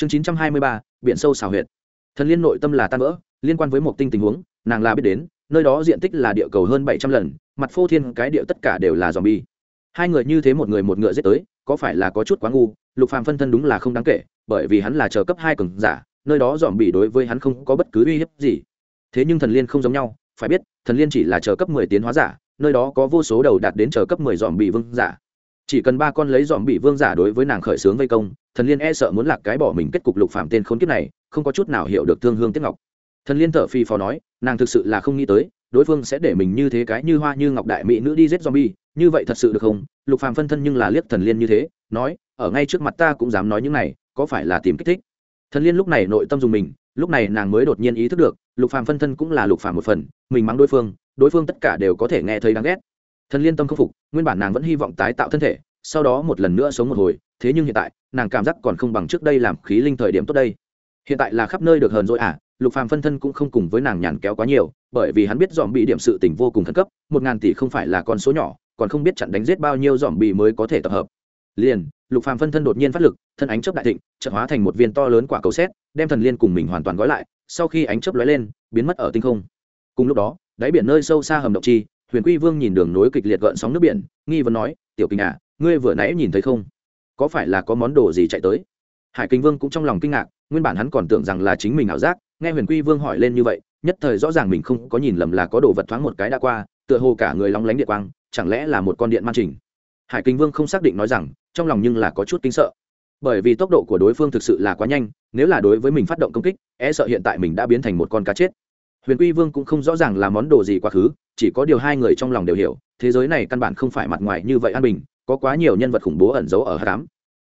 chương chín trăm hai mươi ba, biển sâu xào huyệt. Thần liên nội tâm là tan vỡ, liên quan với một tinh tình huống, nàng là biết đến, nơi đó diện tích là địa cầu hơn bảy trăm lần, mặt phô thiên cái địa tất cả đều là dòm bi hai người như thế một người một ngựa giết tới, có phải là có chút quá ngu, lục phàm phân thân đúng là không đáng kể, bởi vì hắn là chờ cấp hai cường giả, nơi đó dòm bị đối với hắn không có bất cứ uy hiếp gì. Thế nhưng thần liên không giống nhau, phải biết, thần liên chỉ là chờ cấp mười tiến hóa giả, nơi đó có vô số đầu đạt đến chờ cấp mười dòm bị vương giả chỉ cần ba con lấy dòm bị vương giả đối với nàng khởi xướng vây công, thần liên e sợ muốn lạc cái bỏ mình kết cục lục phạm tên khốn kiếp này, không có chút nào hiểu được thương hương tiếc ngọc. Thần liên thở phi phò nói, nàng thực sự là không nghĩ tới, đối phương sẽ để mình như thế cái như hoa như ngọc đại mỹ nữ đi giết zombie, như vậy thật sự được không? Lục phàm phân thân nhưng là liếc thần liên như thế, nói, ở ngay trước mặt ta cũng dám nói những này, có phải là tìm kích thích? Thần liên lúc này nội tâm dùng mình, lúc này nàng mới đột nhiên ý thức được, lục phàm phân thân cũng là lục phàm một phần, mình mắng đối phương đối phương tất cả đều có thể nghe thấy đáng ghét thần liên tâm không phục, nguyên bản nàng vẫn hy vọng tái tạo thân thể, sau đó một lần nữa sống một hồi, thế nhưng hiện tại, nàng cảm giác còn không bằng trước đây làm khí linh thời điểm tốt đây. Hiện tại là khắp nơi được hờn dỗi à lục phàm phân thân cũng không cùng với nàng nhàn kéo quá nhiều, bởi vì hắn biết dòm bị điểm sự tình vô cùng khẩn cấp, một ngàn tỷ không phải là con số nhỏ, còn không biết chặn đánh giết bao nhiêu dòm bị mới có thể tập hợp. Liền, lục phàm phân thân đột nhiên phát lực, thân ánh chớp đại thịnh, chợt hóa thành một viên to lớn quả cầu xét đem thần liên cùng mình hoàn toàn gói lại, sau khi ánh chớp lóe lên, biến mất ở tinh không. Cùng lúc đó, đáy biển nơi sâu xa hầm động chi huyền quy vương nhìn đường nối kịch liệt gợn sóng nước biển, nghi vấn nói, tiểu kinh à ngươi vừa nãy nhìn thấy không? Có phải là có món đồ gì chạy tới? Hải kinh vương cũng trong lòng kinh ngạc, nguyên bản hắn còn tưởng rằng là chính mình ảo giác, nghe huyền quy vương hỏi lên như vậy, nhất thời rõ ràng mình không có nhìn lầm là có đồ vật thoáng một cái đã qua, tựa hồ cả người lóng lánh điện quang, chẳng lẽ là một con điện man trình? Hải kinh vương không xác định nói rằng, trong lòng nhưng là có chút kinh sợ. Bởi vì tốc độ của đối phương thực sự là quá nhanh, nếu là đối với mình phát động công kích e sợ hiện tại mình đã biến thành một con cá chết huyền quy vương cũng không rõ ràng là món đồ gì quá khứ, chỉ có điều hai người trong lòng đều hiểu, thế giới này căn bản không phải mặt ngoài như vậy an bình, có quá nhiều nhân vật khủng bố ẩn giấu ở hát cám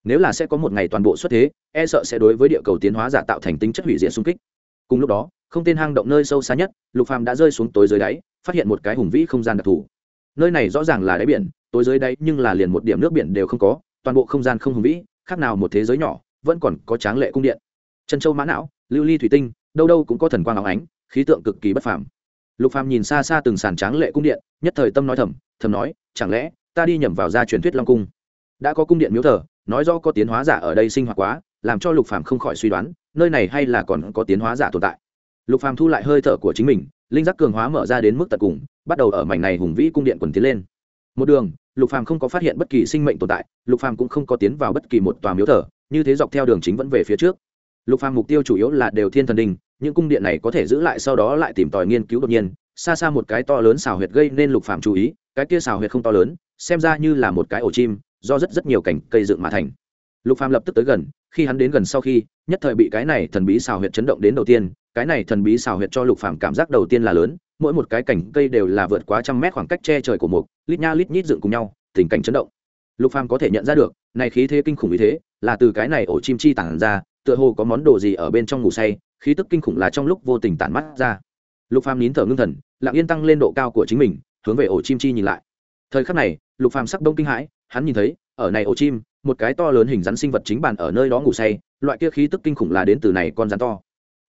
nếu là sẽ có một ngày toàn bộ xuất thế e sợ sẽ đối với địa cầu tiến hóa giả tạo thành tính chất hủy diệt xung kích. Cùng lúc đó, không tên hang động nơi sâu xa nhất, lục phàm đã rơi xuống tối dưới đáy, phát hiện một cái hùng vĩ không gian đặc thù. Nơi này rõ ràng là đáy biển, tối dưới đáy nhưng là liền một điểm nước biển đều không có, toàn bộ không gian không hùng vĩ, khác nào một thế giới nhỏ, vẫn còn có tráng lệ cung điện. Chân châu mã não, lưu ly thủy tinh, đâu đâu cũng có thần quang áo ánh khí tượng cực kỳ bất phàm. Lục phàm nhìn xa xa từng sàn tráng lệ cung điện, nhất thời tâm nói thầm thầm nói, chẳng lẽ ta đi nhầm vào ra truyền thuyết long cung? Đã có cung điện miếu thờ, nói do có tiến hóa giả ở đây sinh hoạt quá, làm cho lục phàm không khỏi suy đoán, nơi này hay là còn có tiến hóa giả tồn tại. Lục phàm thu lại hơi thở của chính mình, linh giác cường hóa mở ra đến mức tận cùng, bắt đầu ở mảnh này hùng vĩ cung điện quần tiến lên. Một đường, lục phàm không có phát hiện bất kỳ sinh mệnh tồn tại, lục phàm cũng không có tiến vào bất kỳ một tòa miếu thờ, như thế dọc theo đường chính vẫn về phía trước. Lục phàm mục tiêu chủ yếu là đều thiên thần đình những cung điện này có thể giữ lại sau đó lại tìm tòi nghiên cứu đột nhiên, xa xa một cái to lớn xào huyệt gây nên lục phàm chú ý, cái kia xào huyệt không to lớn, xem ra như là một cái ổ chim, do rất rất nhiều cảnh cây dựng mà thành. Lục phàm lập tức tới gần, khi hắn đến gần sau khi, nhất thời bị cái này thần bí xào huyệt chấn động đến đầu tiên, cái này thần bí xào huyệt cho lục phàm cảm giác đầu tiên là lớn, mỗi một cái cảnh cây đều là vượt quá trăm mét khoảng cách che trời của một lít nha lít nhít dựng cùng nhau, tình cảnh chấn động. Lục phàm có thể nhận ra được, này khí thế kinh khủng như thế, là từ cái này ổ chim chi tản ra, tựa hồ có món đồ gì ở bên trong ngủ say khí tức kinh khủng là trong lúc vô tình tản mắt ra. Lục phàm nín thở ngưng thần, lặng yên tăng lên độ cao của chính mình, hướng về ổ chim chi nhìn lại. Thời khắc này, lục phàm sắc đông kinh hãi, hắn nhìn thấy, ở này ổ chim, một cái to lớn hình rắn sinh vật chính bàn ở nơi đó ngủ say, loại kia khí tức kinh khủng là đến từ này con rắn to.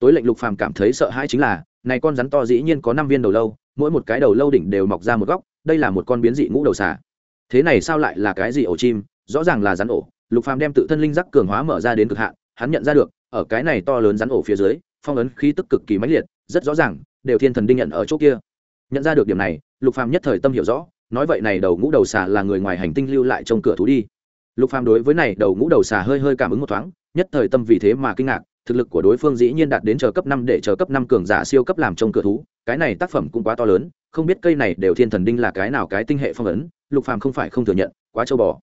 Tối lệnh lục phàm cảm thấy sợ hãi chính là, này con rắn to dĩ nhiên có năm viên đầu lâu, mỗi một cái đầu lâu đỉnh đều mọc ra một góc, đây là một con biến dị ngũ đầu xà. Thế này sao lại là cái gì ổ chim? Rõ ràng là rắn ổ. Lục phàm đem tự thân linh giác cường hóa mở ra đến cực hạn, hắn nhận ra được ở cái này to lớn rắn ổ phía dưới, phong ấn khí tức cực kỳ mãnh liệt, rất rõ ràng, đều thiên thần đinh nhận ở chỗ kia. Nhận ra được điểm này, lục phàm nhất thời tâm hiểu rõ, nói vậy này đầu ngũ đầu xà là người ngoài hành tinh lưu lại trong cửa thú đi. Lục phàm đối với này đầu ngũ đầu xà hơi hơi cảm ứng một thoáng, nhất thời tâm vì thế mà kinh ngạc, thực lực của đối phương dĩ nhiên đạt đến chờ cấp năm để chờ cấp năm cường giả siêu cấp làm trong cửa thú, cái này tác phẩm cũng quá to lớn, không biết cây này đều thiên thần đinh là cái nào cái tinh hệ phong ấn, lục phàm không phải không thừa nhận, quá châu bò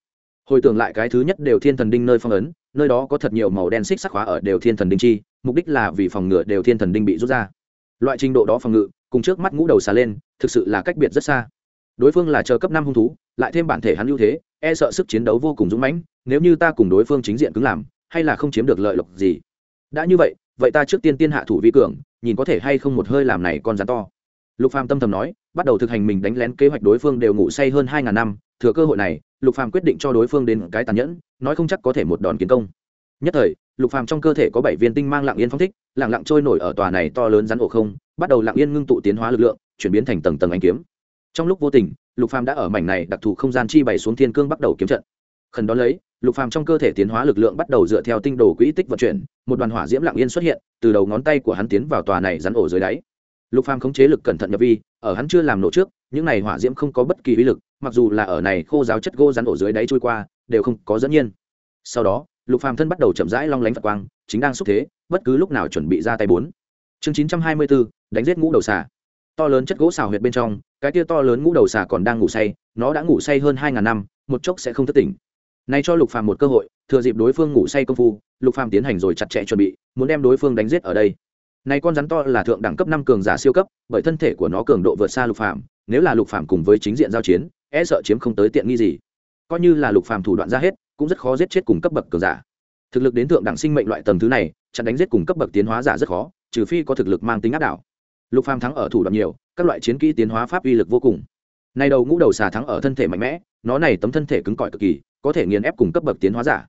hồi tưởng lại cái thứ nhất đều thiên thần đinh nơi phong ấn, nơi đó có thật nhiều màu đen xích sắc hóa ở đều thiên thần đinh chi, mục đích là vì phòng ngừa đều thiên thần đinh bị rút ra. Loại trình độ đó phòng ngự, cùng trước mắt ngũ đầu xà lên, thực sự là cách biệt rất xa. Đối phương là chờ cấp năm hung thú, lại thêm bản thể hắn ưu thế e sợ sức chiến đấu vô cùng dũng mãnh, nếu như ta cùng đối phương chính diện cứng làm, hay là không chiếm được lợi lộc gì. Đã như vậy vậy ta trước tiên tiên hạ thủ vi cường, nhìn có thể hay không một hơi làm này con rắn to. Lục phàm tâm thầm nói, bắt đầu thực hành mình đánh lén kế hoạch đối phương đều ngủ say hơn hai ngàn năm thừa cơ hội này, lục phàm quyết định cho đối phương đến cái tàn nhẫn, nói không chắc có thể một đòn kiến công. Nhất thời, lục phàm trong cơ thể có bảy viên tinh mang lặng yên phong thích, lặng lặng trôi nổi ở tòa này to lớn rắn ổ không, bắt đầu lặng yên ngưng tụ tiến hóa lực lượng, chuyển biến thành tầng tầng ánh kiếm. Trong lúc vô tình, lục phàm đã ở mảnh này đặc thù không gian chi bày xuống thiên cương bắt đầu kiếm trận. Khẩn đó lấy, lục phàm trong cơ thể tiến hóa lực lượng bắt đầu dựa theo tinh đồ quỹ tích vận chuyển, một đoàn hỏa diễm lặng yên xuất hiện, từ đầu ngón tay của hắn tiến vào tòa này rắn ổ dưới đáy. Lục phàm khống chế lực cẩn thận nhập vi, ở hắn chưa làm nổ trước, những này hỏa diễm không có bất kỳ uy lực mặc dù là ở này khô giáo chất gỗ rắn ổ dưới đáy trôi qua đều không có dẫn nhiên. Sau đó lục phàm thân bắt đầu chậm rãi long lánh phật quang chính đang xúc thế bất cứ lúc nào chuẩn bị ra tay bốn. Chương chín trăm hai mươi 924, đánh giết ngũ đầu xà. To lớn chất gỗ xào huyệt bên trong cái kia to lớn ngũ đầu xà còn đang ngủ say nó đã ngủ say hơn hai ngàn năm một chốc sẽ không thất tỉnh. Nay cho lục phàm một cơ hội thừa dịp đối phương ngủ say công phu lục phàm tiến hành rồi chặt chẽ chuẩn bị muốn đem đối phương đánh giết ở đây. Này con rắn to là thượng đẳng cấp năm cường giả siêu cấp bởi thân thể của nó cường độ vượt xa lục phàm nếu là lục phàm cùng với chính diện giao chiến e sợ chiếm không tới tiện nghi gì. Coi như là lục phàm thủ đoạn ra hết, cũng rất khó giết chết cùng cấp bậc cường giả. Thực lực đến thượng đẳng sinh mệnh loại tầng thứ này, chặn đánh giết cùng cấp bậc tiến hóa giả rất khó, trừ phi có thực lực mang tính áp đảo. Lục phàm thắng ở thủ đoạn nhiều, các loại chiến kỹ tiến hóa pháp uy lực vô cùng. Nay đầu ngũ đầu xà thắng ở thân thể mạnh mẽ, nó này tấm thân thể cứng cỏi cực kỳ, có thể nghiền ép cùng cấp bậc tiến hóa giả.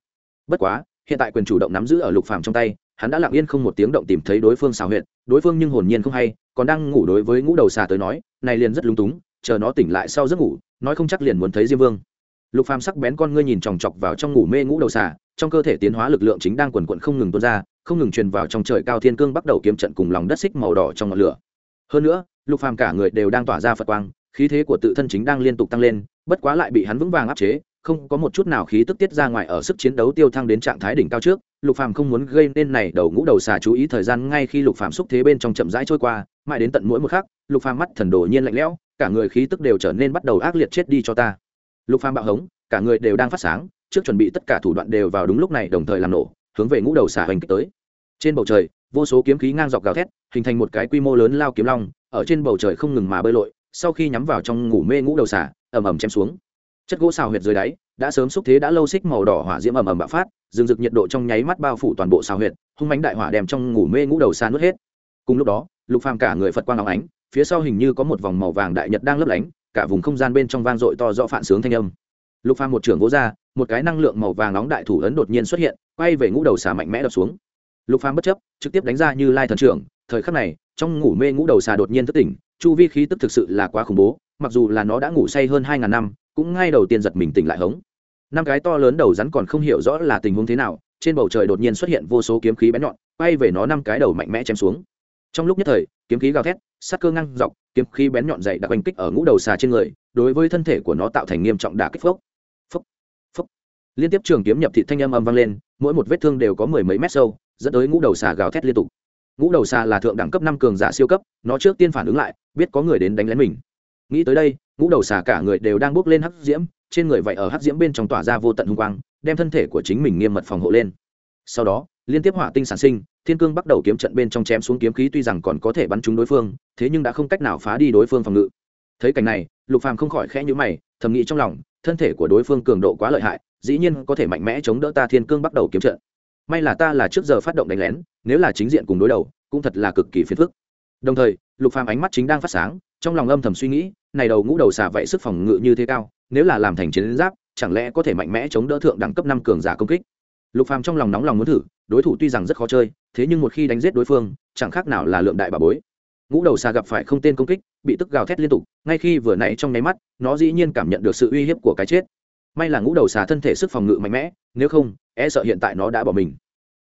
Bất quá, hiện tại quyền chủ động nắm giữ ở lục phàm trong tay, hắn đã lặng yên không một tiếng động tìm thấy đối phương xào huyệt, đối phương nhưng hồn nhiên không hay, còn đang ngủ đối với ngũ đầu xà tới nói, này liền rất lúng túng, chờ nó tỉnh lại sau giấc ngủ nói không chắc liền muốn thấy diêm vương. Lục phàm sắc bén con ngươi nhìn chòng chọc vào trong ngủ mê ngũ đầu xà, trong cơ thể tiến hóa lực lượng chính đang quần quận không ngừng tuôn ra, không ngừng truyền vào trong trời cao thiên cương bắt đầu kiếm trận cùng lòng đất xích màu đỏ trong ngọn lửa. Hơn nữa, lục phàm cả người đều đang tỏa ra phật quang, khí thế của tự thân chính đang liên tục tăng lên, bất quá lại bị hắn vững vàng áp chế không có một chút nào khí tức tiết ra ngoài ở sức chiến đấu tiêu thăng đến trạng thái đỉnh cao trước, lục phàm không muốn gây nên này đầu ngũ đầu xà chú ý thời gian ngay khi lục phàm xúc thế bên trong chậm rãi trôi qua, mãi đến tận mỗi một khắc, lục phàm mắt thần đồ nhiên lạnh lẽo, cả người khí tức đều trở nên bắt đầu ác liệt chết đi cho ta. Lục phàm bạo hống, cả người đều đang phát sáng, trước chuẩn bị tất cả thủ đoạn đều vào đúng lúc này đồng thời làm nổ, hướng về ngũ đầu xà hành kích tới. Trên bầu trời, vô số kiếm khí ngang dọc gào thét, hình thành một cái quy mô lớn lao kiếm long, ở trên bầu trời không ngừng mà bơi lội, sau khi nhắm vào trong ngủ mê ngũ đầu xà, ầm ầm chém xuống chất gỗ xào huyệt dưới đáy, đã sớm xúc thế đã lâu xích màu đỏ hỏa diễm ầm ầm bạo phát, rừng rực nhiệt độ trong nháy mắt bao phủ toàn bộ xào huyệt, hung mánh đại hỏa đem trong ngủ mê ngũ đầu xa nuốt hết. Cùng lúc đó, lục phàm cả người phật quang óng ánh, phía sau hình như có một vòng màu vàng đại nhật đang lấp lánh, cả vùng không gian bên trong vang dội to rõ phản sướng thanh âm. Lục phàm một trưởng vỗ ra, một cái năng lượng màu vàng nóng đại thủ ấn đột nhiên xuất hiện, quay về ngũ đầu xà mạnh mẽ đập xuống. Lục phàm bất chấp, trực tiếp đánh ra như lai thần trưởng, thời khắc này, trong ngủ mê ngũ đầu xà đột nhiên thức tỉnh, chu vi khí tức thực sự là quá khủng bố, mặc dù là nó đã ngủ say hơn hai ngàn năm cũng ngay đầu tiên giật mình tỉnh lại hống. Năm cái to lớn đầu rắn còn không hiểu rõ là tình huống thế nào, trên bầu trời đột nhiên xuất hiện vô số kiếm khí bén nhọn bay về nó năm cái đầu mạnh mẽ chém xuống. Trong lúc nhất thời, kiếm khí gào thét sắc cơ ngăn dọc, kiếm khí bén nhọn dày đặc oanh kích ở ngũ đầu xà trên người, đối với thân thể của nó tạo thành nghiêm trọng đả kích phốc. Phốc phốc. Liên tiếp trường kiếm nhập thị thanh âm âm vang lên, mỗi một vết thương đều có mười mấy mét sâu, dẫn tới ngũ đầu xà gào thét liên tục. Ngũ đầu xà là thượng đẳng cấp năm cường giả siêu cấp, nó trước tiên phản ứng lại, biết có người đến đánh lén mình. Nghĩ tới đây ngũ đầu xà cả người đều đang bước lên hắc diễm, trên người vậy ở hắc diễm bên trong tỏa ra vô tận hung quang, đem thân thể của chính mình nghiêm mật phòng hộ lên. Sau đó, liên tiếp hỏa tinh sản sinh, thiên cương bắt đầu kiếm trận bên trong chém xuống kiếm khí tuy rằng còn có thể bắn trúng đối phương, thế nhưng đã không cách nào phá đi đối phương phòng ngự. Thấy cảnh này, lục phàm không khỏi khẽ nhíu mày, thầm nghĩ trong lòng, thân thể của đối phương cường độ quá lợi hại, dĩ nhiên có thể mạnh mẽ chống đỡ ta thiên cương bắt đầu kiếm trận. May là ta là trước giờ phát động đánh lén, nếu là chính diện cùng đối đầu, cũng thật là cực kỳ phiền phức. Đồng thời, lục phàm ánh mắt chính đang phát sáng trong lòng âm thầm suy nghĩ, này đầu ngũ đầu xà vậy sức phòng ngự như thế cao, nếu là làm thành chiến giáp, chẳng lẽ có thể mạnh mẽ chống đỡ thượng đẳng cấp năm cường giả công kích? Lục phàm trong lòng nóng lòng muốn thử, đối thủ tuy rằng rất khó chơi, thế nhưng một khi đánh giết đối phương, chẳng khác nào là lượng đại bà bối. Ngũ đầu xà gặp phải không tên công kích, bị tức gào thét liên tục, ngay khi vừa nãy trong nháy mắt, nó dĩ nhiên cảm nhận được sự uy hiếp của cái chết. May là ngũ đầu xà thân thể sức phòng ngự mạnh mẽ, nếu không e sợ hiện tại nó đã bỏ mình.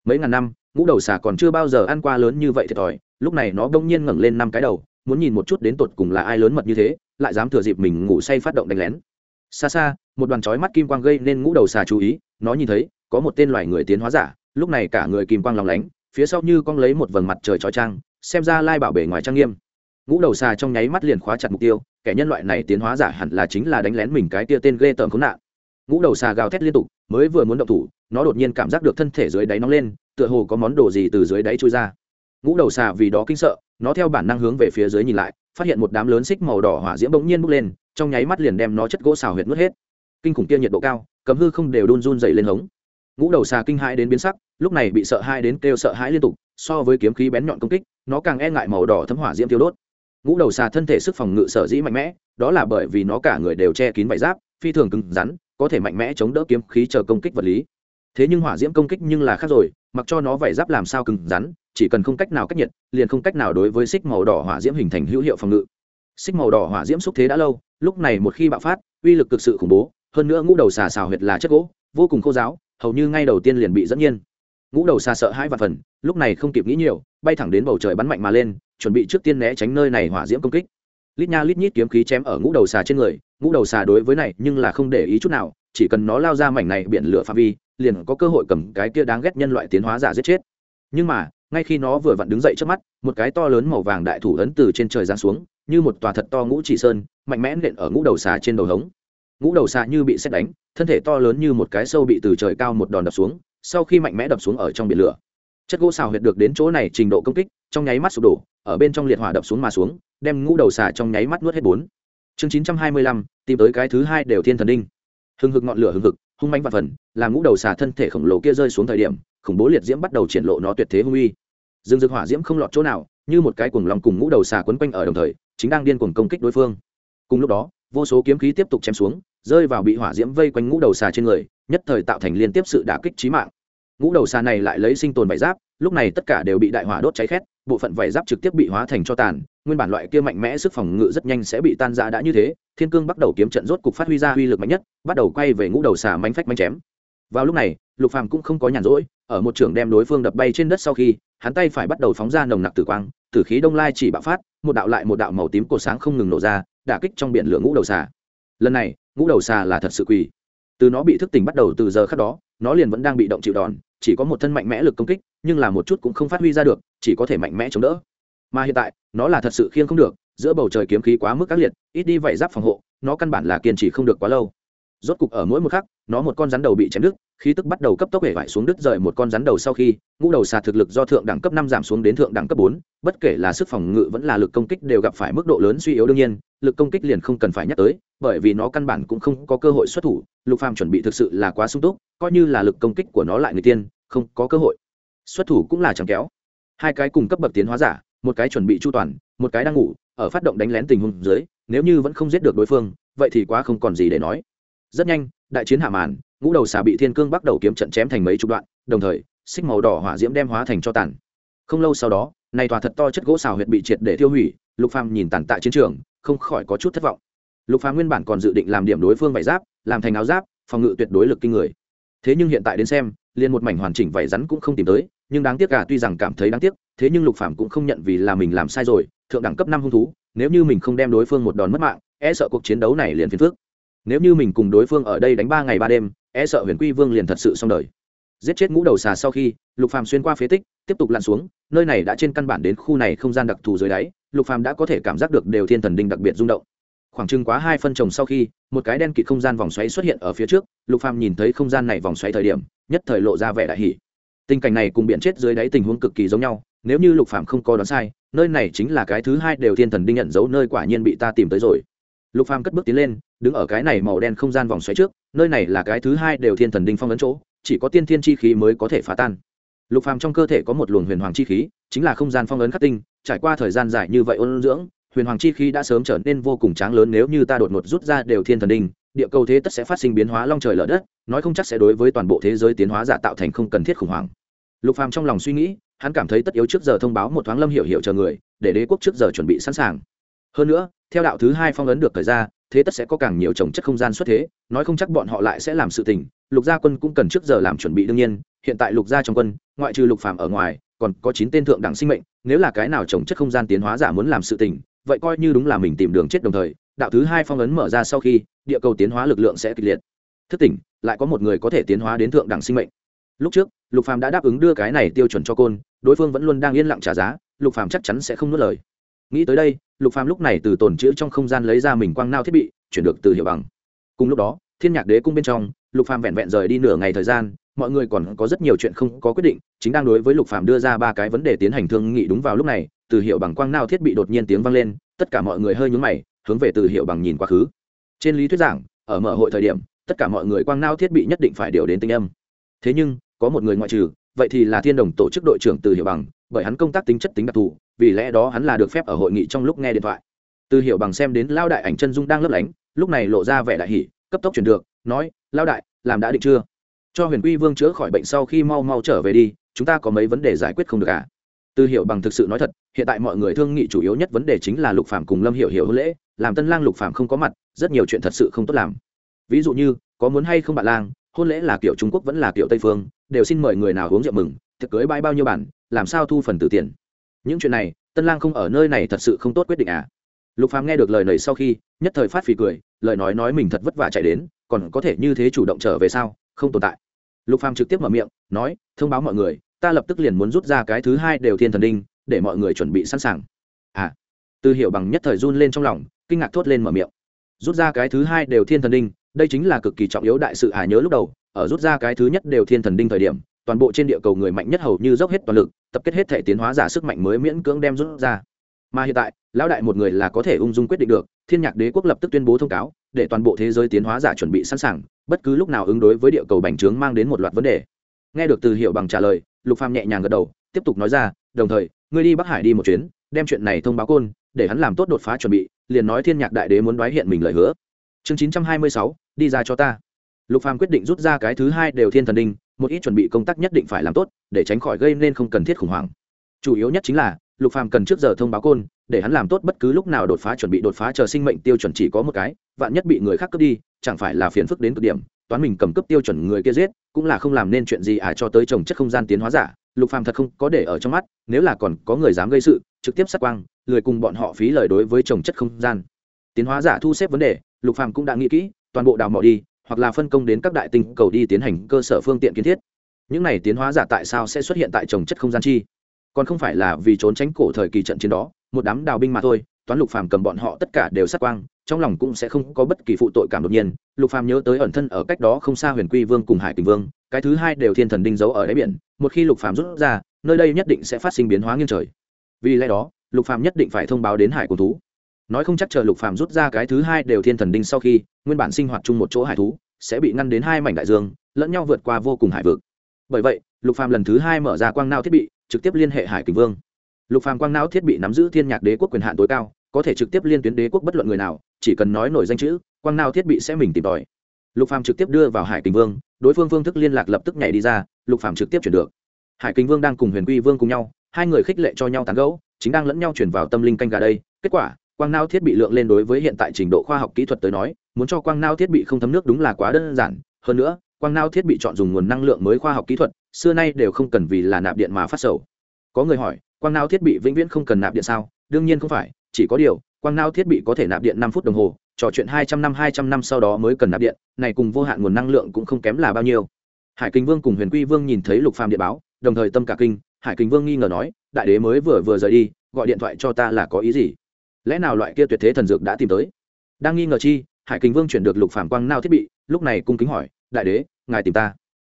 Mấy ngàn năm, ngũ đầu xà còn chưa bao giờ ăn qua lớn như vậy thiệt thòi, lúc này nó bỗng nhiên ngẩng lên năm cái đầu muốn nhìn một chút đến tột cùng là ai lớn mật như thế, lại dám thừa dịp mình ngủ say phát động đánh lén. Xa xa, một đoàn chói mắt kim quang gây nên ngũ đầu xà chú ý, nó nhìn thấy, có một tên loài người tiến hóa giả, lúc này cả người kim quang lòng lánh, phía sau như con lấy một vầng mặt trời chói trang xem ra lai bảo bể ngoài trang nghiêm. Ngũ đầu xà trong nháy mắt liền khóa chặt mục tiêu, kẻ nhân loại này tiến hóa giả hẳn là chính là đánh lén mình cái tia tên ghê tởm khốn nạn. Ngũ đầu xà gào thét liên tục, mới vừa muốn động thủ, nó đột nhiên cảm giác được thân thể dưới đáy nóng lên, tựa hồ có món đồ gì từ dưới đáy trôi ra ngũ đầu xà vì đó kinh sợ, nó theo bản năng hướng về phía dưới nhìn lại, phát hiện một đám lớn xích màu đỏ hỏa diễm bỗng nhiên bốc lên, trong nháy mắt liền đem nó chất gỗ xào huyệt nuốt hết. Kinh khủng kia nhiệt độ cao, cấm hư không đều đun run dày lên hống. Ngũ đầu xà kinh hãi đến biến sắc, lúc này bị sợ hãi đến kêu sợ hãi liên tục, so với kiếm khí bén nhọn công kích, nó càng e ngại màu đỏ thấm hỏa diễm tiêu đốt. Ngũ đầu xà thân thể sức phòng ngự sở dĩ mạnh mẽ, đó là bởi vì nó cả người đều che kín vải giáp, phi thường cứng rắn, có thể mạnh mẽ chống đỡ kiếm khí chờ công kích vật lý. Thế nhưng hỏa diễm công kích nhưng là khác rồi mặc cho nó vảy giáp làm sao cứng rắn, chỉ cần không cách nào cách nhiệt, liền không cách nào đối với xích màu đỏ hỏa diễm hình thành hữu hiệu phòng ngự. Xích màu đỏ hỏa diễm xúc thế đã lâu, lúc này một khi bạo phát, uy lực cực sự khủng bố, hơn nữa ngũ đầu xà xào huyệt là chất gỗ, vô cùng khô giáo, hầu như ngay đầu tiên liền bị dẫn nhiên. Ngũ đầu xà sợ hãi và phần, lúc này không kịp nghĩ nhiều, bay thẳng đến bầu trời bắn mạnh mà lên, chuẩn bị trước tiên né tránh nơi này hỏa diễm công kích. Lít nha lít nhít kiếm khí chém ở ngũ đầu xà trên người, ngũ đầu xà đối với này nhưng là không để ý chút nào chỉ cần nó lao ra mảnh này biển lửa phạm vi, liền có cơ hội cầm cái kia đáng ghét nhân loại tiến hóa giả giết chết. Nhưng mà, ngay khi nó vừa vặn đứng dậy trước mắt, một cái to lớn màu vàng đại thủ ấn từ trên trời giáng xuống, như một tòa thật to ngũ chỉ sơn, mạnh mẽ nện ở ngũ đầu xà trên đầu hống. Ngũ đầu xà như bị xét đánh, thân thể to lớn như một cái sâu bị từ trời cao một đòn đập xuống, sau khi mạnh mẽ đập xuống ở trong biển lửa. Chất gỗ xào huyệt được đến chỗ này trình độ công kích, trong nháy mắt sụp đổ, ở bên trong liệt hỏa đập xuống mà xuống, đem ngũ đầu xà trong nháy mắt nuốt hết bốn. Chương chín trăm hai mươi lăm, tìm tới cái thứ hai đều thiên thần đinh hừng hực ngọn lửa hừng hực, hung manh và phần, làm ngũ đầu xà thân thể khổng lồ kia rơi xuống thời điểm, khủng bố liệt diễm bắt đầu triển lộ nó tuyệt thế hung uy. Dương dực hỏa diễm không lọt chỗ nào, như một cái cuồng lòng cùng ngũ đầu xà quấn quanh ở đồng thời, chính đang điên cuồng công kích đối phương. Cùng lúc đó, vô số kiếm khí tiếp tục chém xuống, rơi vào bị hỏa diễm vây quanh ngũ đầu xà trên người, nhất thời tạo thành liên tiếp sự đả kích trí mạng. Ngũ đầu xà này lại lấy sinh tồn vải giáp, lúc này tất cả đều bị đại hỏa đốt cháy khét bộ phận vải giáp trực tiếp bị hóa thành cho tàn, nguyên bản loại kia mạnh mẽ sức phòng ngự rất nhanh sẽ bị tan ra đã như thế, thiên cương bắt đầu kiếm trận rốt cục phát huy ra uy lực mạnh nhất, bắt đầu quay về ngũ đầu xà mánh phách mánh chém. Vào lúc này, lục phàm cũng không có nhàn rỗi, ở một trường đem đối phương đập bay trên đất sau khi, hắn tay phải bắt đầu phóng ra nồng nặc tử quang, tử khí đông lai chỉ bạo phát, một đạo lại một đạo màu tím cổ sáng không ngừng nổ ra, đả kích trong biển lửa ngũ đầu xà. Lần này, ngũ đầu xà là thật sự quỳ từ nó bị thức tỉnh bắt đầu từ giờ khắc đó, nó liền vẫn đang bị động chịu đòn chỉ có một thân mạnh mẽ lực công kích, nhưng là một chút cũng không phát huy ra được, chỉ có thể mạnh mẽ chống đỡ. Mà hiện tại, nó là thật sự khiêng không được, giữa bầu trời kiếm khí quá mức ác liệt, ít đi vảy giáp phòng hộ, nó căn bản là kiên trì không được quá lâu. Rốt cục ở mỗi một khắc, nó một con rắn đầu bị chém đứt khí tức bắt đầu cấp tốc hể vải xuống đứt rời một con rắn đầu sau khi, ngũ đầu xà thực lực do thượng đẳng cấp năm giảm xuống đến thượng đẳng cấp bốn, bất kể là sức phòng ngự vẫn là lực công kích đều gặp phải mức độ lớn suy yếu đương nhiên, lực công kích liền không cần phải nhắc tới, bởi vì nó căn bản cũng không có cơ hội xuất thủ, lục phàm chuẩn bị thực sự là quá sung túc, coi như là lực công kích của nó lại người tiên, không có cơ hội. Xuất thủ cũng là chẳng kéo hai cái cùng cấp bậc tiến hóa giả, một cái chuẩn bị chu toàn, một cái đang ngủ, ở phát động đánh lén tình huống dưới, nếu như vẫn không giết được đối phương, vậy thì quá không còn gì để nói. Rất nhanh, đại chiến hạ màn ngũ đầu xà bị thiên cương bắt đầu kiếm trận chém thành mấy chục đoạn, đồng thời, xích màu đỏ hỏa diễm đem hóa thành cho tàn. Không lâu sau đó, này tòa thật to chất gỗ xào huyệt bị triệt để tiêu hủy, lục phàm nhìn tàn tại chiến trường, không khỏi có chút thất vọng. Lục phàm nguyên bản còn dự định làm điểm đối phương vải giáp, làm thành áo giáp, phòng ngự tuyệt đối lực kinh người. Thế nhưng hiện tại đến xem, liền một mảnh hoàn chỉnh vải rắn cũng không tìm tới, nhưng đáng tiếc cả tuy rằng cảm thấy đáng tiếc, thế nhưng lục phàm cũng không nhận vì là mình làm sai rồi, thượng đẳng cấp năm hung thú, nếu như mình không đem đối phương một đòn mất mạng e sợ cuộc chiến đấu này liền phiền phức. Nếu như mình cùng đối phương ở đây đánh ba ngày ba đêm e sợ huyền quy vương liền thật sự xong đời. Giết chết ngũ đầu xà sau khi, lục phàm xuyên qua phế tích, tiếp tục lặn xuống, nơi này đã trên căn bản đến khu này không gian đặc thù dưới đáy, lục phàm đã có thể cảm giác được đều thiên thần đinh đặc biệt rung động. Khoảng chừng quá hai phân trồng sau khi, một cái đen kịt không gian vòng xoáy xuất hiện ở phía trước, lục phàm nhìn thấy không gian này vòng xoáy thời điểm, nhất thời lộ ra vẻ đại hỉ. Tình cảnh này cùng biển chết dưới đáy tình huống cực kỳ giống nhau, nếu như lục phàm không có đoán sai, nơi này chính là cái thứ hai đều thiên thần đinh nhận dấu nơi quả nhiên bị ta tìm tới rồi. Lục phàm cất bước tiến lên đứng ở cái này màu đen không gian vòng xoáy trước, nơi này là cái thứ hai đều thiên thần đinh phong ấn chỗ, chỉ có tiên thiên chi khí mới có thể phá tan. Lục phàm trong cơ thể có một luồng huyền hoàng chi khí, chính là không gian phong ấn khắc tinh, trải qua thời gian dài như vậy ôn dưỡng, huyền hoàng chi khí đã sớm trở nên vô cùng tráng lớn nếu như ta đột ngột rút ra đều thiên thần đinh, địa cầu thế tất sẽ phát sinh biến hóa long trời lở đất, nói không chắc sẽ đối với toàn bộ thế giới tiến hóa giả tạo thành không cần thiết khủng hoảng. Lục phàm trong lòng suy nghĩ, hắn cảm thấy tất yếu trước giờ thông báo một thoáng lâm hiểu hiểu chờ người, để đế quốc trước giờ chuẩn bị sẵn sàng. Hơn nữa, theo đạo thứ hai phong ấn được thời ra thế tất sẽ có càng nhiều trồng chất không gian xuất thế, nói không chắc bọn họ lại sẽ làm sự tình. Lục gia quân cũng cần trước giờ làm chuẩn bị đương nhiên, hiện tại lục gia trong quân, ngoại trừ lục phàm ở ngoài, còn có chín tên thượng đẳng sinh mệnh, nếu là cái nào trồng chất không gian tiến hóa giả muốn làm sự tình, vậy coi như đúng là mình tìm đường chết đồng thời, đạo thứ hai phong ấn mở ra sau khi, địa cầu tiến hóa lực lượng sẽ kịch liệt. Thức tỉnh, lại có một người có thể tiến hóa đến thượng đẳng sinh mệnh. Lúc trước, lục phàm đã đáp ứng đưa cái này tiêu chuẩn cho côn, đối phương vẫn luôn đang yên lặng trả giá, lục phàm chắc chắn sẽ không nuốt lời nghĩ tới đây, lục phàm lúc này từ tồn chữ trong không gian lấy ra mình quang nao thiết bị, chuyển được từ hiệu bằng. Cùng lúc đó, thiên nhạc đế cung bên trong, lục phàm vẹn vẹn rời đi nửa ngày thời gian, mọi người còn có rất nhiều chuyện không có quyết định, chính đang đối với lục phàm đưa ra ba cái vấn đề tiến hành thương nghị đúng vào lúc này, từ hiệu bằng quang nao thiết bị đột nhiên tiếng vang lên, tất cả mọi người hơi nhướng mày, hướng về từ hiệu bằng nhìn quá khứ. Trên lý thuyết giảng, ở mở hội thời điểm, tất cả mọi người quang nao thiết bị nhất định phải điều đến tinh âm. Thế nhưng, có một người ngoại trừ vậy thì là thiên đồng tổ chức đội trưởng từ hiệu bằng, bởi hắn công tác tính chất tính đặc thù, vì lẽ đó hắn là được phép ở hội nghị trong lúc nghe điện thoại. Từ hiệu bằng xem đến lao đại ảnh chân dung đang lấp lánh, lúc này lộ ra vẻ đại hỷ cấp tốc chuyển được, nói lao đại, làm đã định chưa? Cho huyền quy vương chữa khỏi bệnh sau khi mau mau trở về đi, chúng ta có mấy vấn đề giải quyết không được cả à? từ hiệu bằng thực sự nói thật, hiện tại mọi người thương nghị chủ yếu nhất vấn đề chính là lục phạm cùng lâm hiểu hiểu hôn lễ, làm tân lang lục phạm không có mặt, rất nhiều chuyện thật sự không tốt làm. Ví dụ như, có muốn hay không bạn lang, hôn lễ là kiểu trung quốc vẫn là kiểu tây phương đều xin mời người nào uống rượu mừng, thực cưới bãi bao nhiêu bản, làm sao thu phần từ tiền. Những chuyện này, tân lang không ở nơi này thật sự không tốt quyết định à. Lục phàm nghe được lời này sau khi, nhất thời phát phì cười, lời nói nói mình thật vất vả chạy đến, còn có thể như thế chủ động trở về sao, không tồn tại. Lục phàm trực tiếp mở miệng, nói, thông báo mọi người, ta lập tức liền muốn rút ra cái thứ hai đều thiên thần đinh, để mọi người chuẩn bị sẵn sàng. À. Từ hiểu bằng nhất thời run lên trong lòng, kinh ngạc thốt lên mở miệng. Rút ra cái thứ hai đều thiên thần đinh đây chính là cực kỳ trọng yếu đại sự à nhớ lúc đầu ở rút ra cái thứ nhất đều thiên thần đinh thời điểm toàn bộ trên địa cầu người mạnh nhất hầu như dốc hết toàn lực tập kết hết thể tiến hóa giả sức mạnh mới miễn cưỡng đem rút ra. Mà hiện tại lão đại một người là có thể ung dung quyết định được thiên nhạc đế quốc lập tức tuyên bố thông cáo để toàn bộ thế giới tiến hóa giả chuẩn bị sẵn sàng bất cứ lúc nào ứng đối với địa cầu bành trướng mang đến một loạt vấn đề. Nghe được từ hiệu bằng trả lời lục phàm nhẹ nhàng gật đầu tiếp tục nói ra đồng thời ngươi đi bắc hải đi một chuyến đem chuyện này thông báo côn để hắn làm tốt đột phá chuẩn bị liền nói thiên nhạc đại đế muốn đoái hiện mình lời hứa. Chương 926, đi ra cho ta. Lục phàm quyết định rút ra cái thứ hai đều thiên thần đinh, một ít chuẩn bị công tác nhất định phải làm tốt, để tránh khỏi gây nên không cần thiết khủng hoảng. Chủ yếu nhất chính là, lục phàm cần trước giờ thông báo côn, để hắn làm tốt bất cứ lúc nào đột phá chuẩn bị đột phá chờ sinh mệnh tiêu chuẩn chỉ có một cái, vạn nhất bị người khác cướp đi, chẳng phải là phiền phức đến cực điểm, toán mình cầm cướp tiêu chuẩn người kia giết, cũng là không làm nên chuyện gì à cho tới trồng chất không gian tiến hóa giả, lục phàm thật không có để ở trong mắt, nếu là còn có người dám gây sự, trực tiếp sát quang, lười cùng bọn họ phí lời đối với trồng chất không gian. Tiến hóa giả thu xếp vấn đề, lục phàm cũng đã nghĩ kỹ toàn bộ đào mỏ đi, hoặc là phân công đến các đại tinh cầu đi tiến hành cơ sở phương tiện kiến thiết. Những này tiến hóa giả tại sao sẽ xuất hiện tại trồng chất không gian chi? Còn không phải là vì trốn tránh cổ thời kỳ trận chiến đó, một đám đào binh mà thôi, toán lục phàm cầm bọn họ tất cả đều sát quang, trong lòng cũng sẽ không có bất kỳ phụ tội cảm đột nhiên. Lục phàm nhớ tới ẩn thân ở cách đó không xa huyền quy vương cùng hải kình vương, cái thứ hai đều thiên thần đinh giấu ở đáy biển, một khi lục phàm rút ra, nơi đây nhất định sẽ phát sinh biến hóa nghiêng trời. Vì lẽ đó, lục phàm nhất định phải thông báo đến hải cổ thú nói không chắc chờ lục phàm rút ra cái thứ hai đều thiên thần đinh sau khi, nguyên bản sinh hoạt chung một chỗ hải thú, sẽ bị ngăn đến hai mảnh đại dương, lẫn nhau vượt qua vô cùng hải vực. Bởi vậy, lục phàm lần thứ hai mở ra quang não thiết bị, trực tiếp liên hệ hải kình vương. Lục phàm quang não thiết bị nắm giữ thiên nhạc đế quốc quyền hạn tối cao, có thể trực tiếp liên tuyến đế quốc bất luận người nào, chỉ cần nói nổi danh chữ, quang não thiết bị sẽ mình tìm tòi. Lục phàm trực tiếp đưa vào hải kình vương, đối phương phương thức liên lạc lập tức nhảy đi ra, lục phàm trực tiếp chuyển được. Hải kình vương đang cùng huyền quy vương cùng nhau, hai người khích lệ cho nhau tán gẫu, chính đang lẫn nhau chuyển vào tâm linh canh gà đây, kết quả quang nao thiết bị lượng lên đối với hiện tại trình độ khoa học kỹ thuật tới nói, muốn cho quang nao thiết bị không thấm nước đúng là quá đơn giản. Hơn nữa, quang nao thiết bị chọn dùng nguồn năng lượng mới khoa học kỹ thuật, xưa nay đều không cần vì là nạp điện mà phát sầu. Có người hỏi, quang nao thiết bị vĩnh viễn không cần nạp điện sao? Đương nhiên không phải, chỉ có điều, quang nao thiết bị có thể nạp điện năm phút đồng hồ, trò chuyện hai trăm năm, hai trăm năm sau đó mới cần nạp điện, này cùng vô hạn nguồn năng lượng cũng không kém là bao nhiêu. Hải kinh vương cùng huyền quy vương nhìn thấy lục phàm điện báo, đồng thời tâm cả kinh, hải kinh vương nghi ngờ nói, đại đế mới vừa vừa rời đi, gọi điện thoại cho ta là có ý gì? Lẽ nào loại kia tuyệt thế thần dược đã tìm tới? Đang nghi ngờ chi, hải kinh vương chuyển được lục phàm quang nao thiết bị, lúc này cung kính hỏi, đại đế, ngài tìm ta?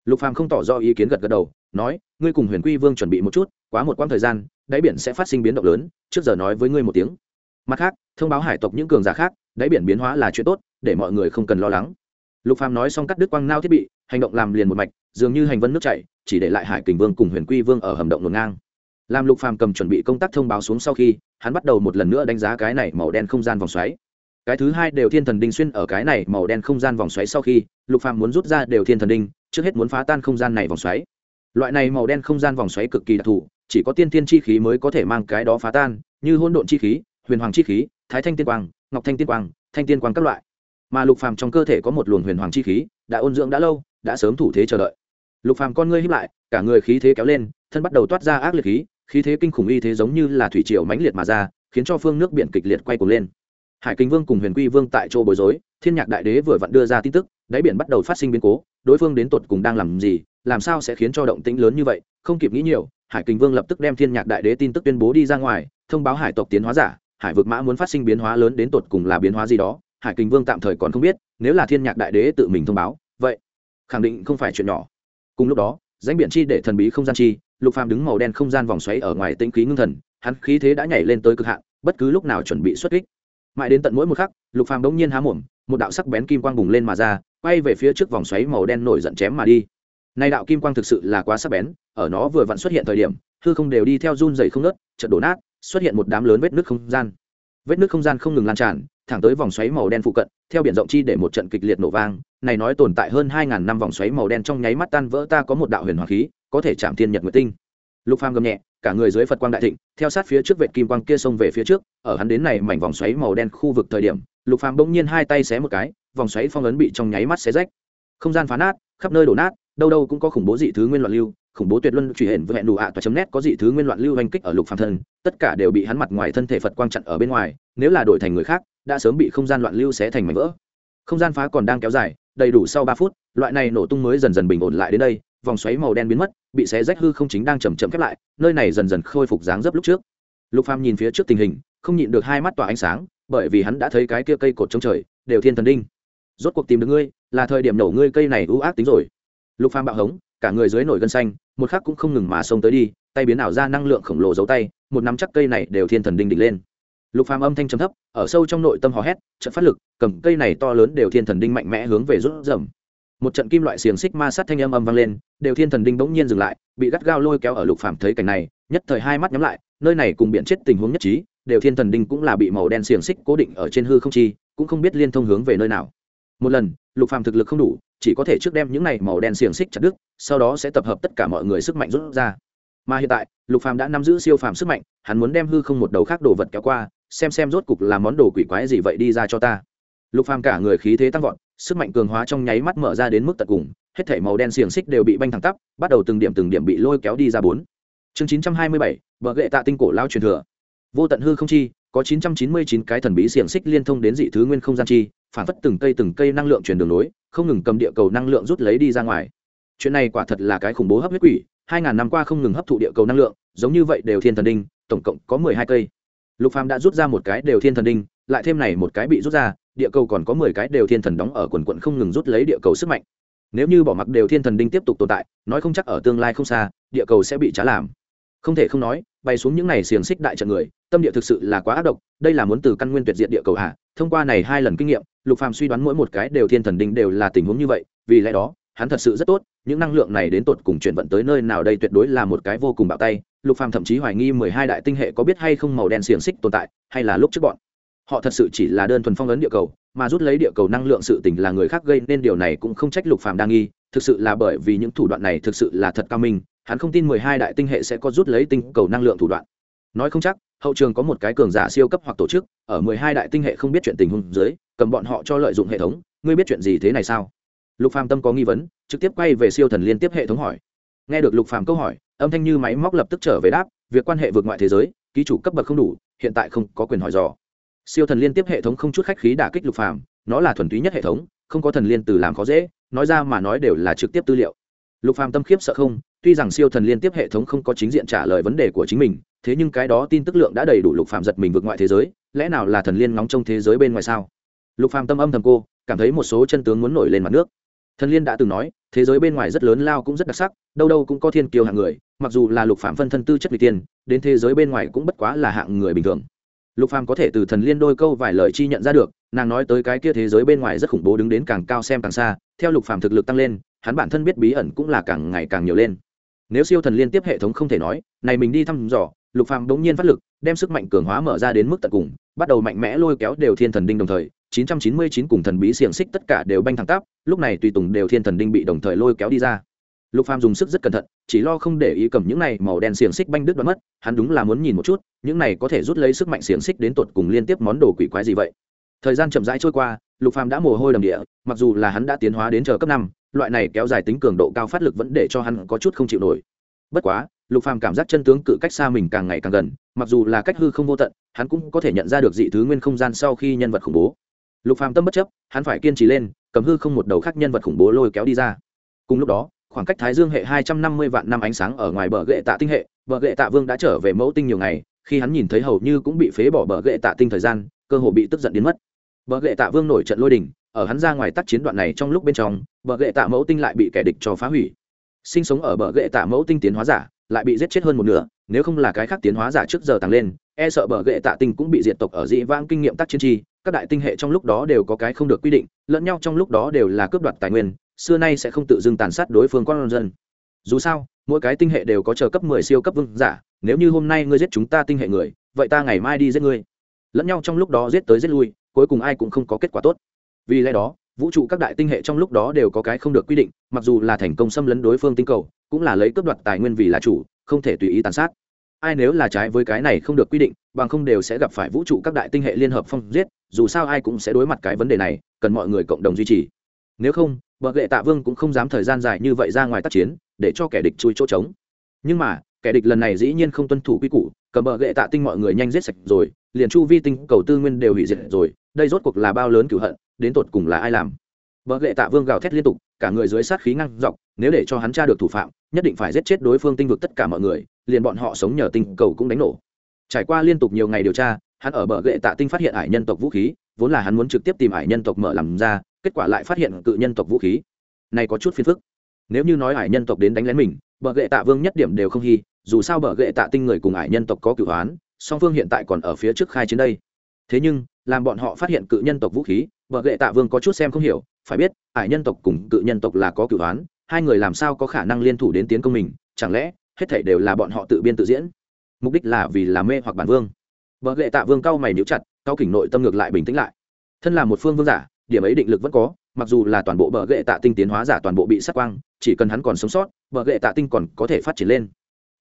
Lục phàm không tỏ rõ ý kiến gật gật đầu, nói, ngươi cùng huyền quy vương chuẩn bị một chút, quá một quãng thời gian, đáy biển sẽ phát sinh biến động lớn, trước giờ nói với ngươi một tiếng. Mặt khác, thông báo hải tộc những cường giả khác, đáy biển biến hóa là chuyện tốt, để mọi người không cần lo lắng. Lục phàm nói xong cắt đứt quang nao thiết bị, hành động làm liền một mạch, dường như hành vân nước chảy, chỉ để lại hải kình vương cùng huyền quy vương ở hầm động ngổn ngang làm lục phàm cầm chuẩn bị công tác thông báo xuống sau khi, hắn bắt đầu một lần nữa đánh giá cái này màu đen không gian vòng xoáy. Cái thứ hai đều thiên thần đinh xuyên ở cái này màu đen không gian vòng xoáy sau khi, lục phàm muốn rút ra đều thiên thần đinh, trước hết muốn phá tan không gian này vòng xoáy. Loại này màu đen không gian vòng xoáy cực kỳ đặc thù, chỉ có tiên thiên chi khí mới có thể mang cái đó phá tan, như hỗn độn chi khí, huyền hoàng chi khí, thái thanh tiên quang, ngọc thanh tiên quang, thanh tiên quang các loại. Mà lục phàm trong cơ thể có một luồng huyền hoàng chi khí, đã ôn dưỡng đã lâu, đã sớm thủ thế chờ đợi. Lục phàm con ngươi híp lại, cả người khí thế kéo lên, thân bắt đầu toát ra ác liệt khí khí thế kinh khủng y thế giống như là thủy triều mãnh liệt mà ra, khiến cho phương nước biển kịch liệt quay cuồng lên. Hải kinh vương cùng huyền quy vương tại chỗ bối rối, thiên nhạc đại đế vừa vặn đưa ra tin tức, đáy biển bắt đầu phát sinh biến cố, đối phương đến tột cùng đang làm gì, làm sao sẽ khiến cho động tĩnh lớn như vậy, không kịp nghĩ nhiều, hải kinh vương lập tức đem thiên nhạc đại đế tin tức tuyên bố đi ra ngoài, thông báo hải tộc tiến hóa giả, hải vực mã muốn phát sinh biến hóa lớn đến tột cùng là biến hóa gì đó, hải kinh vương tạm thời còn không biết, nếu là thiên nhạc đại đế tự mình thông báo, vậy khẳng định không phải chuyện nhỏ. Cùng lúc đó, danh biện chi để thần bí không gian chi lục phàm đứng màu đen không gian vòng xoáy ở ngoài tĩnh khí ngưng thần, hắn khí thế đã nhảy lên tới cực hạn, bất cứ lúc nào chuẩn bị xuất kích. Mãi đến tận mỗi một khắc, lục phàm đống nhiên há mồm, một đạo sắc bén kim quang bùng lên mà ra, quay về phía trước vòng xoáy màu đen nổi giận chém mà đi. Nay đạo kim quang thực sự là quá sắc bén, ở nó vừa vặn xuất hiện thời điểm, hư không đều đi theo run dày không nớt chợt đổ nát, xuất hiện một đám lớn vết nứt không gian. Vết nứt không gian không ngừng lan tràn, thẳng tới vòng xoáy màu đen phụ cận, theo biển rộng chi để một trận kịch liệt nổ vang, này nói tồn tại hơn hai ngàn năm vòng xoáy màu đen trong nháy mắt tan vỡ ta có một đạo huyền hoàng khí có thể chạm thiên nhật nguyệt tinh. Lục phàm gầm nhẹ, cả người dưới phật quang đại thịnh, theo sát phía trước vệt kim quang kia xông về phía trước, ở hắn đến này mảnh vòng xoáy màu đen khu vực thời điểm, lục phàm bỗng nhiên hai tay xé một cái, vòng xoáy phong ấn bị trong nháy mắt xé rách. Không gian phá nát, khắp nơi đổ nát, đâu đâu cũng có khủng bố dị thứ nguyên loạn lưu, khủng bố tuyệt luân truy hển với hẹn đủ ạ toa chấm nét có dị thứ nguyên loạn lưu hành kích ở lục phàm thân, tất cả đều bị hắn mặt ngoài thân thể phật quang chặn ở bên ngoài, nếu là đổi thành người khác, đã sớm bị không gian loạn lưu xé thành mảnh vỡ. Không gian phá còn đang kéo dài, đầy đủ sau ba phút, loại này nổ tung mới dần dần bình ổn lại đến đây vòng xoáy màu đen biến mất, bị xé rách hư không chính đang chầm chậm khép lại, nơi này dần dần khôi phục dáng dấp lúc trước. Lục phàm nhìn phía trước tình hình, không nhịn được hai mắt tỏa ánh sáng, bởi vì hắn đã thấy cái kia cây cột trong trời, đều thiên thần đinh. Rốt cuộc tìm được ngươi, là thời điểm nổ ngươi cây này ưu ác tính rồi. Lục phàm bạo hống, cả người dưới nổi gân xanh, một khắc cũng không ngừng mà xông tới đi, tay biến ảo ra năng lượng khổng lồ giấu tay, một nắm chắc cây này đều thiên thần đinh đỉnh lên. Lục phàm âm thanh trầm thấp, ở sâu trong nội tâm hò hét trận phát lực, cầm cây này to lớn đều thiên thần đinh mạnh mẽ hướng về rút rầm một trận kim loại xiềng xích ma sát thanh âm âm vang lên, đều thiên thần đinh bỗng nhiên dừng lại, bị gắt gao lôi kéo ở lục phàm thấy cảnh này, nhất thời hai mắt nhắm lại, nơi này cùng biển chết tình huống nhất trí, đều thiên thần đinh cũng là bị màu đen xiềng xích cố định ở trên hư không chi, cũng không biết liên thông hướng về nơi nào. Một lần, lục phàm thực lực không đủ, chỉ có thể trước đem những này màu đen xiềng xích chặt đứt, sau đó sẽ tập hợp tất cả mọi người sức mạnh rút ra. Mà hiện tại, lục phàm đã nắm giữ siêu phàm sức mạnh, hắn muốn đem hư không một đầu khác đồ vật kéo qua, xem xem rốt cục là món đồ quỷ quái gì vậy đi ra cho ta. Lục phàm cả người khí thế tăng vọt sức mạnh cường hóa trong nháy mắt mở ra đến mức tận cùng, hết thảy màu đen xiềng xích đều bị banh thẳng tắp, bắt đầu từng điểm từng điểm bị lôi kéo đi ra bốn. Chương chín trăm hai mươi bảy, bờ gậy tạ tinh cổ lao truyền thừa. Vô tận hư không chi, có chín trăm chín mươi chín cái thần bí xiềng xích liên thông đến dị thứ nguyên không gian chi, phản phất từng cây từng cây năng lượng truyền đường nối không ngừng cầm địa cầu năng lượng rút lấy đi ra ngoài. Chuyện này quả thật là cái khủng bố hấp huyết quỷ, hai ngàn năm qua không ngừng hấp thụ địa cầu năng lượng, giống như vậy đều thiên thần đinh, tổng cộng có mười hai cây. Lục phàm đã rút ra một cái đều thiên thần đinh, lại thêm này một cái bị rút ra địa cầu còn có mười cái đều thiên thần đóng ở quần quận không ngừng rút lấy địa cầu sức mạnh. Nếu như bỏ mặc đều thiên thần đinh tiếp tục tồn tại, nói không chắc ở tương lai không xa, địa cầu sẽ bị trả làm. Không thể không nói, bay xuống những này xiềng xích đại trận người, tâm địa thực sự là quá ác độc, đây là muốn từ căn nguyên tuyệt diện địa cầu hạ thông qua này hai lần kinh nghiệm, lục phàm suy đoán mỗi một cái đều thiên thần đinh đều là tình huống như vậy, vì lẽ đó, hắn thật sự rất tốt, những năng lượng này đến tột cùng chuyển vận tới nơi nào đây tuyệt đối là một cái vô cùng bạo tay. Lục phàm thậm chí hoài nghi mười hai đại tinh hệ có biết hay không màu đen xiềng xích tồn tại, hay là lúc trước bọn họ thật sự chỉ là đơn thuần phong ấn địa cầu, mà rút lấy địa cầu năng lượng sự tình là người khác gây, nên điều này cũng không trách lục phàm đang nghi, thực sự là bởi vì những thủ đoạn này thực sự là thật cao minh, hắn không tin mười hai đại tinh hệ sẽ có rút lấy tinh cầu năng lượng thủ đoạn. Nói không chắc, hậu trường có một cái cường giả siêu cấp hoặc tổ chức, ở mười hai đại tinh hệ không biết chuyện tình huống dưới, cầm bọn họ cho lợi dụng hệ thống, ngươi biết chuyện gì thế này sao? Lục phàm tâm có nghi vấn, trực tiếp quay về siêu thần liên tiếp hệ thống hỏi. Nghe được lục phàm câu hỏi, âm thanh như máy móc lập tức trở về đáp, việc quan hệ vượt ngoại thế giới, ký chủ cấp bậc không đủ, hiện tại không có quyền hỏi dò siêu thần liên tiếp hệ thống không chút khách khí đả kích lục phàm, nó là thuần túy nhất hệ thống, không có thần liên từ làm khó dễ, nói ra mà nói đều là trực tiếp tư liệu. Lục phàm tâm khiếp sợ không, tuy rằng siêu thần liên tiếp hệ thống không có chính diện trả lời vấn đề của chính mình, thế nhưng cái đó tin tức lượng đã đầy đủ lục phàm giật mình vượt ngoại thế giới, lẽ nào là thần liên ngóng trong thế giới bên ngoài sao? Lục phàm tâm âm thầm cô, cảm thấy một số chân tướng muốn nổi lên mặt nước. Thần liên đã từng nói, thế giới bên ngoài rất lớn lao cũng rất đặc sắc, đâu đâu cũng có thiên kiêu hạng người, mặc dù là lục phạm phân thân tư chất vị tiên, đến thế giới bên ngoài cũng bất quá là hạng người bình thường lục phàm có thể từ thần liên đôi câu vài lời chi nhận ra được, nàng nói tới cái kia thế giới bên ngoài rất khủng bố đứng đến càng cao xem càng xa, theo lục phàm thực lực tăng lên, hắn bản thân biết bí ẩn cũng là càng ngày càng nhiều lên. Nếu siêu thần liên tiếp hệ thống không thể nói, này mình đi thăm dò, lục phàm đống nhiên phát lực, đem sức mạnh cường hóa mở ra đến mức tận cùng, bắt đầu mạnh mẽ lôi kéo đều thiên thần đinh đồng thời 999 cùng thần bí xiềng xích tất cả đều banh thẳng tắp, lúc này tùy tùng đều thiên thần đinh bị đồng thời lôi kéo đi ra lục phàm dùng sức rất cẩn thận, chỉ lo không để ý cầm những này màu đen xiềng xích banh đứt đoán mất, hắn đúng là muốn nhìn một chút, những này có thể rút lấy sức mạnh xiềng xích đến tột cùng liên tiếp món đồ quỷ quái gì vậy. Thời gian chậm rãi trôi qua, lục phàm đã mồ hôi đầm địa, mặc dù là hắn đã tiến hóa đến chờ cấp năm, loại này kéo dài tính cường độ cao phát lực vẫn để cho hắn có chút không chịu nổi. Bất quá, lục phàm cảm giác chân tướng cự cách xa mình càng ngày càng gần, mặc dù là cách hư không vô tận, hắn cũng có thể nhận ra được dị thứ nguyên không gian sau khi nhân vật khủng bố. Lục phàm tâm bất chấp, hắn phải kiên trì lên, cầm hư không một đầu khác nhân vật khủng bố lôi kéo đi ra. Cùng lúc đó khoảng cách thái dương hệ hai trăm năm mươi vạn năm ánh sáng ở ngoài bờ gậy tạ tinh hệ, bờ gậy tạ vương đã trở về mẫu tinh nhiều ngày, khi hắn nhìn thấy hầu như cũng bị phế bỏ bờ gậy tạ tinh thời gian, cơ hồ bị tức giận đến mất. Bờ gậy tạ vương nổi trận lôi đình, ở hắn ra ngoài tác chiến đoạn này trong lúc bên trong, bờ gậy tạ mẫu tinh lại bị kẻ địch cho phá hủy. Sinh sống ở bờ gậy tạ mẫu tinh tiến hóa giả, lại bị giết chết hơn một nửa, nếu không là cái khác tiến hóa giả trước giờ tăng lên e sợ bờ gậy tạ tinh cũng bị diệt tộc ở dị vãng kinh nghiệm tác chiến chi, các đại tinh hệ trong lúc đó đều có cái không được quy định, lẫn nhau trong lúc đó đều là cướp đoạt tài nguyên xưa nay sẽ không tự dưng tàn sát đối phương con dân. Dù sao, mỗi cái tinh hệ đều có chờ cấp mười siêu cấp vương giả, nếu như hôm nay ngươi giết chúng ta tinh hệ người, vậy ta ngày mai đi giết ngươi. Lẫn nhau trong lúc đó giết tới giết lui, cuối cùng ai cũng không có kết quả tốt. Vì lẽ đó, vũ trụ các đại tinh hệ trong lúc đó đều có cái không được quy định, mặc dù là thành công xâm lấn đối phương tinh cầu, cũng là lấy cướp đoạt tài nguyên vì là chủ, không thể tùy ý tàn sát. Ai nếu là trái với cái này không được quy định, bằng không đều sẽ gặp phải vũ trụ các đại tinh hệ liên hợp phong giết, dù sao ai cũng sẽ đối mặt cái vấn đề này, cần mọi người cộng đồng duy trì nếu không, bờ lệ tạ vương cũng không dám thời gian dài như vậy ra ngoài tác chiến, để cho kẻ địch chui chỗ trống. Nhưng mà, kẻ địch lần này dĩ nhiên không tuân thủ quy củ, cầm bờ gậy tạ tinh mọi người nhanh giết sạch rồi, liền chu vi tinh cầu tư nguyên đều hủy diệt rồi, đây rốt cuộc là bao lớn cửu hận, đến tột cùng là ai làm? Bờ gậy tạ vương gào thét liên tục, cả người dưới sát khí ngăn dọc, nếu để cho hắn tra được thủ phạm, nhất định phải giết chết đối phương tinh vực tất cả mọi người, liền bọn họ sống nhờ tinh cầu cũng đánh nổ. Trải qua liên tục nhiều ngày điều tra, hắn ở bờ gậy tạ tinh phát hiện ải nhân tộc vũ khí, vốn là hắn muốn trực tiếp tìm ải nhân tộc mở làm ra kết quả lại phát hiện cự nhân tộc vũ khí. Này có chút phiền phức. Nếu như nói hải nhân tộc đến đánh lén mình, bờ gệ tạ vương nhất điểm đều không hy, dù sao bờ gệ tạ tinh người cùng hải nhân tộc có cửu hoán, song phương hiện tại còn ở phía trước khai chiến đây. Thế nhưng, làm bọn họ phát hiện cự nhân tộc vũ khí, bờ gệ tạ vương có chút xem không hiểu, phải biết hải nhân tộc cùng cự nhân tộc là có cửu hoán, hai người làm sao có khả năng liên thủ đến tiến công mình, chẳng lẽ, hết thảy đều là bọn họ tự biên tự diễn? Mục đích là vì làm mê hoặc bản vương. Bờ gệ tạ vương cao mày níu chặt cao kỉnh nội tâm ngược lại bình tĩnh lại. Thân là một phương vương giả điểm ấy định lực vẫn có, mặc dù là toàn bộ bờ gệ tạ tinh tiến hóa giả toàn bộ bị sát quang, chỉ cần hắn còn sống sót, bờ gệ tạ tinh còn có thể phát triển lên.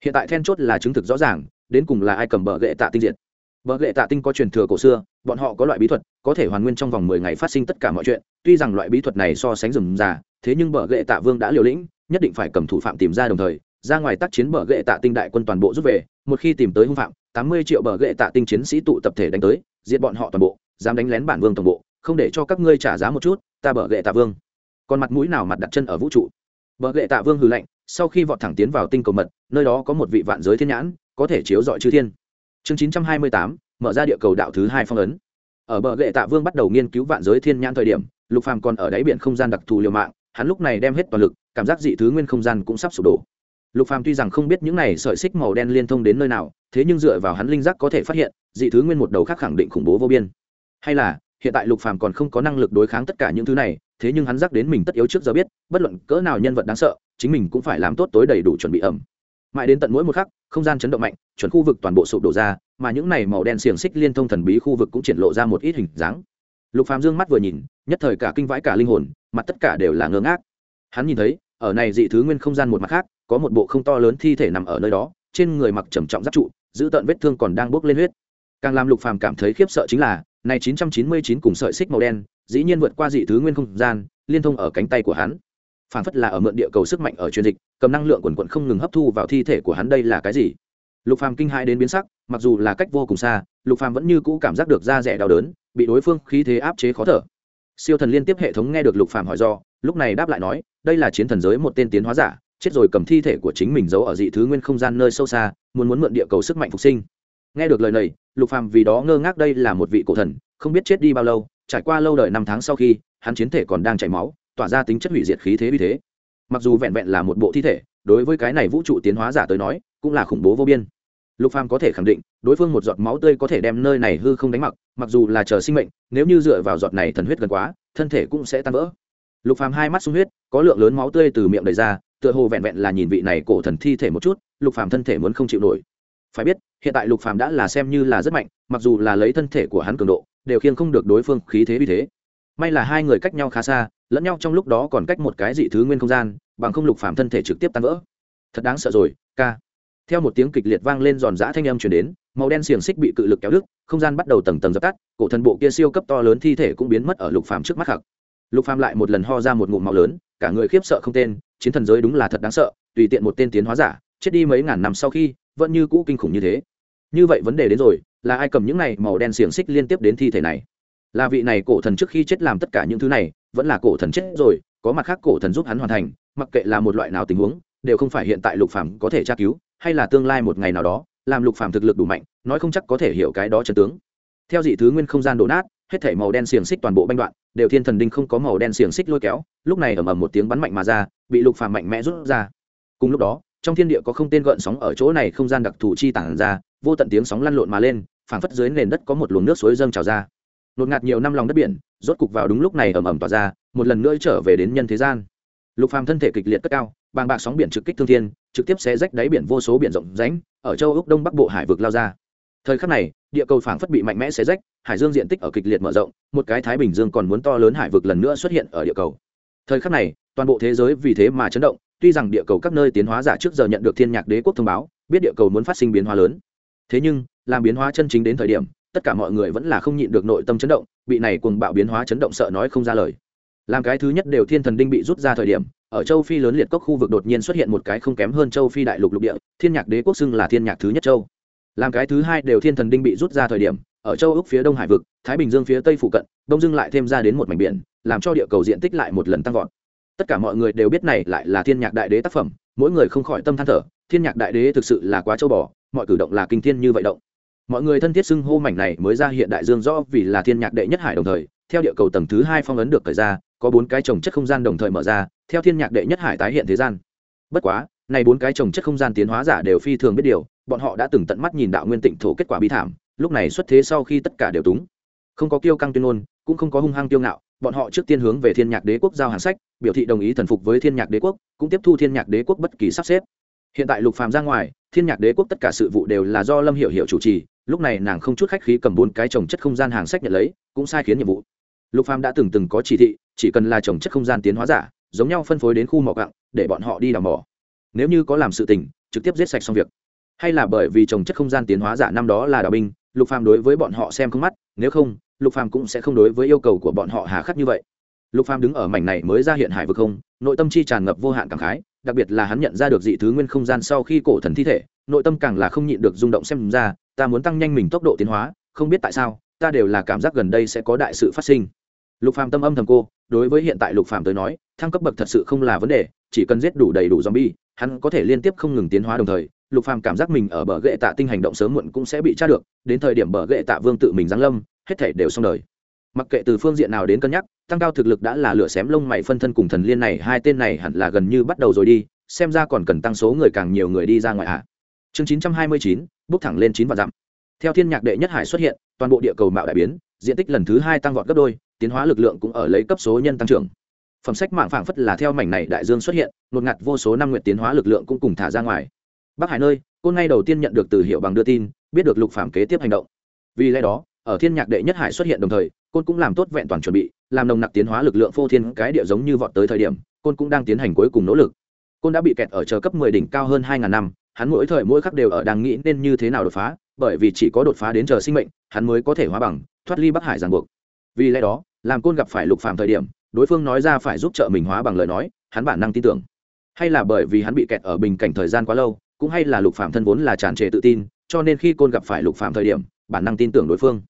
Hiện tại then chốt là chứng thực rõ ràng, đến cùng là ai cầm bờ gệ tạ tinh diệt. Bờ gệ tạ tinh có truyền thừa cổ xưa, bọn họ có loại bí thuật, có thể hoàn nguyên trong vòng mười ngày phát sinh tất cả mọi chuyện, tuy rằng loại bí thuật này so sánh rừng già, thế nhưng bờ gệ tạ vương đã liều lĩnh, nhất định phải cầm thủ phạm tìm ra đồng thời, ra ngoài tác chiến bờ gệ tạ tinh đại quân toàn bộ rút về, một khi tìm tới hung phạm, tám mươi triệu bờ gệ tạ tinh chiến sĩ tụ tập thể đánh tới, diệt bọn họ toàn bộ, dám đánh lén bản vương toàn bộ không để cho các ngươi trả giá một chút, ta bờ gệ tạ vương. Còn mặt mũi nào mặt đặt chân ở vũ trụ? Bờ gệ tạ vương hừ lạnh, sau khi vọt thẳng tiến vào tinh cầu mật, nơi đó có một vị vạn giới thiên nhãn, có thể chiếu dọi chư thiên. Chương chín trăm hai mươi tám, mở ra địa cầu đạo thứ hai phong ấn. Ở bờ gệ tạ vương bắt đầu nghiên cứu vạn giới thiên nhãn thời điểm, lục phàm còn ở đáy biển không gian đặc thù liều mạng, hắn lúc này đem hết toàn lực, cảm giác dị thứ nguyên không gian cũng sắp sụp đổ. Lục phàm tuy rằng không biết những này sợi xích màu đen liên thông đến nơi nào, thế nhưng dựa vào hắn linh giác có thể phát hiện, dị thứ nguyên một đầu khác khẳng định khủng bố vô biên. Hay là hiện tại lục phàm còn không có năng lực đối kháng tất cả những thứ này, thế nhưng hắn giác đến mình tất yếu trước giờ biết, bất luận cỡ nào nhân vật đáng sợ, chính mình cũng phải làm tốt tối đầy đủ chuẩn bị ẩm. Mãi đến tận mỗi một khắc, không gian chấn động mạnh, chuẩn khu vực toàn bộ sụp đổ ra, mà những này màu đen xiềng xích liên thông thần bí khu vực cũng triển lộ ra một ít hình dáng. Lục phàm dương mắt vừa nhìn, nhất thời cả kinh vãi cả linh hồn, mặt tất cả đều là ngơ ngác. Hắn nhìn thấy, ở này dị thứ nguyên không gian một mặt khác, có một bộ không to lớn thi thể nằm ở nơi đó, trên người mặc trầm trọng giáp trụ, giữ tận vết thương còn đang bốc lên huyết. Càng làm lục phàm cảm thấy khiếp sợ chính là này 999 cùng sợi xích màu đen, dĩ nhiên vượt qua dị thứ nguyên không gian, liên thông ở cánh tay của hắn. Phản phất là ở mượn địa cầu sức mạnh ở truyền dịch, cầm năng lượng quần quần không ngừng hấp thu vào thi thể của hắn đây là cái gì? Lục phàm kinh hãi đến biến sắc, mặc dù là cách vô cùng xa, lục phàm vẫn như cũ cảm giác được da rẻ đau đớn, bị đối phương khí thế áp chế khó thở. Siêu thần liên tiếp hệ thống nghe được lục phàm hỏi do, lúc này đáp lại nói, đây là chiến thần giới một tên tiến hóa giả, chết rồi cầm thi thể của chính mình giấu ở dị thứ nguyên không gian nơi sâu xa, muốn muốn mượn địa cầu sức mạnh phục sinh nghe được lời này, lục phàm vì đó ngơ ngác đây là một vị cổ thần, không biết chết đi bao lâu, trải qua lâu đời năm tháng sau khi, hắn chiến thể còn đang chảy máu, tỏa ra tính chất hủy diệt khí thế uy thế. Mặc dù vẹn vẹn là một bộ thi thể, đối với cái này vũ trụ tiến hóa giả tới nói, cũng là khủng bố vô biên. Lục phàm có thể khẳng định, đối phương một giọt máu tươi có thể đem nơi này hư không đánh mặc mặc dù là chờ sinh mệnh, nếu như dựa vào giọt này thần huyết gần quá, thân thể cũng sẽ tan vỡ. Lục phàm hai mắt sung huyết, có lượng lớn máu tươi từ miệng đầy ra, tựa hồ vẹn vẹn là nhìn vị này cổ thần thi thể một chút, lục phàm thân thể muốn không chịu nổi phải biết, hiện tại lục phàm đã là xem như là rất mạnh, mặc dù là lấy thân thể của hắn cường độ, đều khiêng không được đối phương khí thế vì thế. May là hai người cách nhau khá xa, lẫn nhau trong lúc đó còn cách một cái dị thứ nguyên không gian, bằng không lục phàm thân thể trực tiếp tan vỡ. Thật đáng sợ rồi, ca. Theo một tiếng kịch liệt vang lên giòn giã thanh âm truyền đến, màu đen xiềng xích bị cự lực kéo đứt, không gian bắt đầu tầng tầng dập tắt, cổ thần bộ kia siêu cấp to lớn thi thể cũng biến mất ở lục phàm trước mắt khắc. Lục phàm lại một lần ho ra một ngụm máu lớn, cả người khiếp sợ không tên, chiến thần giới đúng là thật đáng sợ, tùy tiện một tên tiến hóa giả, chết đi mấy ngàn năm sau khi vẫn như cũ kinh khủng như thế. Như vậy vấn đề đến rồi, là ai cầm những này màu đen xiềng xích liên tiếp đến thi thể này? Là vị này cổ thần trước khi chết làm tất cả những thứ này, vẫn là cổ thần chết rồi, có mặt khác cổ thần giúp hắn hoàn thành, mặc kệ là một loại nào tình huống, đều không phải hiện tại lục phàm có thể tra cứu, hay là tương lai một ngày nào đó, làm lục phàm thực lực đủ mạnh, nói không chắc có thể hiểu cái đó chân tướng. Theo dị thứ nguyên không gian đổ nát, hết thể màu đen xiềng xích toàn bộ banh đoạn, đều thiên thần đinh không có màu đen xiềng xích lôi kéo, lúc này ầm ầm một tiếng bắn mạnh mà ra, bị lục phàm mạnh mẽ rút ra. Cùng lúc đó trong thiên địa có không tên gợn sóng ở chỗ này không gian đặc thù chi tản ra, vô tận tiếng sóng lăn lộn mà lên, phảng phất dưới nền đất có một luồng nước suối dâng trào ra. Nột ngạt nhiều năm lòng đất biển, rốt cục vào đúng lúc này ầm ầm tỏa ra, một lần nữa trở về đến nhân thế gian. Lục phàm thân thể kịch liệt cất cao, bàng bạc sóng biển trực kích thương thiên, trực tiếp xé rách đáy biển vô số biển rộng rãnh, ở châu úc đông bắc bộ hải vực lao ra. Thời khắc này, địa cầu phảng phất bị mạnh mẽ xé rách, hải dương diện tích ở kịch liệt mở rộng, một cái thái bình dương còn muốn to lớn hải vực lần nữa xuất hiện ở địa cầu. Thời khắc này, toàn bộ thế giới vì thế mà chấn động tuy rằng địa cầu các nơi tiến hóa giả trước giờ nhận được thiên nhạc đế quốc thông báo, biết địa cầu muốn phát sinh biến hóa lớn. Thế nhưng, làm biến hóa chân chính đến thời điểm, tất cả mọi người vẫn là không nhịn được nội tâm chấn động, bị này cuồng bạo biến hóa chấn động sợ nói không ra lời. Làm cái thứ nhất đều thiên thần đinh bị rút ra thời điểm, ở châu phi lớn liệt cốc khu vực đột nhiên xuất hiện một cái không kém hơn châu phi đại lục lục địa, thiên nhạc đế quốc xưng là thiên nhạc thứ nhất châu. Làm cái thứ hai đều thiên thần đinh bị rút ra thời điểm, ở châu úc phía đông hải vực, thái bình dương phía tây phụ cận, đông dương lại thêm ra đến một mảnh biển, làm cho địa cầu diện tích lại một lần tăng vọt tất cả mọi người đều biết này lại là thiên nhạc đại đế tác phẩm, mỗi người không khỏi tâm than thở, thiên nhạc đại đế thực sự là quá châu bò, mọi cử động là kinh thiên như vậy động. Mọi người thân thiết xưng hô mảnh này mới ra hiện đại dương rõ vì là thiên nhạc đệ nhất hải đồng thời, theo địa cầu tầng thứ hai phong ấn được thời ra, có bốn cái trồng chất không gian đồng thời mở ra, theo thiên nhạc đệ nhất hải tái hiện thế gian. Bất quá, này bốn cái trồng chất không gian tiến hóa giả đều phi thường biết điều, bọn họ đã từng tận mắt nhìn đạo nguyên tịnh thổ kết quả bi thảm, lúc này xuất thế sau khi tất cả đều túng. Không có kiêu căng tuyên ngôn, cũng không có hung hăng tiêu ngạo bọn họ trước tiên hướng về thiên nhạc đế quốc giao hàng sách, biểu thị đồng ý thần phục với thiên nhạc đế quốc, cũng tiếp thu thiên nhạc đế quốc bất kỳ sắp xếp. Hiện tại lục phàm ra ngoài, thiên nhạc đế quốc tất cả sự vụ đều là do lâm hiểu hiểu chủ trì, lúc này nàng không chút khách khí cầm bốn cái trồng chất không gian hàng sách nhận lấy, cũng sai khiến nhiệm vụ. Lục phàm đã từng từng có chỉ thị, chỉ cần là trồng chất không gian tiến hóa giả, giống nhau phân phối đến khu mỏ cặng để bọn họ đi đào mỏ. Nếu như có làm sự tình, trực tiếp giết sạch xong việc. Hay là bởi vì trồng chất không gian tiến hóa giả năm đó là đào binh, lục phàm đối với bọn họ xem không mắt, nếu không lục phàm cũng sẽ không đối với yêu cầu của bọn họ hà khắc như vậy. Lục phàm đứng ở mảnh này mới ra hiện hải vực không, nội tâm chi tràn ngập vô hạn cảm khái, đặc biệt là hắn nhận ra được dị thứ nguyên không gian sau khi cổ thần thi thể, nội tâm càng là không nhịn được rung động xem ra, ta muốn tăng nhanh mình tốc độ tiến hóa, không biết tại sao, ta đều là cảm giác gần đây sẽ có đại sự phát sinh. Lục phàm tâm âm thầm cô, đối với hiện tại lục phàm tới nói, thăng cấp bậc thật sự không là vấn đề, chỉ cần giết đủ đầy đủ zombie, hắn có thể liên tiếp không ngừng tiến hóa đồng thời, lục phàm cảm giác mình ở bờ gậy tạ tinh hành động sớm muộn cũng sẽ bị tra được, đến thời điểm bờ gậy tạ vương tự mình giáng lâm hết thể đều xong đời. Mặc kệ từ phương diện nào đến cân nhắc, tăng cao thực lực đã là lửa xém lông mày phân thân cùng thần liên này, hai tên này hẳn là gần như bắt đầu rồi đi, xem ra còn cần tăng số người càng nhiều người đi ra ngoài ạ. À. chương chín trăm hai mươi chín, bước thẳng lên chín và dặm. Theo thiên nhạc đệ nhất hải xuất hiện, toàn bộ địa cầu mạo đại biến, diện tích lần thứ hai tăng vọt gấp đôi, tiến hóa lực lượng cũng ở lấy cấp số nhân tăng trưởng. Phẩm sách mạng phảng phất là theo mảnh này đại dương xuất hiện, nột ngạt vô số năm nguyện tiến hóa lực lượng cũng cùng thả ra ngoài. Bắc hải nơi, cô ngay đầu tiên nhận được từ hiệu bằng đưa tin, biết được lục phạm kế tiếp hành động. Vì lẽ đó ở thiên nhạc đệ nhất hải xuất hiện đồng thời, côn cũng làm tốt vẹn toàn chuẩn bị, làm nồng nặc tiến hóa lực lượng phô thiên cái địa giống như vọt tới thời điểm, côn cũng đang tiến hành cuối cùng nỗ lực. Côn đã bị kẹt ở chờ cấp 10 đỉnh cao hơn 2.000 năm, hắn mỗi thời mỗi khắc đều ở đang nghĩ nên như thế nào đột phá, bởi vì chỉ có đột phá đến chờ sinh mệnh, hắn mới có thể hóa bằng, thoát ly bắc hải ràng buộc. Vì lẽ đó, làm côn gặp phải lục phàm thời điểm, đối phương nói ra phải giúp trợ mình hóa bằng lời nói, hắn bản năng tin tưởng. Hay là bởi vì hắn bị kẹt ở bình cảnh thời gian quá lâu, cũng hay là lục phạm thân vốn là tràn trề tự tin, cho nên khi côn gặp phải lục phạm thời điểm, bản năng tin tưởng đối phương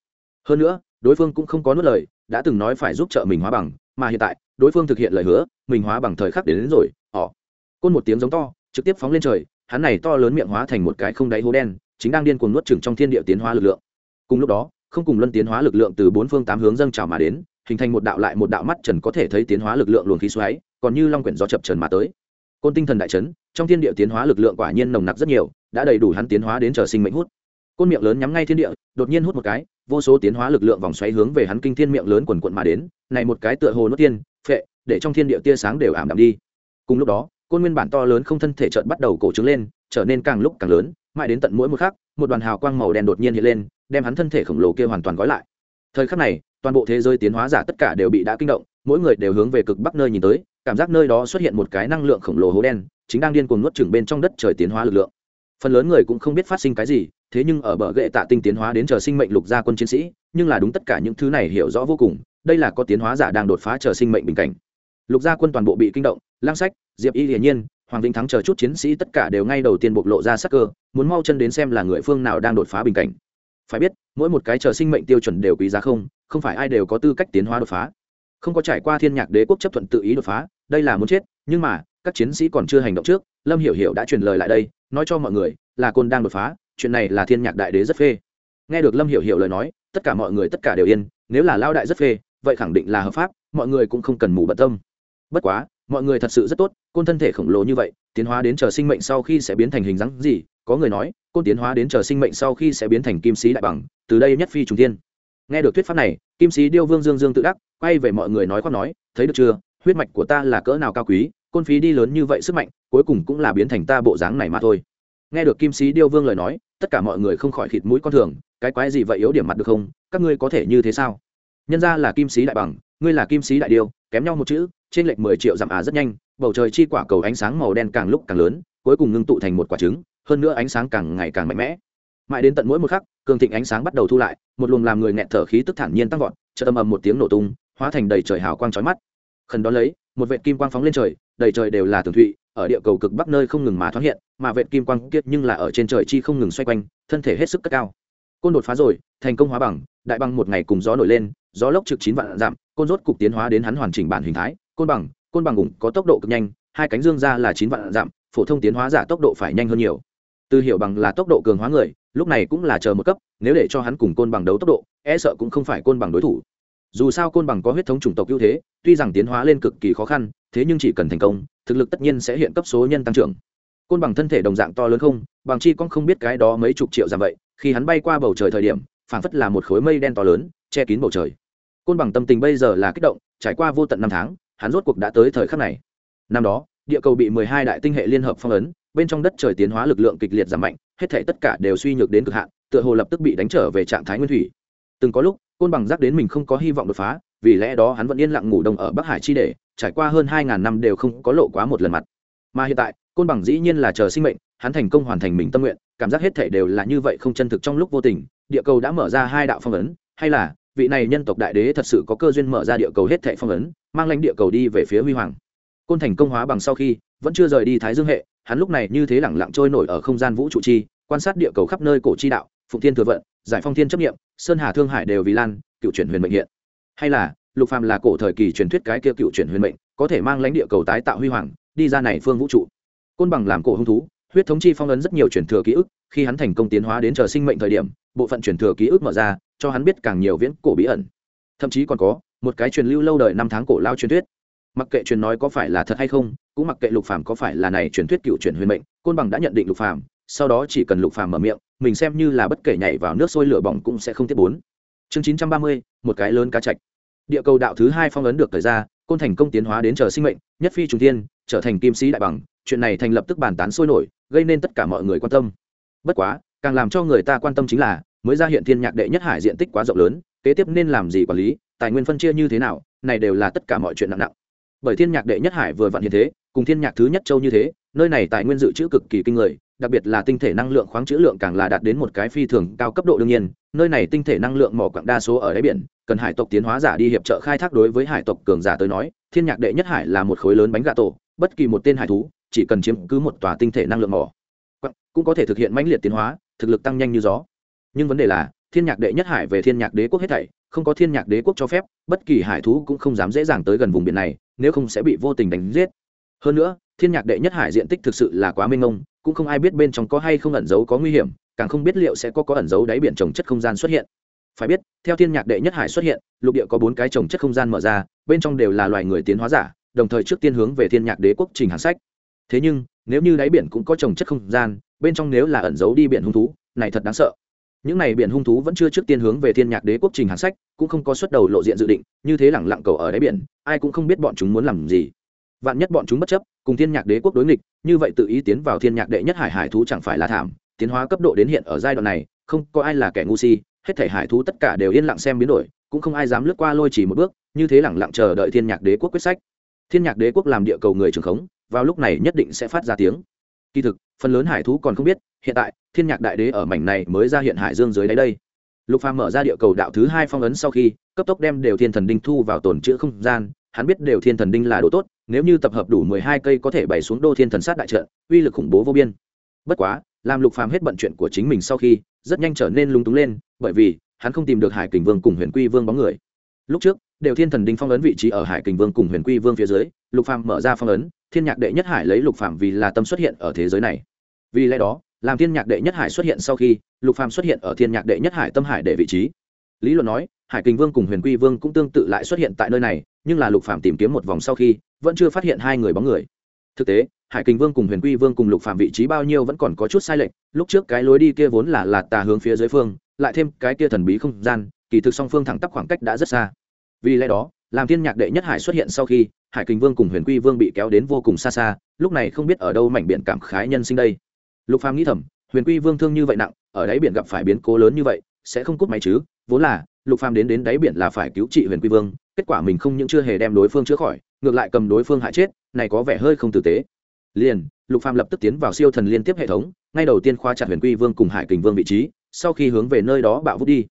hơn nữa đối phương cũng không có nuốt lời đã từng nói phải giúp trợ mình hóa bằng mà hiện tại đối phương thực hiện lời hứa mình hóa bằng thời khắc đến, đến rồi họ. Côn một tiếng giống to trực tiếp phóng lên trời hắn này to lớn miệng hóa thành một cái không đáy hố đen chính đang điên cuồng nuốt chừng trong thiên địa tiến hóa lực lượng. Cùng lúc đó không cùng luân tiến hóa lực lượng từ bốn phương tám hướng dâng trào mà đến hình thành một đạo lại một đạo mắt trần có thể thấy tiến hóa lực lượng luồng khí xoáy còn như long quyển gió chập trần mà tới. Côn tinh thần đại chấn trong thiên địa tiến hóa lực lượng quả nhiên nồng nặc rất nhiều đã đầy đủ hắn tiến hóa đến trở sinh mệnh hút. Côn miệng lớn nhắm ngay thiên địa đột nhiên hút một cái vô số tiến hóa lực lượng vòng xoáy hướng về hắn kinh thiên miệng lớn quần quận mà đến, này một cái tựa hồ nốt tiên, phệ, để trong thiên địa tia sáng đều ảm đạm đi. Cùng lúc đó, côn nguyên bản to lớn không thân thể trợn bắt đầu cổ trứng lên, trở nên càng lúc càng lớn, mãi đến tận mỗi một khắc, một đoàn hào quang màu đen đột nhiên hiện lên, đem hắn thân thể khổng lồ kia hoàn toàn gói lại. Thời khắc này, toàn bộ thế giới tiến hóa giả tất cả đều bị đã kinh động, mỗi người đều hướng về cực bắc nơi nhìn tới, cảm giác nơi đó xuất hiện một cái năng lượng khổng lồ hố đen, chính đang điên cuồng nuốt chửng bên trong đất trời tiến hóa lực lượng. Phần lớn người cũng không biết phát sinh cái gì thế nhưng ở bờ gậy tạ tinh tiến hóa đến chờ sinh mệnh lục gia quân chiến sĩ, nhưng là đúng tất cả những thứ này hiểu rõ vô cùng, đây là có tiến hóa giả đang đột phá chờ sinh mệnh bình cảnh. Lục gia quân toàn bộ bị kinh động lang sách, diệp y hiển nhiên, hoàng vĩnh thắng chờ chút chiến sĩ tất cả đều ngay đầu tiên bộc lộ ra sắc cơ, muốn mau chân đến xem là người phương nào đang đột phá bình cảnh. Phải biết, mỗi một cái chờ sinh mệnh tiêu chuẩn đều quý giá không không phải ai đều có tư cách tiến hóa đột phá. Không có trải qua thiên nhạc đế quốc chấp thuận tự ý đột phá, đây là muốn chết, nhưng mà, các chiến sĩ còn chưa hành động trước, lâm hiểu hiểu đã truyền lời lại đây, nói cho mọi người là côn đang đột phá chuyện này là thiên nhạc đại đế rất phê. Nghe được lâm hiểu hiểu lời nói, tất cả mọi người tất cả đều yên, nếu là lao đại rất phê, vậy khẳng định là hợp pháp, mọi người cũng không cần mù bận tâm. Bất quá, mọi người thật sự rất tốt, côn thân thể khổng lồ như vậy, tiến hóa đến chờ sinh mệnh sau khi sẽ biến thành hình dáng gì, có người nói, côn tiến hóa đến chờ sinh mệnh sau khi sẽ biến thành kim sĩ đại bằng, từ đây nhất phi trùng thiên. Nghe được thuyết pháp này, kim sĩ điêu vương dương dương tự đắc, quay về mọi người nói khoác nói, thấy được chưa? Huyết mạch của ta là cỡ nào cao quý, côn phí đi lớn như vậy sức mạnh, cuối cùng cũng là biến thành ta bộ dáng này mà thôi nghe được kim sĩ điêu vương lời nói, tất cả mọi người không khỏi khịt mũi con thường, cái quái gì vậy yếu điểm mặt được không? Các ngươi có thể như thế sao? Nhân ra là kim sĩ đại bằng, ngươi là kim sĩ đại điêu, kém nhau một chữ, trên lệch mười triệu dặm à rất nhanh, bầu trời chi quả cầu ánh sáng màu đen càng lúc càng lớn, cuối cùng ngưng tụ thành một quả trứng, hơn nữa ánh sáng càng ngày càng mạnh mẽ. Mãi đến tận mỗi một khắc, cường thịnh ánh sáng bắt đầu thu lại, một luồng làm người nghẹt thở khí tức thản nhiên tăng vọt, chợt âm ầm một tiếng nổ tung, hóa thành đầy trời hào quang chói mắt. Khẩn đó lấy, một vệ kim quang phóng lên trời, đầy trời đều là tường thụy ở địa cầu cực bắc nơi không ngừng mà thoáng hiện, mà vệt kim quang kiệt nhưng là ở trên trời chi không ngừng xoay quanh, thân thể hết sức cất cao. Côn đột phá rồi, thành công hóa bằng, đại bằng một ngày cùng gió nổi lên, gió lốc trực chín vạn giảm côn rốt cục tiến hóa đến hắn hoàn chỉnh bản hình thái, côn bằng côn bằng ủng có tốc độ cực nhanh, hai cánh dương ra là chín vạn giảm phổ thông tiến hóa giả tốc độ phải nhanh hơn nhiều. Từ hiểu bằng là tốc độ cường hóa người, lúc này cũng là chờ một cấp, nếu để cho hắn cùng côn bằng đấu tốc độ e sợ cũng không phải côn bằng đối thủ. Dù sao côn bằng có huyết thống chủng tộc ưu thế, tuy rằng tiến hóa lên cực kỳ khó khăn, thế nhưng chỉ cần thành công thực lực tất nhiên sẽ hiện cấp số nhân tăng trưởng. Côn bằng thân thể đồng dạng to lớn không, bằng chi con không biết cái đó mấy chục triệu giảm vậy, khi hắn bay qua bầu trời thời điểm, phảng phất là một khối mây đen to lớn, che kín bầu trời. Côn bằng tâm tình bây giờ là kích động, trải qua vô tận năm tháng, hắn rốt cuộc đã tới thời khắc này. Năm đó, địa cầu bị mười hai đại tinh hệ liên hợp phong ấn, bên trong đất trời tiến hóa lực lượng kịch liệt giảm mạnh, hết thể tất cả đều suy nhược đến cực hạn, tựa hồ lập tức bị đánh trở về trạng thái nguyên thủy. Từng có lúc, côn bằng giác đến mình không có hy vọng đột phá, vì lẽ đó hắn vẫn yên lặng ngủ đông ở bắc hải chi để trải qua hơn hai ngàn năm đều không có lộ quá một lần mặt. Mà hiện tại, côn bằng dĩ nhiên là chờ sinh mệnh, hắn thành công hoàn thành mình tâm nguyện, cảm giác hết thể đều là như vậy không chân thực trong lúc vô tình, địa cầu đã mở ra hai đạo phong ấn, hay là, vị này nhân tộc đại đế thật sự có cơ duyên mở ra địa cầu hết thệ phong ấn, mang lãnh địa cầu đi về phía huy hoàng. Côn thành công hóa bằng sau khi, vẫn chưa rời đi thái dương hệ, hắn lúc này như thế lẳng lặng trôi nổi ở không gian vũ trụ chi, quan sát địa cầu khắp nơi cổ chi đạo, phụng thiên thừa vận, giải phong thiên chấp nghiệm sơn hà thương hải đều vì lan, cựu chuyển huyền mệnh hiện. Hay là lục phàm là cổ thời kỳ truyền thuyết cái kia cựu chuyển huyền mệnh, có thể mang lãnh địa cầu tái tạo huy hoàng, đi ra này phương vũ trụ. Côn bằng làm cổ hung thú, huyết thống chi phong ấn rất nhiều truyền thừa ký ức, khi hắn thành công tiến hóa đến chờ sinh mệnh thời điểm, bộ phận truyền thừa ký ức mở ra, cho hắn biết càng nhiều viễn cổ bí ẩn. Thậm chí còn có, một cái truyền lưu lâu đời năm tháng cổ lao truyền thuyết. Mặc kệ truyền nói có phải là thật hay không, cũng mặc kệ lục phàm có phải là này truyền thuyết cựu truyền huyền mệnh, côn bằng đã nhận định lục phàm, sau đó chỉ cần lục phàm mở miệng, mình xem như là bất kể nhảy vào nước sôi lửa bỏng cũng sẽ không tiếp bốn. Chương chín trăm ba mươi, một cái lớn cá chạch địa cầu đạo thứ hai phong ấn được thời ra, côn thành công tiến hóa đến chờ sinh mệnh, nhất phi trùng thiên, trở thành kim sĩ đại bằng. Chuyện này thành lập tức bàn tán sôi nổi, gây nên tất cả mọi người quan tâm. Bất quá, càng làm cho người ta quan tâm chính là, mới ra hiện thiên nhạc đệ nhất hải diện tích quá rộng lớn, kế tiếp nên làm gì quản lý, tài nguyên phân chia như thế nào, này đều là tất cả mọi chuyện nặng nặng. Bởi thiên nhạc đệ nhất hải vừa vặn hiện thế, cùng thiên nhạc thứ nhất châu như thế, nơi này tài nguyên dự trữ cực kỳ kinh người đặc biệt là tinh thể năng lượng khoáng trữ lượng càng là đạt đến một cái phi thường cao cấp độ đương nhiên, nơi này tinh thể năng lượng mỏ quặng đa số ở đáy biển, cần hải tộc tiến hóa giả đi hiệp trợ khai thác đối với hải tộc cường giả tới nói, thiên nhạc đệ nhất hải là một khối lớn bánh gà tổ, bất kỳ một tên hải thú, chỉ cần chiếm cứ một tòa tinh thể năng lượng mỏ cũng có thể thực hiện mãnh liệt tiến hóa, thực lực tăng nhanh như gió. Nhưng vấn đề là, thiên nhạc đệ nhất hải về thiên nhạc đế quốc hết thảy, không có thiên nhạc đế quốc cho phép, bất kỳ hải thú cũng không dám dễ dàng tới gần vùng biển này, nếu không sẽ bị vô tình đánh giết. Hơn nữa, thiên nhạc đệ nhất hải diện tích thực sự là quá mênh mông cũng không ai biết bên trong có hay không ẩn giấu có nguy hiểm, càng không biết liệu sẽ có có ẩn giấu đáy biển trồng chất không gian xuất hiện. Phải biết, theo thiên nhạc đệ nhất hải xuất hiện, lục địa có bốn cái trồng chất không gian mở ra, bên trong đều là loài người tiến hóa giả, đồng thời trước tiên hướng về thiên nhạc đế quốc trình hàng sách. Thế nhưng, nếu như đáy biển cũng có trồng chất không gian, bên trong nếu là ẩn giấu đi biển hung thú, này thật đáng sợ. Những này biển hung thú vẫn chưa trước tiên hướng về thiên nhạc đế quốc trình hàng sách, cũng không có xuất đầu lộ diện dự định, như thế lẳng lặng cầu ở đáy biển, ai cũng không biết bọn chúng muốn làm gì vạn nhất bọn chúng bất chấp, cùng thiên nhạc đế quốc đối nghịch, như vậy tự ý tiến vào thiên nhạc đệ nhất hải hải thú chẳng phải là thảm, tiến hóa cấp độ đến hiện ở giai đoạn này, không có ai là kẻ ngu si, hết thể hải thú tất cả đều yên lặng xem biến đổi, cũng không ai dám lướt qua lôi chỉ một bước, như thế lẳng lặng chờ đợi thiên nhạc đế quốc quyết sách. Thiên nhạc đế quốc làm địa cầu người trường khống, vào lúc này nhất định sẽ phát ra tiếng. Kỳ thực, phần lớn hải thú còn không biết, hiện tại, thiên nhạc đại đế ở mảnh này mới ra hiện hải dương dưới đáy đây. Lục phàm mở ra địa cầu đạo thứ hai phong ấn sau khi, cấp tốc đem đều thiên thần đinh thu vào tồn chữ không gian, hắn biết đều thiên thần đinh là đồ tốt nếu như tập hợp đủ mười hai cây có thể bày xuống đô thiên thần sát đại trận, uy lực khủng bố vô biên. Bất quá, làm lục phàm hết bận chuyện của chính mình sau khi, rất nhanh trở nên lung túng lên, bởi vì, hắn không tìm được hải kình vương cùng huyền quy vương bóng người. Lúc trước, đều thiên thần đinh phong ấn vị trí ở hải kình vương cùng huyền quy vương phía dưới, lục phàm mở ra phong ấn, thiên nhạc đệ nhất hải lấy lục phàm vì là tâm xuất hiện ở thế giới này. Vì lẽ đó, làm thiên nhạc đệ nhất hải xuất hiện sau khi, lục phàm xuất hiện ở thiên nhạc đệ nhất hải tâm hải để vị trí lý luận nói, hải kình vương cùng huyền quy vương cũng tương tự lại xuất hiện tại nơi này, nhưng là lục Phạm tìm kiếm một vòng sau khi, vẫn chưa phát hiện hai người bóng người. Thực tế, hải kình vương cùng huyền quy vương cùng lục Phạm vị trí bao nhiêu vẫn còn có chút sai lệch, lúc trước cái lối đi kia vốn là lạt tà hướng phía dưới phương, lại thêm cái kia thần bí không gian, kỳ thực song phương thẳng tắp khoảng cách đã rất xa. Vì lẽ đó, làm thiên nhạc đệ nhất hải xuất hiện sau khi, hải kình vương cùng huyền quy vương bị kéo đến vô cùng xa xa, lúc này không biết ở đâu mảnh biển cảm khái nhân sinh đây. Lục phàm nghĩ thầm, huyền quy vương thương như vậy nặng, ở đáy biển gặp phải biến cố lớn như vậy, sẽ không cút máy chứ vốn là, lục phàm đến đến đáy biển là phải cứu trị huyền quy vương, kết quả mình không những chưa hề đem đối phương chữa khỏi, ngược lại cầm đối phương hại chết, này có vẻ hơi không tử tế. Liền, lục phàm lập tức tiến vào siêu thần liên tiếp hệ thống, ngay đầu tiên khoa chặt huyền quy vương cùng hải kình vương vị trí, sau khi hướng về nơi đó bạo vút đi.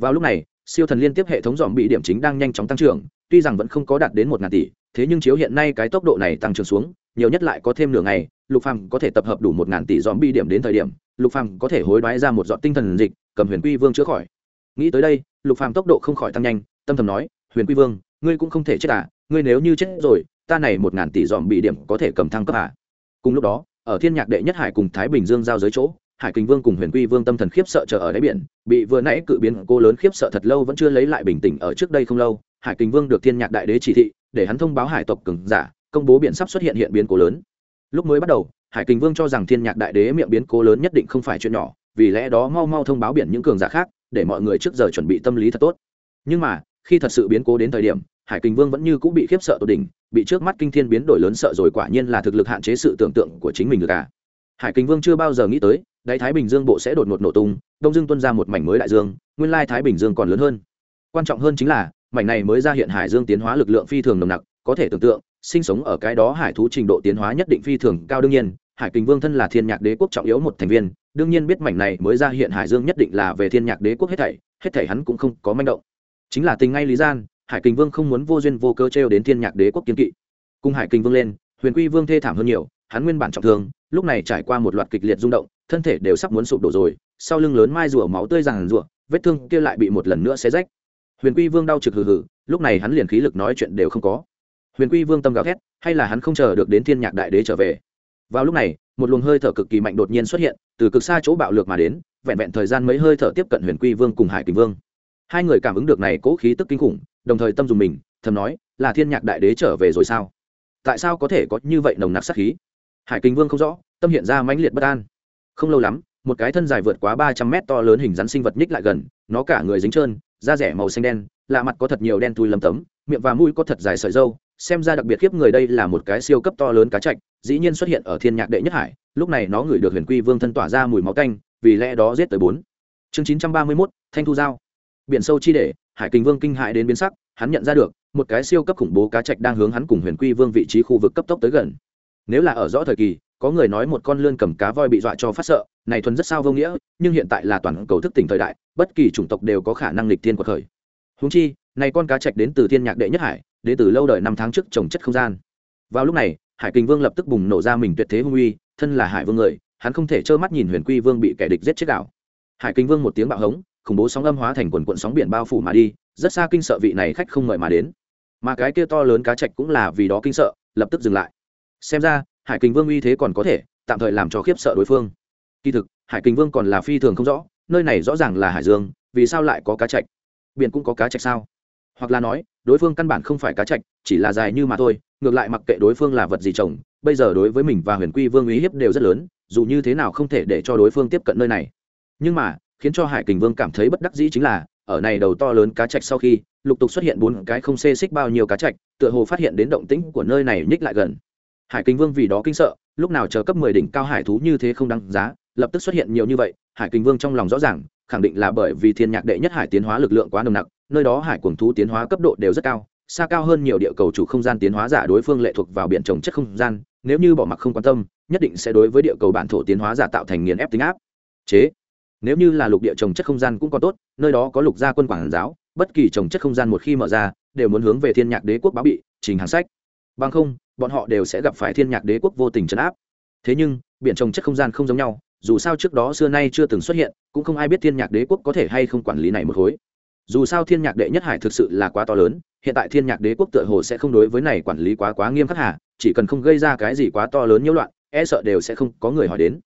Vào lúc này, siêu thần liên tiếp hệ thống dòm bị điểm chính đang nhanh chóng tăng trưởng, tuy rằng vẫn không có đạt đến một ngàn tỷ, thế nhưng chiếu hiện nay cái tốc độ này tăng trưởng xuống, nhiều nhất lại có thêm nửa ngày, lục phàm có thể tập hợp đủ một ngàn tỷ dòm bi điểm đến thời điểm, lục phàm có thể hối đoái ra một giọt tinh thần dịch, cầm huyền quy vương chữa khỏi nghĩ tới đây, lục phàm tốc độ không khỏi tăng nhanh, tâm thầm nói, huyền quy vương, ngươi cũng không thể chết à? Ngươi nếu như chết rồi, ta này một ngàn tỷ dòm bị điểm có thể cầm thăng cấp à? Cùng lúc đó, ở thiên nhạc đệ nhất hải cùng thái bình dương giao giới chỗ, hải kình vương cùng huyền quy vương tâm thần khiếp sợ chờ ở đáy biển, bị vừa nãy cự biến cô lớn khiếp sợ thật lâu vẫn chưa lấy lại bình tĩnh ở trước đây không lâu, hải kình vương được thiên nhạc đại đế chỉ thị, để hắn thông báo hải tộc cường giả, công bố biển sắp xuất hiện hiện biến cố lớn. Lúc mới bắt đầu, hải kình vương cho rằng thiên nhạc đại đế miệng biến cố lớn nhất định không phải chuyện nhỏ vì lẽ đó mau mau thông báo biển những cường giả khác, để mọi người trước giờ chuẩn bị tâm lý thật tốt. Nhưng mà, khi thật sự biến cố đến thời điểm, hải kình vương vẫn như cũng bị khiếp sợ tột đỉnh, bị trước mắt kinh thiên biến đổi lớn sợ rồi quả nhiên là thực lực hạn chế sự tưởng tượng của chính mình được cả. Hải kình vương chưa bao giờ nghĩ tới, đáy thái bình dương bộ sẽ đột ngột nổ tung, đông dương tuân ra một mảnh mới đại dương, nguyên lai thái bình dương còn lớn hơn. Quan trọng hơn chính là, mảnh này mới ra hiện hải dương tiến hóa lực lượng phi thường nồng nặc, có thể tưởng tượng, sinh sống ở cái đó hải thú trình độ tiến hóa nhất định phi thường cao đương nhiên hải kình vương thân là thiên nhạc đế quốc trọng yếu một thành viên, đương nhiên biết mảnh này mới ra hiện hải dương nhất định là về thiên nhạc đế quốc hết thảy hết thảy hắn cũng không có manh động. Chính là tình ngay lý gian, hải kình vương không muốn vô duyên vô cơ trêu đến thiên nhạc đế quốc kiên kỵ. Cùng hải kình vương lên, huyền quy vương thê thảm hơn nhiều, hắn nguyên bản trọng thương, lúc này trải qua một loạt kịch liệt rung động, thân thể đều sắp muốn sụp đổ rồi, sau lưng lớn mai rùa máu tươi ràng rùa vết thương kia lại bị một lần nữa xé rách. Huyền quy vương đau trực hừ hừ, lúc này hắn liền khí lực nói chuyện đều không có. Huyền quy vương tâm gào thét, hay là hắn không chờ được đến thiên nhạc đại đế trở về vào lúc này, một luồng hơi thở cực kỳ mạnh đột nhiên xuất hiện, từ cực xa chỗ bạo lược mà đến, vẹn vẹn thời gian mấy hơi thở tiếp cận huyền quy vương cùng hải kình vương. Hai người cảm ứng được này cố khí tức kinh khủng, đồng thời tâm dùng mình, thầm nói, là thiên nhạc đại đế trở về rồi sao? Tại sao có thể có như vậy nồng nặc sát khí? Hải kình vương không rõ, tâm hiện ra mãnh liệt bất an. Không lâu lắm, một cái thân dài vượt quá ba trăm mét to lớn hình rắn sinh vật nhích lại gần, nó cả người dính trơn, da rẻ màu xanh đen, lạ mặt có thật nhiều đen thui lấm tấm, miệng và mũi có thật dài sợi dâu xem ra đặc biệt khiếp người đây là một cái siêu cấp to lớn cá chạch dĩ nhiên xuất hiện ở thiên nhạc đệ nhất hải lúc này nó ngửi được huyền quy vương thân tỏa ra mùi máu canh vì lẽ đó giết tới bốn. Chương chín trăm ba mươi 931, thanh thu giao. Biển sâu chi để hải kình vương kinh hại đến biến sắc hắn nhận ra được một cái siêu cấp khủng bố cá trạch đang hướng hắn cùng huyền quy vương vị trí khu vực cấp tốc tới gần. Nếu là ở rõ thời kỳ có người nói một con lươn cầm cá voi bị dọa cho phát sợ này thuần rất sao vô nghĩa nhưng hiện tại là toàn cầu thức tỉnh thời đại bất kỳ chủng tộc đều có khả năng lịch thiên của khởi húng chi này con cá trạch đến từ thiên nhạc đệ nhất hải đến từ lâu đời năm tháng trước trồng chất không gian. Vào lúc này hải kình vương lập tức bùng nổ ra mình tuyệt thế hung uy, thân là hải vương người, hắn không thể trơ mắt nhìn huyền quy vương bị kẻ địch giết chết đảo. Hải kình vương một tiếng bạo hống, khủng bố sóng âm hóa thành quần quận sóng biển bao phủ mà đi, rất xa kinh sợ vị này khách không mời mà đến. Mà cái kia to lớn cá trạch cũng là vì đó kinh sợ, lập tức dừng lại. Xem ra, hải kình vương uy thế còn có thể, tạm thời làm cho khiếp sợ đối phương. Kỳ thực, hải kình vương còn là phi thường không rõ, nơi này rõ ràng là hải dương, vì sao lại có cá trạch biển cũng có cá trạch sao? Hoặc là nói, đối phương căn bản không phải cá trạch chỉ là dài như mà thôi ngược lại mặc kệ đối phương là vật gì trồng bây giờ đối với mình và huyền quy vương uy hiếp đều rất lớn, dù như thế nào không thể để cho đối phương tiếp cận nơi này. Nhưng mà, khiến cho hải kình vương cảm thấy bất đắc dĩ chính là, ở này đầu to lớn cá trạch sau khi, lục tục xuất hiện bốn cái không xê xích bao nhiêu cá trạch, tựa hồ phát hiện đến động tĩnh của nơi này nhích lại gần. Hải kình vương vì đó kinh sợ, lúc nào chờ cấp mười đỉnh cao hải thú như thế không đăng giá, lập tức xuất hiện nhiều như vậy, hải kình vương trong lòng rõ ràng, khẳng định là bởi vì thiên nhạc đệ nhất hải tiến hóa lực lượng quá nồng nặc, nơi đó hải cuồng thú tiến hóa cấp độ đều rất cao xa cao hơn nhiều địa cầu chủ không gian tiến hóa giả đối phương lệ thuộc vào biển trồng chất không gian, nếu như bỏ mặc không quan tâm, nhất định sẽ đối với địa cầu bản thổ tiến hóa giả tạo thành nghiền ép tính áp. Chế. Nếu như là lục địa trồng chất không gian cũng còn tốt, nơi đó có lục gia quân quản giáo, bất kỳ trồng chất không gian một khi mở ra, đều muốn hướng về thiên nhạc đế quốc báo bị, trình hàng sách. Bằng không, bọn họ đều sẽ gặp phải thiên nhạc đế quốc vô tình trấn áp. Thế nhưng, biển trồng chất không gian không giống nhau, dù sao trước đó xưa nay chưa từng xuất hiện, cũng không ai biết thiên nhạc đế quốc có thể hay không quản lý này một khối. Dù sao thiên nhạc đệ nhất hải thực sự là quá to lớn hiện tại thiên nhạc đế quốc tựa hồ sẽ không đối với này quản lý quá quá nghiêm khắc hà, chỉ cần không gây ra cái gì quá to lớn nhiễu loạn e sợ đều sẽ không có người hỏi đến.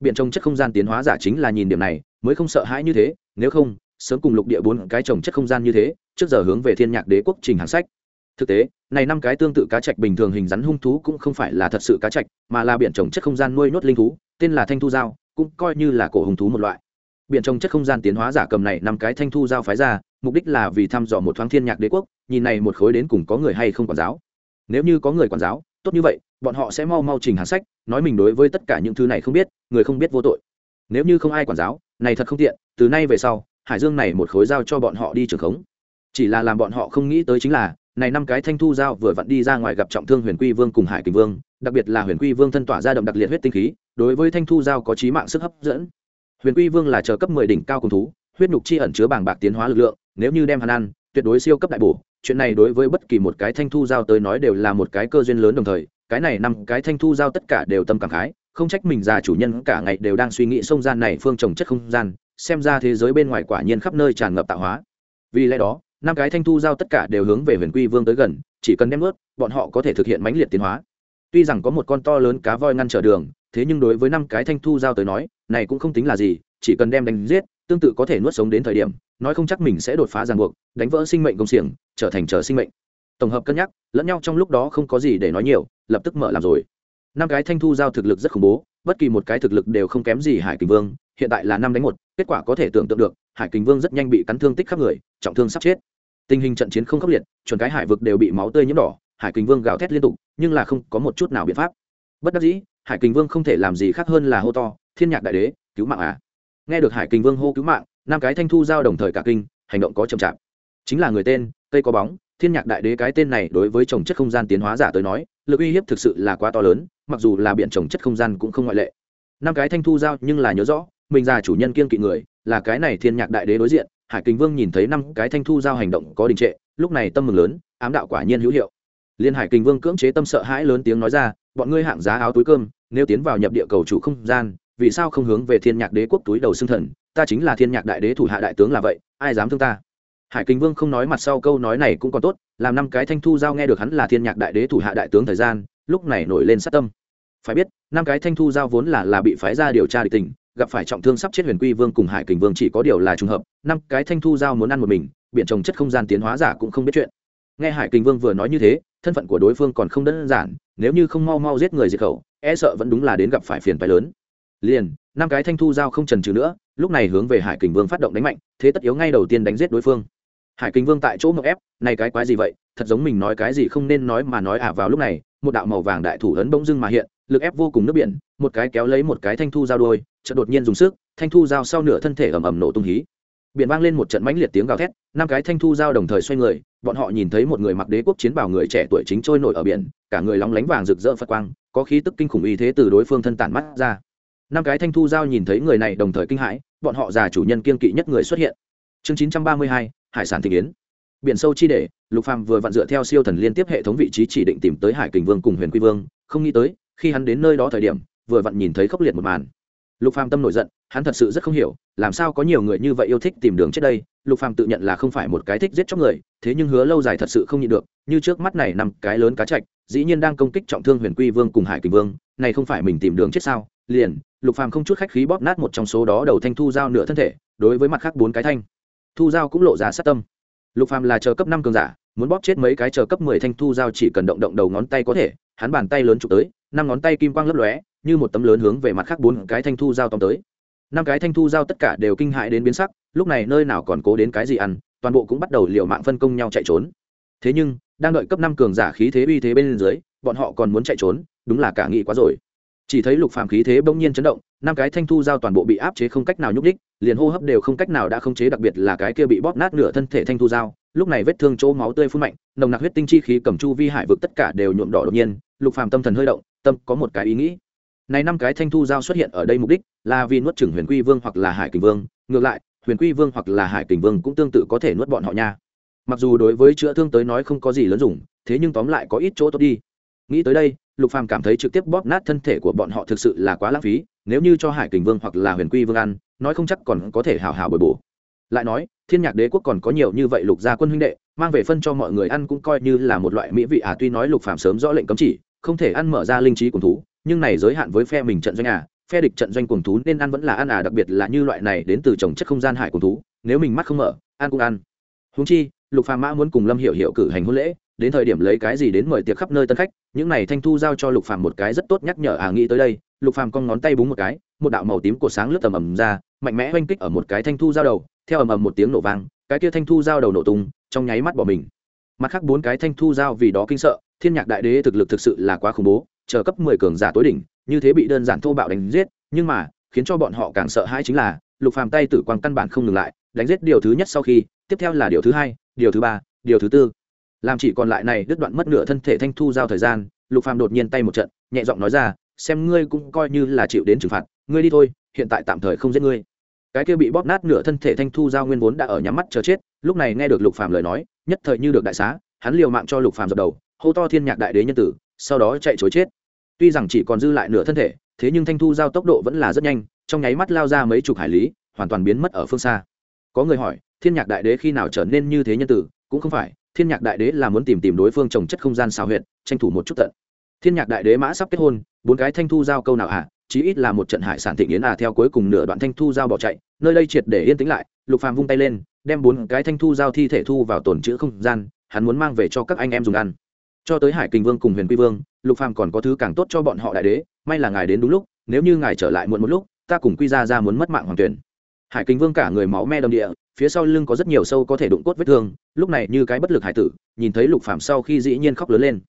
Biện trồng chất không gian tiến hóa giả chính là nhìn điểm này, mới không sợ hãi như thế, nếu không, sớm cùng lục địa bốn cái trồng chất không gian như thế, trước giờ hướng về thiên nhạc đế quốc trình hàng sách. Thực tế, này năm cái tương tự cá trạch bình thường hình rắn hung thú cũng không phải là thật sự cá trạch, mà là biển trồng chất không gian nuôi nhốt linh thú, tên là thanh thu giao, cũng coi như là cổ hung thú một loại biển trồng chất không gian tiến hóa giả cầm này năm cái thanh thu giao phái ra, mục đích là vì thăm dò một thoáng thiên nhạc đế quốc, nhìn này một khối đến cùng có người hay không quản giáo. Nếu như có người quản giáo, tốt như vậy, bọn họ sẽ mau mau trình hàng sách, nói mình đối với tất cả những thứ này không biết, người không biết vô tội. Nếu như không ai quản giáo, này thật không tiện, từ nay về sau, hải dương này một khối giao cho bọn họ đi trường khống. Chỉ là làm bọn họ không nghĩ tới chính là, này năm cái thanh thu giao vừa vặn đi ra ngoài gặp trọng thương huyền quy vương cùng hải kình vương, đặc biệt là huyền quy vương thân tỏa ra đậm đặc liệt huyết tinh khí, đối với thanh thu giao có trí mạng sức hấp dẫn huyền quy vương là chờ cấp mười đỉnh cao cùng thú, huyết nhục chi ẩn chứa bảng bạc tiến hóa lực lượng, nếu như đem hắn ăn, tuyệt đối siêu cấp đại bổ. Chuyện này đối với bất kỳ một cái thanh thu giao tới nói đều là một cái cơ duyên lớn đồng thời, cái này năm cái thanh thu giao tất cả đều tâm cảm khái, không trách mình già chủ nhân cả ngày đều đang suy nghĩ sông gian này phương trồng chất không gian, xem ra thế giới bên ngoài quả nhiên khắp nơi tràn ngập tạo hóa. Vì lẽ đó, năm cái thanh thu giao tất cả đều hướng về huyền quy vương tới gần, chỉ cần đem ướt, bọn họ có thể thực hiện mãnh liệt tiến hóa. Tuy rằng có một con to lớn cá voi ngăn trở đường thế nhưng đối với năm cái thanh thu giao tới nói, này cũng không tính là gì, chỉ cần đem đánh giết, tương tự có thể nuốt sống đến thời điểm, nói không chắc mình sẽ đột phá ràng buộc, đánh vỡ sinh mệnh công xiềng, trở thành trở sinh mệnh. Tổng hợp cân nhắc, lẫn nhau trong lúc đó không có gì để nói nhiều, lập tức mở làm rồi. Năm cái thanh thu giao thực lực rất khủng bố, bất kỳ một cái thực lực đều không kém gì hải kình vương, hiện tại là năm đánh một, kết quả có thể tưởng tượng được, hải kình vương rất nhanh bị cắn thương tích khắp người, trọng thương sắp chết. Tình hình trận chiến không khốc liệt, chuẩn cái hải vực đều bị máu tươi nhiễm đỏ, hải kình vương gào thét liên tục, nhưng là không có một chút nào biện pháp. Bất đắc dĩ hải kình vương không thể làm gì khác hơn là hô to, thiên nhạc đại đế, cứu mạng à? Nghe được hải kình vương hô cứu mạng, năm cái thanh thu giao đồng thời cả kinh, hành động có chậm chạp. Chính là người tên, cây có bóng, thiên nhạc đại đế cái tên này đối với trồng chất không gian tiến hóa giả tới nói, lực uy hiếp thực sự là quá to lớn, mặc dù là biện trồng chất không gian cũng không ngoại lệ. Năm cái thanh thu giao, nhưng là nhớ rõ, mình già chủ nhân kiên kỵ người, là cái này thiên nhạc đại đế đối diện, hải kình vương nhìn thấy năm cái thanh thu giao hành động có đình trệ, lúc này tâm mừng lớn, ám đạo quả nhiên hữu hiệu liên hải kình vương cưỡng chế tâm sợ hãi lớn tiếng nói ra, bọn ngươi hạng giá áo túi cơm, nếu tiến vào nhập địa cầu chủ không gian, vì sao không hướng về thiên nhạc đế quốc túi đầu xương thần? Ta chính là thiên nhạc đại đế thủ hạ đại tướng là vậy, ai dám thương ta? Hải kình vương không nói mặt sau câu nói này cũng còn tốt, làm năm cái thanh thu giao nghe được hắn là thiên nhạc đại đế thủ hạ đại tướng thời gian, lúc này nổi lên sát tâm. Phải biết, năm cái thanh thu giao vốn là là bị phái ra điều tra địch tình, gặp phải trọng thương sắp chết huyền quy vương cùng hải kình vương chỉ có điều là trùng hợp, năm cái thanh thu giao muốn ăn một mình biện trồng chất không gian tiến hóa giả cũng không biết chuyện. Nghe hải kình vương vừa nói như thế thân phận của đối phương còn không đơn giản, nếu như không mau mau giết người diệt khẩu e sợ vẫn đúng là đến gặp phải phiền phái lớn. Liền, năm cái thanh thu giao không trần trừ nữa, lúc này hướng về hải kình vương phát động đánh mạnh, thế tất yếu ngay đầu tiên đánh giết đối phương. Hải kình vương tại chỗ mậu ép, này cái quái gì vậy, thật giống mình nói cái gì không nên nói mà nói à vào lúc này, một đạo màu vàng đại thủ ấn bỗng dưng mà hiện, lực ép vô cùng nước biển, một cái kéo lấy một cái thanh thu giao đôi, chợt đột nhiên dùng sức, thanh thu giao sau nửa thân thể ầm ầm nổ tung hí. Biển vang lên một trận mãnh liệt tiếng gào thét, năm cái thanh thu giao đồng thời xoay người bọn họ nhìn thấy một người mặc đế quốc chiến bào người trẻ tuổi chính trôi nổi ở biển, cả người lóng lánh vàng rực rỡ phật quang, có khí tức kinh khủng y thế từ đối phương thân tản mắt ra. Năm cái thanh thu giao nhìn thấy người này đồng thời kinh hãi, bọn họ già chủ nhân kiên kỵ nhất người xuất hiện. Chương chín trăm ba mươi hai, hải sản thị kiến biển sâu chi để, lục phàm vừa vặn dựa theo siêu thần liên tiếp hệ thống vị trí chỉ định tìm tới hải kình vương cùng huyền quy vương, không nghĩ tới, khi hắn đến nơi đó thời điểm, vừa vặn nhìn thấy khốc liệt một màn lục phàm tâm nổi giận, hắn thật sự rất không hiểu, làm sao có nhiều người như vậy yêu thích tìm đường chết đây? Lục phàm tự nhận là không phải một cái thích giết chóc người, thế nhưng hứa lâu dài thật sự không nhịn được, như trước mắt này nằm cái lớn cá chạch, dĩ nhiên đang công kích trọng thương huyền quy vương cùng hải kình vương, này không phải mình tìm đường chết sao? Liền, lục phàm không chút khách khí bóp nát một trong số đó đầu thanh thu giao nửa thân thể, đối với mặt khác bốn cái thanh, thu giao cũng lộ ra sát tâm. Lục phàm là chờ cấp năm cường giả, muốn bóp chết mấy cái chờ cấp mười thanh thu giao chỉ cần động động đầu ngón tay có thể, hắn bàn tay lớn chụp tới, năm ngón tay kim quang lấp lóe như một tấm lớn hướng về mặt khác bốn cái thanh thu giao tóm tới. Năm cái thanh thu giao tất cả đều kinh hại đến biến sắc, lúc này nơi nào còn cố đến cái gì ăn, toàn bộ cũng bắt đầu liều mạng phân công nhau chạy trốn. Thế nhưng, đang đợi cấp năm cường giả khí thế uy thế bên dưới, bọn họ còn muốn chạy trốn, đúng là cả nghị quá rồi. Chỉ thấy lục phàm khí thế bỗng nhiên chấn động, năm cái thanh thu giao toàn bộ bị áp chế không cách nào nhúc đích liền hô hấp đều không cách nào đã không chế, đặc biệt là cái kia bị bóp nát nửa thân thể thanh thu giao. Lúc này vết thương chỗ máu tươi phun mạnh, nồng nặc huyết tinh chi khí cầm chu vi hải vực tất cả đều nhuộm đỏ đột nhiên, lục phàm tâm thần hơi động, tâm có một cái ý nghĩ này năm cái thanh thu giao xuất hiện ở đây mục đích là vì nuốt chửng huyền quy vương hoặc là hải kình vương. Ngược lại, huyền quy vương hoặc là hải kình vương cũng tương tự có thể nuốt bọn họ nha. Mặc dù đối với chữa thương tới nói không có gì lớn dùng, thế nhưng tóm lại có ít chỗ tốt đi. Nghĩ tới đây, lục phàm cảm thấy trực tiếp bóp nát thân thể của bọn họ thực sự là quá lãng phí, nếu như cho hải kình vương hoặc là huyền quy vương ăn, nói không chắc còn có thể hào hào bồi bổ. Lại nói, thiên nhạc đế quốc còn có nhiều như vậy lục gia quân huynh đệ, mang về phân cho mọi người ăn cũng coi như là một loại mỹ vị à tuy nói lục phàm sớm rõ lệnh cấm chỉ, không thể ăn mở ra linh trí cùng thú nhưng này giới hạn với phe mình trận doanh à phe địch trận doanh cuồng thú nên ăn vẫn là ăn à đặc biệt là như loại này đến từ trồng chất không gian hải cuồng thú, nếu mình mắt không mở, ăn cũng ăn. Húng chi, lục phàm mã muốn cùng lâm hiểu hiểu cử hành hôn lễ, đến thời điểm lấy cái gì đến mời tiệc khắp nơi tân khách, những này thanh thu giao cho lục phàm một cái rất tốt nhắc nhở à nghĩ tới đây, lục phàm cong ngón tay búng một cái, một đạo màu tím của sáng lướt tầm ầm ra, mạnh mẽ oanh kích ở một cái thanh thu giao đầu, theo ầm ầm một tiếng nổ vang, cái kia thanh thu giao đầu nổ tung, trong nháy mắt bỏ mình. Mặt khác bốn cái thanh thu giao vì đó kinh sợ, thiên nhạc đại đế thực lực thực sự là quá khủng bố chờ cấp mười cường giả tối đỉnh, như thế bị đơn giản thô bạo đánh giết, nhưng mà, khiến cho bọn họ càng sợ hãi chính là, lục phàm tay tử quang căn bản không ngừng lại, đánh giết điều thứ nhất sau khi, tiếp theo là điều thứ hai, điều thứ ba, điều thứ tư. Làm chỉ còn lại này đứt đoạn mất nửa thân thể thanh thu giao thời gian, lục phàm đột nhiên tay một trận, nhẹ giọng nói ra, xem ngươi cũng coi như là chịu đến trừng phạt, ngươi đi thôi, hiện tại tạm thời không giết ngươi. Cái kia bị bóp nát nửa thân thể thanh thu giao nguyên vốn đã ở nhắm mắt chờ chết, lúc này nghe được lục phàm lời nói, nhất thời như được đại xá, hắn liều mạng cho lục phàm dập đầu, hô to thiên nhạc đại đế nhân tử, sau đó chạy trối chết tuy rằng chỉ còn dư lại nửa thân thể, thế nhưng thanh thu giao tốc độ vẫn là rất nhanh, trong nháy mắt lao ra mấy chục hải lý, hoàn toàn biến mất ở phương xa. Có người hỏi, thiên nhạc đại đế khi nào trở nên như thế nhân tử? Cũng không phải, thiên nhạc đại đế là muốn tìm tìm đối phương trồng chất không gian xào huyệt, tranh thủ một chút tận. Thiên nhạc đại đế mã sắp kết hôn, bốn cái thanh thu giao câu nào à? Chí ít là một trận hải sản thịnh yến à? Theo cuối cùng nửa đoạn thanh thu giao bỏ chạy, nơi đây triệt để yên tĩnh lại, lục phàm vung tay lên, đem bốn cái thanh thu giao thi thể thu vào tổn chữ không gian, hắn muốn mang về cho các anh em dùng ăn cho tới hải kình vương cùng huyền quy vương, lục phàm còn có thứ càng tốt cho bọn họ đại đế, may là ngài đến đúng lúc, nếu như ngài trở lại muộn một lúc, ta cùng quy ra ra muốn mất mạng hoàng tuyển. Hải kình vương cả người máu me đầm địa, phía sau lưng có rất nhiều sâu có thể đụng cốt vết thương, lúc này như cái bất lực hải tử, nhìn thấy lục phàm sau khi dĩ nhiên khóc lớn lên.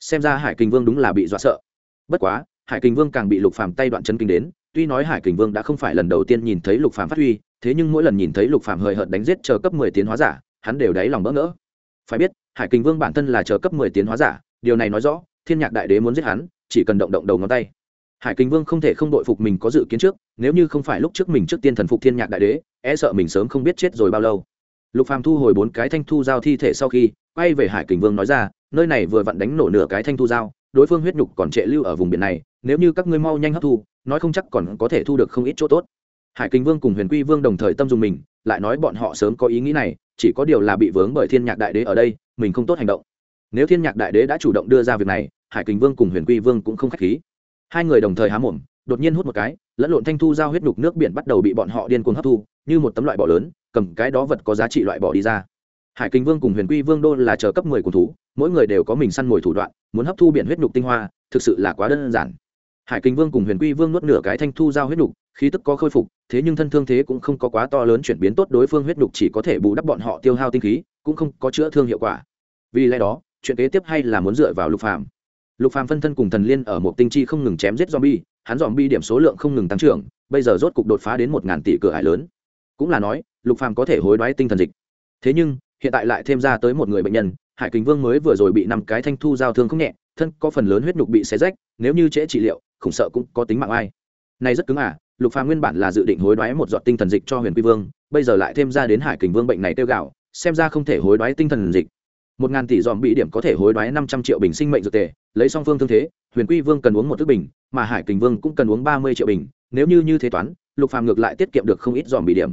Xem ra hải kình vương đúng là bị dọa sợ. Bất quá, hải kình vương càng bị lục phàm tay đoạn chân kinh đến, tuy nói hải kình vương đã không phải lần đầu tiên nhìn thấy lục phàm phát huy, thế nhưng mỗi lần nhìn thấy lục phàm hời hợt đánh giết chờ cấp mười tiến hóa giả, hắn đều đáy lòng bỡ ngỡ phải biết, hải kình vương bản thân là chờ cấp mười tiến hóa giả, điều này nói rõ, thiên nhạc đại đế muốn giết hắn, chỉ cần động động đầu ngón tay. Hải kình vương không thể không đội phục mình có dự kiến trước, nếu như không phải lúc trước mình trước tiên thần phục thiên nhạc đại đế e sợ mình sớm không biết chết rồi bao lâu. Lục phàm thu hồi bốn cái thanh thu giao thi thể sau khi, quay về hải kình vương nói ra, nơi này vừa vặn đánh nổ nửa cái thanh thu giao, đối phương huyết nhục còn trệ lưu ở vùng biển này, nếu như các ngươi mau nhanh hấp thu, nói không chắc còn có thể thu được không ít chỗ tốt. Hải kinh vương cùng huyền quy vương đồng thời tâm dùng mình, lại nói bọn họ sớm có ý nghĩ này chỉ có điều là bị vướng bởi thiên nhạc đại đế ở đây, mình không tốt hành động. Nếu thiên nhạc đại đế đã chủ động đưa ra việc này, hải kinh vương cùng huyền quy vương cũng không khách khí. Hai người đồng thời há mồm, đột nhiên hút một cái, lẫn lộn thanh thu giao huyết nhục nước biển bắt đầu bị bọn họ điên cuồng hấp thu, như một tấm loại bỏ lớn, cầm cái đó vật có giá trị loại bỏ đi ra. Hải kinh vương cùng huyền quy vương đô là chờ cấp mười của thú, mỗi người đều có mình săn mồi thủ đoạn, muốn hấp thu biển huyết nhục tinh hoa, thực sự là quá đơn giản hải kinh vương cùng huyền quy vương nuốt nửa cái thanh thu giao huyết đục khí tức có khôi phục, thế nhưng thân thương thế cũng không có quá to lớn chuyển biến tốt đối phương huyết đục chỉ có thể bù đắp bọn họ tiêu hao tinh khí, cũng không có chữa thương hiệu quả. Vì lẽ đó, chuyện kế tiếp hay là muốn dựa vào lục phàm. Lục phàm phân thân cùng thần liên ở một tinh chi không ngừng chém giết zombie, hắn zombie điểm số lượng không ngừng tăng trưởng, bây giờ rốt cục đột phá đến một ngàn tỷ cửa hải lớn. Cũng là nói, lục phàm có thể hối đoái tinh thần dịch. Thế nhưng, hiện tại lại thêm ra tới một người bệnh nhân, hải kính vương mới vừa rồi bị năm cái thanh thu giao thương không nhẹ, thân có phần lớn huyết nhục bị xé rách, nếu như trễ trị liệu khủng sợ cũng có tính mạng ai. Này rất cứng à lục phàm nguyên bản là dự định hối đoái một giọt tinh thần dịch cho huyền quy vương, bây giờ lại thêm ra đến hải kình vương bệnh này tiêu gạo, xem ra không thể hối đoái tinh thần dịch. Một ngàn tỷ dòm bị điểm có thể hối đoái năm trăm triệu bình sinh mệnh dược tề, lấy song phương thương thế, huyền quy vương cần uống một thức bình, mà hải kình vương cũng cần uống ba mươi triệu bình, nếu như như thế toán, lục phàm ngược lại tiết kiệm được không ít dòm bị điểm.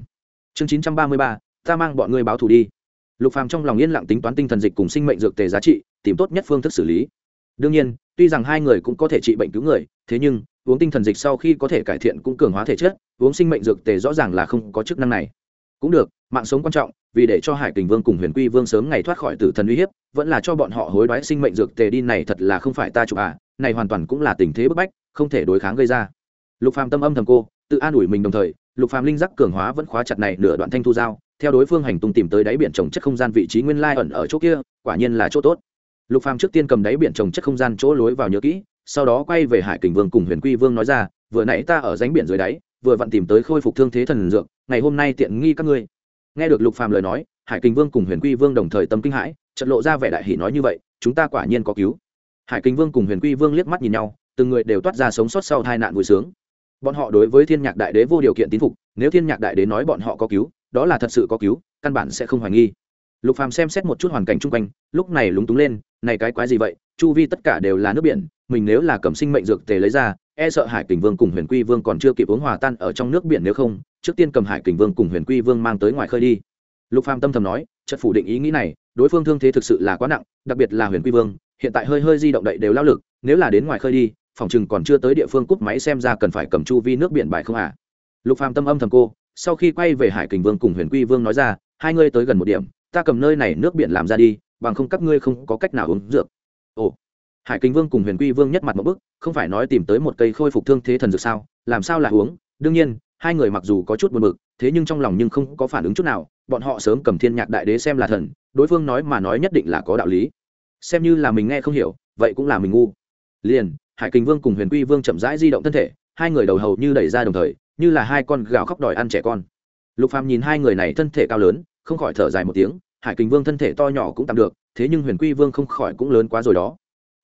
Chương chín trăm ba mươi ba, ta mang bọn ngươi báo thù đi. Lục phàm trong lòng yên lặng tính toán tinh thần dịch cùng sinh mệnh dược tề giá trị, tìm tốt nhất phương thức xử lý. Đương nhiên tuy rằng hai người cũng có thể trị bệnh cứu người, thế nhưng, uống tinh thần dịch sau khi có thể cải thiện cũng cường hóa thể chất, uống sinh mệnh dược tề rõ ràng là không có chức năng này. Cũng được, mạng sống quan trọng, vì để cho hải kình vương cùng huyền quy vương sớm ngày thoát khỏi tử thần uy hiếp, vẫn là cho bọn họ hối đoái sinh mệnh dược tề đi, này thật là không phải ta chụp à này hoàn toàn cũng là tình thế bức bách, không thể đối kháng gây ra. Lục phàm tâm âm thầm cô, tự an ủi mình đồng thời, lục phàm linh giác cường hóa vẫn khóa chặt này nửa đoạn thanh thu giao theo đối phương hành tung tìm tới đáy biển trồng chất không gian vị trí nguyên lai ẩn ở chỗ kia, quả nhiên là chỗ tốt lục phàm trước tiên cầm đáy biển trồng chất không gian chỗ lối vào nhớ kỹ, sau đó quay về hải kình vương cùng huyền quy vương nói ra, vừa nãy ta ở ránh biển dưới đáy, vừa vặn tìm tới khôi phục thương thế thần dược, ngày hôm nay tiện nghi các ngươi. Nghe được lục phàm lời nói, hải kình vương cùng huyền quy vương đồng thời tâm kinh hãi trận lộ ra vẻ đại hỉ nói như vậy, chúng ta quả nhiên có cứu. Hải kình vương cùng huyền quy vương liếc mắt nhìn nhau, từng người đều toát ra sống sót sau tai nạn vui sướng. Bọn họ đối với thiên nhạc đại đế vô điều kiện tín phục, nếu thiên nhạc đại đế nói bọn họ có cứu, đó là thật sự có cứu, căn bản sẽ không hoài nghi. Lục phàm xem xét một chút hoàn cảnh chung quanh, lúc này lúng túng lên này cái quái gì vậy? Chu vi tất cả đều là nước biển, mình nếu là cầm sinh mệnh dược tề lấy ra e sợ hải kình vương cùng huyền quy vương còn chưa kịp uống hòa tan ở trong nước biển nếu không, trước tiên cầm hải kình vương cùng huyền quy vương mang tới ngoài khơi đi. Lục phàm tâm thầm nói, chợt phủ định ý nghĩ này, đối phương thương thế thực sự là quá nặng, đặc biệt là huyền quy vương, hiện tại hơi hơi di động đậy đều lao lực, nếu là đến ngoài khơi đi, phòng chừng còn chưa tới địa phương cúp máy xem ra cần phải cầm chu vi nước biển bài không à? Lục phàm tâm âm thầm cô, sau khi quay về hải kình vương cùng huyền quy vương nói ra, hai ngươi tới gần một điểm, ta cầm nơi này nước biển làm ra đi bằng không các ngươi không có cách nào uống dược. Ồ, hải Kinh vương cùng huyền quy vương nhất mặt một bức, không phải nói tìm tới một cây khôi phục thương thế thần dược sao, làm sao là uống? Đương nhiên, hai người mặc dù có chút buồn bực, thế nhưng trong lòng nhưng không có phản ứng chút nào, bọn họ sớm cầm thiên nhạc đại đế xem là thần, đối phương nói mà nói nhất định là có đạo lý. Xem như là mình nghe không hiểu, vậy cũng là mình ngu. Liền, hải Kinh vương cùng huyền quy vương chậm rãi di động thân thể, hai người đầu hầu như đẩy ra đồng thời, như là hai con gào khóc đòi ăn trẻ con. Lục phàm nhìn hai người này thân thể cao lớn, không khỏi thở dài một tiếng hải kình vương thân thể to nhỏ cũng tạm được, thế nhưng huyền quy vương không khỏi cũng lớn quá rồi đó.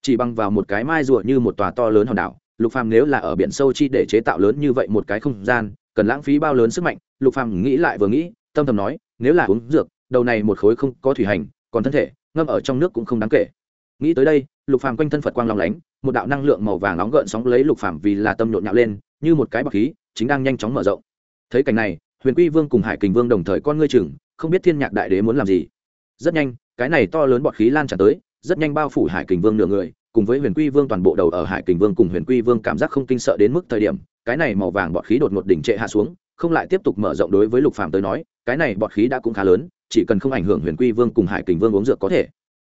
Chỉ bằng vào một cái mai rùa như một tòa to lớn hòn đảo, lục phàm nếu là ở biển sâu chi để chế tạo lớn như vậy một cái không gian, cần lãng phí bao lớn sức mạnh, lục phàm nghĩ lại vừa nghĩ, tâm thầm nói, nếu là uống dược, đầu này một khối không có thủy hành, còn thân thể, ngâm ở trong nước cũng không đáng kể. Nghĩ tới đây, lục phàm quanh thân phật quang long lánh, một đạo năng lượng màu vàng nóng gợn sóng lấy lục phàm vì là tâm nhộn nhạo lên, như một cái bọc khí, chính đang nhanh chóng mở rộng. Thấy cảnh này, huyền quy vương cùng hải kình vương đồng thời con ngươi chừng, không biết thiên nhạc đại đế muốn làm gì rất nhanh, cái này to lớn bọt khí lan tràn tới, rất nhanh bao phủ hải kình vương nửa người, cùng với huyền quy vương toàn bộ đầu ở hải kình vương cùng huyền quy vương cảm giác không kinh sợ đến mức thời điểm, cái này màu vàng bọt khí đột ngột đỉnh trệ hạ xuống, không lại tiếp tục mở rộng đối với lục phàm tới nói, cái này bọt khí đã cũng khá lớn, chỉ cần không ảnh hưởng huyền quy vương cùng hải kình vương uống dược có thể.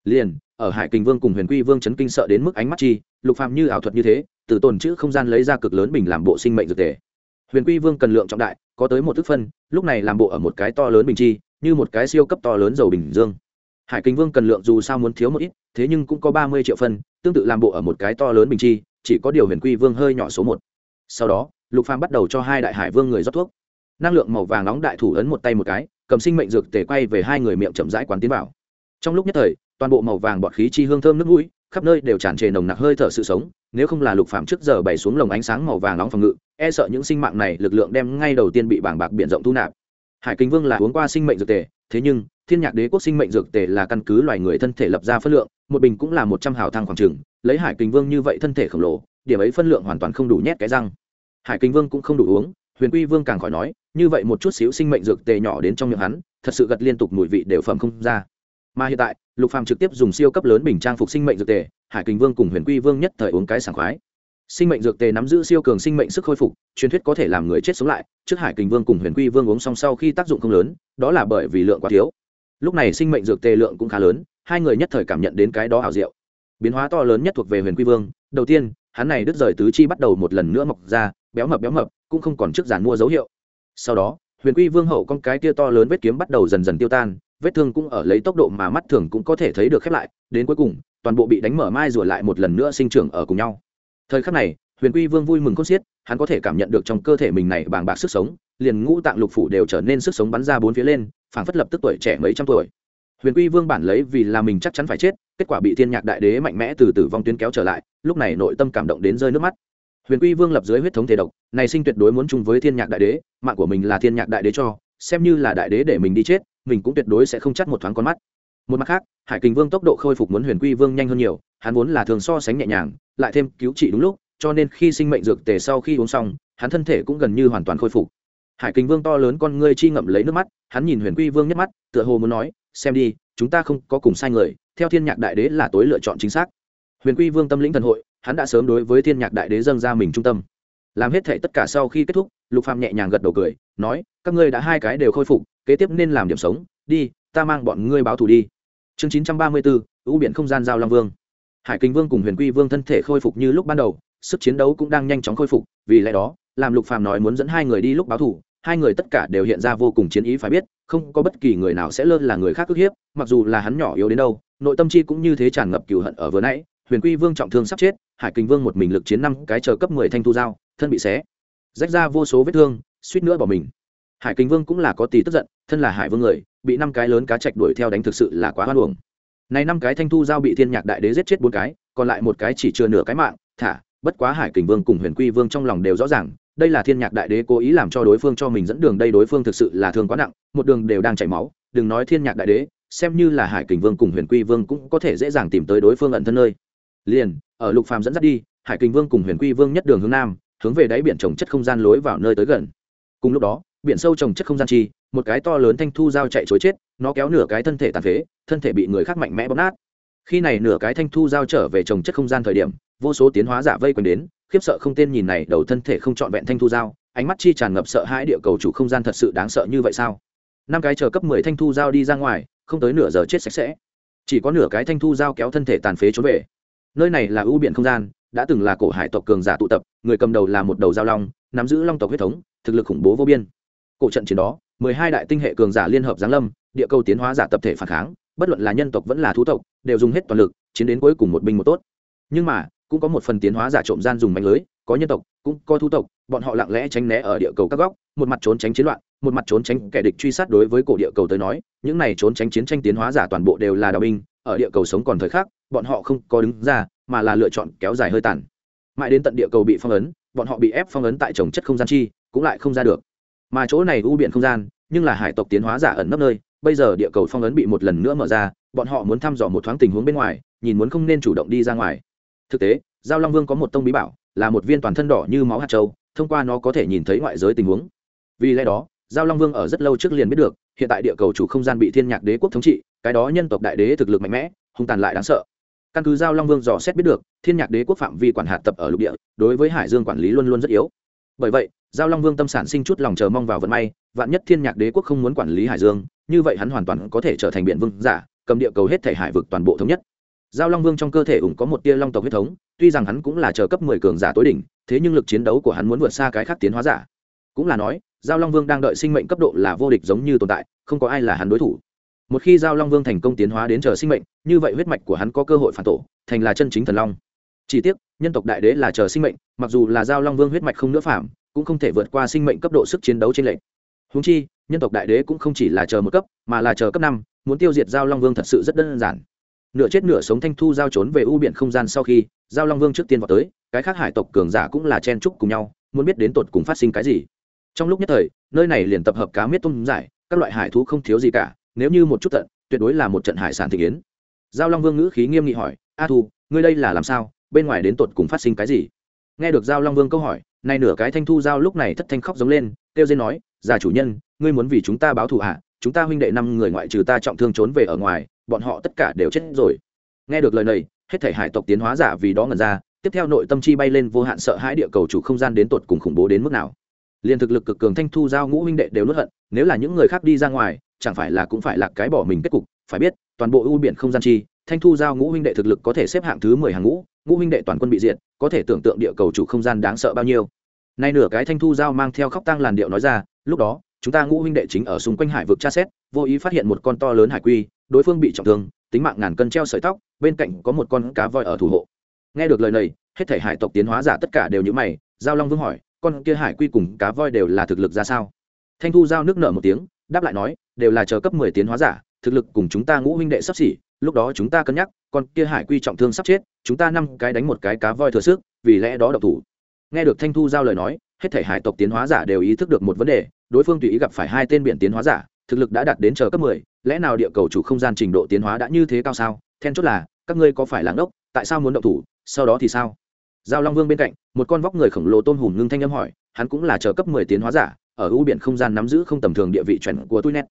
Liền, ở hải kình vương cùng huyền quy vương chấn kinh sợ đến mức ánh mắt chi, lục phàm như ảo thuật như thế, từ tồn chữ không gian lấy ra cực lớn bình làm bộ sinh mệnh dược tề huyền quy vương cần lượng trọng đại, có tới một thức phân, lúc này làm bộ ở một cái to lớn bình chi như một cái siêu cấp to lớn dầu bình dương. Hải kinh vương cần lượng dù sao muốn thiếu một ít, thế nhưng cũng có ba mươi triệu phân, tương tự làm bộ ở một cái to lớn bình chi, chỉ có điều huyền quy vương hơi nhỏ số một. Sau đó, lục phàm bắt đầu cho hai đại hải vương người rót thuốc. Năng lượng màu vàng nóng đại thủ ấn một tay một cái, cầm sinh mệnh dược tề quay về hai người miệng chậm rãi quán tiến vào. Trong lúc nhất thời, toàn bộ màu vàng bọt khí chi hương thơm nước mũi, khắp nơi đều tràn trề nồng nặc hơi thở sự sống, nếu không là lục phàm trước giờ bày xuống lồng ánh sáng màu vàng nóng phòng ngự e sợ những sinh mạng này lực lượng đem ngay đầu tiên bị bảng bạc biển rộng thu nạp hải kính vương là uống qua sinh mệnh dược tề, thế nhưng, thiên nhạc đế quốc sinh mệnh dược tề là căn cứ loài người thân thể lập ra phân lượng, một bình cũng là một trăm hào thang khoảng trừng lấy hải kính vương như vậy thân thể khổng lồ, điểm ấy phân lượng hoàn toàn không đủ nhét cái răng. Hải kính vương cũng không đủ uống, huyền quy vương càng khỏi nói, như vậy một chút xíu sinh mệnh dược tề nhỏ đến trong miệng hắn, thật sự gật liên tục mùi vị đều phẩm không ra. Mà hiện tại, lục phàm trực tiếp dùng siêu cấp lớn bình trang phục sinh mệnh dược tề, hải kính vương cùng huyền quy vương nhất thời uống cái sảng khoái sinh mệnh dược tề nắm giữ siêu cường sinh mệnh sức khôi phục, truyền thuyết có thể làm người chết sống lại, trước hải kình vương cùng huyền quy vương uống xong sau khi tác dụng không lớn, đó là bởi vì lượng quá thiếu. Lúc này sinh mệnh dược tề lượng cũng khá lớn, hai người nhất thời cảm nhận đến cái đó hảo diệu. Biến hóa to lớn nhất thuộc về huyền quy vương, đầu tiên, hắn này đứt rời tứ chi bắt đầu một lần nữa mọc ra, béo mập béo mập, cũng không còn trước giàn mua dấu hiệu. Sau đó, huyền quy vương hậu con cái tia to lớn vết kiếm bắt đầu dần dần tiêu tan, vết thương cũng ở lấy tốc độ mà mắt thường cũng có thể thấy được khép lại, đến cuối cùng, toàn bộ bị đánh mở mai rùa lại một lần nữa sinh trưởng ở cùng nhau thời khắc này, huyền quy vương vui mừng khôn xiết, hắn có thể cảm nhận được trong cơ thể mình này bàng bạc sức sống, liền ngũ tạng lục phủ đều trở nên sức sống bắn ra bốn phía lên, phảng phất lập tức tuổi trẻ mấy trăm tuổi. Huyền quy vương bản lấy vì là mình chắc chắn phải chết, kết quả bị thiên nhạc đại đế mạnh mẽ từ tử vong tuyến kéo trở lại, lúc này nội tâm cảm động đến rơi nước mắt. Huyền quy vương lập dưới huyết thống thể độc, này sinh tuyệt đối muốn chung với thiên nhạc đại đế, mạng của mình là thiên nhạc đại đế cho, xem như là đại đế để mình đi chết, mình cũng tuyệt đối sẽ không chắt một thoáng con mắt. Một mặt khác, hải kình vương tốc độ khôi phục muốn huyền quy vương nhanh hơn nhiều, hắn vốn là thường so sánh nhẹ nhàng lại thêm cứu trị đúng lúc, cho nên khi sinh mệnh dược tề sau khi uống xong, hắn thân thể cũng gần như hoàn toàn khôi phục. Hải kình vương to lớn con ngươi chi ngậm lấy nước mắt, hắn nhìn huyền quy vương nhắc mắt, tựa hồ muốn nói, xem đi, chúng ta không có cùng sai người, theo thiên nhạc đại đế là tối lựa chọn chính xác. Huyền quy vương tâm lĩnh thần hội, hắn đã sớm đối với thiên nhạc đại đế dâng ra mình trung tâm. Làm hết thệ tất cả sau khi kết thúc, lục phàm nhẹ nhàng gật đầu cười, nói, các ngươi đã hai cái đều khôi phục, kế tiếp nên làm điểm sống, đi, ta mang bọn ngươi báo thù đi. Chương chín trăm ba mươi bốn ưu biển không gian giao long vương hải kinh vương cùng huyền quy vương thân thể khôi phục như lúc ban đầu, sức chiến đấu cũng đang nhanh chóng khôi phục, vì lẽ đó, làm lục phàm nói muốn dẫn hai người đi lúc báo thù hai người tất cả đều hiện ra vô cùng chiến ý phải biết, không có bất kỳ người nào sẽ lơ là người khác ức hiếp, mặc dù là hắn nhỏ yếu đến đâu, nội tâm chi cũng như thế tràn ngập cừu hận ở vừa nãy, huyền quy vương trọng thương sắp chết, hải kinh vương một mình lực chiến năm cái chờ cấp mười thanh thu dao thân bị xé, rách ra vô số vết thương, suýt nữa bỏ mình. Hải kinh vương cũng là có tí tức giận, thân là hải vương người, bị năm cái lớn cá chạch đuổi theo đánh thực sự là quá hoan uổng này năm cái thanh thu giao bị thiên nhạc đại đế giết chết bốn cái, còn lại một cái chỉ chưa nửa cái mạng, thả, bất quá hải kình vương cùng huyền quy vương trong lòng đều rõ ràng, đây là thiên nhạc đại đế cố ý làm cho đối phương cho mình dẫn đường, đây đối phương thực sự là thương quá nặng, một đường đều đang chảy máu, đừng nói thiên nhạc đại đế, xem như là hải kình vương cùng huyền quy vương cũng có thể dễ dàng tìm tới đối phương ẩn thân nơi. Liền, ở lục phàm dẫn dắt đi, hải kình vương cùng huyền quy vương nhất đường hướng nam, hướng về đáy biển trồng chất không gian lối vào nơi tới gần. Cùng lúc đó biển sâu trồng chất không gian chi, một cái to lớn thanh thu dao chạy chối chết, nó kéo nửa cái thân thể tàn phế, thân thể bị người khác mạnh mẽ bóp nát. Khi này nửa cái thanh thu dao trở về trồng chất không gian thời điểm, vô số tiến hóa giả vây quanh đến, khiếp sợ không tên nhìn này, đầu thân thể không trọn vẹn thanh thu dao ánh mắt chi tràn ngập sợ hãi địa cầu chủ không gian thật sự đáng sợ như vậy sao? Năm cái chờ cấp mười thanh thu dao đi ra ngoài, không tới nửa giờ chết sạch sẽ. Chỉ có nửa cái thanh thu dao kéo thân thể tàn phế trốn về. Nơi này là ưu biển không gian, đã từng là cổ hải tộc cường giả tụ tập, người cầm đầu là một đầu giao long, nắm giữ long tộc huyết thống, thực lực khủng bố vô biên cổ trận chiến đó, mười hai đại tinh hệ cường giả liên hợp giáng lâm, địa cầu tiến hóa giả tập thể phản kháng, bất luận là nhân tộc vẫn là thú tộc, đều dùng hết toàn lực, chiến đến cuối cùng một binh một tốt. Nhưng mà, cũng có một phần tiến hóa giả trộm gian dùng mạnh lưới, có nhân tộc, cũng có thú tộc, bọn họ lặng lẽ tránh né ở địa cầu các góc, một mặt trốn tránh chiến loạn, một mặt trốn tránh kẻ địch truy sát đối với cổ địa cầu tới nói, những này trốn tránh chiến tranh tiến hóa giả toàn bộ đều là đạo binh, ở địa cầu sống còn thời khắc, bọn họ không có đứng ra, mà là lựa chọn kéo dài hơi tàn. Mãi đến tận địa cầu bị phong ấn, bọn họ bị ép phong ấn tại trồng chất không gian chi, cũng lại không ra được mà chỗ này u biển không gian, nhưng là hải tộc tiến hóa giả ẩn nấp nơi, bây giờ địa cầu phong ấn bị một lần nữa mở ra, bọn họ muốn thăm dò một thoáng tình huống bên ngoài, nhìn muốn không nên chủ động đi ra ngoài. Thực tế, giao long vương có một tông bí bảo, là một viên toàn thân đỏ như máu hạt châu, thông qua nó có thể nhìn thấy ngoại giới tình huống. Vì lẽ đó, giao long vương ở rất lâu trước liền biết được, hiện tại địa cầu chủ không gian bị thiên nhạc đế quốc thống trị, cái đó nhân tộc đại đế thực lực mạnh mẽ, hung tàn lại đáng sợ. Căn cứ giao long vương dò xét biết được, thiên nhạc đế quốc phạm vi quản hạt tập ở lục địa, đối với hải dương quản lý luôn luôn rất yếu. Bởi vậy giao long vương tâm sản sinh chút lòng chờ mong vào vận may, vạn nhất thiên nhạc đế quốc không muốn quản lý hải dương, như vậy hắn hoàn toàn có thể trở thành biện vương giả, cầm địa cầu hết thể hải vực toàn bộ thống nhất. Giao long vương trong cơ thể ủng có một tia long tộc huyết thống, tuy rằng hắn cũng là chờ cấp mười cường giả tối đỉnh, thế nhưng lực chiến đấu của hắn muốn vượt xa cái khác tiến hóa giả. Cũng là nói, giao long vương đang đợi sinh mệnh cấp độ là vô địch giống như tồn tại, không có ai là hắn đối thủ. Một khi giao long vương thành công tiến hóa đến chờ sinh mệnh, như vậy huyết mạch của hắn có cơ hội phản tổ, thành là chân chính thần long. Chỉ tiếc, nhân tộc đại đế là chờ sinh mệnh, mặc dù là giao long vương huyết mạch không nữa phạm cũng không thể vượt qua sinh mệnh cấp độ sức chiến đấu trên lệnh húng chi, nhân tộc đại đế cũng không chỉ là chờ một cấp, mà là chờ cấp năm, muốn tiêu diệt giao long vương thật sự rất đơn giản. Nửa chết nửa sống thanh thu giao trốn về u biển không gian sau khi, giao long vương trước tiên vào tới, cái khác hải tộc cường giả cũng là chen trúc cùng nhau, muốn biết đến tột cùng phát sinh cái gì. Trong lúc nhất thời, nơi này liền tập hợp cá miết tôm giải, các loại hải thú không thiếu gì cả, nếu như một chút tận, tuyệt đối là một trận hải sản thị kiến giao long vương ngữ khí nghiêm nghị hỏi, a thu, ngươi đây là làm sao? Bên ngoài đến tột cùng phát sinh cái gì? Nghe được giao long vương câu hỏi nay nửa cái thanh thu giao lúc này thất thanh khóc giống lên, kêu dên nói, già chủ nhân, ngươi muốn vì chúng ta báo thù hạ chúng ta huynh đệ năm người ngoại trừ ta trọng thương trốn về ở ngoài, bọn họ tất cả đều chết rồi. Nghe được lời này, hết thể hải tộc tiến hóa giả vì đó ngẩn ra, tiếp theo nội tâm chi bay lên vô hạn sợ hãi địa cầu chủ không gian đến tột cùng khủng bố đến mức nào. Liền thực lực cực cường thanh thu giao ngũ huynh đệ đều nuốt hận, nếu là những người khác đi ra ngoài, chẳng phải là cũng phải là cái bỏ mình kết cục, phải biết, toàn bộ ưu biển không gian chi, thanh thu giao ngũ huynh đệ thực lực có thể xếp hạng thứ mười hàng ngũ ngũ huynh đệ toàn quân bị diệt, có thể tưởng tượng địa cầu chủ không gian đáng sợ bao nhiêu nay nửa cái thanh thu giao mang theo khóc tang làn điệu nói ra, lúc đó, chúng ta ngũ huynh đệ chính ở xung quanh hải vực tra xét, vô ý phát hiện một con to lớn hải quy, đối phương bị trọng thương, tính mạng ngàn cân treo sợi tóc, bên cạnh có một con cá voi ở thủ hộ. Nghe được lời này, hết thể hải tộc tiến hóa giả tất cả đều như mày, giao long vương hỏi, con kia hải quy cùng cá voi đều là thực lực ra sao? Thanh thu giao nước nở một tiếng, đáp lại nói, đều là chờ cấp mười tiến hóa giả, thực lực cùng chúng ta ngũ huynh đệ sắp xỉ, lúc đó chúng ta cân nhắc, con kia hải quy trọng thương sắp chết, chúng ta năm cái đánh một cái cá voi thừa sức, vì lẽ đó độc thủ nghe được thanh thu giao lời nói, hết thể hải tộc tiến hóa giả đều ý thức được một vấn đề, đối phương tùy ý gặp phải hai tên biển tiến hóa giả, thực lực đã đạt đến chờ cấp mười, lẽ nào địa cầu chủ không gian trình độ tiến hóa đã như thế cao sao? Then chốt là, các ngươi có phải lãng đốc, tại sao muốn động thủ, sau đó thì sao? Giao long vương bên cạnh, một con vóc người khổng lồ tôn hùng ngưng thanh âm hỏi, hắn cũng là chờ cấp mười tiến hóa giả, ở ưu biển không gian nắm giữ không tầm thường địa vị chuẩn của tui net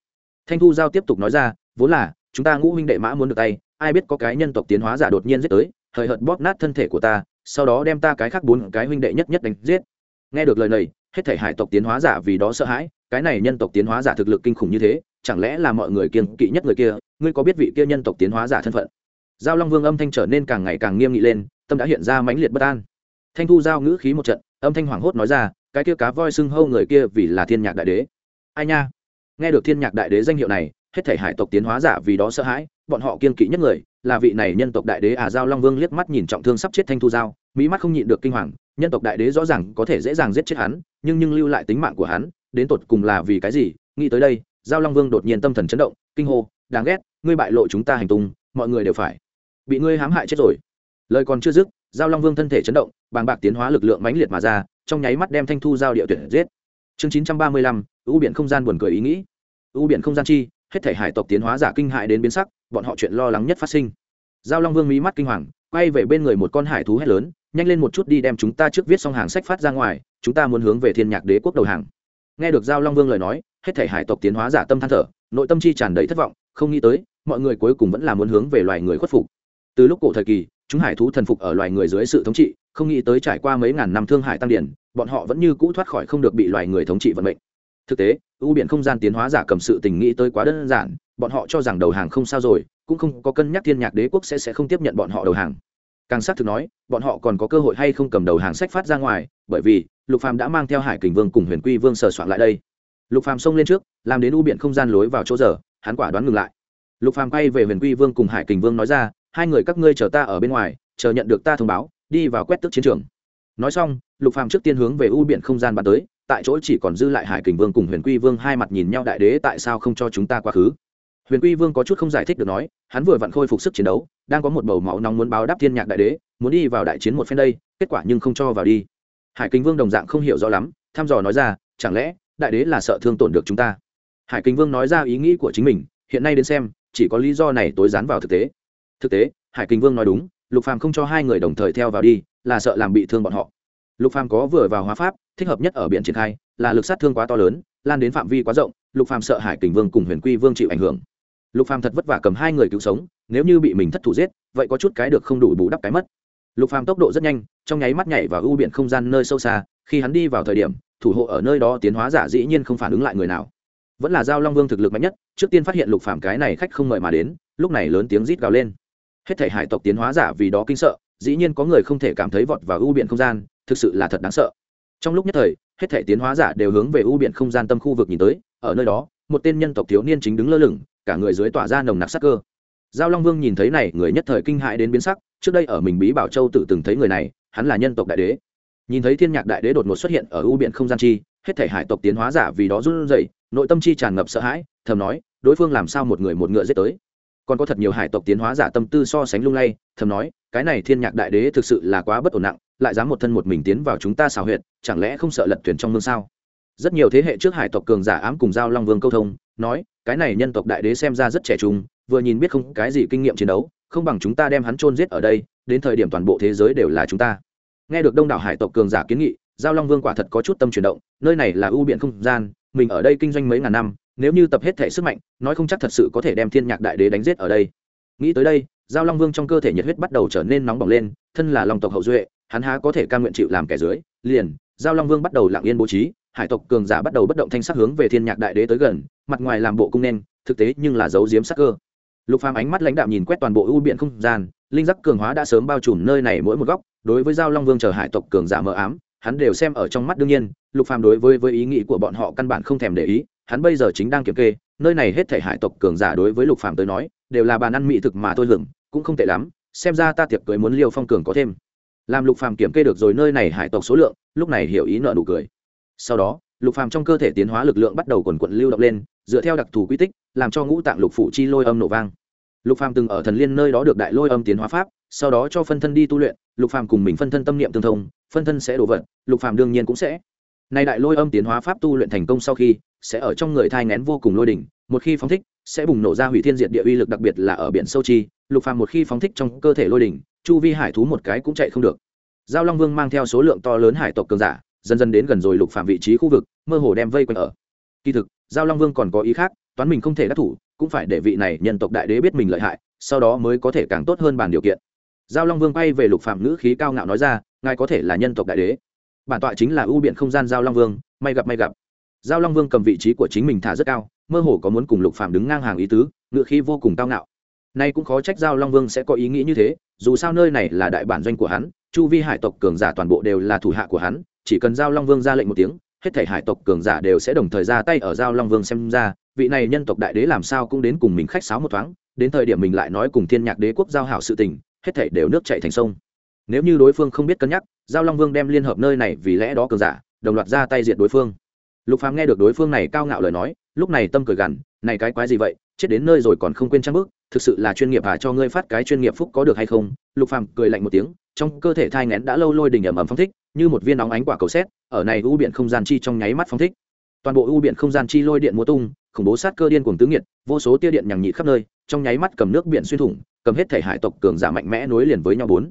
thanh thu giao tiếp tục nói ra, vốn là, chúng ta ngũ huynh đệ mã muốn được tay, ai biết có cái nhân tộc tiến hóa giả đột nhiên giết tới, hời hợt bóp nát thân thể của ta sau đó đem ta cái khác bốn cái huynh đệ nhất nhất đánh giết. Nghe được lời này, hết thể hải tộc tiến hóa giả vì đó sợ hãi, cái này nhân tộc tiến hóa giả thực lực kinh khủng như thế, chẳng lẽ là mọi người kiên kỵ nhất người kia? Ngươi có biết vị kia nhân tộc tiến hóa giả thân phận? Giao long vương âm thanh trở nên càng ngày càng nghiêm nghị lên, tâm đã hiện ra mãnh liệt bất an. Thanh thu giao ngữ khí một trận, âm thanh hoảng hốt nói ra, cái kia cá voi xưng hâu người kia vì là thiên nhạc đại đế. Ai nha? Nghe được thiên nhạc đại đế danh hiệu này hết thể hải tộc tiến hóa giả vì đó sợ hãi, bọn họ kiên kỵ nhất người là vị này nhân tộc đại đế à giao long vương liếc mắt nhìn trọng thương sắp chết thanh thu giao, mỹ mắt không nhịn được kinh hoàng, nhân tộc đại đế rõ ràng có thể dễ dàng giết chết hắn, nhưng nhưng lưu lại tính mạng của hắn, đến tột cùng là vì cái gì? Nghĩ tới đây, giao long vương đột nhiên tâm thần chấn động, kinh hô, đáng ghét, ngươi bại lộ chúng ta hành tung, mọi người đều phải bị ngươi hãm hại chết rồi. Lời còn chưa dứt, giao long vương thân thể chấn động, bàng bạc tiến hóa lực lượng mãnh liệt mà ra, trong nháy mắt đem thanh thu giao địa tuyển giết. Chương chín trăm ba mươi lăm ưu biển không gian buồn cười ý nghĩ. Ưu biển không gian chi hết thể hải tộc tiến hóa giả kinh hại đến biến sắc, bọn họ chuyện lo lắng nhất phát sinh. Giao long vương mí mắt kinh hoàng, quay về bên người một con hải thú hét lớn, nhanh lên một chút đi đem chúng ta trước viết xong hàng sách phát ra ngoài, chúng ta muốn hướng về thiên nhạc đế quốc đầu hàng. Nghe được giao long vương lời nói, hết thể hải tộc tiến hóa giả tâm than thở, nội tâm chi tràn đầy thất vọng, không nghĩ tới, mọi người cuối cùng vẫn là muốn hướng về loài người khuất phục. Từ lúc cổ thời kỳ, chúng hải thú thần phục ở loài người dưới sự thống trị, không nghĩ tới trải qua mấy ngàn năm thương hải tăng điển, bọn họ vẫn như cũ thoát khỏi không được bị loài người thống trị vận mệnh thực tế, ưu biển không gian tiến hóa giả cầm sự tình nghĩ tới quá đơn giản, bọn họ cho rằng đầu hàng không sao rồi, cũng không có cân nhắc thiên nhạc đế quốc sẽ sẽ không tiếp nhận bọn họ đầu hàng. Càng xác thực nói, bọn họ còn có cơ hội hay không cầm đầu hàng sách phát ra ngoài, bởi vì, lục phàm đã mang theo hải kình vương cùng huyền quy vương sờ soạn lại đây. Lục phàm xông lên trước, làm đến u biển không gian lối vào chỗ giờ, hắn quả đoán ngừng lại. Lục phàm quay về huyền quy vương cùng hải kình vương nói ra, hai người các ngươi chờ ta ở bên ngoài, chờ nhận được ta thông báo, đi vào quét tức chiến trường. Nói xong, lục phàm trước tiên hướng về u biển không gian bắn tới tại chỗ chỉ còn dư lại hải kình vương cùng huyền quy vương hai mặt nhìn nhau đại đế tại sao không cho chúng ta quá khứ. Huyền quy vương có chút không giải thích được nói, hắn vừa vặn khôi phục sức chiến đấu, đang có một bầu máu nóng muốn báo đáp thiên nhạc đại đế, muốn đi vào đại chiến một phen đây, kết quả nhưng không cho vào đi. Hải Kình vương đồng dạng không hiểu rõ lắm, thăm dò nói ra, chẳng lẽ, đại đế là sợ thương tổn được chúng ta? Hải Kình vương nói ra ý nghĩ của chính mình, hiện nay đến xem, chỉ có lý do này tối dán vào thực tế. Thực tế, hải Kình vương nói đúng, lục phàm không cho hai người đồng thời theo vào đi, là sợ làm bị thương bọn họ lục phàm có vừa vào hóa pháp, thích hợp nhất ở biển triển khai, là lực sát thương quá to lớn, lan đến phạm vi quá rộng, lục phàm sợ hải kình vương cùng huyền quy vương chịu ảnh hưởng. Lục phàm thật vất vả cầm hai người cứu sống, nếu như bị mình thất thủ giết, vậy có chút cái được không đủ bù đắp cái mất. Lục phàm tốc độ rất nhanh, trong nháy mắt nhảy vào ưu biển không gian nơi sâu xa, khi hắn đi vào thời điểm, thủ hộ ở nơi đó tiến hóa giả dĩ nhiên không phản ứng lại người nào. Vẫn là giao long vương thực lực mạnh nhất, trước tiên phát hiện lục phàm cái này khách không mời mà đến, lúc này lớn tiếng rít gào lên. Hết thể hải tộc tiến hóa giả vì đó kinh sợ, dĩ nhiên có người không thể cảm thấy vọt vào ưu biển không gian thực sự là thật đáng sợ. Trong lúc nhất thời, hết thể tiến hóa giả đều hướng về ưu biển không gian tâm khu vực nhìn tới, ở nơi đó, một tên nhân tộc thiếu niên chính đứng lơ lửng, cả người dưới tỏa ra nồng nặc sắc cơ. Giao long vương nhìn thấy này, người nhất thời kinh hãi đến biến sắc, trước đây ở mình bí bảo châu tự từng thấy người này, hắn là nhân tộc đại đế. Nhìn thấy thiên nhạc đại đế đột ngột xuất hiện ở ưu biển không gian chi, hết thể hải tộc tiến hóa giả vì đó run rẩy, nội tâm chi tràn ngập sợ hãi, thầm nói, đối phương làm sao một người một ngựa giết tới? Còn có thật nhiều hải tộc tiến hóa giả tâm tư so sánh lung lay, thầm nói, cái này thiên nhạc đại đế thực sự là quá bất ổn nặng lại dám một thân một mình tiến vào chúng ta xào huyệt, chẳng lẽ không sợ lật thuyền trong mương sao? Rất nhiều thế hệ trước hải tộc cường giả ám cùng giao long vương câu thông, nói, cái này nhân tộc đại đế xem ra rất trẻ trung, vừa nhìn biết không cái gì kinh nghiệm chiến đấu, không bằng chúng ta đem hắn chôn giết ở đây, đến thời điểm toàn bộ thế giới đều là chúng ta. Nghe được đông đảo hải tộc cường giả kiến nghị, giao long vương quả thật có chút tâm chuyển động, nơi này là ưu biện không gian, mình ở đây kinh doanh mấy ngàn năm, nếu như tập hết thể sức mạnh, nói không chắc thật sự có thể đem thiên nhạc đại đế đánh giết ở đây. Nghĩ tới đây, giao long vương trong cơ thể nhiệt huyết bắt đầu trở nên nóng bỏng lên, thân là long tộc hậu duệ hắn há có thể cam nguyện chịu làm kẻ dưới, liền, giao long vương bắt đầu lặng yên bố trí, hải tộc cường giả bắt đầu bất động thanh sắc hướng về thiên nhạc đại đế tới gần, mặt ngoài làm bộ cung nên, thực tế nhưng là giấu giếm sắc cơ. Lục phàm ánh mắt lãnh đạm nhìn quét toàn bộ ưu biện không gian, linh giác cường hóa đã sớm bao trùm nơi này mỗi một góc, đối với giao long vương chờ hải tộc cường giả mờ ám, hắn đều xem ở trong mắt đương nhiên, lục phàm đối với với ý nghĩ của bọn họ căn bản không thèm để ý, hắn bây giờ chính đang kiểm kê, nơi này hết thể hải tộc cường giả đối với lục phàm tới nói, đều là bàn ăn mỹ thực mà thôi hưởng, cũng không tệ lắm, xem ra ta tiệc cưới muốn liêu phong cường có thêm làm lục phàm kiểm kê được rồi nơi này hải tộc số lượng, lúc này hiểu ý nợ nụ cười. Sau đó, lục phàm trong cơ thể tiến hóa lực lượng bắt đầu quần quận lưu động lên, dựa theo đặc thù quy tích, làm cho ngũ tạng lục phủ chi lôi âm nổ vang. Lục phàm từng ở thần liên nơi đó được đại lôi âm tiến hóa pháp, sau đó cho phân thân đi tu luyện, lục phàm cùng mình phân thân tâm niệm tương thông, phân thân sẽ đổ vận lục phàm đương nhiên cũng sẽ. Nay đại lôi âm tiến hóa pháp tu luyện thành công sau khi, sẽ ở trong người thai ngén vô cùng lôi đỉnh, một khi phóng thích, sẽ bùng nổ ra hủy thiên diệt địa uy lực đặc biệt là ở biển sâu chi, lục phàm một khi phóng thích trong cơ thể lôi đỉnh chu vi hải thú một cái cũng chạy không được. Giao long vương mang theo số lượng to lớn hải tộc cường giả, dần dần đến gần rồi lục phạm vị trí khu vực, mơ hồ đem vây quanh ở. Kỳ thực, giao long vương còn có ý khác, toán mình không thể đắc thủ, cũng phải để vị này nhân tộc đại đế biết mình lợi hại, sau đó mới có thể càng tốt hơn bàn điều kiện. Giao long vương quay về lục phạm ngữ khí cao ngạo nói ra, ngài có thể là nhân tộc đại đế. Bản tọa chính là ưu biện không gian giao long vương, may gặp may gặp. Giao long vương cầm vị trí của chính mình thả rất cao, mơ hồ có muốn cùng lục phạm đứng ngang hàng ý tứ, ngữ khí vô cùng cao ngạo nay cũng khó trách giao long vương sẽ có ý nghĩ như thế, dù sao nơi này là đại bản doanh của hắn, chu vi hải tộc cường giả toàn bộ đều là thủ hạ của hắn, chỉ cần giao long vương ra lệnh một tiếng, hết thảy hải tộc cường giả đều sẽ đồng thời ra tay ở giao long vương xem ra, vị này nhân tộc đại đế làm sao cũng đến cùng mình khách sáo một thoáng, đến thời điểm mình lại nói cùng thiên nhạc đế quốc giao hảo sự tình, hết thảy đều nước chảy thành sông. Nếu như đối phương không biết cân nhắc, giao long vương đem liên hợp nơi này vì lẽ đó cường giả, đồng loạt ra tay diệt đối phương. Lục phàm nghe được đối phương này cao ngạo lời nói, lúc này tâm cười gằn, này cái quái gì vậy, chết đến nơi rồi còn không quên trang bước thực sự là chuyên nghiệp à cho ngươi phát cái chuyên nghiệp phúc có được hay không? Lục phàm cười lạnh một tiếng, trong cơ thể thai ngén đã lâu lôi đình ẩm ẩm phong thích, như một viên nóng ánh quả cầu xét, ở này u biển không gian chi trong nháy mắt phong thích. Toàn bộ u biển không gian chi lôi điện múa tung, khủng bố sát cơ điên cuồng tứ nghiệt, vô số tia điện nhằng nhị khắp nơi, trong nháy mắt cầm nước biển xuyên thủng, cầm hết thể hải tộc cường giả mạnh mẽ nối liền với nhau bốn.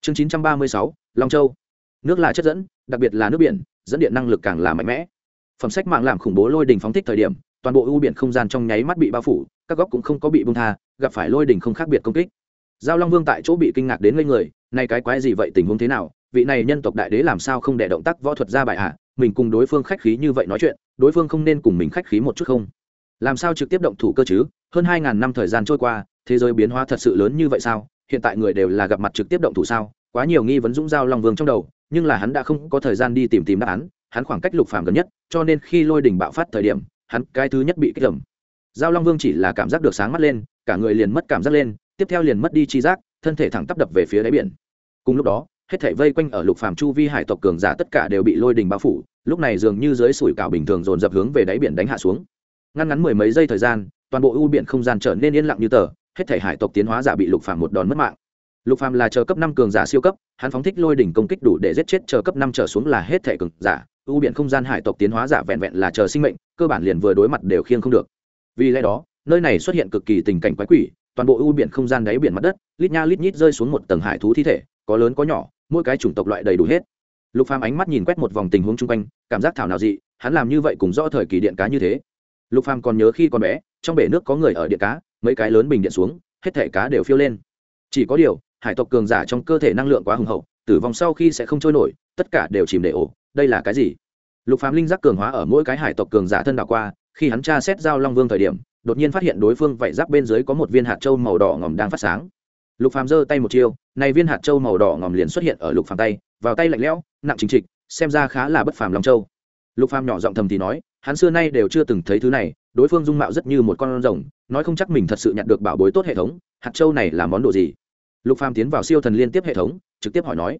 Chương chín trăm ba mươi sáu, long châu. Nước là chất dẫn, đặc biệt là nước biển, dẫn điện năng lực càng là mạnh mẽ. Phẩm sách mạng làm khủng bố lôi đình phóng thích thời điểm toàn bộ ưu biển không gian trong nháy mắt bị bao phủ, các góc cũng không có bị bung tha, gặp phải lôi đình không khác biệt công kích. Giao long vương tại chỗ bị kinh ngạc đến ngây người nay cái quái gì vậy, tình huống thế nào? Vị này nhân tộc đại đế làm sao không để động tác võ thuật ra bài hạ mình cùng đối phương khách khí như vậy nói chuyện, đối phương không nên cùng mình khách khí một chút không? Làm sao trực tiếp động thủ cơ chứ? Hơn hai ngàn năm thời gian trôi qua, thế giới biến hóa thật sự lớn như vậy sao? Hiện tại người đều là gặp mặt trực tiếp động thủ sao? Quá nhiều nghi vấn dũng giao long vương trong đầu, nhưng là hắn đã không có thời gian đi tìm tìm đáp án, hắn khoảng cách lục phàm gần nhất, cho nên khi lôi đỉnh bạo phát thời điểm hắn cái thứ nhất bị kích lầm. Giao long vương chỉ là cảm giác được sáng mắt lên, cả người liền mất cảm giác lên, tiếp theo liền mất đi chi giác, thân thể thẳng tắp đập về phía đáy biển. Cùng lúc đó, hết thảy vây quanh ở lục phàm chu vi hải tộc cường giả tất cả đều bị lôi đình bao phủ, lúc này dường như dưới sủi cảo bình thường dồn dập hướng về đáy biển đánh hạ xuống. Ngăn ngắn mười mấy giây thời gian, toàn bộ u biển không gian trở nên yên lặng như tờ, hết thảy hải tộc tiến hóa giả bị lục phàm một đòn mất mạng. Lục phàm là chờ cấp năm cường giả siêu cấp, hắn phóng thích lôi đỉnh công kích đủ để giết chết chờ cấp năm trở xuống là hết thảy cường giả u biển không gian hải tộc tiến hóa giả vẹn vẹn là chờ sinh mệnh cơ bản liền vừa đối mặt đều khiêng không được. Vì lẽ đó, nơi này xuất hiện cực kỳ tình cảnh quái quỷ, toàn bộ u biển không gian đáy biển mặt đất, lít nha lít nhít rơi xuống một tầng hải thú thi thể, có lớn có nhỏ, mỗi cái chủng tộc loại đầy đủ hết. Lục phàm ánh mắt nhìn quét một vòng tình huống chung quanh, cảm giác thảo nào dị, hắn làm như vậy cũng do thời kỳ điện cá như thế. Lục phàm còn nhớ khi còn bé, trong bể nước có người ở điện cá, mấy cái lớn bình điện xuống, hết thể cá đều phiêu lên. Chỉ có điều, hải tộc cường giả trong cơ thể năng lượng quá hùng hậu, tử vong sau khi sẽ không trôi nổi, tất cả đều chìm để ổ, đây là cái gì? Lục phàm linh giác cường hóa ở mỗi cái hải tộc cường giả thân đảo qua, khi hắn tra xét giao long vương thời điểm, đột nhiên phát hiện đối phương vảy giáp bên dưới có một viên hạt châu màu đỏ ngòm đang phát sáng. Lục phàm giơ tay một chiêu, này viên hạt châu màu đỏ ngòm liền xuất hiện ở lục phàm tay, vào tay lạnh lẽo, nặng chính trịch, xem ra khá là bất phàm long châu. Lục phàm nhỏ giọng thầm thì nói, hắn xưa nay đều chưa từng thấy thứ này, đối phương dung mạo rất như một con rồng, nói không chắc mình thật sự nhận được bảo bối tốt hệ thống, hạt châu này là món đồ gì? Lục phàm tiến vào siêu thần liên tiếp hệ thống, trực tiếp hỏi nói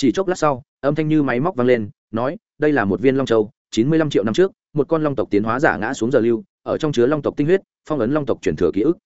chỉ chốc lát sau, âm thanh như máy móc vang lên, nói, đây là một viên long châu, chín mươi lăm triệu năm trước, một con long tộc tiến hóa giả ngã xuống giờ lưu, ở trong chứa long tộc tinh huyết, phong ấn long tộc truyền thừa ký ức.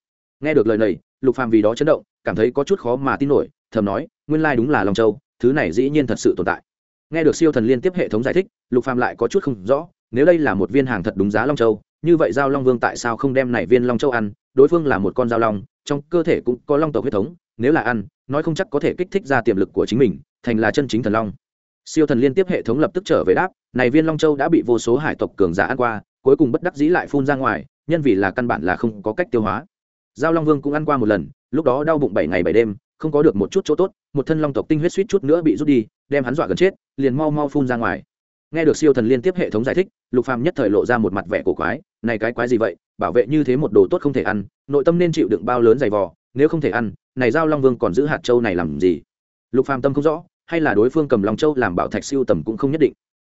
Nghe được lời này, lục phàm vì đó chấn động, cảm thấy có chút khó mà tin nổi, thầm nói, nguyên lai đúng là long châu, thứ này dĩ nhiên thật sự tồn tại. Nghe được siêu thần liên tiếp hệ thống giải thích, lục phàm lại có chút không rõ, nếu đây là một viên hàng thật đúng giá long châu, như vậy giao long vương tại sao không đem này viên long châu ăn? Đối phương là một con giao long, trong cơ thể cũng có long tộc huyết thống, nếu là ăn, nói không chắc có thể kích thích ra tiềm lực của chính mình thành là chân chính thần long. Siêu thần liên tiếp hệ thống lập tức trở về đáp, này viên long châu đã bị vô số hải tộc cường giả ăn qua, cuối cùng bất đắc dĩ lại phun ra ngoài, nhân vì là căn bản là không có cách tiêu hóa. Giao long vương cũng ăn qua một lần, lúc đó đau bụng bảy ngày bảy đêm, không có được một chút chỗ tốt, một thân long tộc tinh huyết suýt chút nữa bị rút đi, đem hắn dọa gần chết, liền mau mau phun ra ngoài. Nghe được siêu thần liên tiếp hệ thống giải thích, lục phàm nhất thời lộ ra một mặt vẻ cổ quái, này cái quái gì vậy, bảo vệ như thế một đồ tốt không thể ăn, nội tâm nên chịu đựng bao lớn dày vò, nếu không thể ăn, này giao long vương còn giữ hạt châu này làm gì? Lục phàm tâm không rõ hay là đối phương cầm long châu làm bảo thạch siêu tầm cũng không nhất định.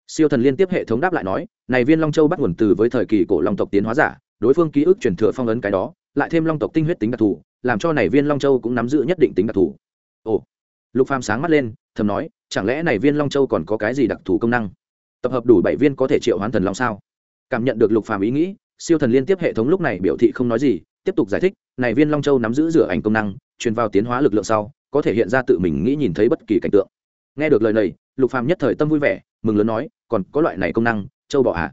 Siêu thần liên tiếp hệ thống đáp lại nói, này viên long châu bắt nguồn từ với thời kỳ cổ long tộc tiến hóa giả, đối phương ký ức truyền thừa phong ấn cái đó, lại thêm long tộc tinh huyết tính đặc thù, làm cho này viên long châu cũng nắm giữ nhất định tính đặc thù. Ồ. Lục phàm sáng mắt lên, thầm nói, chẳng lẽ này viên long châu còn có cái gì đặc thù công năng? Tập hợp đủ bảy viên có thể triệu hoán thần long sao? Cảm nhận được lục phàm ý nghĩ, siêu thần liên tiếp hệ thống lúc này biểu thị không nói gì, tiếp tục giải thích, này viên long châu nắm giữ rửa ảnh công năng, truyền vào tiến hóa lực lượng sau, có thể hiện ra tự mình nghĩ nhìn thấy bất kỳ cảnh tượng nghe được lời này, lục phàm nhất thời tâm vui vẻ, mừng lớn nói, còn có loại này công năng, châu bọ à?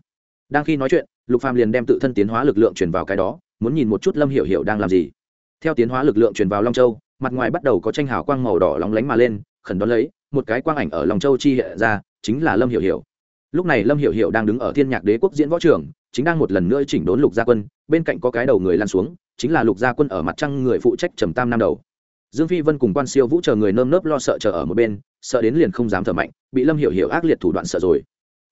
Đang khi nói chuyện, lục phàm liền đem tự thân tiến hóa lực lượng truyền vào cái đó, muốn nhìn một chút lâm hiểu hiểu đang làm gì. Theo tiến hóa lực lượng truyền vào long châu, mặt ngoài bắt đầu có tranh hào quang màu đỏ lóng lánh mà lên, khẩn đón lấy, một cái quang ảnh ở long châu chi hiện ra, chính là lâm hiểu hiểu. Lúc này lâm hiểu hiểu đang đứng ở thiên nhạc đế quốc diễn võ trường, chính đang một lần nữa chỉnh đốn lục gia quân, bên cạnh có cái đầu người lăn xuống, chính là lục gia quân ở mặt trăng người phụ trách trầm tam năm đầu dương phi vân cùng quan siêu vũ chờ người nơm nớp lo sợ chờ ở một bên, sợ đến liền không dám thở mạnh, bị lâm hiểu hiểu ác liệt thủ đoạn sợ rồi.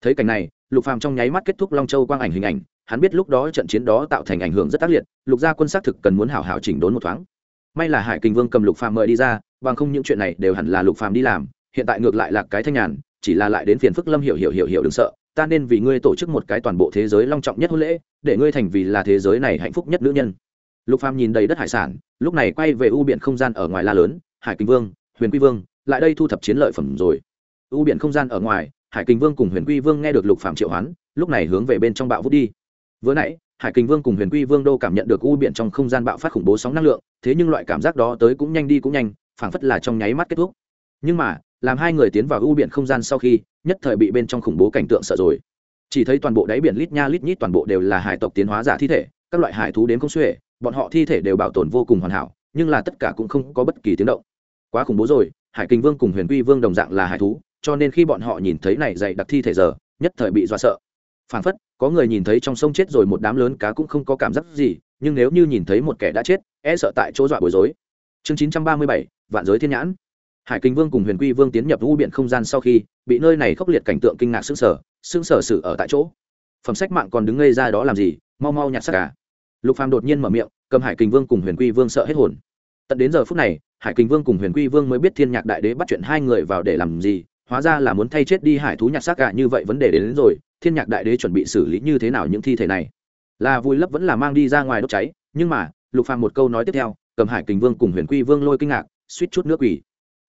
Thấy cảnh này, lục phàm trong nháy mắt kết thúc long châu quang ảnh hình ảnh, hắn biết lúc đó trận chiến đó tạo thành ảnh hưởng rất ác liệt, lục gia quân xác thực cần muốn hảo hảo chỉnh đốn một thoáng. May là hải kinh vương cầm lục phàm mời đi ra, bằng không những chuyện này đều hẳn là lục phàm đi làm, hiện tại ngược lại là cái thanh nhàn, chỉ là lại đến phiền phức lâm hiểu hiểu hiểu hiểu đừng sợ, ta nên vì ngươi tổ chức một cái toàn bộ thế giới long trọng nhất hôn lễ, để ngươi thành vì là thế giới này hạnh phúc nhất nữ nhân lục phàm nhìn đầy đất hải sản, lúc này quay về u biển không gian ở ngoài la lớn, hải kinh vương, huyền quy vương, lại đây thu thập chiến lợi phẩm rồi. U biển không gian ở ngoài, hải kinh vương cùng huyền quy vương nghe được lục phàm triệu hoán, lúc này hướng về bên trong bạo vút đi. Vừa nãy, hải kinh vương cùng huyền quy vương đô cảm nhận được u biển trong không gian bạo phát khủng bố sóng năng lượng, thế nhưng loại cảm giác đó tới cũng nhanh đi cũng nhanh, phảng phất là trong nháy mắt kết thúc. Nhưng mà, làm hai người tiến vào u biển không gian sau khi, nhất thời bị bên trong khủng bố cảnh tượng sợ rồi. Chỉ thấy toàn bộ đáy biển lít nha lít nhít toàn bộ đều là hải tộc tiến hóa giả thi thể, các loại hải thú đến không xuể bọn họ thi thể đều bảo tồn vô cùng hoàn hảo, nhưng là tất cả cũng không có bất kỳ tiếng động. Quá khủng bố rồi, hải kinh vương cùng huyền quy vương đồng dạng là hải thú, cho nên khi bọn họ nhìn thấy này dày đặc thi thể giờ, nhất thời bị do sợ. Phản phất, có người nhìn thấy trong sông chết rồi một đám lớn cá cũng không có cảm giác gì, nhưng nếu như nhìn thấy một kẻ đã chết e sợ tại chỗ dọa bối rối. Chương chín trăm ba mươi bảy, vạn giới thiên nhãn. Hải kinh vương cùng huyền quy vương tiến nhập u biển không gian sau khi, bị nơi này khốc liệt cảnh tượng kinh ngạc xương sở xương sở sự ở tại chỗ. Phẩm sách mạng còn đứng ngây ra đó làm gì? Mau mau nhặt sắc cả lục phàm đột nhiên mở miệng cầm hải kinh vương cùng huyền quy vương sợ hết hồn. Tận đến giờ phút này hải kinh vương cùng huyền quy vương mới biết thiên nhạc đại đế bắt chuyện hai người vào để làm gì hóa ra là muốn thay chết đi hải thú nhặt xác cả như vậy vấn đề đến, đến rồi thiên nhạc đại đế chuẩn bị xử lý như thế nào những thi thể này. Là vui lấp vẫn là mang đi ra ngoài đốt cháy nhưng mà lục phàm một câu nói tiếp theo cầm hải kinh vương cùng huyền quy vương lôi kinh ngạc suýt chút nước quỷ.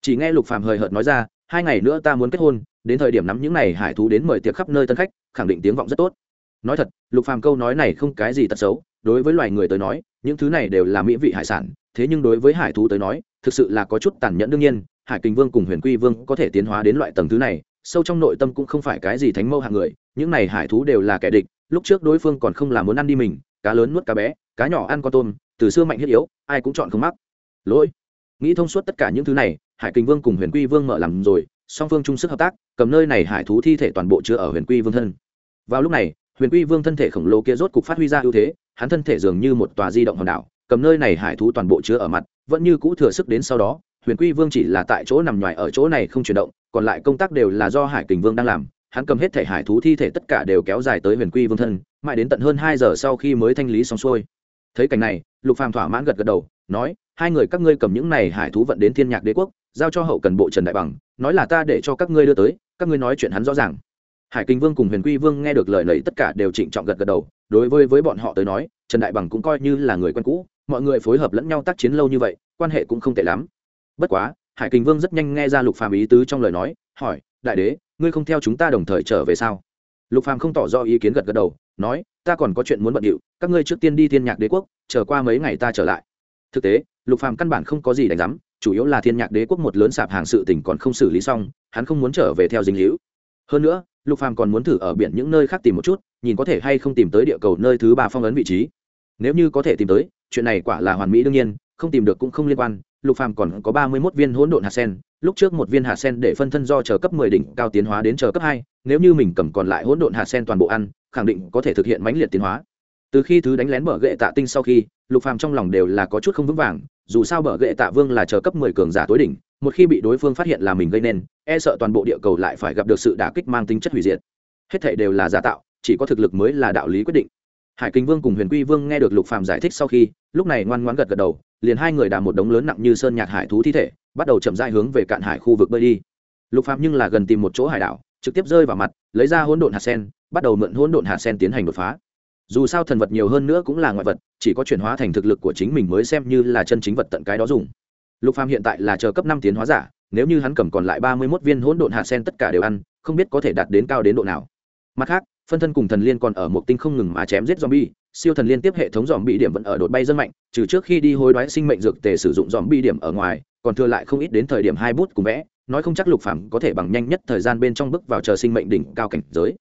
Chỉ nghe lục phàm hời hợt nói ra hai ngày nữa ta muốn kết hôn đến thời điểm nắm những này hải thú đến mời tiệc khắp nơi tân khách khẳng định tiếng vọng rất tốt. Nói thật lục phàm câu nói này không cái gì tật xấu đối với loài người tới nói, những thứ này đều là mỹ vị hải sản, thế nhưng đối với hải thú tới nói, thực sự là có chút tàn nhẫn đương nhiên, hải kinh vương cùng huyền quy vương có thể tiến hóa đến loại tầng thứ này, sâu trong nội tâm cũng không phải cái gì thánh mâu hạng người, những này hải thú đều là kẻ địch, lúc trước đối phương còn không làm muốn ăn đi mình, cá lớn nuốt cá bé, cá nhỏ ăn con tôm, từ xưa mạnh thiết yếu, ai cũng chọn không mắc. Lỗi. Nghĩ thông suốt tất cả những thứ này, hải kinh vương cùng huyền quy vương mở làm rồi, song phương chung sức hợp tác, cầm nơi này hải thú thi thể toàn bộ chứa ở huyền quy vương thân. Vào lúc này huyền quy vương thân thể khổng lồ kia rốt cục phát huy ra ưu thế, hắn thân thể dường như một tòa di động hòn đảo, cầm nơi này hải thú toàn bộ chứa ở mặt, vẫn như cũ thừa sức đến sau đó, huyền quy vương chỉ là tại chỗ nằm ngoài ở chỗ này không chuyển động, còn lại công tác đều là do hải kình vương đang làm, hắn cầm hết thể hải thú thi thể tất cả đều kéo dài tới huyền quy vương thân, mãi đến tận hơn hai giờ sau khi mới thanh lý xong xuôi. Thấy cảnh này, lục phàm thỏa mãn gật gật đầu, nói, hai người các ngươi cầm những này hải thú vận đến thiên nhạc đế quốc, giao cho hậu cần bộ trần đại bằng, nói là ta để cho các ngươi đưa tới, các ngươi nói chuyện hắn rõ ràng hải kinh vương cùng huyền quy vương nghe được lời này tất cả đều trịnh trọng gật gật đầu. Đối với với bọn họ tới nói, trần đại bằng cũng coi như là người quen cũ, mọi người phối hợp lẫn nhau tác chiến lâu như vậy, quan hệ cũng không tệ lắm. Bất quá, hải kinh vương rất nhanh nghe ra lục phàm ý tứ trong lời nói, hỏi, đại đế, ngươi không theo chúng ta đồng thời trở về sao? Lục phàm không tỏ rõ ý kiến gật gật đầu, nói, ta còn có chuyện muốn bận điệu, các ngươi trước tiên đi thiên nhạc đế quốc, chờ qua mấy ngày ta trở lại. Thực tế, lục phàm căn bản không có gì đánh giám, chủ yếu là thiên nhạc đế quốc một lớn sạp hàng sự tình còn không xử lý xong, hắn không muốn trở về theo dính hữu. Hơn nữa lục phàm còn muốn thử ở biển những nơi khác tìm một chút, nhìn có thể hay không tìm tới địa cầu nơi thứ ba phong ấn vị trí. Nếu như có thể tìm tới, chuyện này quả là hoàn mỹ đương nhiên, không tìm được cũng không liên quan. Lục phàm còn có ba mươi 31 viên hỗn độn hạt sen, lúc trước một viên hạt sen để phân thân do chờ cấp 10 đỉnh cao tiến hóa đến chờ cấp hai, nếu như mình cầm còn lại hỗn độn hạt sen toàn bộ ăn, khẳng định có thể thực hiện mãnh liệt tiến hóa. Từ khi thứ đánh lén bờ gậy tạ tinh sau khi, lục phàm trong lòng đều là có chút không vững vàng, dù sao bờ gậy tạ vương là chờ cấp 10 cường giả tối đỉnh một khi bị đối phương phát hiện là mình gây nên e sợ toàn bộ địa cầu lại phải gặp được sự đả kích mang tính chất hủy diệt. Hết thảy đều là giả tạo, chỉ có thực lực mới là đạo lý quyết định. Hải kinh vương cùng huyền quy vương nghe được lục phàm giải thích sau khi, lúc này ngoan ngoãn gật gật đầu, liền hai người đà một đống lớn nặng như sơn nhạc hải thú thi thể, bắt đầu chậm rãi hướng về cạn hải khu vực bơi đi. Lục phàm nhưng là gần tìm một chỗ hải đảo, trực tiếp rơi vào mặt, lấy ra hỗn độn hạt sen, bắt đầu mượn hỗn độn hạt sen tiến hành đột phá. Dù sao thần vật nhiều hơn nữa cũng là ngoại vật, chỉ có chuyển hóa thành thực lực của chính mình mới xem như là chân chính vật tận cái đó dùng lục phàm hiện tại là chờ cấp năm tiến hóa giả, nếu như hắn cầm còn lại ba mươi 31 viên hỗn độn hạt sen tất cả đều ăn, không biết có thể đạt đến cao đến độ nào. Mặt khác, phân thân cùng thần liên còn ở một tinh không ngừng mà chém giết zombie, siêu thần liên tiếp hệ thống dòm bị điểm vẫn ở đột bay dân mạnh, trừ trước khi đi hối đoái sinh mệnh dược tề sử dụng dòm bi điểm ở ngoài, còn thừa lại không ít đến thời điểm hai bút cùng vẽ, nói không chắc lục phàm có thể bằng nhanh nhất thời gian bên trong bước vào chờ sinh mệnh đỉnh cao cảnh giới.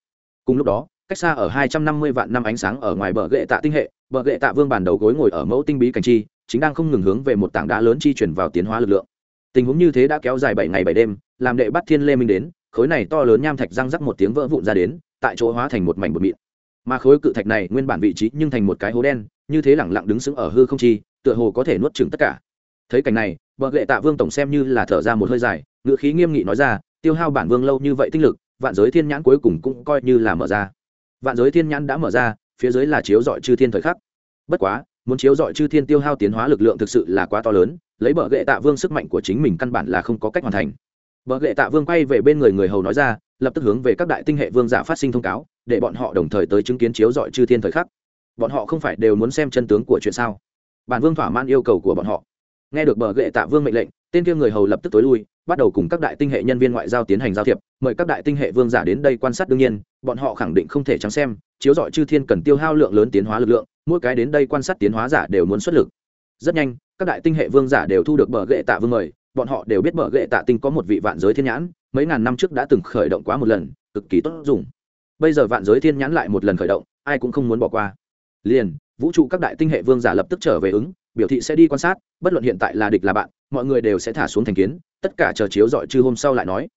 Cùng lúc đó, cách xa ở hai trăm năm mươi vạn năm ánh sáng ở ngoài bờ gậy tạ tinh hệ, bờ gậy tạ vương bàn đầu gối ngồi ở mẫu tinh bí cảnh chi chính đang không ngừng hướng về một tảng đá lớn chi chuyển vào tiến hóa lực lượng. Tình huống như thế đã kéo dài bảy ngày bảy đêm, làm đệ bắt thiên lê minh đến, khối này to lớn nham thạch răng rắc một tiếng vỡ vụn ra đến, tại chỗ hóa thành một mảnh bột mịn. Mà khối cự thạch này nguyên bản vị trí nhưng thành một cái hố đen, như thế lẳng lặng đứng sững ở hư không chi, tựa hồ có thể nuốt chửng tất cả. Thấy cảnh này vợ lệ tạ vương tổng xem như là thở ra một hơi dài ngựa khí nghiêm nghị nói ra, tiêu hao bản vương lâu như vậy tinh lực, vạn giới thiên nhãn cuối cùng cũng coi như là mở ra. Vạn giới thiên nhãn đã mở ra, phía dưới là chiếu dọi chư thiên thời khắc. Bất quá muốn chiếu dọi chư thiên tiêu hao tiến hóa lực lượng thực sự là quá to lớn, lấy bờ gậy tạ vương sức mạnh của chính mình căn bản là không có cách hoàn thành. Bờ gậy tạ vương quay về bên người người hầu nói ra, lập tức hướng về các đại tinh hệ vương giả phát sinh thông cáo, để bọn họ đồng thời tới chứng kiến chiếu dọi chư thiên thời khắc. Bọn họ không phải đều muốn xem chân tướng của chuyện sao? Bản vương thỏa mãn yêu cầu của bọn họ. Nghe được bờ gậy tạ vương mệnh lệnh, tên kia người hầu lập tức tối lui, bắt đầu cùng các đại tinh hệ nhân viên ngoại giao tiến hành giao thiệp, mời các đại tinh hệ vương giả đến đây quan sát đương nhiên, bọn họ khẳng định không thể trắng xem, chiếu dọi chư thiên cần tiêu hao lượng lớn tiến hóa lực lượng mỗi cái đến đây quan sát tiến hóa giả đều muốn xuất lực. Rất nhanh, các đại tinh hệ vương giả đều thu được bờ gậy tạ vương mời, bọn họ đều biết bờ gậy tạ tinh có một vị vạn giới thiên nhãn, mấy ngàn năm trước đã từng khởi động quá một lần, cực kỳ tốt dùng. Bây giờ vạn giới thiên nhãn lại một lần khởi động, ai cũng không muốn bỏ qua. Liền, vũ trụ các đại tinh hệ vương giả lập tức trở về ứng, biểu thị sẽ đi quan sát, bất luận hiện tại là địch là bạn, mọi người đều sẽ thả xuống thành kiến, tất cả chờ chiếu dọi chư hôm sau lại nói.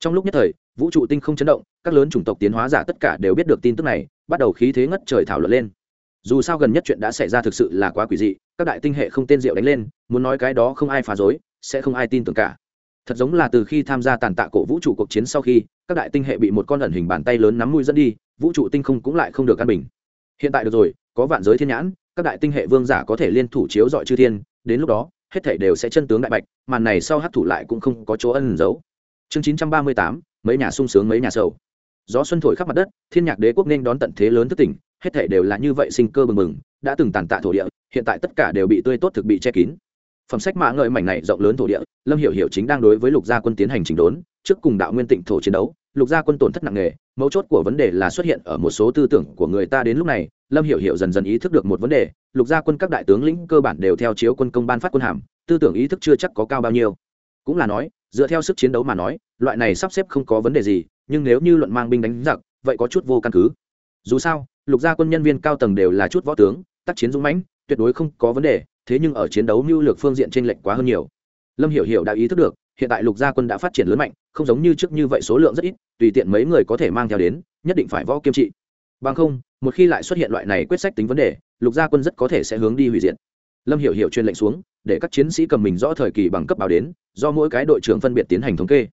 Trong lúc nhất thời, vũ trụ tinh không chấn động, các lớn chủng tộc tiến hóa giả tất cả đều biết được tin tức này, bắt đầu khí thế ngất trời thảo luận lên dù sao gần nhất chuyện đã xảy ra thực sự là quá quỷ dị, các đại tinh hệ không tên rượu đánh lên, muốn nói cái đó không ai phá dối sẽ không ai tin tưởng cả. Thật giống là từ khi tham gia tàn tạ cổ vũ trụ cuộc chiến sau khi, các đại tinh hệ bị một con ẩn hình bàn tay lớn nắm mũi dẫn đi, vũ trụ tinh không cũng lại không được căn bình. Hiện tại được rồi, có vạn giới thiên nhãn, các đại tinh hệ vương giả có thể liên thủ chiếu dọi chư thiên, đến lúc đó, hết thể đều sẽ chân tướng đại bạch, màn này sau hát thủ lại cũng không có chỗ ẩn giấu. Chương chín trăm ba mươi tám, mấy nhà sung sướng mấy nhà sầu gió xuân thổi khắp mặt đất, thiên nhạc đế quốc nên đón tận thế lớn thức tỉnh, hết thể đều là như vậy sinh cơ bừng bừng, đã từng tàn tạ thổ địa, hiện tại tất cả đều bị tươi tốt thực bị che kín. Phẩm sách mã ngợi mảnh này rộng lớn thổ địa, lâm hiểu hiểu chính đang đối với lục gia quân tiến hành chỉnh đốn, trước cùng đạo nguyên tịnh thổ chiến đấu, lục gia quân tổn thất nặng nề, mấu chốt của vấn đề là xuất hiện ở một số tư tưởng của người ta đến lúc này, lâm hiểu hiểu dần dần ý thức được một vấn đề, lục gia quân các đại tướng lĩnh cơ bản đều theo chiếu quân công ban phát quân hàm, tư tưởng ý thức chưa chắc có cao bao nhiêu. Cũng là nói, dựa theo sức chiến đấu mà nói, loại này sắp xếp không có vấn đề gì nhưng nếu như luận mang binh đánh giặc, vậy có chút vô căn cứ. Dù sao, lục gia quân nhân viên cao tầng đều là chút võ tướng, tác chiến dũng mãnh, tuyệt đối không có vấn đề, thế nhưng ở chiến đấu mưu lược phương diện trên lệnh quá hơn nhiều. Lâm hiểu hiểu đã ý thức được, hiện tại lục gia quân đã phát triển lớn mạnh, không giống như trước như vậy số lượng rất ít, tùy tiện mấy người có thể mang theo đến, nhất định phải võ kiêm trị. Bằng không, một khi lại xuất hiện loại này quyết sách tính vấn đề, lục gia quân rất có thể sẽ hướng đi hủy diệt. Lâm hiểu hiểu truyền lệnh xuống, để các chiến sĩ cầm mình rõ thời kỳ bằng cấp báo đến, do mỗi cái đội trưởng phân biệt tiến hành thống kê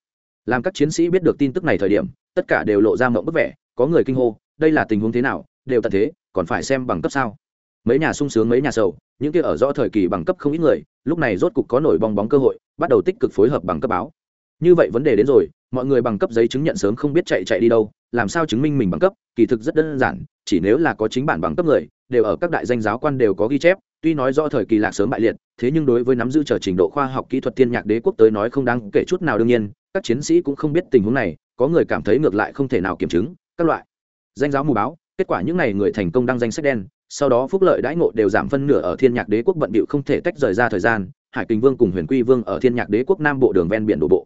làm các chiến sĩ biết được tin tức này thời điểm, tất cả đều lộ ra mộng bức vẻ, có người kinh hô, đây là tình huống thế nào? Đều tận thế, còn phải xem bằng cấp sao? Mấy nhà sung sướng, mấy nhà sầu, những kia ở rõ thời kỳ bằng cấp không ít người, lúc này rốt cục có nổi bong bóng cơ hội, bắt đầu tích cực phối hợp bằng cấp báo. Như vậy vấn đề đến rồi, mọi người bằng cấp giấy chứng nhận sớm không biết chạy chạy đi đâu, làm sao chứng minh mình bằng cấp, kỳ thực rất đơn giản, chỉ nếu là có chính bản bằng cấp người, đều ở các đại danh giáo quan đều có ghi chép, tuy nói do thời kỳ lạc sớm bại liệt, thế nhưng đối với nắm giữ trở trình độ khoa học kỹ thuật tiên nhạc đế quốc tới nói không đáng kể chút nào đương nhiên các chiến sĩ cũng không biết tình huống này, có người cảm thấy ngược lại không thể nào kiểm chứng, các loại. Danh giáo mù báo, kết quả những n à y người thành công đăng danh sách đen, sau đó phúc lợi đãi ngộ đều giảm phân nửa ở thiên nhạc đế quốc bận bịu không thể tách rời ra thời gian, hải kinh vương cùng huyền quy vương ở thiên nhạc đế quốc nam bộ đường ven biển đổ bộ.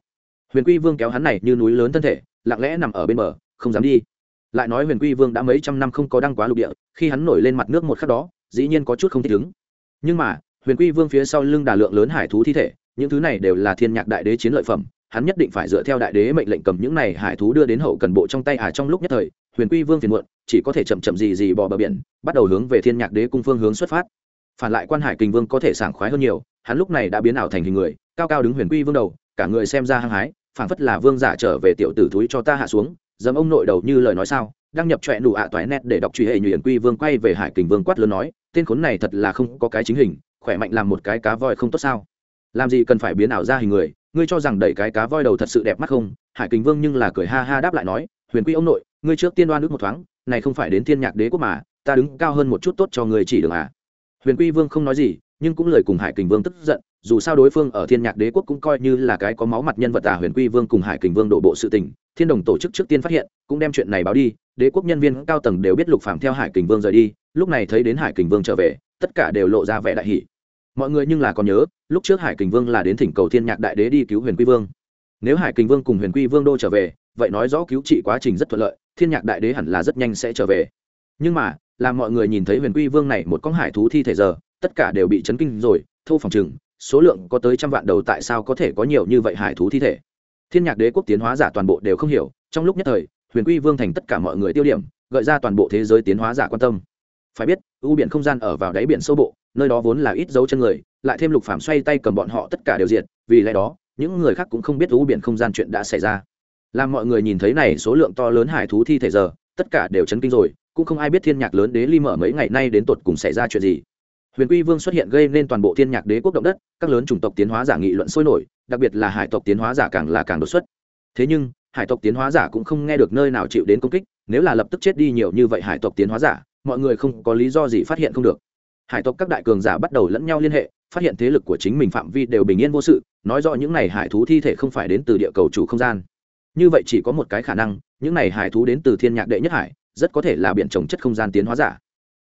Huyền quy vương kéo hắn này như núi lớn thân thể, lặng lẽ nằm ở bên bờ, không dám đi. Lại nói huyền quy vương đã mấy trăm năm không có đăng quá lục địa, khi hắn nổi lên mặt nước một khắc đó, dĩ nhiên có chút không thích ứng. Nhưng mà, huyền quy vương phía sau lưng đà lượng lớn hải thú thi thể, những thứ này đều là thiên nhạc đại đế chiến lợi phẩm hắn nhất định phải dựa theo đại đế mệnh lệnh cầm những này hải thú đưa đến hậu cần bộ trong tay ả trong lúc nhất thời, huyền quy vương phiền muộn, chỉ có thể chậm chậm gì gì bò bờ biển, bắt đầu hướng về thiên nhạc đế cung phương hướng xuất phát. Phản lại quan hải kình vương có thể sảng khoái hơn nhiều, hắn lúc này đã biến ảo thành hình người, cao cao đứng huyền quy vương đầu, cả người xem ra hăng hái, phảng phất là vương giả trở về tiểu tử túi cho ta hạ xuống dẫm ông nội đầu như lời nói sao đăng nhập trọe nụ ạ toái nét để đọc truy hệ nhuyễn quy vương quay về hải kình vương quát lớn nói, tên khốn này thật là không có cái chính hình, khỏe mạnh làm một cái cá voi không tốt sao? Làm gì cần phải biến ảo ra hình người ngươi cho rằng đẩy cái cá voi đầu thật sự đẹp mắt không? Hải kình vương nhưng là cười ha ha đáp lại nói, huyền quy ông nội, ngươi trước tiên đoan ước một thoáng, này không phải đến thiên nhạc đế quốc mà, ta đứng cao hơn một chút tốt cho người chỉ được à? Huyền quy vương không nói gì, nhưng cũng lời cùng hải kình vương tức giận, dù sao đối phương ở thiên nhạc đế quốc cũng coi như là cái có máu mặt nhân vật à huyền quy vương cùng hải kình vương đổ bộ sự tình, thiên đồng tổ chức trước tiên phát hiện, cũng đem chuyện này báo đi, đế quốc nhân viên cao tầng đều biết lục phạm theo hải kình vương rời đi, lúc này thấy đến hải kình vương trở về, tất cả đều lộ ra vẻ đại hỷ mọi người nhưng là còn nhớ, lúc trước hải kình vương là đến thỉnh cầu thiên nhạc đại đế đi cứu huyền quy vương. Nếu hải kình vương cùng huyền quy vương đô trở về, vậy nói rõ cứu trị quá trình rất thuận lợi, thiên nhạc đại đế hẳn là rất nhanh sẽ trở về. Nhưng mà, làm mọi người nhìn thấy huyền quy vương này một con hải thú thi thể giờ, tất cả đều bị chấn kinh rồi thâu phòng chừng số lượng có tới trăm vạn đầu tại sao có thể có nhiều như vậy hải thú thi thể? Thiên nhạc đế quốc tiến hóa giả toàn bộ đều không hiểu, trong lúc nhất thời, huyền quy vương thành tất cả mọi người tiêu điểm, gợi ra toàn bộ thế giới tiến hóa giả quan tâm. Phải biết, ưu biển không gian ở vào đáy biển sâu bộ nơi đó vốn là ít dấu chân người, lại thêm lục phàm xoay tay cầm bọn họ tất cả đều diệt, vì lẽ đó, những người khác cũng không biết u biển không gian chuyện đã xảy ra. Làm mọi người nhìn thấy này, số lượng to lớn hải thú thi thể giờ, tất cả đều chấn kinh rồi, cũng không ai biết thiên nhạc lớn đế ly mở mấy ngày nay đến tột cùng xảy ra chuyện gì. Huyền quy vương xuất hiện gây nên toàn bộ thiên nhạc đế quốc động đất, các lớn chủng tộc tiến hóa giả nghị luận sôi nổi, đặc biệt là hải tộc tiến hóa giả càng là càng đột xuất. Thế nhưng, hải tộc tiến hóa giả cũng không nghe được nơi nào chịu đến công kích, nếu là lập tức chết đi nhiều như vậy hải tộc tiến hóa giả, mọi người không có lý do gì phát hiện không được hải tộc các đại cường giả bắt đầu lẫn nhau liên hệ, phát hiện thế lực của chính mình phạm vi đều bình yên vô sự, nói rõ những này hải thú thi thể không phải đến từ địa cầu chủ không gian. Như vậy chỉ có một cái khả năng, những này hải thú đến từ thiên nhạc đệ nhất hải, rất có thể là biện trồng chất không gian tiến hóa giả.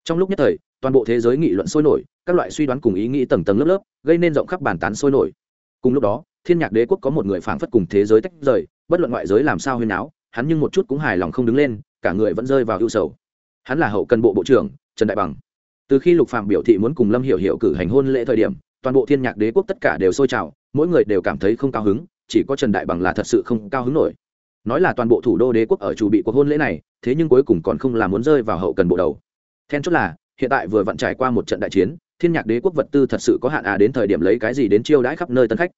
Trong lúc nhất thời, toàn bộ thế giới nghị luận sôi nổi, các loại suy đoán cùng ý nghĩ tầng tầng lớp lớp, gây nên rộng khắp bàn tán sôi nổi. Cùng lúc đó, thiên nhạc đế quốc có một người phảng phất cùng thế giới tách rời, bất luận ngoại giới làm sao huyên áo hắn nhưng một chút cũng hài lòng không đứng lên, cả người vẫn rơi vào ưu sầu. Hắn là hậu cần bộ bộ trưởng, trần đại bằng từ khi lục phạm biểu thị muốn cùng lâm hiểu hiểu cử hành hôn lễ thời điểm, toàn bộ thiên nhạc đế quốc tất cả đều sôi trào, mỗi người đều cảm thấy không cao hứng, chỉ có trần đại bằng là thật sự không cao hứng nổi. Nói là toàn bộ thủ đô đế quốc ở chủ bị cuộc hôn lễ này, thế nhưng cuối cùng còn không là muốn rơi vào hậu cần bộ đầu. Then chốt là, hiện tại vừa vặn trải qua một trận đại chiến, thiên nhạc đế quốc vật tư thật sự có hạn à đến thời điểm lấy cái gì đến chiêu đãi khắp nơi tân khách.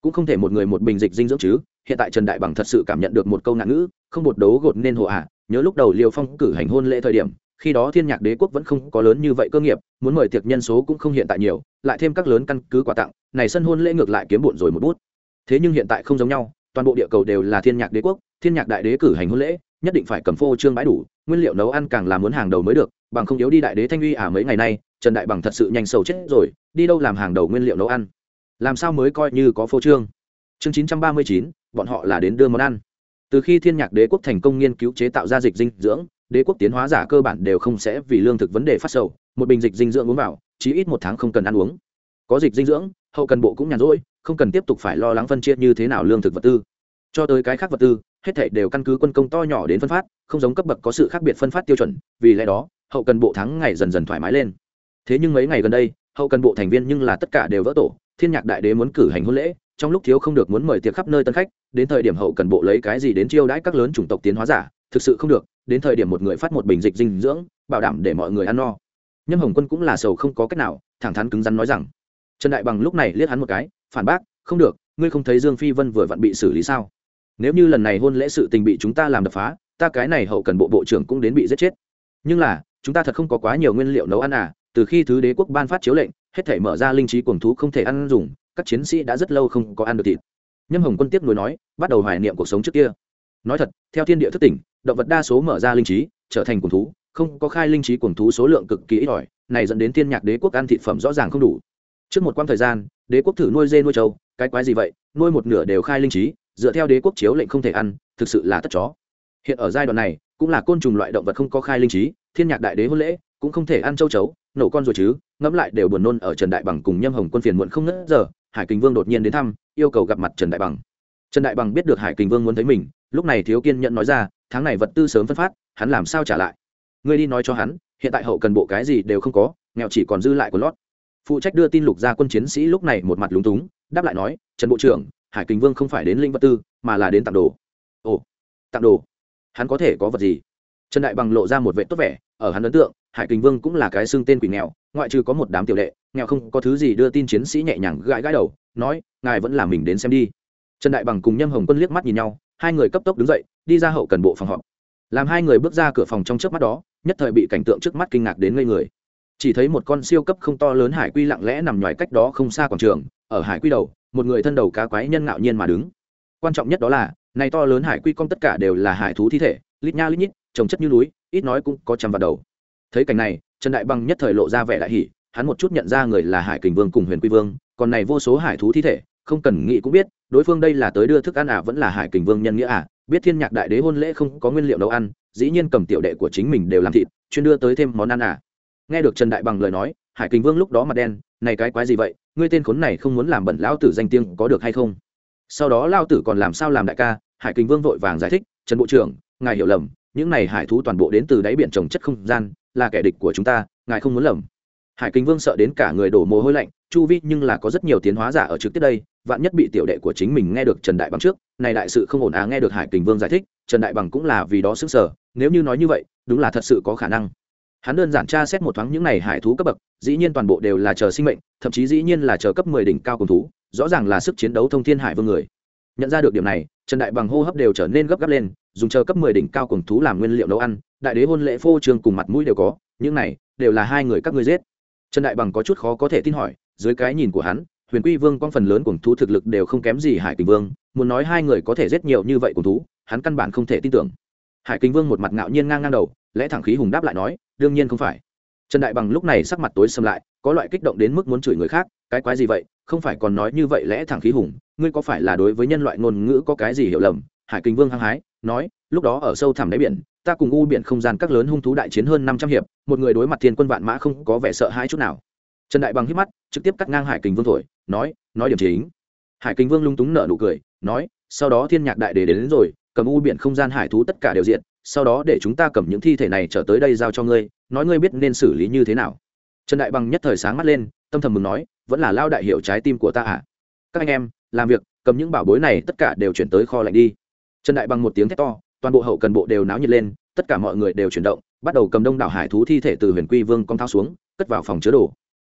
Cũng không thể một người một bình dịch dinh dưỡng chứ, hiện tại trần đại bằng thật sự cảm nhận được một câu ngạn ngữ, không một đấu gột nên hồ à nhớ lúc đầu liều phong cử hành hôn lễ thời điểm khi đó thiên nhạc đế quốc vẫn không có lớn như vậy cơ nghiệp, muốn mời tiệc nhân số cũng không hiện tại nhiều, lại thêm các lớn căn cứ quà tặng, này sân hôn lễ ngược lại kiếm bụn rồi một bút. Thế nhưng hiện tại không giống nhau, toàn bộ địa cầu đều là thiên nhạc đế quốc, thiên nhạc đại đế cử hành hôn lễ, nhất định phải cầm phô trương bãi đủ, nguyên liệu nấu ăn càng là muốn hàng đầu mới được, bằng không yếu đi đại đế thanh uy à mấy ngày nay, trần đại bằng thật sự nhanh sầu chết rồi, đi đâu làm hàng đầu nguyên liệu nấu ăn? Làm sao mới coi như có phô trương? Chương chín trăm ba mươi chín, bọn họ là đến đưa món ăn. Từ khi thiên nhạc đế quốc thành công nghiên cứu chế tạo ra dịch dinh dưỡng đế quốc tiến hóa giả cơ bản đều không sẽ vì lương thực vấn đề phát sầu, một bình dịch dinh dưỡng uống vào, chí ít một tháng không cần ăn uống. Có dịch dinh dưỡng, hậu cần bộ cũng nhàn rỗi, không cần tiếp tục phải lo lắng phân chia như thế nào lương thực vật tư. Cho tới cái khác vật tư, hết thảy đều căn cứ quân công to nhỏ đến phân phát, không giống cấp bậc có sự khác biệt phân phát tiêu chuẩn, vì lẽ đó, hậu cần bộ thắng ngày dần dần thoải mái lên. Thế nhưng mấy ngày gần đây, hậu cần bộ thành viên nhưng là tất cả đều vỡ tổ, thiên nhạc đại đế muốn cử hành hôn lễ, trong lúc thiếu không được muốn mời tiệc khắp nơi tân khách, đến thời điểm hậu cần bộ lấy cái gì đến chiêu đãi các lớn chủng tộc tiến hóa giả thực sự không được, đến thời điểm một người phát một bình dịch dinh dưỡng, bảo đảm để mọi người ăn no. Nhâm hồng quân cũng là sầu không có cách nào, thẳng thắn cứng rắn nói rằng, trần đại bằng lúc này liếc hắn một cái, phản bác, không được, ngươi không thấy dương phi vân vừa vặn bị xử lý sao? Nếu như lần này hôn lễ sự tình bị chúng ta làm đập phá, ta cái này hậu cần bộ bộ trưởng cũng đến bị giết chết. Nhưng là, chúng ta thật không có quá nhiều nguyên liệu nấu ăn à từ khi thứ đế quốc ban phát chiếu lệnh, hết thể mở ra linh trí cuồng thú không thể ăn dùng, các chiến sĩ đã rất lâu không có ăn được thịt. Nhâm hồng quân tiếp nối nói, bắt đầu hoài niệm cuộc sống trước kia nói thật, theo thiên địa thức tỉnh, động vật đa số mở ra linh trí, trở thành cuồng thú, không có khai linh trí cuồng thú số lượng cực kỳ ít ỏi, này dẫn đến thiên nhạc đế quốc ăn thịt phẩm rõ ràng không đủ. Trước một quãng thời gian, đế quốc thử nuôi dê nuôi trâu, cái quái gì vậy, nuôi một nửa đều khai linh trí, dựa theo đế quốc chiếu lệnh không thể ăn, thực sự là tất chó. Hiện ở giai đoạn này, cũng là côn trùng loại động vật không có khai linh trí, thiên nhạc đại đế hôn lễ, cũng không thể ăn châu chấu, nổ con rồi chứ, ngẫm lại đều buồn nôn ở trần đại bằng cùng nhâm hồng quân phiền muộn không ngất giờ, hải kình vương đột nhiên đến thăm, yêu cầu gặp mặt trần đại bằng. Trần đại bằng biết được hải kình vương muốn thấy mình lúc này thiếu kiên nhận nói ra, tháng này vật tư sớm phân phát, hắn làm sao trả lại? Ngươi đi nói cho hắn, hiện tại hậu cần bộ cái gì đều không có, nghèo chỉ còn dư lại của lót. Phụ trách đưa tin lục ra quân chiến sĩ lúc này một mặt lúng túng, đáp lại nói, trần bộ trưởng, hải kinh vương không phải đến linh vật tư, mà là đến tặng đồ. Ồ, tặng đồ? Hắn có thể có vật gì? Trần đại bằng lộ ra một vệ tốt vẻ, ở hắn ấn tượng, hải kinh vương cũng là cái xương tên quỷ nghèo, ngoại trừ có một đám tiểu đệ, nghèo không có thứ gì đưa tin chiến sĩ nhẹ nhàng gãi gãi đầu, nói, ngài vẫn là mình đến xem đi. Trần đại bằng cùng nhâm hồng quân liếc mắt nhìn nhau hai người cấp tốc đứng dậy, đi ra hậu cần bộ phòng họp. Làm hai người bước ra cửa phòng trong trước mắt đó, nhất thời bị cảnh tượng trước mắt kinh ngạc đến ngây người. Chỉ thấy một con siêu cấp không to lớn hải quy lặng lẽ nằm ngoài cách đó không xa quảng trường, ở hải quy đầu, một người thân đầu cá quái nhân ngạo nhiên mà đứng. Quan trọng nhất đó là, này to lớn hải quy con tất cả đều là hải thú thi thể, lít nha lít nhít, trồng chất như núi, ít nói cũng có trăm vào đầu. Thấy cảnh này, trần đại băng nhất thời lộ ra vẻ đại hỉ, hắn một chút nhận ra người là hải kình vương cùng huyền quy vương, còn này vô số hải thú thi thể, không cần nghĩ cũng biết đối phương đây là tới đưa thức ăn à vẫn là hải kình vương nhân nghĩa à? Biết thiên nhạc đại đế hôn lễ không có nguyên liệu nấu ăn, dĩ nhiên cầm tiểu đệ của chính mình đều làm thịt, chuyên đưa tới thêm món ăn à? Nghe được trần đại bằng lời nói, hải kình vương lúc đó mặt đen, này cái quái gì vậy? Ngươi tên khốn này không muốn làm bẩn lão tử danh tiếng có được hay không? Sau đó lao tử còn làm sao làm đại ca? Hải kình vương vội vàng giải thích, trần bộ trưởng, ngài hiểu lầm, những này hải thú toàn bộ đến từ đáy biển trồng chất không gian, là kẻ địch của chúng ta, ngài không muốn lầm hải kình vương sợ đến cả người đổ mồ hôi lạnh, chu vi nhưng là có rất nhiều tiến hóa giả ở trước tiếp đây, vạn nhất bị tiểu đệ của chính mình nghe được trần đại bằng trước, này đại sự không ổn á nghe được hải kình vương giải thích, trần đại bằng cũng là vì đó xứng sở nếu như nói như vậy, đúng là thật sự có khả năng. Hắn đơn giản tra xét một thoáng những này hải thú cấp bậc, dĩ nhiên toàn bộ đều là chờ sinh mệnh, thậm chí dĩ nhiên là chờ cấp mười đỉnh cao cùng thú, rõ ràng là sức chiến đấu thông thiên hải vương người. Nhận ra được điểm này, trần đại bằng hô hấp đều trở nên gấp gáp lên, dùng chờ cấp mười đỉnh cao cùng thú làm nguyên liệu nấu ăn, đại đế hôn lễ phô trương cùng mặt mũi đều có, những này đều là hai người các ngươi giết trần đại bằng có chút khó có thể tin hỏi, dưới cái nhìn của hắn, huyền quy vương con phần lớn cùng thú thực lực đều không kém gì hải kình vương, muốn nói hai người có thể giết nhiều như vậy cùng thú, hắn căn bản không thể tin tưởng. Hải kình vương một mặt ngạo nhiên ngang ngang đầu, lẽ thẳng khí hùng đáp lại nói, đương nhiên không phải. Trần đại bằng lúc này sắc mặt tối xâm lại, có loại kích động đến mức muốn chửi người khác, cái quái gì vậy? Không phải còn nói như vậy lẽ thẳng khí hùng, ngươi có phải là đối với nhân loại ngôn ngữ có cái gì hiểu lầm? Hải kinh vương hăng hái, nói, lúc đó ở sâu thẳm đáy biển ta cùng u biển không gian các lớn hung thú đại chiến hơn năm trăm hiệp một người đối mặt thiên quân vạn mã không có vẻ sợ hãi chút nào. Trần đại bằng hít mắt trực tiếp cắt ngang hải Kình vương thổi nói nói điểm chính. Hải Kình vương lung túng nở nụ cười nói sau đó thiên nhạc đại đế đến, đến rồi cầm u biển không gian hải thú tất cả đều diện sau đó để chúng ta cầm những thi thể này trở tới đây giao cho ngươi nói ngươi biết nên xử lý như thế nào. Trần đại bằng nhất thời sáng mắt lên tâm thầm mừng nói vẫn là lao đại hiệu trái tim của ta à? Các anh em làm việc cầm những bảo bối này tất cả đều chuyển tới kho lạnh đi. Trần đại bằng một tiếng thét to toàn bộ hậu cần bộ đều náo nhiệt lên, tất cả mọi người đều chuyển động, bắt đầu cầm đông đảo hải thú thi thể từ huyền quy vương con thao xuống, cất vào phòng chứa đồ.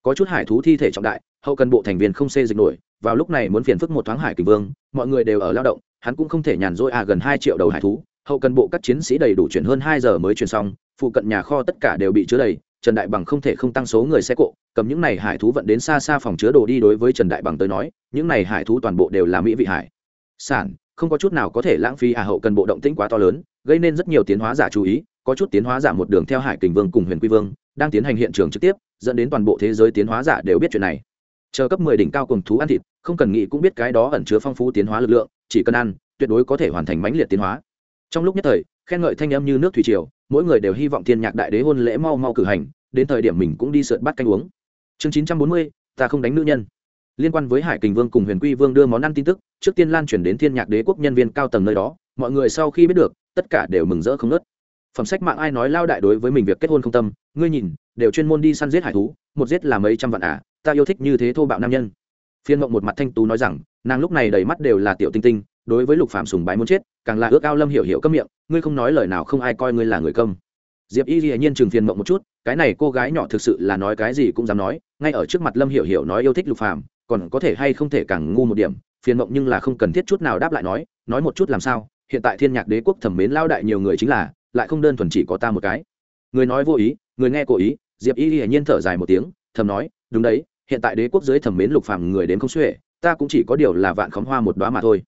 Có chút hải thú thi thể trọng đại, hậu cần bộ thành viên không xê dịch nổi, vào lúc này muốn phiền phức một thoáng hải kình vương, mọi người đều ở lao động, hắn cũng không thể nhàn rỗi à gần hai triệu đầu hải thú, hậu cần bộ các chiến sĩ đầy đủ chuyển hơn hai giờ mới chuyển xong, phụ cận nhà kho tất cả đều bị chứa đầy, trần đại bằng không thể không tăng số người xe cộ, cầm những này hải thú vận đến xa xa phòng chứa đồ đi đối với trần đại bằng tới nói, những này hải thú toàn bộ đều là mỹ vị hải. Sản không có chút nào có thể lãng phí à hậu cần bộ động tĩnh quá to lớn, gây nên rất nhiều tiến hóa giả chú ý, có chút tiến hóa giả một đường theo hải kình vương cùng huyền quy vương, đang tiến hành hiện trường trực tiếp, dẫn đến toàn bộ thế giới tiến hóa giả đều biết chuyện này. Chờ cấp mười đỉnh cao cùng thú ăn thịt, không cần nghĩ cũng biết cái đó ẩn chứa phong phú tiến hóa lực lượng, chỉ cần ăn, tuyệt đối có thể hoàn thành mãnh liệt tiến hóa. Trong lúc nhất thời, khen ngợi thanh âm như nước thủy triều, mỗi người đều hy vọng thiên nhạc đại đế hôn lễ mau mau cử hành, đến thời điểm mình cũng đi sượt bắt canh uống. Chương chín trăm bốn mươi, ta không đánh nữ nhân liên quan với hải kình vương cùng huyền quy vương đưa món ăn tin tức, trước tiên lan chuyển đến thiên nhạc đế quốc nhân viên cao tầng nơi đó, mọi người sau khi biết được, tất cả đều mừng rỡ không nớt phẩm sách mạng ai nói lao đại đối với mình việc kết hôn không tâm, ngươi nhìn, đều chuyên môn đi săn giết hải thú, một giết là mấy trăm vạn à ta yêu thích như thế thô bạo nam nhân. Phiên mộng một mặt thanh tú nói rằng, nàng lúc này đầy mắt đều là tiểu tinh tinh, đối với lục phạm sùng bái muốn chết, càng là ước ao lâm hiểu hiểu cấm miệng, ngươi không nói lời nào không ai coi ngươi là người công diệp y hiển nhiên chừng phiền mộng một chút, cái này cô gái nhỏ thực sự là nói cái gì cũng dám nói, ngay ở trước mặt lâm hiểu hiểu nói yêu thích lục phạm còn có thể hay không thể càng ngu một điểm, phiền mộng nhưng là không cần thiết chút nào đáp lại nói nói một chút làm sao, hiện tại thiên nhạc đế quốc thẩm mến lao đại nhiều người chính là, lại không đơn thuần chỉ có ta một cái. Người nói vô ý, người nghe cố ý, diệp y hiển nhiên thở dài một tiếng, thầm nói, đúng đấy, hiện tại đế quốc dưới thẩm mến lục phàm người đến không xuể, ta cũng chỉ có điều là vạn khóm hoa một đóa mà thôi.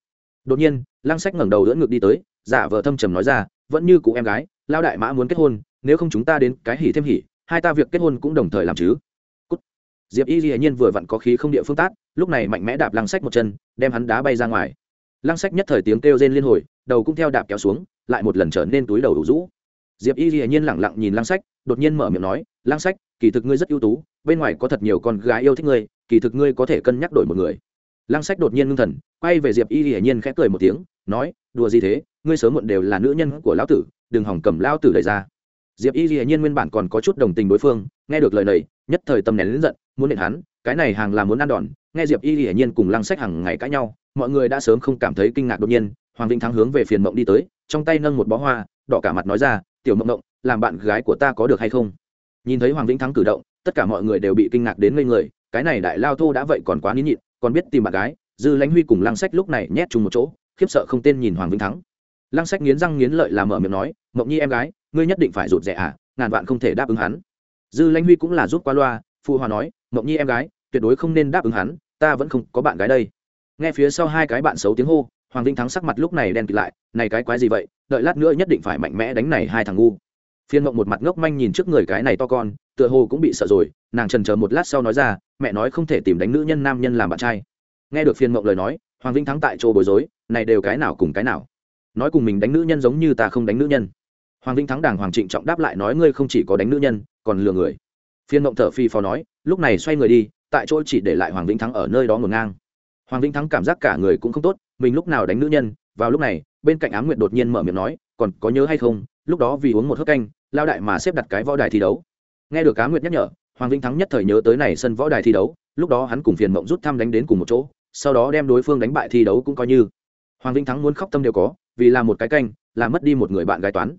Đột nhiên, lăng sách ngẩng đầu đỡ ngực đi tới, giả vờ thâm trầm nói ra, vẫn như cụ em gái, lao đại mã muốn kết hôn, nếu không chúng ta đến cái hỉ thêm hỉ, hai ta việc kết hôn cũng đồng thời làm chứ diệp y hiển nhiên vừa vặn có khí không địa phương tác lúc này mạnh mẽ đạp lăng sách một chân, đem hắn đá bay ra ngoài. Lăng sách nhất thời tiếng kêu rên liên hồi, đầu cũng theo đạp kéo xuống, lại một lần trở nên túi đầu đủ rũ. Diệp y hiển nhiên lẳng lặng nhìn lăng sách, đột nhiên mở miệng nói, lăng sách, kỳ thực ngươi rất ưu tú, bên ngoài có thật nhiều con gái yêu thích ngươi, kỳ thực ngươi có thể cân nhắc đổi một người. Lăng sách đột nhiên ngưng thần, quay về diệp y hiển nhiên khẽ cười một tiếng, nói, đùa gì thế, ngươi sớm muộn đều là nữ nhân của lão tử, đừng hỏng cầm lão tử đẩy ra. Diệp y hiển nhiên nguyên bản còn có chút đồng tình đối phương, nghe được lời này, nhất thời tâm nén lớn giận muốn nện hắn, cái này hàng là muốn ăn đòn, nghe diệp y hiển nhiên cùng lăng sách hàng ngày cãi nhau, mọi người đã sớm không cảm thấy kinh ngạc đột nhiên, hoàng vĩnh thắng hướng về phiền mộng đi tới, trong tay nâng một bó hoa, đỏ cả mặt nói ra, tiểu mộng mộng, làm bạn gái của ta có được hay không? Nhìn thấy hoàng vĩnh thắng cử động, tất cả mọi người đều bị kinh ngạc đến ngây người, cái này đại lao thô đã vậy còn quá nín nhịn, còn biết tìm bạn gái, dư lãnh huy cùng lăng sách lúc này nhét chung một chỗ, khiếp sợ không tên nhìn hoàng vĩnh thắng. Lăng sách nghiến răng nghiến lợi làm mở miệng nói, mộng nhi em gái, ngươi nhất định phải rụt rẻ à ngàn vạn không thể đáp ứng hắn. Dư lãnh huy cũng là rút qua loa phụ hòa nói, mộng nhi em gái, tuyệt đối không nên đáp ứng hắn, ta vẫn không có bạn gái đây. Nghe phía sau hai cái bạn xấu tiếng hô, hoàng vinh thắng sắc mặt lúc này đen kịt lại, này cái quái gì vậy, đợi lát nữa nhất định phải mạnh mẽ đánh này hai thằng ngu. Phiên mộng một mặt ngốc manh nhìn trước người cái này to con, tựa hồ cũng bị sợ rồi, nàng trần chờ một lát sau nói ra, mẹ nói không thể tìm đánh nữ nhân nam nhân làm bạn trai. Nghe được phiên mộng lời nói, hoàng vinh thắng tại chỗ bối rối, này đều cái nào cùng cái nào? Nói cùng mình đánh nữ nhân giống như ta không đánh nữ nhân. Hoàng vinh thắng đàng hoàng trịnh trọng đáp lại nói, ngươi không chỉ có đánh nữ nhân, còn lừa người phiên mộng thở phi phò nói, lúc này xoay người đi, tại chỗ chỉ để lại hoàng vĩnh thắng ở nơi đó ngổn ngang. Hoàng vĩnh thắng cảm giác cả người cũng không tốt, mình lúc nào đánh nữ nhân, vào lúc này, bên cạnh ám nguyệt đột nhiên mở miệng nói, còn có nhớ hay không, lúc đó vì uống một hớp canh, lao đại mà xếp đặt cái võ đài thi đấu. Nghe được ám nguyệt nhắc nhở, hoàng vĩnh thắng nhất thời nhớ tới này sân võ đài thi đấu, lúc đó hắn cùng phiền mộng rút thăm đánh đến cùng một chỗ, sau đó đem đối phương đánh bại thi đấu cũng coi như. Hoàng vĩnh thắng muốn khóc tâm đều có, vì là một cái canh làm mất đi một người bạn gái toán.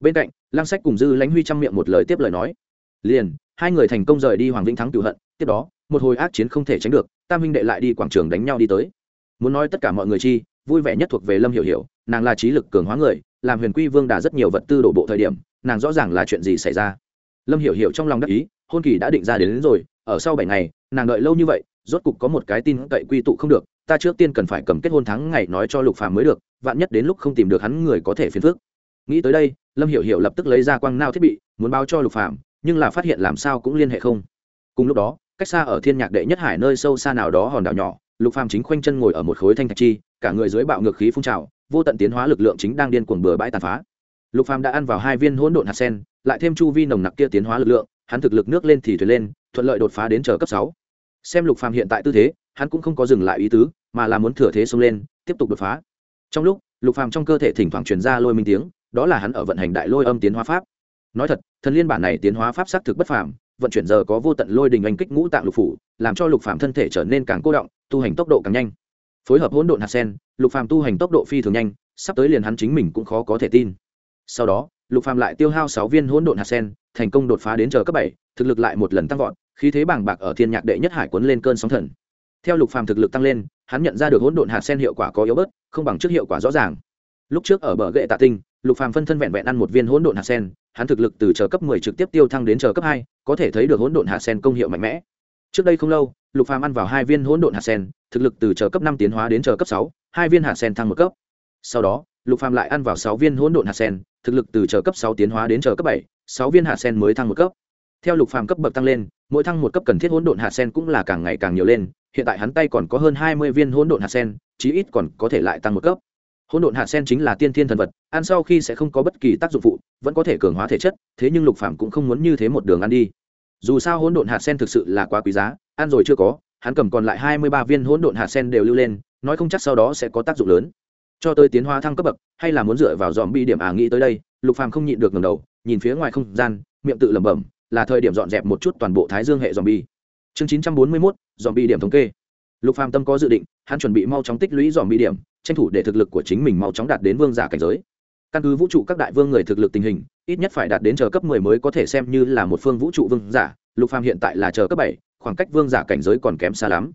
Bên cạnh Lang sách cùng dư lãnh huy chăm miệng một lời tiếp lời nói, liền hai người thành công rời đi hoàng vĩnh thắng cựu hận tiếp đó một hồi ác chiến không thể tránh được tam huynh đệ lại đi quảng trường đánh nhau đi tới. Muốn nói tất cả mọi người chi vui vẻ nhất thuộc về lâm hiểu hiểu nàng là trí lực cường hóa người làm huyền quy vương đà rất nhiều vật tư đổ bộ thời điểm nàng rõ ràng là chuyện gì xảy ra. Lâm hiểu hiểu trong lòng đắc ý hôn kỳ đã định ra đến, đến rồi ở sau bảy ngày nàng đợi lâu như vậy rốt cục có một cái tin cậy quy tụ không được ta trước tiên cần phải cầm kết hôn thắng ngày nói cho lục phàm mới được vạn nhất đến lúc không tìm được hắn người có thể phiền phức. Nghĩ tới đây lâm hiểu hiểu lập tức lấy ra quang nao thiết bị muốn báo cho lục phàm nhưng là phát hiện làm sao cũng liên hệ không. Cùng lúc đó, cách xa ở thiên nhạc đệ nhất hải nơi sâu xa nào đó hòn đảo nhỏ, lục phàm chính khoanh chân ngồi ở một khối thanh thạch chi, cả người dưới bạo ngược khí phun trào, vô tận tiến hóa lực lượng chính đang điên cuồng bừa bãi tàn phá. Lục phàm đã ăn vào hai viên hỗn độn hạt sen, lại thêm chu vi nồng nặc kia tiến hóa lực lượng, hắn thực lực nước lên thì thuyền lên, thuận lợi đột phá đến chờ cấp sáu. Xem lục phàm hiện tại tư thế, hắn cũng không có dừng lại ý tứ, mà là muốn thừa thế xông lên, tiếp tục đột phá. Trong lúc, lục phàm trong cơ thể thỉnh thoảng truyền ra lôi minh tiếng, đó là hắn ở vận hành đại lôi âm tiến hóa pháp nói thật, thần liên bản này tiến hóa pháp xác thực bất phàm, vận chuyển giờ có vô tận lôi đình anh kích ngũ tạng lục phủ, làm cho lục phàm thân thể trở nên càng cô động, tu hành tốc độ càng nhanh. Phối hợp hỗn độn hạt sen, lục phàm tu hành tốc độ phi thường nhanh, sắp tới liền hắn chính mình cũng khó có thể tin. Sau đó, lục phàm lại tiêu hao sáu viên hỗn độn hạt sen, thành công đột phá đến chờ cấp bảy, thực lực lại một lần tăng vọt, khí thế bàng bạc ở thiên nhạc đệ nhất hải cuốn lên cơn sóng thần. Theo lục phàm thực lực tăng lên, hắn nhận ra được hỗn độn hạt sen hiệu quả có yếu bớt, không bằng trước hiệu quả rõ ràng. Lúc trước ở bờ gậy tạ tinh lục phàm phân thân vẹn vẹn ăn một viên hỗn độn hạt sen hắn thực lực từ chờ cấp 10 trực tiếp tiêu thăng đến chờ cấp 2, có thể thấy được hỗn độn hạt sen công hiệu mạnh mẽ. Trước đây không lâu lục phàm ăn vào hai viên hỗn độn hạt sen thực lực từ chờ cấp 5 tiến hóa đến chờ cấp 6, hai viên hạt sen thăng một cấp. Sau đó lục phàm lại ăn vào sáu viên hỗn độn hạt sen thực lực từ chờ cấp 6 tiến hóa đến chờ cấp 7, sáu viên hạt sen mới thăng một cấp. Theo lục phàm cấp bậc tăng lên mỗi thăng một cấp cần thiết hỗn độn hạt sen cũng là càng ngày càng nhiều lên hiện tại hắn tay còn có hơn 20 viên hỗn độn hạt sen chí ít còn có thể lại tăng một cấp hỗn độn hạt sen chính là tiên thiên thần vật ăn sau khi sẽ không có bất kỳ tác dụng phụ vẫn có thể cường hóa thể chất thế nhưng lục phàm cũng không muốn như thế một đường ăn đi. Dù sao hỗn độn hạt sen thực sự là quá quý giá ăn rồi chưa có hắn cầm còn lại hai mươi ba viên hỗn độn hạt sen đều lưu lên nói không chắc sau đó sẽ có tác dụng lớn. Cho tới tiến hóa thăng cấp bậc hay là muốn dựa vào dòm bi điểm à nghĩ tới đây lục phàm không nhịn được ngầm đầu nhìn phía ngoài không gian miệng tự lẩm bẩm là thời điểm dọn dẹp một chút toàn bộ thái dương hệ dòm bi chương 941, dòm bi điểm thống kê. Lục phàm tâm có dự định hắn chuẩn bị mau chóng tích lũy dòm bi điểm tranh thủ để thực lực của chính mình mau chóng đạt đến vương giả cảnh giới. Căn cứ vũ trụ các đại vương người thực lực tình hình, ít nhất phải đạt đến chờ cấp 10 mới có thể xem như là một phương vũ trụ vương giả. Lục phàm hiện tại là chờ cấp bảy, khoảng cách vương giả cảnh giới còn kém xa lắm.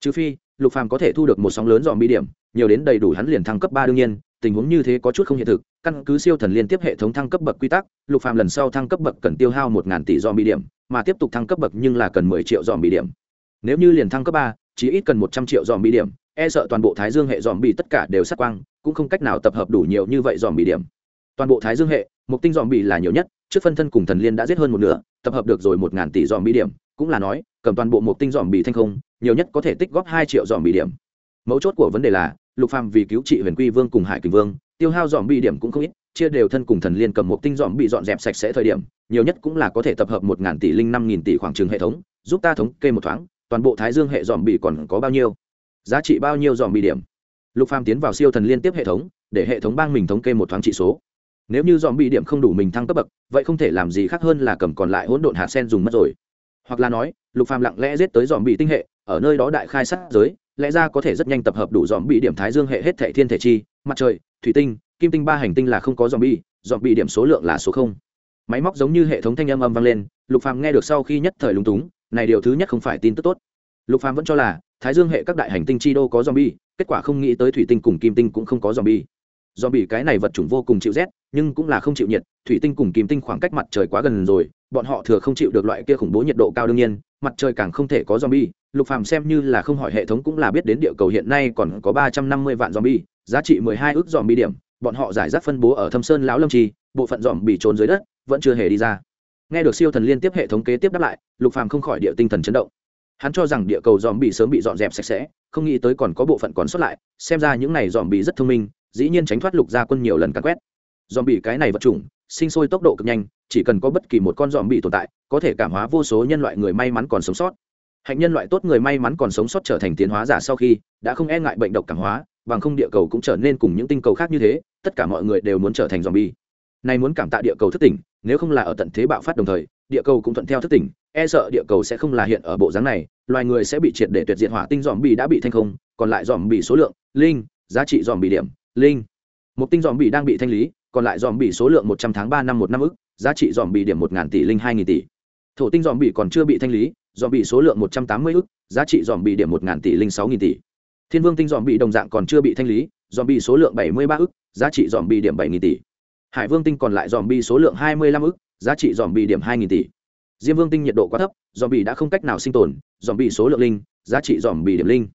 Trừ phi, lục phàm có thể thu được một sóng lớn dòm bi điểm, nhiều đến đầy đủ hắn liền thăng cấp ba đương nhiên, tình huống như thế có chút không hiện thực. Căn cứ siêu thần liên tiếp hệ thống thăng cấp bậc quy tắc, lục phàm lần sau thăng cấp bậc cần tiêu hao một ngàn tỷ dòm bi điểm, mà tiếp tục thăng cấp bậc nhưng là cần mười triệu dòm bi điểm. Nếu như liền thăng cấp ba, chỉ ít cần một trăm triệu dòm bi điểm e sợ toàn bộ thái dương hệ dòm bị tất cả đều sát quang, cũng không cách nào tập hợp đủ nhiều như vậy dòm bị điểm. Toàn bộ thái dương hệ, mục tinh dòm bị là nhiều nhất, trước phân thân cùng thần liên đã giết hơn một nửa, tập hợp được rồi một ngàn tỷ dòm bị điểm, cũng là nói, cầm toàn bộ mục tinh dòm bị thanh không, nhiều nhất có thể tích góp hai triệu dòm bị điểm. Mấu chốt của vấn đề là, lục phàm vì cứu trị huyền quy vương cùng hải kình vương, tiêu hao dòm bị điểm cũng không ít, chia đều thân cùng thần liên cầm một tinh dòm bị dọn dẹp sạch sẽ thời điểm, nhiều nhất cũng là có thể tập hợp một ngàn tỷ linh năm nghìn tỷ khoảng trường hệ thống, giúp ta thống kê một thoáng, toàn bộ thái dương hệ dòm bị còn có bao nhiêu giá trị bao nhiêu dòm bị điểm. Lục phàm tiến vào siêu thần liên tiếp hệ thống để hệ thống bang mình thống kê một thoáng trị số. Nếu như dòm bị điểm không đủ mình thăng cấp bậc vậy không thể làm gì khác hơn là cầm còn lại hỗn độn hạt sen dùng mất rồi. Hoặc là nói lục phàm lặng lẽ giết tới dòm bị tinh hệ ở nơi đó đại khai sát giới lẽ ra có thể rất nhanh tập hợp đủ dòm bị điểm thái dương hệ hết thệ thiên thể chi mặt trời thủy tinh kim tinh ba hành tinh là không có dòm bị, dòm bị điểm số lượng là số không. Máy móc giống như hệ thống thanh âm âm vang lên lục phàm nghe được sau khi nhất thời lúng túng này điều thứ nhất không phải tin tức tốt. Lục phàm vẫn cho là thái dương hệ các đại hành tinh chi đô có dòm bi kết quả không nghĩ tới thủy tinh cùng kim tinh cũng không có dòm bi dòm bi cái này vật chủng vô cùng chịu rét nhưng cũng là không chịu nhiệt thủy tinh cùng kim tinh khoảng cách mặt trời quá gần rồi bọn họ thừa không chịu được loại kia khủng bố nhiệt độ cao đương nhiên mặt trời càng không thể có zombie, Lục Phàm xem như là không hỏi hệ thống cũng là biết đến địa cầu hiện nay còn có ba trăm năm mươi vạn zombie, giá trị mười hai ước zombie điểm, bọn họ giải rác phân bố ở Thâm Sơn lão lâm trì, bộ phận zombie trốn dưới đất, vẫn chưa hề đi ra. Nghe được siêu thần liên tiếp hệ thống kế tiếp đáp lại, Lục Phàm không khỏi địa tinh thần chấn động. Hắn cho rằng địa cầu zombie sớm bị dọn dẹp sạch sẽ, không nghĩ tới còn có bộ phận còn sót lại, xem ra những này zombie rất thông minh, dĩ nhiên tránh thoát lục gia quân nhiều lần càn quét. Zombie cái này vật chủng, sinh sôi tốc độ cực nhanh, chỉ cần có bất kỳ một con zombie tồn tại, có thể cảm hóa vô số nhân loại người may mắn còn sống sót hạnh nhân loại tốt người may mắn còn sống sót trở thành tiến hóa giả sau khi đã không e ngại bệnh độc cảm hóa bằng không địa cầu cũng trở nên cùng những tinh cầu khác như thế tất cả mọi người đều muốn trở thành dòm bi nay muốn cảm tạ địa cầu thất tỉnh nếu không là ở tận thế bạo phát đồng thời địa cầu cũng thuận theo thất tỉnh e sợ địa cầu sẽ không là hiện ở bộ dáng này, loài người sẽ bị triệt để tuyệt diệt hỏa tinh dòm bì đã bị thanh không, còn lại dòm bì số lượng, linh, giá trị dòm bì điểm, linh. Một tinh dòm bì đang bị thanh lý, còn lại dòm bì số lượng một trăm tháng ba năm một năm ức, giá trị dòm bì điểm một ngàn tỷ linh hai nghìn tỷ. Thổ tinh dòm bị còn chưa bị thanh lý dòm bị số lượng một trăm tám mươi ức, giá trị dòm bị điểm một ngàn tỷ linh sáu nghìn tỷ. Thiên vương tinh dòm bị đồng dạng còn chưa bị thanh lý dòm bị số lượng bảy mươi ba ức, giá trị dòm bị điểm bảy nghìn tỷ. Hải vương tinh còn lại dòm bị số lượng hai mươi lăm ức giá trị dòm bị điểm hai nghìn tỷ. Diêm vương tinh nhiệt độ quá thấp dòm bị đã không cách nào sinh tồn dòm bị số lượng linh, giá trị dòm bị điểm linh.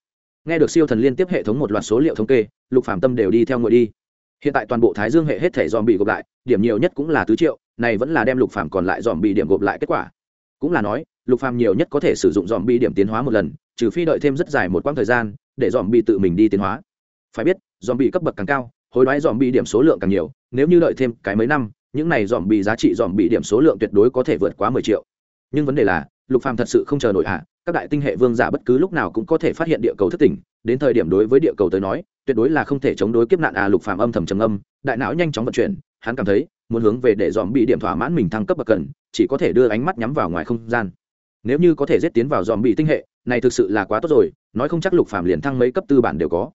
Nghe được siêu thần liên tiếp hệ thống một loạt số liệu thống kê, lục phạm tâm đều đi theo ngồi đi. Hiện tại toàn bộ thái dương hệ hết thể dòm bị gộp lại, điểm nhiều nhất cũng là tứ triệu, này vẫn là đem lục phạm còn lại dòm bị điểm gộp lại kết quả. Cũng là nói, lục phàm nhiều nhất có thể sử dụng dòm bị điểm tiến hóa một lần, trừ phi đợi thêm rất dài một quãng thời gian, để dòm bị tự mình đi tiến hóa. Phải biết dòm bị cấp bậc càng cao, hối đoái dòm bị điểm số lượng càng nhiều, nếu như đợi thêm cái mấy năm những này dòm bị giá trị dòm bị điểm số lượng tuyệt đối có thể vượt quá mười triệu. Nhưng vấn đề là, lục phàm thật sự không chờ nổi à? các đại tinh hệ vương giả bất cứ lúc nào cũng có thể phát hiện địa cầu thất tỉnh đến thời điểm đối với địa cầu tới nói, tuyệt đối là không thể chống đối kiếp nạn à lục phàm âm thầm trầm âm đại não nhanh chóng vận chuyển, hắn cảm thấy, muốn hướng về để dòm bị điểm thỏa mãn mình thăng cấp bậc cần, chỉ có thể đưa ánh mắt nhắm vào ngoài không gian. Nếu như có thể giết tiến vào dòm bị tinh hệ, này thực sự là quá tốt rồi, nói không chắc lục phàm liền thăng mấy cấp tư bản đều có.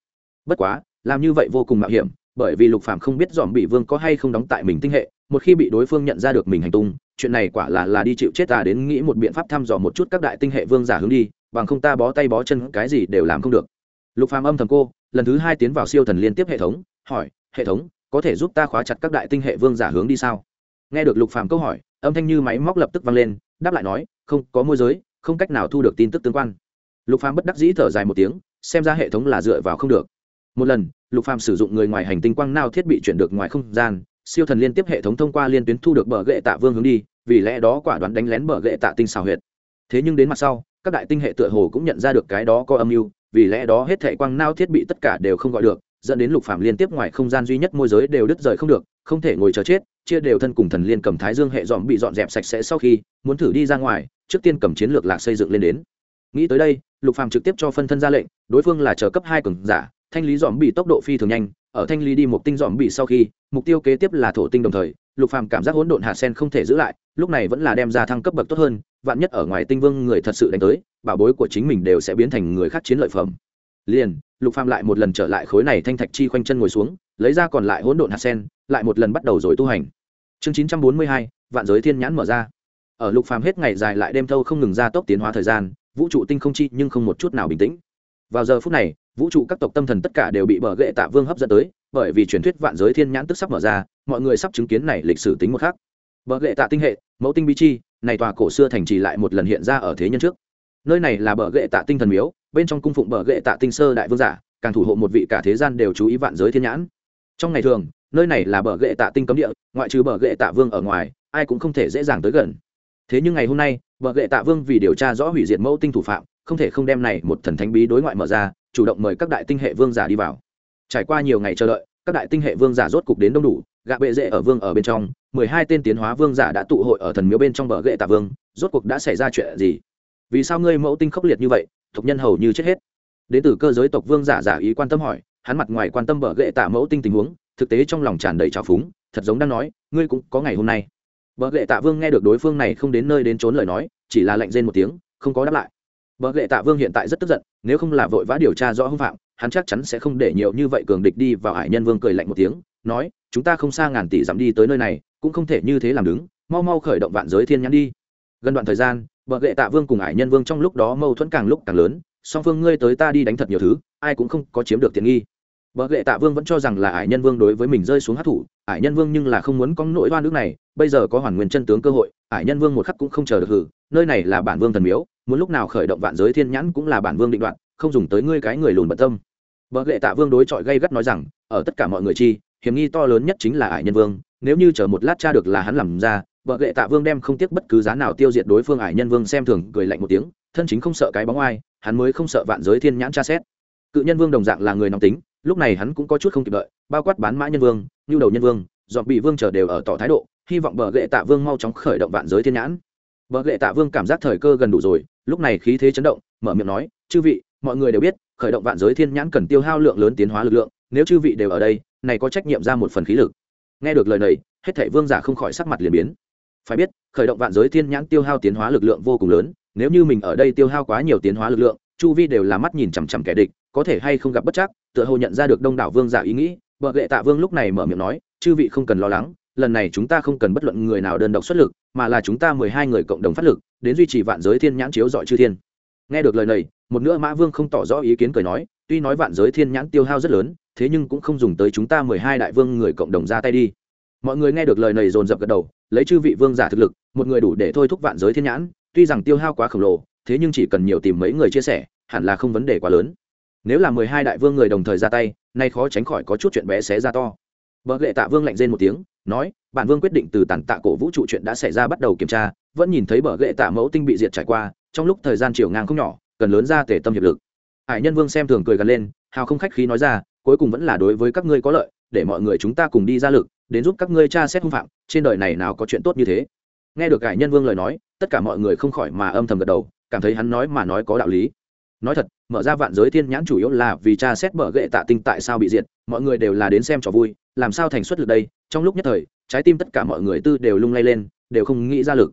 Bất quá, làm như vậy vô cùng mạo hiểm, bởi vì lục phàm không biết dòm bị vương có hay không đóng tại mình tinh hệ một khi bị đối phương nhận ra được mình hành tung, chuyện này quả là là đi chịu chết ta đến nghĩ một biện pháp thăm dò một chút các đại tinh hệ vương giả hướng đi, bằng không ta bó tay bó chân cái gì đều làm không được. Lục phàm âm thầm cô, lần thứ hai tiến vào siêu thần liên tiếp hệ thống, hỏi, hệ thống, có thể giúp ta khóa chặt các đại tinh hệ vương giả hướng đi sao? Nghe được lục phàm câu hỏi, âm thanh như máy móc lập tức vang lên, đáp lại nói, không, có môi giới, không cách nào thu được tin tức tương quan. Lục phàm bất đắc dĩ thở dài một tiếng, xem ra hệ thống là dựa vào không được. Một lần, lục phàm sử dụng người ngoài hành tinh quang nao thiết bị chuyển được ngoài không gian siêu thần liên tiếp hệ thống thông qua liên tuyến thu được bờ gậy tạ vương hướng đi, vì lẽ đó quả đoán đánh lén bờ gậy tạ tinh xào huyệt. Thế nhưng đến mặt sau, các đại tinh hệ tựa hồ cũng nhận ra được cái đó có âm mưu, vì lẽ đó hết thệ quang nao thiết bị tất cả đều không gọi được, dẫn đến lục phạm liên tiếp ngoài không gian duy nhất môi giới đều đứt rời không được, không thể ngồi chờ chết, chia đều thân cùng thần liên cầm thái dương hệ dòm bị dọn dẹp sạch sẽ sau khi, muốn thử đi ra ngoài, trước tiên cầm chiến lược lạc xây dựng lên đến. Nghĩ tới đây, lục phạm trực tiếp cho phân thân ra lệnh, đối phương là chờ cấp hai cường giả, thanh lý dòm bị tốc độ phi thường nhanh ở thanh lý đi một tinh dòm bị sau khi mục tiêu kế tiếp là thổ tinh đồng thời lục phàm cảm giác hỗn độn hạt sen không thể giữ lại lúc này vẫn là đem ra thăng cấp bậc tốt hơn vạn nhất ở ngoài tinh vương người thật sự đánh tới bảo bối của chính mình đều sẽ biến thành người khác chiến lợi phẩm. Liền lục phàm lại một lần trở lại khối này thanh thạch chi khoanh chân ngồi xuống lấy ra còn lại hỗn độn hạt sen lại một lần bắt đầu rồi tu hành. Chương 942, vạn giới thiên nhãn mở ra. Ở lục phàm hết ngày dài lại đêm thâu không ngừng ra tốc tiến hóa thời gian vũ trụ tinh không chi nhưng không một chút nào bình tĩnh. Vào giờ phút này vũ trụ các tộc tâm thần tất cả đều bị bờ gệ tạ vương hấp dẫn tới, bởi vì truyền thuyết vạn giới thiên nhãn tức sắp mở ra, mọi người sắp chứng kiến này lịch sử tính một khác. Bờ gệ tạ tinh hệ, mẫu tinh bi chi, này tòa cổ xưa thành trì lại một lần hiện ra ở thế nhân trước. Nơi này là bờ gệ tạ tinh thần miếu, bên trong cung phụng bờ gệ tạ tinh sơ đại vương giả, càng thủ hộ một vị cả thế gian đều chú ý vạn giới thiên nhãn. Trong ngày thường, nơi này là bờ gệ tạ tinh cấm địa, ngoại trừ bờ gệ tạ vương ở ngoài, ai cũng không thể dễ dàng tới gần. Thế nhưng ngày hôm nay, bờ gệ tạ vương vì điều tra rõ hủy diệt mẫu tinh thủ phạm, không thể không đem này một thần thánh bí đối ngoại mở ra chủ động mời các đại tinh hệ vương giả đi vào. Trải qua nhiều ngày chờ đợi, các đại tinh hệ vương giả rốt cục đến đông đủ, gạ bệ dễ ở vương ở bên trong, mười hai tên tiến hóa vương giả đã tụ hội ở thần miếu bên trong bờ gệ tạ vương, rốt cuộc đã xảy ra chuyện gì? Vì sao ngươi mẫu tinh khốc liệt như vậy, tộc nhân hầu như chết hết? Đến từ cơ giới tộc vương giả giả ý quan tâm hỏi, hắn mặt ngoài quan tâm bờ gệ tạ mẫu tinh tình huống, thực tế trong lòng tràn đầy trào phúng, thật giống đang nói, ngươi cũng có ngày hôm nay. Bờ gệ tạ vương nghe được đối phương này không đến nơi đến trốn lời nói, chỉ là lạnh rên một tiếng, không có đáp lại bờ gệ tạ vương hiện tại rất tức giận, nếu không là vội vã điều tra rõ hung phạm, hắn chắc chắn sẽ không để nhiều như vậy cường địch đi vào hải nhân vương cười lạnh một tiếng, nói, chúng ta không xa ngàn tỷ dặm đi tới nơi này, cũng không thể như thế làm đứng, mau mau khởi động vạn giới thiên nhãn đi. Gần đoạn thời gian, bờ gệ tạ vương cùng hải nhân vương trong lúc đó mâu thuẫn càng lúc càng lớn, song phương, ngươi tới ta đi đánh thật nhiều thứ, ai cũng không có chiếm được tiện nghi. Bờ gệ tạ vương vẫn cho rằng là hải nhân vương đối với mình rơi xuống hắc thủ, hải nhân vương nhưng là không muốn có nỗi oan nước này, bây giờ có hoàn nguyên chân tướng cơ hội, hải nhân vương một khắc cũng không chờ được hử, nơi này là bản vương thần miếu muốn lúc nào khởi động vạn giới thiên nhãn cũng là bản vương định đoạn không dùng tới ngươi cái người lùn bận tâm. Bờ lệ tạ vương đối chọi gây gắt nói rằng, ở tất cả mọi người chi, hiểm nghi to lớn nhất chính là ải nhân vương, nếu như chờ một lát cha được là hắn làm ra, bờ lệ tạ vương đem không tiếc bất cứ giá nào tiêu diệt đối phương ải nhân vương xem thường, cười lạnh một tiếng, thân chính không sợ cái bóng ai, hắn mới không sợ vạn giới thiên nhãn tra xét. Cự nhân vương đồng dạng là người nóng tính, lúc này hắn cũng có chút không kịp đợi, bao quát bán mã nhân vương nhu đầu nhân vương, dọn bị vương chờ đều ở tỏ thái độ, hy vọng bờ gệ tạ vương mau chóng khởi động vạn giới thiên nhãn. Bờ gệ tạ vương cảm giác thời cơ gần đủ rồi lúc này khí thế chấn động, mở miệng nói, chư vị, mọi người đều biết, khởi động vạn giới thiên nhãn cần tiêu hao lượng lớn tiến hóa lực lượng, nếu chư vị đều ở đây, này có trách nhiệm ra một phần khí lực. Nghe được lời này, hết thảy vương giả không khỏi sắc mặt liền biến. Phải biết, khởi động vạn giới thiên nhãn tiêu hao tiến hóa lực lượng vô cùng lớn, nếu như mình ở đây tiêu hao quá nhiều tiến hóa lực lượng, chu vi đều là mắt nhìn chằm chằm kẻ địch, có thể hay không gặp bất chắc, tựa hồ nhận ra được đông đảo vương giả ý nghĩ vợ lệ tạ vương lúc này mở miệng nói, chư vị không cần lo lắng lần này chúng ta không cần bất luận người nào đơn độc xuất lực, mà là chúng ta mười hai người cộng đồng phát lực, đến duy trì vạn giới thiên nhãn chiếu dọi chư thiên. Nghe được lời này, một nữa mã vương không tỏ rõ ý kiến cười nói, tuy nói vạn giới thiên nhãn tiêu hao rất lớn, thế nhưng cũng không dùng tới chúng ta mười hai đại vương người cộng đồng ra tay đi. Mọi người nghe được lời này dồn dập gật đầu, lấy chư vị vương giả thực lực, một người đủ để thôi thúc vạn giới thiên nhãn, tuy rằng tiêu hao quá khổng lồ, thế nhưng chỉ cần nhiều tìm mấy người chia sẻ, hẳn là không vấn đề quá lớn. Nếu là mười hai đại vương người đồng thời ra tay, nay khó tránh khỏi có chút chuyện bé xé ra to. Bờ lệ tạ vương lạnh rên một tiếng, nói, bản vương quyết định từ tàn tạ cổ vũ trụ chuyện đã xảy ra bắt đầu kiểm tra, vẫn nhìn thấy bờ lệ tạ mẫu tinh bị diệt trải qua, trong lúc thời gian chiều ngang không nhỏ, cần lớn ra tể tâm hiệp lực. Hải nhân vương xem thường cười gần lên, hào không khách khí nói ra, cuối cùng vẫn là đối với các ngươi có lợi, để mọi người chúng ta cùng đi ra lực, đến giúp các ngươi tra xét hung phạm, trên đời này nào có chuyện tốt như thế. Nghe được hải nhân vương lời nói, tất cả mọi người không khỏi mà âm thầm gật đầu, cảm thấy hắn nói mà nói có đạo lý. Nói thật, mở ra vạn giới thiên nhãn chủ yếu là vì tra xét bờ gệ tạ tinh tại sao bị diệt, mọi người đều là đến xem trò vui làm sao thành xuất lực đây? Trong lúc nhất thời, trái tim tất cả mọi người tư đều lung lay lên, đều không nghĩ ra lực.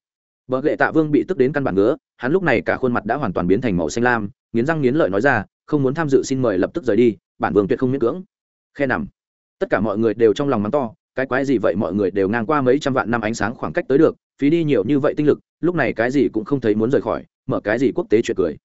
Vợ lệ tạ vương bị tức đến căn bản ngứa, hắn lúc này cả khuôn mặt đã hoàn toàn biến thành màu xanh lam, nghiến răng nghiến lợi nói ra, không muốn tham dự xin mời lập tức rời đi, bản vương tuyệt không miễn cưỡng. Khe nằm. Tất cả mọi người đều trong lòng mắng to, cái quái gì vậy? Mọi người đều ngang qua mấy trăm vạn năm ánh sáng khoảng cách tới được, phí đi nhiều như vậy tinh lực, lúc này cái gì cũng không thấy muốn rời khỏi, mở cái gì quốc tế chuyện cười.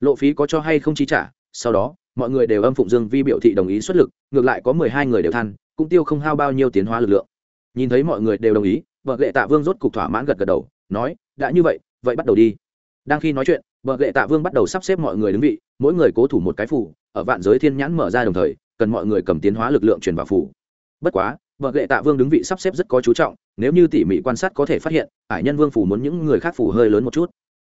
Lộ phí có cho hay không chi trả? Sau đó, mọi người đều âm phụng dương vi biểu thị đồng ý xuất lực, ngược lại có mười hai người đều than cũng tiêu không hao bao nhiêu tiến hóa lực lượng. Nhìn thấy mọi người đều đồng ý vợ lệ tạ vương rốt cục thỏa mãn gật gật đầu, nói, đã như vậy vậy bắt đầu đi. Đang khi nói chuyện vợ lệ tạ vương bắt đầu sắp xếp mọi người đứng vị, mỗi người cố thủ một cái phủ, ở vạn giới thiên nhãn mở ra đồng thời, cần mọi người cầm tiến hóa lực lượng truyền vào phủ. Bất quá vợ lệ tạ vương đứng vị sắp xếp rất có chú trọng, nếu như tỉ mỉ quan sát có thể phát hiện, ải nhân vương phủ muốn những người khác phủ hơi lớn một chút.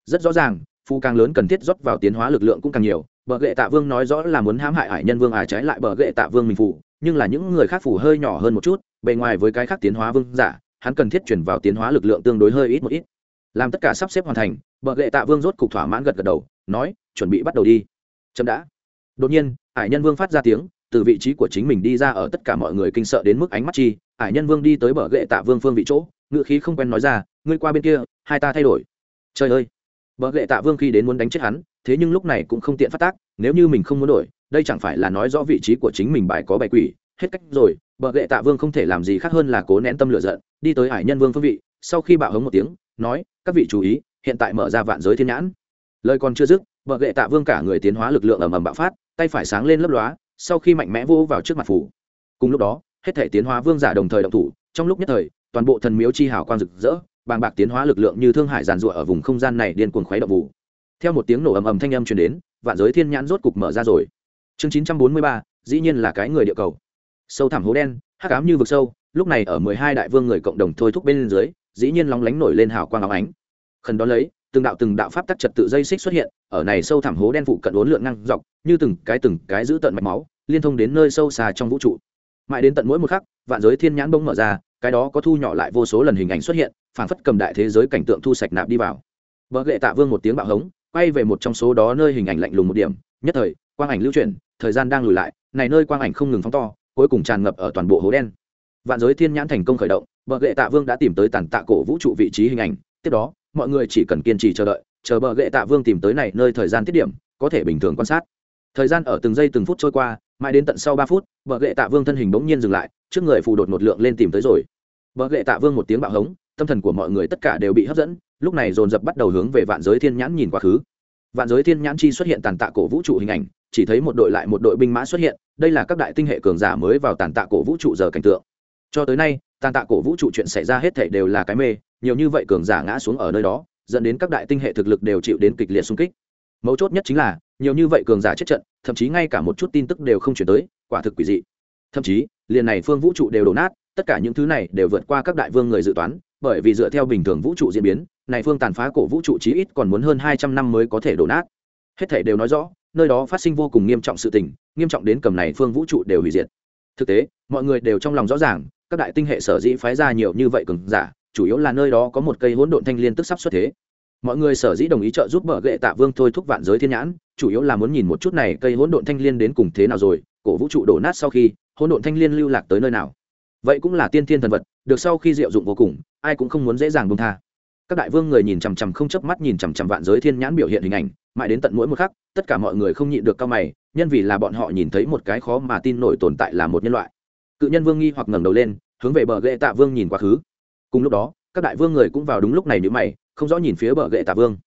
Rất rõ ràng phù càng lớn cần thiết rót vào tiến hóa lực lượng cũng càng nhiều bờ gệ tạ vương nói rõ là muốn hãm hại ải nhân vương à trái lại bờ gệ tạ vương mình phủ nhưng là những người khác phủ hơi nhỏ hơn một chút, bề ngoài với cái khác tiến hóa vương giả, hắn cần thiết chuyển vào tiến hóa lực lượng tương đối hơi ít một ít. Làm tất cả sắp xếp hoàn thành, bờ gậy tạ vương rốt cục thỏa mãn gật gật đầu, nói, chuẩn bị bắt đầu đi. Chậm đã. Đột nhiên, ải nhân vương phát ra tiếng, từ vị trí của chính mình đi ra ở tất cả mọi người kinh sợ đến mức ánh mắt chi, ải nhân vương đi tới bờ gậy tạ vương phương vị chỗ ngự khí không quen nói ra, ngươi qua bên kia, hai ta thay đổi. Trời ơi. Bờ gậy tạ vương khi đến muốn đánh chết hắn, thế nhưng lúc này cũng không tiện phát tác, nếu như mình không muốn đổi đây chẳng phải là nói rõ vị trí của chính mình bài có bài quỷ, hết cách rồi, bờ lệ tạ vương không thể làm gì khác hơn là cố nén tâm lửa giận, đi tới Hải nhân vương phương vị, sau khi bạo hống một tiếng, nói, các vị chú ý, hiện tại mở ra vạn giới thiên nhãn. Lời còn chưa dứt, bờ lệ tạ vương cả người tiến hóa lực lượng ầm ầm bạo phát, tay phải sáng lên lấp lóa, sau khi mạnh mẽ vô vào trước mặt phủ. Cùng lúc đó, hết thể tiến hóa vương giả đồng thời động thủ, trong lúc nhất thời, toàn bộ thần miếu chi hào quang rực rỡ, bàng bạc tiến hóa lực lượng như thương hải giàn rụa ở vùng không gian này điên cuồng khuấy động vụ. Theo một tiếng nổ ầm ầm thanh âm truyền đến, vạn giới thiên nhãn rốt cục mở ra rồi chương chín trăm bốn mươi ba, dĩ nhiên là cái người địa cầu. Sâu thẳm hố đen, hắc ám như vực sâu, lúc này ở mười hai đại vương người cộng đồng thôi thúc bên dưới, dĩ nhiên lóng lánh nổi lên hào quang áo ánh. Khẩn đó lấy, từng đạo từng đạo pháp tắc trật tự dây xích xuất hiện, ở này sâu thẳm hố đen phụ cận uốn lượn ngang dọc, như từng cái từng cái giữ tận mạch máu, liên thông đến nơi sâu xa trong vũ trụ. Mãi đến tận mỗi một khắc, vạn giới thiên nhãn bông mở ra, cái đó có thu nhỏ lại vô số lần hình ảnh xuất hiện, phảng phất cầm đại thế giới cảnh tượng thu sạch nạp đi vào. Vợ lệ tạ vương một tiếng bạo hống, quay về một trong số đó nơi hình ảnh lạnh lùng một điểm, nhất thời quang ảnh lưu chuyển, thời gian đang lùi lại, này nơi quang ảnh không ngừng phóng to, cuối cùng tràn ngập ở toàn bộ hố đen. Vạn giới thiên nhãn thành công khởi động, bờ lệ tạ vương đã tìm tới tàn tạ cổ vũ trụ vị trí hình ảnh. Tiếp đó, mọi người chỉ cần kiên trì chờ đợi, chờ bờ lệ tạ vương tìm tới này nơi thời gian tiết điểm, có thể bình thường quan sát. Thời gian ở từng giây từng phút trôi qua, mãi đến tận sau ba phút, bờ lệ tạ vương thân hình bỗng nhiên dừng lại, trước người phù đột một lượng lên tìm tới rồi. Bờ lệ tạ vương một tiếng bạo hống, tâm thần của mọi người tất cả đều bị hấp dẫn, lúc này dồn dập bắt đầu hướng về vạn giới thiên nhãn nhìn quá khứ vạn giới thiên nhãn chi xuất hiện tàn tạ cổ vũ trụ hình ảnh, chỉ thấy một đội lại một đội binh mã xuất hiện, đây là các đại tinh hệ cường giả mới vào tàn tạ cổ vũ trụ giờ cảnh tượng. Cho tới nay, tàn tạ cổ vũ trụ chuyện xảy ra hết thể đều là cái mê, nhiều như vậy cường giả ngã xuống ở nơi đó, dẫn đến các đại tinh hệ thực lực đều chịu đến kịch liệt xung kích. Mấu chốt nhất chính là, nhiều như vậy cường giả chết trận, thậm chí ngay cả một chút tin tức đều không chuyển tới, quả thực quỷ dị. Thậm chí, liền này phương vũ trụ đều đổ nát tất cả những thứ này đều vượt qua các đại vương người dự toán, bởi vì dựa theo bình thường vũ trụ diễn biến, này phương tàn phá cổ vũ trụ chí ít còn muốn hơn hai trăm năm mới có thể đổ nát. Hết thể đều nói rõ, nơi đó phát sinh vô cùng nghiêm trọng sự tình, nghiêm trọng đến cầm này phương vũ trụ đều hủy diệt. Thực tế, mọi người đều trong lòng rõ ràng, các đại tinh hệ sở dĩ phái ra nhiều như vậy cường giả, chủ yếu là nơi đó có một cây hỗn độn thanh liên tức sắp xuất thế. Mọi người sở dĩ đồng ý trợ giúp bờ gệ tạ vương thôi thúc vạn giới thiên nhãn, chủ yếu là muốn nhìn một chút này cây hỗn độn thanh liên đến cùng thế nào rồi, cổ vũ trụ đổ nát sau khi, hỗn độn thanh liên lưu lạc tới nơi nào vậy cũng là tiên thiên thần vật, được sau khi diệu dụng vô cùng, ai cũng không muốn dễ dàng buông tha. Các đại vương người nhìn chằm chằm không chớp mắt nhìn chằm chằm vạn giới thiên nhãn biểu hiện hình ảnh, mãi đến tận mỗi một khắc, tất cả mọi người không nhịn được cao mày, nhân vì là bọn họ nhìn thấy một cái khó mà tin nổi tồn tại là một nhân loại. Cự nhân vương nghi hoặc ngẩng đầu lên, hướng về bờ ghệ tạ vương nhìn quá khứ. Cùng lúc đó, các đại vương người cũng vào đúng lúc này như mày, không rõ nhìn phía bờ ghệ tạ vương.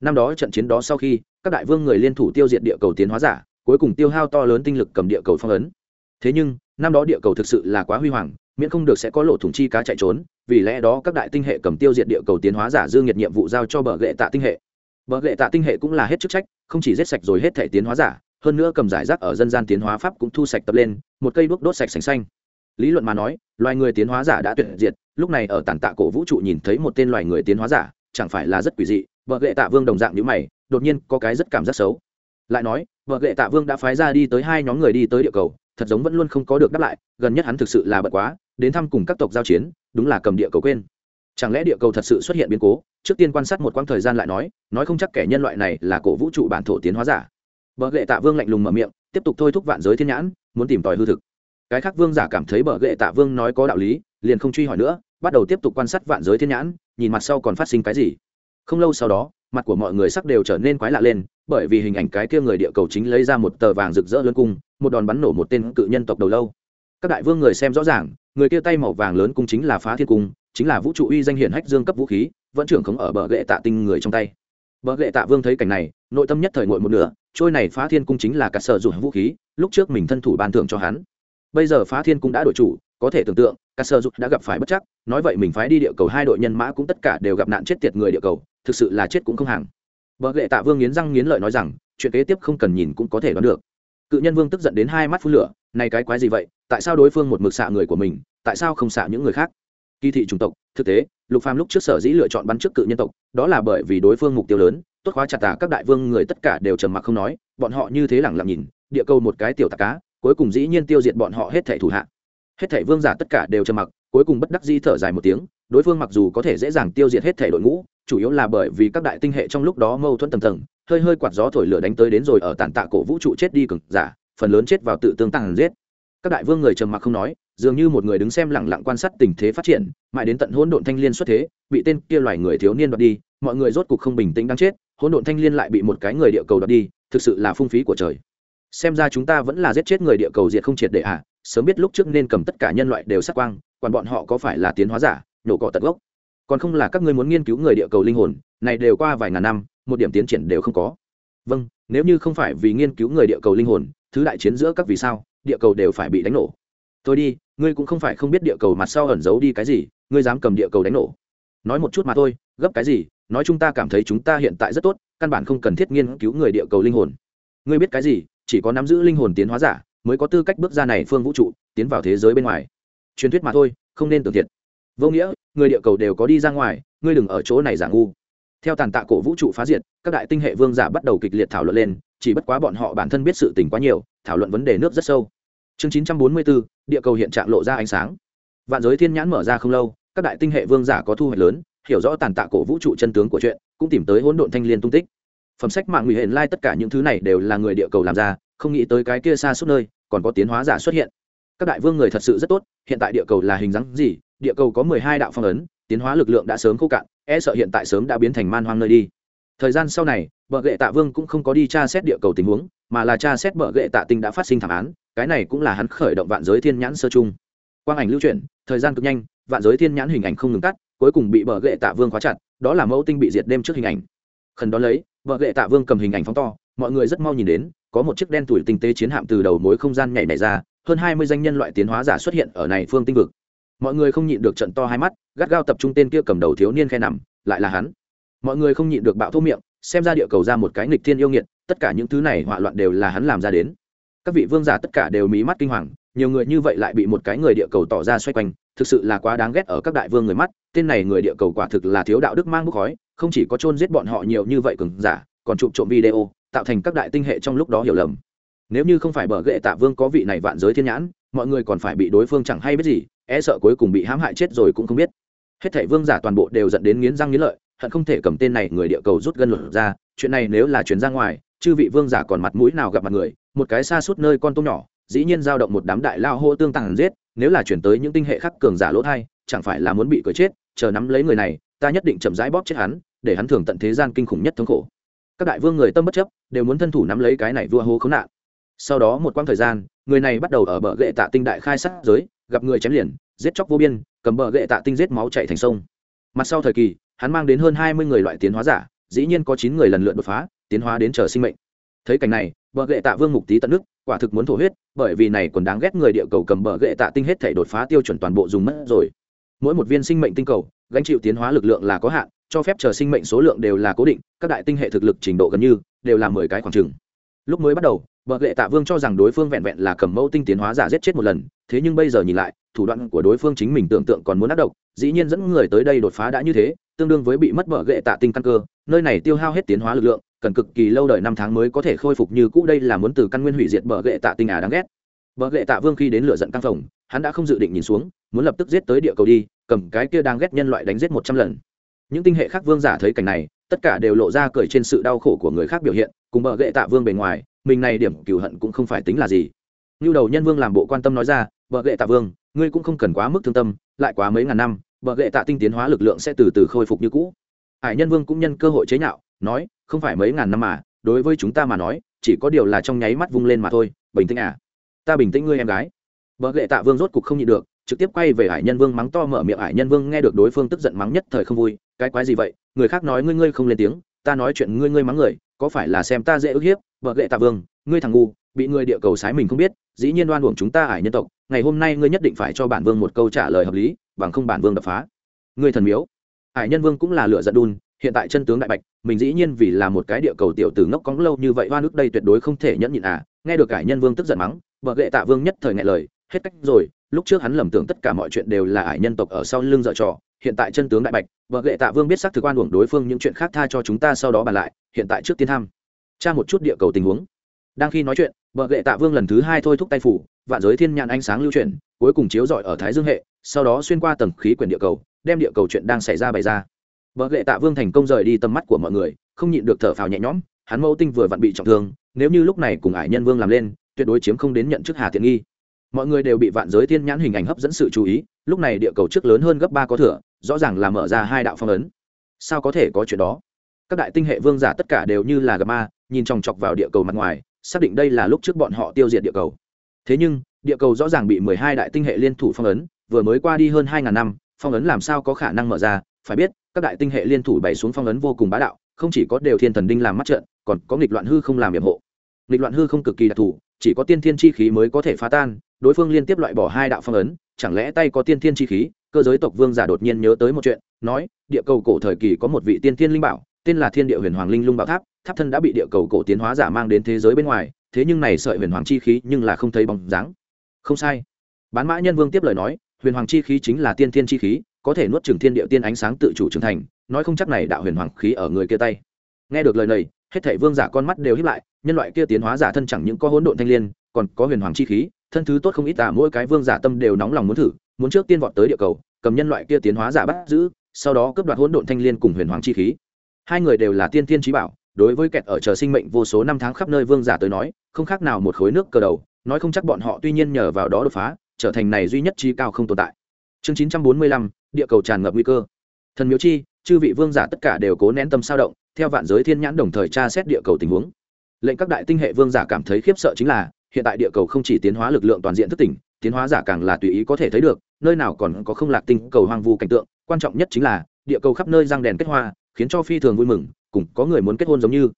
Năm đó trận chiến đó sau khi, các đại vương người liên thủ tiêu diệt địa cầu tiến hóa giả, cuối cùng tiêu hao to lớn tinh lực cầm địa cầu phong ấn. Thế nhưng, năm đó địa cầu thực sự là quá huy hoàng miễn không được sẽ có lộ thủng chi cá chạy trốn, vì lẽ đó các đại tinh hệ cầm tiêu diệt địa cầu tiến hóa giả dương nhiệt nhiệm vụ giao cho bờ gậy tạ tinh hệ. Bờ gậy tạ tinh hệ cũng là hết chức trách, không chỉ giết sạch rồi hết thể tiến hóa giả, hơn nữa cầm giải rác ở dân gian tiến hóa pháp cũng thu sạch tập lên, một cây đuốc đốt sạch sành xanh. Lý luận mà nói, loài người tiến hóa giả đã tuyệt diệt, lúc này ở tàn tạ cổ vũ trụ nhìn thấy một tên loài người tiến hóa giả, chẳng phải là rất quỷ dị vợ gệ tạ vương đồng dạng như mày, đột nhiên có cái rất cảm giác xấu. Lại nói vợ gệ tạ vương đã phái ra đi tới hai nhóm người đi tới địa cầu thật giống vẫn luôn không có được đáp lại, gần nhất hắn thực sự là bận quá, đến thăm cùng các tộc giao chiến, đúng là cầm địa cầu quên. Chẳng lẽ địa cầu thật sự xuất hiện biến cố? Trước tiên quan sát một quãng thời gian lại nói nói không chắc kẻ nhân loại này là cổ vũ trụ bản thổ tiến hóa giả. Bờ gệ tạ vương lạnh lùng mở miệng, tiếp tục thôi thúc vạn giới thiên nhãn, muốn tìm tòi hư thực. Cái khác vương giả cảm thấy bờ gệ tạ vương nói có đạo lý, liền không truy hỏi nữa, bắt đầu tiếp tục quan sát vạn giới thiên nhãn, nhìn mặt sau còn phát sinh cái gì. Không lâu sau đó, mặt của mọi người sắc đều trở nên quái lạ lên bởi vì hình ảnh cái kia người địa cầu chính lấy ra một tờ vàng rực rỡ lớn cung, một đòn bắn nổ một tên cự nhân tộc đầu lâu. Các đại vương người xem rõ ràng, người kia tay màu vàng lớn cung chính là phá thiên cung, chính là vũ trụ uy danh hiển hách dương cấp vũ khí, vẫn trưởng khống ở bờ gệ tạ tinh người trong tay. Bờ gệ tạ vương thấy cảnh này, nội tâm nhất thời ngội một nửa, trôi này phá thiên cung chính là cả sở dụng vũ khí, lúc trước mình thân thủ ban thưởng cho hắn. Bây giờ phá thiên cung đã đổi chủ, có thể tưởng tượng các sơ dục đã gặp phải bất chắc, nói vậy mình phái đi địa cầu hai đội nhân mã cũng tất cả đều gặp nạn chết tiệt người địa cầu, thực sự là chết cũng không hàng vợ lệ tạ vương nghiến răng nghiến lợi nói rằng, chuyện kế tiếp không cần nhìn cũng có thể đoán được. Cự nhân vương tức giận đến hai mắt phun lửa, này cái quái gì vậy, tại sao đối phương một mực xạ người của mình, tại sao không xạ những người khác? Kỳ thị chủng tộc, thực tế, lục phàm lúc trước sở dĩ lựa chọn bắn trước cự nhân tộc, đó là bởi vì đối phương mục tiêu lớn, tốt khóa chặt tà các đại vương người tất cả đều trầm mặc không nói, bọn họ như thế lẳng lặng nhìn, địa cầu một cái tiểu tạc cá, cuối cùng dĩ nhiên tiêu diệt bọn họ hết thảy thủ hạ. Hết thảy vương giả tất cả đều trầm mặc, cuối cùng bất đắc dĩ thở dài một tiếng, đối phương mặc dù có thể dễ dàng tiêu diệt hết thảy đội ngũ chủ yếu là bởi vì các đại tinh hệ trong lúc đó mâu thuẫn tầng tầng, hơi hơi quạt gió thổi lửa đánh tới đến rồi ở tàn tạ cổ vũ trụ chết đi cực giả, phần lớn chết vào tự tương tàng giết. Các đại vương người trầm mặc không nói, dường như một người đứng xem lẳng lặng quan sát tình thế phát triển, mãi đến tận hỗn độn thanh liên xuất thế, bị tên kia loài người thiếu niên đoạt đi, mọi người rốt cục không bình tĩnh đang chết, hỗn độn thanh liên lại bị một cái người địa cầu đoạt đi, thực sự là phung phí của trời. Xem ra chúng ta vẫn là giết chết người địa cầu diệt không triệt để à sớm biết lúc trước nên cầm tất cả nhân loại đều sát quang còn bọn họ có phải là tiến hóa giả, nhổ cỏ tận gốc còn không là các ngươi muốn nghiên cứu người địa cầu linh hồn, này đều qua vài ngàn năm, một điểm tiến triển đều không có. Vâng nếu như không phải vì nghiên cứu người địa cầu linh hồn, thứ đại chiến giữa các vì sao, địa cầu đều phải bị đánh nổ. Tôi đi, ngươi cũng không phải không biết địa cầu mặt sau ẩn giấu đi cái gì, ngươi dám cầm địa cầu đánh nổ. Nói một chút mà thôi, gấp cái gì, nói chúng ta cảm thấy chúng ta hiện tại rất tốt, căn bản không cần thiết nghiên cứu người địa cầu linh hồn. Ngươi biết cái gì, chỉ có nắm giữ linh hồn tiến hóa giả, mới có tư cách bước ra này phương vũ trụ, tiến vào thế giới bên ngoài. Truyền thuyết mà thôi, không nên tưởng thiệt vô nghĩa người địa cầu đều có đi ra ngoài ngươi đừng ở chỗ này giả ngu. Theo tàn tạ cổ vũ trụ phá diệt các đại tinh hệ vương giả bắt đầu kịch liệt thảo luận lên chỉ bất quá bọn họ bản thân biết sự tình quá nhiều thảo luận vấn đề nước rất sâu. Chương 944, địa cầu hiện trạng lộ ra ánh sáng. Vạn giới thiên nhãn mở ra không lâu các đại tinh hệ vương giả có thu hoạch lớn hiểu rõ tàn tạ cổ vũ trụ chân tướng của chuyện cũng tìm tới hỗn độn thanh liên tung tích. Phẩm sách mạng nguy hiện lai tất cả những thứ này đều là người địa cầu làm ra không nghĩ tới cái kia xa suốt nơi còn có tiến hóa giả xuất hiện. Các đại vương người thật sự rất tốt hiện tại địa cầu là hình dáng gì địa cầu có mười hai đạo phong ấn, tiến hóa lực lượng đã sớm khô cạn e sợ hiện tại sớm đã biến thành man hoang nơi đi. Thời gian sau này, bờ gệ tạ vương cũng không có đi tra xét địa cầu tình huống, mà là tra xét bờ gệ tạ tinh đã phát sinh thảm án, cái này cũng là hắn khởi động vạn giới thiên nhãn sơ chung. Quang ảnh lưu chuyển, thời gian cực nhanh, vạn giới thiên nhãn hình ảnh không ngừng cắt cuối cùng bị bờ gệ tạ vương khóa chặt, đó là mẫu tinh bị diệt đêm trước hình ảnh. Khẩn đó lấy, bờ gệ tạ vương cầm hình ảnh phóng to, mọi người rất mau nhìn đến, có một chiếc đen tuổi tinh tế chiến hạm từ đầu mối không gian nhảy nhảy ra, hơn hai mươi danh nhân loại tiến hóa giả xuất hiện ở này phương tinh vực mọi người không nhịn được trận to hai mắt, gắt gao tập trung tên kia cầm đầu thiếu niên khe nằm, lại là hắn. Mọi người không nhịn được bạo thô miệng, xem ra địa cầu ra một cái nghịch thiên yêu nghiệt, tất cả những thứ này hỏa loạn đều là hắn làm ra đến. Các vị vương giả tất cả đều mí mắt kinh hoàng, nhiều người như vậy lại bị một cái người địa cầu tỏ ra xoay quanh, thực sự là quá đáng ghét ở các đại vương người mắt, tên này người địa cầu quả thực là thiếu đạo đức mang bốc khói, không chỉ có chôn giết bọn họ nhiều như vậy cường giả, còn chụp trộm video, tạo thành các đại tinh hệ trong lúc đó hiểu lầm. Nếu như không phải bờ ghệ tạ vương có vị này vạn giới thiên nhãn, mọi người còn phải bị đối phương chẳng hay biết gì e sợ cuối cùng bị hãm hại chết rồi cũng không biết. Hết thảy vương giả toàn bộ đều dẫn đến nghiến răng nghiến lợi, hận không thể cầm tên này người địa cầu rút gân luật ra, chuyện này nếu là chuyển ra ngoài, chư vị vương giả còn mặt mũi nào gặp mặt người, một cái xa suốt nơi con tôm nhỏ, dĩ nhiên giao động một đám đại lao hô tương tàng giết, nếu là chuyển tới những tinh hệ khác cường giả lỗ thai, chẳng phải là muốn bị cười chết, chờ nắm lấy người này, ta nhất định chậm rãi bóp chết hắn, để hắn thường tận thế gian kinh khủng nhất thống khổ. Các đại vương người tâm bất chấp, đều muốn thân thủ nắm lấy cái này vua hô khốn nạn. Sau đó một quãng thời gian, người này bắt đầu ở bờ gậy tạ tinh đại khai sát giới gặp người chém liền, giết chóc vô biên, cầm bờ gậy tạ tinh giết máu chạy thành sông. Mặt sau thời kỳ, hắn mang đến hơn hai mươi người loại tiến hóa giả, dĩ nhiên có chín người lần lượt đột phá, tiến hóa đến chờ sinh mệnh. Thấy cảnh này, bờ gậy tạ vương mục tý tận nước, quả thực muốn thổ huyết, bởi vì này còn đáng ghét người địa cầu cầm bờ gậy tạ tinh hết thể đột phá tiêu chuẩn toàn bộ dùng mất rồi. Mỗi một viên sinh mệnh tinh cầu, gánh chịu tiến hóa lực lượng là có hạn, cho phép chờ sinh mệnh số lượng đều là cố định, các đại tinh hệ thực lực trình độ gần như đều là mười cái khoảng trừng lúc mới bắt đầu bờ lệ tạ vương cho rằng đối phương vẹn vẹn là cầm mẫu tinh tiến hóa giả giết chết một lần, thế nhưng bây giờ nhìn lại, thủ đoạn của đối phương chính mình tưởng tượng còn muốn áp độc, dĩ nhiên dẫn người tới đây đột phá đã như thế, tương đương với bị mất bờ lệ tạ tinh căn cơ, nơi này tiêu hao hết tiến hóa lực lượng, cần cực kỳ lâu đời năm tháng mới có thể khôi phục như cũ, đây là muốn từ căn nguyên hủy diệt bờ lệ tạ tinh à đáng ghét. Bờ lệ tạ vương khi đến lửa giận căng phòng, hắn đã không dự định nhìn xuống, muốn lập tức giết tới địa cầu đi, cầm cái kia đang ghét nhân loại đánh giết một trăm lần. Những tinh hệ khác vương giả thấy cảnh này, tất cả đều lộ ra cười trên sự đau khổ của người khác biểu hiện, cùng bờ lệ tạ vương bề ngoài mình này điểm cửu hận cũng không phải tính là gì. Như đầu nhân vương làm bộ quan tâm nói ra, bợ gậy tạ vương, ngươi cũng không cần quá mức thương tâm, lại quá mấy ngàn năm, bợ gậy tạ tinh tiến hóa lực lượng sẽ từ từ khôi phục như cũ. Hải nhân vương cũng nhân cơ hội chế nhạo, nói, không phải mấy ngàn năm mà, đối với chúng ta mà nói, chỉ có điều là trong nháy mắt vung lên mà thôi, bình tĩnh à. Ta bình tĩnh ngươi em gái. Bợ gậy tạ vương rốt cục không nhịn được, trực tiếp quay về hải nhân vương mắng to mở miệng. Hải nhân vương nghe được đối phương tức giận mắng nhất thời không vui, cái quái gì vậy? Người khác nói ngươi ngươi không lên tiếng, ta nói chuyện ngươi ngươi mắng người có phải là xem ta dễ ức hiếp, vợ lệ tạ vương, ngươi thằng ngu, bị người địa cầu sái mình không biết, dĩ nhiên đoan uổng chúng ta ải nhân tộc, ngày hôm nay ngươi nhất định phải cho bản vương một câu trả lời hợp lý, bằng không bản vương đập phá. Ngươi thần miếu. Ải nhân vương cũng là lựa giận đun, hiện tại chân tướng đại bạch, mình dĩ nhiên vì là một cái địa cầu tiểu tử ngốc cóng lâu như vậy hoa nước đây tuyệt đối không thể nhẫn nhịn à. Nghe được ải nhân vương tức giận mắng, vợ lệ tạ vương nhất thời ngại lời, hết cách rồi, lúc trước hắn lầm tưởng tất cả mọi chuyện đều là ải nhân tộc ở sau lưng dợ trò, hiện tại chân tướng đại bạch, vợ lệ tạ vương biết xác thực oan uổng đối phương những chuyện khác tha cho chúng ta sau đó bàn lại hiện tại trước tiên thăm. Tra một chút địa cầu tình huống. Đang khi nói chuyện vợ gệ tạ vương lần thứ hai thôi thúc tay phủ, vạn giới thiên nhãn ánh sáng lưu chuyển, cuối cùng chiếu rọi ở thái dương hệ, sau đó xuyên qua tầng khí quyển địa cầu, đem địa cầu chuyện đang xảy ra bày ra. Vợ gệ tạ vương thành công rời đi tầm mắt của mọi người, không nhịn được thở phào nhẹ nhõm, hắn mẫu tinh vừa vặn bị trọng thương, nếu như lúc này cùng ải nhân vương làm lên, tuyệt đối chiếm không đến nhận chức hà tiện nghi. Mọi người đều bị vạn giới thiên nhãn hình ảnh hấp dẫn sự chú ý, lúc này địa cầu trước lớn hơn gấp ba có thửa rõ ràng là mở ra hai đạo phong ấn. Sao có thể có chuyện đó? Các đại tinh hệ vương giả tất cả đều như là gặp ma, nhìn chòng chọc vào địa cầu mặt ngoài, xác định đây là lúc trước bọn họ tiêu diệt địa cầu. Thế nhưng, địa cầu rõ ràng bị mười hai đại tinh hệ liên thủ phong ấn, vừa mới qua đi hơn hai ngàn năm, phong ấn làm sao có khả năng mở ra? Phải biết, các đại tinh hệ liên thủ bày xuống phong ấn vô cùng bá đạo, không chỉ có đều thiên thần đinh làm mắt trận, còn có nghịch loạn hư không làm nhiệm hộ. Nghịch loạn hư không cực kỳ đặc thù, chỉ có tiên thiên chi khí mới có thể phá tan, đối phương liên tiếp loại bỏ hai đạo phong ấn, chẳng lẽ tay có tiên thiên chi khí? Cơ giới tộc vương giả đột nhiên nhớ tới một chuyện, nói, địa cầu cổ thời kỳ có một vị tiên thiên linh bảo tên là thiên địa huyền hoàng linh lung bảo tháp tháp thân đã bị địa cầu cổ tiến hóa giả mang đến thế giới bên ngoài, thế nhưng này sợi huyền hoàng chi khí nhưng là không thấy bóng dáng. Không sai. Bán mã nhân vương tiếp lời nói, huyền hoàng chi khí chính là tiên thiên chi khí, có thể nuốt trừng thiên địa tiên ánh sáng tự chủ trưởng thành, nói không chắc này đạo huyền hoàng khí ở người kia tay. Nghe được lời này, hết thảy vương giả con mắt đều hiếp lại, nhân loại kia tiến hóa giả thân chẳng những có hỗn độn thanh liên, còn có huyền hoàng chi khí, thân thứ tốt không ít tả mỗi cái vương giả tâm đều nóng lòng muốn thử, muốn trước tiên vọt tới địa cầu, cầm nhân loại kia tiến hóa giả bắt giữ, sau đó cướp đoạt hỗn độn thanh liên cùng huyền hoàng chi khí hai người đều là tiên tiên trí bảo, đối với kẹt ở chờ sinh mệnh vô số năm tháng khắp nơi vương giả tới nói, không khác nào một khối nước cờ đầu, nói không chắc bọn họ tuy nhiên nhờ vào đó đột phá, trở thành này duy nhất trí cao không tồn tại. Chương chín trăm bốn mươi lăm, địa cầu tràn ngập nguy cơ. Thần miếu chi, chư vị vương giả tất cả đều cố nén tâm sao động, theo vạn giới thiên nhãn đồng thời tra xét địa cầu tình huống. Lệnh các đại tinh hệ vương giả cảm thấy khiếp sợ chính là, hiện tại địa cầu không chỉ tiến hóa lực lượng toàn diện thức tỉnh, tiến hóa giả càng là tùy ý có thể thấy được, nơi nào còn có không lạc tinh cầu hoang vu cảnh tượng, quan trọng nhất chính là, địa cầu khắp nơi răng đèn kết hoa khiến cho phi thường vui mừng, cùng có người muốn kết hôn giống như.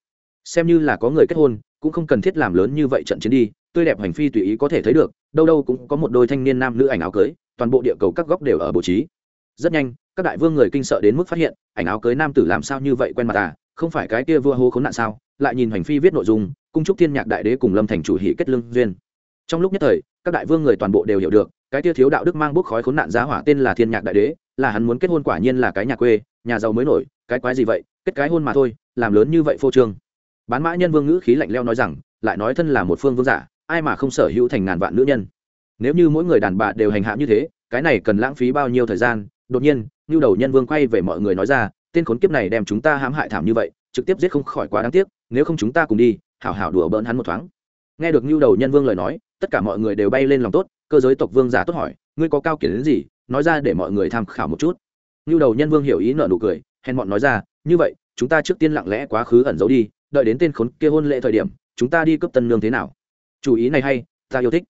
Xem như là có người kết hôn, cũng không cần thiết làm lớn như vậy trận chiến đi, tươi đẹp hành phi tùy ý có thể thấy được, đâu đâu cũng có một đôi thanh niên nam nữ ảnh áo cưới, toàn bộ địa cầu các góc đều ở bố trí. Rất nhanh, các đại vương người kinh sợ đến mức phát hiện, ảnh áo cưới nam tử làm sao như vậy quen mặt à không phải cái kia vua hô khốn nạn sao? Lại nhìn hành phi viết nội dung, cung trúc thiên nhạc đại đế cùng lâm thành chủ hỷ kết lương duyên. Trong lúc nhất thời, các đại vương người toàn bộ đều hiểu được, cái kia thiếu đạo đức mang bút khói khốn nạn giá hỏa tên là thiên nhạc đại đế, là hắn muốn kết hôn quả nhiên là cái nhà quê, nhà giàu mới nổi cái quái gì vậy, kết cái hôn mà thôi, làm lớn như vậy phô trương. Bán mã nhân vương ngữ khí lạnh leo nói rằng, lại nói thân là một phương vương giả, ai mà không sở hữu thành ngàn vạn nữ nhân. Nếu như mỗi người đàn bà đều hành hạ như thế, cái này cần lãng phí bao nhiêu thời gian? Đột nhiên nhu đầu nhân vương quay về mọi người nói ra, tên khốn kiếp này đem chúng ta hãm hại thảm như vậy, trực tiếp giết không khỏi quá đáng tiếc, nếu không chúng ta cùng đi, hảo hảo đùa bỡn hắn một thoáng. Nghe được nhu đầu nhân vương lời nói, tất cả mọi người đều bay lên lòng tốt, cơ giới tộc vương giả tốt hỏi, ngươi có cao kiến đến gì? Nói ra để mọi người tham khảo một chút. Nhu đầu nhân vương hiểu ý nợ nụ cười hèn mọn nói ra, như vậy, chúng ta trước tiên lặng lẽ quá khứ ẩn giấu đi, đợi đến tên khốn kia hôn lễ thời điểm, chúng ta đi cướp tân nương thế nào? Chủ ý này hay, ta yêu thích.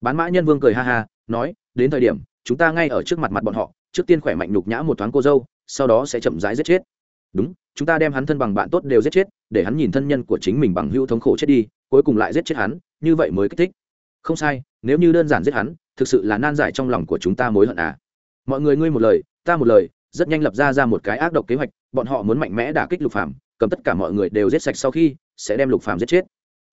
Bán mã nhân vương cười ha ha, nói, đến thời điểm, chúng ta ngay ở trước mặt mặt bọn họ, trước tiên khỏe mạnh nhục nhã một thoáng cô dâu, sau đó sẽ chậm rãi giết chết. Đúng, chúng ta đem hắn thân bằng bạn tốt đều giết chết, để hắn nhìn thân nhân của chính mình bằng hữu thống khổ chết đi, cuối cùng lại giết chết hắn, như vậy mới kích thích. Không sai, nếu như đơn giản giết hắn, thực sự là nan giải trong lòng của chúng ta mối hận à. Mọi người ngươi một lời, ta một lời rất nhanh lập ra ra một cái ác độc kế hoạch, bọn họ muốn mạnh mẽ đả kích lục phàm, cầm tất cả mọi người đều giết sạch sau khi sẽ đem lục phàm giết chết.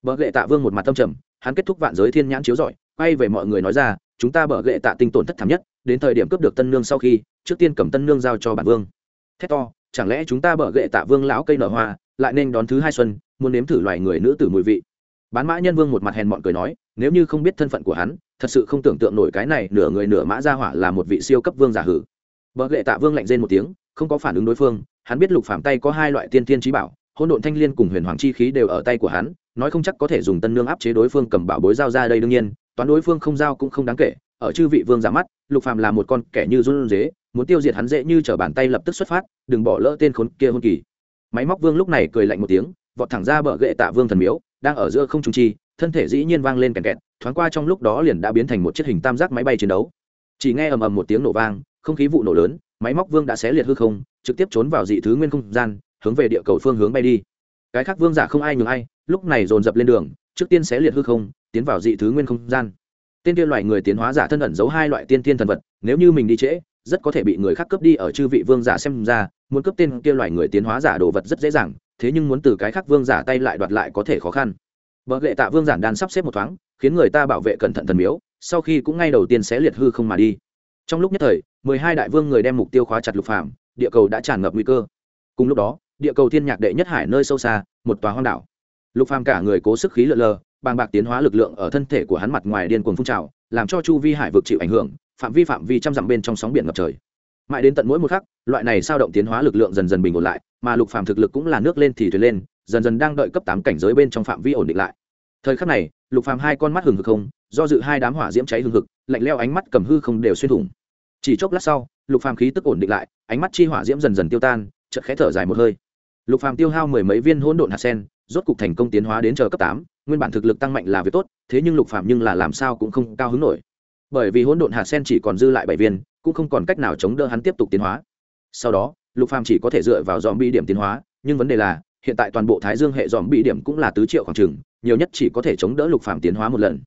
Bờ lệ tạ vương một mặt tâm trầm, hắn kết thúc vạn giới thiên nhãn chiếu rọi, quay về mọi người nói ra, chúng ta bờ lệ tạ tinh tổn thất thảm nhất, đến thời điểm cướp được tân nương sau khi, trước tiên cầm tân nương giao cho bản vương. Thét to, chẳng lẽ chúng ta bờ lệ tạ vương lão cây nở hoa, lại nên đón thứ hai xuân, muốn nếm thử loài người nữ tử mùi vị? Bán mã nhân vương một mặt hèn mọn cười nói, nếu như không biết thân phận của hắn, thật sự không tưởng tượng nổi cái này nửa người nửa mã ra hỏa là một vị siêu cấp vương giả hử bờ lệ tạ vương lạnh rên một tiếng, không có phản ứng đối phương, hắn biết lục phạm tay có hai loại tiên tiên trí bảo, hỗn độn thanh liên cùng huyền hoàng chi khí đều ở tay của hắn, nói không chắc có thể dùng tân nương áp chế đối phương cầm bảo bối giao ra đây đương nhiên, toán đối phương không giao cũng không đáng kể, ở chư vị vương giả mắt, lục phàm là một con kẻ như run dế muốn tiêu diệt hắn dễ như trở bàn tay lập tức xuất phát, đừng bỏ lỡ tên khốn kia hôn kỳ. Máy móc vương lúc này cười lạnh một tiếng, vọt thẳng ra bờ gậy tạ vương thần miếu, đang ở giữa không trung chi, thân thể dĩ nhiên vang lên kèn kẹt, thoáng qua trong lúc đó liền đã biến thành một chiếc hình tam giác máy bay chiến đấu. Chỉ nghe ầm ầm một tiếng nổ vang không khí vụ nổ lớn, máy móc vương đã xé liệt hư không, trực tiếp trốn vào dị thứ nguyên không gian, hướng về địa cầu phương hướng bay đi. Cái khác vương giả không ai nhường ai, lúc này dồn dập lên đường, trước tiên xé liệt hư không, tiến vào dị thứ nguyên không gian. Tên kia loài người tiến hóa giả thân ẩn giấu hai loại tiên tiên thần vật, nếu như mình đi trễ, rất có thể bị người khác cướp đi ở chư vị vương giả xem ra, muốn cướp tên kia loài người tiến hóa giả đồ vật rất dễ dàng, thế nhưng muốn từ cái khác vương giả tay lại đoạt lại có thể khó khăn. Vợ lệ tạ vương giản đan sắp xếp một thoáng, khiến người ta bảo vệ cẩn thận thần miếu, sau khi cũng ngay đầu tiên xé liệt hư không mà đi trong lúc nhất thời, mười hai đại vương người đem mục tiêu khóa chặt lục phạm địa cầu đã tràn ngập nguy cơ. Cùng lúc đó, địa cầu thiên nhạc đệ nhất hải nơi sâu xa, một tòa hoang đảo. Lục phàm cả người cố sức khí lợn lờ, bàng bạc tiến hóa lực lượng ở thân thể của hắn mặt ngoài điên cuồng phun trào, làm cho chu vi hải vực chịu ảnh hưởng, phạm vi phạm vi trăm dặm bên trong sóng biển ngập trời. Mãi đến tận mỗi một khắc, loại này sao động tiến hóa lực lượng dần dần bình ổn lại, mà lục phàm thực lực cũng là nước lên thì thuyền lên, dần dần đang đợi cấp tám cảnh giới bên trong phạm vi ổn định lại. Thời khắc này, lục phàm hai con mắt hừng hực không, do dự hai đám hỏa diễm cháy hừng hực, lạnh leo ánh mắt cầm hư không đều xuyên thủng chỉ chốc lát sau, lục phàm khí tức ổn định lại, ánh mắt chi hỏa diễm dần dần tiêu tan, chợt khẽ thở dài một hơi. Lục phàm tiêu hao mười mấy viên hỗn độn hạt sen, rốt cục thành công tiến hóa đến chờ cấp tám, nguyên bản thực lực tăng mạnh là việc tốt, thế nhưng lục phàm nhưng là làm sao cũng không cao hứng nổi. Bởi vì hỗn độn hạt sen chỉ còn dư lại bảy viên, cũng không còn cách nào chống đỡ hắn tiếp tục tiến hóa. Sau đó, lục phàm chỉ có thể dựa vào dòm bi điểm tiến hóa, nhưng vấn đề là, hiện tại toàn bộ thái dương hệ dòm bi điểm cũng là tứ triệu khoảng trường nhiều nhất chỉ có thể chống đỡ lục phàm tiến hóa một lần.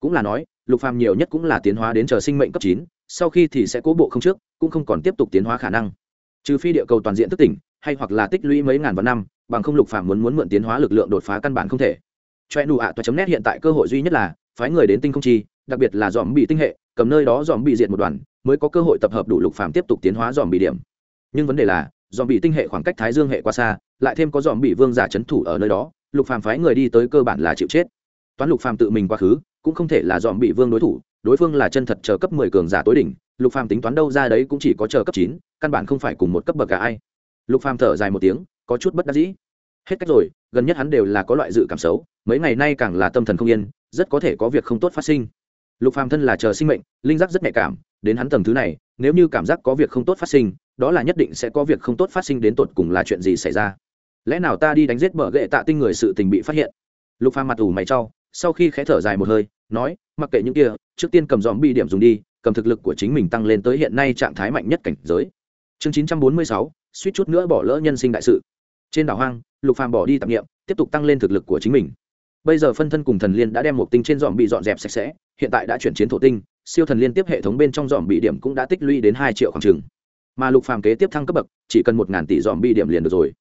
Cũng là nói, lục phàm nhiều nhất cũng là tiến hóa đến chờ sinh mệnh cấp chín sau khi thì sẽ cố bộ không trước, cũng không còn tiếp tục tiến hóa khả năng. Trừ phi địa cầu toàn diện thức tỉnh, hay hoặc là tích lũy mấy ngàn vạn năm, bằng không lục phàm muốn muốn mượn tiến hóa lực lượng đột phá căn bản không thể. Choe nụ ạ toa chấm nét hiện tại cơ hội duy nhất là phái người đến tinh không chi, đặc biệt là dòm bị tinh hệ, cầm nơi đó dòm bị diệt một đoàn, mới có cơ hội tập hợp đủ lục phàm tiếp tục tiến hóa dòm bị điểm. Nhưng vấn đề là, dòm bị tinh hệ khoảng cách thái dương hệ quá xa, lại thêm có dòm bị vương giả chấn thủ ở nơi đó, lục phàm phái người đi tới cơ bản là chịu chết. Toán lục phàm tự mình quá khứ, cũng không thể là dòm bị vương đối thủ đối phương là chân thật chờ cấp mười cường giả tối đỉnh, lục phàm tính toán đâu ra đấy cũng chỉ có chờ cấp chín, căn bản không phải cùng một cấp bậc cả ai. Lục phàm thở dài một tiếng, có chút bất đắc dĩ. Hết cách rồi, gần nhất hắn đều là có loại dự cảm xấu, mấy ngày nay càng là tâm thần không yên, rất có thể có việc không tốt phát sinh. Lục phàm thân là chờ sinh mệnh, linh giác rất nhạy cảm, đến hắn tầng thứ này, nếu như cảm giác có việc không tốt phát sinh, đó là nhất định sẽ có việc không tốt phát sinh đến tột cùng là chuyện gì xảy ra. Lẽ nào ta đi đánh giết bờ gậy tạ tinh người sự tình bị phát hiện? Lục phàm mặt ủ mày trao sau khi khẽ thở dài một hơi nói mặc kệ những kia trước tiên cầm dòm bi điểm dùng đi cầm thực lực của chính mình tăng lên tới hiện nay trạng thái mạnh nhất cảnh giới. Chương 946, suýt chút nữa bỏ lỡ nhân sinh đại sự. Trên đảo hoang lục phàm bỏ đi tạp nghiệm tiếp tục tăng lên thực lực của chính mình. Bây giờ phân thân cùng thần liên đã đem một tinh trên dòm bị dọn dẹp sạch sẽ hiện tại đã chuyển chiến thổ tinh siêu thần liên tiếp hệ thống bên trong dòm bị điểm cũng đã tích lũy đến hai triệu khoảng trường mà lục phàm kế tiếp thăng cấp bậc chỉ cần một ngàn tỷ dòm bi điểm liền được rồi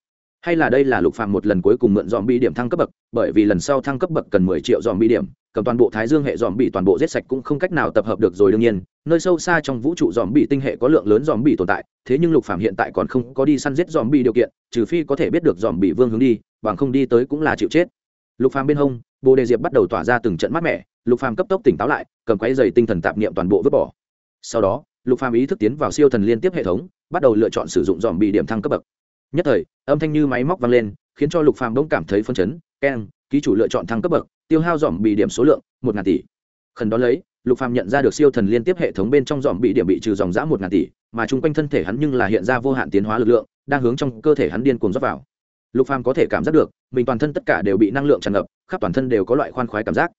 hay là đây là lục phàm một lần cuối cùng mượn dòm bi điểm thăng cấp bậc, bởi vì lần sau thăng cấp bậc cần mười triệu dòm bi điểm, cầm toàn bộ thái dương hệ dòm bị toàn bộ giết sạch cũng không cách nào tập hợp được rồi đương nhiên, nơi sâu xa trong vũ trụ dòm bị tinh hệ có lượng lớn dòm bị tồn tại, thế nhưng lục phàm hiện tại còn không có đi săn giết dòm bị điều kiện, trừ phi có thể biết được dòm bị vương hướng đi, bằng không đi tới cũng là chịu chết. Lục phàm bên hông, bồ đề diệp bắt đầu tỏa ra từng trận mát mẻ, lục phàm cấp tốc tỉnh táo lại, cầm quấy giày tinh thần tạp niệm toàn bộ vứt bỏ. Sau đó, lục phàm ý thức tiến vào siêu thần liên tiếp hệ thống, bắt đầu lựa chọn sử dụng dòm bị điểm thăng cấp bậc nhất thời, âm thanh như máy móc vang lên, khiến cho lục phàm đông cảm thấy phân chấn. Keng ký chủ lựa chọn thăng cấp bậc, tiêu hao dòm bị điểm số lượng, một ngàn tỷ. Khẩn đó lấy, lục phàm nhận ra được siêu thần liên tiếp hệ thống bên trong dòm bị điểm bị trừ dòng dã một ngàn tỷ, mà chung quanh thân thể hắn nhưng là hiện ra vô hạn tiến hóa lực lượng, đang hướng trong cơ thể hắn điên cuồng rót vào. Lục phàm có thể cảm giác được, mình toàn thân tất cả đều bị năng lượng tràn ngập, khắp toàn thân đều có loại khoan khoái cảm giác.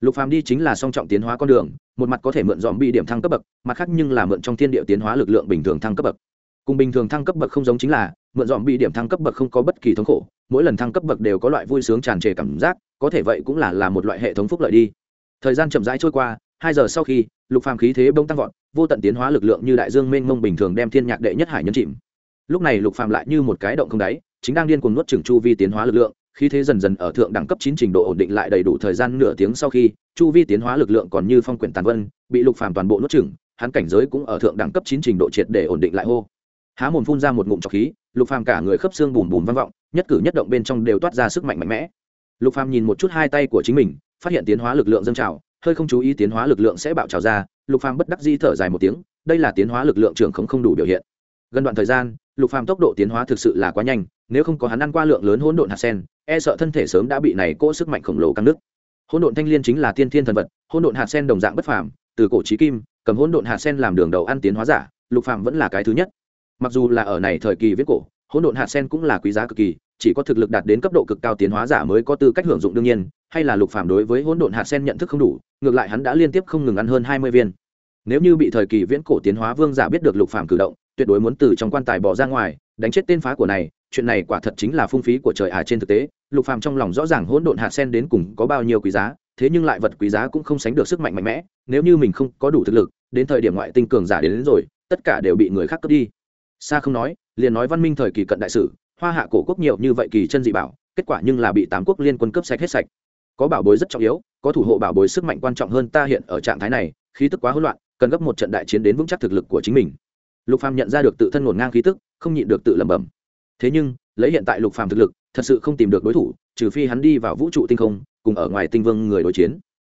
Lục phàm đi chính là song trọng tiến hóa con đường, một mặt có thể mượn dòm bị điểm thăng cấp bậc, mặt khác nhưng là mượn trong thiên địa tiến hóa lực lượng bình thường thăng cấp bậc. Cùng bình thường thăng cấp bậc không giống chính là mượn dòm bị điểm thăng cấp bậc không có bất kỳ thống khổ, mỗi lần thăng cấp bậc đều có loại vui sướng tràn trề cảm giác, có thể vậy cũng là là một loại hệ thống phúc lợi đi. Thời gian chậm rãi trôi qua, hai giờ sau khi, lục phàm khí thế bông tăng vọt, vô tận tiến hóa lực lượng như đại dương mênh mông bình thường đem thiên nhạc đệ nhất hải nhấn chìm. Lúc này lục phàm lại như một cái động không đáy, chính đang điên cuồng nuốt chửng chu vi tiến hóa lực lượng, khí thế dần dần ở thượng đẳng cấp chín trình độ ổn định lại đầy đủ thời gian nửa tiếng sau khi, chu vi tiến hóa lực lượng còn như phong quyển tàn vân, bị lục phàm toàn bộ nuốt chửng, hắn cảnh giới cũng ở thượng đẳng cấp chín trình độ triệt để ổn định lại hô. Há mồm phun ra một ngụm trọc khí lục phàm cả người khớp xương bùm bùm vang vọng, nhất cử nhất động bên trong đều toát ra sức mạnh mạnh mẽ. Lục phàm nhìn một chút hai tay của chính mình, phát hiện tiến hóa lực lượng dâng trào, hơi không chú ý tiến hóa lực lượng sẽ bạo trào ra, lục phàm bất đắc di thở dài một tiếng, đây là tiến hóa lực lượng trưởng không không đủ biểu hiện. Gần đoạn thời gian, lục phàm tốc độ tiến hóa thực sự là quá nhanh, nếu không có hắn ăn qua lượng lớn hỗn độn hạt sen e sợ thân thể sớm đã bị này cỗ sức mạnh khổng lồ căng nứt hỗn độn thanh liên chính là tiên thiên thần vật, hỗn độn hạt sen đồng dạng bất phàm, từ cổ chí kim, cầm hỗn độn hạt sen làm đường đầu ăn tiến hóa giả, lục phàm vẫn là cái thứ nhất mặc dù là ở này thời kỳ viết cổ hỗn độn hạt sen cũng là quý giá cực kỳ chỉ có thực lực đạt đến cấp độ cực cao tiến hóa giả mới có tư cách hưởng dụng đương nhiên hay là lục phàm đối với hỗn độn hạt sen nhận thức không đủ ngược lại hắn đã liên tiếp không ngừng ăn hơn hai mươi viên. Nếu như bị thời kỳ viễn cổ tiến hóa vương giả biết được lục phàm cử động tuyệt đối muốn từ trong quan tài bỏ ra ngoài đánh chết tên phá của này chuyện này quả thật chính là phung phí của trời à trên thực tế lục phàm trong lòng rõ ràng hỗn độn hạt sen đến cùng có bao nhiêu quý giá thế nhưng lại vật quý giá cũng không sánh được sức mạnh mạnh mẽ nếu như mình không có đủ thực lực đến thời điểm ngoại tinh cường giả đến, đến rồi tất cả đều bị người khác cướp đi xa không nói, liền nói văn minh thời kỳ cận đại sử, hoa hạ cổ quốc nhiều như vậy kỳ chân dị bảo, kết quả nhưng là bị tám quốc liên quân cướp sạch hết sạch. Có bảo bối rất trọng yếu, có thủ hộ bảo bối sức mạnh quan trọng hơn ta hiện ở trạng thái này, khí tức quá hỗn loạn, cần gấp một trận đại chiến đến vững chắc thực lực của chính mình. Lục phàm nhận ra được tự thân ngổn ngang khí tức, không nhịn được tự lẩm bẩm. Thế nhưng, lấy hiện tại lục phàm thực lực, thật sự không tìm được đối thủ, trừ phi hắn đi vào vũ trụ tinh không, cùng ở ngoài tinh vương người đối chiến.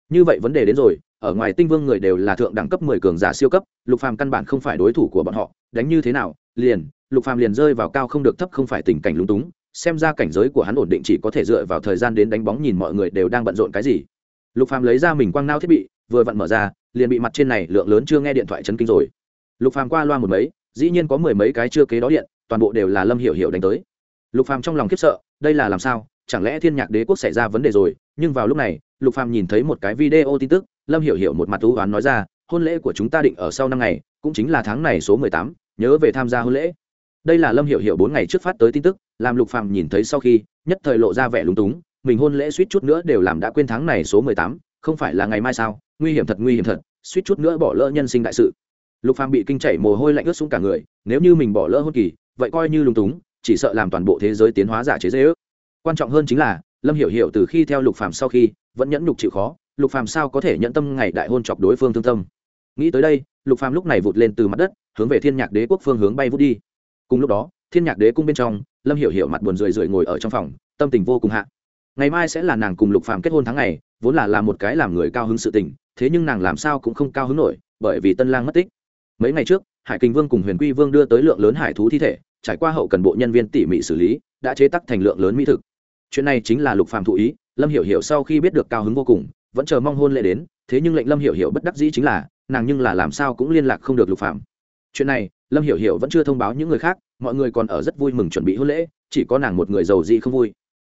Như vậy vấn đề đến rồi, ở ngoài tinh vương người đều là thượng đẳng cấp mười cường giả siêu cấp, lục phàm căn bản không phải đối thủ của bọn họ, đánh như thế nào liền lục phàm liền rơi vào cao không được thấp không phải tình cảnh lúng túng xem ra cảnh giới của hắn ổn định chỉ có thể dựa vào thời gian đến đánh bóng nhìn mọi người đều đang bận rộn cái gì. Lục phàm lấy ra mình quang nao thiết bị vừa vặn mở ra liền bị mặt trên này lượng lớn chưa nghe điện thoại chấn kinh rồi. Lục phàm qua loa một mấy dĩ nhiên có mười mấy cái chưa kế đó điện toàn bộ đều là lâm hiểu hiểu đánh tới. Lục phàm trong lòng khiếp sợ đây là làm sao? Chẳng lẽ thiên nhạc đế quốc xảy ra vấn đề rồi? Nhưng vào lúc này lục phàm nhìn thấy một cái video tin tức lâm hiểu hiểu một mặt thú oán nói ra hôn lễ của chúng ta định ở sau năm ngày cũng chính là tháng này số mười tám, nhớ về tham gia hôn lễ. Đây là lâm hiểu hiểu bốn ngày trước phát tới tin tức làm lục phàm nhìn thấy sau khi nhất thời lộ ra vẻ lúng túng mình hôn lễ suýt chút nữa đều làm đã quên tháng này số mười tám, không phải là ngày mai sao nguy hiểm thật nguy hiểm thật suýt chút nữa bỏ lỡ nhân sinh đại sự. Lục phàm bị kinh chảy mồ hôi lạnh ướt xuống cả người nếu như mình bỏ lỡ hôn kỳ vậy coi như lúng túng chỉ sợ làm toàn bộ thế giới tiến hóa giả chế dễ ước. Quan trọng hơn chính là lâm hiểu hiểu từ khi theo lục phàm sau khi vẫn nhẫn nhục chịu khó lục phàm sao có thể nhận tâm ngày đại hôn chọc đối phương thương tâm. Nghĩ tới đây lục phàm lúc này vụt lên từ mặt đất, hướng về thiên nhạc đế quốc phương hướng bay vút đi. Cùng lúc đó, thiên nhạc đế cung bên trong, lâm hiểu hiểu mặt buồn rười rượi ngồi ở trong phòng, tâm tình vô cùng hạ. Ngày mai sẽ là nàng cùng lục phàm kết hôn tháng ngày, vốn là làm một cái làm người cao hứng sự tình, thế nhưng nàng làm sao cũng không cao hứng nổi, bởi vì tân lang mất tích. Mấy ngày trước, hải kinh vương cùng huyền quy vương đưa tới lượng lớn hải thú thi thể, trải qua hậu cần bộ nhân viên tỉ mỉ xử lý, đã chế tắc thành lượng lớn mỹ thực. Chuyện này chính là lục phàm thụ ý, lâm hiểu hiểu sau khi biết được cao hứng vô cùng, vẫn chờ mong hôn lễ đến, thế nhưng lệnh lâm hiểu hiểu bất đắc dĩ chính là nàng nhưng là làm sao cũng liên lạc không được lục phàm. Chuyện này, lâm hiểu hiểu vẫn chưa thông báo những người khác, mọi người còn ở rất vui mừng chuẩn bị hôn lễ, chỉ có nàng một người giàu gì không vui.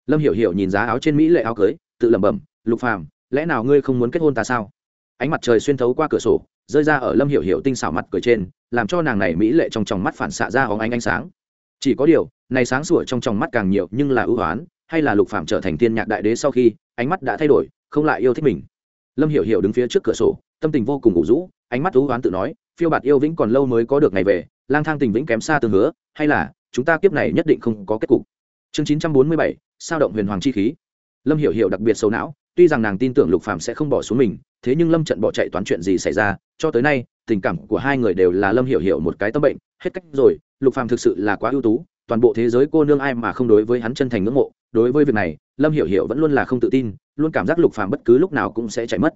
Lâm hiểu hiểu nhìn giá áo trên mỹ lệ áo cưới, tự lẩm bẩm, lục phàm, lẽ nào ngươi không muốn kết hôn ta sao? Ánh mặt trời xuyên thấu qua cửa sổ, rơi ra ở lâm hiểu hiểu tinh xảo mặt cười trên, làm cho nàng này mỹ lệ trong tròng mắt phản xạ ra hóng ánh ánh sáng. Chỉ có điều, này sáng sủa trong tròng mắt càng nhiều nhưng là ưu hoán hay là lục phạm trở thành tiên nhạc đại đế sau khi, ánh mắt đã thay đổi, không lại yêu thích mình. Lâm hiểu hiểu đứng phía trước cửa sổ tâm tình vô cùng ngủ rũ, ánh mắt thú hoán tự nói, phiêu bạt yêu vĩnh còn lâu mới có được ngày về, lang thang tình vĩnh kém xa tương hứa, hay là, chúng ta kiếp này nhất định không có kết cục. Chương chín trăm bốn mươi bảy, sao động huyền hoàng chi khí. Lâm hiểu hiểu đặc biệt sâu não, tuy rằng nàng tin tưởng lục phạm sẽ không bỏ xuống mình, thế nhưng lâm trận bỏ chạy toán chuyện gì xảy ra, cho tới nay, tình cảm của hai người đều là lâm hiểu hiểu một cái tâm bệnh, hết cách rồi, lục phàm thực sự là quá ưu tú, toàn bộ thế giới cô nương ai mà không đối với hắn chân thành ngưỡng mộ. Đối với việc này, lâm hiểu hiểu vẫn luôn là không tự tin, luôn cảm giác lục phàm bất cứ lúc nào cũng sẽ chạy mất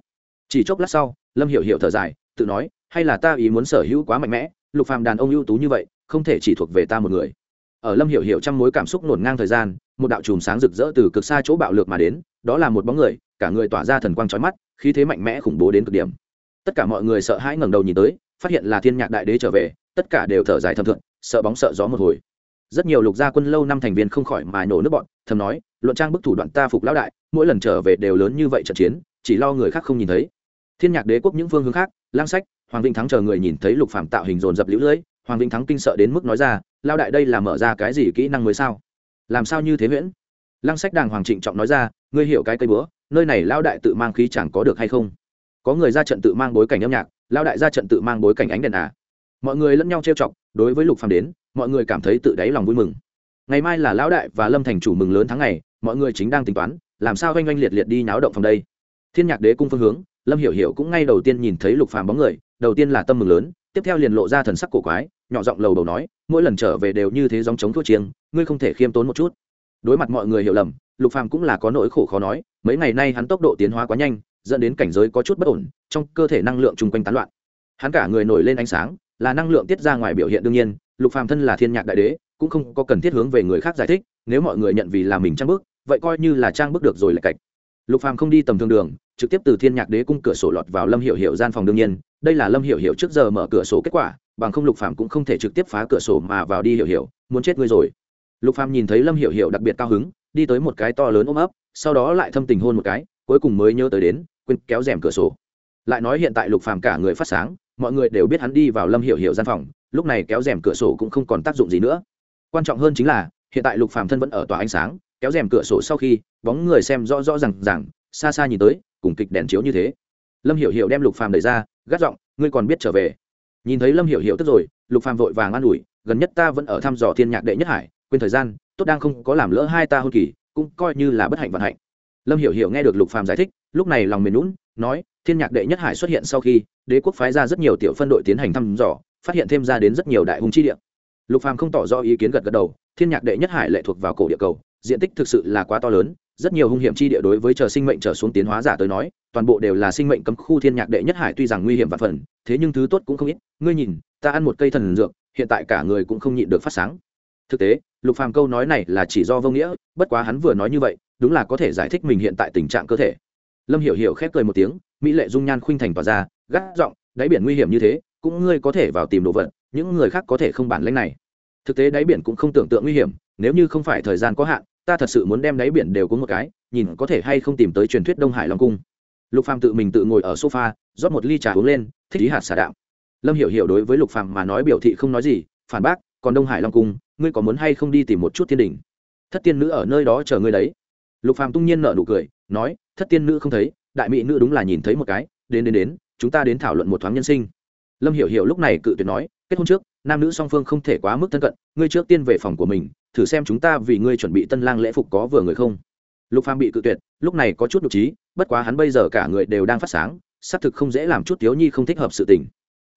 chỉ chốc lát sau, lâm hiểu hiểu thở dài, tự nói, hay là ta ý muốn sở hữu quá mạnh mẽ, lục phàm đàn ông ưu tú như vậy, không thể chỉ thuộc về ta một người. Ở lâm hiểu hiểu trong mối cảm xúc nổn ngang thời gian, một đạo chùm sáng rực rỡ từ cực xa chỗ bạo lược mà đến, đó là một bóng người, cả người tỏa ra thần quang chói mắt, khí thế mạnh mẽ khủng bố đến cực điểm. Tất cả mọi người sợ hãi ngẩng đầu nhìn tới, phát hiện là thiên nhạc đại đế trở về, tất cả đều thở dài thầm thượng sợ bóng sợ gió một hồi. Rất nhiều lục gia quân lâu năm thành viên không khỏi mà nổ nước bọn, thầm nói, luận trang bức thủ đoạn ta phục lão đại, mỗi lần trở về đều lớn như vậy trận chiến, chỉ lo người khác không nhìn thấy thiên nhạc đế quốc những phương hướng khác, lang sách, hoàng vinh thắng chờ người nhìn thấy lục phạm tạo hình dồn dập lũ lưỡi hoàng vinh thắng kinh sợ đến mức nói ra lao đại đây là mở ra cái gì kỹ năng mới sao? Làm sao như thế nguyễn lăng sách đàng hoàng trịnh trọng nói ra, ngươi hiểu cái cây búa, nơi này lao đại tự mang khí chẳng có được hay không? Có người ra trận tự mang bối cảnh âm nhạc lao đại ra trận tự mang bối cảnh ánh đèn à? Mọi người lẫn nhau trêu chọc, đối với lục phàm đến, mọi người cảm thấy tự đáy lòng vui mừng. Ngày mai là lão đại và lâm thành chủ mừng lớn tháng ngày, mọi người chính đang tính toán, làm sao oanh oanh liệt liệt đi náo động phòng đây? Thiên nhạc đế cung phương hướng lâm hiểu hiểu cũng ngay đầu tiên nhìn thấy lục phàm bóng người, đầu tiên là tâm mừng lớn, tiếp theo liền lộ ra thần sắc cổ quái, nhỏ giọng lầu đầu nói, mỗi lần trở về đều như thế dòng chống thua chiêng, ngươi không thể khiêm tốn một chút. Đối mặt mọi người hiểu lầm, lục phàm cũng là có nỗi khổ khó nói, mấy ngày nay hắn tốc độ tiến hóa quá nhanh, dẫn đến cảnh giới có chút bất ổn, trong cơ thể năng lượng chung quanh tán loạn. Hắn cả người nổi lên ánh sáng, là năng lượng tiết ra ngoài biểu hiện đương nhiên, lục phàm thân là thiên nhạc đại đế, cũng không có cần thiết hướng về người khác giải thích, nếu mọi người nhận vì là mình trang bước vậy coi như là trang bước được rồi lại cạch. Lục phàm không đi tầm thường đường trực tiếp từ thiên nhạc đế cung cửa sổ lọt vào lâm hiểu hiểu gian phòng đương nhiên, đây là lâm hiểu hiểu trước giờ mở cửa sổ kết quả, bằng không lục phàm cũng không thể trực tiếp phá cửa sổ mà vào đi hiểu hiểu, muốn chết ngươi rồi. Lục phàm nhìn thấy lâm hiểu hiểu đặc biệt cao hứng, đi tới một cái to lớn ôm ấp, sau đó lại thâm tình hôn một cái, cuối cùng mới nhớ tới đến, quên kéo rèm cửa sổ. Lại nói hiện tại lục phàm cả người phát sáng, mọi người đều biết hắn đi vào lâm hiểu hiểu gian phòng, lúc này kéo rèm cửa sổ cũng không còn tác dụng gì nữa. Quan trọng hơn chính là, hiện tại lục phàm thân vẫn ở tòa ánh sáng, kéo rèm cửa sổ sau khi, bóng người xem rõ rõ rằng rằng xa xa nhìn tới, cùng kịch đèn chiếu như thế. Lâm hiểu hiểu đem lục phàm đẩy ra, gắt giọng, ngươi còn biết trở về? Nhìn thấy lâm hiểu hiểu tức rồi, lục phàm vội vàng an ủi, gần nhất ta vẫn ở thăm dò thiên nhạc đệ nhất hải, quên thời gian, tốt đang không có làm lỡ hai ta hôn kỳ, cũng coi như là bất hạnh vận hạnh. Lâm hiểu hiểu nghe được lục phàm giải thích, lúc này lòng mềm lún nói, thiên nhạc đệ nhất hải xuất hiện sau khi, đế quốc phái ra rất nhiều tiểu phân đội tiến hành thăm dò, phát hiện thêm ra đến rất nhiều đại hùng chi địa. Lục phàm không tỏ rõ ý kiến gật gật đầu, thiên nhạc đệ nhất hải lệ thuộc vào cổ địa cầu, diện tích thực sự là quá to lớn rất nhiều hung hiểm chi địa đối với chờ sinh mệnh trở xuống tiến hóa giả tới nói, toàn bộ đều là sinh mệnh cấm khu thiên nhạc đệ nhất hải tuy rằng nguy hiểm và phần, thế nhưng thứ tốt cũng không ít. Ngươi nhìn, ta ăn một cây thần dược, hiện tại cả người cũng không nhịn được phát sáng. Thực tế, lục phàm câu nói này là chỉ do vô nghĩa, bất quá hắn vừa nói như vậy, đúng là có thể giải thích mình hiện tại tình trạng cơ thể. Lâm hiểu hiểu khép cười một tiếng, mỹ lệ dung nhan khuynh thành tỏa ra, gắt giọng, đáy biển nguy hiểm như thế, cũng ngươi có thể vào tìm đồ vật, những người khác có thể không bản lĩnh này. Thực tế đáy biển cũng không tưởng tượng nguy hiểm, nếu như không phải thời gian có hạn ta thật sự muốn đem đáy biển đều có một cái, nhìn có thể hay không tìm tới truyền thuyết đông hải long cung. Lục phàm tự mình tự ngồi ở sofa, rót một ly trà uống lên, thích ý hạt xả đạo lâm hiểu hiểu đối với lục phàm mà nói biểu thị không nói gì, phản bác, còn đông hải long cung, ngươi có muốn hay không đi tìm một chút thiên đình? Thất tiên nữ ở nơi đó chờ ngươi đấy. Lục phàm tung nhiên nở nụ cười, nói, thất tiên nữ không thấy, đại mỹ nữ đúng là nhìn thấy một cái, đến đến đến, chúng ta đến thảo luận một thoáng nhân sinh. Lâm hiểu hiểu lúc này cự tuyệt nói, kết hôn trước, nam nữ song phương không thể quá mức thân cận, ngươi trước tiên về phòng của mình thử xem chúng ta vì ngươi chuẩn bị tân lang lễ phục có vừa người không? Lục phàm bị cự tuyệt, lúc này có chút nhục trí, bất quá hắn bây giờ cả người đều đang phát sáng, xác thực không dễ làm chút thiếu nhi không thích hợp sự tình.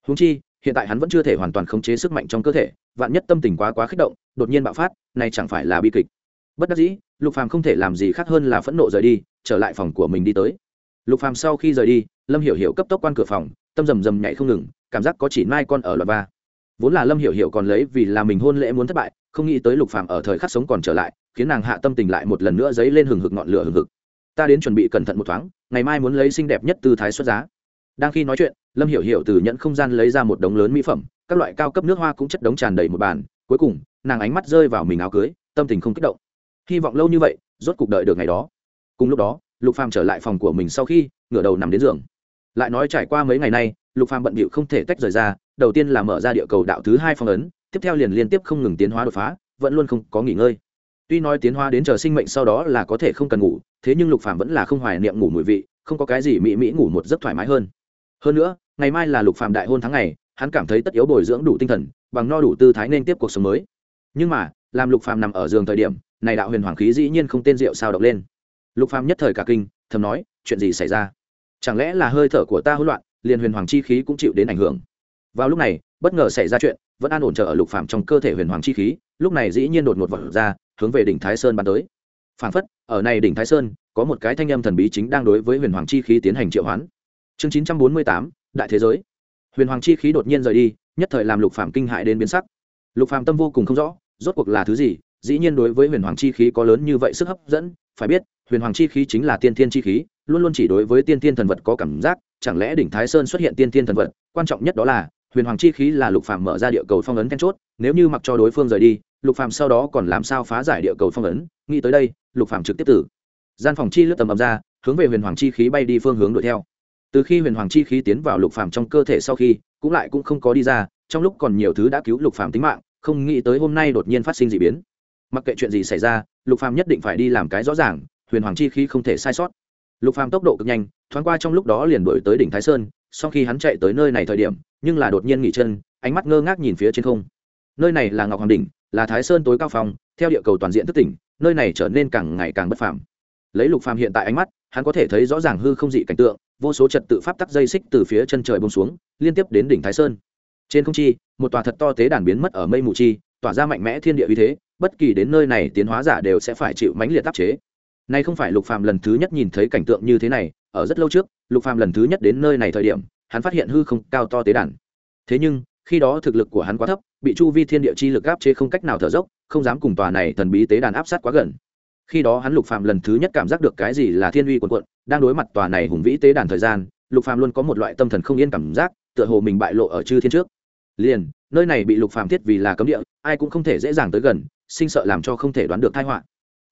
Húng chi, hiện tại hắn vẫn chưa thể hoàn toàn khống chế sức mạnh trong cơ thể, vạn nhất tâm tình quá quá kích động, đột nhiên bạo phát, này chẳng phải là bi kịch. Bất đắc dĩ, lục phàm không thể làm gì khác hơn là phẫn nộ rời đi, trở lại phòng của mình đi tới. Lục phàm sau khi rời đi, lâm hiểu hiểu cấp tốc quan cửa phòng, tâm rầm rầm nhảy không ngừng, cảm giác có chỉ mai con ở loạt ba vốn là lâm hiểu hiểu còn lấy vì là mình hôn lễ muốn thất bại không nghĩ tới lục phàm ở thời khắc sống còn trở lại, khiến nàng hạ tâm tình lại một lần nữa dấy lên hừng hực ngọn lửa hừng hực. Ta đến chuẩn bị cẩn thận một thoáng, ngày mai muốn lấy xinh đẹp nhất tư thái xuất giá. Đang khi nói chuyện, lâm hiểu hiểu từ nhận không gian lấy ra một đống lớn mỹ phẩm, các loại cao cấp nước hoa cũng chất đống tràn đầy một bàn. Cuối cùng, nàng ánh mắt rơi vào mình áo cưới, tâm tình không kích động. Hy vọng lâu như vậy, rốt cuộc đợi được ngày đó. Cùng lúc đó, lục phàm trở lại phòng của mình sau khi ngửa đầu nằm đến giường. Lại nói trải qua mấy ngày nay, lục phàm bận bịu không thể tách rời ra, đầu tiên là mở ra địa cầu đạo thứ hai phong ấn tiếp theo liền liên tiếp không ngừng tiến hóa đột phá, vẫn luôn không có nghỉ ngơi. Tuy nói tiến hóa đến chờ sinh mệnh sau đó là có thể không cần ngủ, thế nhưng lục phàm vẫn là không hoài niệm ngủ mùi vị, không có cái gì mỹ mỹ ngủ một giấc thoải mái hơn. Hơn nữa, ngày mai là lục phàm đại hôn tháng ngày, hắn cảm thấy tất yếu bồi dưỡng đủ tinh thần, bằng no đủ tư thái nên tiếp cuộc sống mới. Nhưng mà, làm lục phàm nằm ở giường thời điểm, này đạo huyền hoàng khí dĩ nhiên không tên rượu sao động lên. Lục phàm nhất thời cả kinh, thầm nói, chuyện gì xảy ra? Chẳng lẽ là hơi thở của ta hỗn loạn, liền huyền hoàng chi khí cũng chịu đến ảnh hưởng? Vào lúc này bất ngờ xảy ra chuyện, vẫn an ổn chờ ở lục phàm trong cơ thể huyền hoàng chi khí, lúc này dĩ nhiên đột ngột vọt ra, hướng về đỉnh thái sơn bắn tới. Phảng phất, ở này đỉnh thái sơn, có một cái thanh âm thần bí chính đang đối với huyền hoàng chi khí tiến hành triệu hoán. Chương chín trăm bốn mươi tám, đại thế giới. Huyền hoàng chi khí đột nhiên rời đi, nhất thời làm lục phàm kinh hại đến biến sắc. Lục phàm tâm vô cùng không rõ, rốt cuộc là thứ gì, dĩ nhiên đối với huyền hoàng chi khí có lớn như vậy sức hấp dẫn, phải biết, huyền hoàng chi khí chính là tiên thiên chi khí, luôn luôn chỉ đối với tiên thiên thần vật có cảm giác, chẳng lẽ đỉnh thái sơn xuất hiện tiên thiên thần vật, quan trọng nhất đó là huyền hoàng chi khí là lục phàm mở ra địa cầu phong ấn then chốt, nếu như mặc cho đối phương rời đi, lục phàm sau đó còn làm sao phá giải địa cầu phong ấn? Nghĩ tới đây, lục phàm trực tiếp tử. Gian phòng chi lướt tầm ầm ra, hướng về huyền hoàng chi khí bay đi phương hướng đuổi theo. Từ khi huyền hoàng chi khí tiến vào lục phàm trong cơ thể sau khi, cũng lại cũng không có đi ra, trong lúc còn nhiều thứ đã cứu lục phàm tính mạng, không nghĩ tới hôm nay đột nhiên phát sinh dị biến. Mặc kệ chuyện gì xảy ra, lục phàm nhất định phải đi làm cái rõ ràng, huyền hoàng chi khí không thể sai sót lục phàm tốc độ cực nhanh, thoáng qua trong lúc đó liền đuổi tới đỉnh thái sơn, sau khi hắn chạy tới nơi này thời điểm, nhưng là đột nhiên nghỉ chân, ánh mắt ngơ ngác nhìn phía trên không. Nơi này là ngọc hoàng đỉnh, là thái sơn tối cao phòng, theo địa cầu toàn diện thức tỉnh, nơi này trở nên càng ngày càng bất phàm. Lấy lục phàm hiện tại ánh mắt, hắn có thể thấy rõ ràng hư không dị cảnh tượng, vô số trật tự pháp tắc dây xích từ phía chân trời bông xuống, liên tiếp đến đỉnh thái sơn. Trên không chi, một tòa thật to tế đàn biến mất ở mây mù chi, tỏa ra mạnh mẽ thiên địa uy thế, bất kỳ đến nơi này tiến hóa giả đều sẽ phải chịu mãnh liệt áp chế nay không phải lục phàm lần thứ nhất nhìn thấy cảnh tượng như thế này ở rất lâu trước lục phàm lần thứ nhất đến nơi này thời điểm hắn phát hiện hư không cao to tế đàn. Thế nhưng khi đó thực lực của hắn quá thấp bị chu vi thiên địa chi lực áp chế không cách nào thở dốc không dám cùng tòa này thần bí tế đàn áp sát quá gần. Khi đó hắn lục phàm lần thứ nhất cảm giác được cái gì là thiên uy cuồn cuộn, đang đối mặt tòa này hùng vĩ tế đàn thời gian lục phàm luôn có một loại tâm thần không yên cảm giác tựa hồ mình bại lộ ở chư thiên trước. Liền nơi này bị lục phàm thiết vì là cấm địa ai cũng không thể dễ dàng tới gần sinh sợ làm cho không thể đoán được tai họa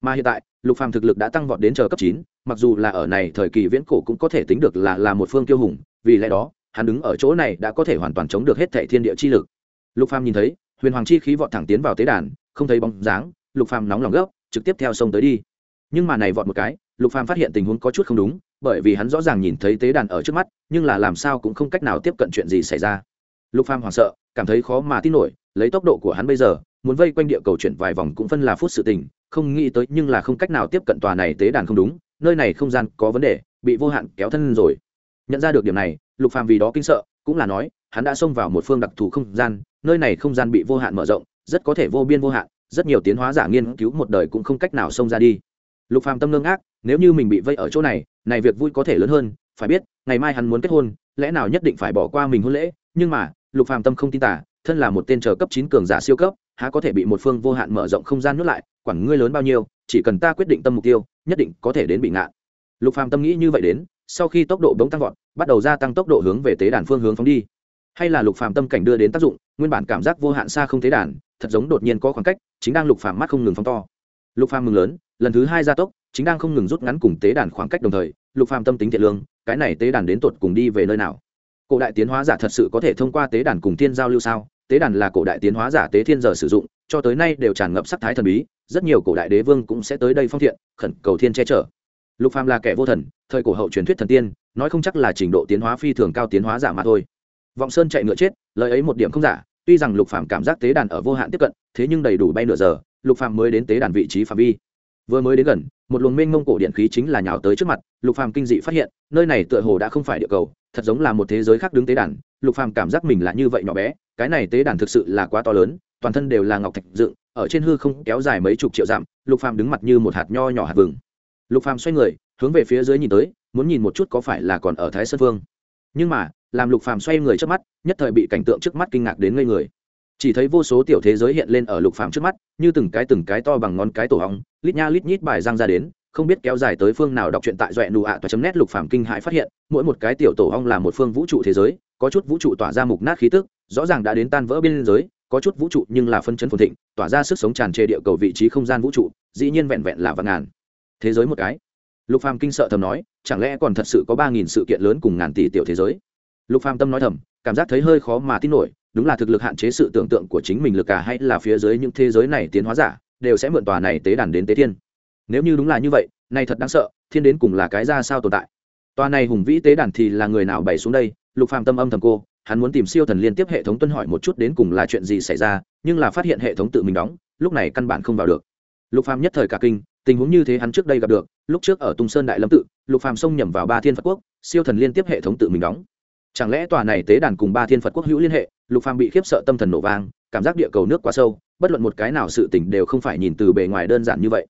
mà hiện tại, lục phàm thực lực đã tăng vọt đến chờ cấp chín, mặc dù là ở này thời kỳ viễn cổ cũng có thể tính được là là một phương tiêu hùng, vì lẽ đó, hắn đứng ở chỗ này đã có thể hoàn toàn chống được hết thảy thiên địa chi lực. Lục phàm nhìn thấy, huyền hoàng chi khí vọt thẳng tiến vào tế đàn, không thấy bóng dáng, lục phàm nóng lòng gấp, trực tiếp theo sông tới đi. Nhưng mà này vọt một cái, lục phàm phát hiện tình huống có chút không đúng, bởi vì hắn rõ ràng nhìn thấy tế đàn ở trước mắt, nhưng là làm sao cũng không cách nào tiếp cận chuyện gì xảy ra. Lục phàm hoảng sợ, cảm thấy khó mà tin nổi, lấy tốc độ của hắn bây giờ, muốn vây quanh địa cầu chuyển vài vòng cũng phân là phút sự tình không nghĩ tới nhưng là không cách nào tiếp cận tòa này tế đàn không đúng, nơi này không gian có vấn đề, bị vô hạn kéo thân rồi. Nhận ra được điểm này, lục phàm vì đó kinh sợ, cũng là nói, hắn đã xông vào một phương đặc thù không gian, nơi này không gian bị vô hạn mở rộng, rất có thể vô biên vô hạn, rất nhiều tiến hóa giả nghiên cứu một đời cũng không cách nào xông ra đi. Lục phàm tâm lương ác nếu như mình bị vây ở chỗ này này việc vui có thể lớn hơn, phải biết, ngày mai hắn muốn kết hôn, lẽ nào nhất định phải bỏ qua mình hôn lễ, nhưng mà, lục phàm tâm không tin tả thân là một tên chờ cấp chín cường giả siêu cấp há có thể bị một phương vô hạn mở rộng không gian nuốt lại, quản ngươi lớn bao nhiêu, chỉ cần ta quyết định tâm mục tiêu, nhất định có thể đến bị ngạn. Lục phàm tâm nghĩ như vậy đến, sau khi tốc độ bỗng tăng vọt, bắt đầu gia tăng tốc độ hướng về tế đàn phương hướng phóng đi. Hay là lục phàm tâm cảnh đưa đến tác dụng, nguyên bản cảm giác vô hạn xa không tế đàn, thật giống đột nhiên có khoảng cách, chính đang lục phàm mắt không ngừng phóng to. Lục phàm mừng lớn, lần thứ hai gia tốc, chính đang không ngừng rút ngắn cùng tế đàn khoảng cách đồng thời, lục phàm tâm tính thiện lương, cái này tế đàn đến tột cùng đi về nơi nào? Cổ đại tiến hóa giả thật sự có thể thông qua tế đàn cùng thiên giao lưu sao? Tế đàn là cổ đại tiến hóa giả tế thiên giờ sử dụng, cho tới nay đều tràn ngập sắc thái thần bí, rất nhiều cổ đại đế vương cũng sẽ tới đây phong thiện, khẩn cầu thiên che chở. Lục phàm là kẻ vô thần, thời cổ hậu truyền thuyết thần tiên, nói không chắc là trình độ tiến hóa phi thường cao tiến hóa giả mà thôi. Vọng sơn chạy ngựa chết, lời ấy một điểm không giả, tuy rằng lục phàm cảm giác tế đàn ở vô hạn tiếp cận, thế nhưng đầy đủ bay nửa giờ, lục phàm mới đến tế đàn vị trí phạm vi. Vừa mới đến gần, một luồng mênh mông cổ điện khí chính là nhào tới trước mặt, lục phàm kinh dị phát hiện, nơi này tựa hồ đã không phải địa cầu, thật giống là một thế giới khác đứng tế đàn, lục phàm cảm giác mình là như vậy nhỏ bé cái này tế đàn thực sự là quá to lớn, toàn thân đều là ngọc thạch dựng, ở trên hư không kéo dài mấy chục triệu dặm, lục phàm đứng mặt như một hạt nho nhỏ hạt vừng lục phàm xoay người, hướng về phía dưới nhìn tới, muốn nhìn một chút có phải là còn ở thái sơn vương? nhưng mà, làm lục phàm xoay người trước mắt, nhất thời bị cảnh tượng trước mắt kinh ngạc đến ngây người chỉ thấy vô số tiểu thế giới hiện lên ở lục phàm trước mắt, như từng cái từng cái to bằng ngón cái tổ hóng, lít nha lít nhít bài răng ra đến, không biết kéo dài tới phương nào đọc truyện tại doẹ nụ ạ toa chấm nét lục phàm kinh hãi phát hiện, mỗi một cái tiểu tổ hong là một phương vũ trụ thế giới có chút vũ trụ tỏa ra mục nát khí tức, rõ ràng đã đến tan vỡ biên giới, có chút vũ trụ nhưng là phân chấn phồn thịnh, tỏa ra sức sống tràn trề địa cầu vị trí không gian vũ trụ, dĩ nhiên vẹn vẹn là vạn ngàn. Thế giới một cái. Lục phàm kinh sợ thầm nói, chẳng lẽ còn thật sự có ba nghìn sự kiện lớn cùng ngàn tỷ tiểu thế giới? Lục phàm tâm nói thầm, cảm giác thấy hơi khó mà tin nổi, đúng là thực lực hạn chế sự tưởng tượng của chính mình lực cả hay là phía dưới những thế giới này tiến hóa giả, đều sẽ mượn tòa này tế đàn đến tế thiên. Nếu như đúng là như vậy, này thật đáng sợ, thiên đến cùng là cái ra sao tồn tại? Tòa này hùng vĩ tế đàn thì là người nào bày xuống đây? Lục phàm tâm âm thầm cô, hắn muốn tìm siêu thần liên tiếp hệ thống tuân hỏi một chút đến cùng là chuyện gì xảy ra, nhưng là phát hiện hệ thống tự mình đóng, lúc này căn bản không vào được. Lục phàm nhất thời cả kinh, tình huống như thế hắn trước đây gặp được, lúc trước ở tung sơn đại lâm tự, lục phàm xông nhầm vào ba thiên phật quốc, siêu thần liên tiếp hệ thống tự mình đóng. Chẳng lẽ tòa này tế đàn cùng ba thiên phật quốc hữu liên hệ? Lục phàm bị khiếp sợ tâm thần nổ vang, cảm giác địa cầu nước quá sâu, bất luận một cái nào sự tình đều không phải nhìn từ bề ngoài đơn giản như vậy.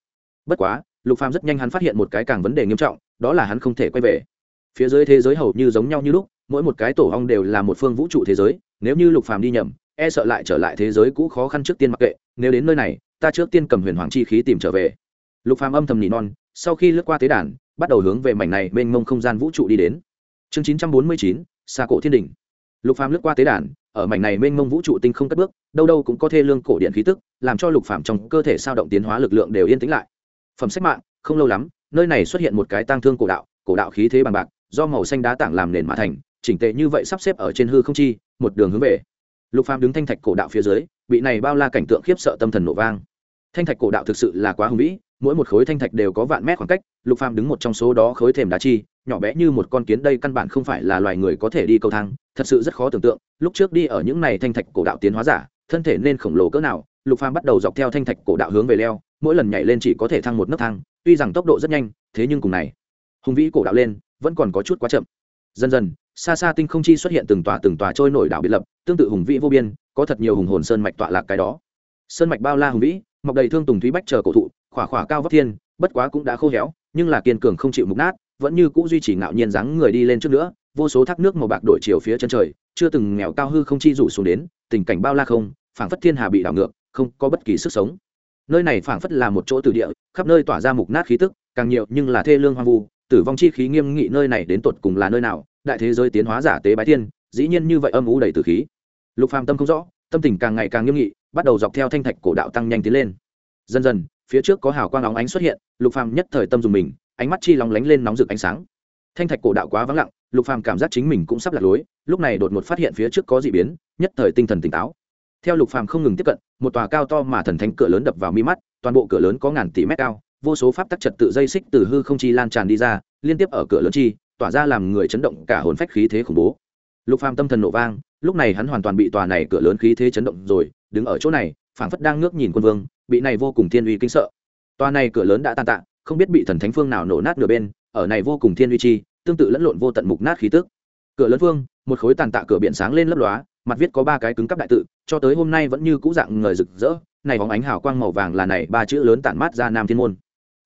Bất quá, lục phàm rất nhanh hắn phát hiện một cái càng vấn đề nghiêm trọng, đó là hắn không thể quay về. Phía dưới thế giới hầu như giống nhau như lúc mỗi một cái tổ ong đều là một phương vũ trụ thế giới nếu như lục phàm đi nhầm e sợ lại trở lại thế giới cũ khó khăn trước tiên mặc kệ nếu đến nơi này ta trước tiên cầm huyền hoàng chi khí tìm trở về. Lục phàm âm thầm nỉ non sau khi lướt qua tế đàn bắt đầu hướng về mảnh này bên ngông không gian vũ trụ đi đến. Chương 949, xa cổ thiên đỉnh. Lục phàm lướt qua tế đàn ở mảnh này mênh mông vũ trụ tinh không cất bước đâu đâu cũng có thê lương cổ điện khí tức làm cho lục phàm trong cơ thể sao động tiến hóa lực lượng đều yên tĩnh lại. Phẩm sách mạng không lâu lắm nơi này xuất hiện một cái tang thương cổ đạo cổ đạo khí thế bằng bạc do màu xanh đá tảng làm nền mà thành chỉnh tệ như vậy sắp xếp ở trên hư không chi, một đường hướng về. Lục phàm đứng thanh thạch cổ đạo phía dưới, bị này bao la cảnh tượng khiếp sợ tâm thần nổ vang. Thanh thạch cổ đạo thực sự là quá hùng vĩ, mỗi một khối thanh thạch đều có vạn mét khoảng cách, lục phàm đứng một trong số đó khối thềm đá chi, nhỏ bé như một con kiến đây căn bản không phải là loài người có thể đi cầu thang, thật sự rất khó tưởng tượng, lúc trước đi ở những này thanh thạch cổ đạo tiến hóa giả, thân thể nên khổng lồ cỡ nào, lục phàm bắt đầu dọc theo thanh thạch cổ đạo hướng về leo, mỗi lần nhảy lên chỉ có thể thăng một nấc thang, tuy rằng tốc độ rất nhanh, thế nhưng cùng này, hùng vĩ cổ đạo lên, vẫn còn có chút quá chậm. Dần dần xa xa tinh không chi xuất hiện từng tòa từng tòa trôi nổi đảo biệt lập, tương tự hùng vĩ vô biên, có thật nhiều hùng hồn sơn mạch tọa lạc cái đó. Sơn mạch bao la hùng vĩ, mọc đầy thương tùng thúy bách chờ cổ thụ, khỏa khỏa cao vóc thiên, bất quá cũng đã khô héo, nhưng là kiên cường không chịu mục nát, vẫn như cũ duy trì ngạo nhiên dáng người đi lên trước nữa, vô số thác nước màu bạc đổi chiều phía chân trời, chưa từng nghèo cao hư không chi rủ xuống đến, tình cảnh bao la không, phảng phất thiên hà bị đảo ngược, không có bất kỳ sức sống. Nơi này phảng phất là một chỗ từ địa, khắp nơi tỏa ra mục nát khí tức, càng nhiều nhưng là thê lương hoang vu tử vong chi khí nghiêm nghị nơi này đến tột cùng là nơi nào, đại thế giới tiến hóa giả tế bái thiên dĩ nhiên như vậy âm u đầy tử khí. Lục phàm tâm không rõ, tâm tình càng ngày càng nghiêm nghị, bắt đầu dọc theo thanh thạch cổ đạo tăng nhanh tiến lên. Dần dần, phía trước có hào quang óng ánh xuất hiện, lục phàm nhất thời tâm dùng mình, ánh mắt chi lóng lánh lên nóng rực ánh sáng. Thanh thạch cổ đạo quá vắng lặng, lục phàm cảm giác chính mình cũng sắp lạc lối, lúc này đột ngột phát hiện phía trước có dị biến, nhất thời tinh thần tỉnh táo. Theo lục phàm không ngừng tiếp cận, một tòa cao to mà thần thánh cửa lớn đập vào mi mắt, toàn bộ cửa lớn có ngàn tỷ mét cao vô số pháp tắc trật tự dây xích từ hư không chi lan tràn đi ra, liên tiếp ở cửa lớn chi, tỏa ra làm người chấn động cả hồn phách khí thế khủng bố. Lục phàm tâm thần nổ vang, lúc này hắn hoàn toàn bị tòa này cửa lớn khí thế chấn động rồi, đứng ở chỗ này, phảng phất đang ngước nhìn quân vương, bị này vô cùng thiên uy kinh sợ. Tòa này cửa lớn đã tan tạ không biết bị thần thánh phương nào nổ nát nửa bên, ở này vô cùng thiên uy chi, tương tự lẫn lộn vô tận mục nát khí tức. Cửa lớn phương một khối tàn tạ cửa biển sáng lên lấp lóa, mặt viết có ba cái cứng cắp đại tự, cho tới hôm nay vẫn như cũ dạng người rực rỡ, này bóng ánh hào quang màu vàng là này ba chữ lớn tản mát ra nam thiên môn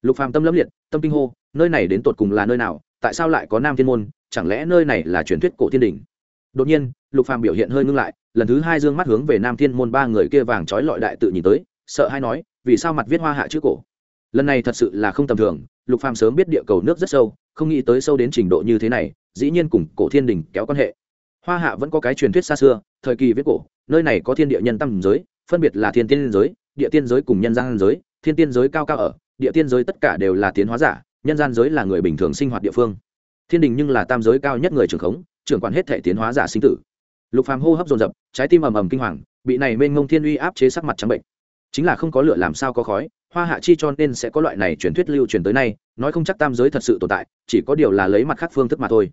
lục phàm tâm lâm liệt, tâm kinh hô, nơi này đến tột cùng là nơi nào? Tại sao lại có nam thiên môn? Chẳng lẽ nơi này là truyền thuyết cổ thiên đình đột nhiên, lục phàm biểu hiện hơi ngưng lại, lần thứ hai dương mắt hướng về nam thiên môn ba người kia vàng trói lọi đại tự nhìn tới, sợ hay nói, vì sao mặt viết hoa hạ chữ cổ? Lần này thật sự là không tầm thường, lục phàm sớm biết địa cầu nước rất sâu, không nghĩ tới sâu đến trình độ như thế này, dĩ nhiên cùng cổ thiên đình kéo quan hệ. Hoa hạ vẫn có cái truyền thuyết xa xưa, thời kỳ viết cổ, nơi này có thiên địa nhân tâm giới, phân biệt là thiên tiên giới, địa tiên giới cùng nhân gian giới, thiên tiên giới cao cao ở địa tiên giới tất cả đều là tiến hóa giả, nhân gian giới là người bình thường sinh hoạt địa phương. Thiên đình nhưng là tam giới cao nhất người trưởng khống, trưởng quản hết thể tiến hóa giả sinh tử. Lục phàm hô hấp dồn dập, trái tim ầm ầm kinh hoàng, bị này mênh ngông thiên uy áp chế sắc mặt trắng bệnh. Chính là không có lửa làm sao có khói, hoa hạ chi cho nên sẽ có loại này truyền thuyết lưu truyền tới nay, nói không chắc tam giới thật sự tồn tại, chỉ có điều là lấy mặt khác phương thức mà thôi.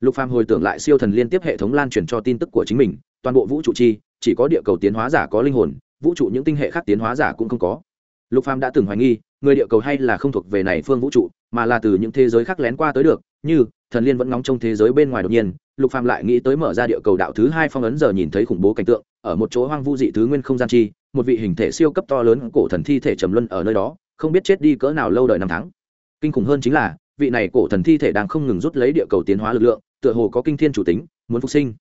Lục phàm hồi tưởng lại siêu thần liên tiếp hệ thống lan truyền cho tin tức của chính mình, toàn bộ vũ trụ chi, chỉ có địa cầu tiến hóa giả có linh hồn, vũ trụ những tinh hệ khác tiến hóa giả cũng không có. Lục phàm đã từng hoài nghi người địa cầu hay là không thuộc về này phương vũ trụ, mà là từ những thế giới khác lén qua tới được, như, thần liên vẫn ngóng trong thế giới bên ngoài đột nhiên, lục phàm lại nghĩ tới mở ra địa cầu đạo thứ hai phong ấn giờ nhìn thấy khủng bố cảnh tượng, ở một chỗ hoang vu dị thứ nguyên không gian chi, một vị hình thể siêu cấp to lớn cổ thần thi thể trầm luân ở nơi đó, không biết chết đi cỡ nào lâu đời năm tháng. Kinh khủng hơn chính là, vị này cổ thần thi thể đang không ngừng rút lấy địa cầu tiến hóa lực lượng, tựa hồ có kinh thiên chủ tính, muốn phục sinh.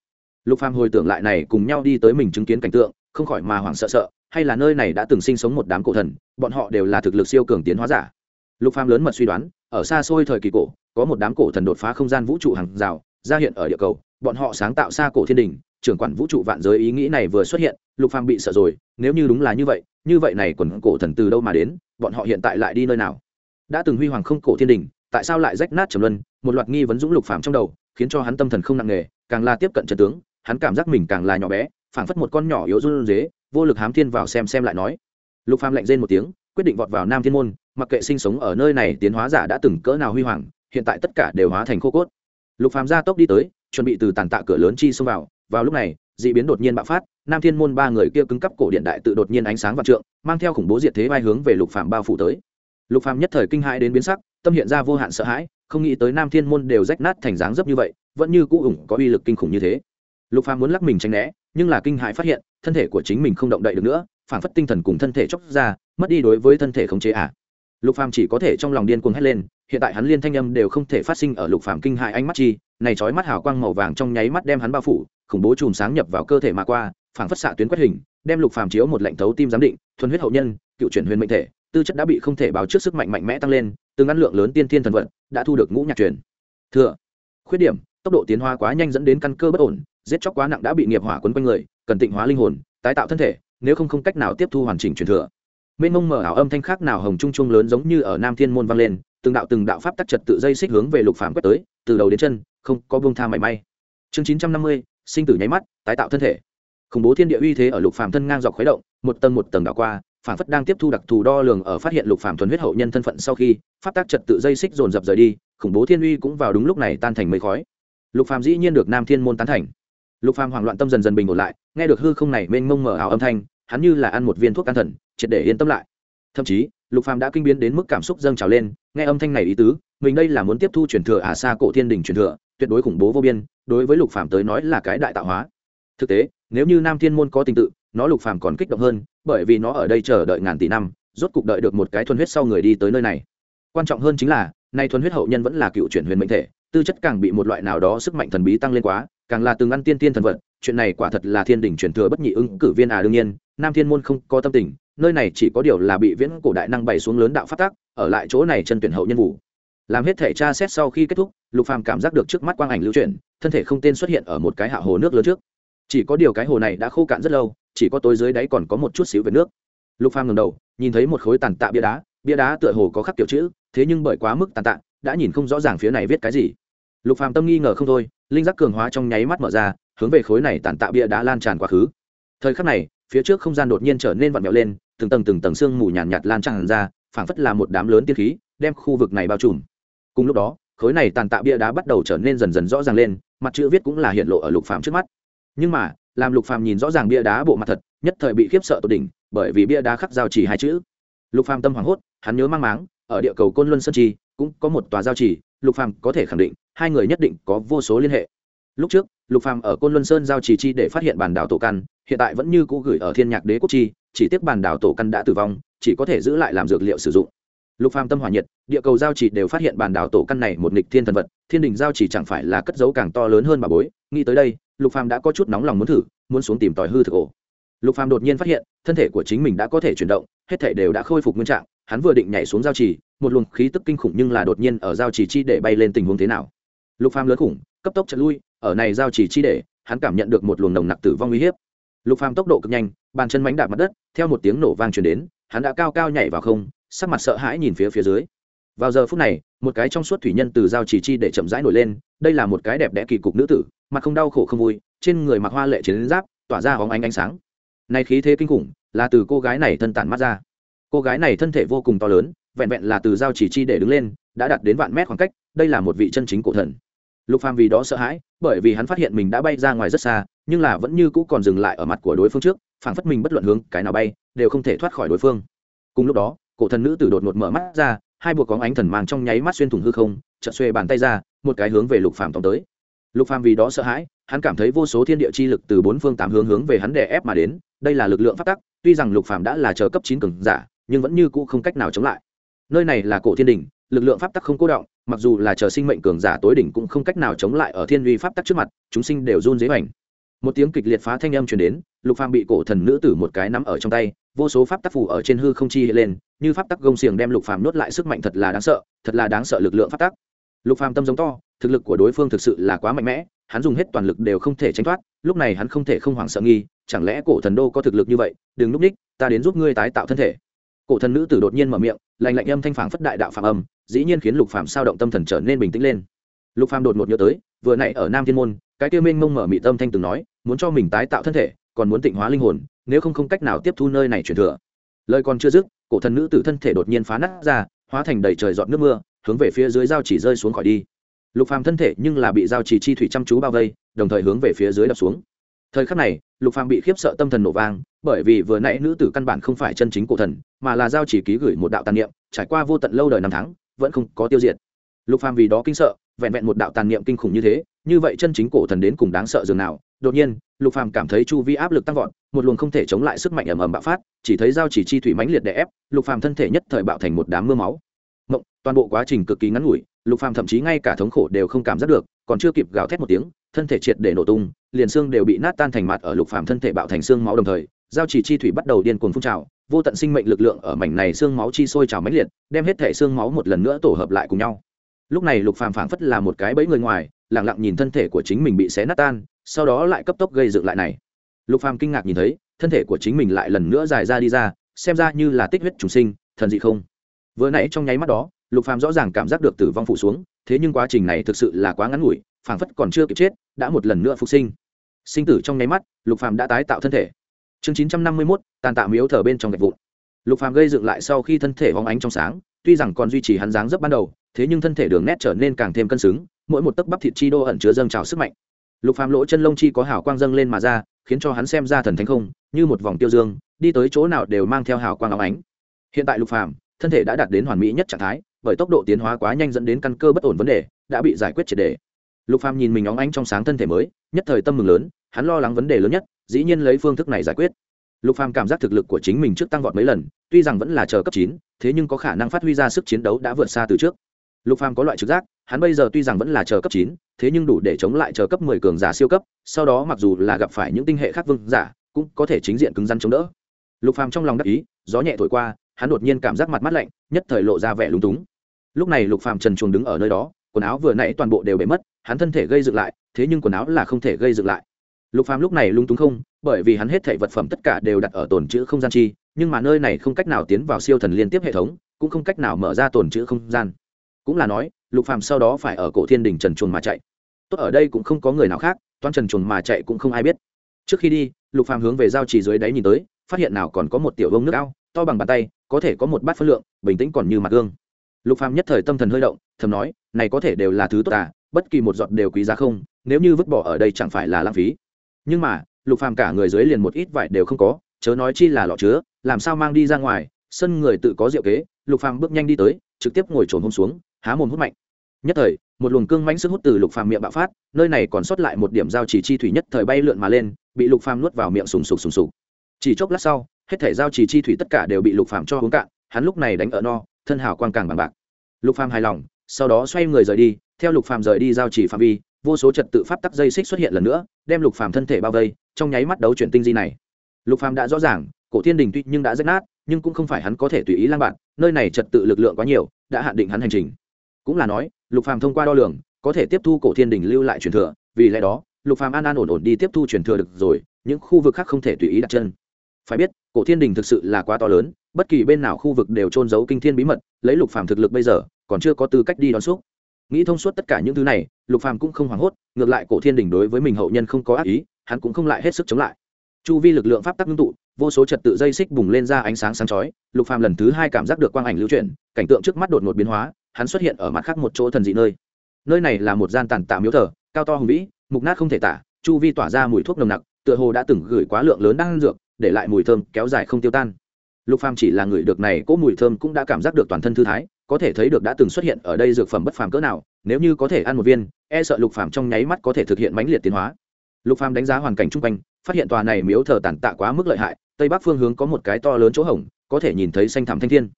Lục phàm hồi tưởng lại này cùng nhau đi tới mình chứng kiến cảnh tượng, không khỏi mà hoảng sợ sợ hay là nơi này đã từng sinh sống một đám cổ thần, bọn họ đều là thực lực siêu cường tiến hóa giả. Lục phàm lớn mật suy đoán, ở xa xôi thời kỳ cổ, có một đám cổ thần đột phá không gian vũ trụ hàng rào, ra hiện ở địa cầu, bọn họ sáng tạo xa cổ thiên đình, trưởng quản vũ trụ vạn giới ý nghĩ này vừa xuất hiện, lục phàm bị sợ rồi, nếu như đúng là như vậy như vậy này quần cổ thần từ đâu mà đến, bọn họ hiện tại lại đi nơi nào? Đã từng huy hoàng không cổ thiên đình, tại sao lại rách nát trầm luân? Một loạt nghi vấn dũng lục phàm trong đầu, khiến cho hắn tâm thần không nặng nề, càng là tiếp cận trận tướng, hắn cảm giác mình càng là nhỏ bé, phảng phất một con nhỏ yếu run rế vô lực hám thiên vào xem xem lại nói. Lục phàm lạnh rên một tiếng, quyết định vọt vào nam thiên môn, mặc kệ sinh sống ở nơi này, tiến hóa giả đã từng cỡ nào huy hoàng, hiện tại tất cả đều hóa thành khô cốt. Lục phàm ra tốc đi tới, chuẩn bị từ tàn tạ cửa lớn chi xông vào. Vào lúc này, dị biến đột nhiên bạo phát, nam thiên môn ba người kia cứng cắp cổ điện đại tự đột nhiên ánh sáng vạn trượng, mang theo khủng bố diệt thế vai hướng về lục phàm bao phủ tới. Lục phàm nhất thời kinh hãi đến biến sắc, tâm hiện ra vô hạn sợ hãi, không nghĩ tới nam thiên môn đều rách nát thành dáng dấp như vậy, vẫn như cũ ủng có uy lực kinh khủng như thế. Lục phàm muốn lắc mình tránh né, nhưng là kinh hãi phát hiện thân thể của chính mình không động đậy được nữa phản phất tinh thần cùng thân thể chóc ra, mất đi đối với thân thể khống chế à. Lục phàm chỉ có thể trong lòng điên cuồng hét lên, hiện tại hắn liên thanh âm đều không thể phát sinh ở lục phàm kinh hại ánh mắt chi, này chói mắt hào quang màu vàng trong nháy mắt đem hắn bao phủ, khủng bố chùm sáng nhập vào cơ thể mà qua, phảng phất xạ tuyến quét hình, đem lục phàm chiếu một lệnh thấu tim giám định, thuần huyết hậu nhân, cựu chuyển huyền mệnh thể, tư chất đã bị không thể báo trước sức mạnh mạnh mẽ tăng lên, từng ăn lượng lớn tiên thiên thần vận, đã thu được ngũ nhạc truyền. Thừa, khuyết điểm, tốc độ tiến hóa quá nhanh dẫn đến căn cơ bất ổn giết chóc quá nặng đã bị nghiệp hỏa quấn quanh người, cần tịnh hóa linh hồn, tái tạo thân thể, nếu không không cách nào tiếp thu hoàn chỉnh truyền thừa. Mênh mông mở ảo âm thanh khác nào hồng trung trung lớn giống như ở nam thiên môn vang lên, từng đạo từng đạo pháp tắc trật tự dây xích hướng về lục phàm quét tới, từ đầu đến chân, không có buông tha mảy may. Chương chín trăm năm mươi, sinh tử nháy mắt, tái tạo thân thể. Khủng bố thiên địa uy thế ở lục phàm thân ngang dọc khuấy động, một tầng một tầng đảo qua, phản phất đang tiếp thu đặc thù đo lường ở phát hiện lục phàm thuần huyết hậu nhân thân phận sau khi, pháp tắc trật tự dây xích dồn dập rời đi, khủng bố thiên uy cũng vào đúng lúc này tan thành mây khói. Lục phàm dĩ nhiên được nam thiên môn tán thành lục phàm hoảng loạn tâm dần dần bình ổn lại, nghe được hư không này mênh mông mở ảo âm thanh, hắn như là ăn một viên thuốc an thần, triệt để yên tâm lại. Thậm chí, lục phàm đã kinh biến đến mức cảm xúc dâng trào lên, nghe âm thanh này ý tứ, mình đây là muốn tiếp thu truyền thừa ả à xa cổ thiên đình truyền thừa, tuyệt đối khủng bố vô biên, đối với lục phàm tới nói là cái đại tạo hóa. Thực tế, nếu như nam thiên môn có tình tự, nó lục phàm còn kích động hơn, bởi vì nó ở đây chờ đợi ngàn tỷ năm, rốt cục đợi được một cái thuần huyết sau người đi tới nơi này. Quan trọng hơn chính là, nay thuần huyết hậu nhân vẫn là cựu chuyển huyền mệnh thể, tư chất càng bị một loại nào đó sức mạnh thần bí tăng lên quá càng là từng ăn tiên tiên thần vật, chuyện này quả thật là thiên đình truyền thừa bất nhị ứng cử viên à đương nhiên, nam thiên môn không có tâm tình, nơi này chỉ có điều là bị viễn cổ đại năng bày xuống lớn đạo phát tác ở lại chỗ này chân tuyển hậu nhân vụ. Làm hết thể tra xét sau khi kết thúc, lục phàm cảm giác được trước mắt quang ảnh lưu chuyển, thân thể không tên xuất hiện ở một cái hạ hồ nước lớn trước. Chỉ có điều cái hồ này đã khô cạn rất lâu, chỉ có tối dưới đáy còn có một chút xíu về nước. Lục phàm ngẩng đầu, nhìn thấy một khối tàn tạ bia đá bia đá tựa hồ có khắc kiểu chữ, thế nhưng bởi quá mức tàn tạ, đã nhìn không rõ ràng phía này viết cái gì lục phàm tâm nghi ngờ không thôi linh giác cường hóa trong nháy mắt mở ra hướng về khối này tàn tạ bia đá lan tràn quá khứ. Thời khắc này phía trước không gian đột nhiên trở nên vặn vẹo lên từng tầng từng tầng sương mù nhàn nhạt, nhạt lan tràn ra phảng phất là một đám lớn tiên khí đem khu vực này bao trùm. Cùng lúc đó khối này tàn tạ bia đá bắt đầu trở nên dần dần rõ ràng lên mặt chữ viết cũng là hiện lộ ở lục phàm trước mắt. Nhưng mà làm lục phàm nhìn rõ ràng bia đá bộ mặt thật nhất thời bị khiếp sợ tột đỉnh bởi vì bia đá khắc giao chỉ hai chữ. Lục phàm tâm hoảng hốt hắn nhớ mang máng ở địa cầu côn luân sơn trì cũng có một tòa giao chỉ lục phàm có thể khẳng định hai người nhất định có vô số liên hệ. Lúc trước, lục phàm ở côn luân sơn giao chỉ chi để phát hiện bản đảo tổ căn, hiện tại vẫn như cũ gửi ở thiên nhạc đế quốc chi, chỉ tiếc bản đảo tổ căn đã tử vong, chỉ có thể giữ lại làm dược liệu sử dụng. Lục phàm tâm hỏa nhiệt, địa cầu giao chỉ đều phát hiện bản đảo tổ căn này một nghịch thiên thần vật, thiên đình giao chỉ chẳng phải là cất dấu càng to lớn hơn bà bối, nghĩ tới đây, lục phàm đã có chút nóng lòng muốn thử, muốn xuống tìm tòi hư thực ổ. Lục phàm đột nhiên phát hiện, thân thể của chính mình đã có thể chuyển động, hết thể đều đã khôi phục nguyên trạng, hắn vừa định nhảy xuống giao chỉ một luồng khí tức kinh khủng nhưng là đột nhiên ở giao chỉ chi để bay lên tình huống thế nào? Lục phàm lớn khủng, cấp tốc chật lui, ở này giao chỉ chi để, hắn cảm nhận được một luồng nồng nặc tử vong uy hiếp. Lục phàm tốc độ cực nhanh, bàn chân mánh đạp mặt đất, theo một tiếng nổ vang truyền đến, hắn đã cao cao nhảy vào không, sắc mặt sợ hãi nhìn phía phía dưới. Vào giờ phút này, một cái trong suốt thủy nhân từ giao chỉ chi để chậm rãi nổi lên, đây là một cái đẹp đẽ kỳ cục nữ tử, mặt không đau khổ không vui, trên người mặc hoa lệ chiến giáp, tỏa ra hóng ánh ánh sáng. Này khí thế kinh khủng, là từ cô gái này thân tản mắt ra. Cô gái này thân thể vô cùng to lớn, vẹn vẹn là từ giao chỉ chi để đứng lên đã đạt đến vạn mét khoảng cách, đây là một vị chân chính cổ thần. Lục phàm vì đó sợ hãi, bởi vì hắn phát hiện mình đã bay ra ngoài rất xa, nhưng là vẫn như cũ còn dừng lại ở mặt của đối phương trước, phảng phất mình bất luận hướng cái nào bay, đều không thể thoát khỏi đối phương. Cùng lúc đó, cổ thần nữ tử đột ngột mở mắt ra, hai buộc có ánh thần mang trong nháy mắt xuyên thủng hư không, chợt xuê bàn tay ra, một cái hướng về lục phàm tóm tới. Lục phàm vì đó sợ hãi, hắn cảm thấy vô số thiên địa chi lực từ bốn phương tám hướng hướng về hắn đè ép mà đến, đây là lực lượng phát tắc, tuy rằng lục phàm đã là chờ cấp chín cường giả, nhưng vẫn như cũ không cách nào chống lại. Nơi này là cổ thiên đình lực lượng pháp tắc không cố động, mặc dù là chờ sinh mệnh cường giả tối đỉnh cũng không cách nào chống lại ở thiên uy pháp tắc trước mặt, chúng sinh đều run dế hoành. Một tiếng kịch liệt phá thanh âm truyền đến, lục phàm bị cổ thần nữ tử một cái nắm ở trong tay, vô số pháp tắc phủ ở trên hư không chi lên, như pháp tắc gông xiềng đem lục phàm nuốt lại sức mạnh thật là đáng sợ, thật là đáng sợ lực lượng pháp tắc. Lục phàm tâm giống to, thực lực của đối phương thực sự là quá mạnh mẽ, hắn dùng hết toàn lực đều không thể tránh thoát, lúc này hắn không thể không hoảng sợ nghi, chẳng lẽ cổ thần đô có thực lực như vậy, đừng núp ních, ta đến giúp ngươi tái tạo thân thể. Cổ thần nữ tử đột nhiên mở miệng lạnh lạnh âm thanh phảng phất đại đạo phạm âm, dĩ nhiên khiến lục phàm sao động tâm thần trở nên bình tĩnh lên. Lục phàm đột ngột nhớ tới, vừa nãy ở nam thiên môn, cái tiêu minh mông mở mị tâm thanh từng nói, muốn cho mình tái tạo thân thể, còn muốn tịnh hóa linh hồn, nếu không không cách nào tiếp thu nơi này truyền thừa. Lời còn chưa dứt, cổ thần nữ tử thân thể đột nhiên phá nát ra, hóa thành đầy trời giọt nước mưa, hướng về phía dưới giao chỉ rơi xuống khỏi đi. Lục phàm thân thể nhưng là bị giao chỉ chi thủy chăm chú bao vây, đồng thời hướng về phía dưới đập xuống thời khắc này, lục phàm bị khiếp sợ tâm thần nổ vang, bởi vì vừa nãy nữ tử căn bản không phải chân chính cổ thần, mà là giao chỉ ký gửi một đạo tàn niệm, trải qua vô tận lâu đời năm tháng, vẫn không có tiêu diệt. Lục phàm vì đó kinh sợ, vẹn vẹn một đạo tàn niệm kinh khủng như thế, như vậy chân chính cổ thần đến cùng đáng sợ dường nào? Đột nhiên, lục phàm cảm thấy chu vi áp lực tăng vọt, một luồng không thể chống lại sức mạnh ầm ầm bạo phát, chỉ thấy giao chỉ chi thủy mãnh liệt đè ép, lục phàm thân thể nhất thời bạo thành một đám mưa máu. Mộng toàn bộ quá trình cực kỳ ngắn ngủi, lục phàm thậm chí ngay cả thống khổ đều không cảm giác được, còn chưa kịp gào thét một tiếng, thân thể triệt để nổ tung liền xương đều bị nát tan thành mặt ở lục phàm thân thể bạo thành xương máu đồng thời, giao chỉ chi thủy bắt đầu điên cuồng phun trào, vô tận sinh mệnh lực lượng ở mảnh này xương máu chi sôi trào mãnh liệt, đem hết thể xương máu một lần nữa tổ hợp lại cùng nhau. Lúc này lục phàm phảng phất là một cái bẫy người ngoài, lặng lặng nhìn thân thể của chính mình bị xé nát tan, sau đó lại cấp tốc gây dựng lại này. Lục phàm kinh ngạc nhìn thấy, thân thể của chính mình lại lần nữa dài ra đi ra, xem ra như là tích huyết trùng sinh, thần dị không? Vừa nãy trong nháy mắt đó, lục phàm rõ ràng cảm giác được tử vong phụ xuống, thế nhưng quá trình này thực sự là quá ngắn ngủi, phảng phất còn chưa kịp chết, đã một lần nữa phục sinh sinh tử trong nháy mắt lục phàm đã tái tạo thân thể. Chương 951, tàn tạ miếu thở bên trong gạch vụn. Lục phàm gây dựng lại sau khi thân thể hóng ánh trong sáng tuy rằng còn duy trì hắn dáng dấp ban đầu thế nhưng thân thể đường nét trở nên càng thêm cân xứng mỗi một tấc bắp thịt chi đô ẩn chứa dâng trào sức mạnh. Lục phàm lỗ chân lông chi có hào quang dâng lên mà ra khiến cho hắn xem ra thần thánh không như một vòng tiêu dương đi tới chỗ nào đều mang theo hào quang óng ánh. Hiện tại lục phàm thân thể đã đạt đến hoàn mỹ nhất trạng thái bởi tốc độ tiến hóa quá nhanh dẫn đến căn cơ bất ổn vấn đề đã bị giải quyết triệt đề. Lục phàm nhìn mình óng ánh trong sáng thân thể mới nhất thời tâm mừng lớn, hắn lo lắng vấn đề lớn nhất, dĩ nhiên lấy phương thức này giải quyết. Lục phàm cảm giác thực lực của chính mình trước tăng vọt mấy lần, tuy rằng vẫn là chờ cấp chín, thế nhưng có khả năng phát huy ra sức chiến đấu đã vượt xa từ trước. Lục phàm có loại trực giác, hắn bây giờ tuy rằng vẫn là chờ cấp chín, thế nhưng đủ để chống lại chờ cấp mười cường giả siêu cấp, sau đó mặc dù là gặp phải những tinh hệ khác vương giả, cũng có thể chính diện cứng rắn chống đỡ. Lục phàm trong lòng đắc ý, gió nhẹ thổi qua, hắn đột nhiên cảm giác mặt mắt lạnh, nhất thời lộ ra vẻ lúng túng. Lúc này lục phàm trần chuồng đứng ở nơi đó, quần áo vừa nãy toàn bộ đều bể mất, hắn thân thể gây dựng lại thế nhưng quần áo là không thể gây dựng lại. Lục phàm lúc này lung túng không, bởi vì hắn hết thảy vật phẩm tất cả đều đặt ở tồn chữ không gian chi, nhưng mà nơi này không cách nào tiến vào siêu thần liên tiếp hệ thống, cũng không cách nào mở ra tồn chữ không gian. Cũng là nói, lục phàm sau đó phải ở cổ thiên đình trần chuồn mà chạy. Tốt ở đây cũng không có người nào khác toan trần chuồn mà chạy cũng không ai biết. Trước khi đi, lục phàm hướng về giao trì dưới đáy nhìn tới, phát hiện nào còn có một tiểu vông nước ao, to bằng bàn tay, có thể có một bát phân lượng, bình tĩnh còn như mặt gương. Lục phàm nhất thời tâm thần hơi động, thầm nói, này có thể đều là thứ tốt à bất kỳ một giọt đều quý giá không, nếu như vứt bỏ ở đây chẳng phải là lãng phí. Nhưng mà, lục phàm cả người dưới liền một ít vải đều không có, chớ nói chi là lọ chứa, làm sao mang đi ra ngoài, sân người tự có diệu kế, lục phàm bước nhanh đi tới, trực tiếp ngồi trồn hôm xuống, há mồm hút mạnh. Nhất thời, một luồng cương mãnh sức hút từ lục phàm miệng bạo phát, nơi này còn sót lại một điểm giao chỉ chi thủy nhất thời bay lượn mà lên, bị lục phàm nuốt vào miệng sùng sục sùng sục. Chỉ chốc lát sau, hết thể giao chỉ chi thủy tất cả đều bị lục phàm cho uống cạn, hắn lúc này đánh ở no, thân hào quang càng bằng bạc. Lục phàm hài lòng sau đó xoay người rời đi, theo lục phàm rời đi giao chỉ phạm vi, vô số trật tự pháp tắc dây xích xuất hiện lần nữa, đem lục phàm thân thể bao vây, trong nháy mắt đấu chuyển tinh di này. Lục phàm đã rõ ràng, cổ thiên đình tuy nhưng đã rách nát, nhưng cũng không phải hắn có thể tùy ý lang bạn, nơi này trật tự lực lượng quá nhiều, đã hạn định hắn hành trình. Cũng là nói, lục phàm thông qua đo lường, có thể tiếp thu cổ thiên đình lưu lại truyền thừa, vì lẽ đó, lục phàm an an ổn ổn đi tiếp thu truyền thừa được rồi, những khu vực khác không thể tùy ý đặt chân. Phải biết, cổ thiên đình thực sự là quá to lớn, bất kỳ bên nào khu vực đều trôn giấu kinh thiên bí mật, lấy lục phàm thực lực bây giờ còn chưa có tư cách đi đón xúc. Nghĩ thông suốt tất cả những thứ này, lục phàm cũng không hoảng hốt, ngược lại cổ thiên đình đối với mình hậu nhân không có ác ý, hắn cũng không lại hết sức chống lại. Chu vi lực lượng pháp tắc ngưng tụ, vô số trật tự dây xích bùng lên ra ánh sáng sáng chói, lục phàm lần thứ hai cảm giác được quang ảnh lưu chuyển, cảnh tượng trước mắt đột ngột biến hóa, hắn xuất hiện ở mặt khác một chỗ thần dị nơi. Nơi này là một gian tàn tạ miếu thờ, cao to hùng vĩ, mục nát không thể tả, chu vi tỏa ra mùi thuốc nồng nặc, tựa hồ đã từng gửi quá lượng lớn đang dược, để lại mùi thơm kéo dài không tiêu tan. Lục phàm chỉ là người được này cỗ mùi thơm cũng đã cảm giác được toàn thân thư thái có thể thấy được đã từng xuất hiện ở đây dược phẩm bất phàm cỡ nào, nếu như có thể ăn một viên e sợ lục phàm trong nháy mắt có thể thực hiện mãnh liệt tiến hóa. Lục phàm đánh giá hoàn cảnh chung quanh, phát hiện tòa này miếu thờ tàn tạ quá mức lợi hại, tây bắc phương hướng có một cái to lớn chỗ hổng, có thể nhìn thấy xanh thẳm thanh thiên.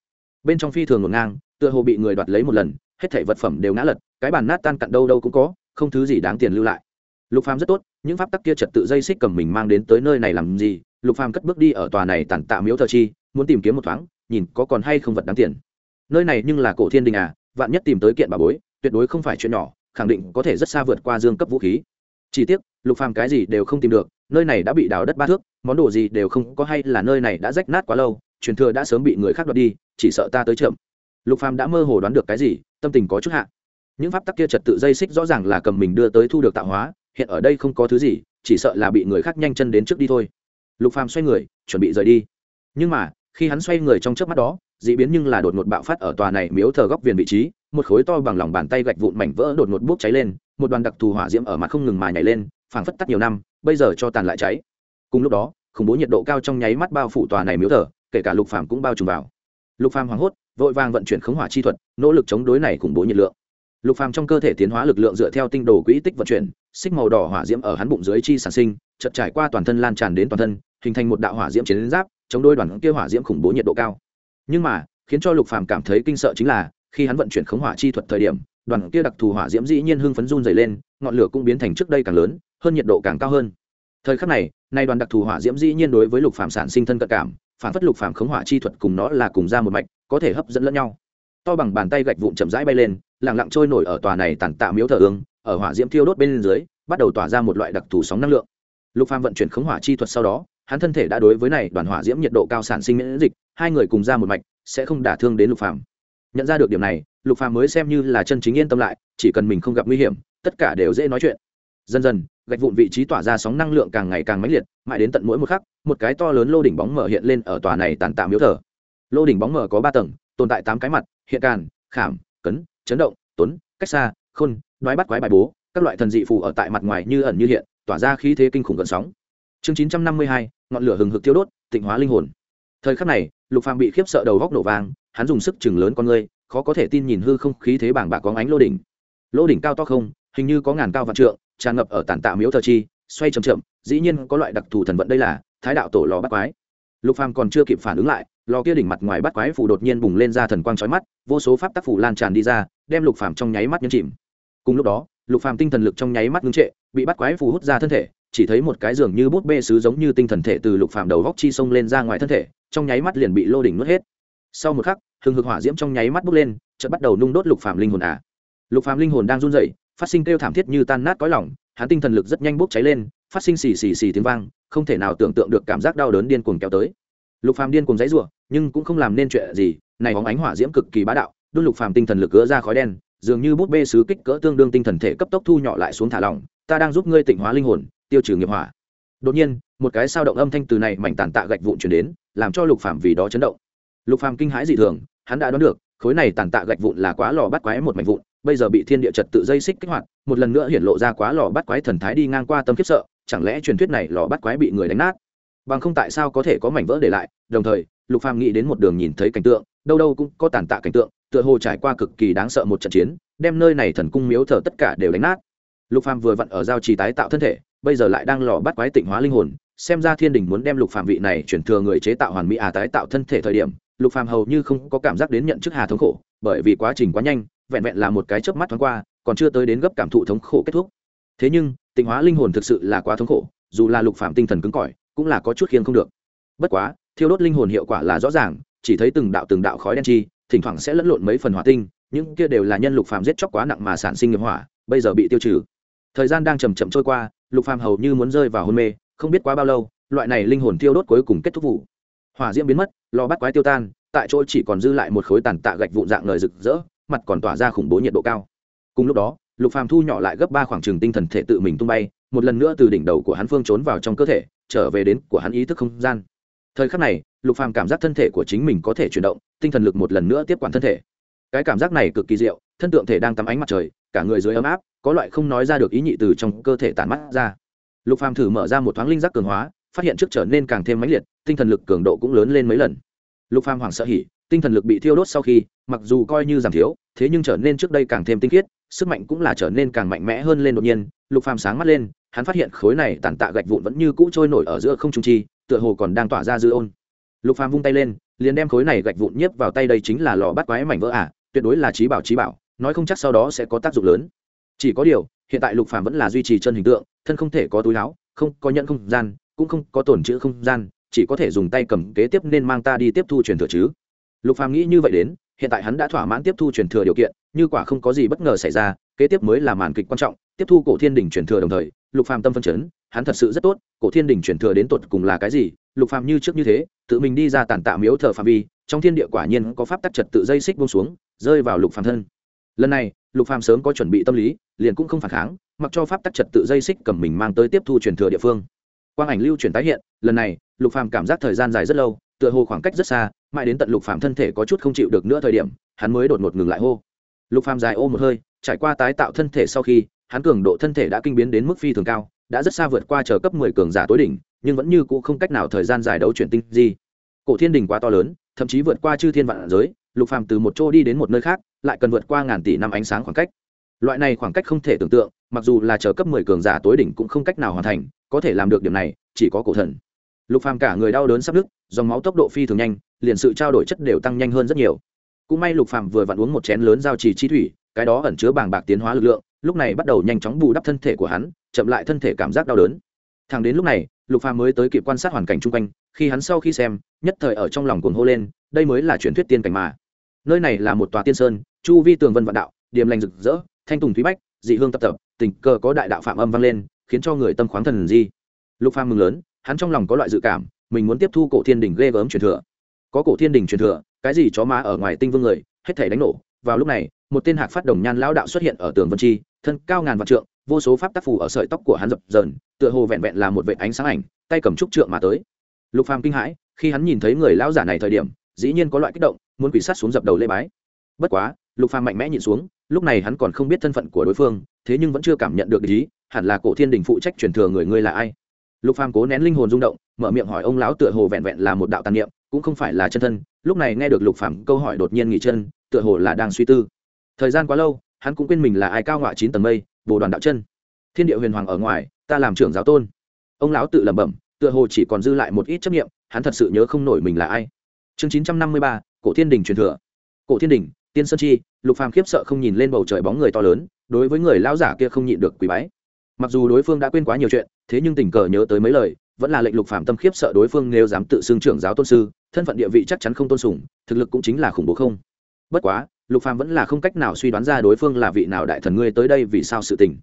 Bên trong phi thường ngổn ngang, tựa hồ bị người đoạt lấy một lần, hết thảy vật phẩm đều ngã lật, cái bàn nát tan cặn đâu đâu cũng có, không thứ gì đáng tiền lưu lại. Lục phàm rất tốt, những pháp tắc kia trật tự dây xích cầm mình mang đến tới nơi này làm gì? Lục phàm cất bước đi ở tòa này tàn tạ miếu thờ chi, muốn tìm kiếm một thoáng, nhìn có còn hay không vật đáng tiền nơi này nhưng là cổ thiên đình à vạn nhất tìm tới kiện bà bối, tuyệt đối không phải chuyện nhỏ, khẳng định có thể rất xa vượt qua dương cấp vũ khí. Chỉ tiếc, lục phàm cái gì đều không tìm được, nơi này đã bị đào đất ba thước, món đồ gì đều không có hay là nơi này đã rách nát quá lâu, truyền thừa đã sớm bị người khác đoạt đi, chỉ sợ ta tới chậm. Lục phàm đã mơ hồ đoán được cái gì, tâm tình có chút hạ. Những pháp tắc kia trật tự dây xích rõ ràng là cầm mình đưa tới thu được tạo hóa, hiện ở đây không có thứ gì, chỉ sợ là bị người khác nhanh chân đến trước đi thôi. Lục phàm xoay người, chuẩn bị rời đi. Nhưng mà, khi hắn xoay người trong chớp mắt đó dị biến nhưng là đột ngột bạo phát ở tòa này miếu thờ góc viền vị trí, một khối to bằng lòng bàn tay gạch vụn mảnh vỡ đột ngột bốc cháy lên, một đoàn đặc thù hỏa diễm ở mặt không ngừng mà nhảy lên, phảng phất tắt nhiều năm, bây giờ cho tàn lại cháy. Cùng lúc đó, khủng bố nhiệt độ cao trong nháy mắt bao phủ tòa này miếu thờ, kể cả lục phàm cũng bao trùm vào. Lục phàm hoảng hốt, vội vàng vận chuyển khống hỏa chi thuật, nỗ lực chống đối này khủng bố nhiệt lượng. Lục phàm trong cơ thể tiến hóa lực lượng dựa theo tinh đồ quỹ tích vận chuyển, xích màu đỏ hỏa diễm ở hắn bụng dưới chi sản sinh, chợt trải qua toàn thân lan tràn đến toàn thân, hình thành một đạo hỏa diễm chiến giáp, chống đối đoàn kia hỏa diễm khủng bố nhiệt độ cao nhưng mà, khiến cho lục phàm cảm thấy kinh sợ chính là, khi hắn vận chuyển khống hỏa chi thuật thời điểm, đoàn kia đặc thù hỏa diễm dĩ nhiên hưng phấn run dày lên, ngọn lửa cũng biến thành trước đây càng lớn, hơn nhiệt độ càng cao hơn. Thời khắc này, nay đoàn đặc thù hỏa diễm dĩ nhiên đối với lục phàm sản sinh thân cận cảm, phản phất lục phàm khống hỏa chi thuật cùng nó là cùng ra một mạch, có thể hấp dẫn lẫn nhau. To bằng bàn tay gạch vụn chậm rãi bay lên, lặng lặng trôi nổi ở tòa này tàn tạ miếu thờ ương, ở hỏa diễm thiêu đốt bên dưới, bắt đầu tỏa ra một loại đặc thù sóng năng lượng. Lục phàm vận chuyển khống hỏa chi thuật sau đó hắn thân thể đã đối với này đoàn hỏa diễm nhiệt độ cao sản sinh miễn dịch, hai người cùng ra một mạch, sẽ không đả thương đến lục phàm. Nhận ra được điểm này, lục phàm mới xem như là chân chính yên tâm lại, chỉ cần mình không gặp nguy hiểm, tất cả đều dễ nói chuyện. Dần dần, gạch vụn vị trí tỏa ra sóng năng lượng càng ngày càng mãnh liệt, mãi đến tận mỗi một khắc, một cái to lớn lô đỉnh bóng mở hiện lên ở tòa này tàn tạ miếu thờ. Lô đỉnh bóng mở có ba tầng, tồn tại tám cái mặt, hiện càn, khảm, cấn, chấn động, tuấn, cách xa, khôn nói bắt quái bài bố, các loại thần dị phù ở tại mặt ngoài như ẩn như hiện, tỏa ra khí thế kinh khủng gần sóng chương chín trăm năm mươi hai ngọn lửa hừng hực tiêu đốt tịnh hóa linh hồn. Thời khắc này lục phàm bị khiếp sợ đầu góc nổ vàng, hắn dùng sức chừng lớn con ngươi khó có thể tin nhìn hư không khí thế bảng bạc có ánh lô đỉnh. Lô đỉnh cao to không hình như có ngàn cao vạn trượng tràn ngập ở tàn tạ miếu thờ chi xoay chậm chậm dĩ nhiên có loại đặc thù thần vận đây là thái đạo tổ lò bắt quái. Lục phàm còn chưa kịp phản ứng lại lò kia đỉnh mặt ngoài bắt quái phủ đột nhiên bùng lên ra thần quang chói mắt vô số pháp tác phủ lan tràn đi ra đem lục phàm trong nháy mắt nhấn chìm. Cùng lúc đó lục phàm tinh thần lực trong nháy mắt ngưng trệ bị bắt quái phủ hút ra thân thể chỉ thấy một cái giường như bút bê sứ giống như tinh thần thể từ lục phàm đầu góc chi sông lên ra ngoài thân thể, trong nháy mắt liền bị lô đỉnh nuốt hết. Sau một khắc, hừng hực hỏa diễm trong nháy mắt bốc lên, chợt bắt đầu nung đốt lục phàm linh hồn à. Lục phàm linh hồn đang run rẩy, phát sinh kêu thảm thiết như tan nát cõi lòng, hắn tinh thần lực rất nhanh bốc cháy lên, phát sinh xì xì xì tiếng vang, không thể nào tưởng tượng được cảm giác đau đớn điên cuồng kéo tới. Lục phàm điên cuồng dãy rủa nhưng cũng không làm nên chuyện gì, này bóng ánh hỏa diễm cực kỳ bá đạo đun lục phàm tinh thần lực gỡ ra khói đen, dường như bút bê sứ kích cỡ tương đương tinh thần thể cấp tốc thu nhỏ lại xuống thả lỏng, ta đang giúp ngươi tịnh hóa linh hồn tiêu trừ nghiệp hỏa. Đột nhiên, một cái sao động âm thanh từ này mảnh tàn tạ gạch vụn chuyển đến, làm cho lục phàm vì đó chấn động. Lục phàm kinh hãi dị thường, hắn đã đoán được, khối này tàn tạ gạch vụn là quá lò bắt quái một mảnh vụn, bây giờ bị thiên địa trật tự dây xích kích hoạt, một lần nữa hiển lộ ra quá lò bắt quái thần thái đi ngang qua tâm khiếp sợ, chẳng lẽ truyền thuyết này lò bắt quái bị người đánh nát? Bằng không tại sao có thể có mảnh vỡ để lại, đồng thời, lục phàm nghĩ đến một đường nhìn thấy cảnh tượng, đâu đâu cũng có tàn tạ cảnh tượng, tựa hồ trải qua cực kỳ đáng sợ một trận chiến, đem nơi này thần cung miếu thờ tất cả đều đánh nát. Lục phàm vừa vặn ở giao trì tái tạo thân thể bây giờ lại đang lò bắt quái tịnh hóa linh hồn, xem ra thiên đình muốn đem lục phàm vị này chuyển thừa người chế tạo hoàn mỹ à tái tạo thân thể thời điểm, lục phàm hầu như không có cảm giác đến nhận chức hà thống khổ, bởi vì quá trình quá nhanh, vẹn vẹn là một cái chớp mắt thoáng qua, còn chưa tới đến gấp cảm thụ thống khổ kết thúc. Thế nhưng, tịnh hóa linh hồn thực sự là quá thống khổ, dù là lục phàm tinh thần cứng cỏi, cũng là có chút khiêng không được. Bất quá, thiêu đốt linh hồn hiệu quả là rõ ràng, chỉ thấy từng đạo từng đạo khói đen chi, thỉnh thoảng sẽ lẫn lộn mấy phần hỏa tinh, những kia đều là nhân lục phàm giết chóc quá nặng mà sản sinh nghiệp hỏa, bây giờ bị tiêu trừ. Thời gian đang chậm chậm trôi qua lục phàm hầu như muốn rơi vào hôn mê, không biết quá bao lâu, loại này linh hồn tiêu đốt cuối cùng kết thúc vụ. Hỏa diễm biến mất, lò bắt quái tiêu tan, tại chỗ chỉ còn dư lại một khối tàn tạ gạch vụn dạng lời rực rỡ, mặt còn tỏa ra khủng bố nhiệt độ cao. Cùng lúc đó, lục phàm thu nhỏ lại gấp ba khoảng trường tinh thần thể tự mình tung bay, một lần nữa từ đỉnh đầu của hắn phương trốn vào trong cơ thể, trở về đến của hắn ý thức không gian. Thời khắc này, lục phàm cảm giác thân thể của chính mình có thể chuyển động, tinh thần lực một lần nữa tiếp quản thân thể. Cái cảm giác này cực kỳ diệu, thân tượng thể đang tắm ánh mặt trời, cả người dưới ấm áp có loại không nói ra được ý nhị từ trong cơ thể tản mắt ra. Lục phàm thử mở ra một thoáng linh giác cường hóa phát hiện trước trở nên càng thêm mãnh liệt tinh thần lực cường độ cũng lớn lên mấy lần. Lục phàm hoảng sợ hỉ tinh thần lực bị thiêu đốt sau khi mặc dù coi như giảm thiếu thế nhưng trở nên trước đây càng thêm tinh khiết sức mạnh cũng là trở nên càng mạnh mẽ hơn lên đột nhiên. Lục phàm sáng mắt lên hắn phát hiện khối này tàn tạ gạch vụn vẫn như cũ trôi nổi ở giữa không trung chi tựa hồ còn đang tỏa ra dư ôn. Lục phàm vung tay lên liền đem khối này gạch vụn nhiếp vào tay đây chính là lò bắt quái mảnh vỡ ả à, tuyệt đối là trí bảo trí bảo nói không chắc sau đó sẽ có tác dụng lớn chỉ có điều, hiện tại lục phàm vẫn là duy trì chân hình tượng, thân không thể có túi áo, không có nhận không gian, cũng không có tổn chữ không gian, chỉ có thể dùng tay cầm kế tiếp nên mang ta đi tiếp thu truyền thừa chứ. Lục phàm nghĩ như vậy đến, hiện tại hắn đã thỏa mãn tiếp thu truyền thừa điều kiện, như quả không có gì bất ngờ xảy ra, kế tiếp mới là màn kịch quan trọng, tiếp thu cổ thiên đỉnh truyền thừa đồng thời, lục phàm tâm phân chấn, hắn thật sự rất tốt, cổ thiên đỉnh truyền thừa đến tột cùng là cái gì, lục phàm như trước như thế, tự mình đi ra tàn tạ miếu thờ phạm vi, trong thiên địa quả nhiên có pháp tắc trật tự dây xích buông xuống, rơi vào lục phàm thân. Lần này, lục phàm sớm có chuẩn bị tâm lý liền cũng không phản kháng, mặc cho pháp tắc trật tự dây xích cầm mình mang tới tiếp thu truyền thừa địa phương. Quang ảnh lưu truyền tái hiện, lần này, lục phàm cảm giác thời gian dài rất lâu, tựa hồ khoảng cách rất xa, mãi đến tận lục phàm thân thể có chút không chịu được nữa thời điểm, hắn mới đột ngột ngừng lại hô. Lục phàm dài ô một hơi, trải qua tái tạo thân thể sau khi, hắn cường độ thân thể đã kinh biến đến mức phi thường cao, đã rất xa vượt qua chờ cấp 10 cường giả tối đỉnh, nhưng vẫn như cũ không cách nào thời gian dài đấu chuyển tinh gì cổ thiên đình quá to lớn, thậm chí vượt qua chư thiên vạn giới, lục phàm từ một chỗ đi đến một nơi khác, lại cần vượt qua ngàn tỷ năm ánh sáng khoảng cách loại này khoảng cách không thể tưởng tượng, mặc dù là chờ cấp 10 cường giả tối đỉnh cũng không cách nào hoàn thành, có thể làm được điểm này, chỉ có cổ thần. Lục phàm cả người đau đớn sắp nứt, dòng máu tốc độ phi thường nhanh, liền sự trao đổi chất đều tăng nhanh hơn rất nhiều. Cũng may lục phàm vừa vặn uống một chén lớn giao trì chi thủy, cái đó ẩn chứa bàng bạc tiến hóa lực lượng, lúc này bắt đầu nhanh chóng bù đắp thân thể của hắn, chậm lại thân thể cảm giác đau đớn. Thẳng đến lúc này, lục phàm mới tới kịp quan sát hoàn cảnh chung quanh, khi hắn sau khi xem, nhất thời ở trong lòng cuồng hô lên, đây mới là truyền thuyết tiên cảnh mà. Nơi này là một tòa tiên sơn, chu vi tường vân vạn đạo điềm lành rực rỡ thanh tùng thúy bách, dị hương tập tập, tình cờ có đại đạo phạm âm vang lên, khiến cho người tâm khoáng thần di. Lục phàm mừng lớn, hắn trong lòng có loại dự cảm, mình muốn tiếp thu cổ thiên đình ghê gớm truyền thừa. Có cổ thiên đình truyền thừa, cái gì chó má ở ngoài tinh vương người, hết thể đánh nổ. Vào lúc này, một tên hạc phát đồng nhan lão đạo xuất hiện ở tường vân chi, thân cao ngàn vạn trượng, vô số pháp tác phù ở sợi tóc của hắn dập dờn, tựa hồ vẹn vẹn là một vệ ánh sáng ảnh, tay cầm trúc trượng mà tới. Lục phàm kinh hãi, khi hắn nhìn thấy người lão giả này thời điểm, dĩ nhiên có loại kích động, muốn quỷ sát xuống dập đầu lễ bái. Bất quá lục phàm mạnh mẽ nhìn xuống, lúc này hắn còn không biết thân phận của đối phương, thế nhưng vẫn chưa cảm nhận được ý, hẳn là cổ thiên đình phụ trách truyền thừa người ngươi là ai. Lục phàm cố nén linh hồn rung động, mở miệng hỏi ông lão tựa hồ vẹn vẹn là một đạo tàn niệm, cũng không phải là chân thân, lúc này nghe được lục phàm câu hỏi đột nhiên nghỉ chân, tựa hồ là đang suy tư. Thời gian quá lâu, hắn cũng quên mình là ai cao ngọa chín tầng mây, bồ đoàn đạo chân. Thiên địa huyền hoàng ở ngoài, ta làm trưởng giáo tôn. Ông lão tự lẩm bẩm, tựa hồ chỉ còn dư lại một ít chấp nghiệm hắn thật sự nhớ không nổi mình là ai. Chương chín trăm năm mươi ba, cổ thiên đình truyền thừa. Cổ thiên đình tiên sơn chi, lục phàm khiếp sợ không nhìn lên bầu trời bóng người to lớn, đối với người lão giả kia không nhịn được quỳ bái. Mặc dù đối phương đã quên quá nhiều chuyện, thế nhưng tình cờ nhớ tới mấy lời, vẫn là lệnh lục Phàm tâm khiếp sợ đối phương nếu dám tự xưng trưởng giáo tôn sư, thân phận địa vị chắc chắn không tôn sùng, thực lực cũng chính là khủng bố không. Bất quá, lục Phàm vẫn là không cách nào suy đoán ra đối phương là vị nào đại thần ngươi tới đây vì sao sự tình.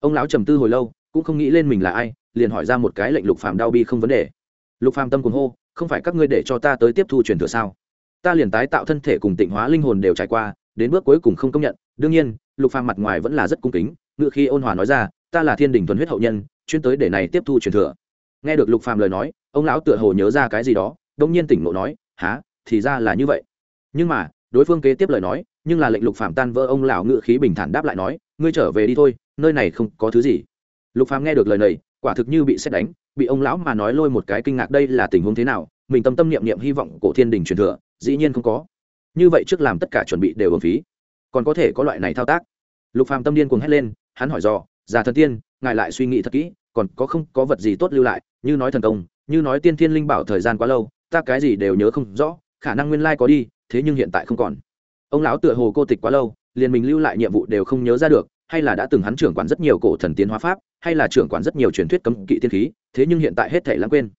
Ông lão trầm tư hồi lâu, cũng không nghĩ lên mình là ai, liền hỏi ra một cái lệnh lục Phàm đau bi không vấn đề. Lục Phàm tâm cuồng hô, không phải các ngươi để cho ta tới tiếp thu truyền thừa sao? Ta liền tái tạo thân thể cùng tịnh hóa linh hồn đều trải qua, đến bước cuối cùng không công nhận. Đương nhiên, lục phàm mặt ngoài vẫn là rất cung kính, ngự khi ôn hòa nói ra, ta là thiên đình thuần huyết hậu nhân, chuyên tới để này tiếp thu truyền thừa. Nghe được lục phàm lời nói, ông lão tựa hồ nhớ ra cái gì đó, đông nhiên tỉnh ngộ nói há thì ra là như vậy. Nhưng mà, đối phương kế tiếp lời nói, nhưng là lệnh lục phàm tan vỡ ông lão ngự khí bình thản đáp lại nói, ngươi trở về đi thôi, nơi này không có thứ gì. Lục phàm nghe được lời này, quả thực như bị xét đánh, bị ông lão mà nói lôi một cái kinh ngạc đây là tình huống thế nào, mình tâm tâm niệm niệm hy vọng cổ thiên đình truyền thừa dĩ nhiên không có. Như vậy trước làm tất cả chuẩn bị đều hưởng phí. Còn có thể có loại này thao tác. Lục phàm tâm điên cuồng hét lên, hắn hỏi dò, già thần tiên, ngài lại suy nghĩ thật kỹ, còn có không, có vật gì tốt lưu lại? Như nói thần công, như nói tiên thiên linh bảo thời gian quá lâu, ta cái gì đều nhớ không rõ, khả năng nguyên lai có đi, thế nhưng hiện tại không còn. Ông lão tựa hồ cô tịch quá lâu, liền mình lưu lại nhiệm vụ đều không nhớ ra được, hay là đã từng hắn trưởng quản rất nhiều cổ thần tiến hóa pháp, hay là trưởng quản rất nhiều truyền thuyết cấm kỵ tiên khí, thế nhưng hiện tại hết thể lãng quên.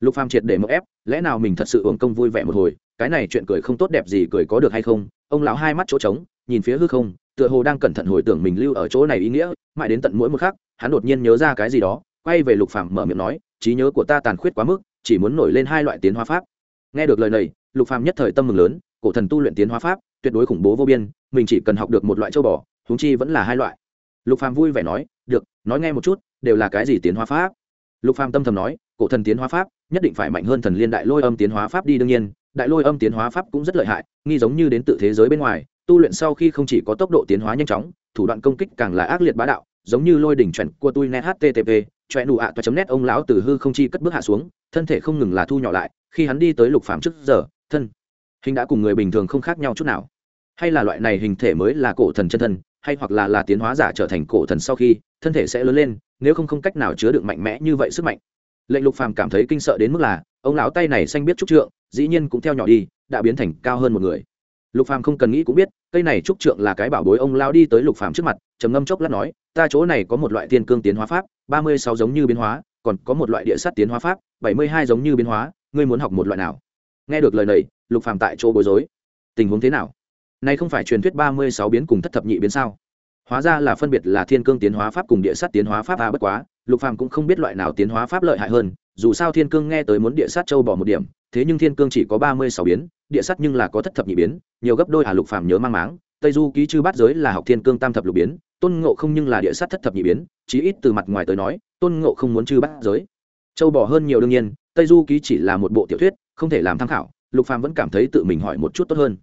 Lục phàm triệt để mậu ép, lẽ nào mình thật sự uổng công vui vẻ một hồi? Cái này chuyện cười không tốt đẹp gì cười có được hay không? Ông lão hai mắt chỗ trống, nhìn phía hư không, tựa hồ đang cẩn thận hồi tưởng mình lưu ở chỗ này ý nghĩa, mãi đến tận mỗi một khắc, hắn đột nhiên nhớ ra cái gì đó, quay về lục phàm mở miệng nói, trí nhớ của ta tàn khuyết quá mức, chỉ muốn nổi lên hai loại tiến hóa pháp. Nghe được lời này, lục phàm nhất thời tâm mừng lớn, cổ thần tu luyện tiến hóa pháp, tuyệt đối khủng bố vô biên, mình chỉ cần học được một loại châu bò, huống chi vẫn là hai loại. Lục phàm vui vẻ nói, được, nói nghe một chút, đều là cái gì tiến hóa pháp? Lục phàm tâm thầm nói, cổ thần tiến hóa pháp, nhất định phải mạnh hơn thần liên đại lôi âm tiến hóa pháp đi đương nhiên đại lôi âm tiến hóa pháp cũng rất lợi hại, nghi giống như đến tự thế giới bên ngoài, tu luyện sau khi không chỉ có tốc độ tiến hóa nhanh chóng, thủ đoạn công kích càng là ác liệt bá đạo, giống như lôi đỉnh chuẩn của tôi net http chọe nụ ạ toa chấm net ông lão từ hư không chi cất bước hạ xuống, thân thể không ngừng là thu nhỏ lại, khi hắn đi tới lục phàm trước giờ, thân hình đã cùng người bình thường không khác nhau chút nào. Hay là loại này hình thể mới là cổ thần chân thân, hay hoặc là là tiến hóa giả trở thành cổ thần sau khi, thân thể sẽ lớn lên, nếu không không cách nào chứa đựng mạnh mẽ như vậy sức mạnh. Lệnh lục phàm cảm thấy kinh sợ đến mức là, ông lão tay này xanh biết trúc trượng dĩ nhiên cũng theo nhỏ đi, đã biến thành cao hơn một người. Lục phàm không cần nghĩ cũng biết, cây này trúc trượng là cái bảo bối ông lao đi tới lục phàm trước mặt, trầm ngâm chốc lát nói, ta chỗ này có một loại tiên cương tiến hóa pháp, ba mươi sáu giống như biến hóa, còn có một loại địa sắt tiến hóa pháp, bảy mươi hai giống như biến hóa, ngươi muốn học một loại nào? Nghe được lời này, lục phàm tại chỗ bối rối. Tình huống thế nào? Này không phải truyền thuyết ba mươi sáu biến cùng thất thập nhị biến sao? Hóa ra là phân biệt là thiên cương tiến hóa pháp cùng địa sát tiến hóa pháp a bất quá, lục phàm cũng không biết loại nào tiến hóa pháp lợi hại hơn, dù sao thiên cương nghe tới muốn địa sát châu bỏ một điểm thế nhưng thiên cương chỉ có ba mươi sáu biến, địa sắt nhưng là có thất thập nhị biến, nhiều gấp đôi hà lục phàm nhớ mang máng, tây du ký chư bát giới là học thiên cương tam thập lục biến, tôn ngộ không nhưng là địa sát thất thập nhị biến, chí ít từ mặt ngoài tới nói, tôn ngộ không muốn chư bát giới. Châu bỏ hơn nhiều đương nhiên, tây du ký chỉ là một bộ tiểu thuyết, không thể làm tham khảo, lục phàm vẫn cảm thấy tự mình hỏi một chút tốt hơn.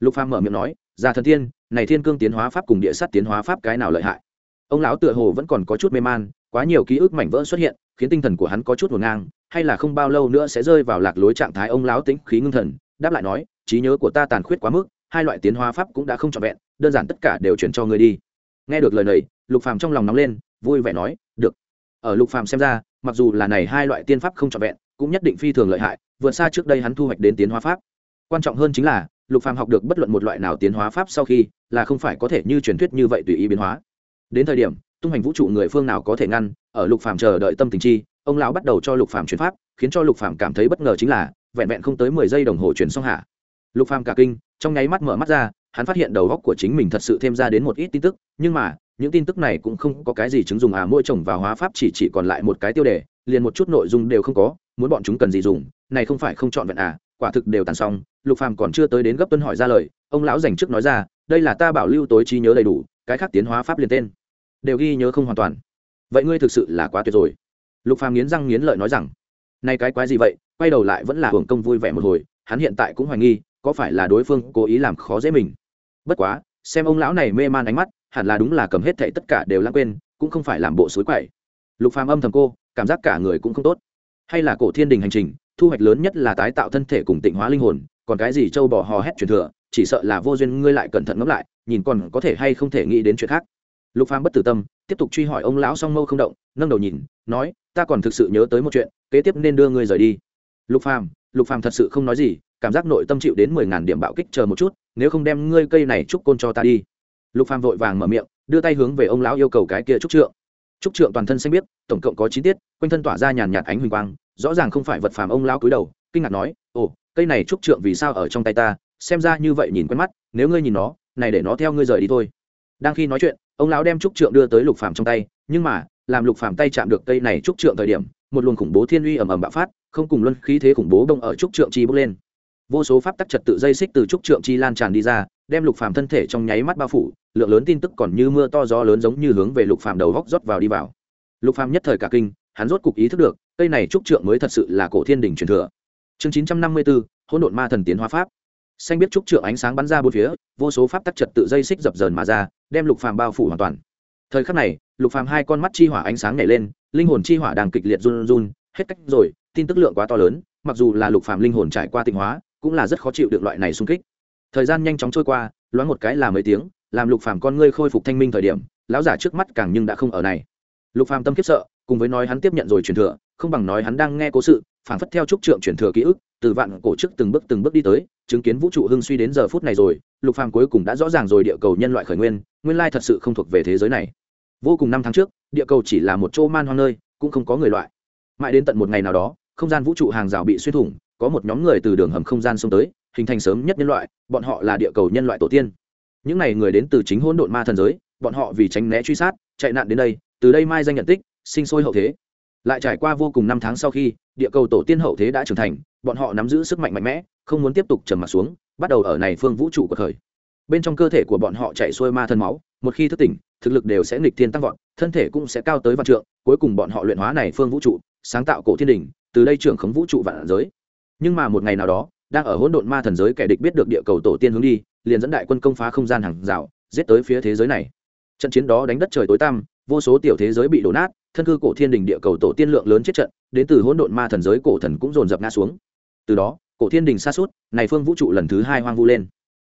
Lục phàm mở miệng nói già thần tiên, này thiên cương tiến hóa pháp cùng địa sát tiến hóa pháp cái nào lợi hại? Ông lão tựa hồ vẫn còn có chút mê man, quá nhiều ký ức mảnh vỡ xuất hiện, khiến tinh thần của hắn có chút ngổn ngang hay là không bao lâu nữa sẽ rơi vào lạc lối trạng thái ông lão tính khí ngưng thần, đáp lại nói, trí nhớ của ta tàn khuyết quá mức, hai loại tiến hóa pháp cũng đã không trọn vẹn, đơn giản tất cả đều chuyển cho người đi. Nghe được lời này, lục phàm trong lòng nóng lên, vui vẻ nói, được. Ở lục phàm xem ra, mặc dù là này hai loại tiên pháp không trọn vẹn, cũng nhất định phi thường lợi hại, vượt xa trước đây hắn thu hoạch đến tiến hóa pháp. Quan trọng hơn chính là, lục phàm học được bất luận một loại nào tiến hóa pháp sau khi, là không phải có thể như truyền thuyết như vậy tùy ý biến hóa. Đến thời điểm, tung hành vũ trụ người phương nào có thể ngăn, ở lục phàm chờ đợi tâm tình chi ông lão bắt đầu cho lục phàm chuyển pháp, khiến cho lục phàm cảm thấy bất ngờ chính là, vẹn vẹn không tới mười giây đồng hồ chuyển xong hạ. Lục phàm cả kinh, trong nháy mắt mở mắt ra, hắn phát hiện đầu góc của chính mình thật sự thêm ra đến một ít tin tức, nhưng mà, những tin tức này cũng không có cái gì chứng dùng à mỗi chồng vào hóa pháp chỉ chỉ còn lại một cái tiêu đề, liền một chút nội dung đều không có, muốn bọn chúng cần gì dùng, này không phải không chọn vẹn à quả thực đều tàn xong. Lục phàm còn chưa tới đến gấp tuân hỏi ra lời, ông lão dành trước nói ra, đây là ta bảo lưu tối trí nhớ đầy đủ, cái khác tiến hóa pháp liền tên. Đều ghi nhớ không hoàn toàn. Vậy ngươi thực sự là quá tuyệt rồi lục phàm nghiến răng nghiến lợi nói rằng nay cái quái gì vậy? Quay đầu lại vẫn là hưởng công vui vẻ một hồi, hắn hiện tại cũng hoài nghi, có phải là đối phương cố ý làm khó dễ mình. Bất quá, xem ông lão này mê man ánh mắt, hẳn là đúng là cầm hết thảy tất cả đều lãng quên, cũng không phải làm bộ suối quậy. Lục phàm âm thầm cô, cảm giác cả người cũng không tốt. Hay là cổ thiên đình hành trình, thu hoạch lớn nhất là tái tạo thân thể cùng tịnh hóa linh hồn, còn cái gì châu bò hò hét truyền thừa, chỉ sợ là vô duyên ngươi lại cẩn thận ngẫm lại, nhìn còn có thể hay không thể nghĩ đến chuyện khác lục phàm bất tử tâm, tiếp tục truy hỏi ông lão song mâu không động, nâng đầu nhìn, nói, ta còn thực sự nhớ tới một chuyện, kế tiếp nên đưa ngươi rời đi. Lục phàm lục phàm thật sự không nói gì, cảm giác nội tâm chịu đến mười ngàn điểm bạo kích chờ một chút, nếu không đem ngươi cây này trúc côn cho ta đi. Lục phàm vội vàng mở miệng, đưa tay hướng về ông lão yêu cầu cái kia trúc trượng. Trúc trượng toàn thân xanh biết tổng cộng có chín tiết, quanh thân tỏa ra nhàn nhạt ánh huỳnh quang, rõ ràng không phải vật phàm ông lão cúi đầu, kinh ngạc nói, ồ, cây này trúc trượng vì sao ở trong tay ta? Xem ra như vậy nhìn quen mắt, nếu ngươi nhìn nó, này để nó theo ngươi rời đi thôi đang khi nói chuyện, ông lão đem trúc trượng đưa tới lục phàm trong tay, nhưng mà, làm lục phàm tay chạm được cây này trúc trượng thời điểm, một luồng khủng bố thiên uy ầm ầm bạo phát, không cùng luân khí thế khủng bố đông ở trúc trượng chi bốc lên. Vô số pháp tắc trật tự dây xích từ trúc trượng chi lan tràn đi ra, đem lục phàm thân thể trong nháy mắt bao phủ, lượng lớn tin tức còn như mưa to gió lớn giống như hướng về lục phàm đầu góc rót vào đi vào. Lục phàm nhất thời cả kinh, hắn rốt cục ý thức được, cây này trúc trượng mới thật sự là cổ thiên đình truyền thừa. Chương chín trăm năm mươi bốn hỗn độn ma thần tiến hóa pháp xanh biết trúc trượng ánh sáng bắn ra bốn phía, vô số pháp tắc trật tự dây xích dập dờn mà ra, đem lục phàm bao phủ hoàn toàn. Thời khắc này, lục phàm hai con mắt chi hỏa ánh sáng nhảy lên, linh hồn chi hỏa đang kịch liệt run run, hết cách rồi, tin tức lượng quá to lớn, mặc dù là lục phàm linh hồn trải qua tịnh hóa, cũng là rất khó chịu được loại này xung kích. Thời gian nhanh chóng trôi qua, loáng một cái là mấy tiếng, làm lục phàm con ngươi khôi phục thanh minh thời điểm, lão giả trước mắt càng nhưng đã không ở này. Lục phàm tâm kiếp sợ, cùng với nói hắn tiếp nhận rồi truyền thừa, không bằng nói hắn đang nghe cố sự phảng phất theo trúc trượng chuyển thừa ký ức, từ vạn cổ trước từng bước từng bước đi tới, chứng kiến vũ trụ hưng suy đến giờ phút này rồi, lục phàm cuối cùng đã rõ ràng rồi địa cầu nhân loại khởi nguyên nguyên lai thật sự không thuộc về thế giới này. Vô cùng năm tháng trước, địa cầu chỉ là một chỗ man hoang nơi, cũng không có người loại. Mãi đến tận một ngày nào đó, không gian vũ trụ hàng rào bị xuyên thủng, có một nhóm người từ đường hầm không gian xông tới, hình thành sớm nhất nhân loại, bọn họ là địa cầu nhân loại tổ tiên. Những này người đến từ chính hỗn độn ma thần giới, bọn họ vì tránh né truy sát, chạy nạn đến đây, từ đây mai danh nhận tích, sinh sôi hậu thế. Lại trải qua vô cùng năm tháng sau khi địa cầu tổ tiên hậu thế đã trưởng thành, bọn họ nắm giữ sức mạnh mạnh mẽ, không muốn tiếp tục trầm mặt xuống, bắt đầu ở này phương vũ trụ của thời bên trong cơ thể của bọn họ chạy xuôi ma thân máu, một khi thức tỉnh, thực lực đều sẽ nghịch thiên tăng vọt, thân thể cũng sẽ cao tới vạn trượng, cuối cùng bọn họ luyện hóa này phương vũ trụ, sáng tạo cổ thiên đình, từ đây trưởng khống vũ trụ vạn giới. Nhưng mà một ngày nào đó, đang ở hỗn độn ma thần giới kẻ địch biết được địa cầu tổ tiên hướng đi, liền dẫn đại quân công phá không gian hàng rào, giết tới phía thế giới này. Trận chiến đó đánh đất trời tối tăm, vô số tiểu thế giới bị đổ nát, thân cư cổ thiên đình địa cầu tổ tiên lượng lớn chết trận đến từ hỗn độn ma thần giới cổ thần cũng dồn dập ngã xuống. Từ đó, cổ thiên đình xa suốt, này phương vũ trụ lần thứ hai hoang vu lên.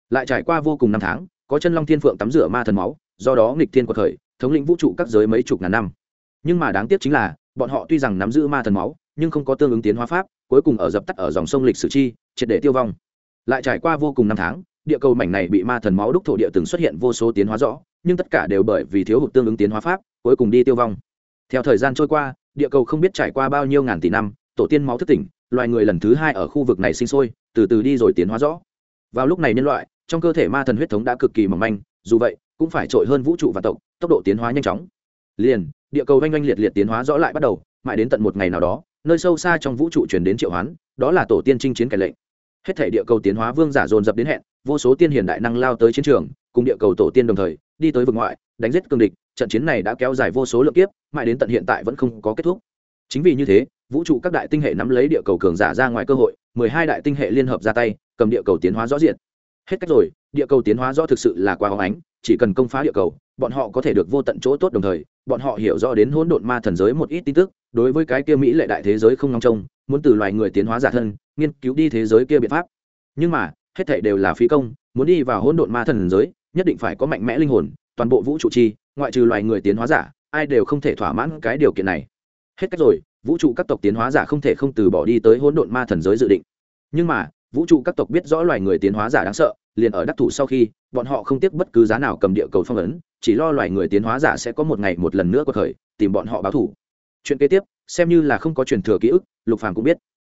Lại trải qua vô cùng năm tháng, có chân long thiên phượng tắm rửa ma thần máu, do đó nghịch thiên của thời thống lĩnh vũ trụ các giới mấy chục ngàn năm. Nhưng mà đáng tiếc chính là, bọn họ tuy rằng nắm giữ ma thần máu, nhưng không có tương ứng tiến hóa pháp, cuối cùng ở dập tắt ở dòng sông lịch sử chi, triệt để tiêu vong. Lại trải qua vô cùng năm tháng, địa cầu mảnh này bị ma thần máu đúc thổ địa từng xuất hiện vô số tiến hóa rõ, nhưng tất cả đều bởi vì thiếu hụt tương ứng tiến hóa pháp, cuối cùng đi tiêu vong. Theo thời gian trôi qua địa cầu không biết trải qua bao nhiêu ngàn tỷ năm, tổ tiên máu thức tỉnh, loài người lần thứ hai ở khu vực này sinh sôi, từ từ đi rồi tiến hóa rõ. Vào lúc này nhân loại, trong cơ thể ma thần huyết thống đã cực kỳ mỏng manh, dù vậy, cũng phải trội hơn vũ trụ và tộc, tốc độ tiến hóa nhanh chóng. Liền, địa cầu oanh oanh liệt liệt tiến hóa rõ lại bắt đầu, mãi đến tận một ngày nào đó, nơi sâu xa trong vũ trụ chuyển đến triệu hoán, đó là tổ tiên chinh chiến kẻ lệnh hết thể địa cầu tiến hóa vương giả dồn dập đến hẹn, vô số tiên hiền đại năng lao tới chiến trường, cùng địa cầu tổ tiên đồng thời, đi tới vực ngoại, đánh giết cương địch, trận chiến này đã kéo dài vô số lượng kiếp, mãi đến tận hiện tại vẫn không có kết thúc. Chính vì như thế, vũ trụ các đại tinh hệ nắm lấy địa cầu cường giả ra ngoài cơ hội, mười hai đại tinh hệ liên hợp ra tay, cầm địa cầu tiến hóa rõ diện hết cách rồi địa cầu tiến hóa rõ thực sự là quá hóng ánh, chỉ cần công phá địa cầu, bọn họ có thể được vô tận chỗ tốt đồng thời, bọn họ hiểu rõ đến hỗn độn ma thần giới một ít tin tức, đối với cái kia mỹ lệ đại thế giới không ngóng trông, muốn từ loài người tiến hóa giả thân, nghiên cứu đi thế giới kia biện pháp. Nhưng mà, hết thảy đều là phí công, muốn đi vào hỗn độn ma thần giới, nhất định phải có mạnh mẽ linh hồn, toàn bộ vũ trụ chi, ngoại trừ loài người tiến hóa giả, ai đều không thể thỏa mãn cái điều kiện này. Hết cách rồi, vũ trụ các tộc tiến hóa giả không thể không từ bỏ đi tới hỗn độn ma thần giới dự định. Nhưng mà, vũ trụ các tộc biết rõ loài người tiến hóa giả đáng sợ liền ở đắc thủ sau khi, bọn họ không tiếc bất cứ giá nào cầm địa cầu phong ấn, chỉ lo loài người tiến hóa giả sẽ có một ngày một lần nữa có thời, tìm bọn họ báo thủ. Chuyện kế tiếp, xem như là không có truyền thừa ký ức, lục phàm cũng biết.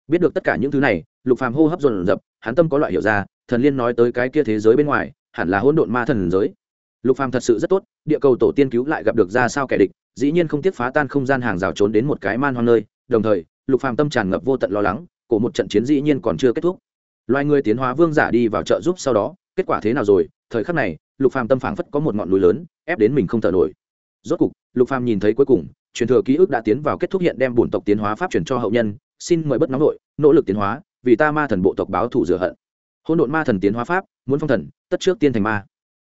Biết được tất cả những thứ này, lục phàm hô hấp dồn dập, hắn tâm có loại hiểu ra, thần liên nói tới cái kia thế giới bên ngoài, hẳn là hỗn độn ma thần giới. Lục phàm thật sự rất tốt, địa cầu tổ tiên cứu lại gặp được ra sao kẻ địch, dĩ nhiên không tiếc phá tan không gian hàng rào trốn đến một cái man hoang nơi. Đồng thời, lục phàm tâm tràn ngập vô tận lo lắng của một trận chiến dĩ nhiên còn chưa kết thúc loài người tiến hóa vương giả đi vào trợ giúp sau đó, kết quả thế nào rồi? Thời khắc này, lục phàm tâm phảng phất có một ngọn núi lớn, ép đến mình không thở nổi. Rốt cục, lục phàm nhìn thấy cuối cùng, truyền thừa ký ức đã tiến vào kết thúc hiện đem bổn tộc tiến hóa pháp truyền cho hậu nhân, xin mời bất nóng nội, nỗ lực tiến hóa, vì ta ma thần bộ tộc báo thủ rửa hận. Hôn độn ma thần tiến hóa pháp, muốn phong thần, tất trước tiên thành ma.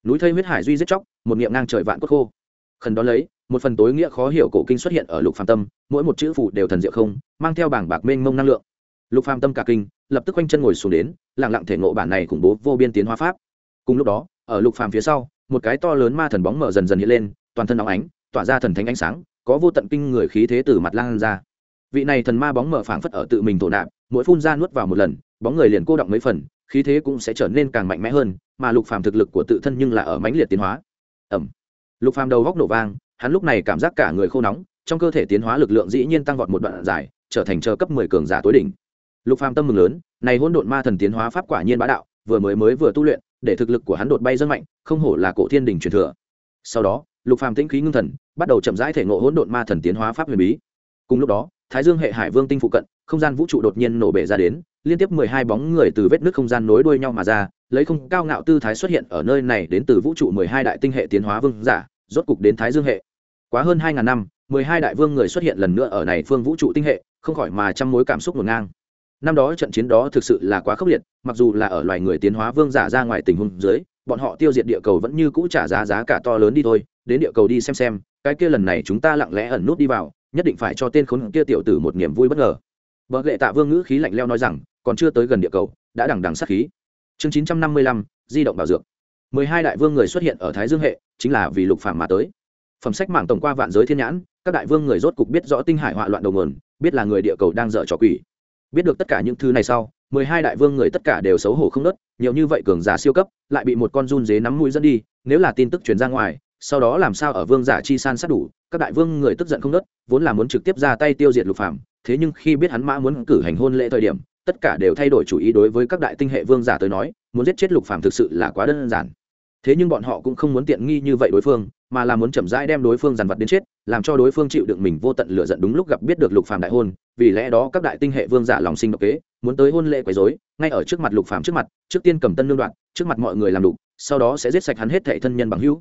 Núi thây huyết hải duy giết chóc, một niệm ngang trời vạn cốt khô. Khẩn đó lấy, một phần tối nghĩa khó hiểu cổ kinh xuất hiện ở lục phàm tâm, mỗi một chữ phụ đều thần diệu không, mang theo bảng bạc mênh mông năng lượng lục phàm tâm cả kinh, lập tức quanh chân ngồi xuống đến, lặng lặng thể ngộ bản này khủng bố vô biên tiến hóa pháp. Cùng lúc đó, ở lục phàm phía sau, một cái to lớn ma thần bóng mở dần dần hiện lên, toàn thân nóng ánh, tỏa ra thần thánh ánh sáng, có vô tận kinh người khí thế từ mặt lan ra. Vị này thần ma bóng mở phảng phất ở tự mình thổ nạp, mỗi phun ra nuốt vào một lần, bóng người liền cô động mấy phần, khí thế cũng sẽ trở nên càng mạnh mẽ hơn, mà lục phàm thực lực của tự thân nhưng là ở mãnh liệt tiến hóa. Ẩm lục phàm đầu góc nổ vang, hắn lúc này cảm giác cả người khô nóng, trong cơ thể tiến hóa lực lượng dĩ nhiên tăng vọt một đoạn dài, trở thành chờ cấp mười cường giả tối đỉnh lục phàm tâm mừng lớn, này hỗn độn ma thần tiến hóa pháp quả nhiên bá đạo, vừa mới mới vừa tu luyện, để thực lực của hắn đột bay rất mạnh, không hổ là cổ thiên đỉnh truyền thừa. Sau đó, lục phàm tĩnh khí ngưng thần, bắt đầu chậm rãi thể ngộ hỗn độn ma thần tiến hóa pháp huyền bí. Cùng lúc đó, thái dương hệ hải vương tinh phụ cận, không gian vũ trụ đột nhiên nổ bể ra đến, liên tiếp mười hai bóng người từ vết nước không gian nối đuôi nhau mà ra, lấy không cao ngạo tư thái xuất hiện ở nơi này đến từ vũ trụ mười hai đại tinh hệ tiến hóa vương giả, rốt cục đến thái dương hệ. Quá hơn hai ngàn năm, mười hai đại vương người xuất hiện lần nữa ở này phương vũ trụ tinh hệ, không khỏi mà trăm mối cảm xúc ngổn ngang năm đó trận chiến đó thực sự là quá khốc liệt, mặc dù là ở loài người tiến hóa vương giả ra ngoài tình huống dưới, bọn họ tiêu diệt địa cầu vẫn như cũ trả giá giá cả to lớn đi thôi, đến địa cầu đi xem xem, cái kia lần này chúng ta lặng lẽ ẩn nút đi vào, nhất định phải cho tên khốn kia tiểu tử một niềm vui bất ngờ. Vợ lệ tạ vương ngữ khí lạnh leo nói rằng, còn chưa tới gần địa cầu, đã đằng đằng sát khí. Chương chín trăm năm mươi lăm, di động bảo dược. mười hai đại vương người xuất hiện ở thái dương hệ, chính là vì lục phạm mà tới. Phẩm sách mạng tổng qua vạn giới thiên nhãn, các đại vương người rốt cục biết rõ tinh hải họa loạn đầu nguồn, biết là người địa cầu đang dở trò quỷ biết được tất cả những thứ này sau, mười hai đại vương người tất cả đều xấu hổ không nớt, nhiều như vậy cường giả siêu cấp, lại bị một con run dế nắm mũi dẫn đi, nếu là tin tức truyền ra ngoài, sau đó làm sao ở vương giả chi san sát đủ, các đại vương người tức giận không nớt, vốn là muốn trực tiếp ra tay tiêu diệt lục phạm thế nhưng khi biết hắn mã muốn cử hành hôn lễ thời điểm, tất cả đều thay đổi chủ ý đối với các đại tinh hệ vương giả tới nói, muốn giết chết lục phạm thực sự là quá đơn giản thế nhưng bọn họ cũng không muốn tiện nghi như vậy đối phương, mà là muốn chậm rãi đem đối phương dằn vật đến chết, làm cho đối phương chịu đựng mình vô tận lựa giận đúng lúc gặp biết được lục phàm đại hôn, vì lẽ đó các đại tinh hệ vương giả lòng sinh độc kế, muốn tới hôn lễ quấy rối, ngay ở trước mặt lục phàm trước mặt, trước tiên cầm tân lương đoạn, trước mặt mọi người làm đủ sau đó sẽ giết sạch hắn hết thảy thân nhân bằng hữu.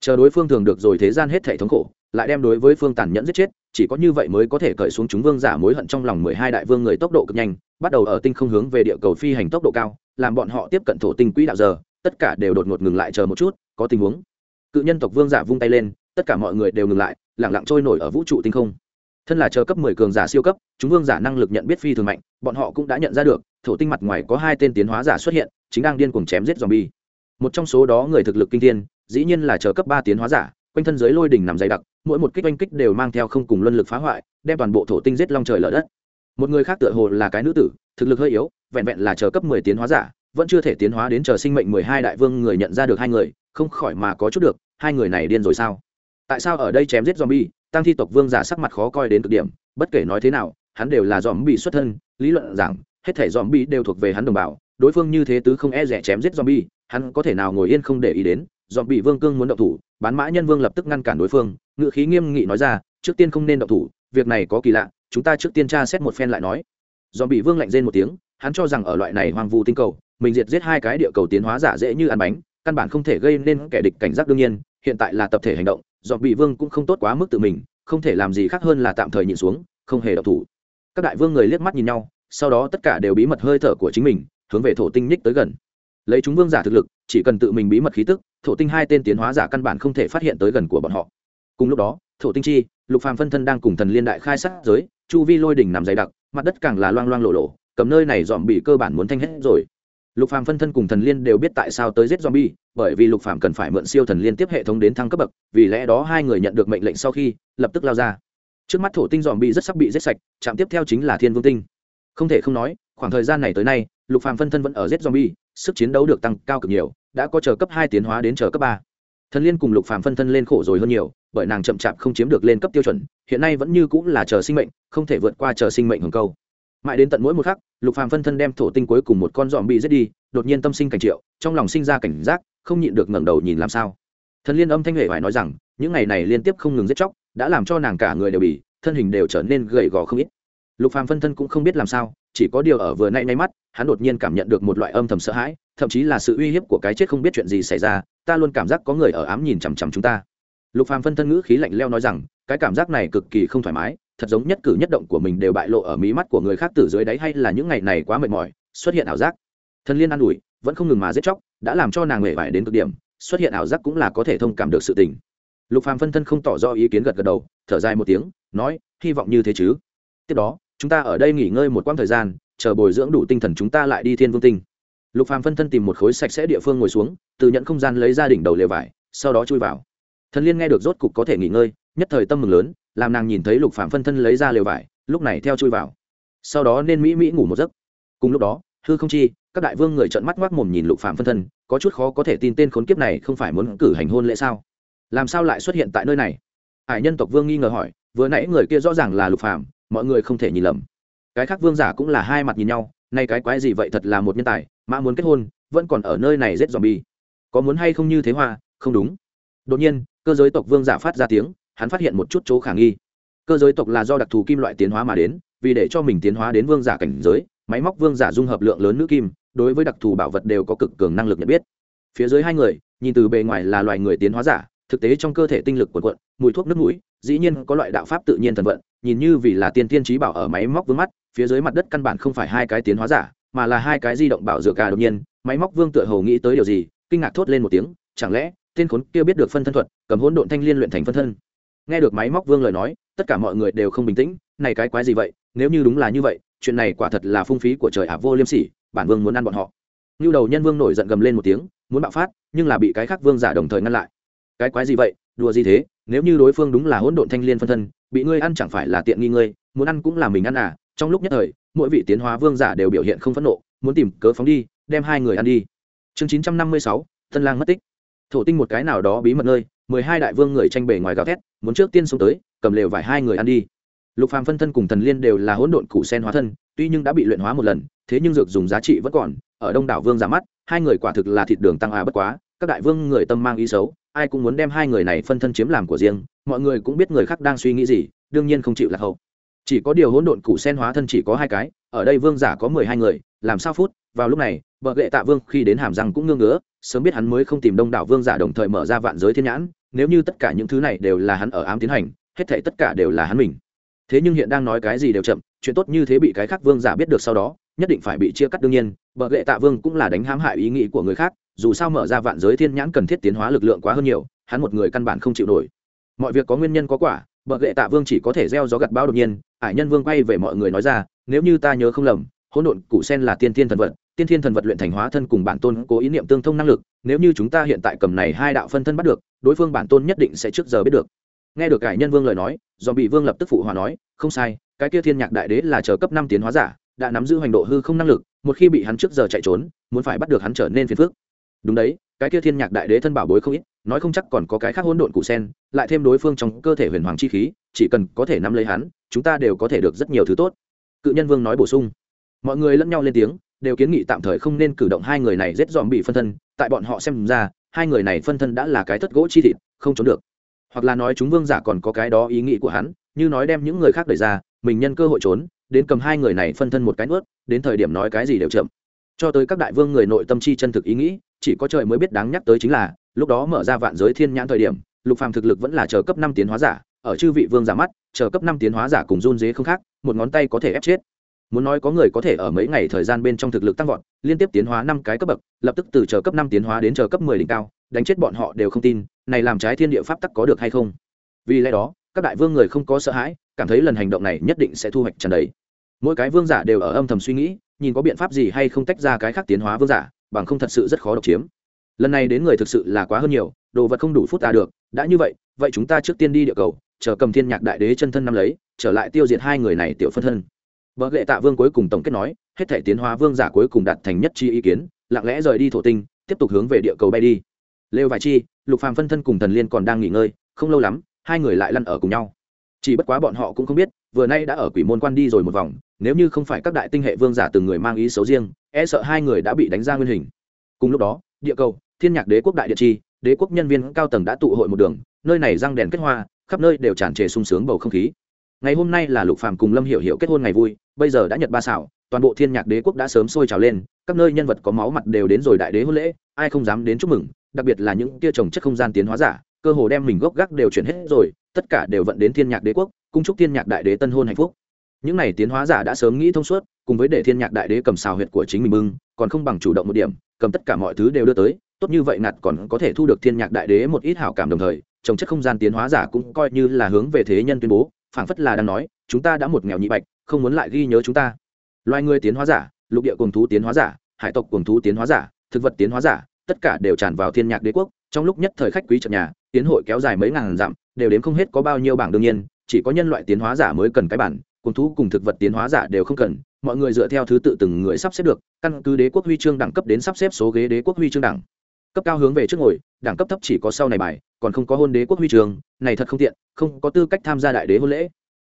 Chờ đối phương thường được rồi thế gian hết thảy thống khổ, lại đem đối với phương tàn nhẫn giết chết, chỉ có như vậy mới có thể cởi xuống chúng vương giả mối hận trong lòng mười hai đại vương người tốc độ cực nhanh, bắt đầu ở tinh không hướng về địa cầu phi hành tốc độ cao, làm bọn họ tiếp cận thổ tinh quỹ đạo giờ tất cả đều đột ngột ngừng lại chờ một chút, có tình huống. Cự nhân tộc vương giả vung tay lên, tất cả mọi người đều ngừng lại lẳng lặng trôi nổi ở vũ trụ tinh không. Thân là chờ cấp mười cường giả siêu cấp, chúng vương giả năng lực nhận biết phi thường mạnh, bọn họ cũng đã nhận ra được, thổ tinh mặt ngoài có hai tên tiến hóa giả xuất hiện, chính đang điên cuồng chém giết dòm bi một trong số đó người thực lực kinh thiên, dĩ nhiên là chờ cấp ba tiến hóa giả, quanh thân giới lôi đỉnh nằm dày đặc, mỗi một kích oanh kích đều mang theo không cùng luân lực phá hoại, đem toàn bộ thổ tinh giết long trời lở đất. Một người khác tựa hồ là cái nữ tử, thực lực hơi yếu, vẹn vẹn là chờ cấp mười tiến hóa giả vẫn chưa thể tiến hóa đến chờ sinh mệnh mười hai đại vương người nhận ra được hai người, không khỏi mà có chút được, hai người này điên rồi sao? Tại sao ở đây chém giết zombie, tăng thi tộc vương giả sắc mặt khó coi đến cực điểm, bất kể nói thế nào, hắn đều là zombie xuất thân, lý luận rằng hết thể zombie đều thuộc về hắn đồng bào, đối phương như thế tứ không e rẻ chém giết zombie, hắn có thể nào ngồi yên không để ý đến, zombie vương cương muốn động thủ, bán mã nhân vương lập tức ngăn cản đối phương ngự khí nghiêm nghị nói ra, trước tiên không nên động thủ, việc này có kỳ lạ, chúng ta trước tiên tra xét một phen lại nói. Zombie vương lạnh rên một tiếng, hắn cho rằng ở loại này hoang vu tinh cầu mình diệt giết hai cái địa cầu tiến hóa giả dễ như ăn bánh, căn bản không thể gây nên kẻ địch cảnh giác đương nhiên, hiện tại là tập thể hành động, dọn bị vương cũng không tốt quá mức tự mình, không thể làm gì khác hơn là tạm thời nhìn xuống, không hề độc thủ. Các đại vương người liếc mắt nhìn nhau, sau đó tất cả đều bí mật hơi thở của chính mình, hướng về thổ tinh nhích tới gần. Lấy chúng vương giả thực lực, chỉ cần tự mình bí mật khí tức, thổ tinh hai tên tiến hóa giả căn bản không thể phát hiện tới gần của bọn họ. Cùng lúc đó, thổ tinh chi, lục phàm phân thân đang cùng thần liên đại khai sát giới, chu vi lôi đỉnh nằm dày đặc, mặt đất càng là loang loang lộ lộ cầm nơi này dòm bị cơ bản muốn thanh hết rồi lục phàm phân thân cùng thần liên đều biết tại sao tới giết zombie, bởi vì lục phàm cần phải mượn siêu thần liên tiếp hệ thống đến thăng cấp bậc, vì lẽ đó hai người nhận được mệnh lệnh sau khi, lập tức lao ra. Trước mắt thổ tinh zombie rất sắp bị giết sạch chạm tiếp theo chính là thiên vương tinh. Không thể không nói, khoảng thời gian này tới nay, lục phàm phân thân vẫn ở giết zombie, sức chiến đấu được tăng cao cực nhiều, đã có chờ cấp hai tiến hóa đến chờ cấp ba. Thần liên cùng lục phàm phân thân lên khổ rồi hơn nhiều, bởi nàng chậm chạp không chiếm được lên cấp tiêu chuẩn, hiện nay vẫn như cũng là chờ sinh mệnh, không thể vượt qua chờ sinh mệnh hưởng câu mãi đến tận mỗi một khắc, lục phàm phân thân đem thổ tinh cuối cùng một con dòm bị giết đi, đột nhiên tâm sinh cảnh triệu, trong lòng sinh ra cảnh giác, không nhịn được ngẩng đầu nhìn làm sao. Thần liên âm thanh huệ phải nói rằng, những ngày này liên tiếp không ngừng giết chóc, đã làm cho nàng cả người đều bị, thân hình đều trở nên gầy gò không ít. Lục phàm phân thân cũng không biết làm sao, chỉ có điều ở vừa nay nay mắt, hắn đột nhiên cảm nhận được một loại âm thầm sợ hãi, thậm chí là sự uy hiếp của cái chết không biết chuyện gì xảy ra, ta luôn cảm giác có người ở ám nhìn chằm chằm chúng ta. Lục phàm phân thân ngữ khí lạnh leo nói rằng, cái cảm giác này cực kỳ không thoải mái thật giống nhất cử nhất động của mình đều bại lộ ở mí mắt của người khác từ dưới đáy hay là những ngày này quá mệt mỏi, xuất hiện ảo giác. Thân liên an ủi, vẫn không ngừng mà giết chóc, đã làm cho nàng mệt vải đến cực điểm, xuất hiện ảo giác cũng là có thể thông cảm được sự tình. Lục phàm phân thân không tỏ rõ ý kiến gật gật đầu, thở dài một tiếng, nói, hy vọng như thế chứ. Tiếp đó, chúng ta ở đây nghỉ ngơi một quãng thời gian, chờ bồi dưỡng đủ tinh thần chúng ta lại đi thiên vương tinh. Lục phàm phân thân tìm một khối sạch sẽ địa phương ngồi xuống, từ nhận không gian lấy ra đỉnh đầu lều vải, sau đó chui vào. Thần liên nghe được rốt cục có thể nghỉ ngơi nhất thời tâm mừng lớn, làm nàng nhìn thấy lục phạm phân thân lấy ra lều vải, lúc này theo chui vào. Sau đó nên mỹ mỹ ngủ một giấc. Cùng lúc đó, hư không chi, các đại vương người trợn mắt ngoác mồm nhìn lục phạm phân thân, có chút khó có thể tin tên khốn kiếp này không phải muốn cử hành hôn lễ sao? Làm sao lại xuất hiện tại nơi này? Hải nhân tộc vương nghi ngờ hỏi, vừa nãy người kia rõ ràng là lục phạm mọi người không thể nhìn lầm. Cái khác vương giả cũng là hai mặt nhìn nhau, nay cái quái gì vậy thật là một nhân tài mà muốn kết hôn, vẫn còn ở nơi này rết dòm bi có muốn hay không như thế hoa? Không đúng. Đột nhiên, cơ giới tộc vương giả phát ra tiếng hắn phát hiện một chút chỗ khả nghi. Cơ giới tộc là do đặc thù kim loại tiến hóa mà đến, vì để cho mình tiến hóa đến vương giả cảnh giới, máy móc vương giả dung hợp lượng lớn nữ kim, đối với đặc thù bảo vật đều có cực cường năng lực nhận biết. Phía dưới hai người, nhìn từ bề ngoài là loài người tiến hóa giả, thực tế trong cơ thể tinh lực của quận mùi thuốc nước mũi, dĩ nhiên có loại đạo pháp tự nhiên thần vận, nhìn như vì là tiên tiên trí bảo ở máy móc vương mắt, phía dưới mặt đất căn bản không phải hai cái tiến hóa giả, mà là hai cái di động bảo dược cả đột nhiên, máy móc vương tựa hồ nghĩ tới điều gì, kinh ngạc thốt lên một tiếng, chẳng lẽ, tên khốn kia biết được phân thân thuật, cầm hỗn độn thanh liên luyện thành phân thân nghe được máy móc vương lời nói, tất cả mọi người đều không bình tĩnh, này cái quái gì vậy, nếu như đúng là như vậy, chuyện này quả thật là phung phí của trời ả vô liêm sỉ, bản vương muốn ăn bọn họ. Như đầu nhân vương nổi giận gầm lên một tiếng, muốn bạo phát, nhưng là bị cái khác vương giả đồng thời ngăn lại. Cái quái gì vậy, đùa gì thế, nếu như đối phương đúng là hỗn độn thanh liên phân thân, bị ngươi ăn chẳng phải là tiện nghi ngươi, muốn ăn cũng là mình ăn à trong lúc nhất thời, mỗi vị tiến hóa vương giả đều biểu hiện không phẫn nộ, muốn tìm cớ phóng đi, đem hai người ăn đi. Chương chín trăm năm mươi sáu, tân lang mất tích. Thổ tinh một cái nào đó bí mật nơi mười hai đại vương người tranh bể ngoài gào thét, muốn trước tiên xuống tới, cầm lều vải hai người ăn đi. Lục phàm phân thân cùng thần liên đều là hỗn độn củ sen hóa thân, tuy nhưng đã bị luyện hóa một lần, thế nhưng dược dùng giá trị vẫn còn, ở đông đảo vương giả mắt, hai người quả thực là thịt đường tăng à bất quá, các đại vương người tâm mang ý xấu, ai cũng muốn đem hai người này phân thân chiếm làm của riêng, mọi người cũng biết người khác đang suy nghĩ gì, đương nhiên không chịu lạc hậu. Chỉ có điều hỗn độn củ sen hóa thân chỉ có hai cái ở đây vương giả có mười hai người, làm sao phút? Vào lúc này vợ lệ tạ vương khi đến hàm răng cũng ngương ngứa, sớm biết hắn mới không tìm đông đảo vương giả đồng thời mở ra vạn giới thiên nhãn, nếu như tất cả những thứ này đều là hắn ở ám tiến hành, hết thảy tất cả đều là hắn mình. Thế nhưng hiện đang nói cái gì đều chậm, chuyện tốt như thế bị cái khác vương giả biết được sau đó, nhất định phải bị chia cắt đương nhiên vợ lệ tạ vương cũng là đánh hãm hại ý nghĩ của người khác, dù sao mở ra vạn giới thiên nhãn cần thiết tiến hóa lực lượng quá hơn nhiều, hắn một người căn bản không chịu nổi. Mọi việc có nguyên nhân có quả bậc lệ tạ vương chỉ có thể gieo gió gặt bão đột nhiên, ải nhân vương quay về mọi người nói ra nếu như ta nhớ không lầm, hỗn độn cụ sen là tiên thiên thần vật, tiên thiên thần vật luyện thành hóa thân cùng bản tôn cố ý niệm tương thông năng lực, nếu như chúng ta hiện tại cầm này hai đạo phân thân bắt được, đối phương bản tôn nhất định sẽ trước giờ biết được. Nghe được cải nhân vương lời nói do bị vương lập tức phụ hòa nói, không sai, cái kia thiên nhạc đại đế là chờ cấp năm tiến hóa giả, đã nắm giữ hành độ hư không năng lực, một khi bị hắn trước giờ chạy trốn, muốn phải bắt được hắn trở nên phiền phức. Đúng đấy, cái kia thiên nhạc đại đế thân bảo bối không ít, nói không chắc còn có cái khác hỗn độn cụ sen, lại thêm đối phương trong cơ thể huyền hoàng chi khí, chỉ cần có thể nắm lấy hắn, chúng ta đều có thể được rất nhiều thứ tốt cự nhân vương nói bổ sung. Mọi người lẫn nhau lên tiếng, đều kiến nghị tạm thời không nên cử động hai người này rết dòm bị phân thân, tại bọn họ xem ra, hai người này phân thân đã là cái thất gỗ chi thịt, không trốn được. Hoặc là nói chúng vương giả còn có cái đó ý nghĩ của hắn, như nói đem những người khác đẩy ra, mình nhân cơ hội trốn, đến cầm hai người này phân thân một cái nuốt, đến thời điểm nói cái gì đều chậm. Cho tới các đại vương người nội tâm chi chân thực ý nghĩ, chỉ có trời mới biết đáng nhắc tới chính là, lúc đó mở ra vạn giới thiên nhãn thời điểm, lục phàm thực lực vẫn là chờ cấp năm tiến hóa giả ở chư vị vương giả mắt, chờ cấp năm tiến hóa giả cùng run dế không khác, một ngón tay có thể ép chết. Muốn nói có người có thể ở mấy ngày thời gian bên trong thực lực tăng vọt, liên tiếp tiến hóa năm cái cấp bậc, lập tức từ chờ cấp năm tiến hóa đến chờ cấp mười đỉnh cao, đánh chết bọn họ đều không tin, này làm trái thiên địa pháp tắc có được hay không? Vì lẽ đó, các đại vương người không có sợ hãi, cảm thấy lần hành động này nhất định sẽ thu hoạch trần đấy. Mỗi cái vương giả đều ở âm thầm suy nghĩ, nhìn có biện pháp gì hay không tách ra cái khác tiến hóa vương giả, bằng không thật sự rất khó độc chiếm. Lần này đến người thực sự là quá hơn nhiều, đồ vật không đủ phút ta được, đã như vậy vậy chúng ta trước tiên đi địa cầu chờ cầm thiên nhạc đại đế chân thân năm lấy, trở lại tiêu diệt hai người này tiểu phân thân. Vợ lệ tạ vương cuối cùng tổng kết nói, hết thể tiến hóa vương giả cuối cùng đạt thành nhất chi ý kiến, lặng lẽ rời đi thổ tinh, tiếp tục hướng về địa cầu bay đi. Lêu vài chi, lục phàm phân thân cùng thần liên còn đang nghỉ ngơi, không lâu lắm, hai người lại lăn ở cùng nhau. Chỉ bất quá bọn họ cũng không biết, vừa nay đã ở quỷ môn quan đi rồi một vòng, nếu như không phải các đại tinh hệ vương giả từng người mang ý xấu riêng e sợ hai người đã bị đánh ra nguyên hình. Cùng lúc đó, địa cầu, thiên nhạc đế quốc đại địa chi, đế quốc nhân viên cao tầng đã tụ hội một đường, nơi này răng đèn kết hoa khắp nơi đều tràn trề sung sướng bầu không khí. Ngày hôm nay là lục phàm cùng lâm hiểu hiểu kết hôn ngày vui, bây giờ đã nhật ba xảo, toàn bộ thiên nhạc đế quốc đã sớm sôi trào lên, các nơi nhân vật có máu mặt đều đến rồi đại đế hôn lễ, ai không dám đến chúc mừng, đặc biệt là những kia trồng chất không gian tiến hóa giả, cơ hồ đem mình gốc gác đều chuyển hết rồi, tất cả đều vận đến thiên nhạc đế quốc, cung chúc thiên nhạc đại đế tân hôn hạnh phúc. Những này tiến hóa giả đã sớm nghĩ thông suốt, cùng với để thiên nhạc đại đế cầm xào huyệt của chính mình bưng, còn không bằng chủ động một điểm, cầm tất cả mọi thứ đều đưa tới, tốt như vậy nạt còn có thể thu được thiên nhạc đại đế một ít hảo cảm đồng thời trồng chất không gian tiến hóa giả cũng coi như là hướng về thế nhân tuyên bố, phảng phất là đang nói, chúng ta đã một nghèo nhị bạch, không muốn lại ghi nhớ chúng ta. Loài người tiến hóa giả, lục địa cùng thú tiến hóa giả, hải tộc cùng thú tiến hóa giả, thực vật tiến hóa giả, tất cả đều tràn vào thiên nhạc đế quốc. Trong lúc nhất thời khách quý trận nhà, tiến hội kéo dài mấy ngàn dặm, đều đến không hết có bao nhiêu bảng đương nhiên, chỉ có nhân loại tiến hóa giả mới cần cái bản cùng thú cùng thực vật tiến hóa giả đều không cần. Mọi người dựa theo thứ tự từng người sắp xếp được, căn cứ đế quốc huy chương đẳng cấp đến sắp xếp số ghế đế quốc huy chương đẳng cấp cao hướng về trước ngồi đẳng cấp thấp chỉ có sau này bài còn không có hôn đế quốc huy trường, này thật không tiện không có tư cách tham gia đại đế hôn lễ.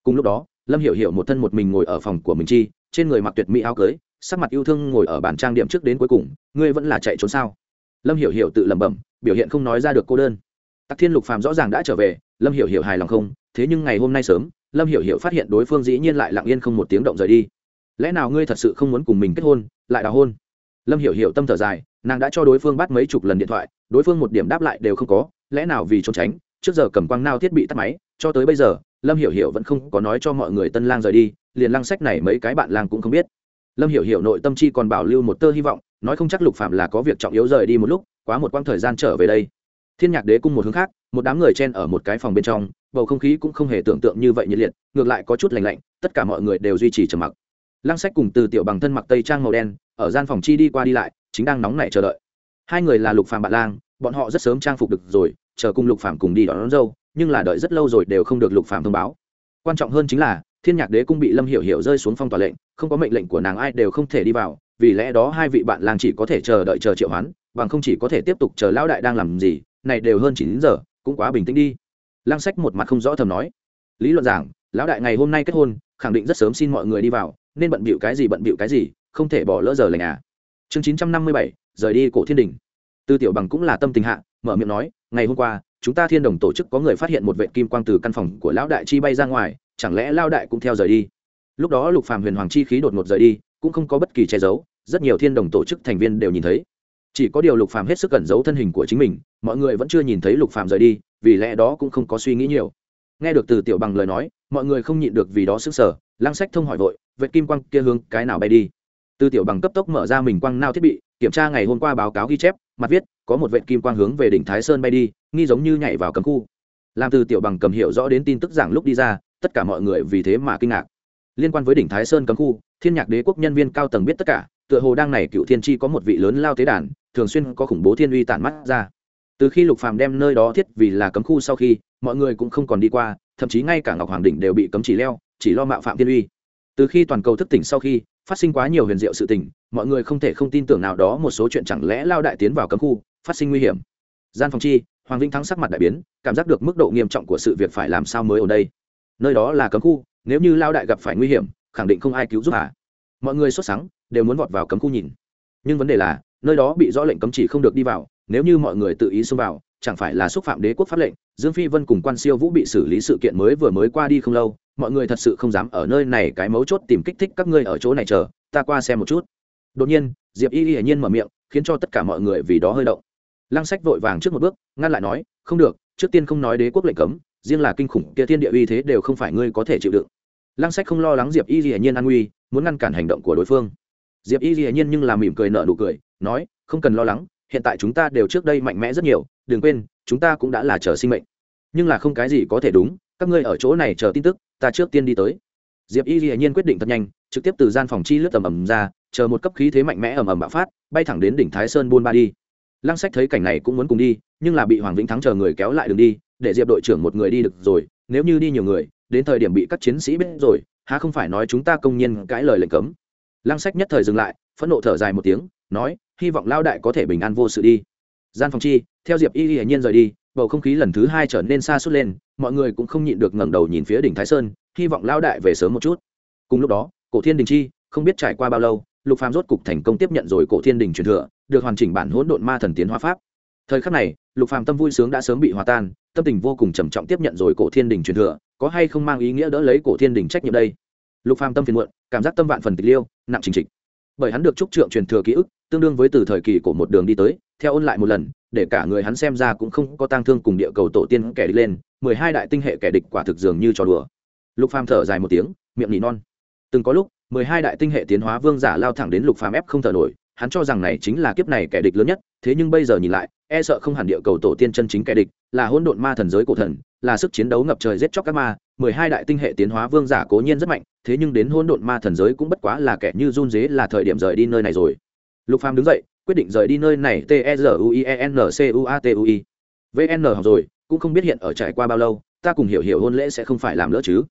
Cùng lúc đó lâm hiểu hiểu một thân một mình ngồi ở phòng của mình chi trên người mặc tuyệt mỹ áo cưới sắc mặt yêu thương ngồi ở bàn trang điểm trước đến cuối cùng ngươi vẫn là chạy trốn sao? Lâm hiểu hiểu tự lẩm bẩm biểu hiện không nói ra được cô đơn. Tặc thiên lục phàm rõ ràng đã trở về lâm hiểu hiểu hài lòng không? Thế nhưng ngày hôm nay sớm lâm hiểu hiểu phát hiện đối phương dĩ nhiên lại lặng yên không một tiếng động rời đi. Lẽ nào ngươi thật sự không muốn cùng mình kết hôn lại đào hôn? Lâm hiểu hiểu tâm thở dài nàng đã cho đối phương bắt mấy chục lần điện thoại, đối phương một điểm đáp lại đều không có, lẽ nào vì trốn tránh, trước giờ cầm quang nao thiết bị tắt máy, cho tới bây giờ, lâm hiểu hiểu vẫn không có nói cho mọi người tân lang rời đi, liền lăng sách này mấy cái bạn lang cũng không biết. Lâm hiểu hiểu nội tâm chi còn bảo lưu một tơ hy vọng, nói không chắc lục phạm là có việc trọng yếu rời đi một lúc, quá một quãng thời gian trở về đây. Thiên nhạc đế cung một hướng khác, một đám người chen ở một cái phòng bên trong, bầu không khí cũng không hề tưởng tượng như vậy nhiệt liệt, ngược lại có chút lành lạnh, tất cả mọi người đều duy trì trầm mặc. Lăng sách cùng từ tiểu bằng thân mặc tây trang màu đen, ở gian phòng chi đi qua đi lại chính đang nóng nảy chờ đợi. Hai người là lục phàm bạn lang bọn họ rất sớm trang phục được rồi chờ cùng lục phàm cùng đi đón, đón dâu nhưng là đợi rất lâu rồi đều không được lục phàm thông báo. Quan trọng hơn chính là thiên nhạc đế cung bị lâm hiểu hiểu rơi xuống phong tỏa lệnh không có mệnh lệnh của nàng ai đều không thể đi vào vì lẽ đó hai vị bạn lang chỉ có thể chờ đợi chờ triệu hoán bằng không chỉ có thể tiếp tục chờ lão đại đang làm gì này đều hơn chín giờ cũng quá bình tĩnh đi. Lang sách một mặt không rõ thầm nói. Lý luận giảng lão đại ngày hôm nay kết hôn khẳng định rất sớm xin mọi người đi vào nên bận bịu cái gì bận bịu cái gì không thể bỏ lỡ giờ lành à chương chín trăm năm mươi bảy, rời đi cổ thiên đình. Tư tiểu bằng cũng là tâm tình hạ, mở miệng nói, ngày hôm qua, chúng ta thiên đồng tổ chức có người phát hiện một vệ kim quang từ căn phòng của lão đại chi bay ra ngoài, chẳng lẽ lao đại cũng theo rời đi? Lúc đó lục phàm huyền hoàng chi khí đột ngột rời đi, cũng không có bất kỳ che giấu, rất nhiều thiên đồng tổ chức thành viên đều nhìn thấy. Chỉ có điều lục phàm hết sức cẩn giấu thân hình của chính mình, mọi người vẫn chưa nhìn thấy lục phàm rời đi, vì lẽ đó cũng không có suy nghĩ nhiều. Nghe được từ tiểu bằng lời nói, mọi người không nhịn được vì đó sức sở lăng sách thông hỏi vội, vệ kim quang kia hướng cái nào bay đi? Tư tiểu bằng cấp tốc mở ra mình quang nao thiết bị, kiểm tra ngày hôm qua báo cáo ghi chép, mặt viết, có một vệt kim quang hướng về đỉnh thái sơn bay đi, nghi giống như nhảy vào cấm khu. Làm Tư tiểu bằng cầm hiểu rõ đến tin tức giảng lúc đi ra, tất cả mọi người vì thế mà kinh ngạc. Liên quan với đỉnh thái sơn cấm khu, thiên nhạc đế quốc nhân viên cao tầng biết tất cả, tựa hồ đang này cựu thiên tri có một vị lớn lao tế đàn, thường xuyên có khủng bố thiên uy tản mắt ra. Từ khi lục phàm đem nơi đó thiết vì là cấm khu sau khi, mọi người cũng không còn đi qua, thậm chí ngay cả ngọc hoàng đỉnh đều bị cấm chỉ leo, chỉ lo mạo phạm thiên uy. Từ khi toàn cầu thức tỉnh sau khi phát sinh quá nhiều huyền diệu sự tình, mọi người không thể không tin tưởng nào đó một số chuyện chẳng lẽ lao đại tiến vào cấm khu, phát sinh nguy hiểm. Gian phòng chi, hoàng vinh thắng sắc mặt đại biến, cảm giác được mức độ nghiêm trọng của sự việc phải làm sao mới ở đây? Nơi đó là cấm khu, nếu như lao đại gặp phải nguy hiểm, khẳng định không ai cứu giúp à mọi người sốt sắng, đều muốn vọt vào cấm khu nhìn. Nhưng vấn đề là, nơi đó bị rõ lệnh cấm chỉ không được đi vào, nếu như mọi người tự ý xông vào chẳng phải là xúc phạm đế quốc pháp lệnh, dương phi vân cùng quan siêu vũ bị xử lý sự kiện mới vừa mới qua đi không lâu, mọi người thật sự không dám ở nơi này cái mấu chốt tìm kích thích các ngươi ở chỗ này chờ, ta qua xem một chút. Đột nhiên, diệp y y hiển nhiên mở miệng, khiến cho tất cả mọi người vì đó hơi động. Lăng sách vội vàng trước một bước, ngăn lại nói, không được, trước tiên không nói đế quốc lệnh cấm, riêng là kinh khủng kia thiên địa uy thế đều không phải ngươi có thể chịu đựng. Lăng sách không lo lắng diệp y hiển nhiên an nguy, muốn ngăn cản hành động của đối phương. Diệp y hiển nhiên nhưng là mỉm cười nở nụ cười, nói, không cần lo lắng hiện tại chúng ta đều trước đây mạnh mẽ rất nhiều, đừng quên, chúng ta cũng đã là chờ sinh mệnh. Nhưng là không cái gì có thể đúng, các ngươi ở chỗ này chờ tin tức, ta trước tiên đi tới. Diệp y hiển nhiên quyết định thật nhanh, trực tiếp từ gian phòng chi lướt ầm ầm ra, chờ một cấp khí thế mạnh mẽ ầm ầm bạo phát, bay thẳng đến đỉnh thái sơn buôn ba đi. Lăng sách thấy cảnh này cũng muốn cùng đi, nhưng là bị hoàng vĩnh thắng chờ người kéo lại đường đi, để diệp đội trưởng một người đi được rồi, nếu như đi nhiều người, đến thời điểm bị các chiến sĩ biết rồi, há không phải nói chúng ta công nhân cãi lời lệnh cấm. Lăng sách nhất thời dừng lại, phẫn nộ thở dài một tiếng, nói hy vọng lao đại có thể bình an vô sự đi. Gian phòng chi, theo diệp y hiển nhiên rời đi, bầu không khí lần thứ hai trở nên xa suốt lên, mọi người cũng không nhịn được ngẩng đầu nhìn phía đỉnh thái sơn, hy vọng lao đại về sớm một chút. Cùng lúc đó, cổ thiên đình chi, không biết trải qua bao lâu, lục phàm rốt cục thành công tiếp nhận rồi cổ thiên đình truyền thừa, được hoàn chỉnh bản hỗn độn ma thần tiến hóa pháp. Thời khắc này, lục phàm tâm vui sướng đã sớm bị hòa tan, tâm tình vô cùng trầm trọng tiếp nhận rồi cổ thiên đình truyền thừa, có hay không mang ý nghĩa đỡ lấy cổ thiên đình trách nhiệm đây? Lục phàm tâm phiền muộn, cảm giác tâm vạn phần tịch liêu, nặng trình trịch bởi hắn được trúc trượng truyền thừa ký ức, tương đương với từ thời kỳ của một đường đi tới, theo ôn lại một lần, để cả người hắn xem ra cũng không có tang thương cùng địa cầu tổ tiên kẻ đi lên, mười hai đại tinh hệ kẻ địch quả thực dường như trò đùa. Lục phàm thở dài một tiếng, miệng nỉ non. Từng có lúc, mười hai đại tinh hệ tiến hóa vương giả lao thẳng đến lục phàm ép không thở nổi, hắn cho rằng này chính là kiếp này kẻ địch lớn nhất, thế nhưng bây giờ nhìn lại e sợ không hẳn địa cầu tổ tiên chân chính kẻ địch, là hỗn độn ma thần giới cổ thần, là sức chiến đấu ngập trời giết chóc các ma mười hai đại tinh hệ tiến hóa vương giả cố nhiên rất mạnh, thế nhưng đến hôn độn ma thần giới cũng bất quá là kẻ như run dế là thời điểm rời đi nơi này rồi. Lục phàm đứng dậy, quyết định rời đi nơi này, t e Z u i e n c u a t u i. Vn học rồi, cũng không biết hiện ở trải qua bao lâu, ta cùng hiểu hiểu hôn lễ sẽ không phải làm lỡ chứ.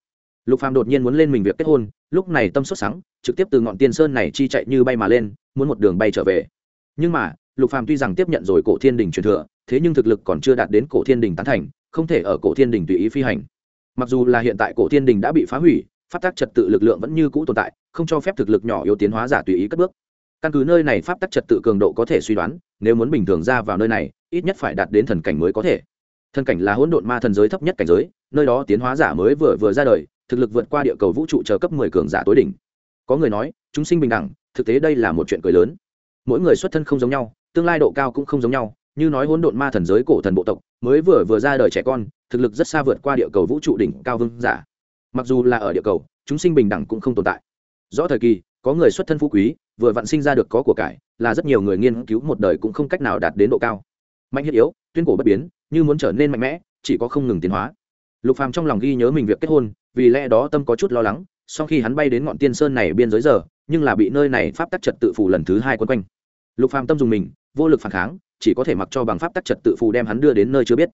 Lục phàm đột nhiên muốn lên mình việc kết hôn, lúc này tâm xuất sáng trực tiếp từ ngọn tiên sơn này chi chạy như bay mà lên, muốn một đường bay trở về. Nhưng mà, lục phàm tuy rằng tiếp nhận rồi cổ thiên đình truyền thừa, thế nhưng thực lực còn chưa đạt đến cổ thiên đình tán thành, không thể ở cổ thiên đình tùy ý phi hành mặc dù là hiện tại cổ thiên đình đã bị phá hủy, pháp tắc trật tự lực lượng vẫn như cũ tồn tại, không cho phép thực lực nhỏ yếu tiến hóa giả tùy ý cất bước. Căn cứ nơi này pháp tắc trật tự cường độ có thể suy đoán, nếu muốn bình thường ra vào nơi này, ít nhất phải đạt đến thần cảnh mới có thể. Thần cảnh là hỗn độn ma thần giới thấp nhất cảnh giới, nơi đó tiến hóa giả mới vừa vừa ra đời, thực lực vượt qua địa cầu vũ trụ chờ cấp mười cường giả tối đỉnh. Có người nói, chúng sinh bình đẳng, thực tế đây là một chuyện cười lớn. Mỗi người xuất thân không giống nhau, tương lai độ cao cũng không giống nhau, như nói hỗn độn ma thần giới cổ thần bộ tộc, mới vừa vừa ra đời trẻ con thực lực rất xa vượt qua địa cầu vũ trụ đỉnh cao vương giả. Mặc dù là ở địa cầu, chúng sinh bình đẳng cũng không tồn tại. Rõ thời kỳ, có người xuất thân phú quý, vừa vặn sinh ra được có của cải, là rất nhiều người nghiên cứu một đời cũng không cách nào đạt đến độ cao. Mạnh thiết yếu, tuyên cổ bất biến, như muốn trở nên mạnh mẽ, chỉ có không ngừng tiến hóa. Lục phàm trong lòng ghi nhớ mình việc kết hôn, vì lẽ đó tâm có chút lo lắng, sau khi hắn bay đến ngọn tiên sơn này biên giới giờ, nhưng là bị nơi này pháp tắc trật tự phủ lần thứ hai quấn quanh. Lục phàm tâm dùng mình, vô lực phản kháng, chỉ có thể mặc cho bằng pháp tắc trật tự phù đem hắn đưa đến nơi chưa biết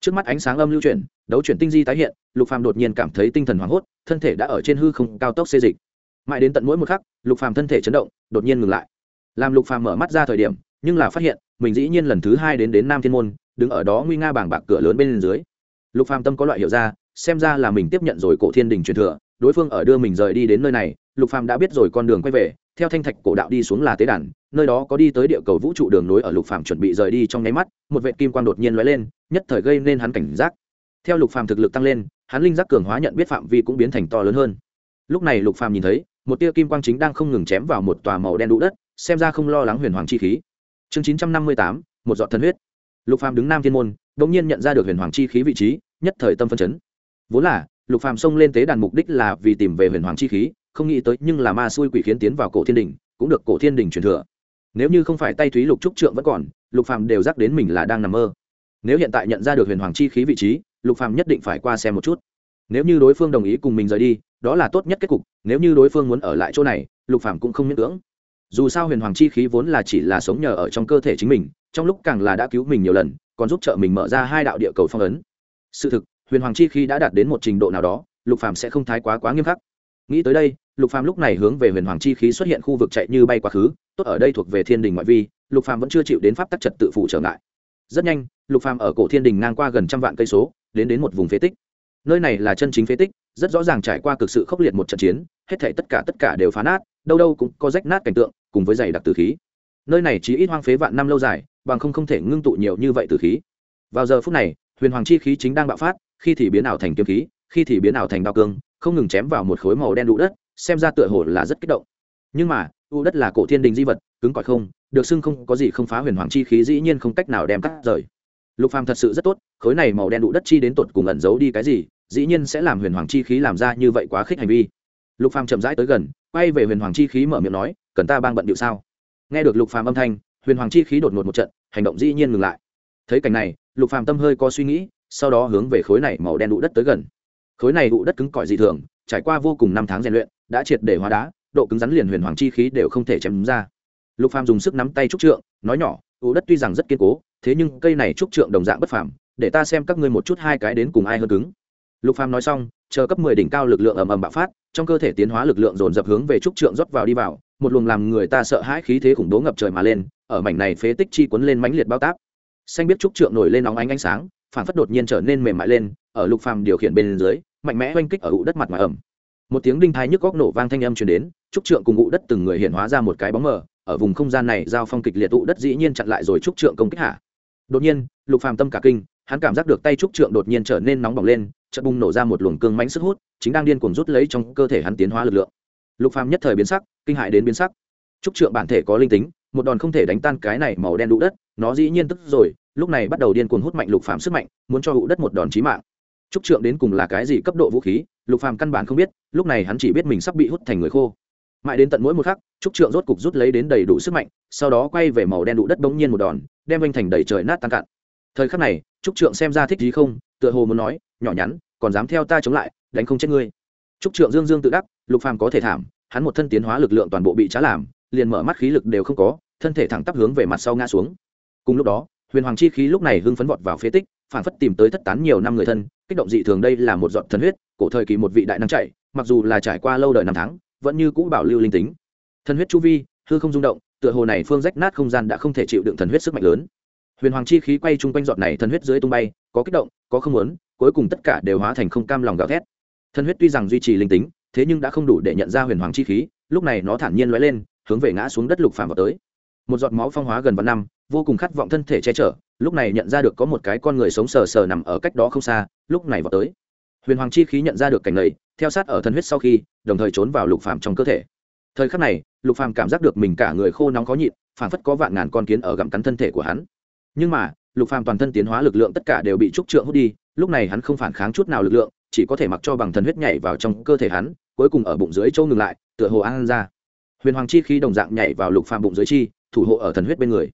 trước mắt ánh sáng âm lưu chuyển, đấu chuyển tinh di tái hiện, lục phàm đột nhiên cảm thấy tinh thần hoảng hốt, thân thể đã ở trên hư không cao tốc xê dịch. Mãi đến tận mỗi một khắc, lục phàm thân thể chấn động, đột nhiên ngừng lại. Làm lục phàm mở mắt ra thời điểm, nhưng là phát hiện, mình dĩ nhiên lần thứ hai đến đến nam thiên môn, đứng ở đó nguy nga bảng bạc cửa lớn bên dưới. Lục phàm tâm có loại hiểu ra, xem ra là mình tiếp nhận rồi cổ thiên đình truyền thừa, đối phương ở đưa mình rời đi đến nơi này, lục phàm đã biết rồi con đường quay về theo thanh thạch cổ đạo đi xuống là tế đàn, nơi đó có đi tới địa cầu vũ trụ đường nối ở lục phàm chuẩn bị rời đi trong nháy mắt, một vệ kim quang đột nhiên lóe lên, nhất thời gây nên hắn cảnh giác. Theo lục phàm thực lực tăng lên, hắn linh giác cường hóa nhận biết phạm vi cũng biến thành to lớn hơn. Lúc này lục phàm nhìn thấy, một tia kim quang chính đang không ngừng chém vào một tòa màu đen đũ đất, xem ra không lo lắng huyền hoàng chi khí. Chương chín trăm năm mươi tám, một giọt thần huyết. Lục phàm đứng nam thiên môn đống nhiên nhận ra được huyền hoàng chi khí vị trí, nhất thời tâm phân chấn. Vốn là, lục phàm xông lên tế đàn mục đích là vì tìm về huyền hoàng chi khí không nghĩ tới nhưng là ma xui quỷ khiến tiến vào cổ thiên đình, cũng được cổ thiên đình truyền thừa. Nếu như không phải tay thúy lục trúc trượng vẫn còn, lục phàm đều dắt đến mình là đang nằm mơ. Nếu hiện tại nhận ra được huyền hoàng chi khí vị trí, lục phàm nhất định phải qua xem một chút. Nếu như đối phương đồng ý cùng mình rời đi, đó là tốt nhất kết cục, nếu như đối phương muốn ở lại chỗ này, lục phàm cũng không miễn cưỡng. Dù sao huyền hoàng chi khí vốn là chỉ là sống nhờ ở trong cơ thể chính mình, trong lúc càng là đã cứu mình nhiều lần, còn giúp trợ mình mở ra hai đạo địa cầu phong ấn. Sự thực, huyền hoàng chi khí đã đạt đến một trình độ nào đó, lục phàm sẽ không thái quá quá nghiêm khắc nghĩ tới đây, lục phàm lúc này hướng về huyền hoàng chi khí xuất hiện khu vực chạy như bay quá khứ, tốt ở đây thuộc về thiên đình ngoại vi, lục phàm vẫn chưa chịu đến pháp tắc trật tự phụ trở ngại. Rất nhanh, lục phàm ở cổ thiên đình ngang qua gần trăm vạn cây số, đến đến một vùng phế tích. Nơi này là chân chính phế tích, rất rõ ràng trải qua cực sự khốc liệt một trận chiến, hết thảy tất cả tất cả đều phá nát, đâu đâu cũng có rách nát cảnh tượng, cùng với dày đặc tử khí. Nơi này chỉ ít hoang phế vạn năm lâu dài, bằng không không thể ngưng tụ nhiều như vậy tử khí. Vào giờ phút này, huyền hoàng chi khí chính đang bạo phát, khi thì biến ảo thành kiếm khí, khi thì biến ảo thành đao cương không ngừng chém vào một khối màu đen đụ đất, xem ra tựa hồ là rất kích động. Nhưng mà u đất là cổ thiên đình di vật, cứng cỏi không, được xưng không có gì không phá huyền hoàng chi khí dĩ nhiên không cách nào đem cắt rời. Lục phàm thật sự rất tốt, khối này màu đen đụ đất chi đến tột cùng ẩn giấu đi cái gì, dĩ nhiên sẽ làm huyền hoàng chi khí làm ra như vậy quá khích hành vi. Lục phàm chậm rãi tới gần, quay về huyền hoàng chi khí mở miệng nói, cần ta bang bận điệu sao? Nghe được lục phàm âm thanh, huyền hoàng chi khí đột ngột một trận, hành động dĩ nhiên ngừng lại. Thấy cảnh này, lục phàm tâm hơi có suy nghĩ, sau đó hướng về khối này màu đen đụ đất tới gần khối này đụ đất cứng cỏi dị thường, trải qua vô cùng năm tháng rèn luyện, đã triệt để hóa đá, độ cứng rắn liền huyền hoàng chi khí đều không thể chém ra. Lục phàm dùng sức nắm tay trúc trượng, nói nhỏ ủ đất tuy rằng rất kiên cố, thế nhưng cây này trúc trượng đồng dạng bất phàm, để ta xem các ngươi một chút hai cái đến cùng ai hơn cứng. Lục phàm nói xong, chờ cấp mười đỉnh cao lực lượng ầm ầm bạo phát, trong cơ thể tiến hóa lực lượng dồn dập hướng về trúc trượng rót vào đi vào, một luồng làm người ta sợ hãi khí thế khủng bố ngập trời mà lên, ở mảnh này phế tích chi cuốn lên mãnh liệt bao táp. Xanh biết trúc trượng nổi lên nóng ánh ánh sáng phản phất đột nhiên trở nên mềm mại lên, ở lục phàm điều khiển bên dưới mạnh mẽ oanh kích ở ụ đất mặt ngoài ẩm. Một tiếng đinh thái nhức góc nổ vang thanh âm truyền đến, trúc trượng cùng ụ đất từng người hiện hóa ra một cái bóng mờ, ở vùng không gian này giao phong kịch liệt ụ đất dĩ nhiên chặn lại rồi trúc trượng công kích hạ. Đột nhiên, lục phàm tâm cả kinh, hắn cảm giác được tay trúc trượng đột nhiên trở nên nóng bỏng lên, chợt bùng nổ ra một luồng cương mãnh sức hút, chính đang điên cuồng rút lấy trong cơ thể hắn tiến hóa lực lượng. Lục phàm nhất thời biến sắc, kinh hại đến biến sắc. Trúc trượng bản thể có linh tính, một đòn không thể đánh tan cái này màu đen đụ đất, nó dĩ nhiên tức rồi, lúc này bắt đầu điên cuồng hút mạnh lục phàm sức mạnh, muốn cho hụ đất một đòn chí mạng trúc trượng đến cùng là cái gì cấp độ vũ khí, lục phàm căn bản không biết, lúc này hắn chỉ biết mình sắp bị hút thành người khô. Mãi đến tận mỗi một khắc, trúc trượng rốt cục rút lấy đến đầy đủ sức mạnh, sau đó quay về màu đen đụ đất bỗng nhiên một đòn, đem anh thành đầy trời nát tan cạn. Thời khắc này, trúc trượng xem ra thích gì không, tựa hồ muốn nói, nhỏ nhắn, còn dám theo ta chống lại, đánh không chết ngươi. Trúc trượng dương dương tự đắc, lục phàm có thể thảm, hắn một thân tiến hóa lực lượng toàn bộ bị trá làm, liền mở mắt khí lực đều không có, thân thể thẳng tắp hướng về mặt sau ngã xuống. Cùng lúc đó, huyền hoàng chi khí lúc này hưng phấn vọt vào phế tích, phản phất tìm tới thất tán nhiều năm người thân kích động dị thường đây là một giọt thần huyết, cổ thời kỳ một vị đại năng chạy, mặc dù là trải qua lâu đời năm tháng, vẫn như cũ bảo lưu linh tính. Thần huyết chu vi, hư không rung động, tựa hồ này phương rách nát không gian đã không thể chịu đựng thần huyết sức mạnh lớn. Huyền hoàng chi khí quay chung quanh giọt này thần huyết dưới tung bay, có kích động, có không muốn, cuối cùng tất cả đều hóa thành không cam lòng gào thét. Thần huyết tuy rằng duy trì linh tính, thế nhưng đã không đủ để nhận ra huyền hoàng chi khí, lúc này nó thản nhiên lóe lên, hướng về ngã xuống đất lục phàm vào tới một giọt máu phong hóa gần vạn năm, vô cùng khát vọng thân thể che chở, lúc này nhận ra được có một cái con người sống sờ sờ nằm ở cách đó không xa, lúc này vào tới. Huyền hoàng chi khí nhận ra được cảnh này, theo sát ở thân huyết sau khi, đồng thời trốn vào lục phàm trong cơ thể. Thời khắc này, lục phàm cảm giác được mình cả người khô nóng khó nhịn, phảng phất có vạn ngàn con kiến ở gặm cắn thân thể của hắn. Nhưng mà, lục phàm toàn thân tiến hóa lực lượng tất cả đều bị trúc trượng hút đi, lúc này hắn không phản kháng chút nào lực lượng, chỉ có thể mặc cho bằng thần huyết nhảy vào trong cơ thể hắn, cuối cùng ở bụng dưới châu ngừng lại, tựa hồ an ra. Huyền hoàng chi khí đồng dạng nhảy vào lục phàm bụng dưới chi thủ hộ ở thần huyết bên người.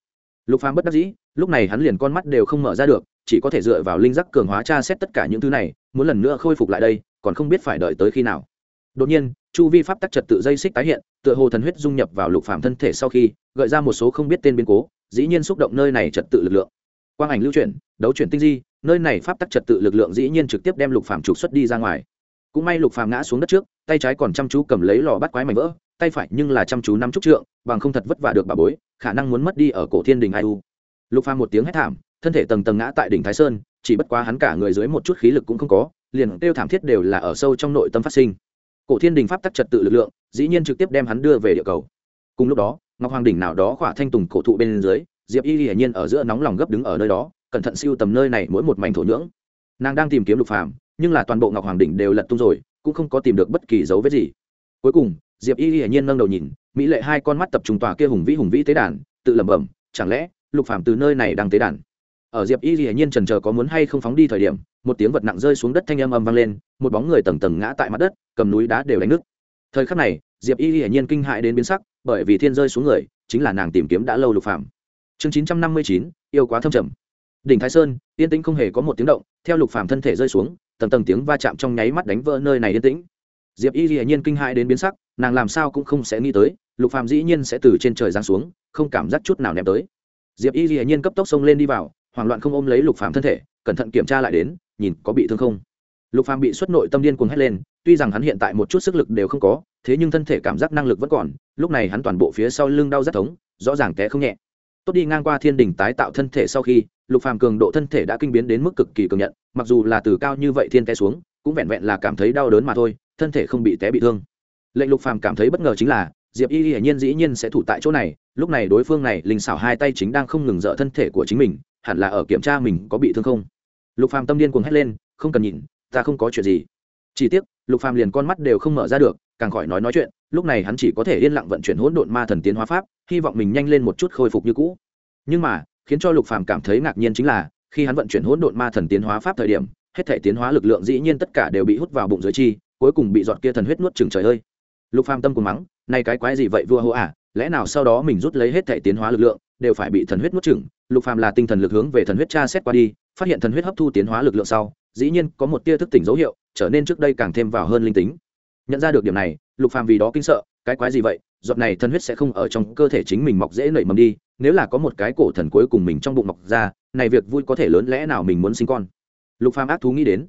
Lục phàm bất đắc dĩ, lúc này hắn liền con mắt đều không mở ra được, chỉ có thể dựa vào linh giác cường hóa tra xét tất cả những thứ này, muốn lần nữa khôi phục lại đây, còn không biết phải đợi tới khi nào. Đột nhiên, chu vi pháp tắc trật tự dây xích tái hiện, tựa hồ thần huyết dung nhập vào lục phàm thân thể sau khi, gợi ra một số không biết tên biến cố, dĩ nhiên xúc động nơi này trật tự lực lượng. Quang ảnh lưu chuyển, đấu chuyển tinh di, nơi này pháp tắc trật tự lực lượng dĩ nhiên trực tiếp đem lục phàm trục xuất đi ra ngoài. Cũng may lục phàm ngã xuống đất trước, tay trái còn chăm chú cầm lấy lò bắt quái mảnh vỡ, tay phải nhưng là chăm chú nắm trúc trượng, bằng không thật vất vả được bà bối khả năng muốn mất đi ở cổ thiên đình ai u. Lục phàm một tiếng hét thảm, thân thể tầng tầng ngã tại đỉnh thái sơn, chỉ bất quá hắn cả người dưới một chút khí lực cũng không có, liền kêu thảm thiết đều là ở sâu trong nội tâm phát sinh. Cổ thiên đình pháp tắc trật tự lực lượng, dĩ nhiên trực tiếp đem hắn đưa về địa cầu. Cùng lúc đó, ngọc hoàng đỉnh nào đó khỏa thanh tùng cổ thụ bên dưới, diệp y hiển nhiên ở giữa nóng lòng gấp đứng ở nơi đó, cẩn thận siêu tầm nơi này mỗi một mảnh thổ nhưỡng. Nàng đang tìm kiếm lục phàm, nhưng là toàn bộ ngọc hoàng đỉnh đều lật tung rồi, cũng không có tìm được bất kỳ dấu vết gì. Cuối cùng, diệp y hiển nhiên nâng đầu nhìn mỹ lệ hai con mắt tập trung tòa kia hùng vĩ hùng vĩ tế đàn, tự lẩm bẩm, chẳng lẽ, lục phàm từ nơi này đang tế đàn? Ở diệp y hiển nhiên trần chờ có muốn hay không phóng đi thời điểm, một tiếng vật nặng rơi xuống đất thanh âm âm vang lên, một bóng người tầng tầng ngã tại mặt đất, cầm núi đá đều đánh nứt. Thời khắc này, diệp y hiển nhiên kinh hại đến biến sắc, bởi vì thiên rơi xuống người, chính là nàng tìm kiếm đã lâu lục phàm. Chương chín trăm năm mươi chín, yêu quá thâm trầm. Đỉnh thái sơn, yên tĩnh không hề có một tiếng động, theo lục phàm thân thể rơi xuống, tầng tầng tiếng va chạm trong nháy mắt đánh vỡ nơi này yên tĩnh diệp y dĩ nhiên kinh hãi đến biến sắc, nàng làm sao cũng không sẽ nghĩ tới, lục phàm dĩ nhiên sẽ từ trên trời giáng xuống, không cảm giác chút nào ném tới. Diệp y dĩ nhiên cấp tốc xông lên đi vào, hoảng loạn không ôm lấy lục phàm thân thể, cẩn thận kiểm tra lại đến, nhìn có bị thương không. Lục phàm bị xuất nội tâm điên cuồng hét lên, tuy rằng hắn hiện tại một chút sức lực đều không có, thế nhưng thân thể cảm giác năng lực vẫn còn, lúc này hắn toàn bộ phía sau lưng đau rất thống, rõ ràng té không nhẹ. Tốt đi ngang qua thiên đình tái tạo thân thể sau khi, lục phàm cường độ thân thể đã kinh biến đến mức cực kỳ cường nhận, mặc dù là từ cao như vậy thiên té xuống, cũng vẹn vẹn là cảm thấy đau đớn mà thôi thân thể không bị té bị thương. Lệnh lục phàm cảm thấy bất ngờ chính là, diệp y hiển nhiên dĩ nhiên sẽ thủ tại chỗ này, lúc này đối phương này linh xảo hai tay chính đang không ngừng dỡ thân thể của chính mình, hẳn là ở kiểm tra mình có bị thương không. Lục phàm tâm điên cuồng hét lên, không cần nhìn, ta không có chuyện gì. Chỉ tiếc, lục phàm liền con mắt đều không mở ra được, càng khỏi nói nói chuyện, lúc này hắn chỉ có thể yên lặng vận chuyển hỗn độn ma thần tiến hóa pháp, hy vọng mình nhanh lên một chút khôi phục như cũ. Nhưng mà, khiến cho lục phàm cảm thấy ngạc nhiên chính là, khi hắn vận chuyển hỗn độn ma thần tiến hóa pháp thời điểm, hết thể tiến hóa lực lượng dĩ nhiên tất cả đều bị hút vào bụng dưới chi cuối cùng bị giọt kia thần huyết nuốt chừng trời ơi. Lục phàm tâm cùng mắng, này cái quái gì vậy vua hô à lẽ nào sau đó mình rút lấy hết thể tiến hóa lực lượng, đều phải bị thần huyết nuốt chừng lục phàm là tinh thần lực hướng về thần huyết tra xét qua đi, phát hiện thần huyết hấp thu tiến hóa lực lượng sau, dĩ nhiên có một tia thức tỉnh dấu hiệu, trở nên trước đây càng thêm vào hơn linh tính. Nhận ra được điểm này, lục phàm vì đó kinh sợ, cái quái gì vậy? Giọt này thần huyết sẽ không ở trong cơ thể chính mình mọc dễ nảy mầm đi, nếu là có một cái cổ thần cuối cùng mình trong bụng mọc ra, này việc vui có thể lớn lẽ nào mình muốn sinh con? Lục phàm ác thú nghĩ đến,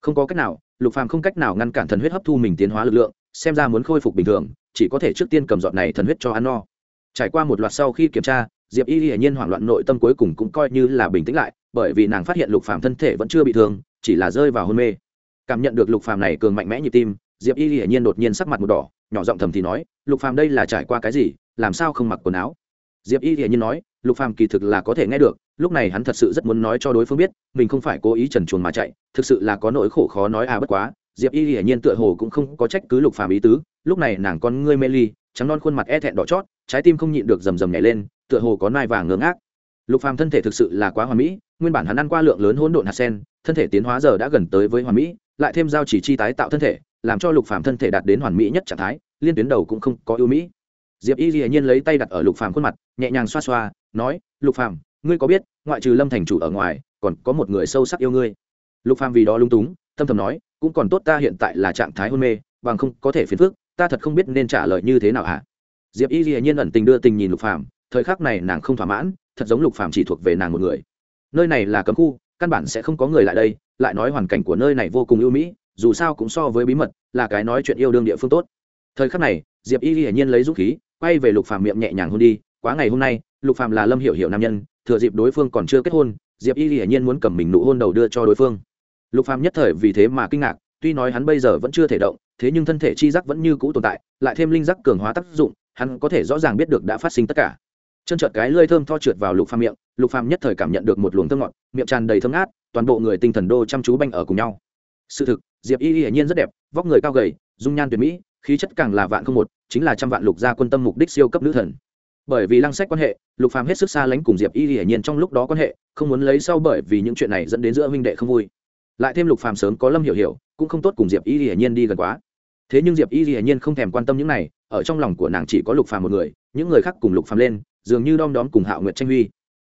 không có cách nào lục phàm không cách nào ngăn cản thần huyết hấp thu mình tiến hóa lực lượng, xem ra muốn khôi phục bình thường, chỉ có thể trước tiên cầm giọt này thần huyết cho ăn no. Trải qua một loạt sau khi kiểm tra, diệp y hiển nhiên hoảng loạn nội tâm cuối cùng cũng coi như là bình tĩnh lại, bởi vì nàng phát hiện lục phàm thân thể vẫn chưa bị thương, chỉ là rơi vào hôn mê. Cảm nhận được lục phàm này cường mạnh mẽ nhịp tim, diệp y hiển nhiên đột nhiên sắc mặt một đỏ, nhỏ giọng thầm thì nói, lục phàm đây là trải qua cái gì? Làm sao không mặc quần áo? Diệp y hiển nhiên nói lục phàm kỳ thực là có thể nghe được, lúc này hắn thật sự rất muốn nói cho đối phương biết, mình không phải cố ý trần chuồn mà chạy, thực sự là có nỗi khổ khó nói à bất quá, diệp y hiển nhiên tựa hồ cũng không có trách cứ lục phàm ý tứ, lúc này nàng con ngươi mê ly, trắng non khuôn mặt e thẹn đỏ chót, trái tim không nhịn được rầm rầm nhảy lên, tựa hồ có nai vàng ngớ ngác lục phàm thân thể thực sự là quá hoàn mỹ, nguyên bản hắn ăn qua lượng lớn hỗn độn hạt sen, thân thể tiến hóa giờ đã gần tới với hoàn mỹ, lại thêm giao chỉ chi tái tạo thân thể, làm cho lục phàm thân thể đạt đến hoàn mỹ nhất trạng thái, liên tuyến đầu cũng không có ưu mỹ diệp y dĩ nhiên lấy tay đặt ở lục phàm khuôn mặt, nhẹ nhàng xoa xoa, nói, lục phàm, ngươi có biết, ngoại trừ lâm thành chủ ở ngoài, còn có một người sâu sắc yêu ngươi? Lục phàm vì đó lung túng, thâm thầm nói, cũng còn tốt ta hiện tại là trạng thái hôn mê, bằng không có thể phiền phức, ta thật không biết nên trả lời như thế nào hả? Diệp y dĩ nhiên ẩn tình đưa tình nhìn lục phàm, thời khắc này nàng không thỏa mãn, thật giống lục phàm chỉ thuộc về nàng một người. Nơi này là cấm khu, căn bản sẽ không có người lại đây, lại nói hoàn cảnh của nơi này vô cùng ưu mỹ, dù sao cũng so với bí mật, là cái nói chuyện yêu đương địa phương tốt. Thời khắc này, diệp y hiển nhiên lấy dũng khí quay về lục phàm miệng nhẹ nhàng hôn đi, quá ngày hôm nay, lục phàm là lâm hiểu hiểu nam nhân, thừa dịp đối phương còn chưa kết hôn, diệp y hiển nhiên muốn cầm mình nụ hôn đầu đưa cho đối phương. Lục phàm nhất thời vì thế mà kinh ngạc, tuy nói hắn bây giờ vẫn chưa thể động, thế nhưng thân thể chi giác vẫn như cũ tồn tại, lại thêm linh giác cường hóa tác dụng, hắn có thể rõ ràng biết được đã phát sinh tất cả. Chân trợt cái lơi thơm tho trượt vào lục phàm miệng, lục phàm nhất thời cảm nhận được một luồng thơm ngọt, miệng tràn đầy thơm ngát, toàn bộ người tinh thần đô chăm chú banh ở cùng nhau. Sự thực, diệp y hiển nhiên rất đẹp, vóc người cao gầy, dung nhan tuyệt mỹ khí chất càng là vạn không một, chính là trăm vạn lục gia quân tâm mục đích siêu cấp nữ thần. Bởi vì lăng sách quan hệ, lục phàm hết sức xa lánh cùng diệp y hiển nhiên trong lúc đó quan hệ, không muốn lấy sau bởi vì những chuyện này dẫn đến giữa huynh đệ không vui. Lại thêm lục phàm sớm có lâm hiểu hiểu, cũng không tốt cùng diệp y hiển nhiên đi gần quá. Thế nhưng diệp y hiển nhiên không thèm quan tâm những này, ở trong lòng của nàng chỉ có lục phàm một người, những người khác cùng lục phàm lên, dường như đom đóm cùng hạo nguyệt tranh huy.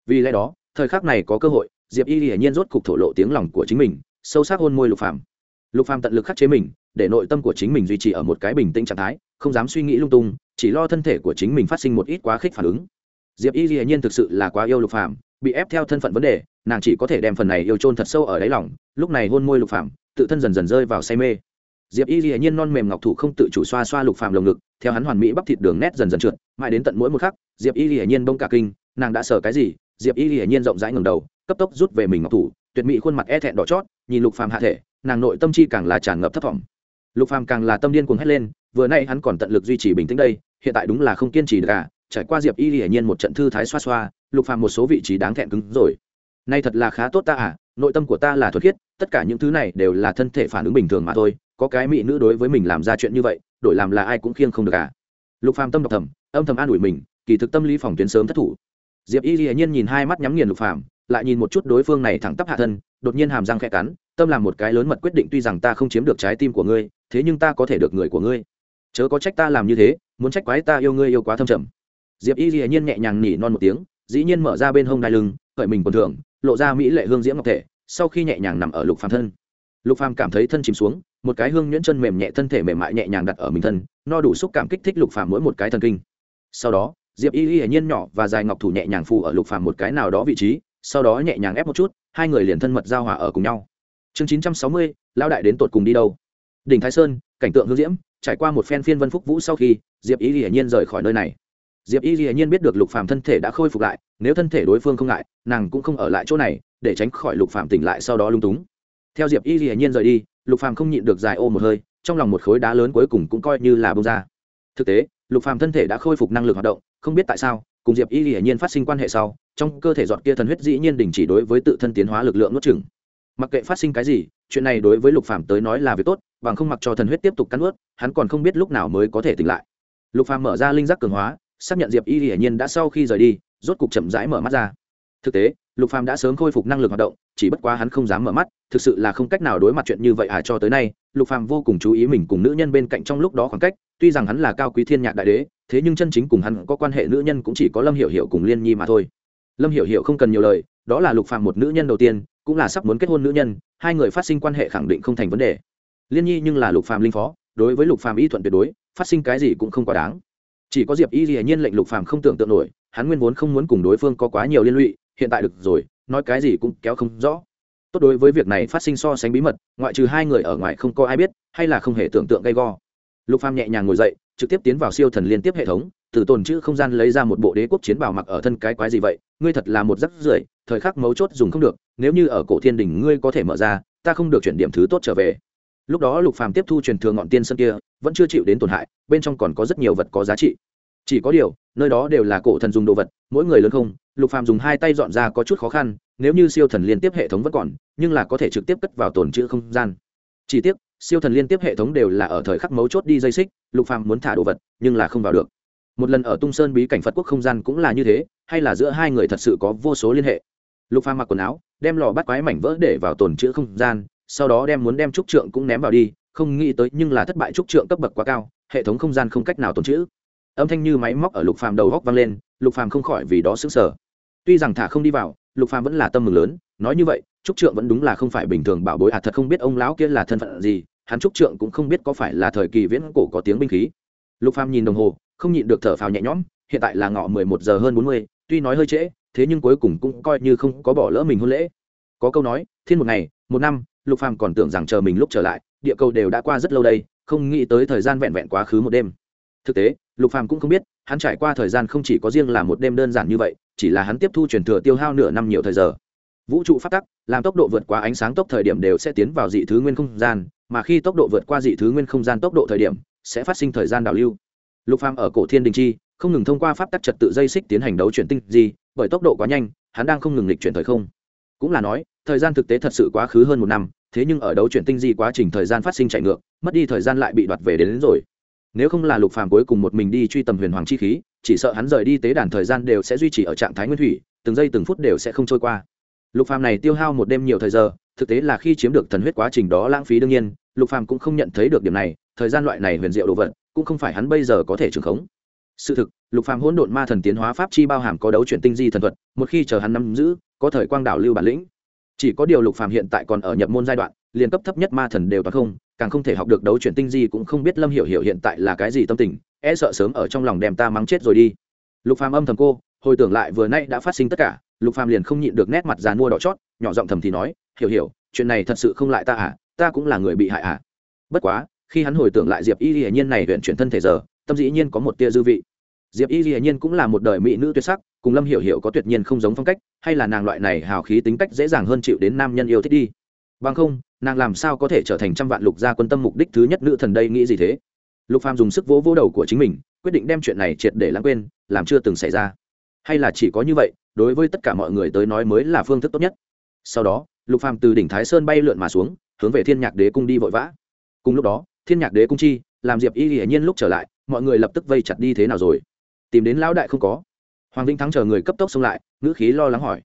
Vì lẽ đó, thời khắc này có cơ hội, diệp y hiển nhiên rốt cục thổ lộ tiếng lòng của chính mình, sâu sắc hôn môi lục phàm. Lục phàm tận lực khắc chế mình để nội tâm của chính mình duy trì ở một cái bình tĩnh trạng thái, không dám suy nghĩ lung tung, chỉ lo thân thể của chính mình phát sinh một ít quá khích phản ứng. Diệp y dĩ nhiên thực sự là quá yêu lục phàm, bị ép theo thân phận vấn đề, nàng chỉ có thể đem phần này yêu trôn thật sâu ở đáy lòng, lúc này hôn môi lục phàm, tự thân dần dần rơi vào say mê. Diệp y dĩ nhiên non mềm ngọc thủ không tự chủ xoa xoa lục phàm lồng ngực, theo hắn hoàn mỹ bắp thịt đường nét dần dần trượt, mãi đến tận mỗi một khắc, diệp y dĩ nhiên bông cả kinh, nàng đã sợ cái gì? Diệp y dĩ nhiên rộng rãi ngầm đầu, cấp tốc rút về mình ngọc thủ, tuyệt mỹ khuôn mặt e thẹn đỏ chót, nhìn lục phàm hạ thể, nàng nội tâm chi càng là tràn ngập thất vọng lục phàm càng là tâm điên cuồng hét lên, vừa nay hắn còn tận lực duy trì bình tĩnh đây, hiện tại đúng là không kiên trì được cả trải qua diệp y hiển nhiên một trận thư thái xoa xoa, lục phàm một số vị trí đáng thẹn cứng rồi. Nay thật là khá tốt ta à nội tâm của ta là thuật khiết, tất cả những thứ này đều là thân thể phản ứng bình thường mà thôi, có cái mỹ nữ đối với mình làm ra chuyện như vậy, đổi làm là ai cũng khiêng không được cả lục phàm tâm độc thầm, âm thầm an ủi mình, kỳ thực tâm lý phòng tuyến sớm thất thủ. Diệp y hiển nhiên nhìn hai mắt nhắm nghiền lục phàm, lại nhìn một chút đối phương này thẳng tắp hạ thân, đột nhiên hàm răng khẽ cắn, tâm làm một cái lớn mật quyết định tuy rằng ta không chiếm được trái tim của ngươi thế nhưng ta có thể được người của ngươi. Chớ có trách ta làm như thế, muốn trách quái ta yêu ngươi yêu quá thâm trầm. Diệp y dĩ nhiên nhẹ nhàng nhỉ non một tiếng, dĩ nhiên mở ra bên hông đai lưng khởi mình còn thường lộ ra mỹ lệ hương diễm ngọc thể, sau khi nhẹ nhàng nằm ở lục phàm thân. Lục phàm cảm thấy thân chìm xuống, một cái hương nhuyễn chân mềm nhẹ thân thể mềm mại nhẹ nhàng đặt ở mình thân, no đủ xúc cảm kích thích lục phàm mỗi một cái thần kinh. Sau đó, diệp y y nhiên nhỏ và dài ngọc thủ nhẹ nhàng phù ở lục phàm một cái nào đó vị trí, sau đó nhẹ nhàng ép một chút, hai người liền thân mật giao hòa ở cùng nhau. Chương chín trăm sáu mươi lao đại đến tột cùng đi đâu? Đỉnh thái sơn, cảnh tượng hương diễm, trải qua một phen phiên vân phúc vũ sau khi, diệp y hiển nhiên rời khỏi nơi này. Diệp y hiển nhiên biết được lục phàm thân thể đã khôi phục lại, nếu thân thể đối phương không ngại, nàng cũng không ở lại chỗ này, để tránh khỏi lục phàm tỉnh lại sau đó lung túng. Theo diệp y hiển nhiên rời đi, lục phàm không nhịn được dài ô một hơi, trong lòng một khối đá lớn cuối cùng cũng coi như là bông ra. Thực tế, lục phàm thân thể đã khôi phục năng lực hoạt động, không biết tại sao, cùng diệp y hiển nhiên phát sinh quan hệ sau, trong cơ thể giọt kia thần huyết dĩ nhiên đình chỉ đối với tự thân tiến hóa lực lượng nuốt chừng mặc kệ phát sinh cái gì, chuyện này đối với lục phàm tới nói là việc tốt, bằng không mặc cho thần huyết tiếp tục cắn ướt hắn còn không biết lúc nào mới có thể tỉnh lại. Lục phàm mở ra linh giác cường hóa, xác nhận diệp y hiển nhiên đã sau khi rời đi, rốt cục chậm rãi mở mắt ra. Thực tế, lục phàm đã sớm khôi phục năng lực hoạt động, chỉ bất quá hắn không dám mở mắt, thực sự là không cách nào đối mặt chuyện như vậy à cho tới nay, lục phàm vô cùng chú ý mình cùng nữ nhân bên cạnh trong lúc đó khoảng cách, tuy rằng hắn là cao quý thiên nhạc đại đế, thế nhưng chân chính cùng hắn có quan hệ nữ nhân cũng chỉ có lâm hiểu hiểu cùng liên nhi mà thôi. Lâm hiểu hiểu không cần nhiều lời đó là lục phàm một nữ nhân đầu tiên, cũng là sắp muốn kết hôn nữ nhân, hai người phát sinh quan hệ khẳng định không thành vấn đề. Liên nhi nhưng là lục phàm linh phó, đối với lục phàm y thuận tuyệt đối, phát sinh cái gì cũng không quá đáng. Chỉ có diệp y hiển nhiên lệnh lục phàm không tưởng tượng nổi, hắn nguyên vốn không muốn cùng đối phương có quá nhiều liên lụy, hiện tại được rồi, nói cái gì cũng kéo không rõ. Tốt đối với việc này phát sinh so sánh bí mật, ngoại trừ hai người ở ngoài không có ai biết, hay là không hề tưởng tượng gây go. Lục phàm nhẹ nhàng ngồi dậy, trực tiếp tiến vào siêu thần liên tiếp hệ thống, từ tồn chữ không gian lấy ra một bộ đế quốc chiến bào mặc ở thân cái quái gì vậy, ngươi thật là một rắc rưởi thời khắc mấu chốt dùng không được, nếu như ở cổ thiên đình ngươi có thể mở ra, ta không được chuyển điểm thứ tốt trở về. Lúc đó lục phàm tiếp thu truyền thừa ngọn tiên sơn kia, vẫn chưa chịu đến tổn hại, bên trong còn có rất nhiều vật có giá trị. Chỉ có điều, nơi đó đều là cổ thần dùng đồ vật, mỗi người lớn không, lục phàm dùng hai tay dọn ra có chút khó khăn, nếu như siêu thần liên tiếp hệ thống vẫn còn, nhưng là có thể trực tiếp cất vào tồn trữ không gian. Chỉ tiếc, siêu thần liên tiếp hệ thống đều là ở thời khắc mấu chốt đi dây xích, lục phàm muốn thả đồ vật, nhưng là không vào được. Một lần ở tung sơn bí cảnh phật quốc không gian cũng là như thế, hay là giữa hai người thật sự có vô số liên hệ lục phàm mặc quần áo, đem lò bắt quái mảnh vỡ để vào tồn chữ không gian, sau đó đem muốn đem trúc trượng cũng ném vào đi, không nghĩ tới nhưng là thất bại trúc trượng cấp bậc quá cao, hệ thống không gian không cách nào tồn chữ. Âm thanh như máy móc ở lục phàm đầu góc vang lên, lục phàm không khỏi vì đó sững sờ. Tuy rằng thả không đi vào, lục phàm vẫn là tâm mừng lớn, nói như vậy, trúc trượng vẫn đúng là không phải bình thường bảo bối à thật không biết ông lão kia là thân phận gì, hắn trúc trượng cũng không biết có phải là thời kỳ viễn cổ có tiếng binh khí. Lục phàm nhìn đồng hồ, không nhịn được thở phào nhẹ nhõm, hiện tại là ngọ mười một giờ hơn bốn mươi, tuy nói hơi trễ thế nhưng cuối cùng cũng coi như không có bỏ lỡ mình hôn lễ. Có câu nói, thiên một ngày, một năm, lục phàm còn tưởng rằng chờ mình lúc trở lại, địa cầu đều đã qua rất lâu đây, không nghĩ tới thời gian vẹn vẹn quá khứ một đêm. Thực tế, lục phàm cũng không biết, hắn trải qua thời gian không chỉ có riêng là một đêm đơn giản như vậy, chỉ là hắn tiếp thu truyền thừa tiêu hao nửa năm nhiều thời giờ. Vũ trụ phát tắc, làm tốc độ vượt qua ánh sáng tốc thời điểm đều sẽ tiến vào dị thứ nguyên không gian, mà khi tốc độ vượt qua dị thứ nguyên không gian tốc độ thời điểm, sẽ phát sinh thời gian đảo lưu. Lục phàm ở cổ thiên đình chi, không ngừng thông qua pháp tắc trật tự dây xích tiến hành đấu chuyển tinh gì bởi tốc độ quá nhanh hắn đang không ngừng lịch chuyển thời không. Cũng là nói thời gian thực tế thật sự quá khứ hơn một năm thế nhưng ở đấu chuyển tinh di quá trình thời gian phát sinh chạy ngược mất đi thời gian lại bị đoạt về đến, đến rồi. Nếu không là lục phàm cuối cùng một mình đi truy tầm huyền hoàng chi khí chỉ sợ hắn rời đi tế đàn thời gian đều sẽ duy trì ở trạng thái nguyên thủy từng giây từng phút đều sẽ không trôi qua. Lục phàm này tiêu hao một đêm nhiều thời giờ thực tế là khi chiếm được thần huyết quá trình đó lãng phí đương nhiên lục phàm cũng không nhận thấy được điểm này thời gian loại này huyền diệu đồ vật cũng không phải hắn bây giờ có thể trường khống. Sự thực lục phàm hỗn độn ma thần tiến hóa pháp chi bao hàm có đấu chuyển tinh di thần thuật, một khi chờ hắn nắm giữ, có thời quang đảo lưu bản lĩnh. Chỉ có điều lục phàm hiện tại còn ở nhập môn giai đoạn, liền cấp thấp nhất ma thần đều toàn không, càng không thể học được đấu chuyển tinh di cũng không biết lâm hiểu hiểu hiện tại là cái gì tâm tình e sợ sớm ở trong lòng đem ta mắng chết rồi đi. Lục phàm âm thầm cô, hồi tưởng lại vừa nay đã phát sinh tất cả, lục phàm liền không nhịn được nét mặt dàn mua đỏ chót, nhỏ giọng thầm thì nói, hiểu hiểu, chuyện này thật sự không lại ta à ta cũng là người bị hại à. Bất quá, khi hắn hồi tưởng lại diệp y hiển nhiên này huyện chuyển thân thể giờ, tâm dĩ nhiên có một tia dư vị diệp y hiển nhiên cũng là một đời mỹ nữ tuyệt sắc, cùng lâm hiểu hiểu có tuyệt nhiên không giống phong cách, hay là nàng loại này hào khí tính cách dễ dàng hơn chịu đến nam nhân yêu thích đi. Bằng không, nàng làm sao có thể trở thành trăm vạn lục gia quân tâm mục đích thứ nhất nữ thần đây nghĩ gì thế? Lục phàm dùng sức vỗ vỗ đầu của chính mình, quyết định đem chuyện này triệt để lãng quên, làm chưa từng xảy ra. Hay là chỉ có như vậy, đối với tất cả mọi người tới nói mới là phương thức tốt nhất. Sau đó, lục phàm từ đỉnh thái sơn bay lượn mà xuống, hướng về thiên nhạc đế cung đi vội vã. Cùng lúc đó, thiên nhạc đế cung chi, làm diệp y hiển nhiên lúc trở lại, mọi người lập tức vây chặt đi thế nào rồi? Tìm đến lão đại không có. Hoàng vĩnh thắng chờ người cấp tốc xông lại ngữ khí lo lắng hỏi.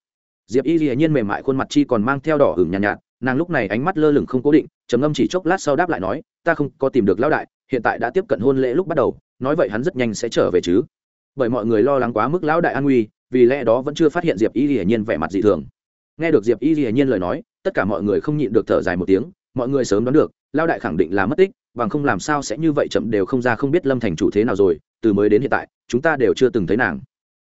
Diệp y hiển nhiên mềm mại khuôn mặt chi còn mang theo đỏ hửng nhàn nhạt, nhạt nàng lúc này ánh mắt lơ lửng không cố định trầm ngâm chỉ chốc lát sau đáp lại nói ta không có tìm được lão đại hiện tại đã tiếp cận hôn lễ lúc bắt đầu nói vậy hắn rất nhanh sẽ trở về chứ. Bởi mọi người lo lắng quá mức lão đại an nguy vì lẽ đó vẫn chưa phát hiện diệp y hiển nhiên vẻ mặt dị thường. Nghe được diệp y hiển nhiên lời nói tất cả mọi người không nhịn được thở dài một tiếng mọi người sớm đoán được lao đại khẳng định là mất tích bằng không làm sao sẽ như vậy chậm đều không ra không biết lâm thành chủ thế nào rồi từ mới đến hiện tại chúng ta đều chưa từng thấy nàng.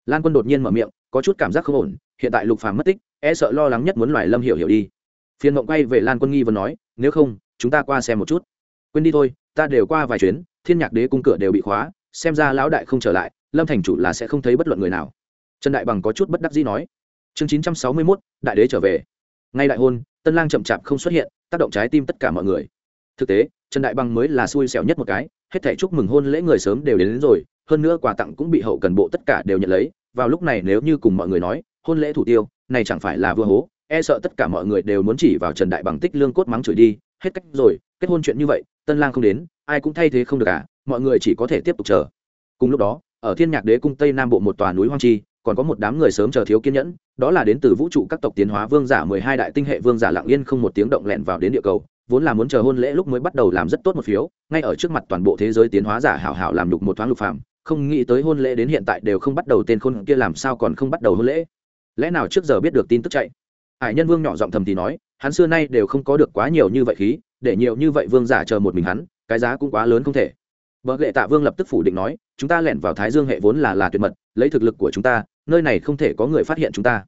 Lan quân đột nhiên mở miệng có chút cảm giác không ổn hiện tại lục phàm mất tích e sợ lo lắng nhất muốn loài lâm hiểu hiểu đi. Phiên mộng quay về lan quân nghi vấn nói nếu không chúng ta qua xem một chút. Quên đi thôi ta đều qua vài chuyến thiên nhạc đế cung cửa đều bị khóa xem ra lão đại không trở lại lâm thành chủ là sẽ không thấy bất luận người nào. Trần đại bằng có chút bất đắc dĩ nói. Chương chín trăm sáu mươi 961, đại đế trở về. Ngay đại hôn tân lang chậm chạp không xuất hiện tác động trái tim tất cả mọi người. Thực tế trần đại bằng mới là xui xẻo nhất một cái hết thể chúc mừng hôn lễ người sớm đều đến, đến rồi hơn nữa quà tặng cũng bị hậu cần bộ tất cả đều nhận lấy. Vào lúc này nếu như cùng mọi người nói hôn lễ thủ tiêu này chẳng phải là vừa hố e sợ tất cả mọi người đều muốn chỉ vào trần đại bằng tích lương cốt mắng chửi đi. Hết cách rồi kết hôn chuyện như vậy tân lang không đến ai cũng thay thế không được cả mọi người chỉ có thể tiếp tục chờ. Cùng lúc đó ở thiên nhạc đế cung tây nam bộ một tòa núi hoang chi còn có một đám người sớm chờ thiếu kiên nhẫn, đó là đến từ vũ trụ các tộc tiến hóa vương giả mười hai đại tinh hệ vương giả lặng yên không một tiếng động lẹn vào đến địa cầu, vốn là muốn chờ hôn lễ lúc mới bắt đầu làm rất tốt một phiếu, ngay ở trước mặt toàn bộ thế giới tiến hóa giả hảo hảo làm lục một thoáng lục phạm không nghĩ tới hôn lễ đến hiện tại đều không bắt đầu tên khôn kia làm sao còn không bắt đầu hôn lễ. Lẽ nào trước giờ biết được tin tức chạy? Hải nhân vương nhỏ giọng thầm thì nói, hắn xưa nay đều không có được quá nhiều như vậy khí, để nhiều như vậy vương giả chờ một mình hắn, cái giá cũng quá lớn không thể. Vợ lệ tạ vương lập tức phủ định nói, chúng ta lẻn vào thái dương hệ vốn là là tuyệt mật, lấy thực lực của chúng ta nơi này không thể có người phát hiện chúng ta.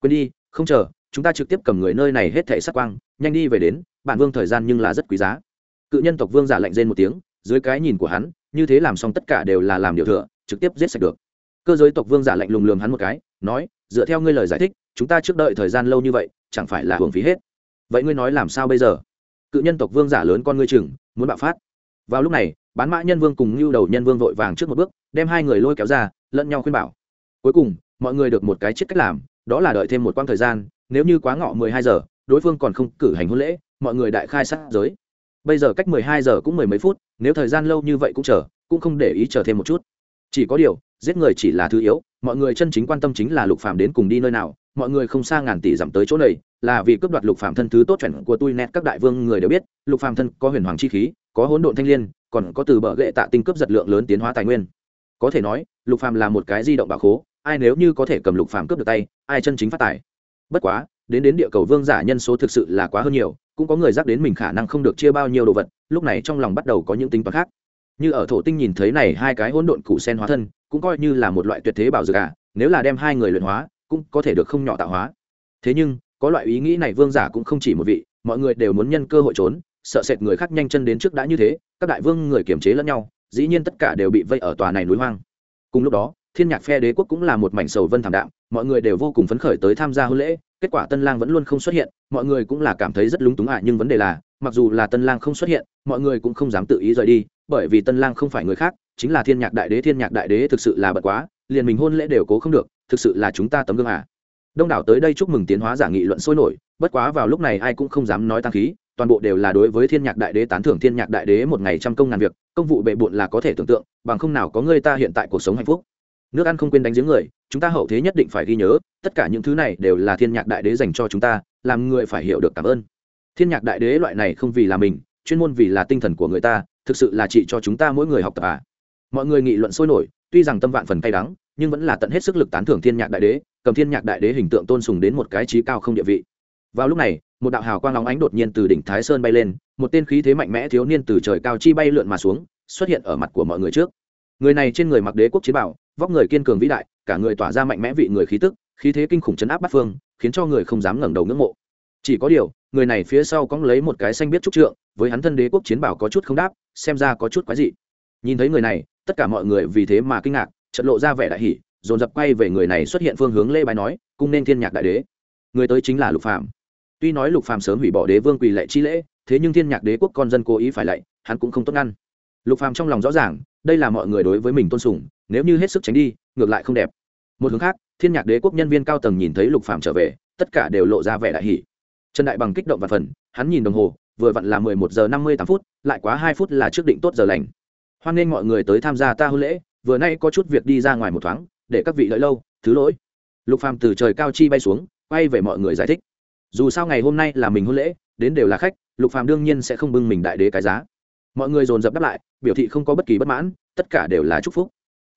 Quên đi, không chờ, chúng ta trực tiếp cầm người nơi này hết thể sắc quang, nhanh đi về đến, bản vương thời gian nhưng là rất quý giá. Cự nhân tộc vương giả lạnh rên một tiếng, dưới cái nhìn của hắn, như thế làm xong tất cả đều là làm điều thừa, trực tiếp giết sạch được. Cơ giới tộc vương giả lạnh lùng lườm hắn một cái, nói, dựa theo ngươi lời giải thích, chúng ta trước đợi thời gian lâu như vậy, chẳng phải là hưởng phí hết. Vậy ngươi nói làm sao bây giờ? Cự nhân tộc vương giả lớn con ngươi chừng, muốn bạo phát. Vào lúc này, bán mã nhân vương cùng lưu đầu nhân vương vội vàng trước một bước, đem hai người lôi kéo ra, lẫn nhau khuyên bảo cuối cùng, mọi người được một cái chết cách làm, đó là đợi thêm một quãng thời gian, nếu như quá ngọ mười hai giờ, đối phương còn không cử hành hôn lễ, mọi người đại khai sát giới. Bây giờ cách mười hai giờ cũng mười mấy phút, nếu thời gian lâu như vậy cũng chờ, cũng không để ý chờ thêm một chút. Chỉ có điều, giết người chỉ là thứ yếu, mọi người chân chính quan tâm chính là lục phàm đến cùng đi nơi nào, mọi người không xa ngàn tỷ giảm tới chỗ này, là vì cướp đoạt lục phàm thân thứ tốt chuẩn của tôi nét các đại vương người đều biết, lục phàm thân có huyền hoàng chi khí, có hỗn độn thanh liên, còn có từ bờ gậy tạ tinh cướp giật lượng lớn tiến hóa tài nguyên. Có thể nói, lục phàm là một cái di động bảo khố ai nếu như có thể cầm lục phàm cướp được tay, ai chân chính phát tài. Bất quá, đến đến địa cầu vương giả nhân số thực sự là quá hơn nhiều, cũng có người dắt đến mình khả năng không được chia bao nhiêu đồ vật, lúc này trong lòng bắt đầu có những tính toán khác. Như ở thổ tinh nhìn thấy này hai cái hỗn độn cụ sen hóa thân, cũng coi như là một loại tuyệt thế bảo dược à nếu là đem hai người luyện hóa, cũng có thể được không nhỏ tạo hóa. Thế nhưng, có loại ý nghĩ này vương giả cũng không chỉ một vị, mọi người đều muốn nhân cơ hội trốn, sợ sệt người khác nhanh chân đến trước đã như thế, các đại vương người kiềm chế lẫn nhau, dĩ nhiên tất cả đều bị vây ở tòa này núi hoang. Cùng lúc đó thiên nhạc phe đế quốc cũng là một mảnh sầu vân thảm đạm, mọi người đều vô cùng phấn khởi tới tham gia hôn lễ, kết quả tân lang vẫn luôn không xuất hiện, mọi người cũng là cảm thấy rất lúng túng ạ nhưng vấn đề là, mặc dù là tân lang không xuất hiện, mọi người cũng không dám tự ý rời đi, bởi vì tân lang không phải người khác, chính là thiên nhạc đại đế, thiên nhạc đại đế thực sự là bật quá, liền mình hôn lễ đều cố không được, thực sự là chúng ta tấm gương à. Đông đảo tới đây chúc mừng tiến hóa giả nghị luận sôi nổi, bất quá vào lúc này ai cũng không dám nói tăng khí, toàn bộ đều là đối với thiên nhạc đại đế tán thưởng thiên nhạc đại đế một ngày trăm công ngàn việc, công vụ bệ bộn là có thể tưởng tượng, bằng không nào có người ta hiện tại cuộc sống hạnh phúc nước ăn không quên đánh giếng người, chúng ta hậu thế nhất định phải ghi nhớ, tất cả những thứ này đều là thiên nhạc đại đế dành cho chúng ta, làm người phải hiểu được cảm ơn. Thiên nhạc đại đế loại này không vì là mình, chuyên môn vì là tinh thần của người ta, thực sự là trị cho chúng ta mỗi người học tập à. Mọi người nghị luận sôi nổi, tuy rằng tâm vạn phần cay đắng, nhưng vẫn là tận hết sức lực tán thưởng thiên nhạc đại đế, cầm thiên nhạc đại đế hình tượng tôn sùng đến một cái trí cao không địa vị. Vào lúc này, một đạo hào quang long ánh đột nhiên từ đỉnh thái sơn bay lên, một tên khí thế mạnh mẽ thiếu niên từ trời cao chi bay lượn mà xuống, xuất hiện ở mặt của mọi người trước. Người này trên người mặc đế quốc chiến bảo vóc người kiên cường vĩ đại, cả người tỏa ra mạnh mẽ vị người khí tức, khí thế kinh khủng chấn áp bắt phương, khiến cho người không dám ngẩng đầu ngưỡng mộ. Chỉ có điều, người này phía sau cóng lấy một cái xanh biết trúc trượng, với hắn thân đế quốc chiến bảo có chút không đáp, xem ra có chút quái dị. Nhìn thấy người này, tất cả mọi người vì thế mà kinh ngạc trận lộ ra vẻ đại hỷ dồn dập quay về người này xuất hiện phương hướng lê bài nói, cung nên thiên nhạc đại đế. Người tới chính là lục phạm tuy nói lục phàm sớm hủy bỏ đế vương quỳ lệ chi lễ, thế nhưng thiên nhạc đế quốc con dân cố ý phải lạy, hắn cũng không tốt ngăn. Lục phàm trong lòng rõ ràng, đây là mọi người đối với mình tôn sùng nếu như hết sức tránh đi, ngược lại không đẹp. Một hướng khác, thiên nhạc đế quốc nhân viên cao tầng nhìn thấy lục phàm trở về, tất cả đều lộ ra vẻ đại hỷ trần đại bằng kích động và phần, hắn nhìn đồng hồ, vừa vặn là mười một giờ năm mươi tám phút, lại quá hai phút là trước định tốt giờ lành. Hoan nghênh mọi người tới tham gia ta hôn lễ, vừa nay có chút việc đi ra ngoài một thoáng, để các vị đợi lâu, thứ lỗi. Lục phàm từ trời cao chi bay xuống, quay về mọi người giải thích. Dù sao ngày hôm nay là mình hôn lễ, đến đều là khách, lục phàm đương nhiên sẽ không bưng mình đại đế cái giá. Mọi người dồn dập đáp lại, biểu thị không có bất kỳ bất mãn, tất cả đều là chúc phúc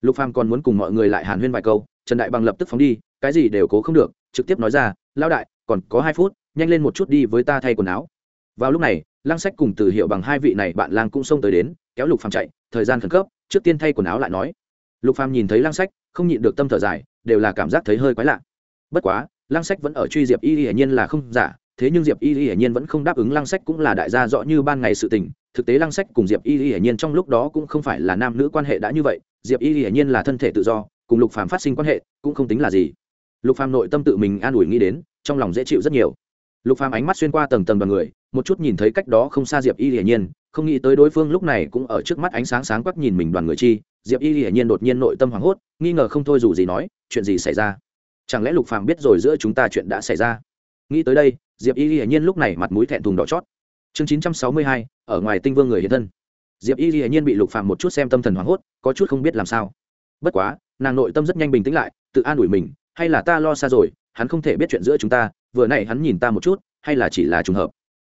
lục phàm còn muốn cùng mọi người lại hàn huyên vài câu, trần đại bằng lập tức phóng đi, cái gì đều cố không được, trực tiếp nói ra lao đại, còn có hai phút, nhanh lên một chút đi với ta thay quần áo. Vào lúc này, lăng sách cùng từ hiệu bằng hai vị này bạn lang cũng xông tới đến, kéo lục phàm chạy, thời gian khẩn cấp, trước tiên thay quần áo lại nói. Lục phàm nhìn thấy lăng sách, không nhịn được tâm thở dài, đều là cảm giác thấy hơi quái lạ. Bất quá, lăng sách vẫn ở truy diệp y hiển nhiên là không giả, thế nhưng diệp y hiển nhiên vẫn không đáp ứng lăng sách cũng là đại gia rõ như ban ngày sự tình, thực tế lăng sách cùng diệp y hiển nhiên trong lúc đó cũng không phải là nam nữ quan hệ đã như vậy diệp y hiển nhiên là thân thể tự do, cùng lục phàm phát sinh quan hệ cũng không tính là gì. Lục phàm nội tâm tự mình an ủi nghĩ đến, trong lòng dễ chịu rất nhiều. Lục phàm ánh mắt xuyên qua tầng tầng đoàn người, một chút nhìn thấy cách đó không xa diệp y hiển nhiên, không nghĩ tới đối phương lúc này cũng ở trước mắt ánh sáng sáng quắc nhìn mình đoàn người chi. Diệp y hiển nhiên đột nhiên nội tâm hoảng hốt, nghi ngờ không thôi dù gì nói, chuyện gì xảy ra? Chẳng lẽ lục phàm biết rồi giữa chúng ta chuyện đã xảy ra? Nghĩ tới đây, diệp y hiển nhiên lúc này mặt mũi thẹn thùng đỏ chót. Chương chín trăm sáu mươi hai, ở ngoài tinh vương người hiện thân diệp y hiển nhiên bị lục phàm một chút xem tâm thần hoảng hốt, có chút không biết làm sao. Bất quá, nàng nội tâm rất nhanh bình tĩnh lại, tự an ủi mình, hay là ta lo xa rồi, hắn không thể biết chuyện giữa chúng ta, vừa nãy hắn nhìn ta một chút, hay là chỉ là trùng hợp.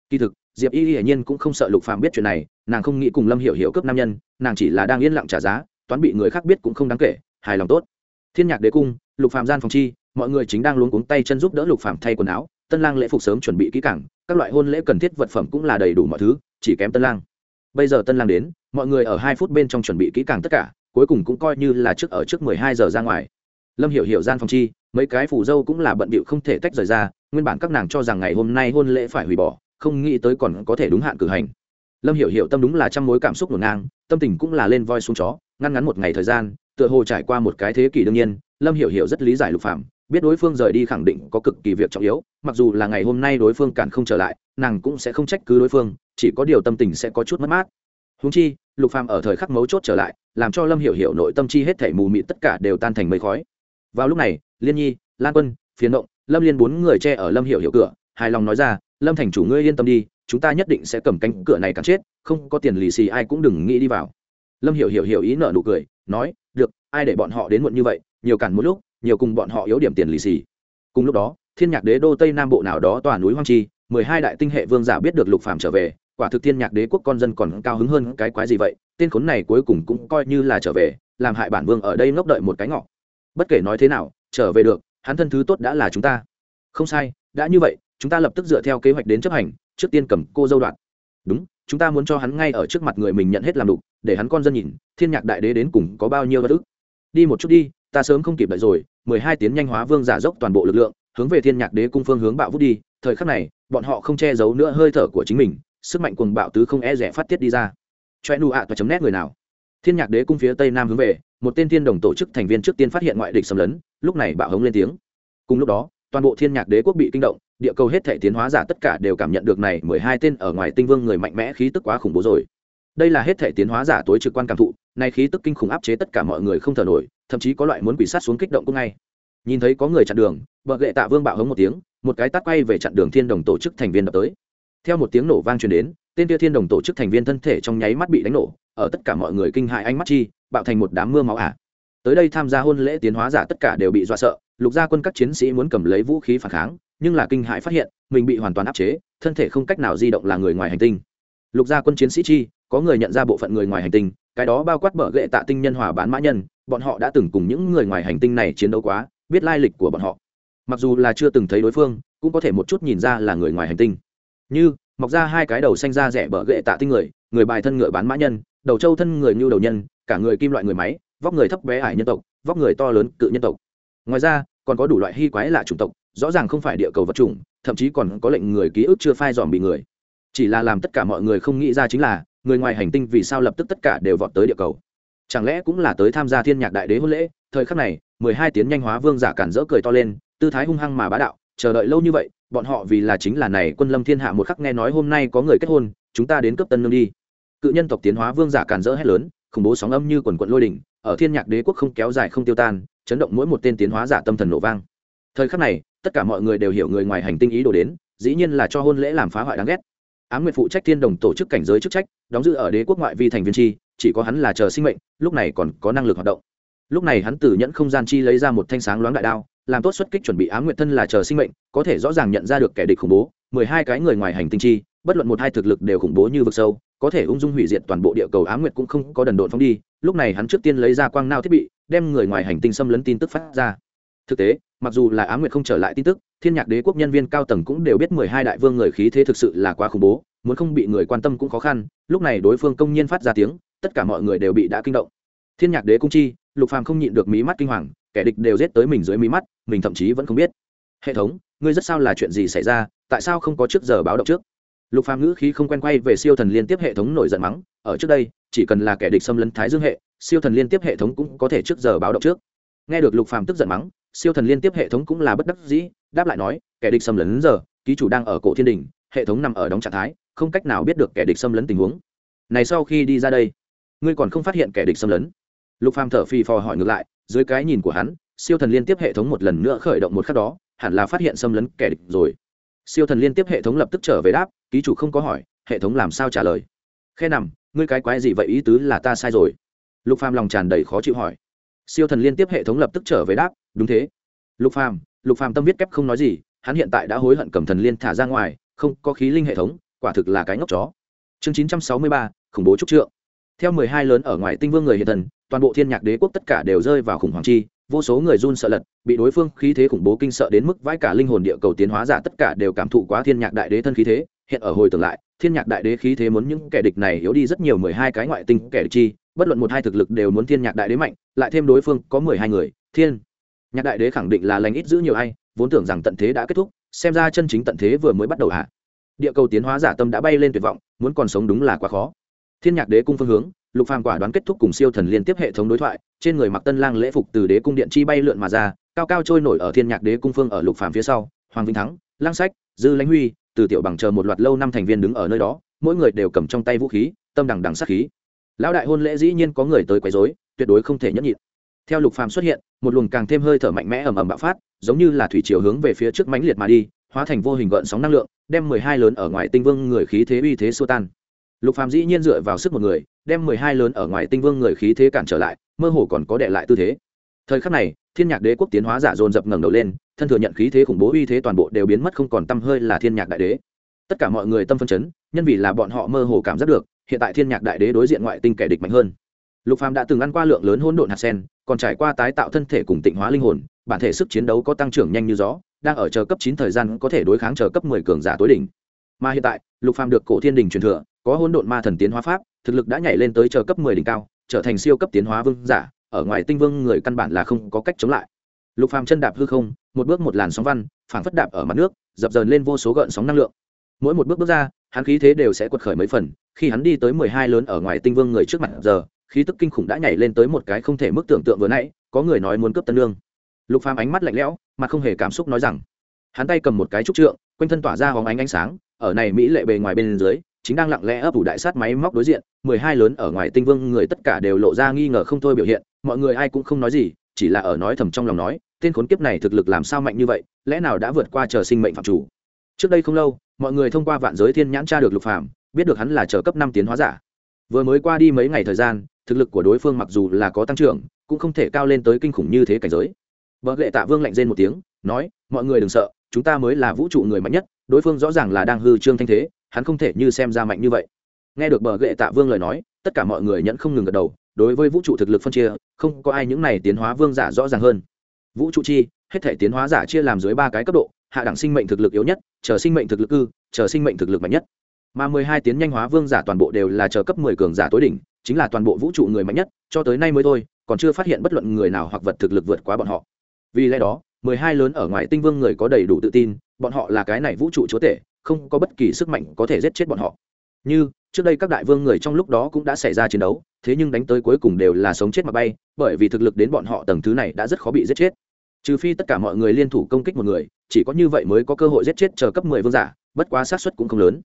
Kỳ thực, diệp y hiển nhiên cũng không sợ lục phàm biết chuyện này, nàng không nghĩ cùng lâm hiểu hiểu cướp nam nhân, nàng chỉ là đang yên lặng trả giá, toán bị người khác biết cũng không đáng kể, hài lòng tốt. Thiên nhạc đế cung, lục phàm gian phòng chi, mọi người chính đang luống cuống tay chân giúp đỡ lục phàm thay quần áo, tân lang lễ phục sớm chuẩn bị kỹ càng, các loại hôn lễ cần thiết vật phẩm cũng là đầy đủ mọi thứ, chỉ kém tân lang bây giờ tân lang đến, mọi người ở hai phút bên trong chuẩn bị kỹ càng tất cả, cuối cùng cũng coi như là trước ở trước mười hai giờ ra ngoài. Lâm hiểu hiểu gian phòng chi, mấy cái phù dâu cũng là bận bịu không thể tách rời ra, nguyên bản các nàng cho rằng ngày hôm nay hôn lễ phải hủy bỏ, không nghĩ tới còn có thể đúng hạn cử hành. Lâm hiểu hiểu tâm đúng là trăm mối cảm xúc ngổn ngang, tâm tình cũng là lên voi xuống chó, ngăn ngắn một ngày thời gian, tựa hồ trải qua một cái thế kỷ đương nhiên, lâm hiểu hiểu rất lý giải lục phạm biết đối phương rời đi khẳng định có cực kỳ việc trọng yếu, mặc dù là ngày hôm nay đối phương cản không trở lại, nàng cũng sẽ không trách cứ đối phương, chỉ có điều tâm tình sẽ có chút mất mát. Húng chi, lục phàm ở thời khắc mấu chốt trở lại, làm cho lâm hiểu hiểu nội tâm chi hết thể mù mịt tất cả đều tan thành mây khói. Vào lúc này, liên nhi, lan quân phiến động, lâm liên bốn người che ở lâm hiểu hiểu cửa, hài lòng nói ra, lâm thành chủ ngươi yên tâm đi, chúng ta nhất định sẽ cầm cánh cửa này cắn chết, không có tiền lì xì ai cũng đừng nghĩ đi vào. Lâm hiểu hiểu hiểu ý nợ nụ cười, nói, được, ai để bọn họ đến muộn như vậy, nhiều cản một lúc nhiều cùng bọn họ yếu điểm tiền lì xì. Cùng lúc đó, thiên nhạc đế đô tây nam bộ nào đó tòa núi hoang chi, mười hai đại tinh hệ vương giả biết được lục phàm trở về, quả thực thiên nhạc đế quốc con dân còn cao hứng hơn cái quái gì vậy, tên khốn này cuối cùng cũng coi như là trở về, làm hại bản vương ở đây ngốc đợi một cái ngọ. Bất kể nói thế nào, trở về được, hắn thân thứ tốt đã là chúng ta. Không sai, đã như vậy, chúng ta lập tức dựa theo kế hoạch đến chấp hành, trước tiên cầm cô dâu đoạn. Đúng, chúng ta muốn cho hắn ngay ở trước mặt người mình nhận hết làm đục, để hắn con dân nhìn, thiên nhạc đại đế đến cùng có bao nhiêu bất ức. Đi một chút đi, ta sớm không kịp đợi rồi mười hai tiến nhanh hóa vương giả dốc toàn bộ lực lượng, hướng về thiên nhạc đế cung phương hướng bạo vút đi, thời khắc này, bọn họ không che giấu nữa hơi thở của chính mình, sức mạnh cuồng bạo tứ không e rẻ phát tiết đi ra. Choe nu ạ và chấm nét người nào? Thiên nhạc đế cung phía tây nam hướng về, một tên thiên đồng tổ chức thành viên trước tiên phát hiện ngoại địch xâm lấn, lúc này bạo hống lên tiếng. Cùng lúc đó, toàn bộ thiên nhạc đế quốc bị kinh động, địa cầu hết thể tiến hóa giả tất cả đều cảm nhận được này mười hai tên ở ngoài tinh vương người mạnh mẽ khí tức quá khủng bố rồi. Đây là hết thể tiến hóa giả tối trực quan cảm thụ, nay khí tức kinh khủng áp chế tất cả mọi người không thở nổi thậm chí có loại muốn quỷ sát xuống kích động cũng ngay. Nhìn thấy có người chặn đường bờ gậy tạ vương bạo hống một tiếng, một cái tát quay về chặn đường thiên đồng tổ chức thành viên đập tới. Theo một tiếng nổ vang truyền đến, tên kia thiên đồng tổ chức thành viên thân thể trong nháy mắt bị đánh nổ, ở tất cả mọi người kinh hại ánh mắt chi, bạo thành một đám mưa máu ả. Tới đây tham gia hôn lễ tiến hóa giả tất cả đều bị dọa sợ, lục gia quân các chiến sĩ muốn cầm lấy vũ khí phản kháng, nhưng là kinh hại phát hiện, mình bị hoàn toàn áp chế, thân thể không cách nào di động là người ngoài hành tinh. Lục gia quân chiến sĩ chi, có người nhận ra bộ phận người ngoài hành tinh, cái đó bao quát bờ gậy tạ tinh nhân hòa bán mã nhân bọn họ đã từng cùng những người ngoài hành tinh này chiến đấu quá, biết lai lịch của bọn họ. Mặc dù là chưa từng thấy đối phương, cũng có thể một chút nhìn ra là người ngoài hành tinh. Như, mọc ra hai cái đầu xanh ra rẻ bờ gậy tạ tinh người người bài thân ngựa bán mã nhân, đầu trâu thân người như đầu nhân, cả người kim loại người máy, vóc người thấp bé ải nhân tộc, vóc người to lớn cự nhân tộc. Ngoài ra, còn có đủ loại hy quái lạ chủng tộc, rõ ràng không phải địa cầu vật chủng, thậm chí còn có lệnh người ký ức chưa phai dòm bị người. Chỉ là làm tất cả mọi người không nghĩ ra chính là, người ngoài hành tinh vì sao lập tức tất cả đều vọt tới địa cầu chẳng lẽ cũng là tới tham gia thiên nhạc đại đế hôn lễ? Thời khắc này, mười hai tiếng nhanh hóa vương giả cản rỡ cười to lên, tư thái hung hăng mà bá đạo, chờ đợi lâu như vậy, bọn họ vì là chính là này quân lâm thiên hạ một khắc nghe nói hôm nay có người kết hôn, chúng ta đến cấp tân nương đi. Cự nhân tộc tiến hóa vương giả cản rỡ hét lớn, khủng bố sóng âm như quần quận lôi đỉnh, ở thiên nhạc đế quốc không kéo dài không tiêu tan, chấn động mỗi một tên tiến hóa giả tâm thần nổ vang. Thời khắc này, tất cả mọi người đều hiểu người ngoài hành tinh ý đồ đến, dĩ nhiên là cho hôn lễ làm phá hoại đáng ghét. Ám nguyệt phụ trách thiên đồng tổ chức cảnh giới chức trách, đóng giữ ở đế quốc ngoại vi thành viên chi chỉ có hắn là chờ sinh mệnh, lúc này còn có năng lực hoạt động. Lúc này hắn từ nhẫn không gian chi lấy ra một thanh sáng loáng đại đao, làm tốt xuất kích chuẩn bị ám nguyệt thân là chờ sinh mệnh, có thể rõ ràng nhận ra được kẻ địch khủng bố, mười hai cái người ngoài hành tinh chi, bất luận một hai thực lực đều khủng bố như vực sâu, có thể ung dung hủy diệt toàn bộ địa cầu ám nguyệt cũng không có đần độn phóng đi, lúc này hắn trước tiên lấy ra quang nao thiết bị, đem người ngoài hành tinh xâm lấn tin tức phát ra. Thực tế, mặc dù là ám nguyệt không trở lại tin tức, thiên nhạc đế quốc nhân viên cao tầng cũng đều biết mười hai đại vương người khí thế thực sự là quá khủng bố, muốn không bị người quan tâm cũng khó khăn, lúc này đối phương công nhiên phát ra tiếng tất cả mọi người đều bị đã kinh động. Thiên nhạc đế cung chi, lục phàm không nhịn được mí mắt kinh hoàng, kẻ địch đều giết tới mình dưới mí mắt, mình thậm chí vẫn không biết. Hệ thống, ngươi rất sao là chuyện gì xảy ra? Tại sao không có trước giờ báo động trước? Lục phàm ngữ khí không quen quay về siêu thần liên tiếp hệ thống nổi giận mắng, ở trước đây, chỉ cần là kẻ địch xâm lấn thái dương hệ, siêu thần liên tiếp hệ thống cũng có thể trước giờ báo động trước. Nghe được lục phàm tức giận mắng, siêu thần liên tiếp hệ thống cũng là bất đắc dĩ, đáp lại nói, kẻ địch xâm lấn giờ, ký chủ đang ở cổ thiên đình, hệ thống nằm ở đóng trạng thái, không cách nào biết được kẻ địch xâm lấn tình huống. Này sau khi đi ra đây ngươi còn không phát hiện kẻ địch xâm lấn. Lục phàm thở phì phò hỏi ngược lại dưới cái nhìn của hắn siêu thần liên tiếp hệ thống một lần nữa khởi động một khắc đó hẳn là phát hiện xâm lấn kẻ địch rồi. Siêu thần liên tiếp hệ thống lập tức trở về đáp ký chủ không có hỏi hệ thống làm sao trả lời? Khe nằm ngươi cái quái gì vậy? Ý tứ là ta sai rồi. Lục phàm lòng tràn đầy khó chịu hỏi. Siêu thần liên tiếp hệ thống lập tức trở về đáp đúng thế. Lục phàm lục phàm tâm viết kép không nói gì hắn hiện tại đã hối hận cầm thần liên thả ra ngoài không có khí linh hệ thống quả thực là cái ngốc chó. Chương 963, khủng bố trúc trượng theo mười hai lớn ở ngoài tinh vương người hiện thần, toàn bộ thiên nhạc đế quốc tất cả đều rơi vào khủng hoảng chi, vô số người run sợ lật, bị đối phương khí thế khủng bố kinh sợ đến mức vãi cả linh hồn địa cầu tiến hóa giả tất cả đều cảm thụ quá thiên nhạc đại đế thân khí thế. Hiện ở hồi tưởng lại, thiên nhạc đại đế khí thế muốn những kẻ địch này yếu đi rất nhiều mười hai cái ngoại tinh kẻ địch chi, bất luận một hai thực lực đều muốn thiên nhạc đại đế mạnh, lại thêm đối phương có mười hai người, thiên nhạc đại đế khẳng định là lành ít giữ nhiều hay vốn tưởng rằng tận thế đã kết thúc, xem ra chân chính tận thế vừa mới bắt đầu hạ địa cầu tiến hóa giả tâm đã bay lên tuyệt vọng, muốn còn sống đúng là quá khó thiên nhạc đế cung phương hướng, lục phàm quả đoán kết thúc cùng siêu thần liên tiếp hệ thống đối thoại, trên người mặc tân lang lễ phục từ đế cung điện chi bay lượn mà ra, cao cao trôi nổi ở thiên nhạc đế cung phương ở lục phàm phía sau, hoàng vinh thắng, lang sách, dư lãnh huy, từ tiểu bằng chờ một loạt lâu năm thành viên đứng ở nơi đó, mỗi người đều cầm trong tay vũ khí, tâm đằng đằng sát khí. Lão đại hôn lễ dĩ nhiên có người tới quấy rối, tuyệt đối không thể nhẫn nhịn. Theo lục phàm xuất hiện, một luồng càng thêm hơi thở mạnh mẽ ầm ầm bạo phát, giống như là thủy chiều hướng về phía trước mãnh liệt mà đi, hóa thành vô hình gợn sóng năng lượng, đem mười hai lớn ở ngoài tinh vương người khí thế uy thế xua tan lục phàm dĩ nhiên dựa vào sức một người, đem mười hai lớn ở ngoài tinh vương người khí thế cản trở lại, mơ hồ còn có đệ lại tư thế. Thời khắc này, thiên nhạc đế quốc tiến hóa giả dồn dập ngẩng đầu lên, thân thừa nhận khí thế khủng bố uy thế toàn bộ đều biến mất không còn tâm hơi là thiên nhạc đại đế. Tất cả mọi người tâm phân chấn, nhân vì là bọn họ mơ hồ cảm giác được, hiện tại thiên nhạc đại đế đối diện ngoại tinh kẻ địch mạnh hơn. Lục phàm đã từng ăn qua lượng lớn hỗn độn hạt sen, còn trải qua tái tạo thân thể cùng tịnh hóa linh hồn, bản thể sức chiến đấu có tăng trưởng nhanh như gió, đang ở chờ cấp chín thời gian có thể đối kháng chờ cấp mười cường giả tối đỉnh. Mà hiện tại, lục phàm được cổ thiên đình truyền thừa có hỗn độn ma thần tiến hóa pháp, thực lực đã nhảy lên tới chờ cấp mười đỉnh cao, trở thành siêu cấp tiến hóa vương giả, ở ngoài tinh vương người căn bản là không có cách chống lại. Lục phàm chân đạp hư không, một bước một làn sóng văn, phảng phất đạp ở mặt nước, dập dờn lên vô số gợn sóng năng lượng. Mỗi một bước bước ra, hắn khí thế đều sẽ quật khởi mấy phần, khi hắn đi tới mười hai lớn ở ngoài tinh vương người trước mặt giờ, khí tức kinh khủng đã nhảy lên tới một cái không thể mức tưởng tượng vừa nãy, có người nói muốn cướp tân lương. Lục phàm ánh mắt lạnh lẽo mặt không hề cảm xúc nói rằng, hắn tay cầm một cái trúc trượng, quanh thân tỏa ra hóng ánh ánh sáng, ở này mỹ lệ bề ngoài bên dưới chính đang lặng lẽ ấp ủ đại sát máy móc đối diện, mười hai lớn ở ngoài tinh vương người tất cả đều lộ ra nghi ngờ không thôi biểu hiện, mọi người ai cũng không nói gì, chỉ là ở nói thầm trong lòng nói, tên khốn kiếp này thực lực làm sao mạnh như vậy, lẽ nào đã vượt qua chờ sinh mệnh phạm chủ? Trước đây không lâu, mọi người thông qua vạn giới thiên nhãn tra được lục phạm biết được hắn là chờ cấp năm tiến hóa giả. Vừa mới qua đi mấy ngày thời gian, thực lực của đối phương mặc dù là có tăng trưởng, cũng không thể cao lên tới kinh khủng như thế cảnh giới. Vợ lệ tạ vương lạnh rên một tiếng, nói, mọi người đừng sợ, chúng ta mới là vũ trụ người mạnh nhất, đối phương rõ ràng là đang hư trương thanh thế hắn không thể như xem ra mạnh như vậy. Nghe được bờ gệ tạ vương lời nói, tất cả mọi người nhận không ngừng gật đầu, đối với vũ trụ thực lực phân chia, không có ai những này tiến hóa vương giả rõ ràng hơn. Vũ trụ chi, hết thể tiến hóa giả chia làm dưới ba cái cấp độ, hạ đẳng sinh mệnh thực lực yếu nhất, chờ sinh mệnh thực lực ư, chờ sinh mệnh thực lực mạnh nhất. Mà mười hai tiến nhanh hóa vương giả toàn bộ đều là chờ cấp mười cường giả tối đỉnh, chính là toàn bộ vũ trụ người mạnh nhất, cho tới nay mới thôi, còn chưa phát hiện bất luận người nào hoặc vật thực lực vượt quá bọn họ. Vì lẽ đó, mười hai lớn ở ngoài tinh vương người có đầy đủ tự tin, bọn họ là cái này vũ trụ chúa tể không có bất kỳ sức mạnh có thể giết chết bọn họ. Như, trước đây các đại vương người trong lúc đó cũng đã xảy ra chiến đấu, thế nhưng đánh tới cuối cùng đều là sống chết mà bay, bởi vì thực lực đến bọn họ tầng thứ này đã rất khó bị giết chết. Trừ phi tất cả mọi người liên thủ công kích một người, chỉ có như vậy mới có cơ hội giết chết chờ cấp mười vương giả, bất quá xác suất cũng không lớn.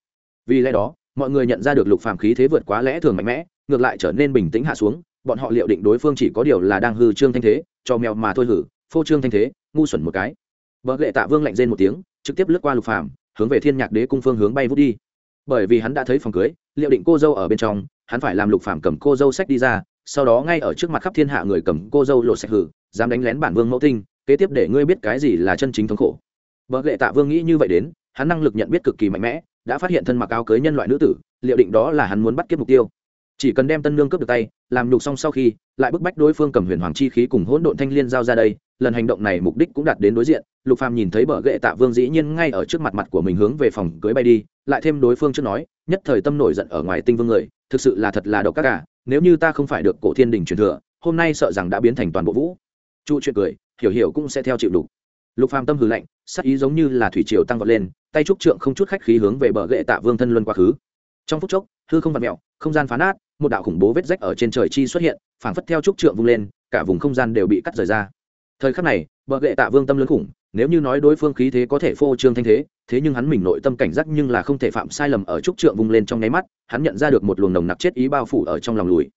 Vì lẽ đó, mọi người nhận ra được lục phàm khí thế vượt quá lẽ thường mạnh mẽ, ngược lại trở nên bình tĩnh hạ xuống, bọn họ liệu định đối phương chỉ có điều là đang hư trương thanh thế, cho mèo mà thôi hử, phô trương thanh thế, ngu xuẩn một cái. Vợ lệ tạ vương lạnh rên một tiếng, trực tiếp lướt qua lục phàm hướng về thiên nhạc đế cung phương hướng bay vút đi. Bởi vì hắn đã thấy phòng cưới, liệu định cô dâu ở bên trong, hắn phải làm lục phàm cầm cô dâu sách đi ra, sau đó ngay ở trước mặt khắp thiên hạ người cầm cô dâu lột sạch hử, dám đánh lén bản vương mẫu tinh, kế tiếp để ngươi biết cái gì là chân chính thống khổ. Vợ lệ tạ vương nghĩ như vậy đến, hắn năng lực nhận biết cực kỳ mạnh mẽ, đã phát hiện thân mặc áo cưới nhân loại nữ tử, liệu định đó là hắn muốn bắt kiếp mục tiêu. Chỉ cần đem tân nương cướp được tay, làm nhục xong sau khi, lại bức bách đối phương cầm huyền hoàng chi khí cùng hỗn độn thanh liên giao ra đây lần hành động này mục đích cũng đạt đến đối diện, lục phàm nhìn thấy bờ ghệ tạ vương dĩ nhiên ngay ở trước mặt mặt của mình hướng về phòng cưới bay đi, lại thêm đối phương trước nói, nhất thời tâm nổi giận ở ngoài tinh vương người, thực sự là thật là độc các cả, nếu như ta không phải được cổ thiên đình truyền thừa, hôm nay sợ rằng đã biến thành toàn bộ vũ. Chu chuyện cười, hiểu hiểu cũng sẽ theo chịu đủ. Lục phàm tâm hừ lạnh, sắc ý giống như là thủy triều tăng vọt lên, tay trúc trượng không chút khách khí hướng về bờ ghệ tạ vương thân luân quá khứ. Trong phút chốc, hư không vặn mẹo, không gian phá nát, một đạo khủng bố vết rách ở trên trời chi xuất hiện, phảng phất theo trúc trượng vung lên, cả vùng không gian đều bị cắt rời ra thời khắc này, bờ gệ tạ vương tâm lớn khủng, nếu như nói đối phương khí thế có thể phô trương thanh thế thế nhưng hắn mình nội tâm cảnh giác nhưng là không thể phạm sai lầm ở trúc trượng vung lên trong nháy mắt, hắn nhận ra được một luồng nồng nặc chết ý bao phủ ở trong lòng lùi.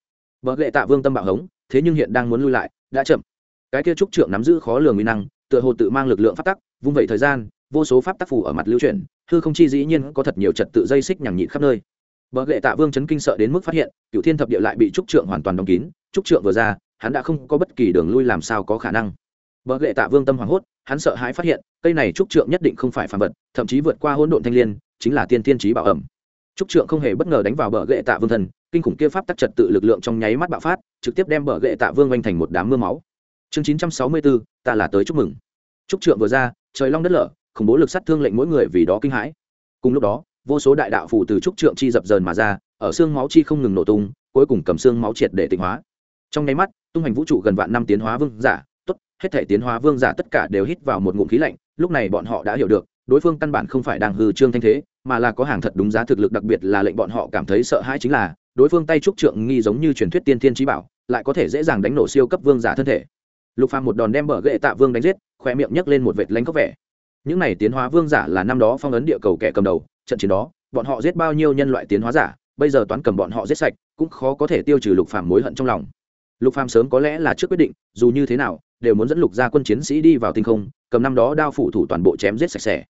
Bờ gệ tạ vương tâm bạo hống, thế nhưng hiện đang muốn lui lại, đã chậm. Cái kia trúc trượng nắm giữ khó lường uy năng, tựa hồ tự mang lực lượng pháp tắc, vung vẩy thời gian, vô số pháp tắc phủ ở mặt lưu chuyển, hư không chi dĩ nhiên có thật nhiều trật tự dây xích nhằng nhịn khắp nơi. Bờ gệ tạ vương chấn kinh sợ đến mức phát hiện cựu thiên thập địa lại bị trúc trượng hoàn toàn đóng kín, trúc trượng vừa ra, hắn đã không có bất kỳ đường lui làm sao có khả năng bờ lệ tạ vương tâm hoảng hốt, hắn sợ hãi phát hiện, cây này trúc trượng nhất định không phải phàm vật, thậm chí vượt qua hỗn độn thanh liên, chính là tiên tiên trí bảo ẩm. Trúc trượng không hề bất ngờ đánh vào bờ lệ tạ vương thần, kinh khủng kia pháp tắc trật tự lực lượng trong nháy mắt bạo phát, trực tiếp đem bờ lệ tạ vương vênh thành một đám mưa máu. Chương chín trăm sáu mươi bốn, ta là tới chúc mừng. Trúc trượng vừa ra, trời long đất lở, khủng bố lực sát thương lệnh mỗi người vì đó kinh hãi. Cùng lúc đó, vô số đại đạo phù từ trúc trượng chi dập dờn mà ra, ở xương máu chi không ngừng nổ tung, cuối cùng cầm xương máu triệt để tịnh hóa. Trong nháy mắt, tung hành vũ trụ gần vạn năm tiến hóa vương giả hết thể tiến hóa vương giả tất cả đều hít vào một ngụm khí lạnh, lúc này bọn họ đã hiểu được, đối phương căn bản không phải đang hư trương thanh thế, mà là có hàng thật đúng giá thực lực đặc biệt là lệnh bọn họ cảm thấy sợ hãi chính là, đối phương tay trúc trượng nghi giống như truyền thuyết tiên thiên trí bảo, lại có thể dễ dàng đánh nổ siêu cấp vương giả thân thể. Lục phàm một đòn đem bờ gậy tạ vương đánh giết, khoe miệng nhấc lên một vệt lánh có vẻ. Những này tiến hóa vương giả là năm đó phong ấn địa cầu kẻ cầm đầu, trận chiến đó, bọn họ giết bao nhiêu nhân loại tiến hóa giả, bây giờ toán cầm bọn họ giết sạch, cũng khó có thể tiêu trừ lục phàm mối hận trong lòng lục phàm sớm có lẽ là trước quyết định, dù như thế nào, đều muốn dẫn lục gia quân chiến sĩ đi vào tinh không, cầm năm đó đao phủ thủ toàn bộ chém giết sạch sẽ.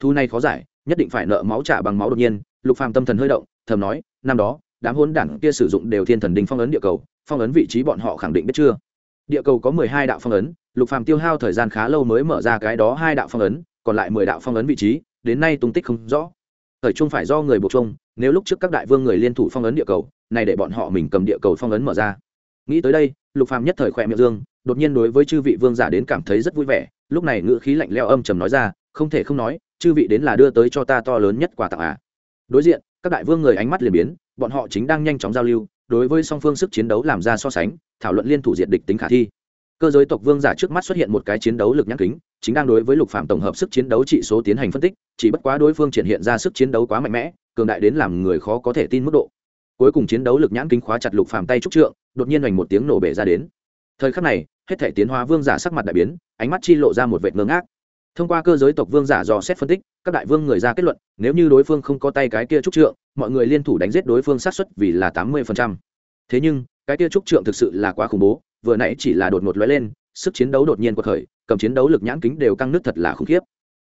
Thu này khó giải, nhất định phải nợ máu trả bằng máu đột nhiên, lục phàm tâm thần hơi động, thầm nói, năm đó, đám hỗn đảng kia sử dụng đều thiên thần đình phong ấn địa cầu, phong ấn vị trí bọn họ khẳng định biết chưa? Địa cầu có mười hai đạo phong ấn, lục phàm tiêu hao thời gian khá lâu mới mở ra cái đó hai đạo phong ấn, còn lại mười đạo phong ấn vị trí, đến nay tung tích không rõ. Thời trung phải do người buộc trung nếu lúc trước các đại vương người liên thủ phong ấn địa cầu này để bọn họ mình cầm địa cầu phong ấn mở ra nghĩ tới đây, lục phàm nhất thời khỏe miệng dương, đột nhiên đối với chư vị vương giả đến cảm thấy rất vui vẻ, lúc này ngữ khí lạnh lẽo âm trầm nói ra, không thể không nói, chư vị đến là đưa tới cho ta to lớn nhất quà tặng à. Đối diện, các đại vương người ánh mắt liền biến, bọn họ chính đang nhanh chóng giao lưu, đối với song phương sức chiến đấu làm ra so sánh, thảo luận liên thủ diệt địch tính khả thi. Cơ giới tộc vương giả trước mắt xuất hiện một cái chiến đấu lực nhãn kính, chính đang đối với lục phạm tổng hợp sức chiến đấu trị số tiến hành phân tích, chỉ bất quá đối phương triển hiện ra sức chiến đấu quá mạnh mẽ, cường đại đến làm người khó có thể tin mức độ cuối cùng chiến đấu lực nhãn kính khóa chặt lục phạm tay trúc trượng, đột nhiên hoành một tiếng nổ bể ra đến. Thời khắc này, hết thể tiến hóa vương giả sắc mặt đại biến, ánh mắt chi lộ ra một vệt ngơ ngác. Thông qua cơ giới tộc vương giả dò xét phân tích, các đại vương người ra kết luận, nếu như đối phương không có tay cái kia trúc trượng, mọi người liên thủ đánh giết đối phương sát xuất vì là tám mươi thế nhưng, cái kia trúc trượng thực sự là quá khủng bố, vừa nãy chỉ là đột ngột lóe lên, sức chiến đấu đột nhiên của khởi, cầm chiến đấu lực nhãn kính đều căng nước thật là khủng khiếp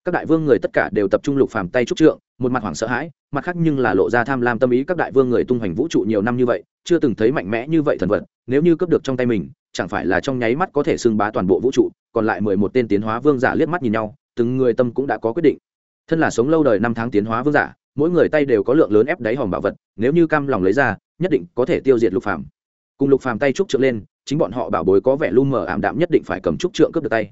các đại vương người tất cả đều tập trung lục phàm tay trúc trượng, một mặt hoảng sợ hãi, mặt khác nhưng là lộ ra tham lam tâm ý các đại vương người tung hoành vũ trụ nhiều năm như vậy, chưa từng thấy mạnh mẽ như vậy thần vật, nếu như cướp được trong tay mình, chẳng phải là trong nháy mắt có thể xưng bá toàn bộ vũ trụ, còn lại mười một tên tiến hóa vương giả liếc mắt nhìn nhau, từng người tâm cũng đã có quyết định. Thân là sống lâu đời năm tháng tiến hóa vương giả, mỗi người tay đều có lượng lớn ép đáy hòm bảo vật, nếu như cam lòng lấy ra, nhất định có thể tiêu diệt lục phàm. Cùng lục phàm tay trúc trượng lên, chính bọn họ bảo bối có vẻ lu mờ ảm đạm nhất định phải cầm trúc trượng cướp được tay.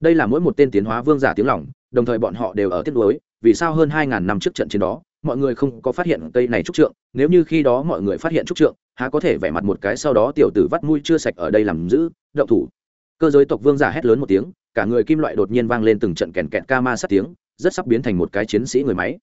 Đây là mỗi một tên tiến hóa vương giả tiếng lòng đồng thời bọn họ đều ở tiết đối vì sao hơn hai ngàn năm trước trận chiến đó, mọi người không có phát hiện cây này trúc trượng, nếu như khi đó mọi người phát hiện trúc trượng, há có thể vẻ mặt một cái sau đó tiểu tử vắt mũi chưa sạch ở đây làm giữ, động thủ. Cơ giới tộc vương giả hét lớn một tiếng, cả người kim loại đột nhiên vang lên từng trận kèn kẹt ca ma sát tiếng, rất sắp biến thành một cái chiến sĩ người máy.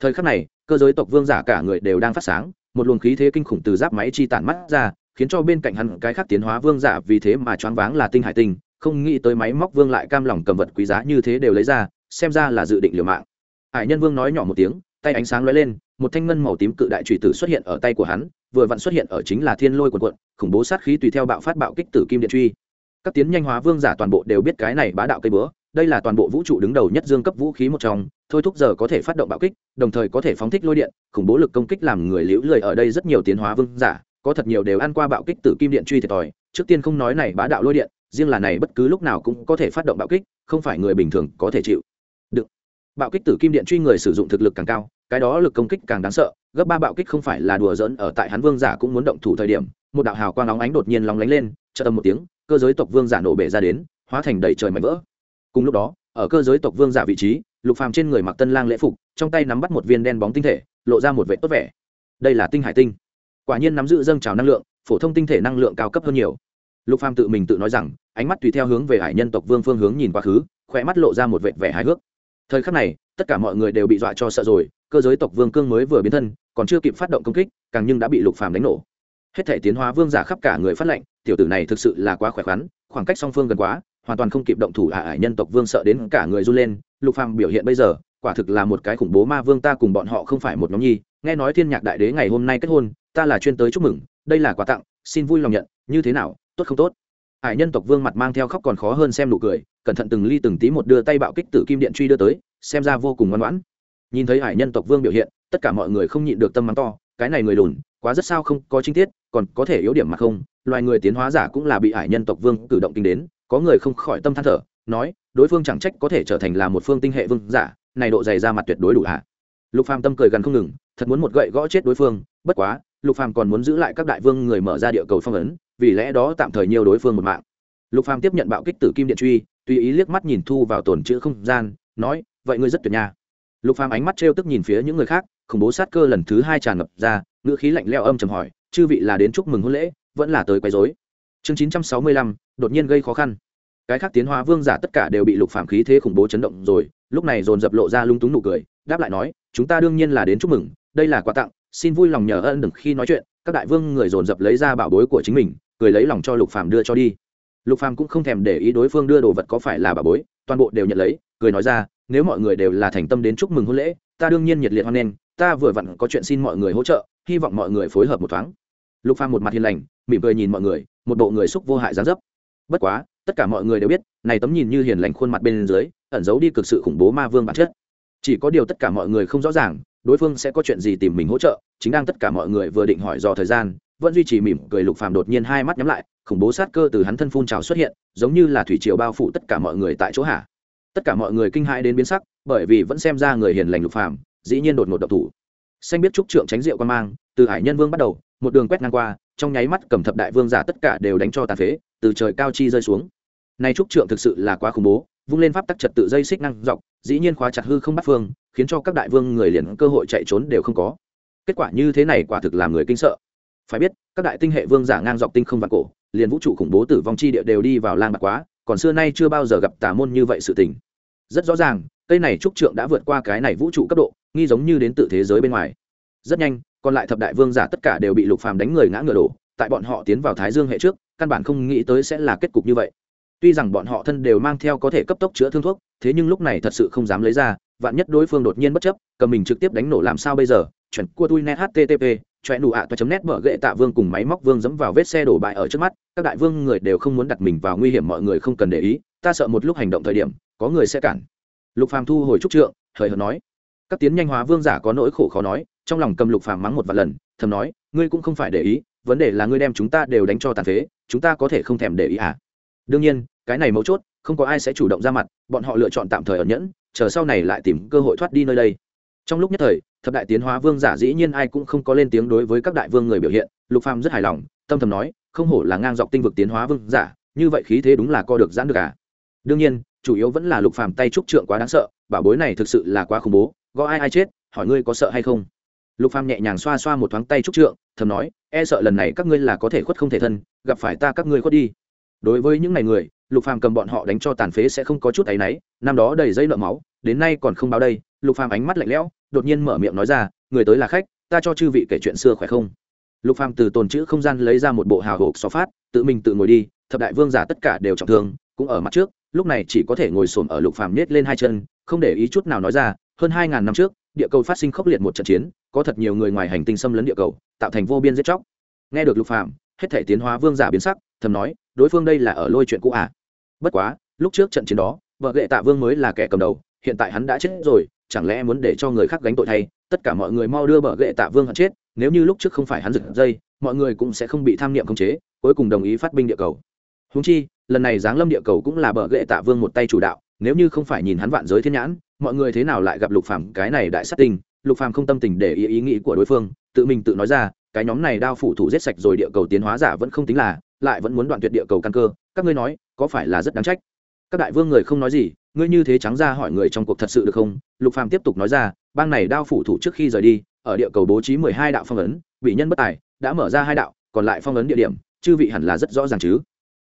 Thời khắc này, cơ giới tộc vương giả cả người đều đang phát sáng, một luồng khí thế kinh khủng từ giáp máy chi tản mắt ra, khiến cho bên cạnh hắn cái khác tiến hóa vương giả vì thế mà choáng váng là tinh hải tinh, không nghĩ tới máy móc vương lại cam lòng cầm vật quý giá như thế đều lấy ra xem ra là dự định liều mạng. Hải nhân vương nói nhỏ một tiếng, tay ánh sáng lóe lên, một thanh ngân màu tím cự đại trùy tử xuất hiện ở tay của hắn, vừa vặn xuất hiện ở chính là thiên lôi quần quận, khủng bố sát khí tùy theo bạo phát bạo kích tử kim điện truy. Các tiến nhanh hóa vương giả toàn bộ đều biết cái này bá đạo cây bữa đây là toàn bộ vũ trụ đứng đầu nhất dương cấp vũ khí một trong, thôi thúc giờ có thể phát động bạo kích, đồng thời có thể phóng thích lôi điện, khủng bố lực công kích làm người liễu lười ở đây rất nhiều tiến hóa vương giả, có thật nhiều đều ăn qua bạo kích tử kim điện truy thiệt thòi, trước tiên không nói này bá đạo lôi điện, riêng là này bất cứ lúc nào cũng có thể phát động bạo kích, không phải người bình thường có thể chịu bạo kích tử kim điện truy người sử dụng thực lực càng cao, cái đó lực công kích càng đáng sợ, gấp ba bạo kích không phải là đùa dỡn ở tại hắn vương giả cũng muốn động thủ thời điểm, một đạo hào quang nóng ánh đột nhiên lóng lánh lên, chợt âm một tiếng, cơ giới tộc vương giả nổ bể ra đến, hóa thành đầy trời mảnh vỡ. Cùng lúc đó, ở cơ giới tộc vương giả vị trí, lục phàm trên người mặc tân lang lễ phục, trong tay nắm bắt một viên đen bóng tinh thể, lộ ra một vệ tốt vẻ. Đây là tinh hải tinh. Quả nhiên nắm giữ dâng trào năng lượng, phổ thông tinh thể năng lượng cao cấp hơn nhiều. Lục phàm tự mình tự nói rằng, ánh mắt tùy theo hướng về hải nhân tộc vương phương hướng nhìn quá khứ khỏe mắt lộ ra một vệ vẻ hài hước thời khắc này, tất cả mọi người đều bị dọa cho sợ rồi, cơ giới tộc vương cương mới vừa biến thân, còn chưa kịp phát động công kích, càng nhưng đã bị lục phàm đánh nổ. Hết thể tiến hóa vương giả khắp cả người phát lệnh, tiểu tử này thực sự là quá khỏe khoắn, khoảng cách song phương gần quá, hoàn toàn không kịp động thủ ả à ải nhân tộc vương sợ đến cả người run lên, lục phàm biểu hiện bây giờ, quả thực là một cái khủng bố ma vương ta cùng bọn họ không phải một nhóm nhi, nghe nói thiên nhạc đại đế ngày hôm nay kết hôn, ta là chuyên tới chúc mừng, đây là quà tặng, xin vui lòng nhận, như thế nào, tốt không tốt? Ải nhân tộc vương mặt mang theo khóc còn khó hơn xem nụ cười cẩn thận từng ly từng tí một đưa tay bạo kích tử kim điện truy đưa tới, xem ra vô cùng ngoan ngoãn. Nhìn thấy hải nhân tộc vương biểu hiện, tất cả mọi người không nhịn được tâm mắng to, cái này người lùn quá rất sao không, có chi tiết, còn có thể yếu điểm mà không. Loài người tiến hóa giả cũng là bị hải nhân tộc vương cử động kinh đến, có người không khỏi tâm than thở, nói, đối phương chẳng trách có thể trở thành là một phương tinh hệ vương giả, này độ dày ra mặt tuyệt đối đủ hạ lục phàm tâm cười gần không ngừng, thật muốn một gậy gõ chết đối phương, bất quá, lục phàm còn muốn giữ lại các đại vương người mở ra địa cầu phong ấn, vì lẽ đó tạm thời nhiều đối phương một mạng. Lục phàm tiếp nhận bạo kích tử kim điện truy tùy ý liếc mắt nhìn thu vào tổn chữ không gian, nói, vậy ngươi rất tuyệt nha. Lục phàm ánh mắt trêu tức nhìn phía những người khác, khủng bố sát cơ lần thứ hai tràn ngập ra, ngữ khí lạnh lẽo âm trầm hỏi, chư vị là đến chúc mừng hôn lễ, vẫn là tới quấy rối? Chương chín trăm sáu mươi lăm, đột nhiên gây khó khăn. Cái khác tiến hóa vương giả tất cả đều bị lục phàm khí thế khủng bố chấn động rồi, lúc này dồn dập lộ ra lung túng nụ cười, đáp lại nói, chúng ta đương nhiên là đến chúc mừng, đây là quà tặng, xin vui lòng nhờ ân đừng khi nói chuyện, các đại vương người dồn dập lấy ra bảo bối của chính mình, cười lấy lòng cho lục phàm đưa cho đi lục phàm cũng không thèm để ý đối phương đưa đồ vật có phải là bảo bối, toàn bộ đều nhận lấy, cười nói ra, nếu mọi người đều là thành tâm đến chúc mừng hôn lễ, ta đương nhiên nhiệt liệt hoan nghênh, ta vừa vặn có chuyện xin mọi người hỗ trợ, hy vọng mọi người phối hợp một thoáng. Lục phàm một mặt hiền lành, mỉm cười nhìn mọi người, một bộ người xúc vô hại dáng dấp. Bất quá, tất cả mọi người đều biết, này tấm nhìn như hiền lành khuôn mặt bên dưới, ẩn giấu đi cực sự khủng bố ma vương bản chất. Chỉ có điều tất cả mọi người không rõ ràng, đối phương sẽ có chuyện gì tìm mình hỗ trợ, chính đang tất cả mọi người vừa định hỏi do thời gian vẫn duy trì mỉm cười lục phàm đột nhiên hai mắt nhắm lại, khủng bố sát cơ từ hắn thân phun trào xuất hiện, giống như là thủy triều bao phủ tất cả mọi người tại chỗ hạ. Tất cả mọi người kinh hãi đến biến sắc, bởi vì vẫn xem ra người hiền lành lục phàm, dĩ nhiên đột ngột độc thủ. Xanh biết trúc trượng tránh rượu quan mang, từ hải nhân vương bắt đầu, một đường quét ngang qua, trong nháy mắt cầm thập đại vương giả tất cả đều đánh cho tàn phế, từ trời cao chi rơi xuống. Nay trúc trượng thực sự là quá khủng bố, vung lên pháp tắc trật tự dây xích năng dọc, dĩ nhiên khóa chặt hư không bắt phương, khiến cho các đại vương người liền cơ hội chạy trốn đều không có. Kết quả như thế này quả thực làm người kinh sợ phải biết, các đại tinh hệ vương giả ngang dọc tinh không vạn cổ, liền vũ trụ khủng bố tử vong chi địa đều đi vào lang bạc quá, còn xưa nay chưa bao giờ gặp tà môn như vậy sự tình. Rất rõ ràng, cây này trúc trượng đã vượt qua cái này vũ trụ cấp độ, nghi giống như đến từ thế giới bên ngoài. Rất nhanh, còn lại thập đại vương giả tất cả đều bị lục phàm đánh người ngã ngựa đổ, tại bọn họ tiến vào thái dương hệ trước, căn bản không nghĩ tới sẽ là kết cục như vậy. Tuy rằng bọn họ thân đều mang theo có thể cấp tốc chữa thương thuốc, thế nhưng lúc này thật sự không dám lấy ra, vạn nhất đối phương đột nhiên bất chấp, cầm mình trực tiếp đánh nổ làm sao bây giờ? Chuẩn cua tui net http choe nụ ạ toa chấm nét mở gậy tạ vương cùng máy móc vương dẫm vào vết xe đổ bại ở trước mắt. Các đại vương người đều không muốn đặt mình vào nguy hiểm, mọi người không cần để ý. Ta sợ một lúc hành động thời điểm, có người sẽ cản. Lục phàm thu hồi trúc trượng, hời hợt nói. Các tiến nhanh hóa vương giả có nỗi khổ khó nói, trong lòng cầm lục phàm mắng một vài lần, thầm nói, ngươi cũng không phải để ý, vấn đề là ngươi đem chúng ta đều đánh cho tàn phế, chúng ta có thể không thèm để ý à? Đương nhiên, cái này mấu chốt, không có ai sẽ chủ động ra mặt, bọn họ lựa chọn tạm thời ở nhẫn, chờ sau này lại tìm cơ hội thoát đi nơi đây. Trong lúc nhất thời thập đại tiến hóa vương giả dĩ nhiên ai cũng không có lên tiếng đối với các đại vương người biểu hiện, lục phàm rất hài lòng, tâm thầm nói, không hổ là ngang dọc tinh vực tiến hóa vương giả, như vậy khí thế đúng là co được giãn được à. Đương nhiên, chủ yếu vẫn là lục phàm tay trúc trượng quá đáng sợ, bảo bối này thực sự là quá khủng bố gõ ai ai chết, hỏi ngươi có sợ hay không? Lục phàm nhẹ nhàng xoa xoa một thoáng tay trúc trượng, thầm nói e sợ lần này các ngươi là có thể khuất không thể thân, gặp phải ta các ngươi khuất đi. Đối với những ngày người, lục phàm cầm bọn họ đánh cho tàn phế sẽ không có chút áy náy, năm đó đầy dây nợ máu, đến nay còn không báo đây, lục phàm ánh mắt lạnh lẽo đột nhiên mở miệng nói ra, người tới là khách, ta cho chư vị kể chuyện xưa khỏe không? Lục phàm từ tồn chữ không gian lấy ra một bộ hào hộp xó phát, tự mình tự ngồi đi, thập đại vương giả tất cả đều trọng thương, cũng ở mặt trước, lúc này chỉ có thể ngồi xổm ở lục phàm nết lên hai chân, không để ý chút nào nói ra, hơn hai ngàn năm trước, địa cầu phát sinh khốc liệt một trận chiến, có thật nhiều người ngoài hành tinh xâm lấn địa cầu, tạo thành vô biên giết chóc. Nghe được lục phàm, hết thể tiến hóa vương giả biến sắc, thầm nói, đối phương đây là ở lôi chuyện cũ à? Bất quá, lúc trước trận chiến đó, vợ gệ tạ vương mới là kẻ cầm đầu, hiện tại hắn đã chết rồi chẳng lẽ muốn để cho người khác gánh tội thay, tất cả mọi người mau đưa bờ gậy tạ vương hận chết, nếu như lúc trước không phải hắn giật dây, mọi người cũng sẽ không bị tham niệm khống chế, cuối cùng đồng ý phát binh địa cầu. Húng chi, lần này giáng lâm địa cầu cũng là bờ gậy tạ vương một tay chủ đạo, nếu như không phải nhìn hắn vạn giới thiên nhãn, mọi người thế nào lại gặp lục phàm cái này đại sát tình lục phàm không tâm tình để ý ý nghĩ của đối phương, tự mình tự nói ra, cái nhóm này đao phủ thủ giết sạch rồi địa cầu tiến hóa giả vẫn không tính là, lại vẫn muốn đoạn tuyệt địa cầu căn cơ, các ngươi nói, có phải là rất đáng trách? Các đại vương người không nói gì, ngươi như thế trắng ra hỏi người trong cuộc thật sự được không? Lục phàm tiếp tục nói ra, bang này đao phủ thủ trước khi rời đi, ở địa cầu bố trí mười hai đạo phong ấn bị nhân bất tài, đã mở ra hai đạo, còn lại phong ấn địa điểm, chư vị hẳn là rất rõ ràng chứ.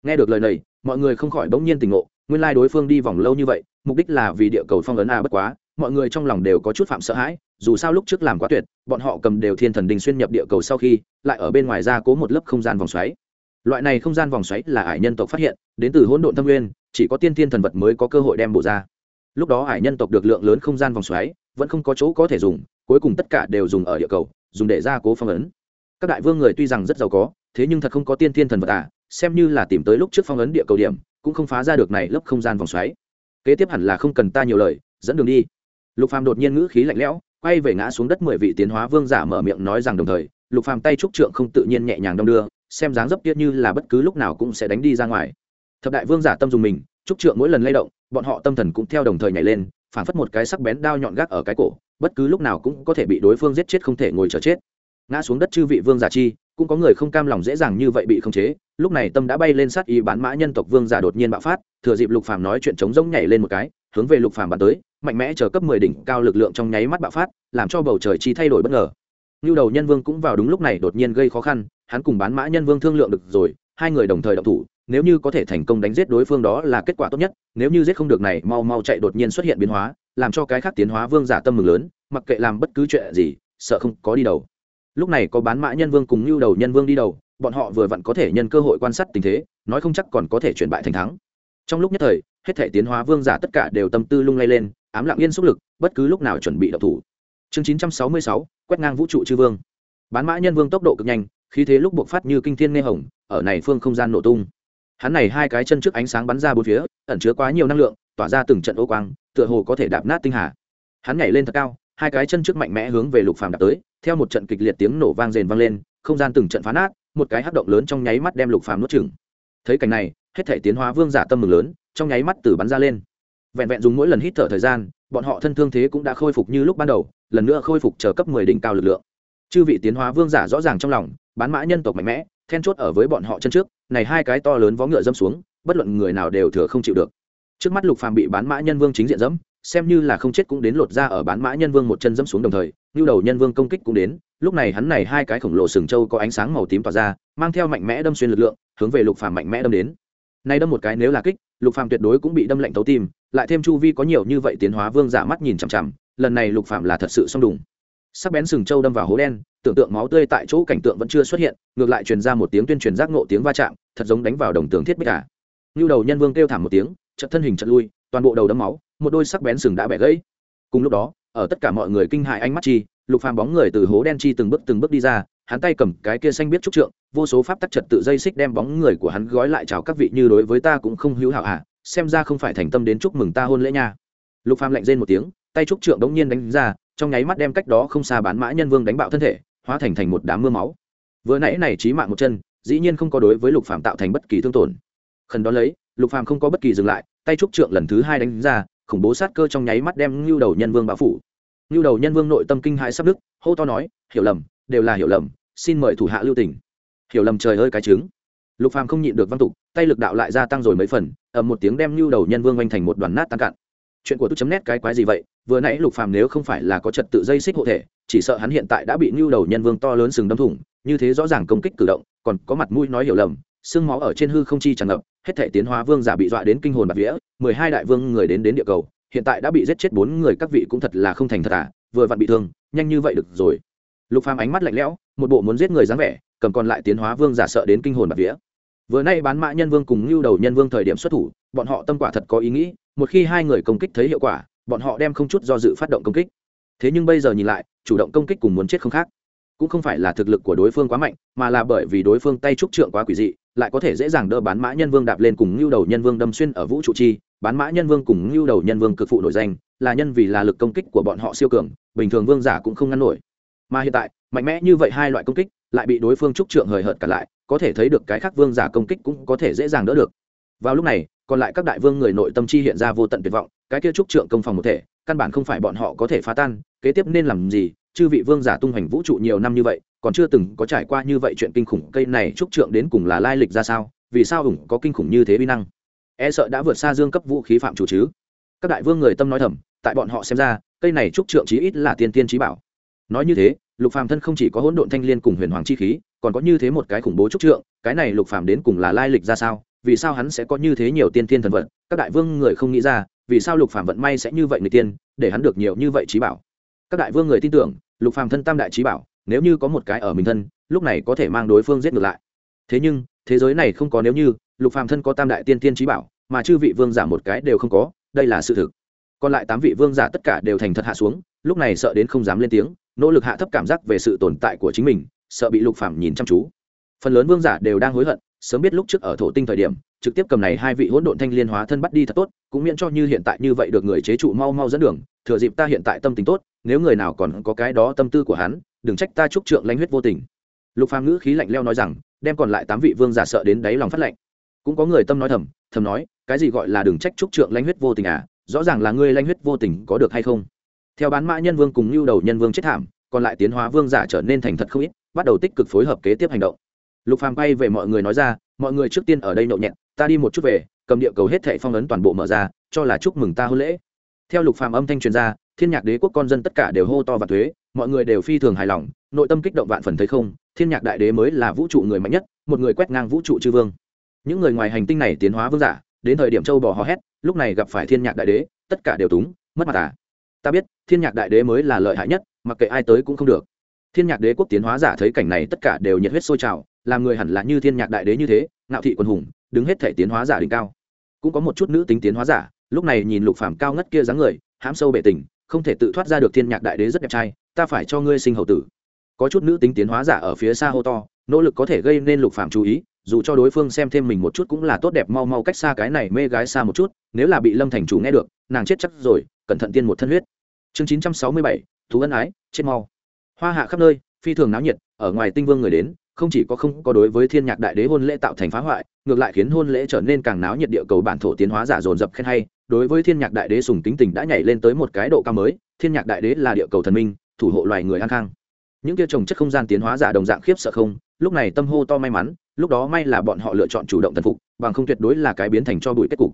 Nghe được lời này, mọi người không khỏi bỗng nhiên tình ngộ, nguyên lai đối phương đi vòng lâu như vậy, mục đích là vì địa cầu phong ấn a bất quá, mọi người trong lòng đều có chút phạm sợ hãi, dù sao lúc trước làm quá tuyệt, bọn họ cầm đều thiên thần đình xuyên nhập địa cầu sau khi, lại ở bên ngoài ra cố một lớp không gian vòng xoáy. Loại này không gian vòng xoáy là ải nhân tộc phát hiện, đến từ hỗn độn thâm nguyên chỉ có tiên thiên thần vật mới có cơ hội đem bộ ra. Lúc đó hải nhân tộc được lượng lớn không gian vòng xoáy, vẫn không có chỗ có thể dùng, cuối cùng tất cả đều dùng ở địa cầu, dùng để gia cố phong ấn. Các đại vương người tuy rằng rất giàu có, thế nhưng thật không có tiên thiên thần vật à xem như là tìm tới lúc trước phong ấn địa cầu điểm, cũng không phá ra được này lớp không gian vòng xoáy. Kế tiếp hẳn là không cần ta nhiều lời, dẫn đường đi. Lục phàm đột nhiên ngữ khí lạnh lẽo, quay về ngã xuống đất mười vị tiến hóa vương giả mở miệng nói rằng đồng thời, lục phàm tay trúc trượng không tự nhiên nhẹ nhàng đong đưa, xem dáng dấp tiết như là bất cứ lúc nào cũng sẽ đánh đi ra ngoài thập đại vương giả tâm dùng mình trúc trượng mỗi lần lay động, bọn họ tâm thần cũng theo đồng thời nhảy lên, phản phất một cái sắc bén đao nhọn gác ở cái cổ, bất cứ lúc nào cũng có thể bị đối phương giết chết không thể ngồi chờ chết. Ngã xuống đất chư vị vương giả chi, cũng có người không cam lòng dễ dàng như vậy bị khống chế, lúc này tâm đã bay lên sát ý bán mã nhân tộc vương giả đột nhiên bạo phát, thừa dịp lục phàm nói chuyện chống rỗng nhảy lên một cái, hướng về lục phàm bắn tới, mạnh mẽ chờ cấp 10 đỉnh cao lực lượng trong nháy mắt bạo phát, làm cho bầu trời chi thay đổi bất ngờ. Nưu đầu nhân vương cũng vào đúng lúc này đột nhiên gây khó khăn, hắn cùng bán mã nhân vương thương lượng được rồi, hai người đồng thời động thủ nếu như có thể thành công đánh giết đối phương đó là kết quả tốt nhất, nếu như giết không được này, mau mau chạy đột nhiên xuất hiện biến hóa, làm cho cái khác tiến hóa vương giả tâm mừng lớn, mặc kệ làm bất cứ chuyện gì, sợ không có đi đầu. Lúc này có bán mã nhân vương cùng lưu đầu nhân vương đi đầu, bọn họ vừa vặn có thể nhân cơ hội quan sát tình thế, nói không chắc còn có thể chuyển bại thành thắng. Trong lúc nhất thời, hết thể tiến hóa vương giả tất cả đều tâm tư lung lay lên, ám lặng yên xúc lực, bất cứ lúc nào chuẩn bị đập thủ. Chương chín trăm sáu mươi sáu, quét ngang vũ trụ chư vương. Bán mã nhân vương tốc độ cực nhanh, khí thế lúc buộc phát như kinh thiên nghe hồng, ở này phương không gian nổ tung hắn này hai cái chân trước ánh sáng bắn ra bốn phía, ẩn chứa quá nhiều năng lượng, tỏa ra từng trận ô quang, tựa hồ có thể đạp nát tinh hà. Hắn nhảy lên thật cao, hai cái chân trước mạnh mẽ hướng về lục phàm đạp tới, theo một trận kịch liệt tiếng nổ vang rền vang lên, không gian từng trận phá nát, một cái hắc động lớn trong nháy mắt đem lục phàm nuốt chửng. Thấy cảnh này, hết thể tiến hóa vương giả tâm mừng lớn, trong nháy mắt từ bắn ra lên. Vẹn vẹn dùng mỗi lần hít thở thời gian, bọn họ thân thương thế cũng đã khôi phục như lúc ban đầu, lần nữa khôi phục chờ cấp 10 đỉnh cao lực lượng. Chư vị tiến hóa vương giả rõ ràng trong lòng, bán mã nhân tộc mạnh mẽ then chốt ở với bọn họ chân trước, này hai cái to lớn vó ngựa dâm xuống, bất luận người nào đều thừa không chịu được. Trước mắt lục phàm bị bán mã nhân vương chính diện dẫm, xem như là không chết cũng đến lột ra ở bán mã nhân vương một chân dẫm xuống đồng thời như đầu nhân vương công kích cũng đến, lúc này hắn này hai cái khổng lồ sừng trâu có ánh sáng màu tím tỏa ra, mang theo mạnh mẽ đâm xuyên lực lượng, hướng về lục phàm mạnh mẽ đâm đến. Nay đâm một cái nếu là kích, lục phàm tuyệt đối cũng bị đâm lạnh tấu tim, lại thêm chu vi có nhiều như vậy tiến hóa vương giả mắt nhìn chằm chằm, lần này lục phàm là thật sự xong đùng sắc bén sừng trâu đâm vào hố đen, tưởng tượng máu tươi tại chỗ cảnh tượng vẫn chưa xuất hiện, ngược lại truyền ra một tiếng tuyên truyền giác ngộ tiếng va chạm, thật giống đánh vào đồng tường thiết bích à. cả như đầu nhân vương kêu thảm một tiếng chật thân hình chật lui, toàn bộ đầu đấm máu, một đôi sắc bén sừng đã bẻ gãy. Cùng lúc đó, ở tất cả mọi người kinh hại ánh mắt chi, lục phàm bóng người từ hố đen chi từng bước từng bước đi ra, hắn tay cầm cái kia xanh biết trúc trượng, vô số pháp tắc trật tự dây xích đem bóng người của hắn gói lại chào các vị như đối với ta cũng không hữu hảo à xem ra không phải thành tâm đến chúc mừng ta hôn lễ nha. Lục phàm lạnh rên một tiếng, tay trúc trượng đống nhiên đánh ra trong nháy mắt đem cách đó không xa bán mã nhân vương đánh bạo thân thể, hóa thành thành một đám mưa máu. Vừa nãy này chí mạng một chân, dĩ nhiên không có đối với lục phàm tạo thành bất kỳ thương tổn. Khẩn đó lấy, lục phàm không có bất kỳ dừng lại, tay trúc trượng lần thứ hai đánh ra, khủng bố sát cơ trong nháy mắt đem ngưu đầu nhân vương bạo phủ. Ngưu đầu nhân vương nội tâm kinh hãi sắp đức hô to nói, hiểu lầm, đều là hiểu lầm, xin mời thủ hạ lưu tỉnh hiểu lầm trời ơi cái trứng. Lục phàm không nhịn được văn tục, tay lực đạo lại gia tăng rồi mấy phần, ầm một tiếng đem ngưu đầu nhân vương oanh thành một đoàn nát tan cạn. Chuyện của tôi chấm nét cái quái gì vậy? Vừa nãy lục phàm nếu không phải là có trật tự dây xích hộ thể, chỉ sợ hắn hiện tại đã bị nhu đầu nhân vương to lớn sừng đâm thủng, như thế rõ ràng công kích cử động, còn có mặt mũi nói hiểu lầm xương máu ở trên hư không chi tràn ngập, hết thể tiến hóa vương giả bị dọa đến kinh hồn bạt vía, mười hai đại vương người đến đến địa cầu, hiện tại đã bị giết chết bốn người, các vị cũng thật là không thành thật à vừa vặn bị thương, nhanh như vậy được rồi. Lục phàm ánh mắt lạnh lẽo, một bộ muốn giết người dáng vẻ, cầm còn lại tiến hóa vương giả sợ đến kinh hồn bạt vía. Vừa nay bán mã nhân vương cùng lưu đầu nhân vương thời điểm xuất thủ, bọn họ tâm quả thật có ý nghĩ, một khi hai người công kích thấy hiệu quả bọn họ đem không chút do dự phát động công kích. Thế nhưng bây giờ nhìn lại, chủ động công kích cùng muốn chết không khác. Cũng không phải là thực lực của đối phương quá mạnh, mà là bởi vì đối phương tay trúc trượng quá quỷ dị, lại có thể dễ dàng đỡ bán mã nhân vương đạp lên cùng ngưu đầu nhân vương đâm xuyên ở vũ trụ chi. Bán mã nhân vương cùng ngưu đầu nhân vương cực phụ nổi danh, là nhân vì là lực công kích của bọn họ siêu cường, bình thường vương giả cũng không ngăn nổi. Mà hiện tại, mạnh mẽ như vậy hai loại công kích, lại bị đối phương trúc trượng hời hợt cả lại, có thể thấy được cái khác vương giả công kích cũng có thể dễ dàng đỡ được. Vào lúc này, còn lại các đại vương người nội tâm chi hiện ra vô tận tuyệt vọng cái kia trúc trượng công phòng một thể, căn bản không phải bọn họ có thể phá tan, kế tiếp nên làm gì? Chư vị vương giả tung hoành vũ trụ nhiều năm như vậy, còn chưa từng có trải qua như vậy chuyện kinh khủng, cây này trúc trượng đến cùng là lai lịch ra sao? Vì sao ủng có kinh khủng như thế vi năng? E sợ đã vượt xa dương cấp vũ khí phạm chủ chứ? Các đại vương người tâm nói thầm, tại bọn họ xem ra, cây này trúc trượng chí ít là tiên tiên trí bảo. Nói như thế, lục phàm thân không chỉ có hỗn độn thanh liên cùng huyền hoàng chi khí, còn có như thế một cái khủng bố trúc trượng, cái này lục phàm đến cùng là lai lịch ra sao? Vì sao hắn sẽ có như thế nhiều tiên tiên thần vật? Các đại vương người không nghĩ ra vì sao lục phàm vận may sẽ như vậy người tiên, để hắn được nhiều như vậy trí bảo? Các đại vương người tin tưởng, lục phàm thân tam đại trí bảo, nếu như có một cái ở mình thân, lúc này có thể mang đối phương giết ngược lại. Thế nhưng, thế giới này không có nếu như, lục phàm thân có tam đại tiên tiên trí bảo, mà chư vị vương giả một cái đều không có, đây là sự thực. Còn lại tám vị vương giả tất cả đều thành thật hạ xuống, lúc này sợ đến không dám lên tiếng, nỗ lực hạ thấp cảm giác về sự tồn tại của chính mình, sợ bị lục phàm nhìn chăm chú. Phần lớn vương giả đều đang hối hận, sớm biết lúc trước ở thổ tinh thời điểm trực tiếp cầm này hai vị hỗn độn thanh liên hóa thân bắt đi thật tốt, cũng miễn cho như hiện tại như vậy được người chế trụ mau mau dẫn đường, thừa dịp ta hiện tại tâm tình tốt, nếu người nào còn có cái đó tâm tư của hắn, đừng trách ta chúc trượng lãnh huyết vô tình. Lục phàm ngữ khí lạnh lẽo nói rằng, đem còn lại tám vị vương giả sợ đến đáy lòng phát lạnh cũng có người tâm nói thầm thầm nói, cái gì gọi là đừng trách chúc trượng lãnh huyết vô tình à rõ ràng là ngươi lãnh huyết vô tình có được hay không? Theo bán mã nhân vương cùng lưu đầu nhân vương chết thảm, còn lại tiến hóa vương giả trở nên thành thật không ít, bắt đầu tích cực phối hợp kế tiếp hành động. Lục phàm bay về mọi người nói ra, mọi người trước tiên ở đây nhậu nhẹt ta đi một chút về, cầm địa cầu hết thệ phong ấn toàn bộ mở ra, cho là chúc mừng ta hôn lễ. Theo lục phàm âm thanh truyền ra, thiên nhạc đế quốc con dân tất cả đều hô to và thuế, mọi người đều phi thường hài lòng, nội tâm kích động vạn phần thấy không, thiên nhạc đại đế mới là vũ trụ người mạnh nhất, một người quét ngang vũ trụ chư vương. Những người ngoài hành tinh này tiến hóa vương giả, đến thời điểm châu bò hò hét, lúc này gặp phải thiên nhạc đại đế, tất cả đều túng, mất mặt à. Ta biết, thiên nhạc đại đế mới là lợi hại nhất, mặc kệ ai tới cũng không được. Thiên nhạc đế quốc tiến hóa giả thấy cảnh này tất cả đều nhiệt huyết sôi trào, làm người hẳn là như thiên nhạc đại đế như thế, ngạo thị quân hùng đứng hết thể tiến hóa giả đỉnh cao. Cũng có một chút nữ tính tiến hóa giả, lúc này nhìn lục phàm cao ngất kia dáng người, hãm sâu bệ tình, không thể tự thoát ra được thiên nhạc đại đế rất đẹp trai, ta phải cho ngươi sinh hậu tử. Có chút nữ tính tiến hóa giả ở phía xa hô to, nỗ lực có thể gây nên lục phàm chú ý, dù cho đối phương xem thêm mình một chút cũng là tốt đẹp mau mau cách xa cái này mê gái xa một chút, nếu là bị lâm thành chủ nghe được, nàng chết chắc rồi, cẩn thận tiên một thân huyết. Chương chín trăm sáu mươi bảy, thú ân ái, chết mau. Hoa hạ khắp nơi, phi thường náo nhiệt, ở ngoài tinh vương người đến không chỉ có không có đối với thiên nhạc đại đế hôn lễ tạo thành phá hoại, ngược lại khiến hôn lễ trở nên càng náo nhiệt địa cầu bản thổ tiến hóa giả dồn dập khen hay. Đối với thiên nhạc đại đế sùng tính tình đã nhảy lên tới một cái độ cao mới, thiên nhạc đại đế là địa cầu thần minh, thủ hộ loài người an khang. Những kia trồng chất không gian tiến hóa giả đồng dạng khiếp sợ không, lúc này tâm hô to may mắn, lúc đó may là bọn họ lựa chọn chủ động thần phục, bằng không tuyệt đối là cái biến thành cho bụi kết cục.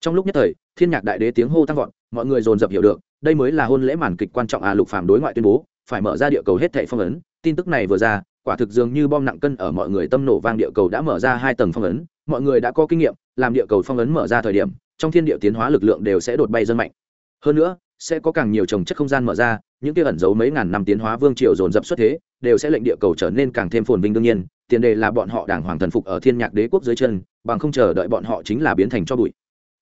Trong lúc nhất thời, thiên nhạc đại đế tiếng hô tăng vọt, mọi người dồn dập hiểu được, đây mới là hôn lễ màn kịch quan trọng à lục phàm đối ngoại tuyên bố, phải mở ra địa cầu hết thảy phong ấn, tin tức này vừa ra quả thực dường như bom nặng cân ở mọi người tâm nổ vang địa cầu đã mở ra hai tầng phong ấn, mọi người đã có kinh nghiệm, làm địa cầu phong ấn mở ra thời điểm, trong thiên địa tiến hóa lực lượng đều sẽ đột bay dân mạnh. Hơn nữa, sẽ có càng nhiều trồng chất không gian mở ra, những kia ẩn giấu mấy ngàn năm tiến hóa vương triều dồn dập xuất thế, đều sẽ lệnh địa cầu trở nên càng thêm phồn vinh đương nhiên, tiền đề là bọn họ đảng hoàng thần phục ở thiên nhạc đế quốc dưới chân, bằng không chờ đợi bọn họ chính là biến thành cho bụi.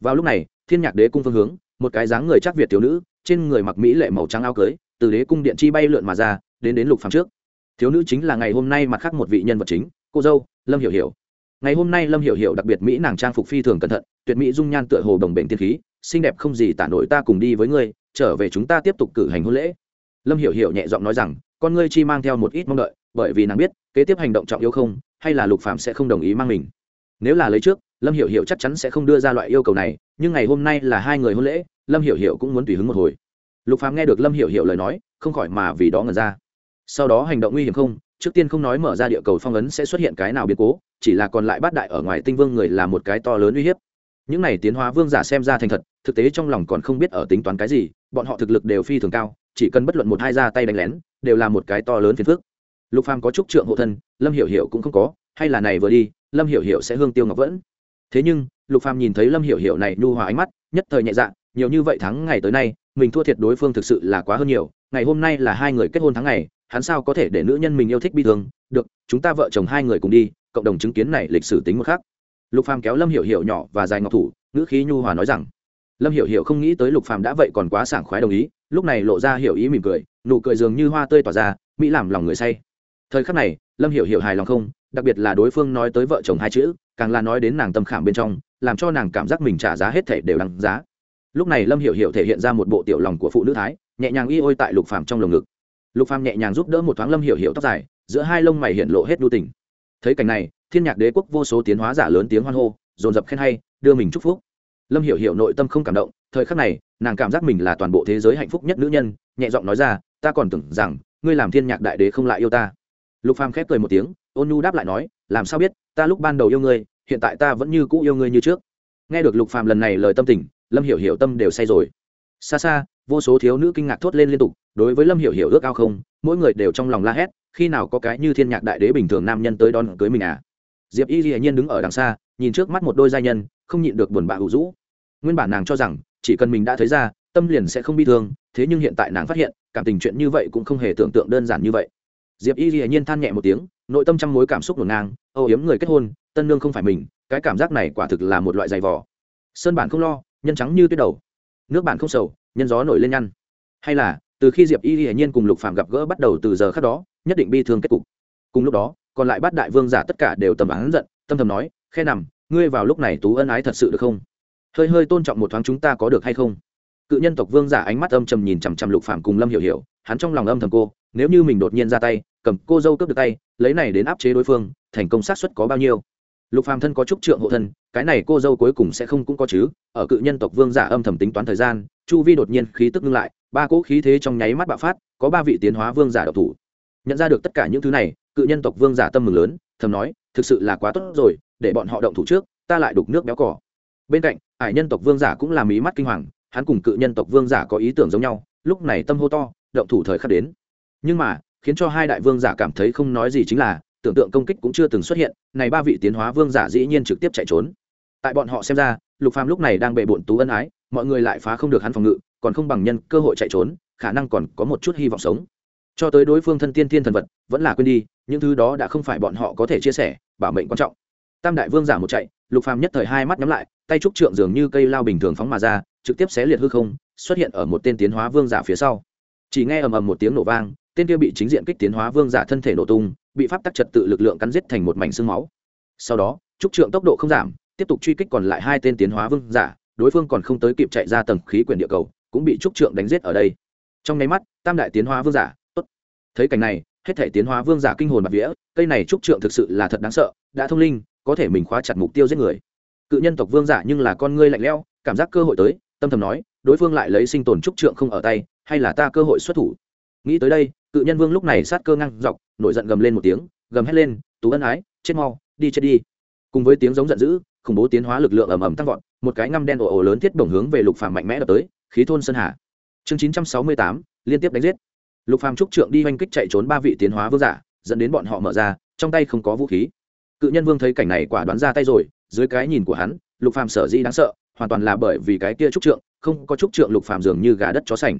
Vào lúc này, thiên nhạc đế cung phương hướng, một cái dáng người chắc việt thiếu nữ, trên người mặc mỹ lệ màu trắng áo cưới, từ đế cung điện chi bay lượn mà ra, đến đến lục phàm trước thiếu nữ chính là ngày hôm nay mặt khác một vị nhân vật chính, cô dâu, lâm hiểu hiểu. Ngày hôm nay lâm hiểu hiểu đặc biệt mỹ nàng trang phục phi thường cẩn thận, tuyệt mỹ dung nhan tựa hồ đồng bệnh tiên khí, xinh đẹp không gì tả nổi ta cùng đi với ngươi, trở về chúng ta tiếp tục cử hành hôn lễ. Lâm hiểu hiểu nhẹ giọng nói rằng, con ngươi chi mang theo một ít mong đợi, bởi vì nàng biết, kế tiếp hành động trọng yếu không, hay là lục phạm sẽ không đồng ý mang mình. Nếu là lấy trước, lâm hiểu hiểu chắc chắn sẽ không đưa ra loại yêu cầu này, nhưng ngày hôm nay là hai người hôn lễ, lâm hiểu hiểu cũng muốn tùy hứng một hồi. Lục phạm nghe được lâm hiểu hiểu lời nói, không khỏi mà vì đó ngần ra sau đó hành động nguy hiểm không, trước tiên không nói mở ra địa cầu phong ấn sẽ xuất hiện cái nào biến cố, chỉ là còn lại bát đại ở ngoài tinh vương người là một cái to lớn uy hiếp. Những này tiến hóa vương giả xem ra thành thật, thực tế trong lòng còn không biết ở tính toán cái gì, bọn họ thực lực đều phi thường cao, chỉ cần bất luận một hai ra tay đánh lén, đều là một cái to lớn phiền phức. Lục phàm có chút trượng hộ thân, lâm hiểu hiểu cũng không có, hay là này vừa đi, lâm hiểu hiểu sẽ hương tiêu ngọc vẫn. Thế nhưng, lục phàm nhìn thấy lâm hiểu hiểu này nhu hòa ánh mắt, nhất thời nhẹ dạ nhiều như vậy tháng ngày tới nay, mình thua thiệt đối phương thực sự là quá hơn nhiều. Ngày hôm nay là hai người kết hôn tháng ngày, hắn sao có thể để nữ nhân mình yêu thích bi thương? Được, chúng ta vợ chồng hai người cùng đi, cộng đồng chứng kiến này lịch sử tính một khác lục phàm kéo lâm hiểu hiểu nhỏ và dài ngọc thủ, ngữ khí nhu hòa nói rằng, lâm hiểu hiểu không nghĩ tới lục phàm đã vậy còn quá sảng khoái đồng ý. Lúc này lộ ra hiểu ý mỉm cười, nụ cười dường như hoa tươi tỏa ra, mỹ làm lòng người say. Thời khắc này, lâm hiểu hiểu hài lòng không? Đặc biệt là đối phương nói tới vợ chồng hai chữ, càng là nói đến nàng tâm khảm bên trong, làm cho nàng cảm giác mình trả giá hết thể đều đằng giá lúc này lâm hiểu hiểu thể hiện ra một bộ tiểu lòng của phụ nữ thái, nhẹ nhàng y ôi tại lục phàm trong lồng ngực. Lục phàm nhẹ nhàng giúp đỡ một thoáng lâm hiểu hiểu tóc dài, giữa hai lông mày hiện lộ hết đu tình. Thấy cảnh này, thiên nhạc đế quốc vô số tiến hóa giả lớn tiếng hoan hô, dồn dập khen hay, đưa mình chúc phúc. Lâm hiểu hiểu nội tâm không cảm động, thời khắc này, nàng cảm giác mình là toàn bộ thế giới hạnh phúc nhất nữ nhân, nhẹ giọng nói ra, ta còn tưởng rằng, ngươi làm thiên nhạc đại đế không lại yêu ta. Lục phàm khép cười một tiếng, ôn nhu đáp lại nói, làm sao biết, ta lúc ban đầu yêu ngươi, hiện tại ta vẫn như cũ yêu ngươi như trước. Nghe được lục phàm lần này lời tâm tình lâm hiểu hiểu tâm đều say rồi. Xa xa, vô số thiếu nữ kinh ngạc thốt lên liên tục, đối với lâm hiểu hiểu ước ao không, mỗi người đều trong lòng la hét, khi nào có cái như thiên nhạc đại đế bình thường nam nhân tới đón cưới mình à? Diệp y hiển nhiên đứng ở đằng xa, nhìn trước mắt một đôi giai nhân, không nhịn được buồn bã hữu rũ. Nguyên bản nàng cho rằng, chỉ cần mình đã thấy ra, tâm liền sẽ không bi thương, thế nhưng hiện tại nàng phát hiện, cảm tình chuyện như vậy cũng không hề tưởng tượng đơn giản như vậy. Diệp y hiển nhiên than nhẹ một tiếng, nội tâm trăm mối cảm xúc ngổn ngang, âu yếm người kết hôn, tân nương không phải mình, cái cảm giác này quả thực là một loại dày vò. Sơn bản không lo nhân trắng như tuyết đầu. Nước bản không sầu, nhân gió nổi lên nhăn. Hay là, từ khi diệp y hiển nhiên cùng lục phạm gặp gỡ bắt đầu từ giờ khác đó, nhất định bi thương kết cục. Cùng lúc đó, còn lại bát đại vương giả tất cả đều tầm án giận, tâm thầm nói, khe nằm, ngươi vào lúc này tú ân ái thật sự được không? Hơi hơi tôn trọng một thoáng chúng ta có được hay không? Cự nhân tộc vương giả ánh mắt âm trầm nhìn chằm chằm lục phạm cùng lâm hiểu hiểu, hắn trong lòng âm thầm cô, nếu như mình đột nhiên ra tay, cầm cô dâu cướp được tay, lấy này đến áp chế đối phương, thành công sát suất có bao nhiêu? Lục phàm thân có trúc trượng hộ thân, cái này cô dâu cuối cùng sẽ không cũng có chứ, ở cự nhân tộc vương giả âm thầm tính toán thời gian, chu vi đột nhiên khí tức ngưng lại, ba cỗ khí thế trong nháy mắt bạo phát, có ba vị tiến hóa vương giả độc thủ. Nhận ra được tất cả những thứ này, cự nhân tộc vương giả tâm mừng lớn, thầm nói, thực sự là quá tốt rồi, để bọn họ động thủ trước, ta lại đục nước béo cỏ. Bên cạnh, ải nhân tộc vương giả cũng làm ý mắt kinh hoàng, hắn cùng cự nhân tộc vương giả có ý tưởng giống nhau, lúc này tâm hô to, động thủ thời khắc đến. Nhưng mà, khiến cho hai đại vương giả cảm thấy không nói gì chính là tưởng tượng công kích cũng chưa từng xuất hiện, này ba vị tiến hóa vương giả dĩ nhiên trực tiếp chạy trốn. Tại bọn họ xem ra, lục phàm lúc này đang bệ bộn tú ân ái, mọi người lại phá không được hắn phòng ngự, còn không bằng nhân cơ hội chạy trốn, khả năng còn có một chút hy vọng sống. Cho tới đối phương thân tiên thiên thần vật, vẫn là quên đi, những thứ đó đã không phải bọn họ có thể chia sẻ, bảo mệnh quan trọng. Tam đại vương giả một chạy, lục phàm nhất thời hai mắt nhắm lại, tay trúc trượng dường như cây lao bình thường phóng mà ra, trực tiếp xé liệt hư không, xuất hiện ở một tên tiến hóa vương giả phía sau chỉ nghe ầm ầm một tiếng nổ vang, tên kia bị chính diện kích tiến hóa vương giả thân thể nổ tung, bị pháp tắc trật tự lực lượng cắn giết thành một mảnh xương máu. Sau đó, trúc trượng tốc độ không giảm, tiếp tục truy kích còn lại hai tên tiến hóa vương giả, đối phương còn không tới kịp chạy ra tầng khí quyển địa cầu, cũng bị trúc trượng đánh giết ở đây. Trong nháy mắt, tam đại tiến hóa vương giả, tốt. Thấy cảnh này, hết thể tiến hóa vương giả kinh hồn mặt vía, cây này trúc trượng thực sự là thật đáng sợ, đã thông linh, có thể mình khóa chặt mục tiêu giết người. Cự nhân tộc vương giả nhưng là con ngươi lạnh lẽo, cảm giác cơ hội tới, tâm thầm nói đối phương lại lấy sinh tồn trúc trượng không ở tay, hay là ta cơ hội xuất thủ? Nghĩ tới đây, cự nhân vương lúc này sát cơ ngăn dọc, nổi giận gầm lên một tiếng, gầm hét lên, tú ân ái, chết mau, đi chết đi. Cùng với tiếng giống giận dữ, khủng bố tiến hóa lực lượng ầm ầm tăng vọt, một cái ngăm đen ồ ồ lớn thiết bổng hướng về lục phàm mạnh mẽ đập tới, khí thôn sơn hà. Chương chín trăm sáu mươi tám, liên tiếp đánh giết. Lục phàm trúc trượng đi oanh kích chạy trốn ba vị tiến hóa vương giả, dẫn đến bọn họ mở ra, trong tay không có vũ khí. Cự nhân vương thấy cảnh này quả đoán ra tay rồi, dưới cái nhìn của hắn, lục phàm sở di đáng sợ hoàn toàn là bởi vì cái kia trúc trượng, không có trúc trượng lục phàm dường như gà đất chó sành.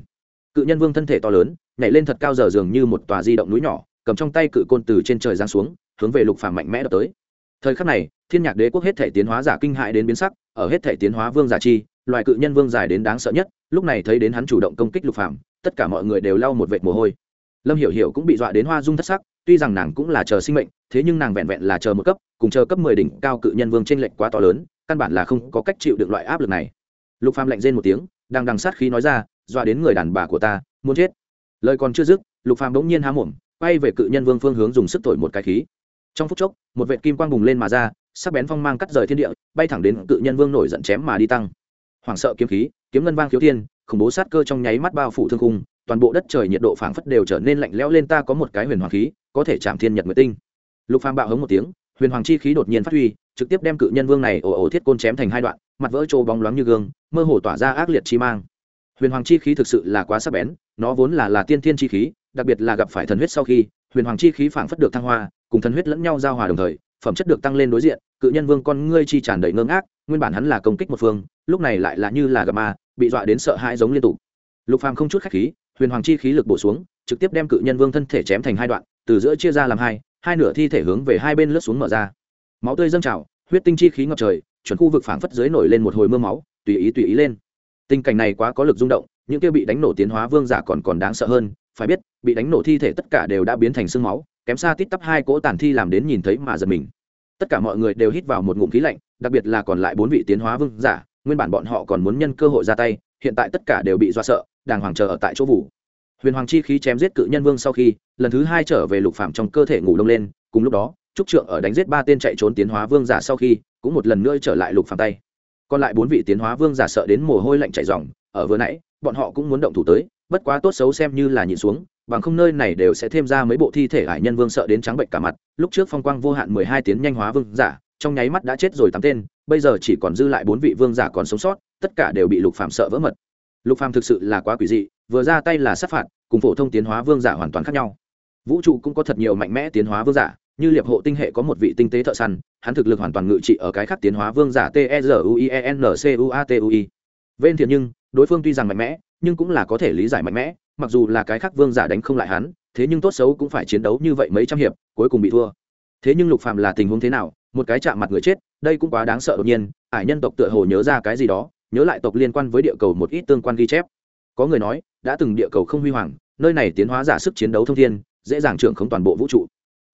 Cự nhân vương thân thể to lớn, nhảy lên thật cao giờ dường như một tòa di động núi nhỏ, cầm trong tay cự côn từ trên trời giáng xuống, hướng về lục phàm mạnh mẽ đập tới. Thời khắc này, thiên nhạc đế quốc hết thể tiến hóa giả kinh hại đến biến sắc, ở hết thể tiến hóa vương giả chi, loài cự nhân vương dài đến đáng sợ nhất, lúc này thấy đến hắn chủ động công kích lục phàm, tất cả mọi người đều lau một vệt mồ hôi. Lâm hiểu hiểu cũng bị dọa đến hoa dung thất sắc, tuy rằng nàng cũng là chờ sinh mệnh, thế nhưng nàng vẹn vẹn là chờ một cấp, cùng chờ cấp mười đỉnh cao cự nhân vương trên lệnh quá to lớn căn bản là không có cách chịu được loại áp lực này. Lục phàm lạnh rên một tiếng, đang đằng sát khí nói ra, dọa đến người đàn bà của ta, muốn chết. Lời còn chưa dứt, lục phàm bỗng nhiên há mồm, quay về cự nhân vương phương hướng dùng sức thổi một cái khí. Trong phút chốc, một vệt kim quang bùng lên mà ra, sắc bén phong mang cắt rời thiên địa, bay thẳng đến cự nhân vương nổi giận chém mà đi tăng. Hoảng sợ kiếm khí, kiếm ngân vang khiếu thiên, khủng bố sát cơ trong nháy mắt bao phủ thương khung, toàn bộ đất trời nhiệt độ phảng phất đều trở nên lạnh lẽo lên ta có một cái huyền hoàng khí, có thể chạm thiên nhật nguyệt tinh. Lục phàm bạo hống một tiếng, huyền hoàng chi khí đột nhiên phát huy trực tiếp đem cự nhân vương này ồ ồ thiết côn chém thành hai đoạn, mặt vỡ trô bóng loáng như gương, mơ hồ tỏa ra ác liệt chi mang. Huyền hoàng chi khí thực sự là quá sắc bén, nó vốn là là tiên thiên chi khí, đặc biệt là gặp phải thần huyết sau khi, huyền hoàng chi khí phảng phất được thăng hoa, cùng thần huyết lẫn nhau giao hòa đồng thời, phẩm chất được tăng lên đối diện, cự nhân vương con ngươi chi tràn đầy ngơ ngác, nguyên bản hắn là công kích một phương, lúc này lại là như là gặp ma, bị dọa đến sợ hãi giống liên tục. Lục phàm không chút khách khí, huyền hoàng chi khí lực bổ xuống, trực tiếp đem cự nhân vương thân thể chém thành hai đoạn, từ giữa chia ra làm hai hai nửa thi thể hướng về hai bên lướt xuống mở ra máu tươi dâng trào, huyết tinh chi khí ngập trời, chuẩn khu vực phảng phất dưới nổi lên một hồi mưa máu, tùy ý tùy ý lên. Tình cảnh này quá có lực rung động, những kia bị đánh nổ tiến hóa vương giả còn còn đáng sợ hơn, phải biết, bị đánh nổ thi thể tất cả đều đã biến thành sương máu, kém xa tít tắp hai cỗ tàn thi làm đến nhìn thấy mà giật mình. Tất cả mọi người đều hít vào một ngụm khí lạnh, đặc biệt là còn lại bốn vị tiến hóa vương giả, nguyên bản bọn họ còn muốn nhân cơ hội ra tay, hiện tại tất cả đều bị do sợ, đàng hoàng chờ ở tại chỗ vụ huyền hoàng chi khí chém giết cự nhân vương sau khi, lần thứ hai trở về lục phạm trong cơ thể ngủ đông lên, cùng lúc đó trúc trượng ở đánh giết ba tên chạy trốn tiến hóa vương giả sau khi, cũng một lần nữa trở lại lục phạm tay. Còn lại bốn vị tiến hóa vương giả sợ đến mồ hôi lạnh chạy ròng. ở vừa nãy, bọn họ cũng muốn động thủ tới, bất quá tốt xấu xem như là nhìn xuống, bằng không nơi này đều sẽ thêm ra mấy bộ thi thể hải nhân vương sợ đến trắng bệnh cả mặt. Lúc trước phong quang vô hạn mười hai tiến nhanh hóa vương giả, trong nháy mắt đã chết rồi tám tên, bây giờ chỉ còn dư lại bốn vị vương giả còn sống sót, tất cả đều bị lục phạm sợ vỡ mật. Lục phàm thực sự là quá quỷ dị, vừa ra tay là sát phạt, cùng phổ thông tiến hóa vương giả hoàn toàn khác nhau. Vũ trụ cũng có thật nhiều mạnh mẽ tiến hóa vương giả như liệp hộ tinh hệ có một vị tinh tế thợ săn, hắn thực lực hoàn toàn ngự trị ở cái khác tiến hóa vương giả t e r u i e n c u a t u i. Vên thiện nhưng, đối phương tuy rằng mạnh mẽ, nhưng cũng là có thể lý giải mạnh mẽ, mặc dù là cái khác vương giả đánh không lại hắn, thế nhưng tốt xấu cũng phải chiến đấu như vậy mấy trăm hiệp, cuối cùng bị thua. Thế nhưng lục phàm là tình huống thế nào, một cái chạm mặt người chết, đây cũng quá đáng sợ đột nhiên, ải nhân tộc tựa hồ nhớ ra cái gì đó, nhớ lại tộc liên quan với địa cầu một ít tương quan ghi chép. Có người nói, đã từng địa cầu không huy hoàng, nơi này tiến hóa giả sức chiến đấu thông thiên, dễ dàng trưởng không toàn bộ vũ trụ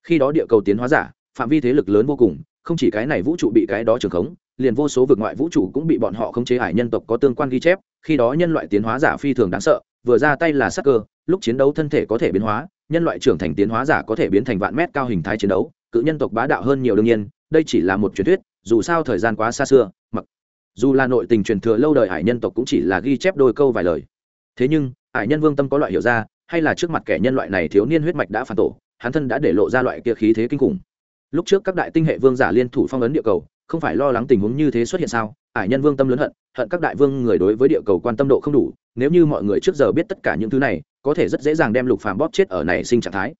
khi đó địa cầu tiến hóa giả, phạm vi thế lực lớn vô cùng, không chỉ cái này vũ trụ bị cái đó trường khống, liền vô số vực ngoại vũ trụ cũng bị bọn họ khống chế hải nhân tộc có tương quan ghi chép, khi đó nhân loại tiến hóa giả phi thường đáng sợ, vừa ra tay là sắc cơ, lúc chiến đấu thân thể có thể biến hóa, nhân loại trưởng thành tiến hóa giả có thể biến thành vạn mét cao hình thái chiến đấu, cự nhân tộc bá đạo hơn nhiều đương nhiên, đây chỉ là một truyền thuyết, dù sao thời gian quá xa xưa, mặc dù là nội tình truyền thừa lâu đời hải nhân tộc cũng chỉ là ghi chép đôi câu vài lời. Thế nhưng hải nhân vương tâm có loại hiểu ra, hay là trước mặt kẻ nhân loại này thiếu niên huyết mạch đã phản tổ hắn thân đã để lộ ra loại kia khí thế kinh khủng. Lúc trước các đại tinh hệ vương giả liên thủ phong ấn địa cầu, không phải lo lắng tình huống như thế xuất hiện sao? Ải nhân vương tâm lớn hận hận các đại vương người đối với địa cầu quan tâm độ không đủ, nếu như mọi người trước giờ biết tất cả những thứ này, có thể rất dễ dàng đem lục phàm bóp chết ở này sinh trạng thái.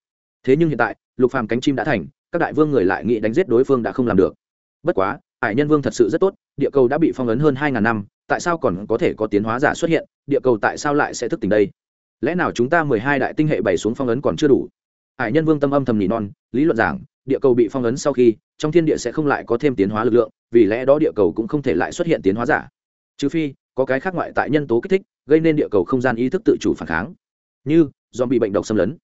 Thế nhưng hiện tại, lục phàm cánh chim đã thành, các đại vương người lại nghĩ đánh giết đối phương đã không làm được. Bất quá, ải nhân vương thật sự rất tốt, địa cầu đã bị phong ấn hơn hai ngàn năm, tại sao còn có thể có tiến hóa giả xuất hiện? Địa cầu tại sao lại sẽ thức tỉnh đây? Lẽ nào chúng ta mười hai đại tinh hệ bày xuống phong ấn còn chưa đủ? Hải nhân vương tâm âm thầm nỉ non, lý luận giảng, địa cầu bị phong ấn sau khi, trong thiên địa sẽ không lại có thêm tiến hóa lực lượng, vì lẽ đó địa cầu cũng không thể lại xuất hiện tiến hóa giả. Trừ phi, có cái khác ngoại tại nhân tố kích thích, gây nên địa cầu không gian ý thức tự chủ phản kháng. Như dòm bị bệnh độc xâm lấn.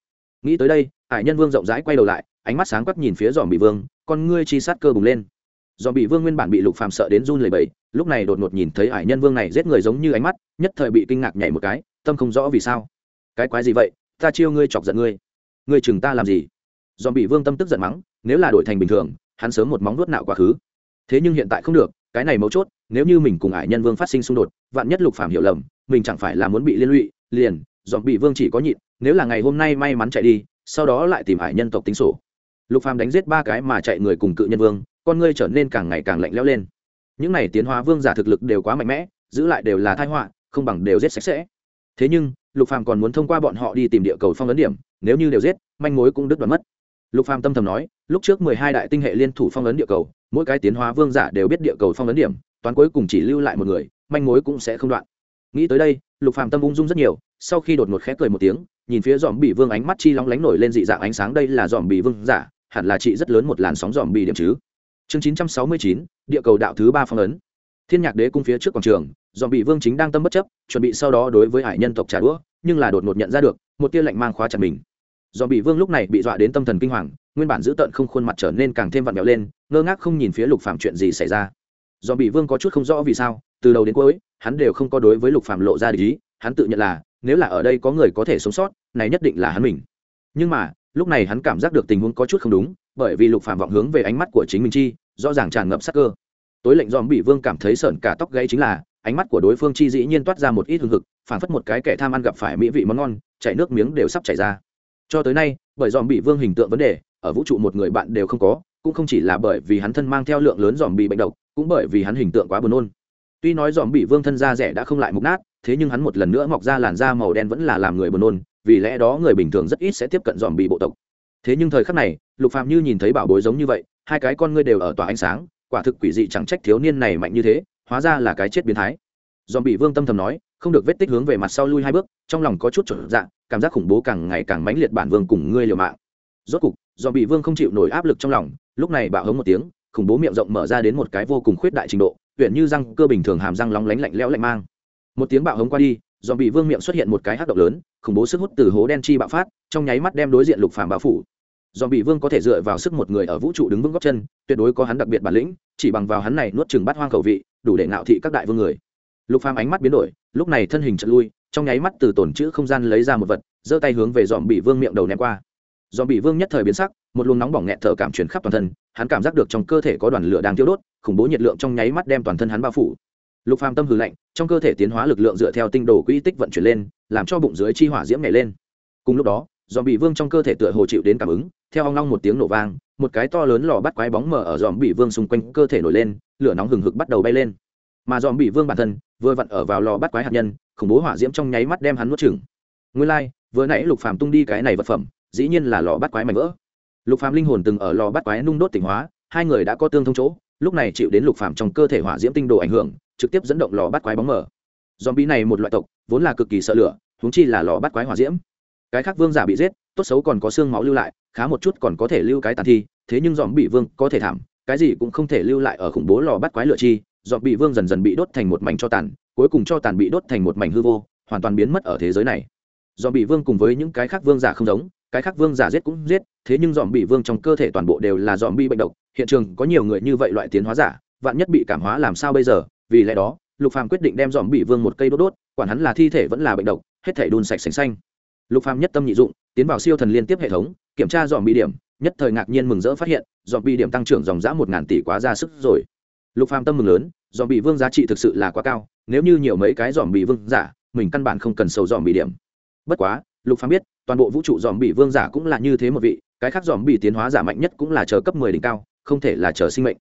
Nghĩ tới đây, hải nhân vương rộng rãi quay đầu lại, ánh mắt sáng quắc nhìn phía dòm bị vương, con ngươi chi sát cơ bùng lên. Dòm bị vương nguyên bản bị lục phàm sợ đến run lẩy bẩy, lúc này đột ngột nhìn thấy hải nhân vương này giết người giống như ánh mắt, nhất thời bị kinh ngạc nhảy một cái, tâm không rõ vì sao. Cái quái gì vậy? Ta chiêu ngươi chọc giận ngươi ngươi chừng ta làm gì? Dòm bị vương tâm tức giận mắng, nếu là đổi thành bình thường, hắn sớm một móng nuốt nạo quá khứ. Thế nhưng hiện tại không được, cái này mấu chốt, nếu như mình cùng ải nhân vương phát sinh xung đột, vạn nhất lục phàm hiểu lầm, mình chẳng phải là muốn bị liên lụy, liền, dòm bị vương chỉ có nhịn, nếu là ngày hôm nay may mắn chạy đi, sau đó lại tìm ải nhân tộc tính sổ. Lục phàm đánh giết ba cái mà chạy người cùng cự nhân vương, con ngươi trở nên càng ngày càng lạnh lẽo lên. Những này tiến hóa vương giả thực lực đều quá mạnh mẽ, giữ lại đều là tai họa, không bằng đều giết sạch sẽ. Thế nhưng lục phàm còn muốn thông qua bọn họ đi tìm địa cầu phong ấn điểm, nếu như đều giết, manh mối cũng đứt đoạn mất. Lục phàm tâm thầm nói, lúc trước mười hai đại tinh hệ liên thủ phong ấn địa cầu, mỗi cái tiến hóa vương giả đều biết địa cầu phong ấn điểm, toán cuối cùng chỉ lưu lại một người, manh mối cũng sẽ không đoạn. Nghĩ tới đây, lục phàm tâm ung dung rất nhiều, sau khi đột ngột khẽ cười một tiếng, nhìn phía dòm bị vương ánh mắt chi lóng lánh nổi lên dị dạng ánh sáng, đây là dòm bị vương giả, hẳn là chị rất lớn một làn sóng dòm bị điểm chứ. Chương chín trăm sáu mươi chín, địa cầu đạo thứ ba phong ấn. Thiên nhạc đế cung phía trước quảng trường dòm bị vương chính đang tâm bất chấp, chuẩn bị sau đó đối với hải nhân tộc trả đũa, nhưng là đột ngột nhận ra được, một tia lạnh mang khóa chặt mình. Dòm bị vương lúc này bị dọa đến tâm thần kinh hoàng, nguyên bản giữ tợn không khuôn mặt trở nên càng thêm vặn vẹo lên, ngơ ngác không nhìn phía lục phạm chuyện gì xảy ra. Dòm bị vương có chút không rõ vì sao, từ đầu đến cuối, hắn đều không có đối với lục phạm lộ ra lý hắn tự nhận là, nếu là ở đây có người có thể sống sót, này nhất định là hắn mình. Nhưng mà, lúc này hắn cảm giác được tình huống có chút không đúng, bởi vì lục phạm vọng hướng về ánh mắt của chính mình chi, rõ ràng tràn ngập sắc cơ. Tối lệnh dòm bị vương cảm thấy sợn cả tóc gãy chính là ánh mắt của đối phương chi dĩ nhiên toát ra một ít hương hực phản phất một cái kẻ tham ăn gặp phải mỹ vị món ngon, chảy nước miếng đều sắp chảy ra. Cho tới nay, bởi dòm bị vương hình tượng vấn đề, ở vũ trụ một người bạn đều không có, cũng không chỉ là bởi vì hắn thân mang theo lượng lớn dòm bị bệnh độc, cũng bởi vì hắn hình tượng quá buồn nôn. Tuy nói dòm bị vương thân da rẻ đã không lại mục nát, thế nhưng hắn một lần nữa mọc ra làn da màu đen vẫn là làm người buồn nôn, vì lẽ đó người bình thường rất ít sẽ tiếp cận dòm bị bộ tộc. Thế nhưng thời khắc này, lục phạm như nhìn thấy bảo bối giống như vậy, hai cái con ngươi đều ở tỏa ánh sáng, quả thực quỷ dị chẳng trách thiếu niên này mạnh như thế hóa ra là cái chết biến thái. Dòm bị vương tâm thầm nói, không được vết tích hướng về mặt sau lui hai bước, trong lòng có chút trở dạ cảm giác khủng bố càng ngày càng mãnh liệt bản vương cùng ngươi liều mạng. Rốt cục dòm bị vương không chịu nổi áp lực trong lòng, lúc này bạo hống một tiếng, khủng bố miệng rộng mở ra đến một cái vô cùng khuyết đại trình độ huyện như răng cơ bình thường hàm răng lóng lánh lạnh lẽo lạnh mang. Một tiếng bạo hống qua đi dòm bị vương miệng xuất hiện một cái hát động lớn, khủng bố sức hút từ hố đen chi bạo phát, trong nháy mắt đem đối diện lục phàm bạo phủ. Dòm bị vương có thể dựa vào sức một người ở vũ trụ đứng vững góc chân, tuyệt đối có hắn đặc biệt bản lĩnh, chỉ bằng vào hắn này nuốt chừng bắt hoang khẩu vị đủ để ngạo thị các đại vương người. Lục phàm ánh mắt biến đổi, lúc này thân hình chật lui, trong nháy mắt từ tổn chữ không gian lấy ra một vật, giơ tay hướng về dòm bị vương miệng đầu ném qua. Dòm bị vương nhất thời biến sắc, một luồng nóng bỏng nghẹt thở cảm truyền khắp toàn thân, hắn cảm giác được trong cơ thể có đoàn lửa đang tiêu đốt, khủng bố nhiệt lượng trong nháy mắt đem toàn thân hắn bao phủ. Lục phàm tâm hừ lạnh, trong cơ thể tiến hóa lực lượng dựa theo tinh đồ quỹ tích vận chuyển lên, làm cho bụng dưới chi hỏa diễm nhảy lên. Cùng lúc đó, dòm bị vương trong cơ thể tựa hồ chịu đến cảm ứng, theo ong long một tiếng nổ vang một cái to lớn lò bắt quái bóng mờ ở dòm bị vương xung quanh cơ thể nổi lên lửa nóng hừng hực bắt đầu bay lên. Mà dòm bị vương bản thân vừa vặn ở vào lò bắt quái hạt nhân khủng bố hỏa diễm trong nháy mắt đem hắn nuốt chửng. Nguyên lai like, vừa nãy lục phàm tung đi cái này vật phẩm dĩ nhiên là lò bắt quái mảnh vỡ. Lục phàm linh hồn từng ở lò bắt quái nung đốt tỉnh hóa hai người đã có tương thông chỗ lúc này chịu đến lục phàm trong cơ thể hỏa diễm tinh đồ ảnh hưởng trực tiếp dẫn động lò bắt quái bóng mở. Dòm bị này một loại tộc vốn là cực kỳ sợ lửa huống chi là lò bắt quái hỏa diễm. Cái khác vương giả bị giết tốt xấu còn có xương máu lưu lại, khá một chút còn có thể lưu cái tàn thi, thế nhưng dòm bị vương có thể thảm, cái gì cũng không thể lưu lại ở khủng bố lò bắt quái lửa chi dòm bị vương dần dần bị đốt thành một mảnh cho tàn, cuối cùng cho tàn bị đốt thành một mảnh hư vô, hoàn toàn biến mất ở thế giới này. Dòm bị vương cùng với những cái khác vương giả không giống, cái khác vương giả giết cũng giết, thế nhưng dòm bị vương trong cơ thể toàn bộ đều là dòm bị bệnh độc, hiện trường có nhiều người như vậy loại tiến hóa giả, vạn nhất bị cảm hóa làm sao bây giờ, vì lẽ đó, lục phàm quyết định đem dòm bị vương một cây đốt đốt, quản hắn là thi thể vẫn là bệnh độc, hết thể đun sạch sành xanh. Lục phàm nhất tâm nhị dụng tiến vào siêu thần liên tiếp hệ thống kiểm tra dòm bị điểm nhất thời ngạc nhiên mừng rỡ phát hiện dòm bị điểm tăng trưởng dòng giã một ngàn tỷ quá ra sức rồi lục phàm tâm mừng lớn dòm bị vương giá trị thực sự là quá cao nếu như nhiều mấy cái dòm bị vương giả mình căn bản không cần sầu dòm bị điểm bất quá lục phàm biết toàn bộ vũ trụ dòm bị vương giả cũng là như thế một vị cái khác dòm bị tiến hóa giả mạnh nhất cũng là chờ cấp mười đỉnh cao không thể là chờ sinh mệnh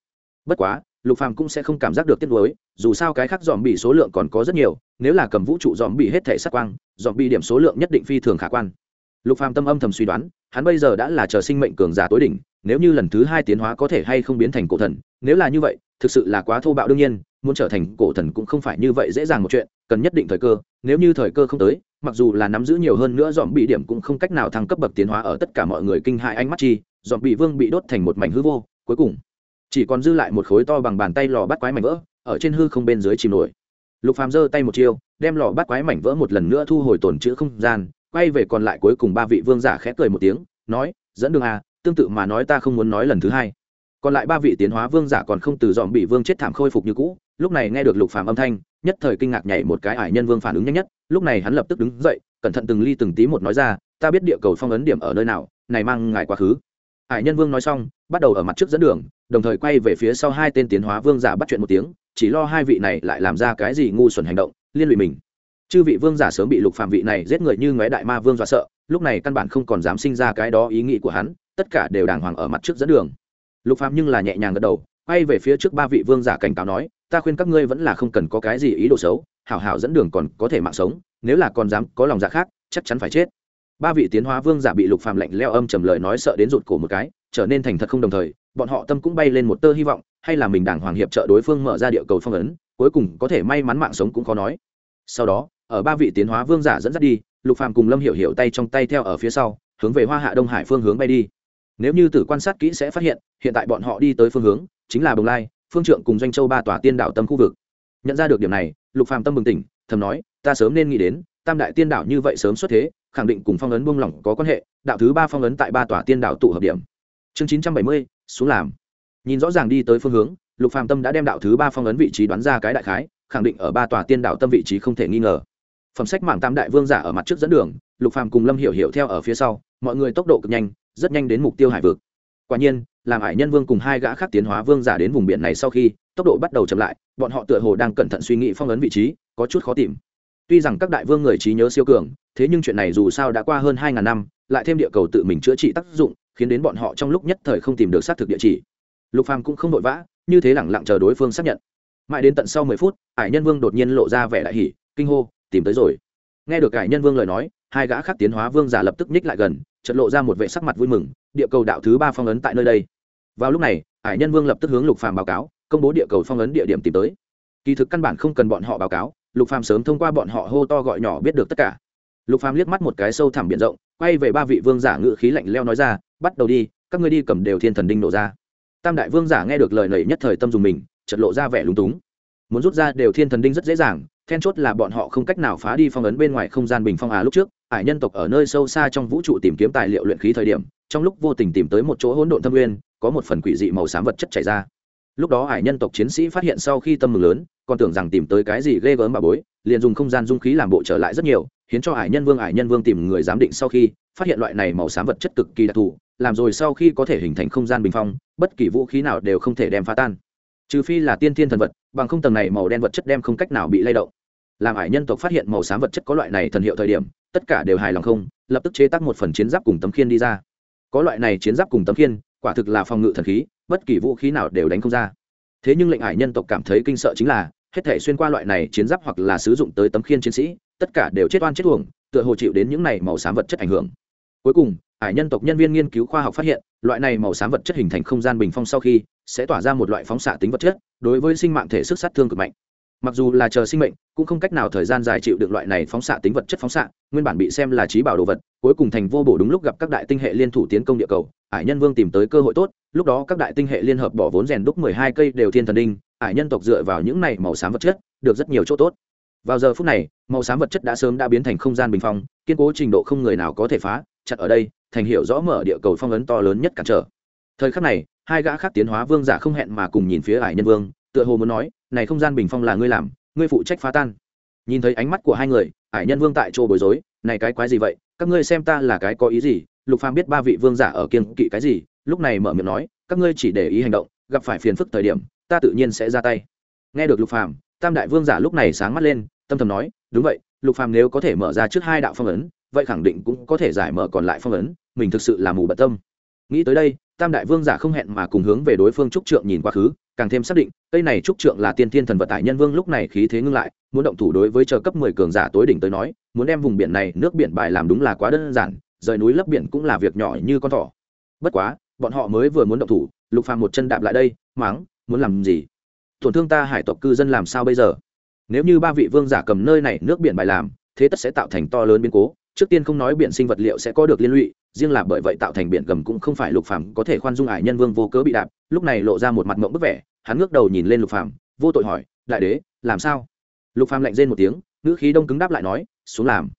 bất quá lục phàm cũng sẽ không cảm giác được tiếc nuối dù sao cái khác dòm bị số lượng còn có rất nhiều nếu là cầm vũ trụ dòm bị hết thể sát quang dòm bị điểm số lượng nhất định phi thường khả quan lục phàm tâm âm thầm suy đoán, hắn bây giờ đã là chờ sinh mệnh cường giả tối đỉnh, nếu như lần thứ hai tiến hóa có thể hay không biến thành cổ thần, nếu là như vậy, thực sự là quá thô bạo đương nhiên, muốn trở thành cổ thần cũng không phải như vậy dễ dàng một chuyện, cần nhất định thời cơ, nếu như thời cơ không tới, mặc dù là nắm giữ nhiều hơn nữa dòm bị điểm cũng không cách nào thăng cấp bậc tiến hóa ở tất cả mọi người kinh hại ánh mắt chi, dòm bị vương bị đốt thành một mảnh hư vô, cuối cùng, chỉ còn dư lại một khối to bằng bàn tay lò bắt quái mảnh vỡ, ở trên hư không bên dưới chìm nổi. Lục phàm giơ tay một chiêu, đem lò bắt quái mảnh vỡ một lần nữa thu hồi tổn chữ không gian quay về còn lại cuối cùng ba vị vương giả khẽ cười một tiếng, nói, dẫn đường à tương tự mà nói ta không muốn nói lần thứ hai. Còn lại ba vị tiến hóa vương giả còn không từ dòm bị vương chết thảm khôi phục như cũ, lúc này nghe được lục phàm âm thanh, nhất thời kinh ngạc nhảy một cái ải nhân vương phản ứng nhanh nhất, lúc này hắn lập tức đứng dậy, cẩn thận từng ly từng tí một nói ra, ta biết địa cầu phong ấn điểm ở nơi nào, này mang ngài quá khứ. Ải nhân vương nói xong, bắt đầu ở mặt trước dẫn đường, đồng thời quay về phía sau hai tên tiến hóa vương giả bắt chuyện một tiếng, chỉ lo hai vị này lại làm ra cái gì ngu xuẩn hành động, liên lụy mình chư vị vương giả sớm bị lục phàm vị này giết người như ngoé đại ma vương dọa sợ, lúc này căn bản không còn dám sinh ra cái đó ý nghĩ của hắn, tất cả đều đàng hoàng ở mặt trước dẫn đường. Lục phàm nhưng là nhẹ nhàng gật đầu, quay về phía trước ba vị vương giả cảnh cáo nói, ta khuyên các ngươi vẫn là không cần có cái gì ý đồ xấu, hảo hảo dẫn đường còn có thể mạng sống, nếu là còn dám có lòng dạ khác, chắc chắn phải chết. Ba vị tiến hóa vương giả bị lục phàm lạnh leo âm trầm lời nói sợ đến rụt cổ một cái, trở nên thành thật không đồng thời, bọn họ tâm cũng bay lên một tơ hy vọng, hay là mình đàng hoàng hiệp trợ đối phương mở ra địa cầu phong ấn, cuối cùng có thể may mắn mạng sống cũng khó nói. Sau đó ở ba vị tiến hóa vương giả dẫn dắt đi, lục phàm cùng lâm hiểu hiểu tay trong tay theo ở phía sau, hướng về hoa hạ đông hải phương hướng bay đi. Nếu như tử quan sát kỹ sẽ phát hiện hiện tại bọn họ đi tới phương hướng, chính là bồng lai, phương trượng cùng doanh châu ba tòa tiên đạo tâm khu vực. Nhận ra được điểm này, lục phàm tâm bừng tỉnh, thầm nói, ta sớm nên nghĩ đến, tam đại tiên đạo như vậy sớm xuất thế, khẳng định cùng phong ấn buông lỏng có quan hệ, đạo thứ ba phong ấn tại ba tòa tiên đạo tụ hợp điểm. Chương chín trăm bảy mươi, xuống làm. Nhìn rõ ràng đi tới phương hướng, lục phàm tâm đã đem đạo thứ ba phong ấn vị trí đoán ra cái đại khái, khẳng định ở ba tòa tiên đạo tâm vị trí không thể nghi ngờ phẩm sách mạng tam đại vương giả ở mặt trước dẫn đường, lục phàm cùng lâm hiểu hiểu theo ở phía sau, mọi người tốc độ cực nhanh, rất nhanh đến mục tiêu hải vực. Quả nhiên, làm hải nhân vương cùng hai gã khác tiến hóa vương giả đến vùng biển này sau khi, tốc độ bắt đầu chậm lại, bọn họ tựa hồ đang cẩn thận suy nghĩ phong ấn vị trí, có chút khó tìm. Tuy rằng các đại vương người trí nhớ siêu cường, thế nhưng chuyện này dù sao đã qua hơn hai ngàn năm, lại thêm địa cầu tự mình chữa trị tác dụng, khiến đến bọn họ trong lúc nhất thời không tìm được xác thực địa chỉ. Lục phàm cũng không vội vã, như thế lẳng lặng chờ đối phương xác nhận. Mãi đến tận sau mười phút, hải nhân vương đột nhiên lộ ra vẻ đại hỉ, kinh hô tìm tới rồi. Nghe được cải nhân vương lời nói, hai gã khác tiến hóa vương giả lập tức nhích lại gần, chợt lộ ra một vệ sắc mặt vui mừng, địa cầu đạo thứ ba phong ấn tại nơi đây. Vào lúc này hải nhân vương lập tức hướng lục phàm báo cáo, công bố địa cầu phong ấn địa điểm tìm tới. Kỳ thực căn bản không cần bọn họ báo cáo, lục phàm sớm thông qua bọn họ hô to gọi nhỏ biết được tất cả. Lục phàm liếc mắt một cái sâu thẳm biển rộng, quay về ba vị vương giả ngự khí lạnh leo nói ra, bắt đầu đi, các ngươi đi cầm đều thiên thần đinh nổ ra. Tam đại vương giả nghe được lời này nhất thời tâm dùng mình chật lộ ra vẻ lúng túng. Muốn rút ra đều thiên thần đinh rất dễ dàng then chốt là bọn họ không cách nào phá đi phong ấn bên ngoài không gian bình phong à lúc trước, ải nhân tộc ở nơi sâu xa trong vũ trụ tìm kiếm tài liệu luyện khí thời điểm, trong lúc vô tình tìm tới một chỗ hỗn độn thâm nguyên, có một phần quỷ dị màu xám vật chất chảy ra. Lúc đó ải nhân tộc chiến sĩ phát hiện sau khi tâm mừng lớn, còn tưởng rằng tìm tới cái gì ghê gớm bà bối, liền dùng không gian dung khí làm bộ trở lại rất nhiều, khiến cho ải nhân vương, ải nhân vương tìm người giám định sau khi, phát hiện loại này màu xám vật chất cực kỳ đặc thù, làm rồi sau khi có thể hình thành không gian bình phong, bất kỳ vũ khí nào đều không thể đem phá tan. Trừ phi là tiên thiên thần vật, bằng không tầng này màu đen vật chất đem không cách nào bị lay động làm ải nhân tộc phát hiện màu xám vật chất có loại này thần hiệu thời điểm, tất cả đều hài lòng không, lập tức chế tác một phần chiến giáp cùng tấm khiên đi ra. Có loại này chiến giáp cùng tấm khiên, quả thực là phòng ngự thần khí, bất kỳ vũ khí nào đều đánh không ra. Thế nhưng lệnh ải nhân tộc cảm thấy kinh sợ chính là, hết thể xuyên qua loại này chiến giáp hoặc là sử dụng tới tấm khiên chiến sĩ, tất cả đều chết oan chết uổng, tựa hồ chịu đến những này màu xám vật chất ảnh hưởng. Cuối cùng, ải nhân tộc nhân viên nghiên cứu khoa học phát hiện, loại này màu xám vật chất hình thành không gian bình phong sau khi, sẽ tỏa ra một loại phóng xạ tính vật chất, đối với sinh mạng thể sức sát thương cực mạnh mặc dù là chờ sinh mệnh, cũng không cách nào thời gian dài chịu được loại này phóng xạ tính vật chất phóng xạ, nguyên bản bị xem là trí bảo đồ vật, cuối cùng thành vô bổ đúng lúc gặp các đại tinh hệ liên thủ tiến công địa cầu, ải nhân vương tìm tới cơ hội tốt, lúc đó các đại tinh hệ liên hợp bỏ vốn rèn đúc mười hai cây đều thiên thần đinh, ải nhân tộc dựa vào những này màu xám vật chất, được rất nhiều chỗ tốt. Vào giờ phút này, màu xám vật chất đã sớm đã biến thành không gian bình phong, kiên cố trình độ không người nào có thể phá, chặt ở đây, thành hiệu rõ mở địa cầu phong ấn to lớn nhất cản trở. Thời khắc này, hai gã khác tiến hóa vương giả không hẹn mà cùng nhìn phía ải nhân vương tựa hồ muốn nói, này không gian bình phong là ngươi làm, ngươi phụ trách phá tan. Nhìn thấy ánh mắt của hai người, Hải nhân vương tại chỗ bối rối, này cái quái gì vậy? Các ngươi xem ta là cái có ý gì? Lục phàm biết ba vị vương giả ở kiên kỵ cái gì? Lúc này mở miệng nói, các ngươi chỉ để ý hành động, gặp phải phiền phức thời điểm, ta tự nhiên sẽ ra tay. Nghe được lục phàm, tam đại vương giả lúc này sáng mắt lên, tâm thầm nói, đúng vậy, lục phàm nếu có thể mở ra trước hai đạo phong ấn, vậy khẳng định cũng có thể giải mở còn lại phong ấn, mình thực sự là mù bận tâm. Nghĩ tới đây, tam đại vương giả không hẹn mà cùng hướng về đối phương trúc trượng nhìn quá khứ càng thêm xác định, cây này trúc trượng là tiên thiên thần vật tại nhân vương lúc này khí thế ngưng lại, muốn động thủ đối với chờ cấp mười cường giả tối đỉnh tới nói, muốn đem vùng biển này nước biển bài làm đúng là quá đơn giản, rời núi lấp biển cũng là việc nhỏ như con thỏ. Bất quá, bọn họ mới vừa muốn động thủ, lục phàm một chân đạp lại đây, máng, muốn làm gì? Tổn thương ta hải tộc cư dân làm sao bây giờ? Nếu như ba vị vương giả cầm nơi này nước biển bài làm, thế tất sẽ tạo thành to lớn biến cố, trước tiên không nói biển sinh vật liệu sẽ có được liên lụy riêng là bởi vậy tạo thành biển gầm cũng không phải lục phàm có thể khoan dung ải nhân vương vô cớ bị đạp, lúc này lộ ra một mặt mộng bức vẻ, hắn ngước đầu nhìn lên lục phàm, vô tội hỏi, đại đế, làm sao? Lục phàm lạnh rên một tiếng, ngữ khí đông cứng đáp lại nói, xuống làm.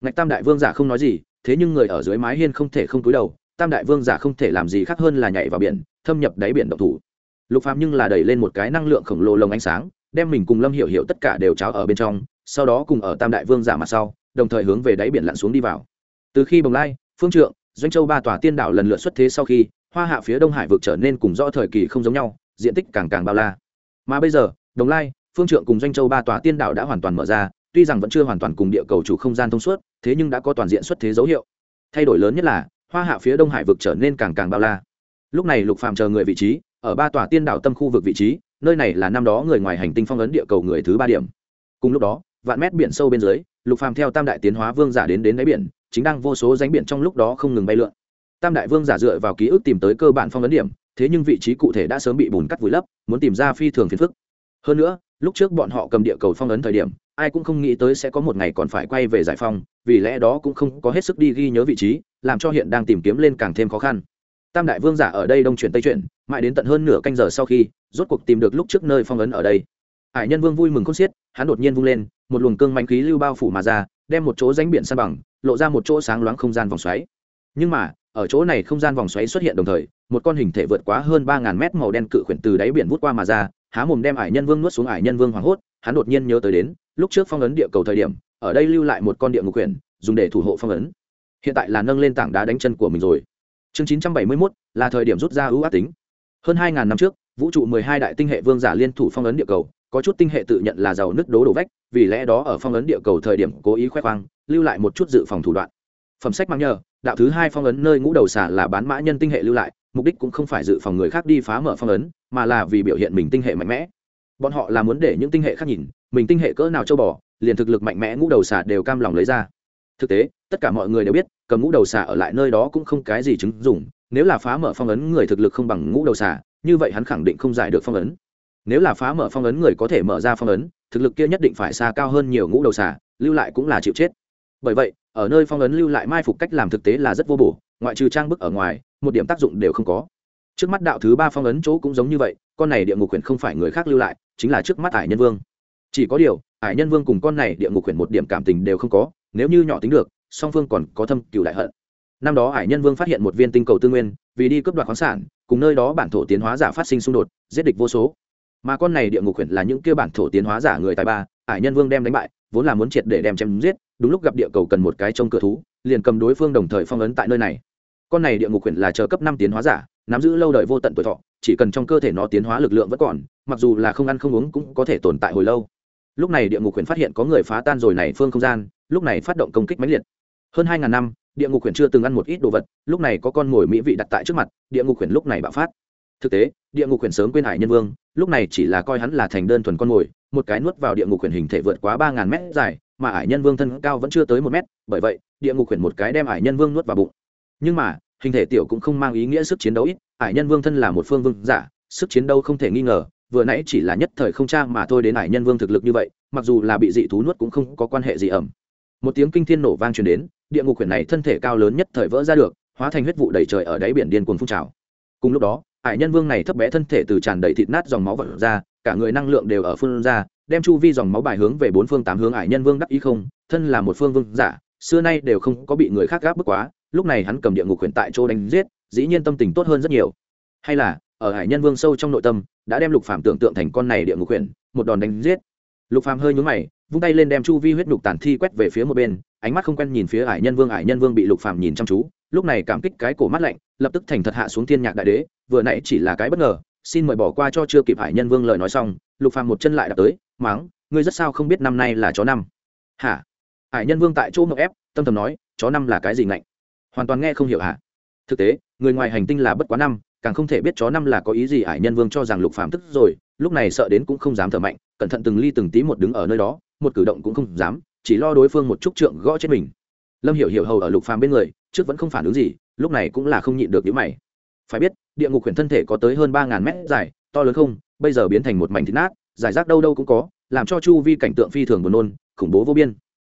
Ngạch tam đại vương giả không nói gì, thế nhưng người ở dưới mái hiên không thể không cúi đầu, tam đại vương giả không thể làm gì khác hơn là nhảy vào biển, thâm nhập đáy biển động thủ. Lục phàm nhưng là đẩy lên một cái năng lượng khổng lồ lồng ánh sáng, đem mình cùng lâm hiểu hiểu tất cả đều cháo ở bên trong, sau đó cùng ở tam đại vương giả mặt sau, đồng thời hướng về đáy biển lặn xuống đi vào. Từ khi bồng lai phương trượng, doanh châu ba tòa tiên đảo lần lượt xuất thế sau khi, hoa hạ phía đông hải vực trở nên cùng rõ thời kỳ không giống nhau, diện tích càng càng bao la. Mà bây giờ, đồng lai, phương trượng cùng doanh châu ba tòa tiên đảo đã hoàn toàn mở ra, tuy rằng vẫn chưa hoàn toàn cùng địa cầu chủ không gian thông suốt, thế nhưng đã có toàn diện xuất thế dấu hiệu. Thay đổi lớn nhất là, hoa hạ phía đông hải vực trở nên càng càng bao la. Lúc này lục Phạm chờ người vị trí, ở ba tòa tiên đảo tâm khu vực vị trí, nơi này là năm đó người ngoài hành tinh phong ấn địa cầu người thứ ba điểm. Cùng lúc đó vạn mét biển sâu bên dưới, lục phàm theo tam đại tiến hóa vương giả đến đến đáy biển, chính đang vô số ránh biển trong lúc đó không ngừng bay lượn. Tam đại vương giả dựa vào ký ức tìm tới cơ bản phong ấn điểm, thế nhưng vị trí cụ thể đã sớm bị bùn cắt vùi lấp, muốn tìm ra phi thường phiền phức. Hơn nữa, lúc trước bọn họ cầm địa cầu phong ấn thời điểm, ai cũng không nghĩ tới sẽ có một ngày còn phải quay về giải phong, vì lẽ đó cũng không có hết sức đi ghi nhớ vị trí, làm cho hiện đang tìm kiếm lên càng thêm khó khăn. Tam đại vương giả ở đây đông chuyển tây chuyển, mãi đến tận hơn nửa canh giờ sau khi, rốt cuộc tìm được lúc trước nơi phong ấn ở đây. Hải nhân vương vui mừng khôn xiết, hắn đột nhiên vung lên một luồng cương mạnh khí lưu bao phủ mà ra, đem một chỗ ránh biển san bằng, lộ ra một chỗ sáng loáng không gian vòng xoáy. Nhưng mà, ở chỗ này không gian vòng xoáy xuất hiện đồng thời, một con hình thể vượt quá hơn ba ngàn mét màu đen cự khuyển từ đáy biển vút qua mà ra, há mồm đem ải nhân vương nuốt xuống ải nhân vương hoảng hốt, hắn đột nhiên nhớ tới đến, lúc trước phong ấn địa cầu thời điểm, ở đây lưu lại một con địa ngục khuyển, dùng để thủ hộ phong ấn. Hiện tại là nâng lên tảng đá đánh chân của mình rồi. Chương chín trăm bảy mươi 971 là thời điểm rút ra ưu ác tính. Hơn hai ngàn năm trước, vũ trụ mười hai đại tinh hệ vương giả liên thủ phong ấn địa cầu có chút tinh hệ tự nhận là giàu nứt đố đổ vách, vì lẽ đó ở phong ấn địa cầu thời điểm cố ý khoe khoang, lưu lại một chút dự phòng thủ đoạn. Phẩm sách mang nhờ, đạo thứ hai phong ấn nơi ngũ đầu xả là bán mã nhân tinh hệ lưu lại, mục đích cũng không phải dự phòng người khác đi phá mở phong ấn, mà là vì biểu hiện mình tinh hệ mạnh mẽ. Bọn họ là muốn để những tinh hệ khác nhìn, mình tinh hệ cỡ nào châu bò, liền thực lực mạnh mẽ ngũ đầu xả đều cam lòng lấy ra. Thực tế, tất cả mọi người đều biết, cầm ngũ đầu xả ở lại nơi đó cũng không cái gì chứng dùng nếu là phá mở phong ấn người thực lực không bằng ngũ đầu xả như vậy hắn khẳng định không giải được phong ấn nếu là phá mở phong ấn người có thể mở ra phong ấn, thực lực kia nhất định phải xa cao hơn nhiều ngũ đầu xà, lưu lại cũng là chịu chết. Bởi vậy, ở nơi phong ấn lưu lại mai phục cách làm thực tế là rất vô bổ, ngoại trừ trang bức ở ngoài, một điểm tác dụng đều không có. Trước mắt đạo thứ ba phong ấn chỗ cũng giống như vậy, con này địa ngục quyển không phải người khác lưu lại, chính là trước mắt ải nhân vương. Chỉ có điều ải nhân vương cùng con này địa ngục quyển một điểm cảm tình đều không có, nếu như nhỏ tính được, song phương còn có thâm cựu đại hận. Năm đó ải nhân vương phát hiện một viên tinh cầu tư nguyên, vì đi cướp đoạt khoáng sản, cùng nơi đó bản thổ tiến hóa giả phát sinh xung đột, giết địch vô số mà con này địa ngục quyển là những kia bản thổ tiến hóa giả người tài ba, ải nhân vương đem đánh bại, vốn là muốn triệt để đem chém giết, đúng lúc gặp địa cầu cần một cái trông cửa thú, liền cầm đối phương đồng thời phong ấn tại nơi này. Con này địa ngục quyển là chờ cấp năm tiến hóa giả, nắm giữ lâu đời vô tận tuổi thọ, chỉ cần trong cơ thể nó tiến hóa lực lượng vẫn còn, mặc dù là không ăn không uống cũng có thể tồn tại hồi lâu. Lúc này địa ngục quyển phát hiện có người phá tan rồi này phương không gian, lúc này phát động công kích mãnh liệt. Hơn hai ngàn năm, địa ngục quyển chưa từng ăn một ít đồ vật, lúc này có con mồi mỹ vị đặt tại trước mặt, địa ngục quyển lúc này bạo phát thực tế, địa ngục quyển sớm quên hải nhân vương, lúc này chỉ là coi hắn là thành đơn thuần con mồi, một cái nuốt vào địa ngục quyển hình thể vượt quá ba ngàn mét dài, mà hải nhân vương thân cao vẫn chưa tới một mét, bởi vậy, địa ngục quyển một cái đem hải nhân vương nuốt vào bụng. Nhưng mà, hình thể tiểu cũng không mang ý nghĩa sức chiến đấu ít, hải nhân vương thân là một phương vương giả, sức chiến đấu không thể nghi ngờ, vừa nãy chỉ là nhất thời không cha mà thôi đến hải nhân vương thực lực như vậy, mặc dù là bị dị thú nuốt cũng không có quan hệ gì ẩm. Một tiếng kinh thiên nổ vang truyền đến, địa ngục quyển này thân thể cao lớn nhất thời vỡ ra được, hóa thành huyết vụ đầy trời ở đáy biển điên cuồng phun trào. Cùng lúc đó Hải nhân vương này thấp bé thân thể từ tràn đầy thịt nát dòng máu vật ra cả người năng lượng đều ở phương ra đem chu vi dòng máu bài hướng về bốn phương tám hướng Hải nhân vương đắc ý không thân là một phương vương giả xưa nay đều không có bị người khác gáp bức quá lúc này hắn cầm địa ngục quyền tại chỗ đánh giết dĩ nhiên tâm tình tốt hơn rất nhiều. Hay là ở hải nhân vương sâu trong nội tâm đã đem lục phàm tưởng tượng thành con này địa ngục quyền, một đòn đánh giết. Lục phàm hơi nhún mày vung tay lên đem chu vi huyết nhục tàn thi quét về phía một bên ánh mắt không quen nhìn phía hải nhân vương hải nhân vương bị lục phàm nhìn chăm chú lúc này cảm kích cái cổ mắt lạnh, lập tức thành thật hạ xuống thiên nhạc đại đế, vừa nãy chỉ là cái bất ngờ, xin mời bỏ qua cho chưa kịp hải nhân vương lời nói xong, lục phàm một chân lại đạp tới, mắng, ngươi rất sao không biết năm nay là chó năm. Hả? Hải nhân vương tại chỗ ngậm ép, tâm thầm nói, chó năm là cái gì ngạnh? Hoàn toàn nghe không hiểu hả? Thực tế, người ngoài hành tinh là bất quá năm, càng không thể biết chó năm là có ý gì, hải nhân vương cho rằng lục phàm tức rồi, lúc này sợ đến cũng không dám thở mạnh, cẩn thận từng ly từng tí một đứng ở nơi đó, một cử động cũng không dám, chỉ lo đối phương một chút trượng gõ chết mình lâm hiểu hiểu hầu ở lục phàm bên người, trước vẫn không phản ứng gì, lúc này cũng là không nhịn được những mày. Phải biết, địa ngục khuyển thân thể có tới hơn ba ngàn mét dài, to lớn không, bây giờ biến thành một mảnh thịt nát, giải rác đâu đâu cũng có, làm cho chu vi cảnh tượng phi thường buồn nôn, khủng bố vô biên.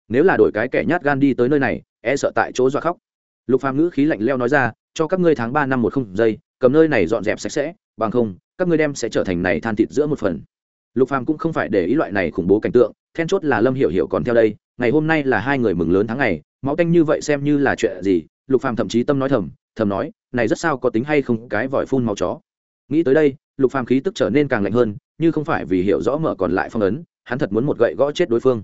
Nếu là đổi cái kẻ nhát gan đi tới nơi này e sợ tại chỗ dọa khóc. Lục phàm ngữ khí lạnh leo nói ra, cho các ngươi tháng ba năm một không giây, cầm nơi này dọn dẹp sạch sẽ, bằng không, các ngươi đem sẽ trở thành này than thịt giữa một phần. Lục phàm cũng không phải để ý loại này khủng bố cảnh tượng, then chốt là lâm hiểu hiểu còn theo đây, ngày hôm nay là hai người mừng lớn tháng ngày máu tanh như vậy xem như là chuyện gì? Lục phàm thậm chí tâm nói thầm thầm nói, này rất sao có tính hay không cái vòi phun máu chó. Nghĩ tới đây, lục phàm khí tức trở nên càng lạnh hơn, như không phải vì hiểu rõ mở còn lại phong ấn, hắn thật muốn một gậy gõ chết đối phương.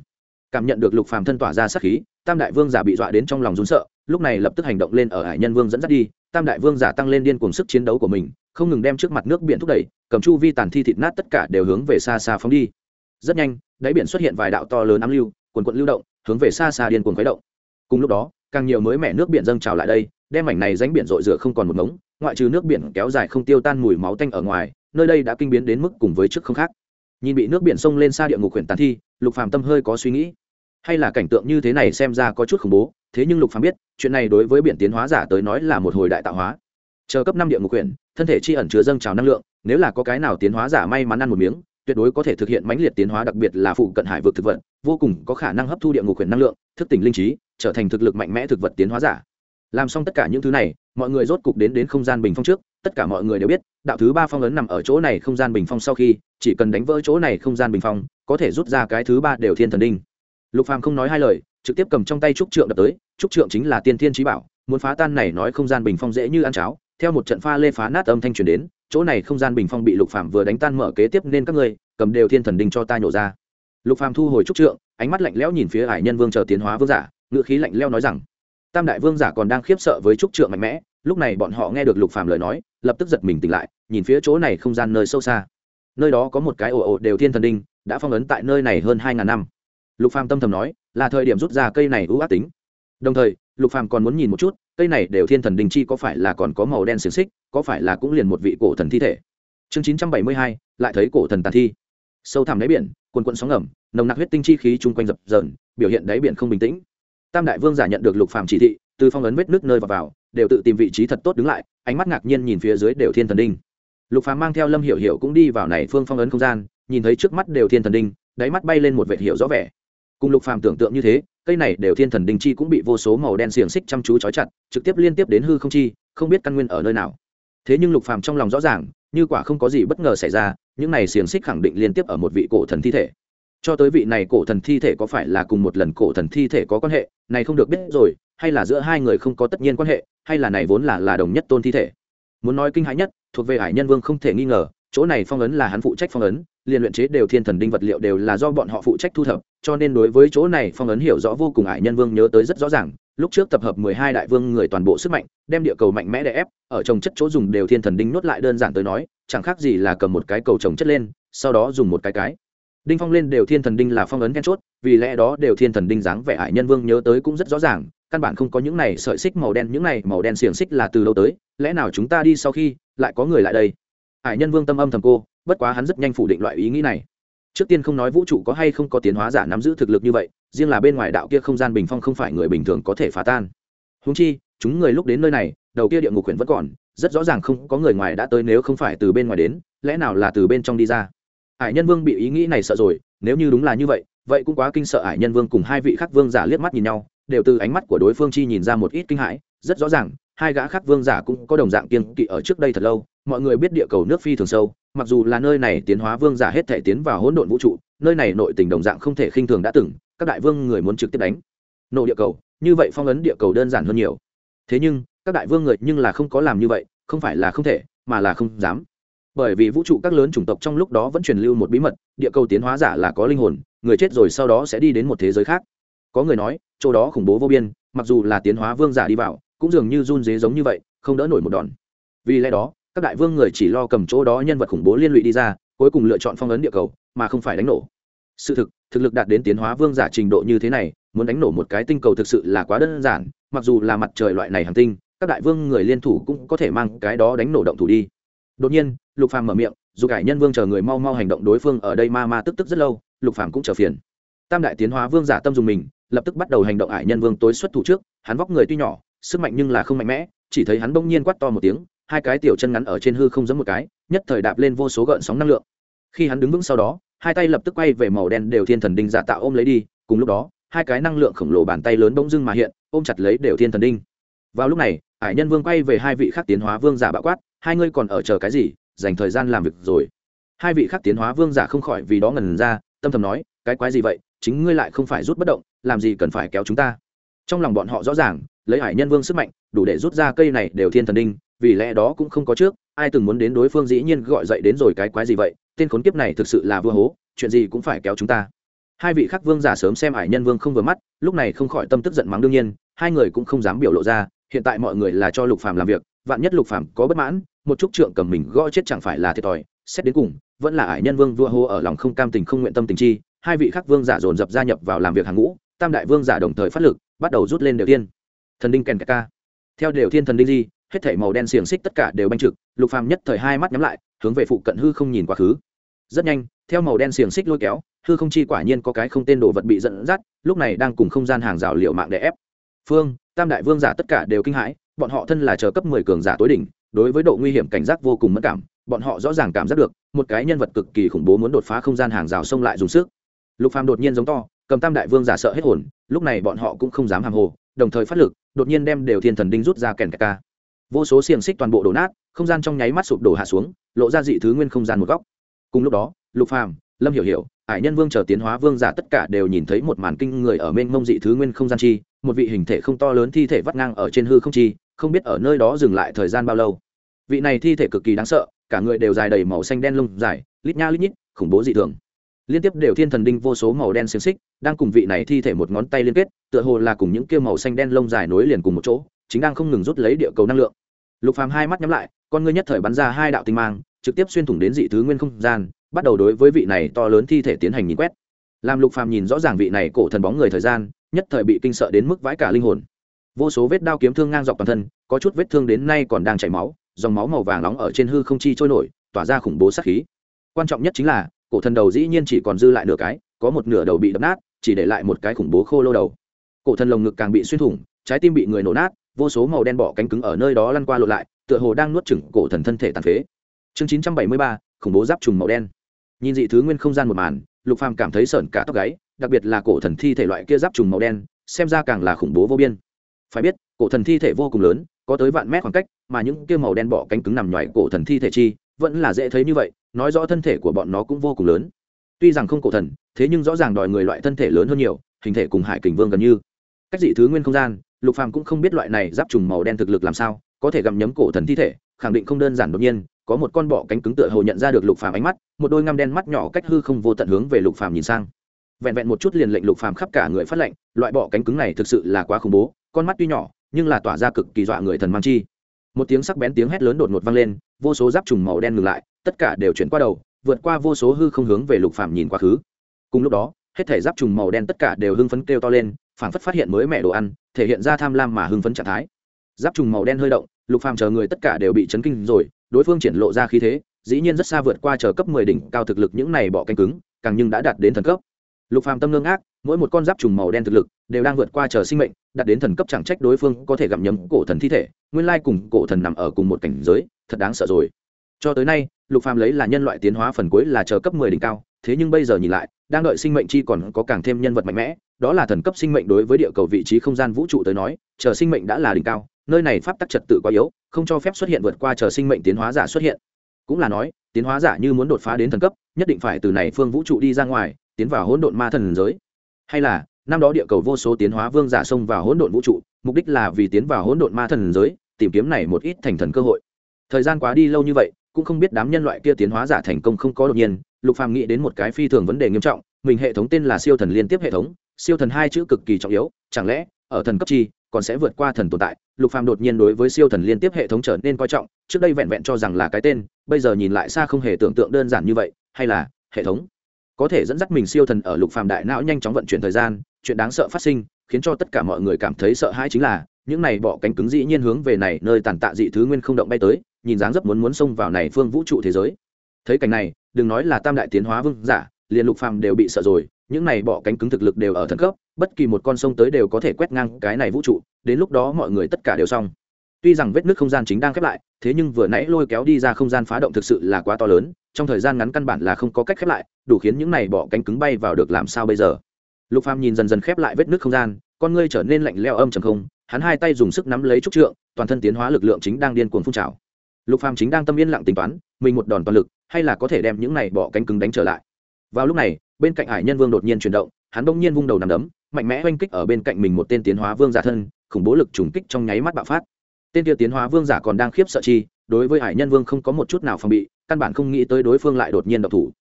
Cảm nhận được lục phàm thân tỏa ra sát khí, tam đại vương giả bị dọa đến trong lòng run sợ, lúc này lập tức hành động lên ở hải nhân vương dẫn dắt đi, tam đại vương giả tăng lên điên cuồng sức chiến đấu của mình, không ngừng đem trước mặt nước biển thúc đẩy, cầm chu vi tàn thi thịt nát tất cả đều hướng về xa xa phóng đi. Rất nhanh, đáy biển xuất hiện vài đạo to lớn ám lưu, quần quận lưu động, hướng về xa xa điên cuồng khuấy động cùng lúc đó, càng nhiều mới mẻ nước biển dâng trào lại đây, đem mảnh này ránh biển rội rửa không còn một ngống, ngoại trừ nước biển kéo dài không tiêu tan mùi máu tanh ở ngoài, nơi đây đã kinh biến đến mức cùng với trước không khác. Nhìn bị nước biển sông lên xa địa ngục huyện tàn thi, lục phàm tâm hơi có suy nghĩ. Hay là cảnh tượng như thế này xem ra có chút khủng bố, thế nhưng lục phàm biết, chuyện này đối với biển tiến hóa giả tới nói là một hồi đại tạo hóa. Chờ cấp năm địa ngục huyện, thân thể chi ẩn chứa dâng trào năng lượng, nếu là có cái nào tiến hóa giả may mắn ăn một miếng tuyệt đối có thể thực hiện mãnh liệt tiến hóa, đặc biệt là phụ cận hải vực thực vật, vô cùng có khả năng hấp thu địa ngục quyền năng lượng, thức tỉnh linh trí, trở thành thực lực mạnh mẽ thực vật tiến hóa giả. Làm xong tất cả những thứ này, mọi người rốt cục đến đến không gian bình phong trước, tất cả mọi người đều biết, đạo thứ ba phong ấn nằm ở chỗ này không gian bình phong sau khi, chỉ cần đánh vỡ chỗ này không gian bình phong, có thể rút ra cái thứ ba đều thiên thần đinh. Lục phàm không nói hai lời, trực tiếp cầm trong tay trúc trượng đập tới, trúc trượng chính là tiên thiên trí bảo, muốn phá tan này nói không gian bình phong dễ như ăn cháo, theo một trận pha lê phá nát âm thanh truyền đến chỗ này không gian bình phong bị lục phàm vừa đánh tan mở kế tiếp nên các ngươi, cầm đều thiên thần đinh cho ta nhổ ra. Lục phàm thu hồi trúc trượng, ánh mắt lạnh lẽo nhìn phía hải nhân vương chờ tiến hóa vương giả ngựa khí lạnh lẽo nói rằng, tam đại vương giả còn đang khiếp sợ với trúc trượng mạnh mẽ, lúc này bọn họ nghe được lục phàm lời nói, lập tức giật mình tỉnh lại, nhìn phía chỗ này không gian nơi sâu xa. Nơi đó có một cái ồ ồ đều thiên thần đinh, đã phong ấn tại nơi này hơn hai ngàn năm. Lục phàm tâm thầm nói, là thời điểm rút ra cây này ưu ác tính. Đồng thời, lục phàm còn muốn nhìn một chút cây này đều thiên thần đình chi có phải là còn có màu đen xiềng xích có phải là cũng liền một vị cổ thần thi thể? Chương chín trăm bảy mươi hai lại thấy cổ thần tàn thi. Sâu thẳm đáy biển quần quận sóng ngầm nồng nặc huyết tinh chi khí chung quanh dập dờn biểu hiện đáy biển không bình tĩnh. Tam đại vương giả nhận được lục phàm chỉ thị từ phong ấn vết nước nơi vào, vào đều tự tìm vị trí thật tốt đứng lại ánh mắt ngạc nhiên nhìn phía dưới đều thiên thần đinh. Lục phàm mang theo lâm hiểu hiểu cũng đi vào này phương phong ấn không gian nhìn thấy trước mắt đều thiên thần đinh đáy mắt bay lên một vệt hiểu rõ vẻ. Cùng lục phàm tưởng tượng như thế cây này đều thiên thần đình chi cũng bị vô số màu đen xiềng xích chăm chú trói chặt, trực tiếp liên tiếp đến hư không chi, không biết căn nguyên ở nơi nào. Thế nhưng lục phàm trong lòng rõ ràng, như quả không có gì bất ngờ xảy ra, những này xiềng xích khẳng định liên tiếp ở một vị cổ thần thi thể. Cho tới vị này cổ thần thi thể có phải là cùng một lần cổ thần thi thể có quan hệ, này không được biết rồi, hay là giữa hai người không có tất nhiên quan hệ, hay là này vốn là là đồng nhất tôn thi thể. Muốn nói kinh hãi nhất, thuộc về hải nhân vương không thể nghi ngờ chỗ này phong ấn là hắn phụ trách phong ấn, liền luyện chế đều thiên thần đinh vật liệu đều là do bọn họ phụ trách thu thập, cho nên đối với chỗ này phong ấn hiểu rõ vô cùng, ải nhân vương nhớ tới rất rõ ràng, lúc trước tập hợp mười hai đại vương người toàn bộ sức mạnh, đem địa cầu mạnh mẽ đè ép, ở trồng chất chỗ dùng đều thiên thần đinh nuốt lại đơn giản tới nói, chẳng khác gì là cầm một cái cầu trồng chất lên, sau đó dùng một cái cái. Đinh phong lên đều thiên thần đinh là phong ấn then chốt, vì lẽ đó đều thiên thần đinh dáng vẻ ải nhân vương nhớ tới cũng rất rõ ràng, căn bản không có những này sợi xích màu đen, những này màu đen xiềng xích là từ lâu tới, lẽ nào chúng ta đi sau khi lại có người lại đây? Hải nhân vương tâm âm thầm cô, bất quá hắn rất nhanh phủ định loại ý nghĩ này. Trước tiên không nói vũ trụ có hay không có tiến hóa giả nắm giữ thực lực như vậy, riêng là bên ngoài đạo kia không gian bình phong không phải người bình thường có thể phá tan. Húng chi, chúng người lúc đến nơi này, đầu kia địa ngục huyện vẫn còn, rất rõ ràng không có người ngoài đã tới nếu không phải từ bên ngoài đến, lẽ nào là từ bên trong đi ra? Hải nhân vương bị ý nghĩ này sợ rồi, nếu như đúng là như vậy vậy cũng quá kinh sợ hải nhân vương cùng hai vị khắc vương giả liếc mắt nhìn nhau, đều từ ánh mắt của đối phương chi nhìn ra một ít kinh hãi rất rõ ràng, hai gã khác vương giả cũng có đồng dạng kiên kỵ ở trước đây thật lâu, mọi người biết địa cầu nước phi thường sâu, mặc dù là nơi này tiến hóa vương giả hết thể tiến vào hỗn độn vũ trụ, nơi này nội tình đồng dạng không thể khinh thường đã từng, các đại vương người muốn trực tiếp đánh. Nộ địa cầu, như vậy phong ấn địa cầu đơn giản hơn nhiều. Thế nhưng, các đại vương người nhưng là không có làm như vậy, không phải là không thể, mà là không dám. Bởi vì vũ trụ các lớn chủng tộc trong lúc đó vẫn truyền lưu một bí mật, địa cầu tiến hóa giả là có linh hồn, người chết rồi sau đó sẽ đi đến một thế giới khác. Có người nói, chỗ đó khủng bố vô biên, mặc dù là tiến hóa vương giả đi vào cũng dường như run dế giống như vậy, không đỡ nổi một đòn. Vì lẽ đó, các đại vương người chỉ lo cầm chỗ đó nhân vật khủng bố liên lụy đi ra, cuối cùng lựa chọn phong ấn địa cầu, mà không phải đánh nổ. Sự thực thực lực đạt đến tiến hóa vương giả trình độ như thế này, muốn đánh nổ một cái tinh cầu thực sự là quá đơn giản, mặc dù là mặt trời loại này hành tinh, các đại vương người liên thủ cũng có thể mang cái đó đánh nổ động thủ đi. Đột nhiên, lục phàm mở miệng, dù cải nhân vương chờ người mau mau hành động đối phương ở đây ma ma tức tức rất lâu, lục phàm cũng trở phiền. Tam đại tiến hóa vương giả tâm dùng mình, lập tức bắt đầu hành động ải nhân vương tối xuất thủ trước, hắn vóc người tuy nhỏ sức mạnh nhưng là không mạnh mẽ, chỉ thấy hắn bỗng nhiên quát to một tiếng, hai cái tiểu chân ngắn ở trên hư không giống một cái, nhất thời đạp lên vô số gợn sóng năng lượng. Khi hắn đứng vững sau đó, hai tay lập tức quay về màu đen đều thiên thần đinh giả tạo ôm lấy đi, cùng lúc đó, hai cái năng lượng khổng lồ bàn tay lớn bỗng dưng mà hiện, ôm chặt lấy đều thiên thần đinh. Vào lúc này hải nhân vương quay về hai vị khác tiến hóa vương giả bạo quát, hai ngươi còn ở chờ cái gì, dành thời gian làm việc rồi. Hai vị khác tiến hóa vương giả không khỏi vì đó ngần ra, tâm thầm nói, cái quái gì vậy, chính ngươi lại không phải rút bất động, làm gì cần phải kéo chúng ta. Trong lòng bọn họ rõ ràng lấy hải nhân vương sức mạnh, đủ để rút ra cây này đều thiên thần đinh, vì lẽ đó cũng không có trước, ai từng muốn đến đối phương dĩ nhiên gọi dậy đến rồi cái quái gì vậy, tên khốn kiếp này thực sự là vua hố, chuyện gì cũng phải kéo chúng ta. Hai vị khắc vương giả sớm xem hải nhân vương không vừa mắt, lúc này không khỏi tâm tức giận mắng đương nhiên, hai người cũng không dám biểu lộ ra, hiện tại mọi người là cho lục phàm làm việc, vạn nhất lục phàm có bất mãn, một chút trượng cầm mình gõ chết chẳng phải là thiệt thòi, xét đến cùng, vẫn là ải nhân vương vua hô ở lòng không cam tình không nguyện tâm tình chi, hai vị khắc vương giả dồn dập gia nhập vào làm việc hàng ngũ, tam đại vương giả đồng thời phát lực, bắt đầu rút lên đều tiên thần đinh kèn ca. Theo đều thiên thần đinh di, hết thảy màu đen xiềng xích tất cả đều banh trực, lục phàm nhất thời hai mắt nhắm lại, hướng về phụ cận hư không nhìn quá khứ. Rất nhanh, theo màu đen xiềng xích lôi kéo, hư không chi quả nhiên có cái không tên đồ vật bị dẫn dắt, lúc này đang cùng không gian hàng rào liệu mạng để ép. Phương, tam đại vương giả tất cả đều kinh hãi, bọn họ thân là chờ cấp mười cường giả tối đỉnh, đối với độ nguy hiểm cảnh giác vô cùng mất cảm, bọn họ rõ ràng cảm giác được, một cái nhân vật cực kỳ khủng bố muốn đột phá không gian hàng rào xông lại dùng sức. Lục phàm đột nhiên giống to, cầm tam đại vương giả sợ hết hồn, lúc này bọn họ cũng không dám hàng hồ đồng thời phát lực, đột nhiên đem đều thiên thần đinh rút ra kèn ca. Vô số xiềng xích toàn bộ đổ nát, không gian trong nháy mắt sụp đổ hạ xuống, lộ ra dị thứ nguyên không gian một góc. Cùng lúc đó, lục phàm, lâm hiểu hiểu, ải nhân vương chờ tiến hóa vương giả tất cả đều nhìn thấy một màn kinh người ở mênh mông dị thứ nguyên không gian chi, một vị hình thể không to lớn thi thể vắt ngang ở trên hư không chi, không biết ở nơi đó dừng lại thời gian bao lâu. Vị này thi thể cực kỳ đáng sợ, cả người đều dài đầy màu xanh đen lông dài, lít nha lít nhít, khủng bố dị thường liên tiếp đều thiên thần đinh vô số màu đen xiềng xích, đang cùng vị này thi thể một ngón tay liên kết, tựa hồ là cùng những kia màu xanh đen lông dài nối liền cùng một chỗ, chính đang không ngừng rút lấy địa cầu năng lượng. Lục phàm hai mắt nhắm lại, con ngươi nhất thời bắn ra hai đạo tinh mang, trực tiếp xuyên thủng đến dị thứ nguyên không gian, bắt đầu đối với vị này to lớn thi thể tiến hành nhìn quét. Làm lục phàm nhìn rõ ràng vị này cổ thần bóng người thời gian, nhất thời bị kinh sợ đến mức vãi cả linh hồn. Vô số vết đao kiếm thương ngang dọc toàn thân, có chút vết thương đến nay còn đang chảy máu, dòng máu màu vàng nóng ở trên hư không chi trôi nổi, tỏa ra khủng bố sát khí. Quan trọng nhất chính là cổ thần đầu dĩ nhiên chỉ còn dư lại nửa cái, có một nửa đầu bị đập nát, chỉ để lại một cái khủng bố khô lâu đầu. Cổ thần lồng ngực càng bị xuyên thủng, trái tim bị người nổ nát, vô số màu đen bỏ cánh cứng ở nơi đó lăn qua lộn lại, tựa hồ đang nuốt chửng cổ thần thân thể tàn phế. Chương chín trăm bảy mươi ba, khủng bố giáp trùng màu đen. Nhìn dị thứ nguyên không gian một màn, lục phàm cảm thấy sởn cả tóc gáy, đặc biệt là cổ thần thi thể loại kia giáp trùng màu đen, xem ra càng là khủng bố vô biên. Phải biết, cổ thần thi thể vô cùng lớn, có tới vạn mét khoảng cách, mà những kia màu đen bọ cánh cứng nằm ngoài cổ thần thi thể chi, vẫn là dễ thấy như vậy nói rõ thân thể của bọn nó cũng vô cùng lớn. Tuy rằng không cổ thần, thế nhưng rõ ràng đòi người loại thân thể lớn hơn nhiều, hình thể cùng hải kình vương gần như. Cách dị thứ nguyên không gian, lục phàm cũng không biết loại này giáp trùng màu đen thực lực làm sao, có thể gặm nhấm cổ thần thi thể, khẳng định không đơn giản đột nhiên, có một con bọ cánh cứng tựa hồ nhận ra được lục phàm ánh mắt, một đôi ngăm đen mắt nhỏ cách hư không vô tận hướng về lục phàm nhìn sang. Vẹn vẹn một chút liền lệnh lục phàm khắp cả người phát lệnh, loại bọ cánh cứng này thực sự là quá khủng bố, con mắt tuy nhỏ, nhưng là tỏa ra cực kỳ dọa người thần mang chi. Một tiếng sắc bén tiếng hét lớn đột ngột vang lên, vô số giáp trùng màu đen ngừng lại tất cả đều chuyển qua đầu, vượt qua vô số hư không hướng về lục phàm nhìn quá khứ. Cùng lúc đó, hết thể giáp trùng màu đen tất cả đều hưng phấn kêu to lên, phảng phất phát hiện mới mẹ đồ ăn, thể hiện ra tham lam mà hưng phấn trạng thái. Giáp trùng màu đen hơi động, lục phàm chờ người tất cả đều bị chấn kinh rồi, đối phương triển lộ ra khí thế, dĩ nhiên rất xa vượt qua chờ cấp 10 đỉnh cao thực lực những này bỏ canh cứng, càng nhưng đã đạt đến thần cấp. Lục phàm tâm lương ác mỗi một con giáp trùng màu đen thực lực đều đang vượt qua chờ sinh mệnh, đạt đến thần cấp chẳng trách đối phương có thể gặm nhấm cổ thần thi thể, nguyên lai cùng cổ thần nằm ở cùng một cảnh giới, thật đáng sợ rồi cho tới nay, lục phàm lấy là nhân loại tiến hóa phần cuối là chờ cấp 10 đỉnh cao, thế nhưng bây giờ nhìn lại, đang đợi sinh mệnh chi còn có càng thêm nhân vật mạnh mẽ, đó là thần cấp sinh mệnh đối với địa cầu vị trí không gian vũ trụ tới nói, chờ sinh mệnh đã là đỉnh cao, nơi này pháp tắc trật tự quá yếu, không cho phép xuất hiện vượt qua chờ sinh mệnh tiến hóa giả xuất hiện. Cũng là nói, tiến hóa giả như muốn đột phá đến thần cấp, nhất định phải từ này phương vũ trụ đi ra ngoài, tiến vào hỗn độn ma thần giới. Hay là, năm đó địa cầu vô số tiến hóa vương giả xông vào hỗn độn vũ trụ, mục đích là vì tiến vào hỗn độn ma thần giới, tìm kiếm này một ít thành thần cơ hội. Thời gian quá đi lâu như vậy cũng không biết đám nhân loại kia tiến hóa giả thành công không có đột nhiên, lục phàm nghĩ đến một cái phi thường vấn đề nghiêm trọng, mình hệ thống tên là siêu thần liên tiếp hệ thống, siêu thần hai chữ cực kỳ trọng yếu, chẳng lẽ, ở thần cấp chi, còn sẽ vượt qua thần tồn tại? Lục phàm đột nhiên đối với siêu thần liên tiếp hệ thống trở nên coi trọng, trước đây vẹn vẹn cho rằng là cái tên, bây giờ nhìn lại xa không hề tưởng tượng đơn giản như vậy, hay là hệ thống? Có thể dẫn dắt mình siêu thần ở lục phàm đại não nhanh chóng vận chuyển thời gian, chuyện đáng sợ phát sinh, khiến cho tất cả mọi người cảm thấy sợ hãi chính là, những này bỏ cánh cứng dĩ nhiên hướng về này nơi tàn tạ dị thứ nguyên không động bay tới nhìn dáng dấp muốn muốn xông vào này phương vũ trụ thế giới. Thấy cảnh này, đừng nói là tam đại tiến hóa vương giả, liền lục phàm đều bị sợ rồi, những này bỏ cánh cứng thực lực đều ở thần cấp, bất kỳ một con sông tới đều có thể quét ngang cái này vũ trụ, đến lúc đó mọi người tất cả đều xong. Tuy rằng vết nước không gian chính đang khép lại, thế nhưng vừa nãy lôi kéo đi ra không gian phá động thực sự là quá to lớn, trong thời gian ngắn căn bản là không có cách khép lại, đủ khiến những này bỏ cánh cứng bay vào được làm sao bây giờ? Lục phàm nhìn dần dần khép lại vết nước không gian, con ngươi trở nên lạnh leo âm trầm không, hắn hai tay dùng sức nắm lấy trúc trượng, toàn thân tiến hóa lực lượng chính đang điên cuồng phun trào lục phàm chính đang tâm yên lặng tính toán, mình một đòn toàn lực, hay là có thể đem những này bỏ cánh cứng đánh trở lại. Vào lúc này, bên cạnh hải nhân vương đột nhiên chuyển động, hắn bỗng nhiên vung đầu nằm đấm, mạnh mẽ oanh kích ở bên cạnh mình một tên tiến hóa vương giả thân, khủng bố lực trùng kích trong nháy mắt bạo phát. Tên kia tiến hóa vương giả còn đang khiếp sợ chi, đối với hải nhân vương không có một chút nào phòng bị, căn bản không nghĩ tới đối phương lại đột nhiên độc thủ.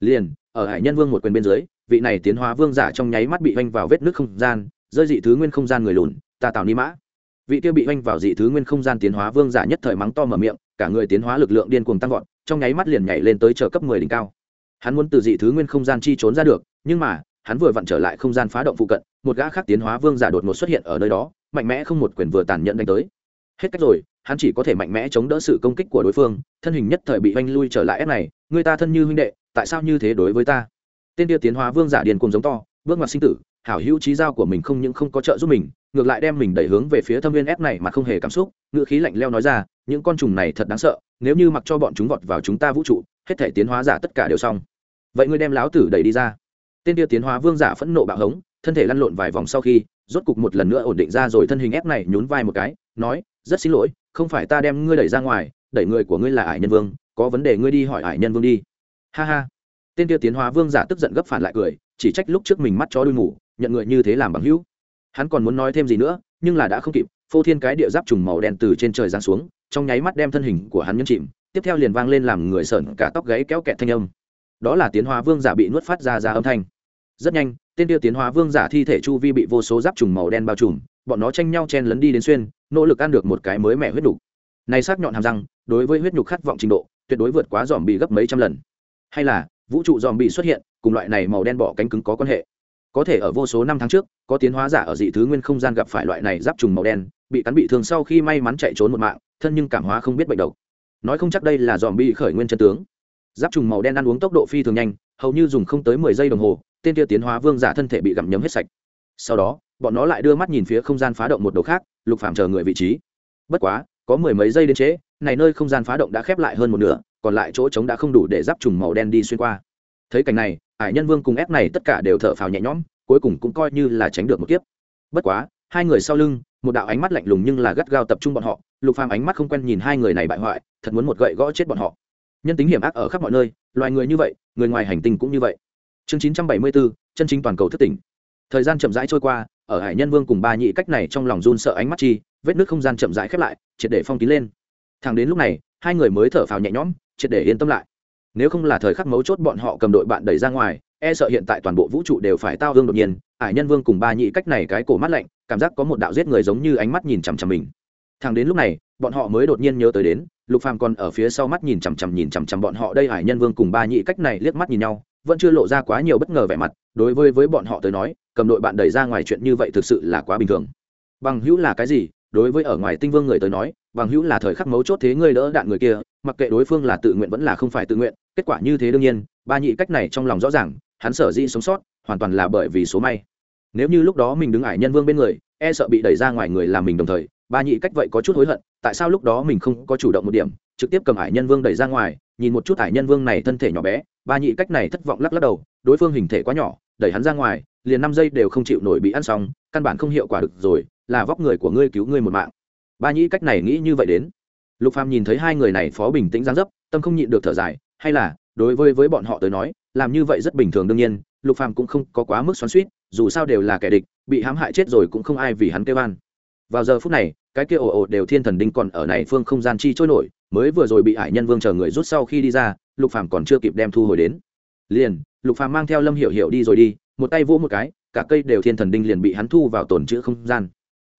Liền, ở hải nhân vương một quyền bên dưới, vị này tiến hóa vương giả trong nháy mắt bị oanh vào vết nước không gian, rơi dị thứ nguyên không gian người lùn, ta tào ni mã. Vị kia bị oanh vào dị thứ nguyên không gian tiến hóa vương giả nhất thời mắng to mở miệng cả người tiến hóa lực lượng điên cuồng tăng vọt, trong nháy mắt liền nhảy lên tới chờ cấp mười đỉnh cao. Hắn muốn từ dị thứ nguyên không gian chi trốn ra được, nhưng mà, hắn vừa vặn trở lại không gian phá động phụ cận, một gã khác tiến hóa vương giả đột ngột xuất hiện ở nơi đó, mạnh mẽ không một quyền vừa tàn nhẫn đánh tới. Hết cách rồi, hắn chỉ có thể mạnh mẽ chống đỡ sự công kích của đối phương, thân hình nhất thời bị oanh lui trở lại ép này người ta thân như huynh đệ, tại sao như thế đối với ta? Tên tiêu tiến hóa vương giả điền cùng giống to, bước ngoặt sinh tử, hảo hữu trí giao của mình không những không có trợ giúp mình, ngược lại đem mình đẩy hướng về phía thâm viên ép này mà không hề cảm xúc, ngữ khí lạnh leo nói ra những con trùng này thật đáng sợ, nếu như mặc cho bọn chúng vọt vào chúng ta vũ trụ, hết thể tiến hóa giả tất cả đều xong. Vậy ngươi đem láo tử đẩy đi ra. Tên tiêu tiến hóa vương giả phẫn nộ bạo hống, thân thể lăn lộn vài vòng sau khi, rốt cục một lần nữa ổn định ra rồi thân hình ép này nhún vai một cái, nói, rất xin lỗi, không phải ta đem ngươi đẩy ra ngoài, đẩy người của ngươi là ải nhân vương, có vấn đề ngươi đi hỏi ải nhân vương đi. Ha ha. Tên tiêu tiến hóa vương giả tức giận gấp phản lại cười, chỉ trách lúc trước mình mắt chó đuôi ngủ nhận người như thế làm bằng hữu. Hắn còn muốn nói thêm gì nữa, nhưng là đã không kịp phô thiên cái địa giáp trùng màu đen từ trên trời giáng xuống, trong nháy mắt đem thân hình của hắn nhấn chìm, tiếp theo liền vang lên làm người sởn cả tóc gáy kéo kẹt thanh âm. Đó là tiến hóa vương giả bị nuốt phát ra ra âm thanh. Rất nhanh, tên tiêu tiến hóa vương giả thi thể chu vi bị vô số giáp trùng màu đen bao trùm, bọn nó tranh nhau chen lấn đi đến xuyên, nỗ lực ăn được một cái mới mẻ huyết nhục. Này sắc nhọn hàm răng, đối với huyết nhục khát vọng trình độ, tuyệt đối vượt quá dòm bị gấp mấy trăm lần. Hay là, vũ trụ dòm bị xuất hiện, cùng loại này màu đen bỏ cánh cứng có quan hệ. Có thể ở vô số năm tháng trước, có tiến hóa giả ở dị thứ nguyên không gian gặp phải loại này giáp trùng màu đen bị cắn bị thương sau khi may mắn chạy trốn một mạng, thân nhưng cảm hóa không biết bệnh độc. Nói không chắc đây là dòm bị khởi nguyên chân tướng. Giáp trùng màu đen ăn uống tốc độ phi thường nhanh, hầu như dùng không tới mười giây đồng hồ, tên kia tiến hóa vương giả thân thể bị gặm nhấm hết sạch. Sau đó, bọn nó lại đưa mắt nhìn phía không gian phá động một đầu khác, lục phạm chờ người vị trí. Bất quá, có mười mấy giây đến trễ, này nơi không gian phá động đã khép lại hơn một nửa, còn lại chỗ trống đã không đủ để giáp trùng màu đen đi xuyên qua. Thấy cảnh này hải nhân vương cùng ép này tất cả đều thở phào nhẹ nhõm, cuối cùng cũng coi như là tránh được một kiếp. Bất quá hai người sau lưng một đạo ánh mắt lạnh lùng nhưng là gắt gao tập trung bọn họ lục phàm ánh mắt không quen nhìn hai người này bại hoại thật muốn một gậy gõ chết bọn họ. Nhân tính hiểm ác ở khắp mọi nơi loài người như vậy người ngoài hành tinh cũng như vậy. Chương 974, chân chính toàn cầu thất tỉnh. Thời gian chậm rãi trôi qua ở hải nhân vương cùng ba nhị cách này trong lòng run sợ ánh mắt chi vết nước không gian chậm rãi khép lại triệt để phong kín lên. Thẳng đến lúc này hai người mới thở phào nhẹ nhõm triệt để yên tâm lại. Nếu không là thời khắc mấu chốt bọn họ cầm đội bạn đẩy ra ngoài e sợ hiện tại toàn bộ vũ trụ đều phải tao hương đột nhiên hải nhân vương cùng ba nhị cách này cái cổ mắt lạnh cảm giác có một đạo giết người giống như ánh mắt nhìn chằm chằm mình. Thằng đến lúc này, bọn họ mới đột nhiên nhớ tới đến, lục phàm còn ở phía sau mắt nhìn chằm chằm nhìn chằm chằm bọn họ đây hải nhân vương cùng ba nhị cách này liếc mắt nhìn nhau, vẫn chưa lộ ra quá nhiều bất ngờ vẻ mặt, đối với với bọn họ tới nói, cầm đội bạn đẩy ra ngoài chuyện như vậy thực sự là quá bình thường. Bằng hữu là cái gì? Đối với ở ngoài tinh vương người tới nói, bằng hữu là thời khắc mấu chốt thế ngươi đỡ đạn người kia, mặc kệ đối phương là tự nguyện vẫn là không phải tự nguyện, kết quả như thế đương nhiên, ba nhị cách này trong lòng rõ ràng, hắn sở dĩ sống sót, hoàn toàn là bởi vì số may nếu như lúc đó mình đứng ải nhân vương bên người e sợ bị đẩy ra ngoài người làm mình đồng thời, ba nhị cách vậy có chút hối hận, tại sao lúc đó mình không có chủ động một điểm, trực tiếp cầm ải nhân vương đẩy ra ngoài, nhìn một chút ải nhân vương này thân thể nhỏ bé, ba nhị cách này thất vọng lắc lắc đầu, đối phương hình thể quá nhỏ, đẩy hắn ra ngoài, liền năm giây đều không chịu nổi bị ăn xong, căn bản không hiệu quả được rồi, là vóc người của ngươi cứu ngươi một mạng ba nhị cách này nghĩ như vậy đến lục phàm nhìn thấy hai người này phó bình tĩnh giáng dấp, tâm không nhịn được thở dài, hay là, đối với với bọn họ tới nói, làm như vậy rất bình thường đương nhiên, lục phàm cũng không có quá mức xoắn xuýt dù sao đều là kẻ địch, bị hãm hại chết rồi cũng không ai vì hắn kêu an. Vào giờ phút này, cái kia ồ ồ đều thiên thần đinh còn ở này phương không gian chi trôi nổi, mới vừa rồi bị hải nhân vương chờ người rút sau khi đi ra, lục phàm còn chưa kịp đem thu hồi đến. Liền, lục phàm mang theo lâm hiểu hiểu đi rồi đi, một tay vỗ một cái, cả cây đều thiên thần đinh liền bị hắn thu vào tổn chữ không gian.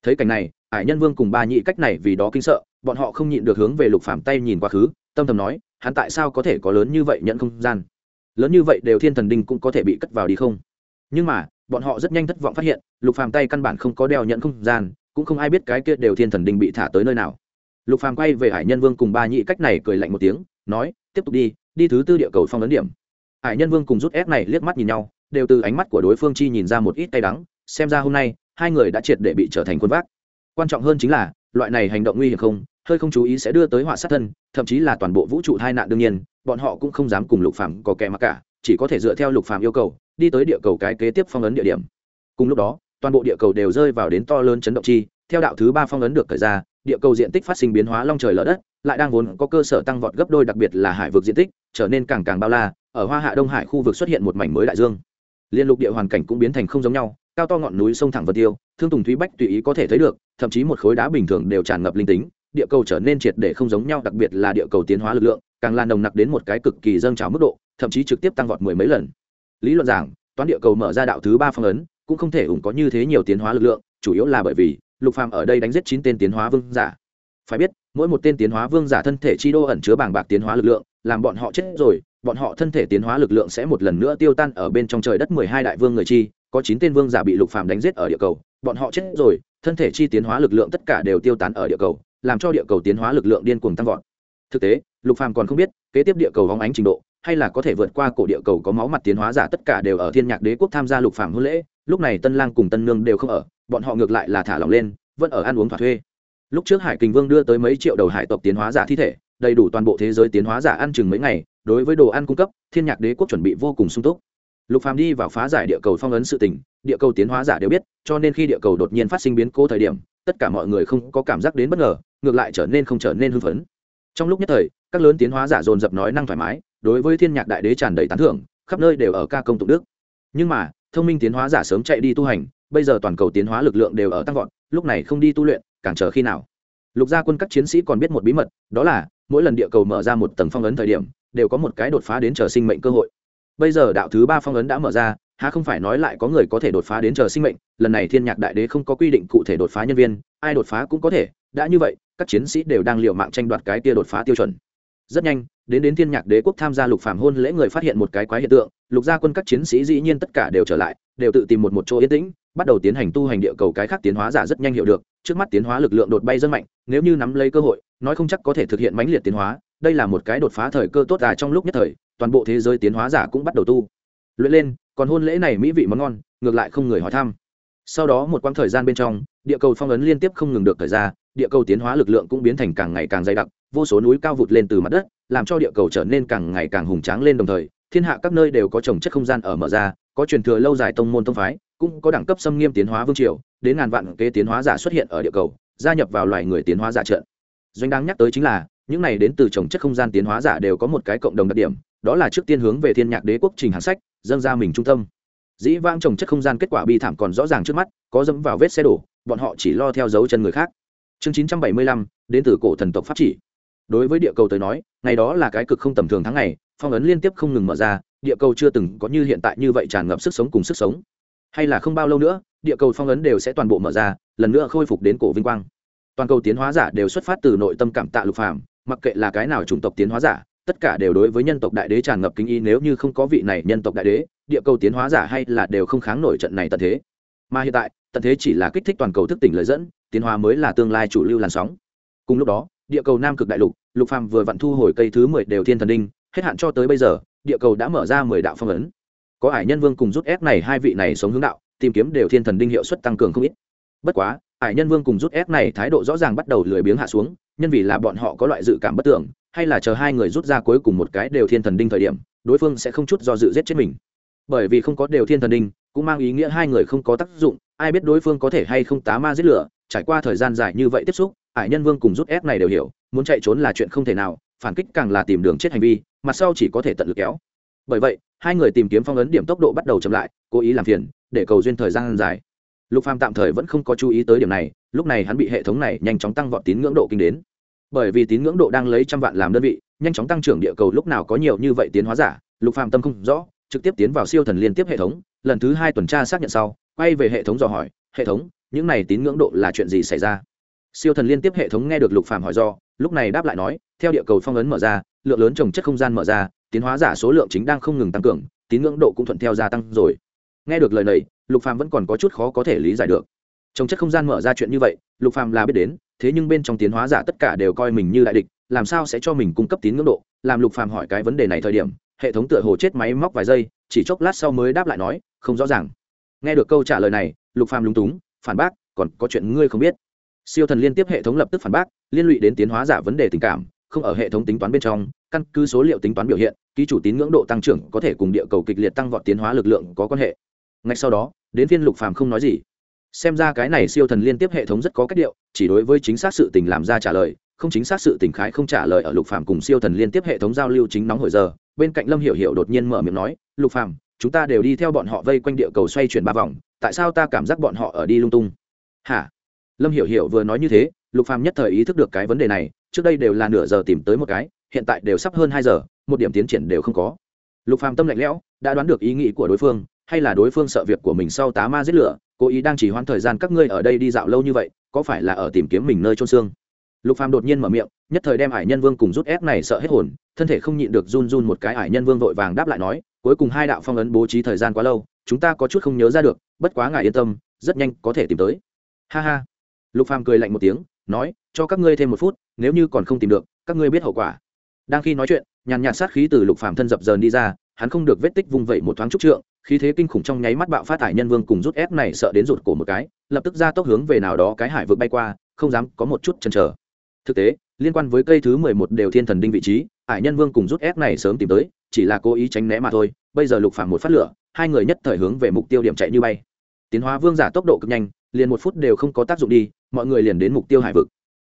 Thấy cảnh này hải nhân vương cùng ba nhị cách này vì đó kinh sợ, bọn họ không nhịn được hướng về lục phàm tay nhìn quá khứ, tâm thầm nói, hắn tại sao có thể có lớn như vậy nhận không gian? Lớn như vậy đều thiên thần đinh cũng có thể bị cất vào đi không? Nhưng mà bọn họ rất nhanh thất vọng phát hiện, lục phàm tay căn bản không có đeo nhận không gian, cũng không ai biết cái kia đều thiên thần đình bị thả tới nơi nào. Lục phàm quay về hải nhân vương cùng ba nhị cách này cười lạnh một tiếng, nói, tiếp tục đi đi thứ tư địa cầu phong ấn điểm. Hải nhân vương cùng rút ép này liếc mắt nhìn nhau, đều từ ánh mắt của đối phương chi nhìn ra một ít tay đắng, xem ra hôm nay, hai người đã triệt để bị trở thành quân vác. Quan trọng hơn chính là, loại này hành động nguy hiểm không, hơi không chú ý sẽ đưa tới họa sát thân, thậm chí là toàn bộ vũ trụ tai nạn đương nhiên, bọn họ cũng không dám cùng lục phàm có kẻ mặc cả, chỉ có thể dựa theo lục phàm yêu cầu đi tới địa cầu cái kế tiếp phong ấn địa điểm. Cùng lúc đó, toàn bộ địa cầu đều rơi vào đến to lớn chấn động chi, theo đạo thứ ba phong ấn được khởi ra, địa cầu diện tích phát sinh biến hóa long trời lở đất, lại đang vốn có cơ sở tăng vọt gấp đôi, đặc biệt là hải vực diện tích, trở nên càng càng bao la, ở hoa hạ đông hải khu vực xuất hiện một mảnh mới đại dương. Liên lục địa hoàn cảnh cũng biến thành không giống nhau, cao to ngọn núi sông thẳng vân tiêu, thương tùng thúy bách tùy ý có thể thấy được, thậm chí một khối đá bình thường đều tràn ngập linh tính, địa cầu trở nên triệt để không giống nhau, đặc biệt là địa cầu tiến hóa lực lượng, càng lan nồng nặc đến một cái cực kỳ dâng trào mức độ, thậm chí trực tiếp tăng vọt mười mấy lần lý luận giảng, toán địa cầu mở ra đạo thứ ba phong ấn, cũng không thể ủng có như thế nhiều tiến hóa lực lượng, chủ yếu là bởi vì, lục phàm ở đây đánh giết chín tên tiến hóa vương giả. Phải biết, mỗi một tên tiến hóa vương giả thân thể chi đô ẩn chứa bàng bạc tiến hóa lực lượng, làm bọn họ chết rồi, bọn họ thân thể tiến hóa lực lượng sẽ một lần nữa tiêu tan ở bên trong trời đất mười hai đại vương người chi, có chín tên vương giả bị lục phàm đánh giết ở địa cầu, bọn họ chết rồi, thân thể chi tiến hóa lực lượng tất cả đều tiêu tán ở địa cầu, làm cho địa cầu tiến hóa lực lượng điên cuồng tăng vọt. Thực tế, lục phàm còn không biết, kế tiếp địa cầu vóng ánh trình độ hay là có thể vượt qua cổ địa cầu có máu mặt tiến hóa giả tất cả đều ở thiên nhạc đế quốc tham gia lục phàm hôn lễ, lúc này tân lang cùng tân nương đều không ở, bọn họ ngược lại là thả lỏng lên, vẫn ở ăn uống thỏa thuê. Lúc trước hải kình vương đưa tới mấy triệu đầu hải tộc tiến hóa giả thi thể, đầy đủ toàn bộ thế giới tiến hóa giả ăn chừng mấy ngày, đối với đồ ăn cung cấp, thiên nhạc đế quốc chuẩn bị vô cùng sung túc. Lục phàm đi vào phá giải địa cầu phong ấn sự tình, địa cầu tiến hóa giả đều biết, cho nên khi địa cầu đột nhiên phát sinh biến cố thời điểm, tất cả mọi người không có cảm giác đến bất ngờ, ngược lại trở nên không trở nên hưng phấn. Trong lúc nhất thời, các lớn tiến hóa giả dồn dập nói năng thoải mái đối với thiên nhạc đại đế tràn đầy tán thưởng, khắp nơi đều ở ca công tụng đức. Nhưng mà, thông minh tiến hóa giả sớm chạy đi tu hành, bây giờ toàn cầu tiến hóa lực lượng đều ở tăng vọt, lúc này không đi tu luyện, càng chờ khi nào? Lục gia quân các chiến sĩ còn biết một bí mật, đó là, mỗi lần địa cầu mở ra một tầng phong ấn thời điểm, đều có một cái đột phá đến chờ sinh mệnh cơ hội. Bây giờ đạo thứ ba phong ấn đã mở ra, há không phải nói lại có người có thể đột phá đến chờ sinh mệnh, lần này thiên nhạc đại đế không có quy định cụ thể đột phá nhân viên, ai đột phá cũng có thể, đã như vậy, các chiến sĩ đều đang liều mạng tranh đoạt cái kia đột phá tiêu chuẩn rất nhanh, đến đến thiên nhạc đế quốc tham gia lục phàm hôn lễ người phát hiện một cái quái hiện tượng, lục gia quân các chiến sĩ dĩ nhiên tất cả đều trở lại, đều tự tìm một một chỗ yên tĩnh, bắt đầu tiến hành tu hành địa cầu cái khác tiến hóa giả rất nhanh hiểu được, trước mắt tiến hóa lực lượng đột bay rất mạnh, nếu như nắm lấy cơ hội, nói không chắc có thể thực hiện mãnh liệt tiến hóa, đây là một cái đột phá thời cơ tốt à trong lúc nhất thời, toàn bộ thế giới tiến hóa giả cũng bắt đầu tu luyện lên, còn hôn lễ này mỹ vị món ngon, ngược lại không người hỏi thăm. Sau đó một quãng thời gian bên trong, địa cầu phong ấn liên tiếp không ngừng được thời ra, địa cầu tiến hóa lực lượng cũng biến thành càng ngày càng dày đặc vô số núi cao vụt lên từ mặt đất làm cho địa cầu trở nên càng ngày càng hùng tráng lên đồng thời thiên hạ các nơi đều có trồng chất không gian ở mở ra có truyền thừa lâu dài tông môn tông phái cũng có đẳng cấp xâm nghiêm tiến hóa vương triều đến ngàn vạn kế tiến hóa giả xuất hiện ở địa cầu gia nhập vào loài người tiến hóa giả trận. Doanh đáng nhắc tới chính là những này đến từ trồng chất không gian tiến hóa giả đều có một cái cộng đồng đặc điểm đó là trước tiên hướng về thiên nhạc đế quốc trình hàng sách dâng ra mình trung tâm. Dĩ vãng trồng chất không gian kết quả bi thảm còn rõ ràng trước mắt có dẫm vào vết xe đổ bọn họ chỉ lo theo dấu chân người khác. Chương 975, đến từ cổ thần tộc pháp chỉ đối với địa cầu tới nói, ngày đó là cái cực không tầm thường tháng ngày, phong ấn liên tiếp không ngừng mở ra, địa cầu chưa từng có như hiện tại như vậy tràn ngập sức sống cùng sức sống. Hay là không bao lâu nữa, địa cầu phong ấn đều sẽ toàn bộ mở ra, lần nữa khôi phục đến cổ vinh quang. Toàn cầu tiến hóa giả đều xuất phát từ nội tâm cảm tạ lục phàm, mặc kệ là cái nào chủng tộc tiến hóa giả, tất cả đều đối với nhân tộc đại đế tràn ngập kính y nếu như không có vị này nhân tộc đại đế, địa cầu tiến hóa giả hay là đều không kháng nổi trận này tận thế. Mà hiện tại, tận thế chỉ là kích thích toàn cầu thức tỉnh lợi dẫn, tiến hóa mới là tương lai chủ lưu làn sóng. Cùng lúc đó địa cầu nam cực đại lục lục phàm vừa vặn thu hồi cây thứ mười đều thiên thần đinh, hết hạn cho tới bây giờ, địa cầu đã mở ra mười đạo phong ấn. Có ải nhân vương cùng rút ép này hai vị này sống hướng đạo, tìm kiếm đều thiên thần đinh hiệu suất tăng cường không ít. Bất quá, ải nhân vương cùng rút ép này thái độ rõ ràng bắt đầu lười biếng hạ xuống, nhân vì là bọn họ có loại dự cảm bất tưởng, hay là chờ hai người rút ra cuối cùng một cái đều thiên thần đinh thời điểm, đối phương sẽ không chút do dự giết chết mình. Bởi vì không có đều thiên thần đinh, cũng mang ý nghĩa hai người không có tác dụng, ai biết đối phương có thể hay không tá ma giết lửa, trải qua thời gian dài như vậy tiếp xúc ải nhân vương cùng rút ép này đều hiểu, muốn chạy trốn là chuyện không thể nào, phản kích càng là tìm đường chết hành vi mặt sau chỉ có thể tận lực kéo. Bởi vậy, hai người tìm kiếm phong ấn điểm tốc độ bắt đầu chậm lại, cố ý làm phiền, để cầu duyên thời gian dài. Lục phàm tạm thời vẫn không có chú ý tới điểm này, lúc này hắn bị hệ thống này nhanh chóng tăng vọt tín ngưỡng độ kinh đến. Bởi vì tín ngưỡng độ đang lấy trăm vạn làm đơn vị, nhanh chóng tăng trưởng địa cầu lúc nào có nhiều như vậy tiến hóa giả, lục phàm tâm không rõ, trực tiếp tiến vào siêu thần liên tiếp hệ thống, lần thứ hai tuần tra xác nhận sau, quay về hệ thống dò hỏi, hệ thống, những này tín ngưỡng độ là chuyện gì xảy ra? Siêu thần liên tiếp hệ thống nghe được lục phàm hỏi do, lúc này đáp lại nói, theo địa cầu phong ấn mở ra, lượng lớn trồng chất không gian mở ra, tiến hóa giả số lượng chính đang không ngừng tăng cường, tín ngưỡng độ cũng thuận theo gia tăng rồi. Nghe được lời này, lục phàm vẫn còn có chút khó có thể lý giải được. Trồng chất không gian mở ra chuyện như vậy, lục phàm là biết đến, thế nhưng bên trong tiến hóa giả tất cả đều coi mình như đại địch, làm sao sẽ cho mình cung cấp tín ngưỡng độ? Làm lục phàm hỏi cái vấn đề này thời điểm, hệ thống tựa hồ chết máy móc vài giây, chỉ chốc lát sau mới đáp lại nói, không rõ ràng. Nghe được câu trả lời này, lục phàm lúng túng, phản bác, còn có chuyện ngươi không biết siêu thần liên tiếp hệ thống lập tức phản bác, liên lụy đến tiến hóa giả vấn đề tình cảm, không ở hệ thống tính toán bên trong, căn cứ số liệu tính toán biểu hiện, ký chủ tín ngưỡng độ tăng trưởng có thể cùng địa cầu kịch liệt tăng vọt tiến hóa lực lượng có quan hệ. Ngay sau đó, đến phiên lục phàm không nói gì. Xem ra cái này siêu thần liên tiếp hệ thống rất có cách điệu, chỉ đối với chính xác sự tình làm ra trả lời, không chính xác sự tình khái không trả lời ở lục phàm cùng siêu thần liên tiếp hệ thống giao lưu chính nóng hồi giờ. Bên cạnh lâm hiểu hiểu đột nhiên mở miệng nói, lục phàm, chúng ta đều đi theo bọn họ vây quanh địa cầu xoay chuyển ba vòng, tại sao ta cảm giác bọn họ ở đi lung tung? Hả? Lâm hiểu hiểu vừa nói như thế, lục phàm nhất thời ý thức được cái vấn đề này, trước đây đều là nửa giờ tìm tới một cái, hiện tại đều sắp hơn hai giờ, một điểm tiến triển đều không có. Lục phàm tâm lạnh lẽo, đã đoán được ý nghĩ của đối phương, hay là đối phương sợ việc của mình sau tá ma giết lửa, cố ý đang chỉ hoãn thời gian các ngươi ở đây đi dạo lâu như vậy, có phải là ở tìm kiếm mình nơi trôn xương? Lục phàm đột nhiên mở miệng, nhất thời đem ải nhân vương cùng rút ép này sợ hết hồn, thân thể không nhịn được run run một cái ải nhân vương vội vàng đáp lại nói, cuối cùng hai đạo phong ấn bố trí thời gian quá lâu, chúng ta có chút không nhớ ra được, bất quá ngài yên tâm, rất nhanh có thể tìm tới. Ha ha lục phàm cười lạnh một tiếng, nói, cho các ngươi thêm một phút, nếu như còn không tìm được, các ngươi biết hậu quả. Đang khi nói chuyện, nhàn nhạt sát khí từ lục phàm thân dập dờn đi ra, hắn không được vết tích vung vẩy một thoáng trúc trượng, khí thế kinh khủng trong nháy mắt bạo phát tại nhân vương cùng rút ép này sợ đến rụt cổ một cái, lập tức ra tốc hướng về nào đó cái hải vực bay qua, không dám có một chút chần chờ. Thực tế, liên quan với cây thứ mười một đều thiên thần đinh vị trí, hải nhân vương cùng rút ép này sớm tìm tới, chỉ là cố ý tránh né mà thôi, bây giờ lục phàm một phát lửa, hai người nhất thời hướng về mục tiêu điểm chạy như bay. Tiến hóa vương giả tốc độ cực nhanh, liền một phút đều không có tác dụng đi mọi người liền đến mục tiêu hải vực.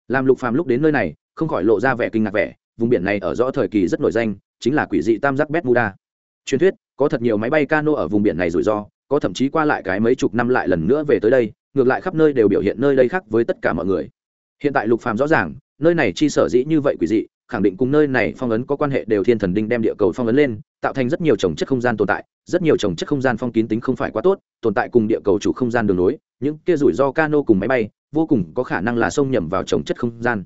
Làm lục phàm lúc đến nơi này, không khỏi lộ ra vẻ kinh ngạc vẻ, vùng biển này ở rõ thời kỳ rất nổi danh, chính là quỷ dị tam giác bermuda truyền thuyết, có thật nhiều máy bay cano ở vùng biển này rủi ro, có thậm chí qua lại cái mấy chục năm lại lần nữa về tới đây, ngược lại khắp nơi đều biểu hiện nơi đây khác với tất cả mọi người. Hiện tại lục phàm rõ ràng, nơi này chi sở dĩ như vậy quỷ dị, khẳng định cùng nơi này phong ấn có quan hệ đều thiên thần đinh đem địa cầu phong ấn lên, tạo thành rất nhiều trồng chất không gian tồn tại, rất nhiều trồng chất không gian phong kín tính không phải quá tốt, tồn tại cùng địa cầu chủ không gian đường nối, những kia rủi ro cano cùng máy bay vô cùng có khả năng là xông nhầm vào trồng chất không gian.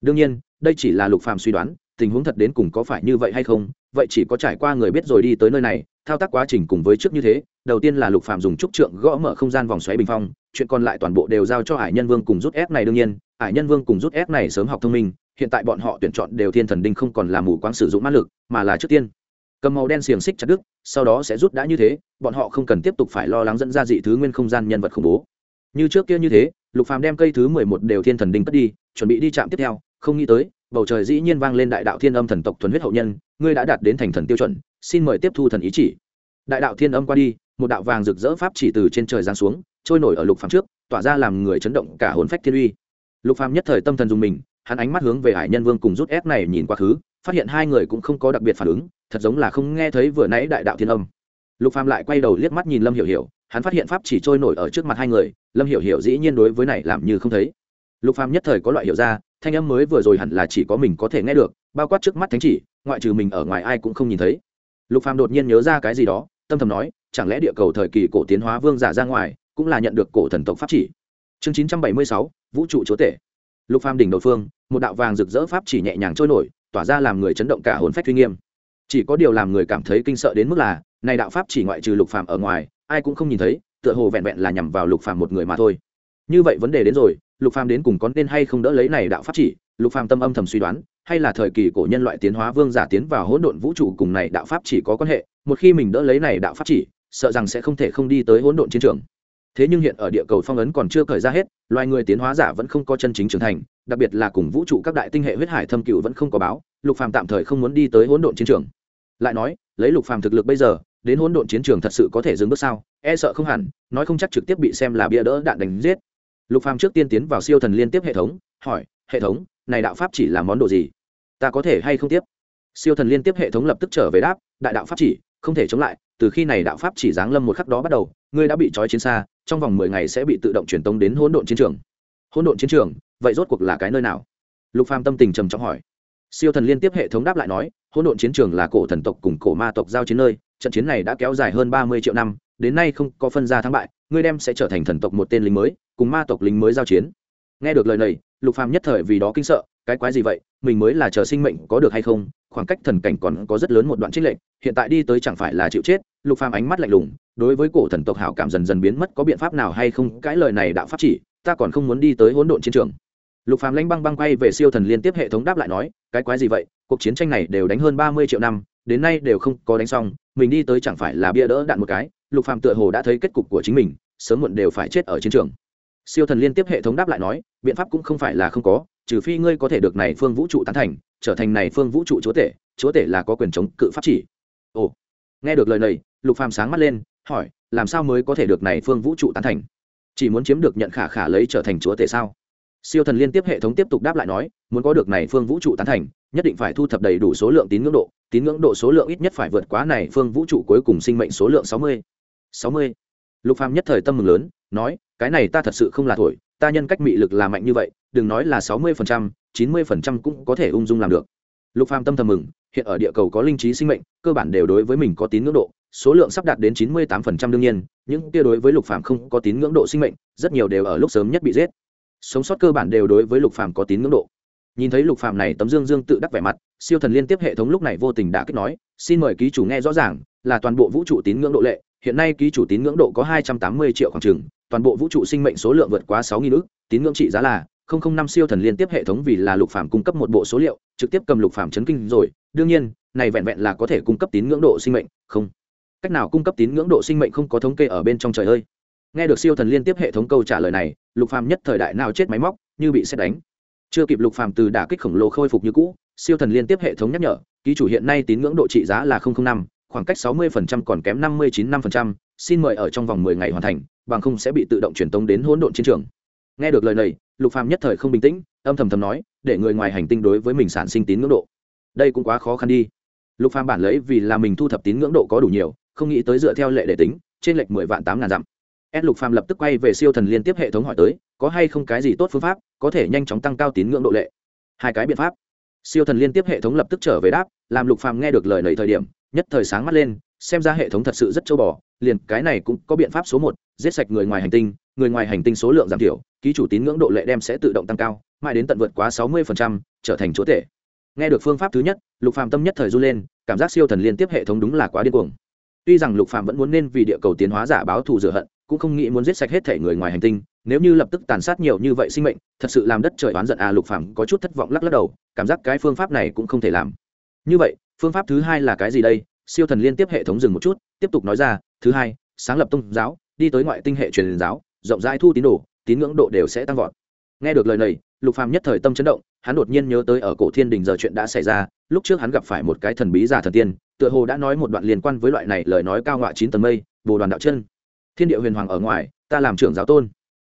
Đương nhiên, đây chỉ là lục phàm suy đoán, tình huống thật đến cùng có phải như vậy hay không, vậy chỉ có trải qua người biết rồi đi tới nơi này, thao tác quá trình cùng với trước như thế, đầu tiên là lục phạm dùng trúc trượng gõ mở không gian vòng xoáy bình phong, chuyện còn lại toàn bộ đều giao cho hải nhân vương cùng rút ép này đương nhiên, hải nhân vương cùng rút ép này sớm học thông minh, hiện tại bọn họ tuyển chọn đều thiên thần đinh không còn là mù quáng sử dụng mã lực, mà là trước tiên. Cầm màu đen xiềng xích chặt đứt, sau đó sẽ rút đã như thế, bọn họ không cần tiếp tục phải lo lắng dẫn ra dị thứ nguyên không gian nhân vật khủng bố. Như trước kia như thế lục phàm đem cây thứ mười một đều thiên thần đinh cất đi, chuẩn bị đi chạm tiếp theo. Không nghĩ tới, bầu trời dĩ nhiên vang lên đại đạo thiên âm thần tộc thuần huyết hậu nhân, ngươi đã đạt đến thành thần tiêu chuẩn, xin mời tiếp thu thần ý chỉ. Đại đạo thiên âm qua đi, một đạo vàng rực rỡ pháp chỉ từ trên trời giáng xuống, trôi nổi ở lục phàm trước, tỏa ra làm người chấn động cả hồn phách thiên uy. Lục phàm nhất thời tâm thần dùng mình, hắn ánh mắt hướng về hải nhân vương cùng rút ép này nhìn qua khứ, phát hiện hai người cũng không có đặc biệt phản ứng, thật giống là không nghe thấy vừa nãy đại đạo thiên âm. Lục phàm lại quay đầu liếc mắt nhìn lâm hiểu hiểu hắn phát hiện pháp chỉ trôi nổi ở trước mặt hai người lâm hiểu hiểu dĩ nhiên đối với này làm như không thấy. Lục phàm nhất thời có loại hiểu ra thanh âm mới vừa rồi hẳn là chỉ có mình có thể nghe được bao quát trước mắt thánh chỉ ngoại trừ mình ở ngoài ai cũng không nhìn thấy. Lục phàm đột nhiên nhớ ra cái gì đó tâm thầm nói chẳng lẽ địa cầu thời kỳ cổ tiến hóa vương giả ra ngoài cũng là nhận được cổ thần tộc pháp chỉ? Chương 976, vũ trụ chúa tể. Lục phàm đỉnh đầu phương một đạo vàng rực rỡ pháp chỉ nhẹ nhàng trôi nổi tỏa ra làm người chấn động cả hồn phách uy nghiêm. Chỉ có điều làm người cảm thấy kinh sợ đến mức là này đạo pháp chỉ ngoại trừ lục phàm ở ngoài ai cũng không nhìn thấy, tựa hồ vẹn vẹn là nhằm vào lục phàm một người mà thôi. Như vậy vấn đề đến rồi, lục phàm đến cùng có nên hay không đỡ lấy này đạo pháp chỉ? Lục phàm tâm âm thầm suy đoán, hay là thời kỳ cổ nhân loại tiến hóa vương giả tiến vào hỗn độn vũ trụ cùng này đạo pháp chỉ có quan hệ, một khi mình đỡ lấy này đạo pháp chỉ, sợ rằng sẽ không thể không đi tới hỗn độn chiến trường. Thế nhưng hiện ở địa cầu phong ấn còn chưa khởi ra hết, loài người tiến hóa giả vẫn không có chân chính trưởng thành, đặc biệt là cùng vũ trụ các đại tinh hệ huyết hải thâm cựu vẫn không có báo, lục phàm tạm thời không muốn đi tới hỗn độn chiến trường. Lại nói, lấy lục phàm thực lực bây giờ đến hỗn độn chiến trường thật sự có thể dừng bước sao? E sợ không hẳn, nói không chắc trực tiếp bị xem là bia đỡ đạn đánh giết. Lục phàm trước tiên tiến vào siêu thần liên tiếp hệ thống, hỏi, hệ thống, này đạo pháp chỉ là món đồ gì? Ta có thể hay không tiếp? Siêu thần liên tiếp hệ thống lập tức trở về đáp, đại đạo pháp chỉ, không thể chống lại, từ khi này đạo pháp chỉ giáng lâm một khắc đó bắt đầu, ngươi đã bị trói chiến xa, trong vòng mười ngày sẽ bị tự động truyền tống đến hỗn độn chiến trường. Hỗn độn chiến trường? Vậy rốt cuộc là cái nơi nào? Lục phàm tâm tình trầm trọng hỏi. Siêu thần liên tiếp hệ thống đáp lại nói, hỗn độn chiến trường là cổ thần tộc cùng cổ ma tộc giao chiến nơi trận chiến này đã kéo dài hơn ba mươi triệu năm, đến nay không có phân ra thắng bại, ngươi đem sẽ trở thành thần tộc một tên lính mới, cùng ma tộc lính mới giao chiến. Nghe được lời này, lục phàm nhất thời vì đó kinh sợ, cái quái gì vậy, mình mới là chờ sinh mệnh có được hay không, khoảng cách thần cảnh còn có rất lớn một đoạn trích lệnh hiện tại đi tới chẳng phải là chịu chết, lục phàm ánh mắt lạnh lùng, đối với cổ thần tộc hảo cảm dần dần biến mất, có biện pháp nào hay không, cái lời này đạo pháp chỉ, ta còn không muốn đi tới hỗn độn chiến trường. Lục phàm lanh băng băng quay về siêu thần liên tiếp hệ thống đáp lại nói, cái quái gì vậy, cuộc chiến tranh này đều đánh hơn ba mươi triệu năm đến nay đều không có đánh xong, mình đi tới chẳng phải là bia đỡ đạn một cái, lục phàm tựa hồ đã thấy kết cục của chính mình, sớm muộn đều phải chết ở chiến trường. Siêu thần liên tiếp hệ thống đáp lại nói, biện pháp cũng không phải là không có, trừ phi ngươi có thể được này phương vũ trụ tán thành, trở thành này phương vũ trụ chúa tể chúa tể là có quyền chống cự pháp chỉ. Ồ, nghe được lời này, lục phàm sáng mắt lên, hỏi, làm sao mới có thể được này phương vũ trụ tán thành? Chỉ muốn chiếm được nhận khả khả lấy trở thành chúa tể sao? Siêu thần liên tiếp hệ thống tiếp tục đáp lại nói, muốn có được này phương vũ trụ tán thành, nhất định phải thu thập đầy đủ số lượng tín ngưỡng độ tín ngưỡng độ số lượng ít nhất phải vượt quá này phương vũ trụ cuối cùng sinh mệnh số lượng sáu mươi. Sáu mươi. Lục phàm nhất thời tâm mừng lớn, nói, cái này ta thật sự không là thổi, ta nhân cách mị lực là mạnh như vậy, đừng nói là sáu mươi phần trăm, chín mươi phần trăm cũng có thể ung dung làm được. Lục phàm tâm thầm mừng, hiện ở địa cầu có linh trí sinh mệnh, cơ bản đều đối với mình có tín ngưỡng độ, số lượng sắp đạt đến chín mươi tám phần trăm đương nhiên, những kia đối với lục phàm không có tín ngưỡng độ sinh mệnh, rất nhiều đều ở lúc sớm nhất bị giết. Sống sót cơ bản đều đối với lục phàm có tín ngưỡng độ nhìn thấy lục phàm này tấm dương dương tự đắc vẻ mặt, siêu thần liên tiếp hệ thống lúc này vô tình đã kết nói, xin mời ký chủ nghe rõ ràng, là toàn bộ vũ trụ tín ngưỡng độ lệ, hiện nay ký chủ tín ngưỡng độ có hai trăm tám mươi triệu khoảng trường toàn bộ vũ trụ sinh mệnh số lượng vượt quá sáu nghìn ước, tín ngưỡng trị giá là không không năm siêu thần liên tiếp hệ thống vì là lục phàm cung cấp một bộ số liệu, trực tiếp cầm lục phàm chấn kinh rồi, đương nhiên, này vẹn vẹn là có thể cung cấp tín ngưỡng độ sinh mệnh, không. Cách nào cung cấp tín ngưỡng độ sinh mệnh không có thống kê ở bên trong trời ơi. Nghe được siêu thần liên tiếp hệ thống câu trả lời này, lục phàm nhất thời đại nào chết máy móc, như bị xét đánh chưa kịp lục phàm từ đả kích khổng lồ khôi phục như cũ siêu thần liên tiếp hệ thống nhắc nhở ký chủ hiện nay tín ngưỡng độ trị giá là năm khoảng cách sáu 60% còn kém năm mươi chín 59,5%, xin mời ở trong vòng mười ngày hoàn thành bằng không sẽ bị tự động truyền tống đến hỗn độn chiến trường. Nghe được lời này lục phàm nhất thời không bình tĩnh âm thầm thầm nói để người ngoài hành tinh đối với mình sản sinh tín ngưỡng độ. Đây cũng quá khó khăn đi. Lục phàm bản lấy vì là mình thu thập tín ngưỡng độ có đủ nhiều không nghĩ tới dựa theo lệ để tính trên lệch mười vạn tám ngàn dặm ed lục phàm lập tức quay về siêu thần liên tiếp hệ thống hỏi tới, có hay không cái gì tốt phương pháp, có thể nhanh chóng tăng cao tín ngưỡng độ lệ? Hai cái biện pháp. Siêu thần liên tiếp hệ thống lập tức trở về đáp, làm lục phàm nghe được lời nầy thời điểm, nhất thời sáng mắt lên, xem ra hệ thống thật sự rất châu bò, liền cái này cũng có biện pháp số một, giết sạch người ngoài hành tinh, người ngoài hành tinh số lượng giảm thiểu, ký chủ tín ngưỡng độ lệ đem sẽ tự động tăng cao, mãi đến tận vượt quá sáu mươi trở thành chúa tể. Nghe được phương pháp thứ nhất, lục phàm tâm nhất thời du lên, cảm giác siêu thần liên tiếp hệ thống đúng là quá điên cuồng. Tuy rằng lục phàm vẫn muốn nên vì địa cầu tiến hóa giả báo thù rửa hận cũng không nghĩ muốn giết sạch hết thể người ngoài hành tinh, nếu như lập tức tàn sát nhiều như vậy sinh mệnh, thật sự làm đất trời oán giận à lục phàm có chút thất vọng lắc lắc đầu, cảm giác cái phương pháp này cũng không thể làm. Như vậy, phương pháp thứ hai là cái gì đây? Siêu thần liên tiếp hệ thống dừng một chút, tiếp tục nói ra, thứ hai, sáng lập tôn giáo, đi tới ngoại tinh hệ truyền giáo, rộng rãi thu tín đồ, tín ngưỡng độ đều sẽ tăng vọt. Nghe được lời này, lục phàm nhất thời tâm chấn động, hắn đột nhiên nhớ tới ở cổ thiên đình giờ chuyện đã xảy ra, lúc trước hắn gặp phải một cái thần bí giả thần tiên, tựa hồ đã nói một đoạn liên quan với loại này lời nói cao ngạo chín tầng mây, bồ đoàn đạo chân thiên địa huyền hoàng ở ngoài, ta làm trưởng giáo tôn.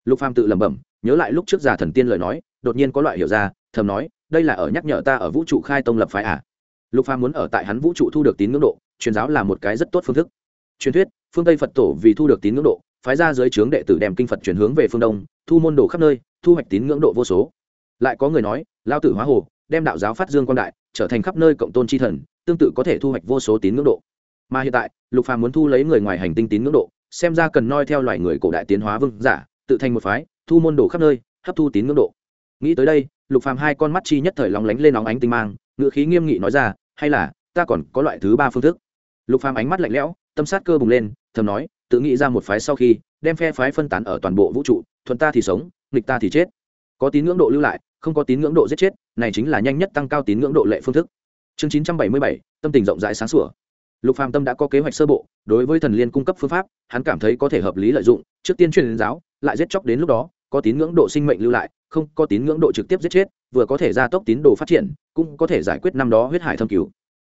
Lục phàm tự lẩm bẩm, nhớ lại lúc trước già thần tiên lời nói, đột nhiên có loại hiểu ra, thầm nói, đây là ở nhắc nhở ta ở vũ trụ khai tông lập phái à? Lục phàm muốn ở tại hắn vũ trụ thu được tín ngưỡng độ, truyền giáo là một cái rất tốt phương thức. Truyền thuyết, phương tây phật tổ vì thu được tín ngưỡng độ, phái ra dưới trướng đệ tử đem kinh phật chuyển hướng về phương đông, thu môn đồ khắp nơi, thu hoạch tín ngưỡng độ vô số. Lại có người nói, lao tử hóa hồ, đem đạo giáo phát dương quan đại, trở thành khắp nơi cộng tôn chi thần, tương tự có thể thu hoạch vô số tín ngưỡng độ. Mà hiện tại, lục phàm muốn thu lấy người ngoài hành tinh tín ngưỡng độ xem ra cần noi theo loài người cổ đại tiến hóa vương giả, tự thành một phái, thu môn đồ khắp nơi, hấp thu tín ngưỡng độ. Nghĩ tới đây, lục phàm hai con mắt chi nhất thời lóng lánh lên nóng ánh tinh mang ngựa khí nghiêm nghị nói ra, hay là, ta còn có loại thứ ba phương thức. Lục phàm ánh mắt lạnh lẽo, tâm sát cơ bùng lên, thầm nói, tự nghĩ ra một phái sau khi, đem phe phái phân tán ở toàn bộ vũ trụ, thuận ta thì sống, nghịch ta thì chết. Có tín ngưỡng độ lưu lại, không có tín ngưỡng độ giết chết, này chính là nhanh nhất tăng cao tín ngưỡng độ lệ phương thức. Chương chín trăm bảy mươi bảy, tâm tình rộng rãi sáng sủa. Lục phàm tâm đã có kế hoạch sơ bộ đối với thần liên cung cấp phương pháp, hắn cảm thấy có thể hợp lý lợi dụng, trước tiên truyền giáo, lại giết chóc đến lúc đó, có tín ngưỡng độ sinh mệnh lưu lại, không có tín ngưỡng độ trực tiếp giết chết, vừa có thể gia tốc tín đồ phát triển, cũng có thể giải quyết năm đó huyết hải thâm cứu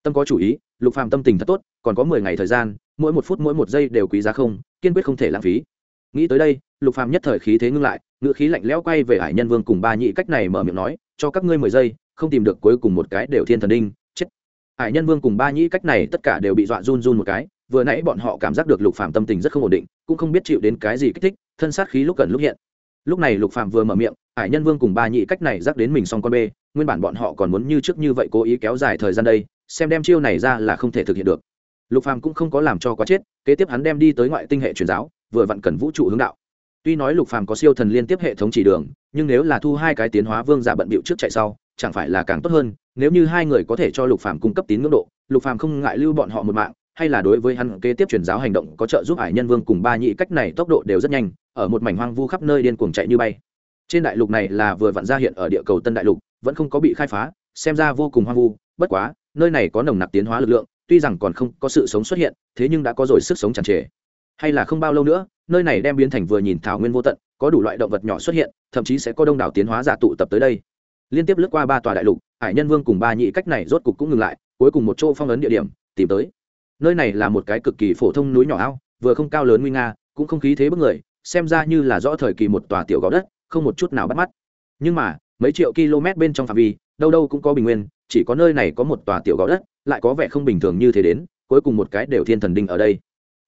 tâm có chủ ý, lục phàm tâm tình thật tốt, còn có mười ngày thời gian, mỗi một phút mỗi một giây đều quý giá không, kiên quyết không thể lãng phí. Nghĩ tới đây, lục phàm nhất thời khí thế ngưng lại ngựa khí lạnh lẽo quay về hải nhân vương cùng ba nhị cách này mở miệng nói, cho các ngươi mười giây, không tìm được cuối cùng một cái đều thiên thần đinh, chết. Hải nhân vương cùng ba nhị cách này tất cả đều bị dọa run run một cái vừa nãy bọn họ cảm giác được lục phàm tâm tình rất không ổn định, cũng không biết chịu đến cái gì kích thích, thân sát khí lúc cần lúc hiện. Lúc này lục phàm vừa mở miệng, hải nhân vương cùng ba nhị cách này rắc đến mình xong con bê, nguyên bản bọn họ còn muốn như trước như vậy cố ý kéo dài thời gian đây, xem đem chiêu này ra là không thể thực hiện được. Lục phàm cũng không có làm cho quá chết, kế tiếp hắn đem đi tới ngoại tinh hệ truyền giáo, vừa vặn cần vũ trụ hướng đạo. Tuy nói lục phàm có siêu thần liên tiếp hệ thống chỉ đường, nhưng nếu là thu hai cái tiến hóa vương giả bận bịu trước chạy sau, chẳng phải là càng tốt hơn, nếu như hai người có thể cho lục phàm cung cấp tín ngưỡng độ, lục phàm không ngại lưu bọn họ một mạng hay là đối với hắn kế tiếp truyền giáo hành động có trợ giúp hải nhân vương cùng ba nhị cách này tốc độ đều rất nhanh, ở một mảnh hoang vu khắp nơi điên cuồng chạy như bay. Trên đại lục này là vừa vặn ra hiện ở địa cầu tân đại lục, vẫn không có bị khai phá, xem ra vô cùng hoang vu, bất quá, nơi này có nồng nặc tiến hóa lực lượng, tuy rằng còn không có sự sống xuất hiện, thế nhưng đã có rồi sức sống tràn trề. Hay là không bao lâu nữa, nơi này đem biến thành vừa nhìn thảo nguyên vô tận, có đủ loại động vật nhỏ xuất hiện, thậm chí sẽ có đông đảo tiến hóa giả tụ tập tới đây. Liên tiếp lướt qua ba tòa đại lục hải nhân vương cùng ba nhị cách này rốt cục cũng ngừng lại, cuối cùng một chỗ phong ấn địa điểm, tìm tới nơi này là một cái cực kỳ phổ thông núi nhỏ ao, vừa không cao lớn nguy nga, cũng không khí thế bức người, xem ra như là rõ thời kỳ một tòa tiểu gò đất, không một chút nào bắt mắt. Nhưng mà, mấy triệu km bên trong phạm vi, đâu đâu cũng có bình nguyên, chỉ có nơi này có một tòa tiểu gò đất, lại có vẻ không bình thường như thế đến, cuối cùng một cái đều thiên thần đinh ở đây.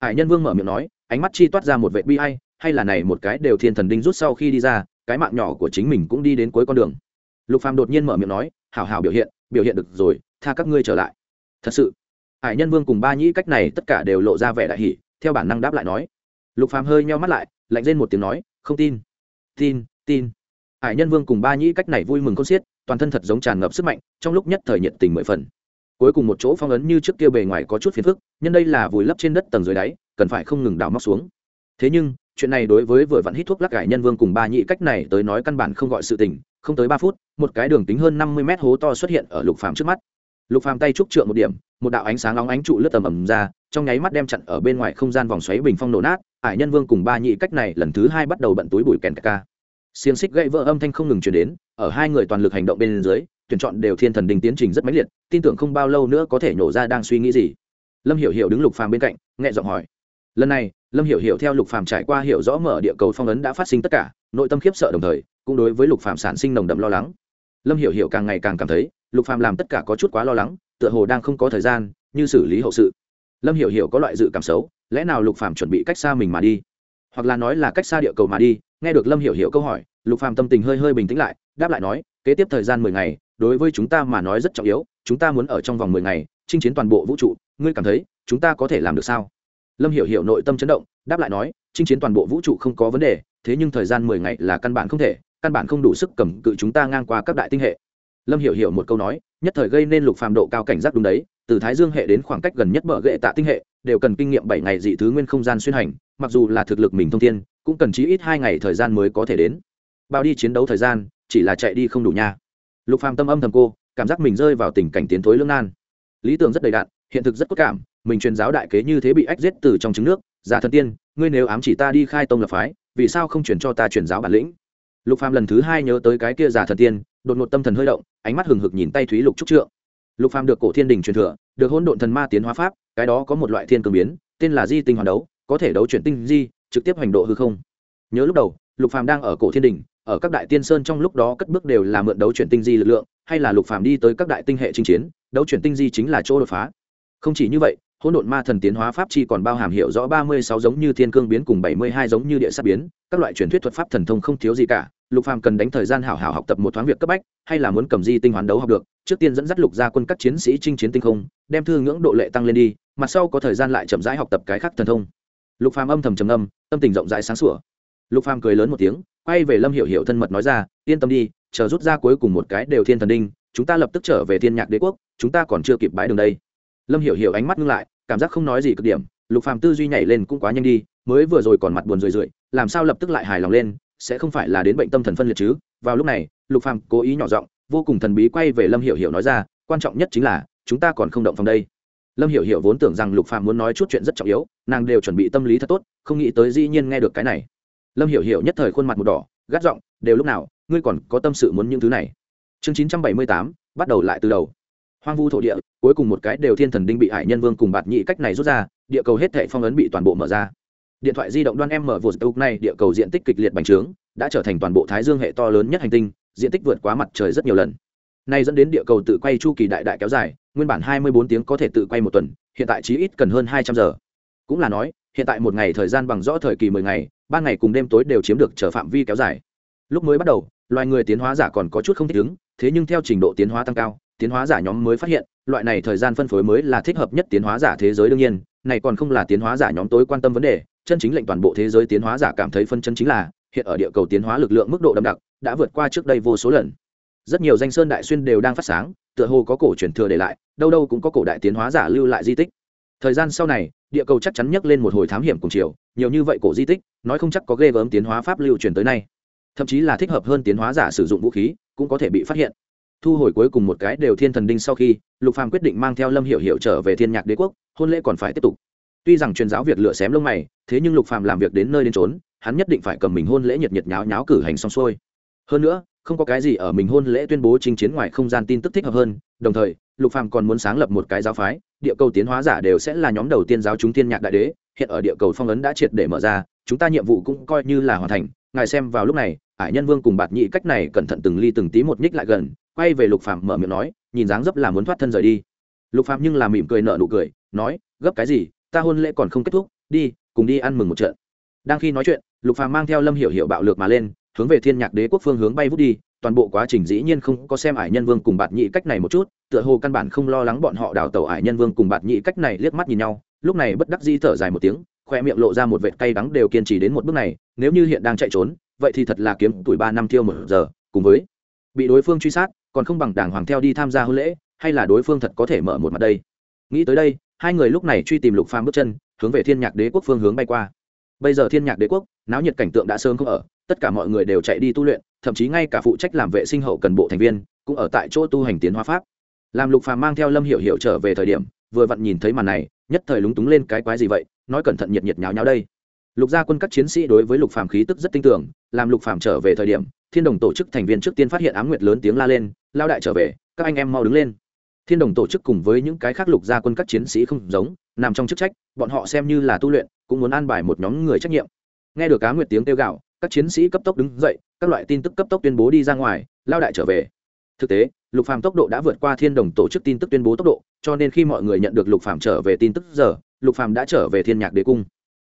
Hải nhân vương mở miệng nói, ánh mắt chi toát ra một vệ bi hay hay là này một cái đều thiên thần đinh rút sau khi đi ra, cái mạng nhỏ của chính mình cũng đi đến cuối con đường. Lục phàm đột nhiên mở miệng nói, hảo hảo biểu hiện biểu hiện được rồi, tha các ngươi trở lại. Thật sự hải nhân vương cùng ba nhĩ cách này tất cả đều lộ ra vẻ đại hỷ theo bản năng đáp lại nói. Lục phàm hơi nheo mắt lại, lạnh lên một tiếng nói, không tin tin tin. Hải nhân vương cùng ba nhĩ cách này vui mừng con xiết, toàn thân thật giống tràn ngập sức mạnh, trong lúc nhất thời nhiệt tình mười phần. Cuối cùng một chỗ phong ấn như trước kia bề ngoài có chút phiền phức, nhân đây là vùi lấp trên đất tầng dưới đáy, cần phải không ngừng đào móc xuống. Thế nhưng, chuyện này đối với vừa vặn hít thuốc lắc cải nhân vương cùng ba nhị cách này tới nói căn bản không gọi sự tình, không tới ba phút, một cái đường tính hơn năm mươi mét hố to xuất hiện ở lục phàm trước mắt. Lục phàm tay trúc trượng một điểm một đạo ánh sáng nóng ánh trụ lướt tầm ầm ra, trong nháy mắt đem chặn ở bên ngoài không gian vòng xoáy bình phong nổ nát ải nhân vương cùng ba nhị cách này lần thứ hai bắt đầu bận túi bụi kèn ca. Xiềng xích gãy vỡ âm thanh không ngừng chuyển đến, ở hai người toàn lực hành động bên dưới, tuyển chọn đều thiên thần đình tiến trình rất mãnh liệt, tin tưởng không bao lâu nữa có thể nổ ra đang suy nghĩ gì. Lâm hiểu hiểu đứng lục phàm bên cạnh, nhẹ giọng hỏi. Lần này, lâm hiểu hiểu theo lục phàm trải qua hiểu rõ mở địa cầu phong ấn đã phát sinh tất cả, nội tâm khiếp sợ đồng thời, cũng đối với lục phàm sản sinh nồng đậm lo lắng. Lâm hiểu hiểu càng ngày càng cảm thấy, lục phàm làm tất cả có chút quá lo lắng tựa hồ đang không có thời gian, như xử lý hậu sự. Lâm hiểu hiểu có loại dự cảm xấu, lẽ nào lục phàm chuẩn bị cách xa mình mà đi? Hoặc là nói là cách xa địa cầu mà đi, nghe được lâm hiểu hiểu câu hỏi, lục phàm tâm tình hơi hơi bình tĩnh lại, đáp lại nói, kế tiếp thời gian mười ngày, đối với chúng ta mà nói rất trọng yếu, chúng ta muốn ở trong vòng mười ngày, chinh chiến toàn bộ vũ trụ, ngươi cảm thấy, chúng ta có thể làm được sao? Lâm hiểu hiểu nội tâm chấn động, đáp lại nói, chinh chiến toàn bộ vũ trụ không có vấn đề, thế nhưng thời gian mười ngày là căn bản không thể, căn bản không đủ sức cầm cự chúng ta ngang qua các đại tinh hệ lâm hiểu hiểu một câu nói, nhất thời gây nên lục phàm độ cao cảnh giác đúng đấy, từ thái dương hệ đến khoảng cách gần nhất bờ gệ tạ tinh hệ, đều cần kinh nghiệm bảy ngày dị thứ nguyên không gian xuyên hành, mặc dù là thực lực mình thông thiên, cũng cần chí ít hai ngày thời gian mới có thể đến. Bao đi chiến đấu thời gian, chỉ là chạy đi không đủ nha. Lục phàm tâm âm thầm cô, cảm giác mình rơi vào tình cảnh tiến thối lương nan. Lý tưởng rất đầy đạn, hiện thực rất cốt cảm, mình truyền giáo đại kế như thế bị ách giết từ trong trứng nước. Giả thần tiên, ngươi nếu ám chỉ ta đi khai tông lập phái, vì sao không chuyển cho ta truyền giáo bản lĩnh? Lục phàm lần thứ hai nhớ tới cái kia giả thần tiên đột ngột tâm thần hơi động, ánh mắt hừng hực nhìn tay thúy lục trúc trượng. Lục phàm được cổ thiên đình truyền thừa, được hỗn độn thần ma tiến hóa pháp, cái đó có một loại thiên cường biến, tên là di tinh hoàn đấu, có thể đấu chuyển tinh di, trực tiếp hành độ hư không. Nhớ lúc đầu, lục phàm đang ở cổ thiên đình, ở các đại tiên sơn trong lúc đó cất bước đều là mượn đấu chuyển tinh di lực lượng, hay là lục phàm đi tới các đại tinh hệ chinh chiến, đấu chuyển tinh di chính là chỗ đột phá. Không chỉ như vậy hỗn độn ma thần tiến hóa pháp chi còn bao hàm hiểu rõ ba mươi sáu giống như thiên cương biến cùng bảy mươi hai giống như địa sát biến, các loại truyền thuyết thuật pháp thần thông không thiếu gì cả. Lục phàm cần đánh thời gian hảo hảo học tập một thoáng việc cấp bách, hay là muốn cầm di tinh hoán đấu học được, trước tiên dẫn dắt lục gia quân các chiến sĩ chinh chiến tinh không, đem thư ngưỡng độ lệ tăng lên đi mặt sau có thời gian lại chậm rãi học tập cái khác thần thông. Lục phàm âm thầm trầm âm tâm tình rộng rãi sáng sủa. Lục phàm cười lớn một tiếng, quay về lâm hiểu hiểu thân mật nói ra, yên tâm đi, chờ rút ra cuối cùng một cái đều thiên thần đinh, chúng ta lập tức trở về thiên nhạc đế quốc, chúng ta còn chưa kịp bãi đường đây lâm hiểu hiểu ánh mắt ngưng lại, cảm giác không nói gì cực điểm, lục phàm tư duy nhảy lên cũng quá nhanh đi, mới vừa rồi còn mặt buồn rười rượi, làm sao lập tức lại hài lòng lên, sẽ không phải là đến bệnh tâm thần phân liệt chứ? Vào lúc này, lục phàm cố ý nhỏ giọng, vô cùng thần bí quay về lâm hiểu hiểu nói ra, quan trọng nhất chính là, chúng ta còn không động phòng đây. Lâm hiểu hiểu vốn tưởng rằng lục phàm muốn nói chút chuyện rất trọng yếu, nàng đều chuẩn bị tâm lý thật tốt, không nghĩ tới dĩ nhiên nghe được cái này. Lâm hiểu hiểu nhất thời khuôn mặt một đỏ, gắt giọng, đều lúc nào, ngươi còn có tâm sự muốn những thứ này? Chương chín trăm bảy mươi tám, bắt đầu lại từ đầu hoang vu thổ địa, cuối cùng một cái đều thiên thần đinh bị hải nhân vương cùng bạt nhị cách này rút ra, địa cầu hết thể phong ấn bị toàn bộ mở ra. Điện thoại di động đoan em mở vụt úc này, địa cầu diện tích kịch liệt bành trướng, đã trở thành toàn bộ thái dương hệ to lớn nhất hành tinh, diện tích vượt quá mặt trời rất nhiều lần. Nay dẫn đến địa cầu tự quay chu kỳ đại đại kéo dài, nguyên bản hai mươi bốn tiếng có thể tự quay một tuần, hiện tại chí ít cần hơn hai trăm giờ. Cũng là nói, hiện tại một ngày thời gian bằng rõ thời kỳ mười ngày ban ngày cùng đêm tối đều chiếm được trở phạm vi kéo dài. Lúc mới bắt đầu, loài người tiến hóa giả còn có chút không thích ứng, thế nhưng theo trình độ tiến hóa tăng cao tiến hóa giả nhóm mới phát hiện, loại này thời gian phân phối mới là thích hợp nhất tiến hóa giả thế giới đương nhiên, này còn không là tiến hóa giả nhóm tối quan tâm vấn đề, chân chính lệnh toàn bộ thế giới tiến hóa giả cảm thấy phân chân chính là, hiện ở địa cầu tiến hóa lực lượng mức độ đậm đặc, đã vượt qua trước đây vô số lần. Rất nhiều danh sơn đại xuyên đều đang phát sáng, tựa hồ có cổ truyền thừa để lại, đâu đâu cũng có cổ đại tiến hóa giả lưu lại di tích. Thời gian sau này, địa cầu chắc chắn nhắc lên một hồi thám hiểm cùng chiều, nhiều như vậy cổ di tích, nói không chắc có ghê gớm tiến hóa pháp lưu truyền tới nay. Thậm chí là thích hợp hơn tiến hóa giả sử dụng vũ khí, cũng có thể bị phát hiện thu hồi cuối cùng một cái đều thiên thần đinh sau khi, lục phàm quyết định mang theo lâm hiểu hiểu trở về thiên nhạc đế quốc, hôn lễ còn phải tiếp tục. Tuy rằng truyền giáo việc lựa xém lông mày, thế nhưng lục phàm làm việc đến nơi đến trốn hắn nhất định phải cầm mình hôn lễ nhiệt nhiệt nháo nháo cử hành xong xuôi. Hơn nữa, không có cái gì ở mình hôn lễ tuyên bố chinh chiến ngoài không gian tin tức thích hợp hơn, đồng thời, lục phàm còn muốn sáng lập một cái giáo phái, địa cầu tiến hóa giả đều sẽ là nhóm đầu tiên giáo chúng thiên nhạc đại đế, hiện ở địa cầu phong ấn đã triệt để mở ra, chúng ta nhiệm vụ cũng coi như là hoàn thành, ngài xem vào lúc này, ải nhân vương cùng bạt nhị cách này cẩn thận từng ly từng tí một nhích lại gần quay về lục phàm mở miệng nói, nhìn dáng dấp là muốn thoát thân rời đi. Lục phàm nhưng là mỉm cười nở nụ cười, nói, gấp cái gì, ta hôn lễ còn không kết thúc, đi, cùng đi ăn mừng một trận. Đang khi nói chuyện, lục phàm mang theo lâm hiểu hiểu bạo lược mà lên, hướng về thiên nhạc đế quốc phương hướng bay vút đi, toàn bộ quá trình dĩ nhiên không có xem ải nhân vương cùng bạt nhị cách này một chút, tựa hồ căn bản không lo lắng bọn họ đào tẩu ải nhân vương cùng bạt nhị cách này liếc mắt nhìn nhau, lúc này bất đắc dĩ thở dài một tiếng, khoe miệng lộ ra một vệt cay đắng đều kiên trì đến một bước này, nếu như hiện đang chạy trốn, vậy thì thật là kiếm tuổi ba năm thiêu một giờ, cùng với bị đối phương truy sát còn không bằng đảng hoàng theo đi tham gia hôn lễ, hay là đối phương thật có thể mở một mặt đây? Nghĩ tới đây, hai người lúc này truy tìm lục phàm bước chân, hướng về thiên nhạc đế quốc phương hướng bay qua. Bây giờ thiên nhạc đế quốc, náo nhiệt cảnh tượng đã sớm không ở, tất cả mọi người đều chạy đi tu luyện, thậm chí ngay cả phụ trách làm vệ sinh hậu cần bộ thành viên, cũng ở tại chỗ tu hành tiến hóa pháp. Làm lục phàm mang theo lâm hiểu hiểu trở về thời điểm, vừa vặn nhìn thấy màn này, nhất thời lúng túng lên cái quái gì vậy, nói cẩn thận nhiệt nhiệt nháo nháo đây. Lục gia quân các chiến sĩ đối với lục phàm khí tức rất tin tưởng, làm lục phàm trở về thời điểm thiên đồng tổ chức thành viên trước tiên phát hiện ám nguyệt lớn tiếng la lên, lao đại trở về, các anh em mau đứng lên. Thiên đồng tổ chức cùng với những cái khác lục gia quân các chiến sĩ không giống, nằm trong chức trách, bọn họ xem như là tu luyện, cũng muốn an bài một nhóm người trách nhiệm. Nghe được cá nguyệt tiếng kêu gạo các chiến sĩ cấp tốc đứng dậy, các loại tin tức cấp tốc tuyên bố đi ra ngoài, lao đại trở về. Thực tế, lục phàm tốc độ đã vượt qua thiên đồng tổ chức tin tức tuyên bố tốc độ, cho nên khi mọi người nhận được lục phàm trở về tin tức giờ, lục phàm đã trở về thiên nhạc đế cung.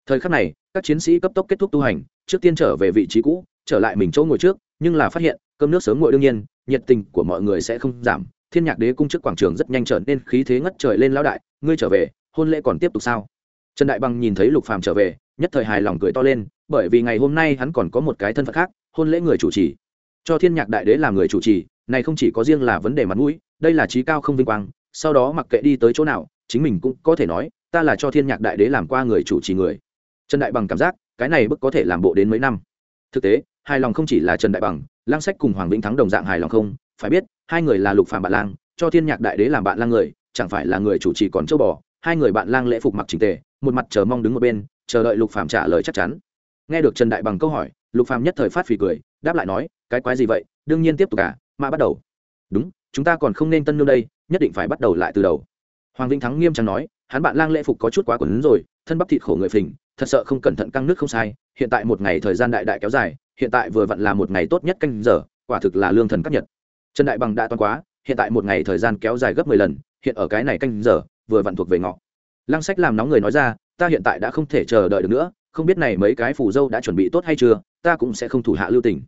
Thời khắc này, các chiến sĩ cấp tốc kết thúc tu hành, trước tiên trở về vị trí cũ, trở lại mình chỗ ngồi trước nhưng là phát hiện, cơm nước sớm nguội đương nhiên, nhiệt tình của mọi người sẽ không giảm. Thiên nhạc đế cung trước quảng trường rất nhanh trở nên khí thế ngất trời lên lão đại, ngươi trở về, hôn lễ còn tiếp tục sao? Trần đại bằng nhìn thấy lục phàm trở về, nhất thời hài lòng cười to lên, bởi vì ngày hôm nay hắn còn có một cái thân phận khác, hôn lễ người chủ trì. Cho thiên nhạc đại đế làm người chủ trì, này không chỉ có riêng là vấn đề mặt mũi, đây là trí cao không vinh quang, sau đó mặc kệ đi tới chỗ nào, chính mình cũng có thể nói, ta là cho thiên nhạc đại đế làm qua người chủ trì người. Trần đại bằng cảm giác, cái này bức có thể làm bộ đến mấy năm. Thực tế hài lòng không chỉ là trần đại bằng lang sách cùng hoàng vĩnh thắng đồng dạng hài lòng không? Phải biết, hai người là lục phạm bạn lang, cho thiên nhạc đại đế làm bạn lang người, chẳng phải là người chủ trì còn châu bò. Hai người bạn lang lễ phục mặc trình tề, một mặt chờ mong đứng một bên, chờ đợi lục phạm trả lời chắc chắn. Nghe được trần đại bằng câu hỏi, lục phạm nhất thời phát phì cười, đáp lại nói, cái quái gì vậy? Đương nhiên tiếp tục à, cả mà bắt đầu. Đúng, chúng ta còn không nên tân nương đây, nhất định phải bắt đầu lại từ đầu. Hoàng vĩnh thắng nghiêm trang nói, hắn bạn lang lễ phục có chút quá quần rồi, thân bắp thịt khổ người phình, thật sợ không cẩn thận căng nước không sai hiện tại một ngày thời gian đại đại kéo dài, hiện tại vừa vặn là một ngày tốt nhất canh giờ, quả thực là lương thần cắt nhật. Trần đại bằng đã toán quá, hiện tại một ngày thời gian kéo dài gấp mười lần, hiện ở cái này canh giờ, vừa vặn thuộc về ngọ. Lăng sách làm nóng người nói ra, ta hiện tại đã không thể chờ đợi được nữa, không biết này mấy cái phù dâu đã chuẩn bị tốt hay chưa, ta cũng sẽ không thủ hạ lưu tình.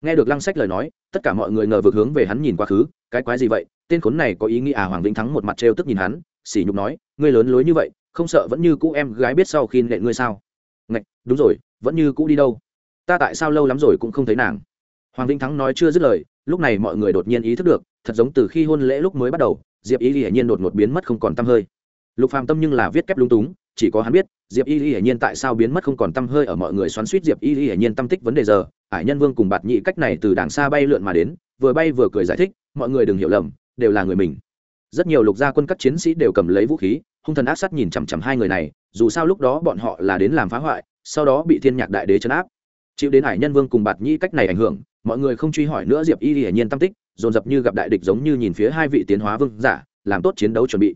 Nghe được lăng sách lời nói, tất cả mọi người ngờ vực hướng về hắn nhìn quá khứ, cái quái gì vậy? Tên khốn này có ý nghĩ à? Hoàng vĩnh thắng một mặt trêu tức nhìn hắn, sỉ nhục nói, ngươi lớn lối như vậy, không sợ vẫn như cũ em gái biết sau khi nệ ngươi sao? Ngạch, đúng rồi, vẫn như cũ đi đâu? Ta tại sao lâu lắm rồi cũng không thấy nàng? Hoàng vĩnh thắng nói chưa dứt lời, lúc này mọi người đột nhiên ý thức được, thật giống từ khi hôn lễ lúc mới bắt đầu, diệp y hiển nhiên đột ngột biến mất không còn t hơi. Lục phàm tâm nhưng là viết kép lung túng, chỉ có hắn biết, diệp y hiển nhiên tại sao biến mất không còn t hơi ở mọi người xoắn suýt diệp y hiển nhiên tâm tích vấn đề giờ, hải nhân vương cùng bạt nhị cách này từ đàng xa bay lượn mà đến, vừa bay vừa cười giải thích, mọi người đừng hiểu lầm, đều là người mình. Rất nhiều lục gia quân các chiến sĩ đều cầm lấy vũ khí, hung thần ác sát nhìn chằm chằm hai người này dù sao lúc đó bọn họ là đến làm phá hoại, sau đó bị thiên nhạc đại đế chấn áp. Chịu đến hải nhân vương cùng bạt nhĩ cách này ảnh hưởng, mọi người không truy hỏi nữa, diệp y hiển nhiên tâm tích, dồn dập như gặp đại địch giống như nhìn phía hai vị tiến hóa vương giả, làm tốt chiến đấu chuẩn bị.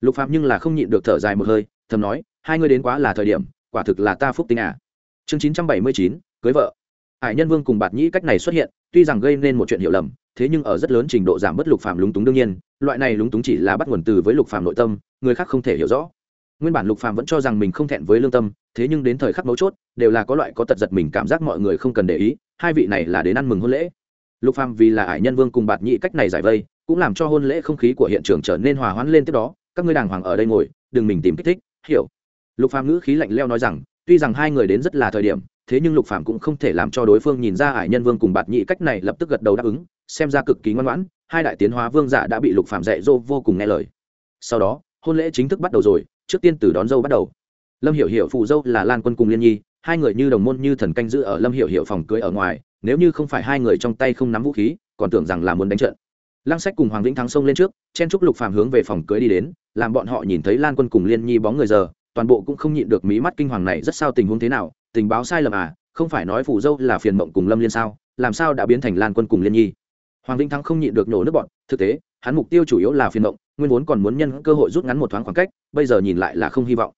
Lục phạm nhưng là không nhịn được thở dài một hơi, thầm nói, hai người đến quá là thời điểm, quả thực là ta phúc tinh à. Chương chín trăm bảy mươi chín, cưới vợ. Hải nhân vương cùng bạt nhĩ cách này xuất hiện, tuy rằng gây nên một chuyện hiểu lầm, thế nhưng ở rất lớn trình độ giảm bớt lục phạm lúng túng đương nhiên, loại này lúng túng chỉ là bắt nguồn từ với lục phạm nội tâm, người khác không thể hiểu rõ nguyên bản lục phàm vẫn cho rằng mình không thẹn với lương tâm, thế nhưng đến thời khắc mấu chốt, đều là có loại có tật giật mình cảm giác mọi người không cần để ý, hai vị này là đến ăn mừng hôn lễ. Lục phàm vì là ải nhân vương cùng bạt nhị cách này giải vây, cũng làm cho hôn lễ không khí của hiện trường trở nên hòa hoãn lên tiếp đó, các ngươi đàng hoàng ở đây ngồi, đừng mình tìm kích thích, hiểu. Lục phàm ngữ khí lạnh leo nói rằng, tuy rằng hai người đến rất là thời điểm, thế nhưng lục phàm cũng không thể làm cho đối phương nhìn ra ải nhân vương cùng bạt nhị cách này lập tức gật đầu đáp ứng, xem ra cực kỳ ngoan ngoãn, hai đại tiến hóa vương giả đã bị lục phàm dạy dỗ vô cùng nghe lời. Sau đó, hôn lễ chính thức bắt đầu rồi trước tiên từ đón dâu bắt đầu. Lâm hiểu hiểu phụ dâu là lan quân cùng liên nhi, hai người như đồng môn như thần canh giữ ở lâm hiểu hiểu phòng cưới ở ngoài, nếu như không phải hai người trong tay không nắm vũ khí, còn tưởng rằng là muốn đánh trận. Lăng sách cùng hoàng vĩnh thắng xông lên trước, chen trúc lục phàm hướng về phòng cưới đi đến, làm bọn họ nhìn thấy lan quân cùng liên nhi bóng người giờ, toàn bộ cũng không nhịn được mí mắt kinh hoàng này rất sao tình huống thế nào, tình báo sai lầm à không phải nói phủ dâu là phiền mộng cùng lâm liên sao, làm sao đã biến thành lan quân cùng liên nhi. Hoàng vĩnh thắng không nhịn được nổ nước bọn, thực tế hắn mục tiêu chủ yếu là phiền động nguyên vốn còn muốn nhân cơ hội rút ngắn một thoáng khoảng cách, bây giờ nhìn lại là không hy vọng.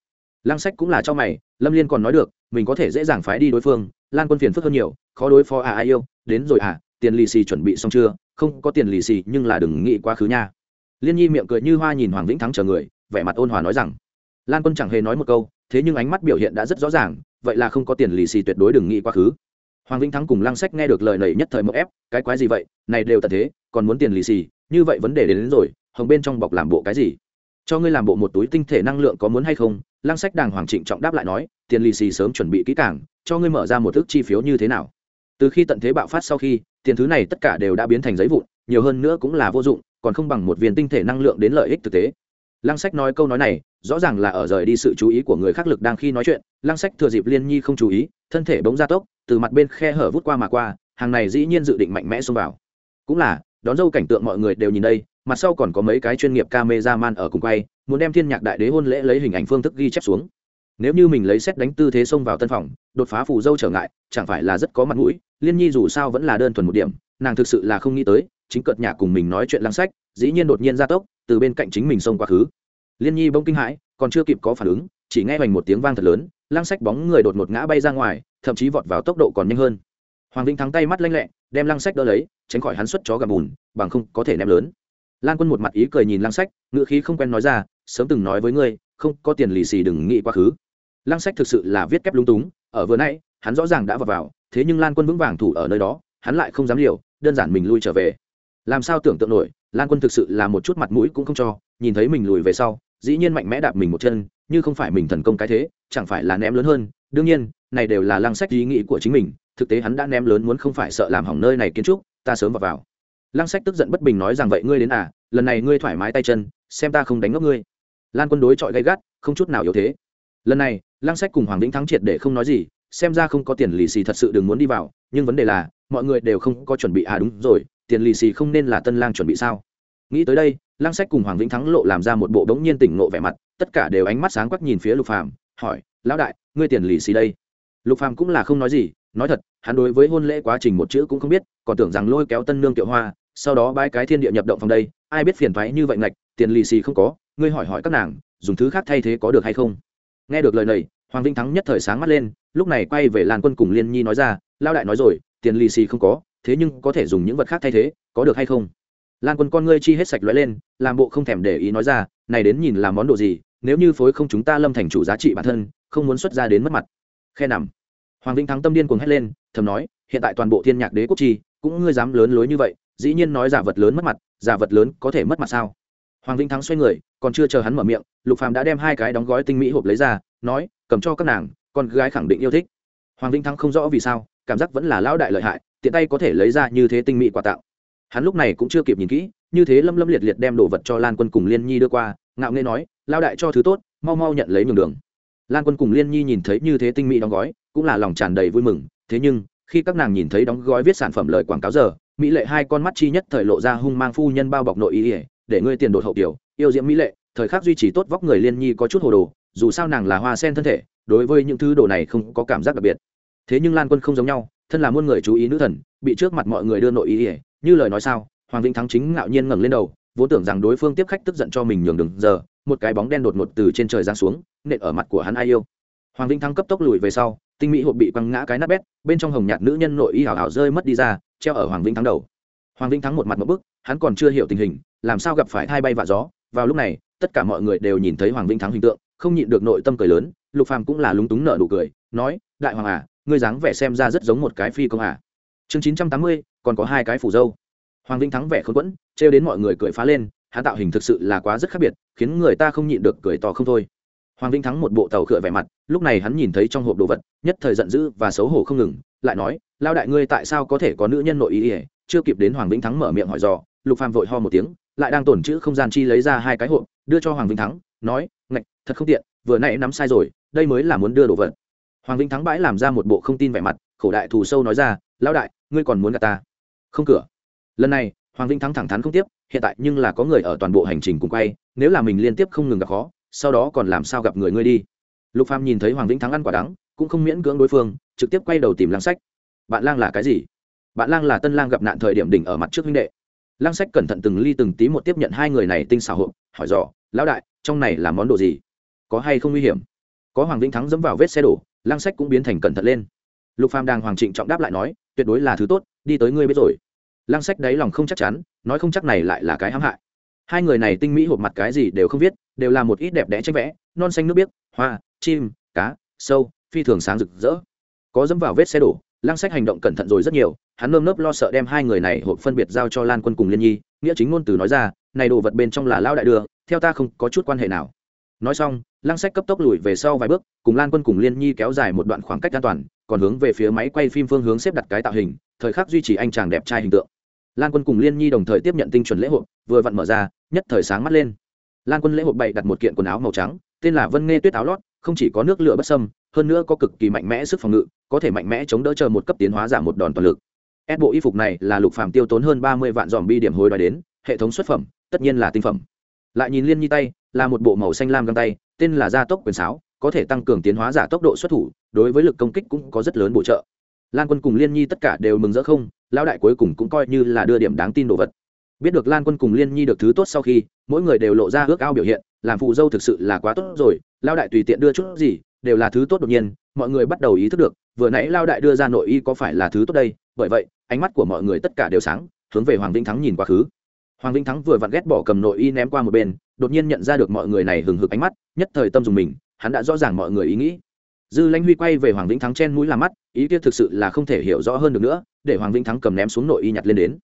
Lăng sách cũng là cho mày, lâm liên còn nói được, mình có thể dễ dàng phái đi đối phương, lan quân phiền phức hơn nhiều, khó đối phó à ai yêu, đến rồi à tiền lì xì chuẩn bị xong chưa, không có tiền lì xì nhưng là đừng nghĩ quá khứ nha. Liên nhi miệng cười như hoa nhìn hoàng vĩnh thắng chờ người, vẻ mặt ôn hòa nói rằng, lan quân chẳng hề nói một câu, thế nhưng ánh mắt biểu hiện đã rất rõ ràng, vậy là không có tiền lì xì tuyệt đối đừng nghĩ quá khứ. Hoàng vĩnh thắng cùng lăng sách nghe được lời này nhất thời mậu ép, cái quái gì vậy, này đều tận thế, còn muốn tiền lì xì như vậy vấn đề đến, đến rồi hồng bên trong bọc làm bộ cái gì? Cho ngươi làm bộ một túi tinh thể năng lượng có muốn hay không? Lăng sách đàng hoàng trịnh trọng đáp lại nói tiền lì xì sớm chuẩn bị kỹ càng cho ngươi mở ra một thức chi phiếu như thế nào? Từ khi tận thế bạo phát sau khi tiền thứ này tất cả đều đã biến thành giấy vụn nhiều hơn nữa cũng là vô dụng còn không bằng một viên tinh thể năng lượng đến lợi ích thực tế. Lăng sách nói câu nói này rõ ràng là ở rời đi sự chú ý của người khác lực đang khi nói chuyện. Lăng sách thừa dịp liên nhi không chú ý thân thể bỗng ra tốc từ mặt bên khe hở vút qua mà qua hàng này dĩ nhiên dự định mạnh mẽ xông vào. Cũng là đón dâu cảnh tượng mọi người đều nhìn đây, mặt sau còn có mấy cái chuyên nghiệp camera man ở cùng quay, muốn đem thiên nhạc đại đế hôn lễ lấy hình ảnh phương thức ghi chép xuống. Nếu như mình lấy xét đánh tư thế xông vào tân phòng, đột phá phù dâu trở ngại, chẳng phải là rất có mặt mũi, liên nhi dù sao vẫn là đơn thuần một điểm, nàng thực sự là không nghĩ tới, chính cợt nhà cùng mình nói chuyện lăng sách, dĩ nhiên đột nhiên ra tốc, từ bên cạnh chính mình xông quá khứ. Liên nhi bỗng kinh hãi, còn chưa kịp có phản ứng, chỉ nghe hoành một tiếng vang thật lớn, lăng sách bóng người đột một ngã bay ra ngoài, thậm chí vọt vào tốc độ còn nhanh hơn. Hoàng vĩnh thắng tay mắt lanh lẹ đem lăng sách đỡ lấy, tránh khỏi hắn xuất chó gầm bùn, bằng không có thể ném lớn. Lan quân một mặt ý cười nhìn lăng sách ngựa khí không quen nói ra, sớm từng nói với ngươi, không có tiền lì xì đừng nghĩ quá khứ. Lăng sách thực sự là viết kép lung túng, ở vừa nãy, hắn rõ ràng đã vào vào, thế nhưng lan quân vững vàng thủ ở nơi đó, hắn lại không dám liều, đơn giản mình lui trở về. Làm sao tưởng tượng nổi, lan quân thực sự là một chút mặt mũi cũng không cho, nhìn thấy mình lùi về sau, dĩ nhiên mạnh mẽ đạp mình một chân, như không phải mình thần công cái thế, chẳng phải là ném lớn hơn đương nhiên, này đều là lăng sách ý nghĩ của chính mình, thực tế hắn đã ném lớn muốn không phải sợ làm hỏng nơi này kiến trúc, ta sớm vào vào. Lăng sách tức giận bất bình nói rằng, vậy ngươi đến à lần này ngươi thoải mái tay chân, xem ta không đánh ngốc ngươi. Lan quân đối chọi gay gắt, không chút nào yếu thế. Lần này, lăng sách cùng hoàng vĩnh thắng triệt để không nói gì, xem ra không có tiền lì xì thật sự đừng muốn đi vào, nhưng vấn đề là, mọi người đều không có chuẩn bị à đúng rồi, tiền lì xì không nên là tân lang chuẩn bị sao? Nghĩ tới đây, lăng sách cùng hoàng vĩnh thắng lộ làm ra một bộ bỗng nhiên tỉnh nộ vẻ mặt, tất cả đều ánh mắt sáng quắc nhìn phía lục phàm, hỏi, lão đại ngươi tiền lì xì đây. Lục phàm cũng là không nói gì, nói thật, hắn đối với hôn lễ quá trình một chữ cũng không biết, còn tưởng rằng lôi kéo tân nương kiệu hoa, sau đó bãi cái thiên địa nhập động phòng đây, ai biết phiền thoái như vậy ngạch, tiền lì xì không có, ngươi hỏi hỏi các nàng, dùng thứ khác thay thế có được hay không? Nghe được lời này, hoàng vinh thắng nhất thời sáng mắt lên, lúc này quay về lan quân cùng liên nhi nói ra lao đại nói rồi, tiền lì xì không có, thế nhưng có thể dùng những vật khác thay thế, có được hay không? Lan quân con ngươi chi hết sạch lóe lên, làm bộ không thèm để ý nói ra, này đến nhìn làm món đồ gì nếu như phối không chúng ta lâm thành chủ giá trị bản thân, không muốn xuất ra đến mất mặt. Khe nằm. Hoàng vĩnh thắng tâm điên cuồng hét lên, thầm nói, hiện tại toàn bộ thiên nhạc đế quốc chi, cũng ngươi dám lớn lối như vậy, dĩ nhiên nói giả vật lớn mất mặt, giả vật lớn có thể mất mặt sao? Hoàng vĩnh thắng xoay người, còn chưa chờ hắn mở miệng, lục phàm đã đem hai cái đóng gói tinh mỹ hộp lấy ra, nói, cầm cho các nàng, con gái khẳng định yêu thích. Hoàng vĩnh thắng không rõ vì sao, cảm giác vẫn là lão đại lợi hại, tiện tay có thể lấy ra như thế tinh mỹ quà tặng. Hắn lúc này cũng chưa kịp nhìn kỹ, như thế lâm lâm liệt liệt đem đồ vật cho lan quân cùng liên nhi đưa qua, ngạo nghê nói lao đại cho thứ tốt, mau mau nhận lấy nhường đường. Lan quân cùng liên nhi nhìn thấy như thế tinh mỹ đóng gói, cũng là lòng tràn đầy vui mừng. Thế nhưng, khi các nàng nhìn thấy đóng gói viết sản phẩm lời quảng cáo giờ, mỹ lệ hai con mắt chi nhất thời lộ ra hung mang phu nhân bao bọc nội ý ỉa để ngươi tiền đột hậu tiểu, yêu diễm mỹ lệ, thời khắc duy trì tốt vóc người liên nhi có chút hồ đồ, dù sao nàng là hoa sen thân thể, đối với những thứ đồ này không có cảm giác đặc biệt. Thế nhưng lan quân không giống nhau, thân là muôn người chú ý nữ thần, bị trước mặt mọi người đưa nội ý ỉa như lời nói sao, hoàng vĩnh thắng chính ngạo nhiên ngẩng lên đầu, vốn tưởng rằng đối phương tiếp khách tức giận cho mình nhường đường giờ một cái bóng đen đột ngột từ trên trời giáng xuống, nện ở mặt của hắn ai yêu. Hoàng vĩnh thắng cấp tốc lùi về sau, tinh mỹ hộp bị quăng ngã cái nát bét, bên trong hồng nhạt nữ nhân nội y hào hào rơi mất đi ra, treo ở hoàng vĩnh thắng đầu. Hoàng vĩnh thắng một mặt một bức, hắn còn chưa hiểu tình hình, làm sao gặp phải thai bay vạ gió. Vào lúc này, tất cả mọi người đều nhìn thấy hoàng vĩnh thắng hình tượng, không nhịn được nội tâm cười lớn, lục phàm cũng là lúng túng nở nụ cười, nói, đại hoàng à ngươi dáng vẻ xem ra rất giống một cái phi công à. Chương chín trăm tám mươi, còn có hai cái phủ dâu. Hoàng vĩnh thắng vẻ khốn quẫn, trêu đến mọi người cười phá lên hắn tạo hình thực sự là quá rất khác biệt, khiến người ta không nhịn được cười to không thôi. Hoàng vĩnh thắng một bộ tàu khựa vẻ mặt, lúc này hắn nhìn thấy trong hộp đồ vật, nhất thời giận dữ và xấu hổ không ngừng, lại nói lao đại ngươi tại sao có thể có nữ nhân nội ý ỉa chưa kịp đến hoàng vĩnh thắng mở miệng hỏi dò, lục phàm vội ho một tiếng, lại đang tổn chữ không gian chi lấy ra hai cái hộp, đưa cho hoàng vĩnh thắng, nói, ngạch, thật không tiện, vừa nãy nắm sai rồi, đây mới là muốn đưa đồ vật. Hoàng vĩnh thắng bãi làm ra một bộ không tin vẻ mặt, khổ đại thù sâu nói ra, lão đại, ngươi còn muốn gạt ta? Không cửa. Lần này hoàng vĩnh thắng thẳng thắn không tiếp, hiện tại nhưng là có người ở toàn bộ hành trình cùng quay, nếu là mình liên tiếp không ngừng gặp khó, sau đó còn làm sao gặp người ngươi đi? Lục phàm nhìn thấy hoàng vĩnh thắng ăn quả đắng, cũng không miễn cưỡng đối phương, trực tiếp quay đầu tìm lang sách. Bạn lang là cái gì? Bạn lang là tân lang gặp nạn thời điểm đỉnh ở mặt trước huynh đệ. Lang sách cẩn thận từng ly từng tí một tiếp nhận hai người này tinh xảo hộ hỏi dò, lão đại, trong này là món đồ gì? Có hay không nguy hiểm? Có hoàng vĩnh thắng dẫm vào vết xe đổ lang sách cũng biến thành cẩn thận lên. Lục phàm đang hoàng trịnh trọng đáp lại nói, tuyệt đối là thứ tốt, đi tới ngươi biết rồi lang sách đấy lòng không chắc chắn, nói không chắc này lại là cái hãm hại. Hai người này tinh mỹ hộp mặt cái gì đều không viết, đều là một ít đẹp đẽ tranh vẽ, non xanh nước biếc, hoa, chim, cá, sâu, phi thường sáng rực rỡ. Có dẫm vào vết xe đổ lang sách hành động cẩn thận rồi rất nhiều, hắn nơm nớp lo sợ đem hai người này hộp phân biệt giao cho lan quân cùng liên nhi, nghĩa chính ngôn từ nói ra, này đồ vật bên trong là lao đại đưa, theo ta không có chút quan hệ nào. Nói xong lang sách cấp tốc lùi về sau vài bước, cùng lan quân cùng liên nhi kéo dài một đoạn khoảng cách an toàn, còn hướng về phía máy quay phim phương hướng xếp đặt cái tạo hình thời khắc duy trì anh chàng đẹp trai hình tượng. Lan quân cùng liên nhi đồng thời tiếp nhận tinh chuẩn lễ hội, vừa vặn mở ra, nhất thời sáng mắt lên. Lan quân lễ hội bày đặt một kiện quần áo màu trắng, tên là vân nghe tuyết áo lót, không chỉ có nước lửa bất sâm hơn nữa có cực kỳ mạnh mẽ sức phòng ngự, có thể mạnh mẽ chống đỡ chờ một cấp tiến hóa giảm một đòn toàn lực. Ép bộ y phục này là lục phàm tiêu tốn hơn ba mươi vạn dòm bi điểm hối đoái đến, hệ thống xuất phẩm, tất nhiên là tinh phẩm. Lại nhìn liên nhi tay, là một bộ màu xanh lam găng tay, tên là gia tốc quyền sáo, có thể tăng cường tiến hóa giả tốc độ xuất thủ, đối với lực công kích cũng có rất lớn bổ trợ lan quân cùng liên nhi tất cả đều mừng rỡ không, lão đại cuối cùng cũng coi như là đưa điểm đáng tin đồ vật. Biết được lan quân cùng liên nhi được thứ tốt sau khi, mỗi người đều lộ ra ước ao biểu hiện, làm phụ dâu thực sự là quá tốt rồi lao đại tùy tiện đưa chút gì, đều là thứ tốt đột nhiên, mọi người bắt đầu ý thức được, vừa nãy lao đại đưa ra nội y có phải là thứ tốt đây, bởi vậy, ánh mắt của mọi người tất cả đều sáng, hướng về hoàng vĩnh thắng nhìn quá khứ. Hoàng vĩnh thắng vừa vặn ghét bỏ cầm nội y ném qua một bên, đột nhiên nhận ra được mọi người này hừng hực ánh mắt, nhất thời tâm dùng mình, hắn đã rõ ràng mọi người ý nghĩ dư lãnh huy quay về hoàng vĩnh thắng chen mũi làm mắt, ý kia thực sự là không thể hiểu rõ hơn được nữa, để hoàng vĩnh thắng cầm ném xuống nội y nhặt lên đến.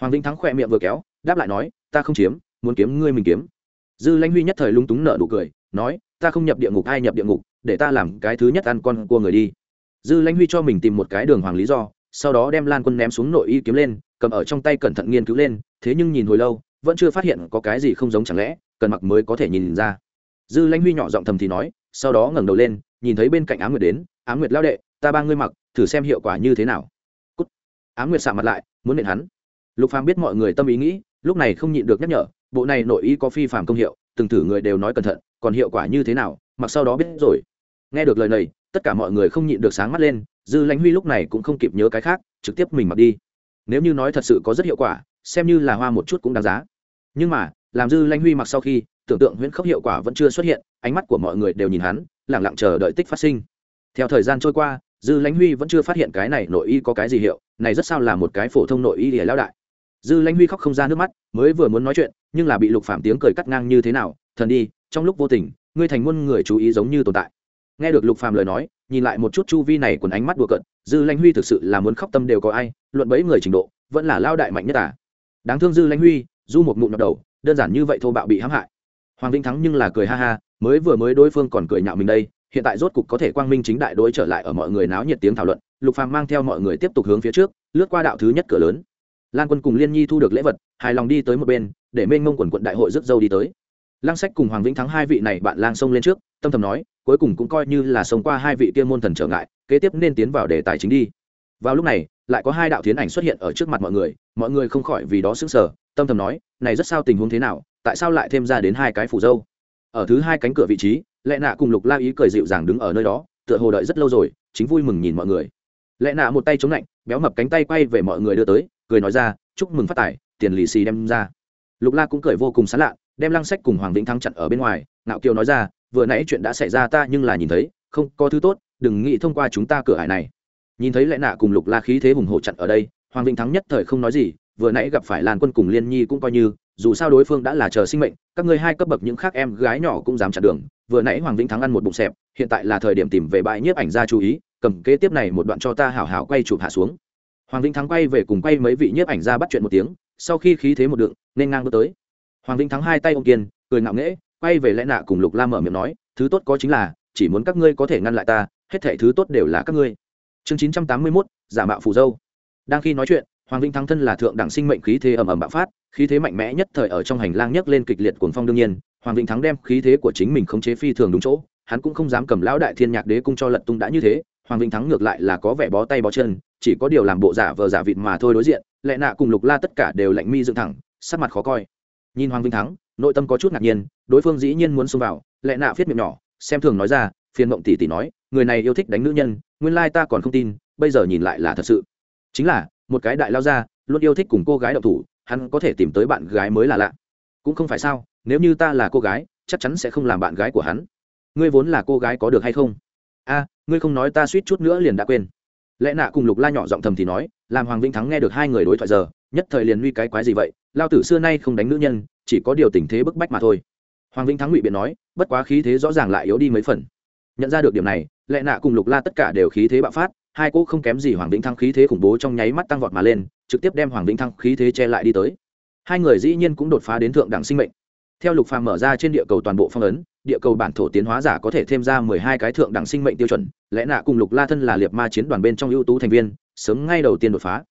Hoàng vĩnh thắng khỏe miệng vừa kéo, đáp lại nói, ta không chiếm, muốn kiếm ngươi mình kiếm. Dư lãnh huy nhất thời lung túng nợ nụ cười, nói, ta không nhập địa ngục, ai nhập địa ngục, để ta làm cái thứ nhất ăn con cua người đi. Dư lãnh huy cho mình tìm một cái đường hoàng lý do, sau đó đem lan quân ném xuống nội y kiếm lên, cầm ở trong tay cẩn thận nghiên cứu lên, thế nhưng nhìn hồi lâu, vẫn chưa phát hiện có cái gì không giống chẳng lẽ, cần mặc mới có thể nhìn ra. Dư lãnh huy nhỏ giọng thầm thì nói sau đó ngẩng đầu lên, nhìn thấy bên cạnh á m nguyệt đến á m nguyệt lao đệ, ta ba ngươi mặc, thử xem hiệu quả như thế nào. Cút. Á m nguyệt sạ mặt lại, muốn nện hắn. Lục phàm biết mọi người tâm ý nghĩ, lúc này không nhịn được nhắc nhở, bộ này nội ý có phi phàm công hiệu, từng thử người đều nói cẩn thận, còn hiệu quả như thế nào, mặc sau đó biết rồi. Nghe được lời này, tất cả mọi người không nhịn được sáng mắt lên, dư lãnh huy lúc này cũng không kịp nhớ cái khác, trực tiếp mình mặc đi. Nếu như nói thật sự có rất hiệu quả, xem như là hoa một chút cũng đáng giá. Nhưng mà, làm dư lanh huy mặc sau khi tưởng tượng huyễn khốc hiệu quả vẫn chưa xuất hiện, ánh mắt của mọi người đều nhìn hắn lẳng lặng chờ đợi tích phát sinh. Theo thời gian trôi qua, dư lãnh huy vẫn chưa phát hiện cái này nội y có cái gì hiệu, này rất sao là một cái phổ thông nội y để lao đại. Dư lãnh huy khóc không ra nước mắt, mới vừa muốn nói chuyện, nhưng là bị lục phạm tiếng cười cắt ngang như thế nào, thần đi, trong lúc vô tình, ngươi thành muôn người chú ý giống như tồn tại. Nghe được lục phàm lời nói, nhìn lại một chút chu vi này quần ánh mắt đùa cận dư lãnh huy thực sự là muốn khóc tâm đều có ai, luận bấy người trình độ, vẫn là lao đại mạnh nhất à. Đáng thương dư lãnh huy, du một ngụm ngập đầu, đơn giản như vậy thô bạo bị hãm hại hoàng vĩnh thắng nhưng là cười ha ha, mới vừa mới đối phương còn cười nhạo mình đây, hiện tại rốt cục có thể quang minh chính đại đối trở lại ở mọi người náo nhiệt tiếng thảo luận, lục phàm mang theo mọi người tiếp tục hướng phía trước, lướt qua đạo thứ nhất cửa lớn. Lan quân cùng liên nhi thu được lễ vật, hài lòng đi tới một bên, để mênh mông quần quận đại hội rước dâu đi tới. Lăng sách cùng hoàng vĩnh thắng hai vị này bạn lang xông lên trước, tâm thầm nói, cuối cùng cũng coi như là sống qua hai vị kia môn thần trở ngại, kế tiếp nên tiến vào đề tài chính đi. Vào lúc này, lại có hai đạo thiến ảnh xuất hiện ở trước mặt mọi người mọi người không khỏi vì đó sững sờ, tâm thầm nói, này rất sao tình huống thế nào tại sao lại thêm ra đến hai cái phủ dâu? Ở thứ hai cánh cửa vị trí lẽ nạ cùng lục la ý cười dịu dàng đứng ở nơi đó, tựa hồ đợi rất lâu rồi, chính vui mừng nhìn mọi người. Lẽ nạ một tay chống lạnh, béo mập cánh tay quay về mọi người đưa tới, cười nói ra, chúc mừng phát tài, tiền lì xì đem ra. Lục la cũng cười vô cùng sán lạ, đem lăng sách cùng hoàng vĩnh thắng chặn ở bên ngoài, ngạo kiều nói ra, vừa nãy chuyện đã xảy ra ta nhưng là nhìn thấy, không có thứ tốt, đừng nghĩ thông qua chúng ta cửa hải này. Nhìn thấy lẽ nạ cùng lục la khí thế hùng hộ chặn ở đây, hoàng vĩnh thắng nhất thời không nói gì, vừa nãy gặp phải lan quân cùng liên nhi cũng coi như dù sao đối phương đã là chờ sinh mệnh, các ngươi hai cấp bậc những khác em gái nhỏ cũng dám chặn đường. Vừa nãy hoàng vĩnh thắng ăn một bụng xẹp, hiện tại là thời điểm tìm về bãi nhiếp ảnh ra chú ý, cầm kế tiếp này một đoạn cho ta hảo hảo quay chụp hạ xuống. Hoàng vĩnh thắng quay về cùng quay mấy vị nhiếp ảnh ra bắt chuyện một tiếng, sau khi khí thế một đựng, nên ngang bước tới. Hoàng vĩnh thắng hai tay ông kiên, cười ngạo nghễ, quay về lẽ nạ cùng lục la mở miệng nói, thứ tốt có chính là, chỉ muốn các ngươi có thể ngăn lại ta, hết thể thứ tốt đều là các ngươi. Chương chín trăm tám mươi mốt, giả mạo phù dâu. Đang khi nói chuyện hoàng vĩnh thắng thân là thượng đẳng sinh mệnh khí thế ầm ầm bạo phát, khí thế mạnh mẽ nhất thời ở trong hành lang nhấc lên kịch liệt cuồng phong đương nhiên, hoàng vĩnh thắng đem khí thế của chính mình khống chế phi thường đúng chỗ, hắn cũng không dám cầm lão đại thiên nhạc đế cung cho lật tung đã như thế, hoàng vĩnh thắng ngược lại là có vẻ bó tay bó chân, chỉ có điều làm bộ giả vờ giả vịt mà thôi đối diện, lẽ nạ cùng lục la tất cả đều lạnh mi dựng thẳng, sắc mặt khó coi. Nhìn hoàng vĩnh thắng, nội tâm có chút ngạc nhiên, đối phương dĩ nhiên muốn xông vào, lẽ nạ viết miệng nhỏ, xem thường nói ra, phiền mộng tỷ tỷ nói, người này yêu thích đánh nữ nhân, nguyên lai ta còn không tin, bây giờ nhìn lại là thật sự. Chính là một cái đại lao ra, luôn yêu thích cùng cô gái đậu thủ, hắn có thể tìm tới bạn gái mới là lạ. Cũng không phải sao, nếu như ta là cô gái, chắc chắn sẽ không làm bạn gái của hắn. Ngươi vốn là cô gái có được hay không? A, ngươi không nói ta suýt chút nữa liền đã quên. Lẽ nạ cùng lục la nhỏ giọng thầm thì nói, làm hoàng vĩnh thắng nghe được hai người đối thoại giờ, nhất thời liền nguy cái quái gì vậy? Lao tử xưa nay không đánh nữ nhân, chỉ có điều tình thế bức bách mà thôi. Hoàng vĩnh thắng ngụy biện nói, bất quá khí thế rõ ràng lại yếu đi mấy phần. Nhận ra được điểm này lẽ nạ cùng lục la tất cả đều khí thế bạo phát hai cô không kém gì hoàng vĩnh thăng khí thế khủng bố trong nháy mắt tăng vọt mà lên, trực tiếp đem hoàng vĩnh thăng khí thế che lại đi tới. Hai người dĩ nhiên cũng đột phá đến thượng đẳng sinh mệnh. Theo lục phàm mở ra trên địa cầu toàn bộ phong ấn, địa cầu bản thổ tiến hóa giả có thể thêm ra mười hai cái thượng đẳng sinh mệnh tiêu chuẩn, lẽ nạ cùng lục la thân là liệt ma chiến đoàn bên trong ưu tú thành viên, sớm ngay đầu tiên đột phá.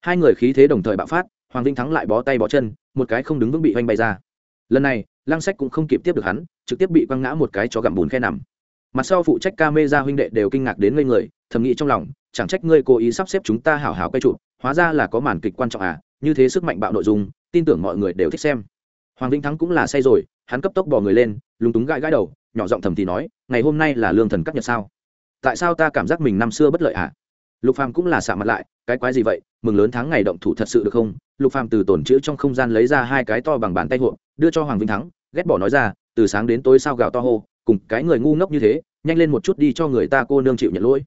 Hai người khí thế đồng thời bạo phát, hoàng vĩnh thắng lại bó tay bó chân, một cái không đứng vững bị oanh bay ra. Lần này, lăng sách cũng không kịp tiếp được hắn, trực tiếp bị quăng ngã một cái cho gặm bùn khe nằm. Mặt sau phụ trách ca mê ra huynh đệ đều kinh ngạc đến ngây người thầm nghĩ trong lòng, chẳng trách ngươi cố ý sắp xếp chúng ta hảo hảo quay trụ, hóa ra là có màn kịch quan trọng à như thế sức mạnh bạo nội dung, tin tưởng mọi người đều thích xem. Hoàng vĩnh thắng cũng là say rồi, hắn cấp tốc bỏ người lên, lúng túng gãi gãi đầu, nhỏ giọng thầm thì nói, ngày hôm nay là lương thần cắt nhật sao? Tại sao ta cảm giác mình năm xưa bất lợi à? Lục phàm cũng là xạ mặt lại, cái quái gì vậy, mừng lớn tháng ngày động thủ thật sự được không? Lục phàm từ tổn chữ trong không gian lấy ra hai cái to bằng bàn tay hộ đưa cho hoàng vĩnh thắng, ghét bỏ nói ra, từ sáng đến tối sao gạo to hô, cùng cái người ngu ngốc như thế, nhanh lên một chút đi cho người ta cô nương chịu nhận lỗi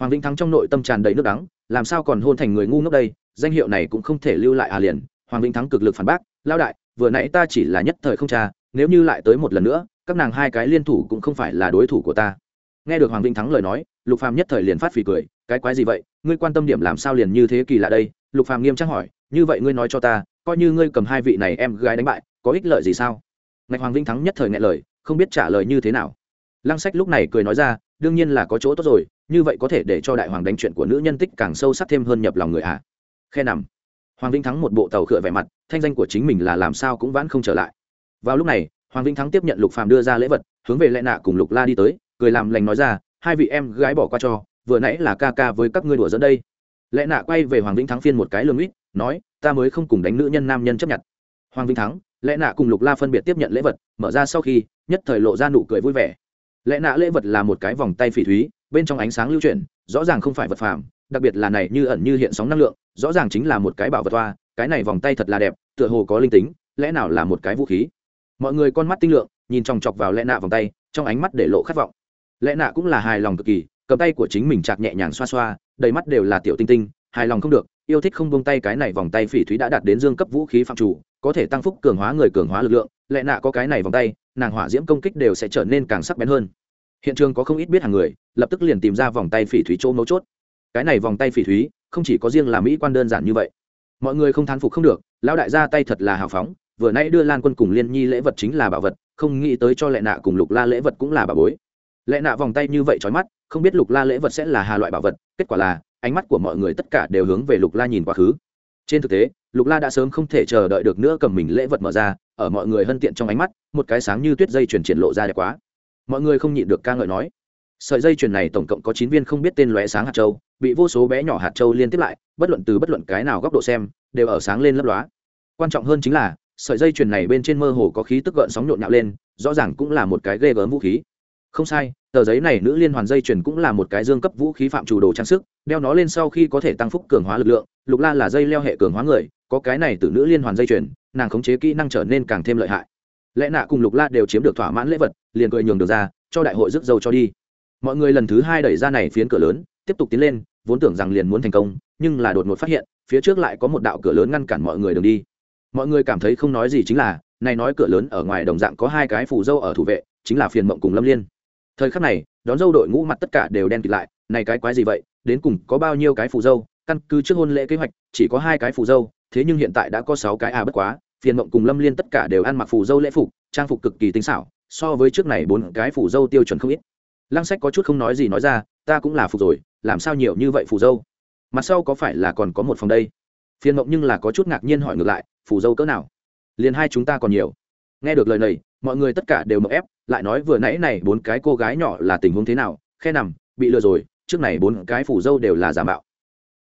hoàng vĩnh thắng trong nội tâm tràn đầy nước đắng, làm sao còn hôn thành người ngu ngốc đây, danh hiệu này cũng không thể lưu lại à liền. Hoàng vĩnh thắng cực lực phản bác lao đại, vừa nãy ta chỉ là nhất thời không cha nếu như lại tới một lần nữa, các nàng hai cái liên thủ cũng không phải là đối thủ của ta. Nghe được hoàng vĩnh thắng lời nói, lục phàm nhất thời liền phát phì cười, cái quái gì vậy? Ngươi quan tâm điểm làm sao liền như thế kỳ lạ đây? Lục phàm nghiêm trang hỏi, như vậy ngươi nói cho ta, coi như ngươi cầm hai vị này em gái đánh bại, có ích lợi gì sao? Ngạch hoàng vĩnh thắng nhất thời nghe lời, không biết trả lời như thế nào. Lăng sách lúc này cười nói ra, đương nhiên là có chỗ tốt rồi như vậy có thể để cho đại hoàng đánh chuyện của nữ nhân tích càng sâu sắc thêm hơn nhập lòng người ạ à. khe nằm. Hoàng vĩnh thắng một bộ tàu khựa vẻ mặt, thanh danh của chính mình là làm sao cũng vãn không trở lại. Vào lúc này, hoàng vĩnh thắng tiếp nhận lục phàm đưa ra lễ vật, hướng về lệ nạ cùng lục la đi tới, cười làm lành nói ra, hai vị em gái bỏ qua cho, vừa nãy là ca ca với các ngươi đùa dẫn đây. Lệ nạ quay về hoàng vĩnh thắng phiên một cái lương ít, nói, ta mới không cùng đánh nữ nhân nam nhân chấp nhận. Hoàng vĩnh thắng, lệ nạ cùng lục la phân biệt tiếp nhận lễ vật, mở ra sau khi, nhất thời lộ ra nụ cười vui vẻ. Lệ nạ lễ vật là một cái vòng tay phỉ thúy bên trong ánh sáng lưu chuyển, rõ ràng không phải vật phàm, đặc biệt là này như ẩn như hiện sóng năng lượng, rõ ràng chính là một cái bảo vật toa cái này vòng tay thật là đẹp, tựa hồ có linh tính, lẽ nào là một cái vũ khí? Mọi người con mắt tinh lượng, nhìn chòng chọc vào lẽ nạ vòng tay, trong ánh mắt để lộ khát vọng. Lẽ nạ cũng là hài lòng cực kỳ, cầm tay của chính mình chạc nhẹ nhàng xoa xoa, đầy mắt đều là tiểu tinh tinh, hài lòng không được, yêu thích không buông tay cái này vòng tay phỉ thúy đã đạt đến dương cấp vũ khí phạm chủ, có thể tăng phúc cường hóa người cường hóa lực lượng, lẽ nạ có cái này vòng tay, nàng hỏa diễm công kích đều sẽ trở nên càng sắc bén hơn hiện trường có không ít biết hàng người, lập tức liền tìm ra vòng tay phỉ thúy chỗ mấu chốt. Cái này vòng tay phỉ thúy, không chỉ có riêng là mỹ quan đơn giản như vậy. Mọi người không thán phục không được, lão đại gia tay thật là hào phóng, vừa nãy đưa lan quân cùng liên nhi lễ vật chính là bảo vật, không nghĩ tới cho lệ nạ cùng lục la lễ vật cũng là bà bối. Lệ nạ vòng tay như vậy trói mắt, không biết lục la lễ vật sẽ là hà loại bảo vật, kết quả là, ánh mắt của mọi người tất cả đều hướng về lục la nhìn quá khứ. Trên thực tế, lục la đã sớm không thể chờ đợi được nữa cầm mình lễ vật mở ra, ở mọi người hân tiện trong ánh mắt, một cái sáng như tuyết dây chuyển triển lộ ra đẹp quá mọi người không nhịn được ca ngợi nói. Sợi dây chuyền này tổng cộng có chín viên không biết tên lóe sáng hạt châu, bị vô số bé nhỏ hạt châu liên tiếp lại, bất luận từ bất luận cái nào góc độ xem, đều ở sáng lên lấp lóa. Quan trọng hơn chính là, sợi dây chuyền này bên trên mơ hồ có khí tức gợn sóng nhộn nhạo lên, rõ ràng cũng là một cái ghê gớm vũ khí. Không sai, tờ giấy này nữ liên hoàn dây chuyền cũng là một cái dương cấp vũ khí phạm chủ đồ trang sức, đeo nó lên sau khi có thể tăng phúc cường hóa lực lượng, lục la là dây leo hệ cường hóa người, có cái này từ nữ liên hoàn dây chuyền, nàng khống chế kỹ năng trở nên càng thêm lợi hại lẽ nạ cùng lục la đều chiếm được thỏa mãn lễ vật, liền cười nhường được ra, cho đại hội rước dâu cho đi. Mọi người lần thứ hai đẩy ra này phiến cửa lớn, tiếp tục tiến lên, vốn tưởng rằng liền muốn thành công, nhưng là đột ngột phát hiện, phía trước lại có một đạo cửa lớn ngăn cản mọi người đường đi. Mọi người cảm thấy không nói gì chính là, này nói cửa lớn ở ngoài đồng dạng có hai cái phù dâu ở thủ vệ, chính là phiền mộng cùng lâm liên. Thời khắc này, đón dâu đội ngũ mặt tất cả đều đen kịt lại, này cái quái gì vậy, đến cùng có bao nhiêu cái phù dâu, căn cứ trước hôn lễ kế hoạch, chỉ có hai cái phù dâu, thế nhưng hiện tại đã có sáu cái à bất quá phiền mộng cùng lâm liên tất cả đều ăn mặc phù dâu lễ phục, trang phục cực kỳ tinh xảo, so với trước này bốn cái phù dâu tiêu chuẩn không ít. Lăng sách có chút không nói gì nói ra, ta cũng là phục rồi, làm sao nhiều như vậy phù dâu? Mặt sau có phải là còn có một phòng đây? Phiền mộng nhưng là có chút ngạc nhiên hỏi ngược lại, phù dâu cỡ nào? Liền hai chúng ta còn nhiều. Nghe được lời này, mọi người tất cả đều mậu ép, lại nói vừa nãy này bốn cái cô gái nhỏ là tình huống thế nào, khe nằm, bị lừa rồi, trước này bốn cái phủ dâu đều là giả mạo.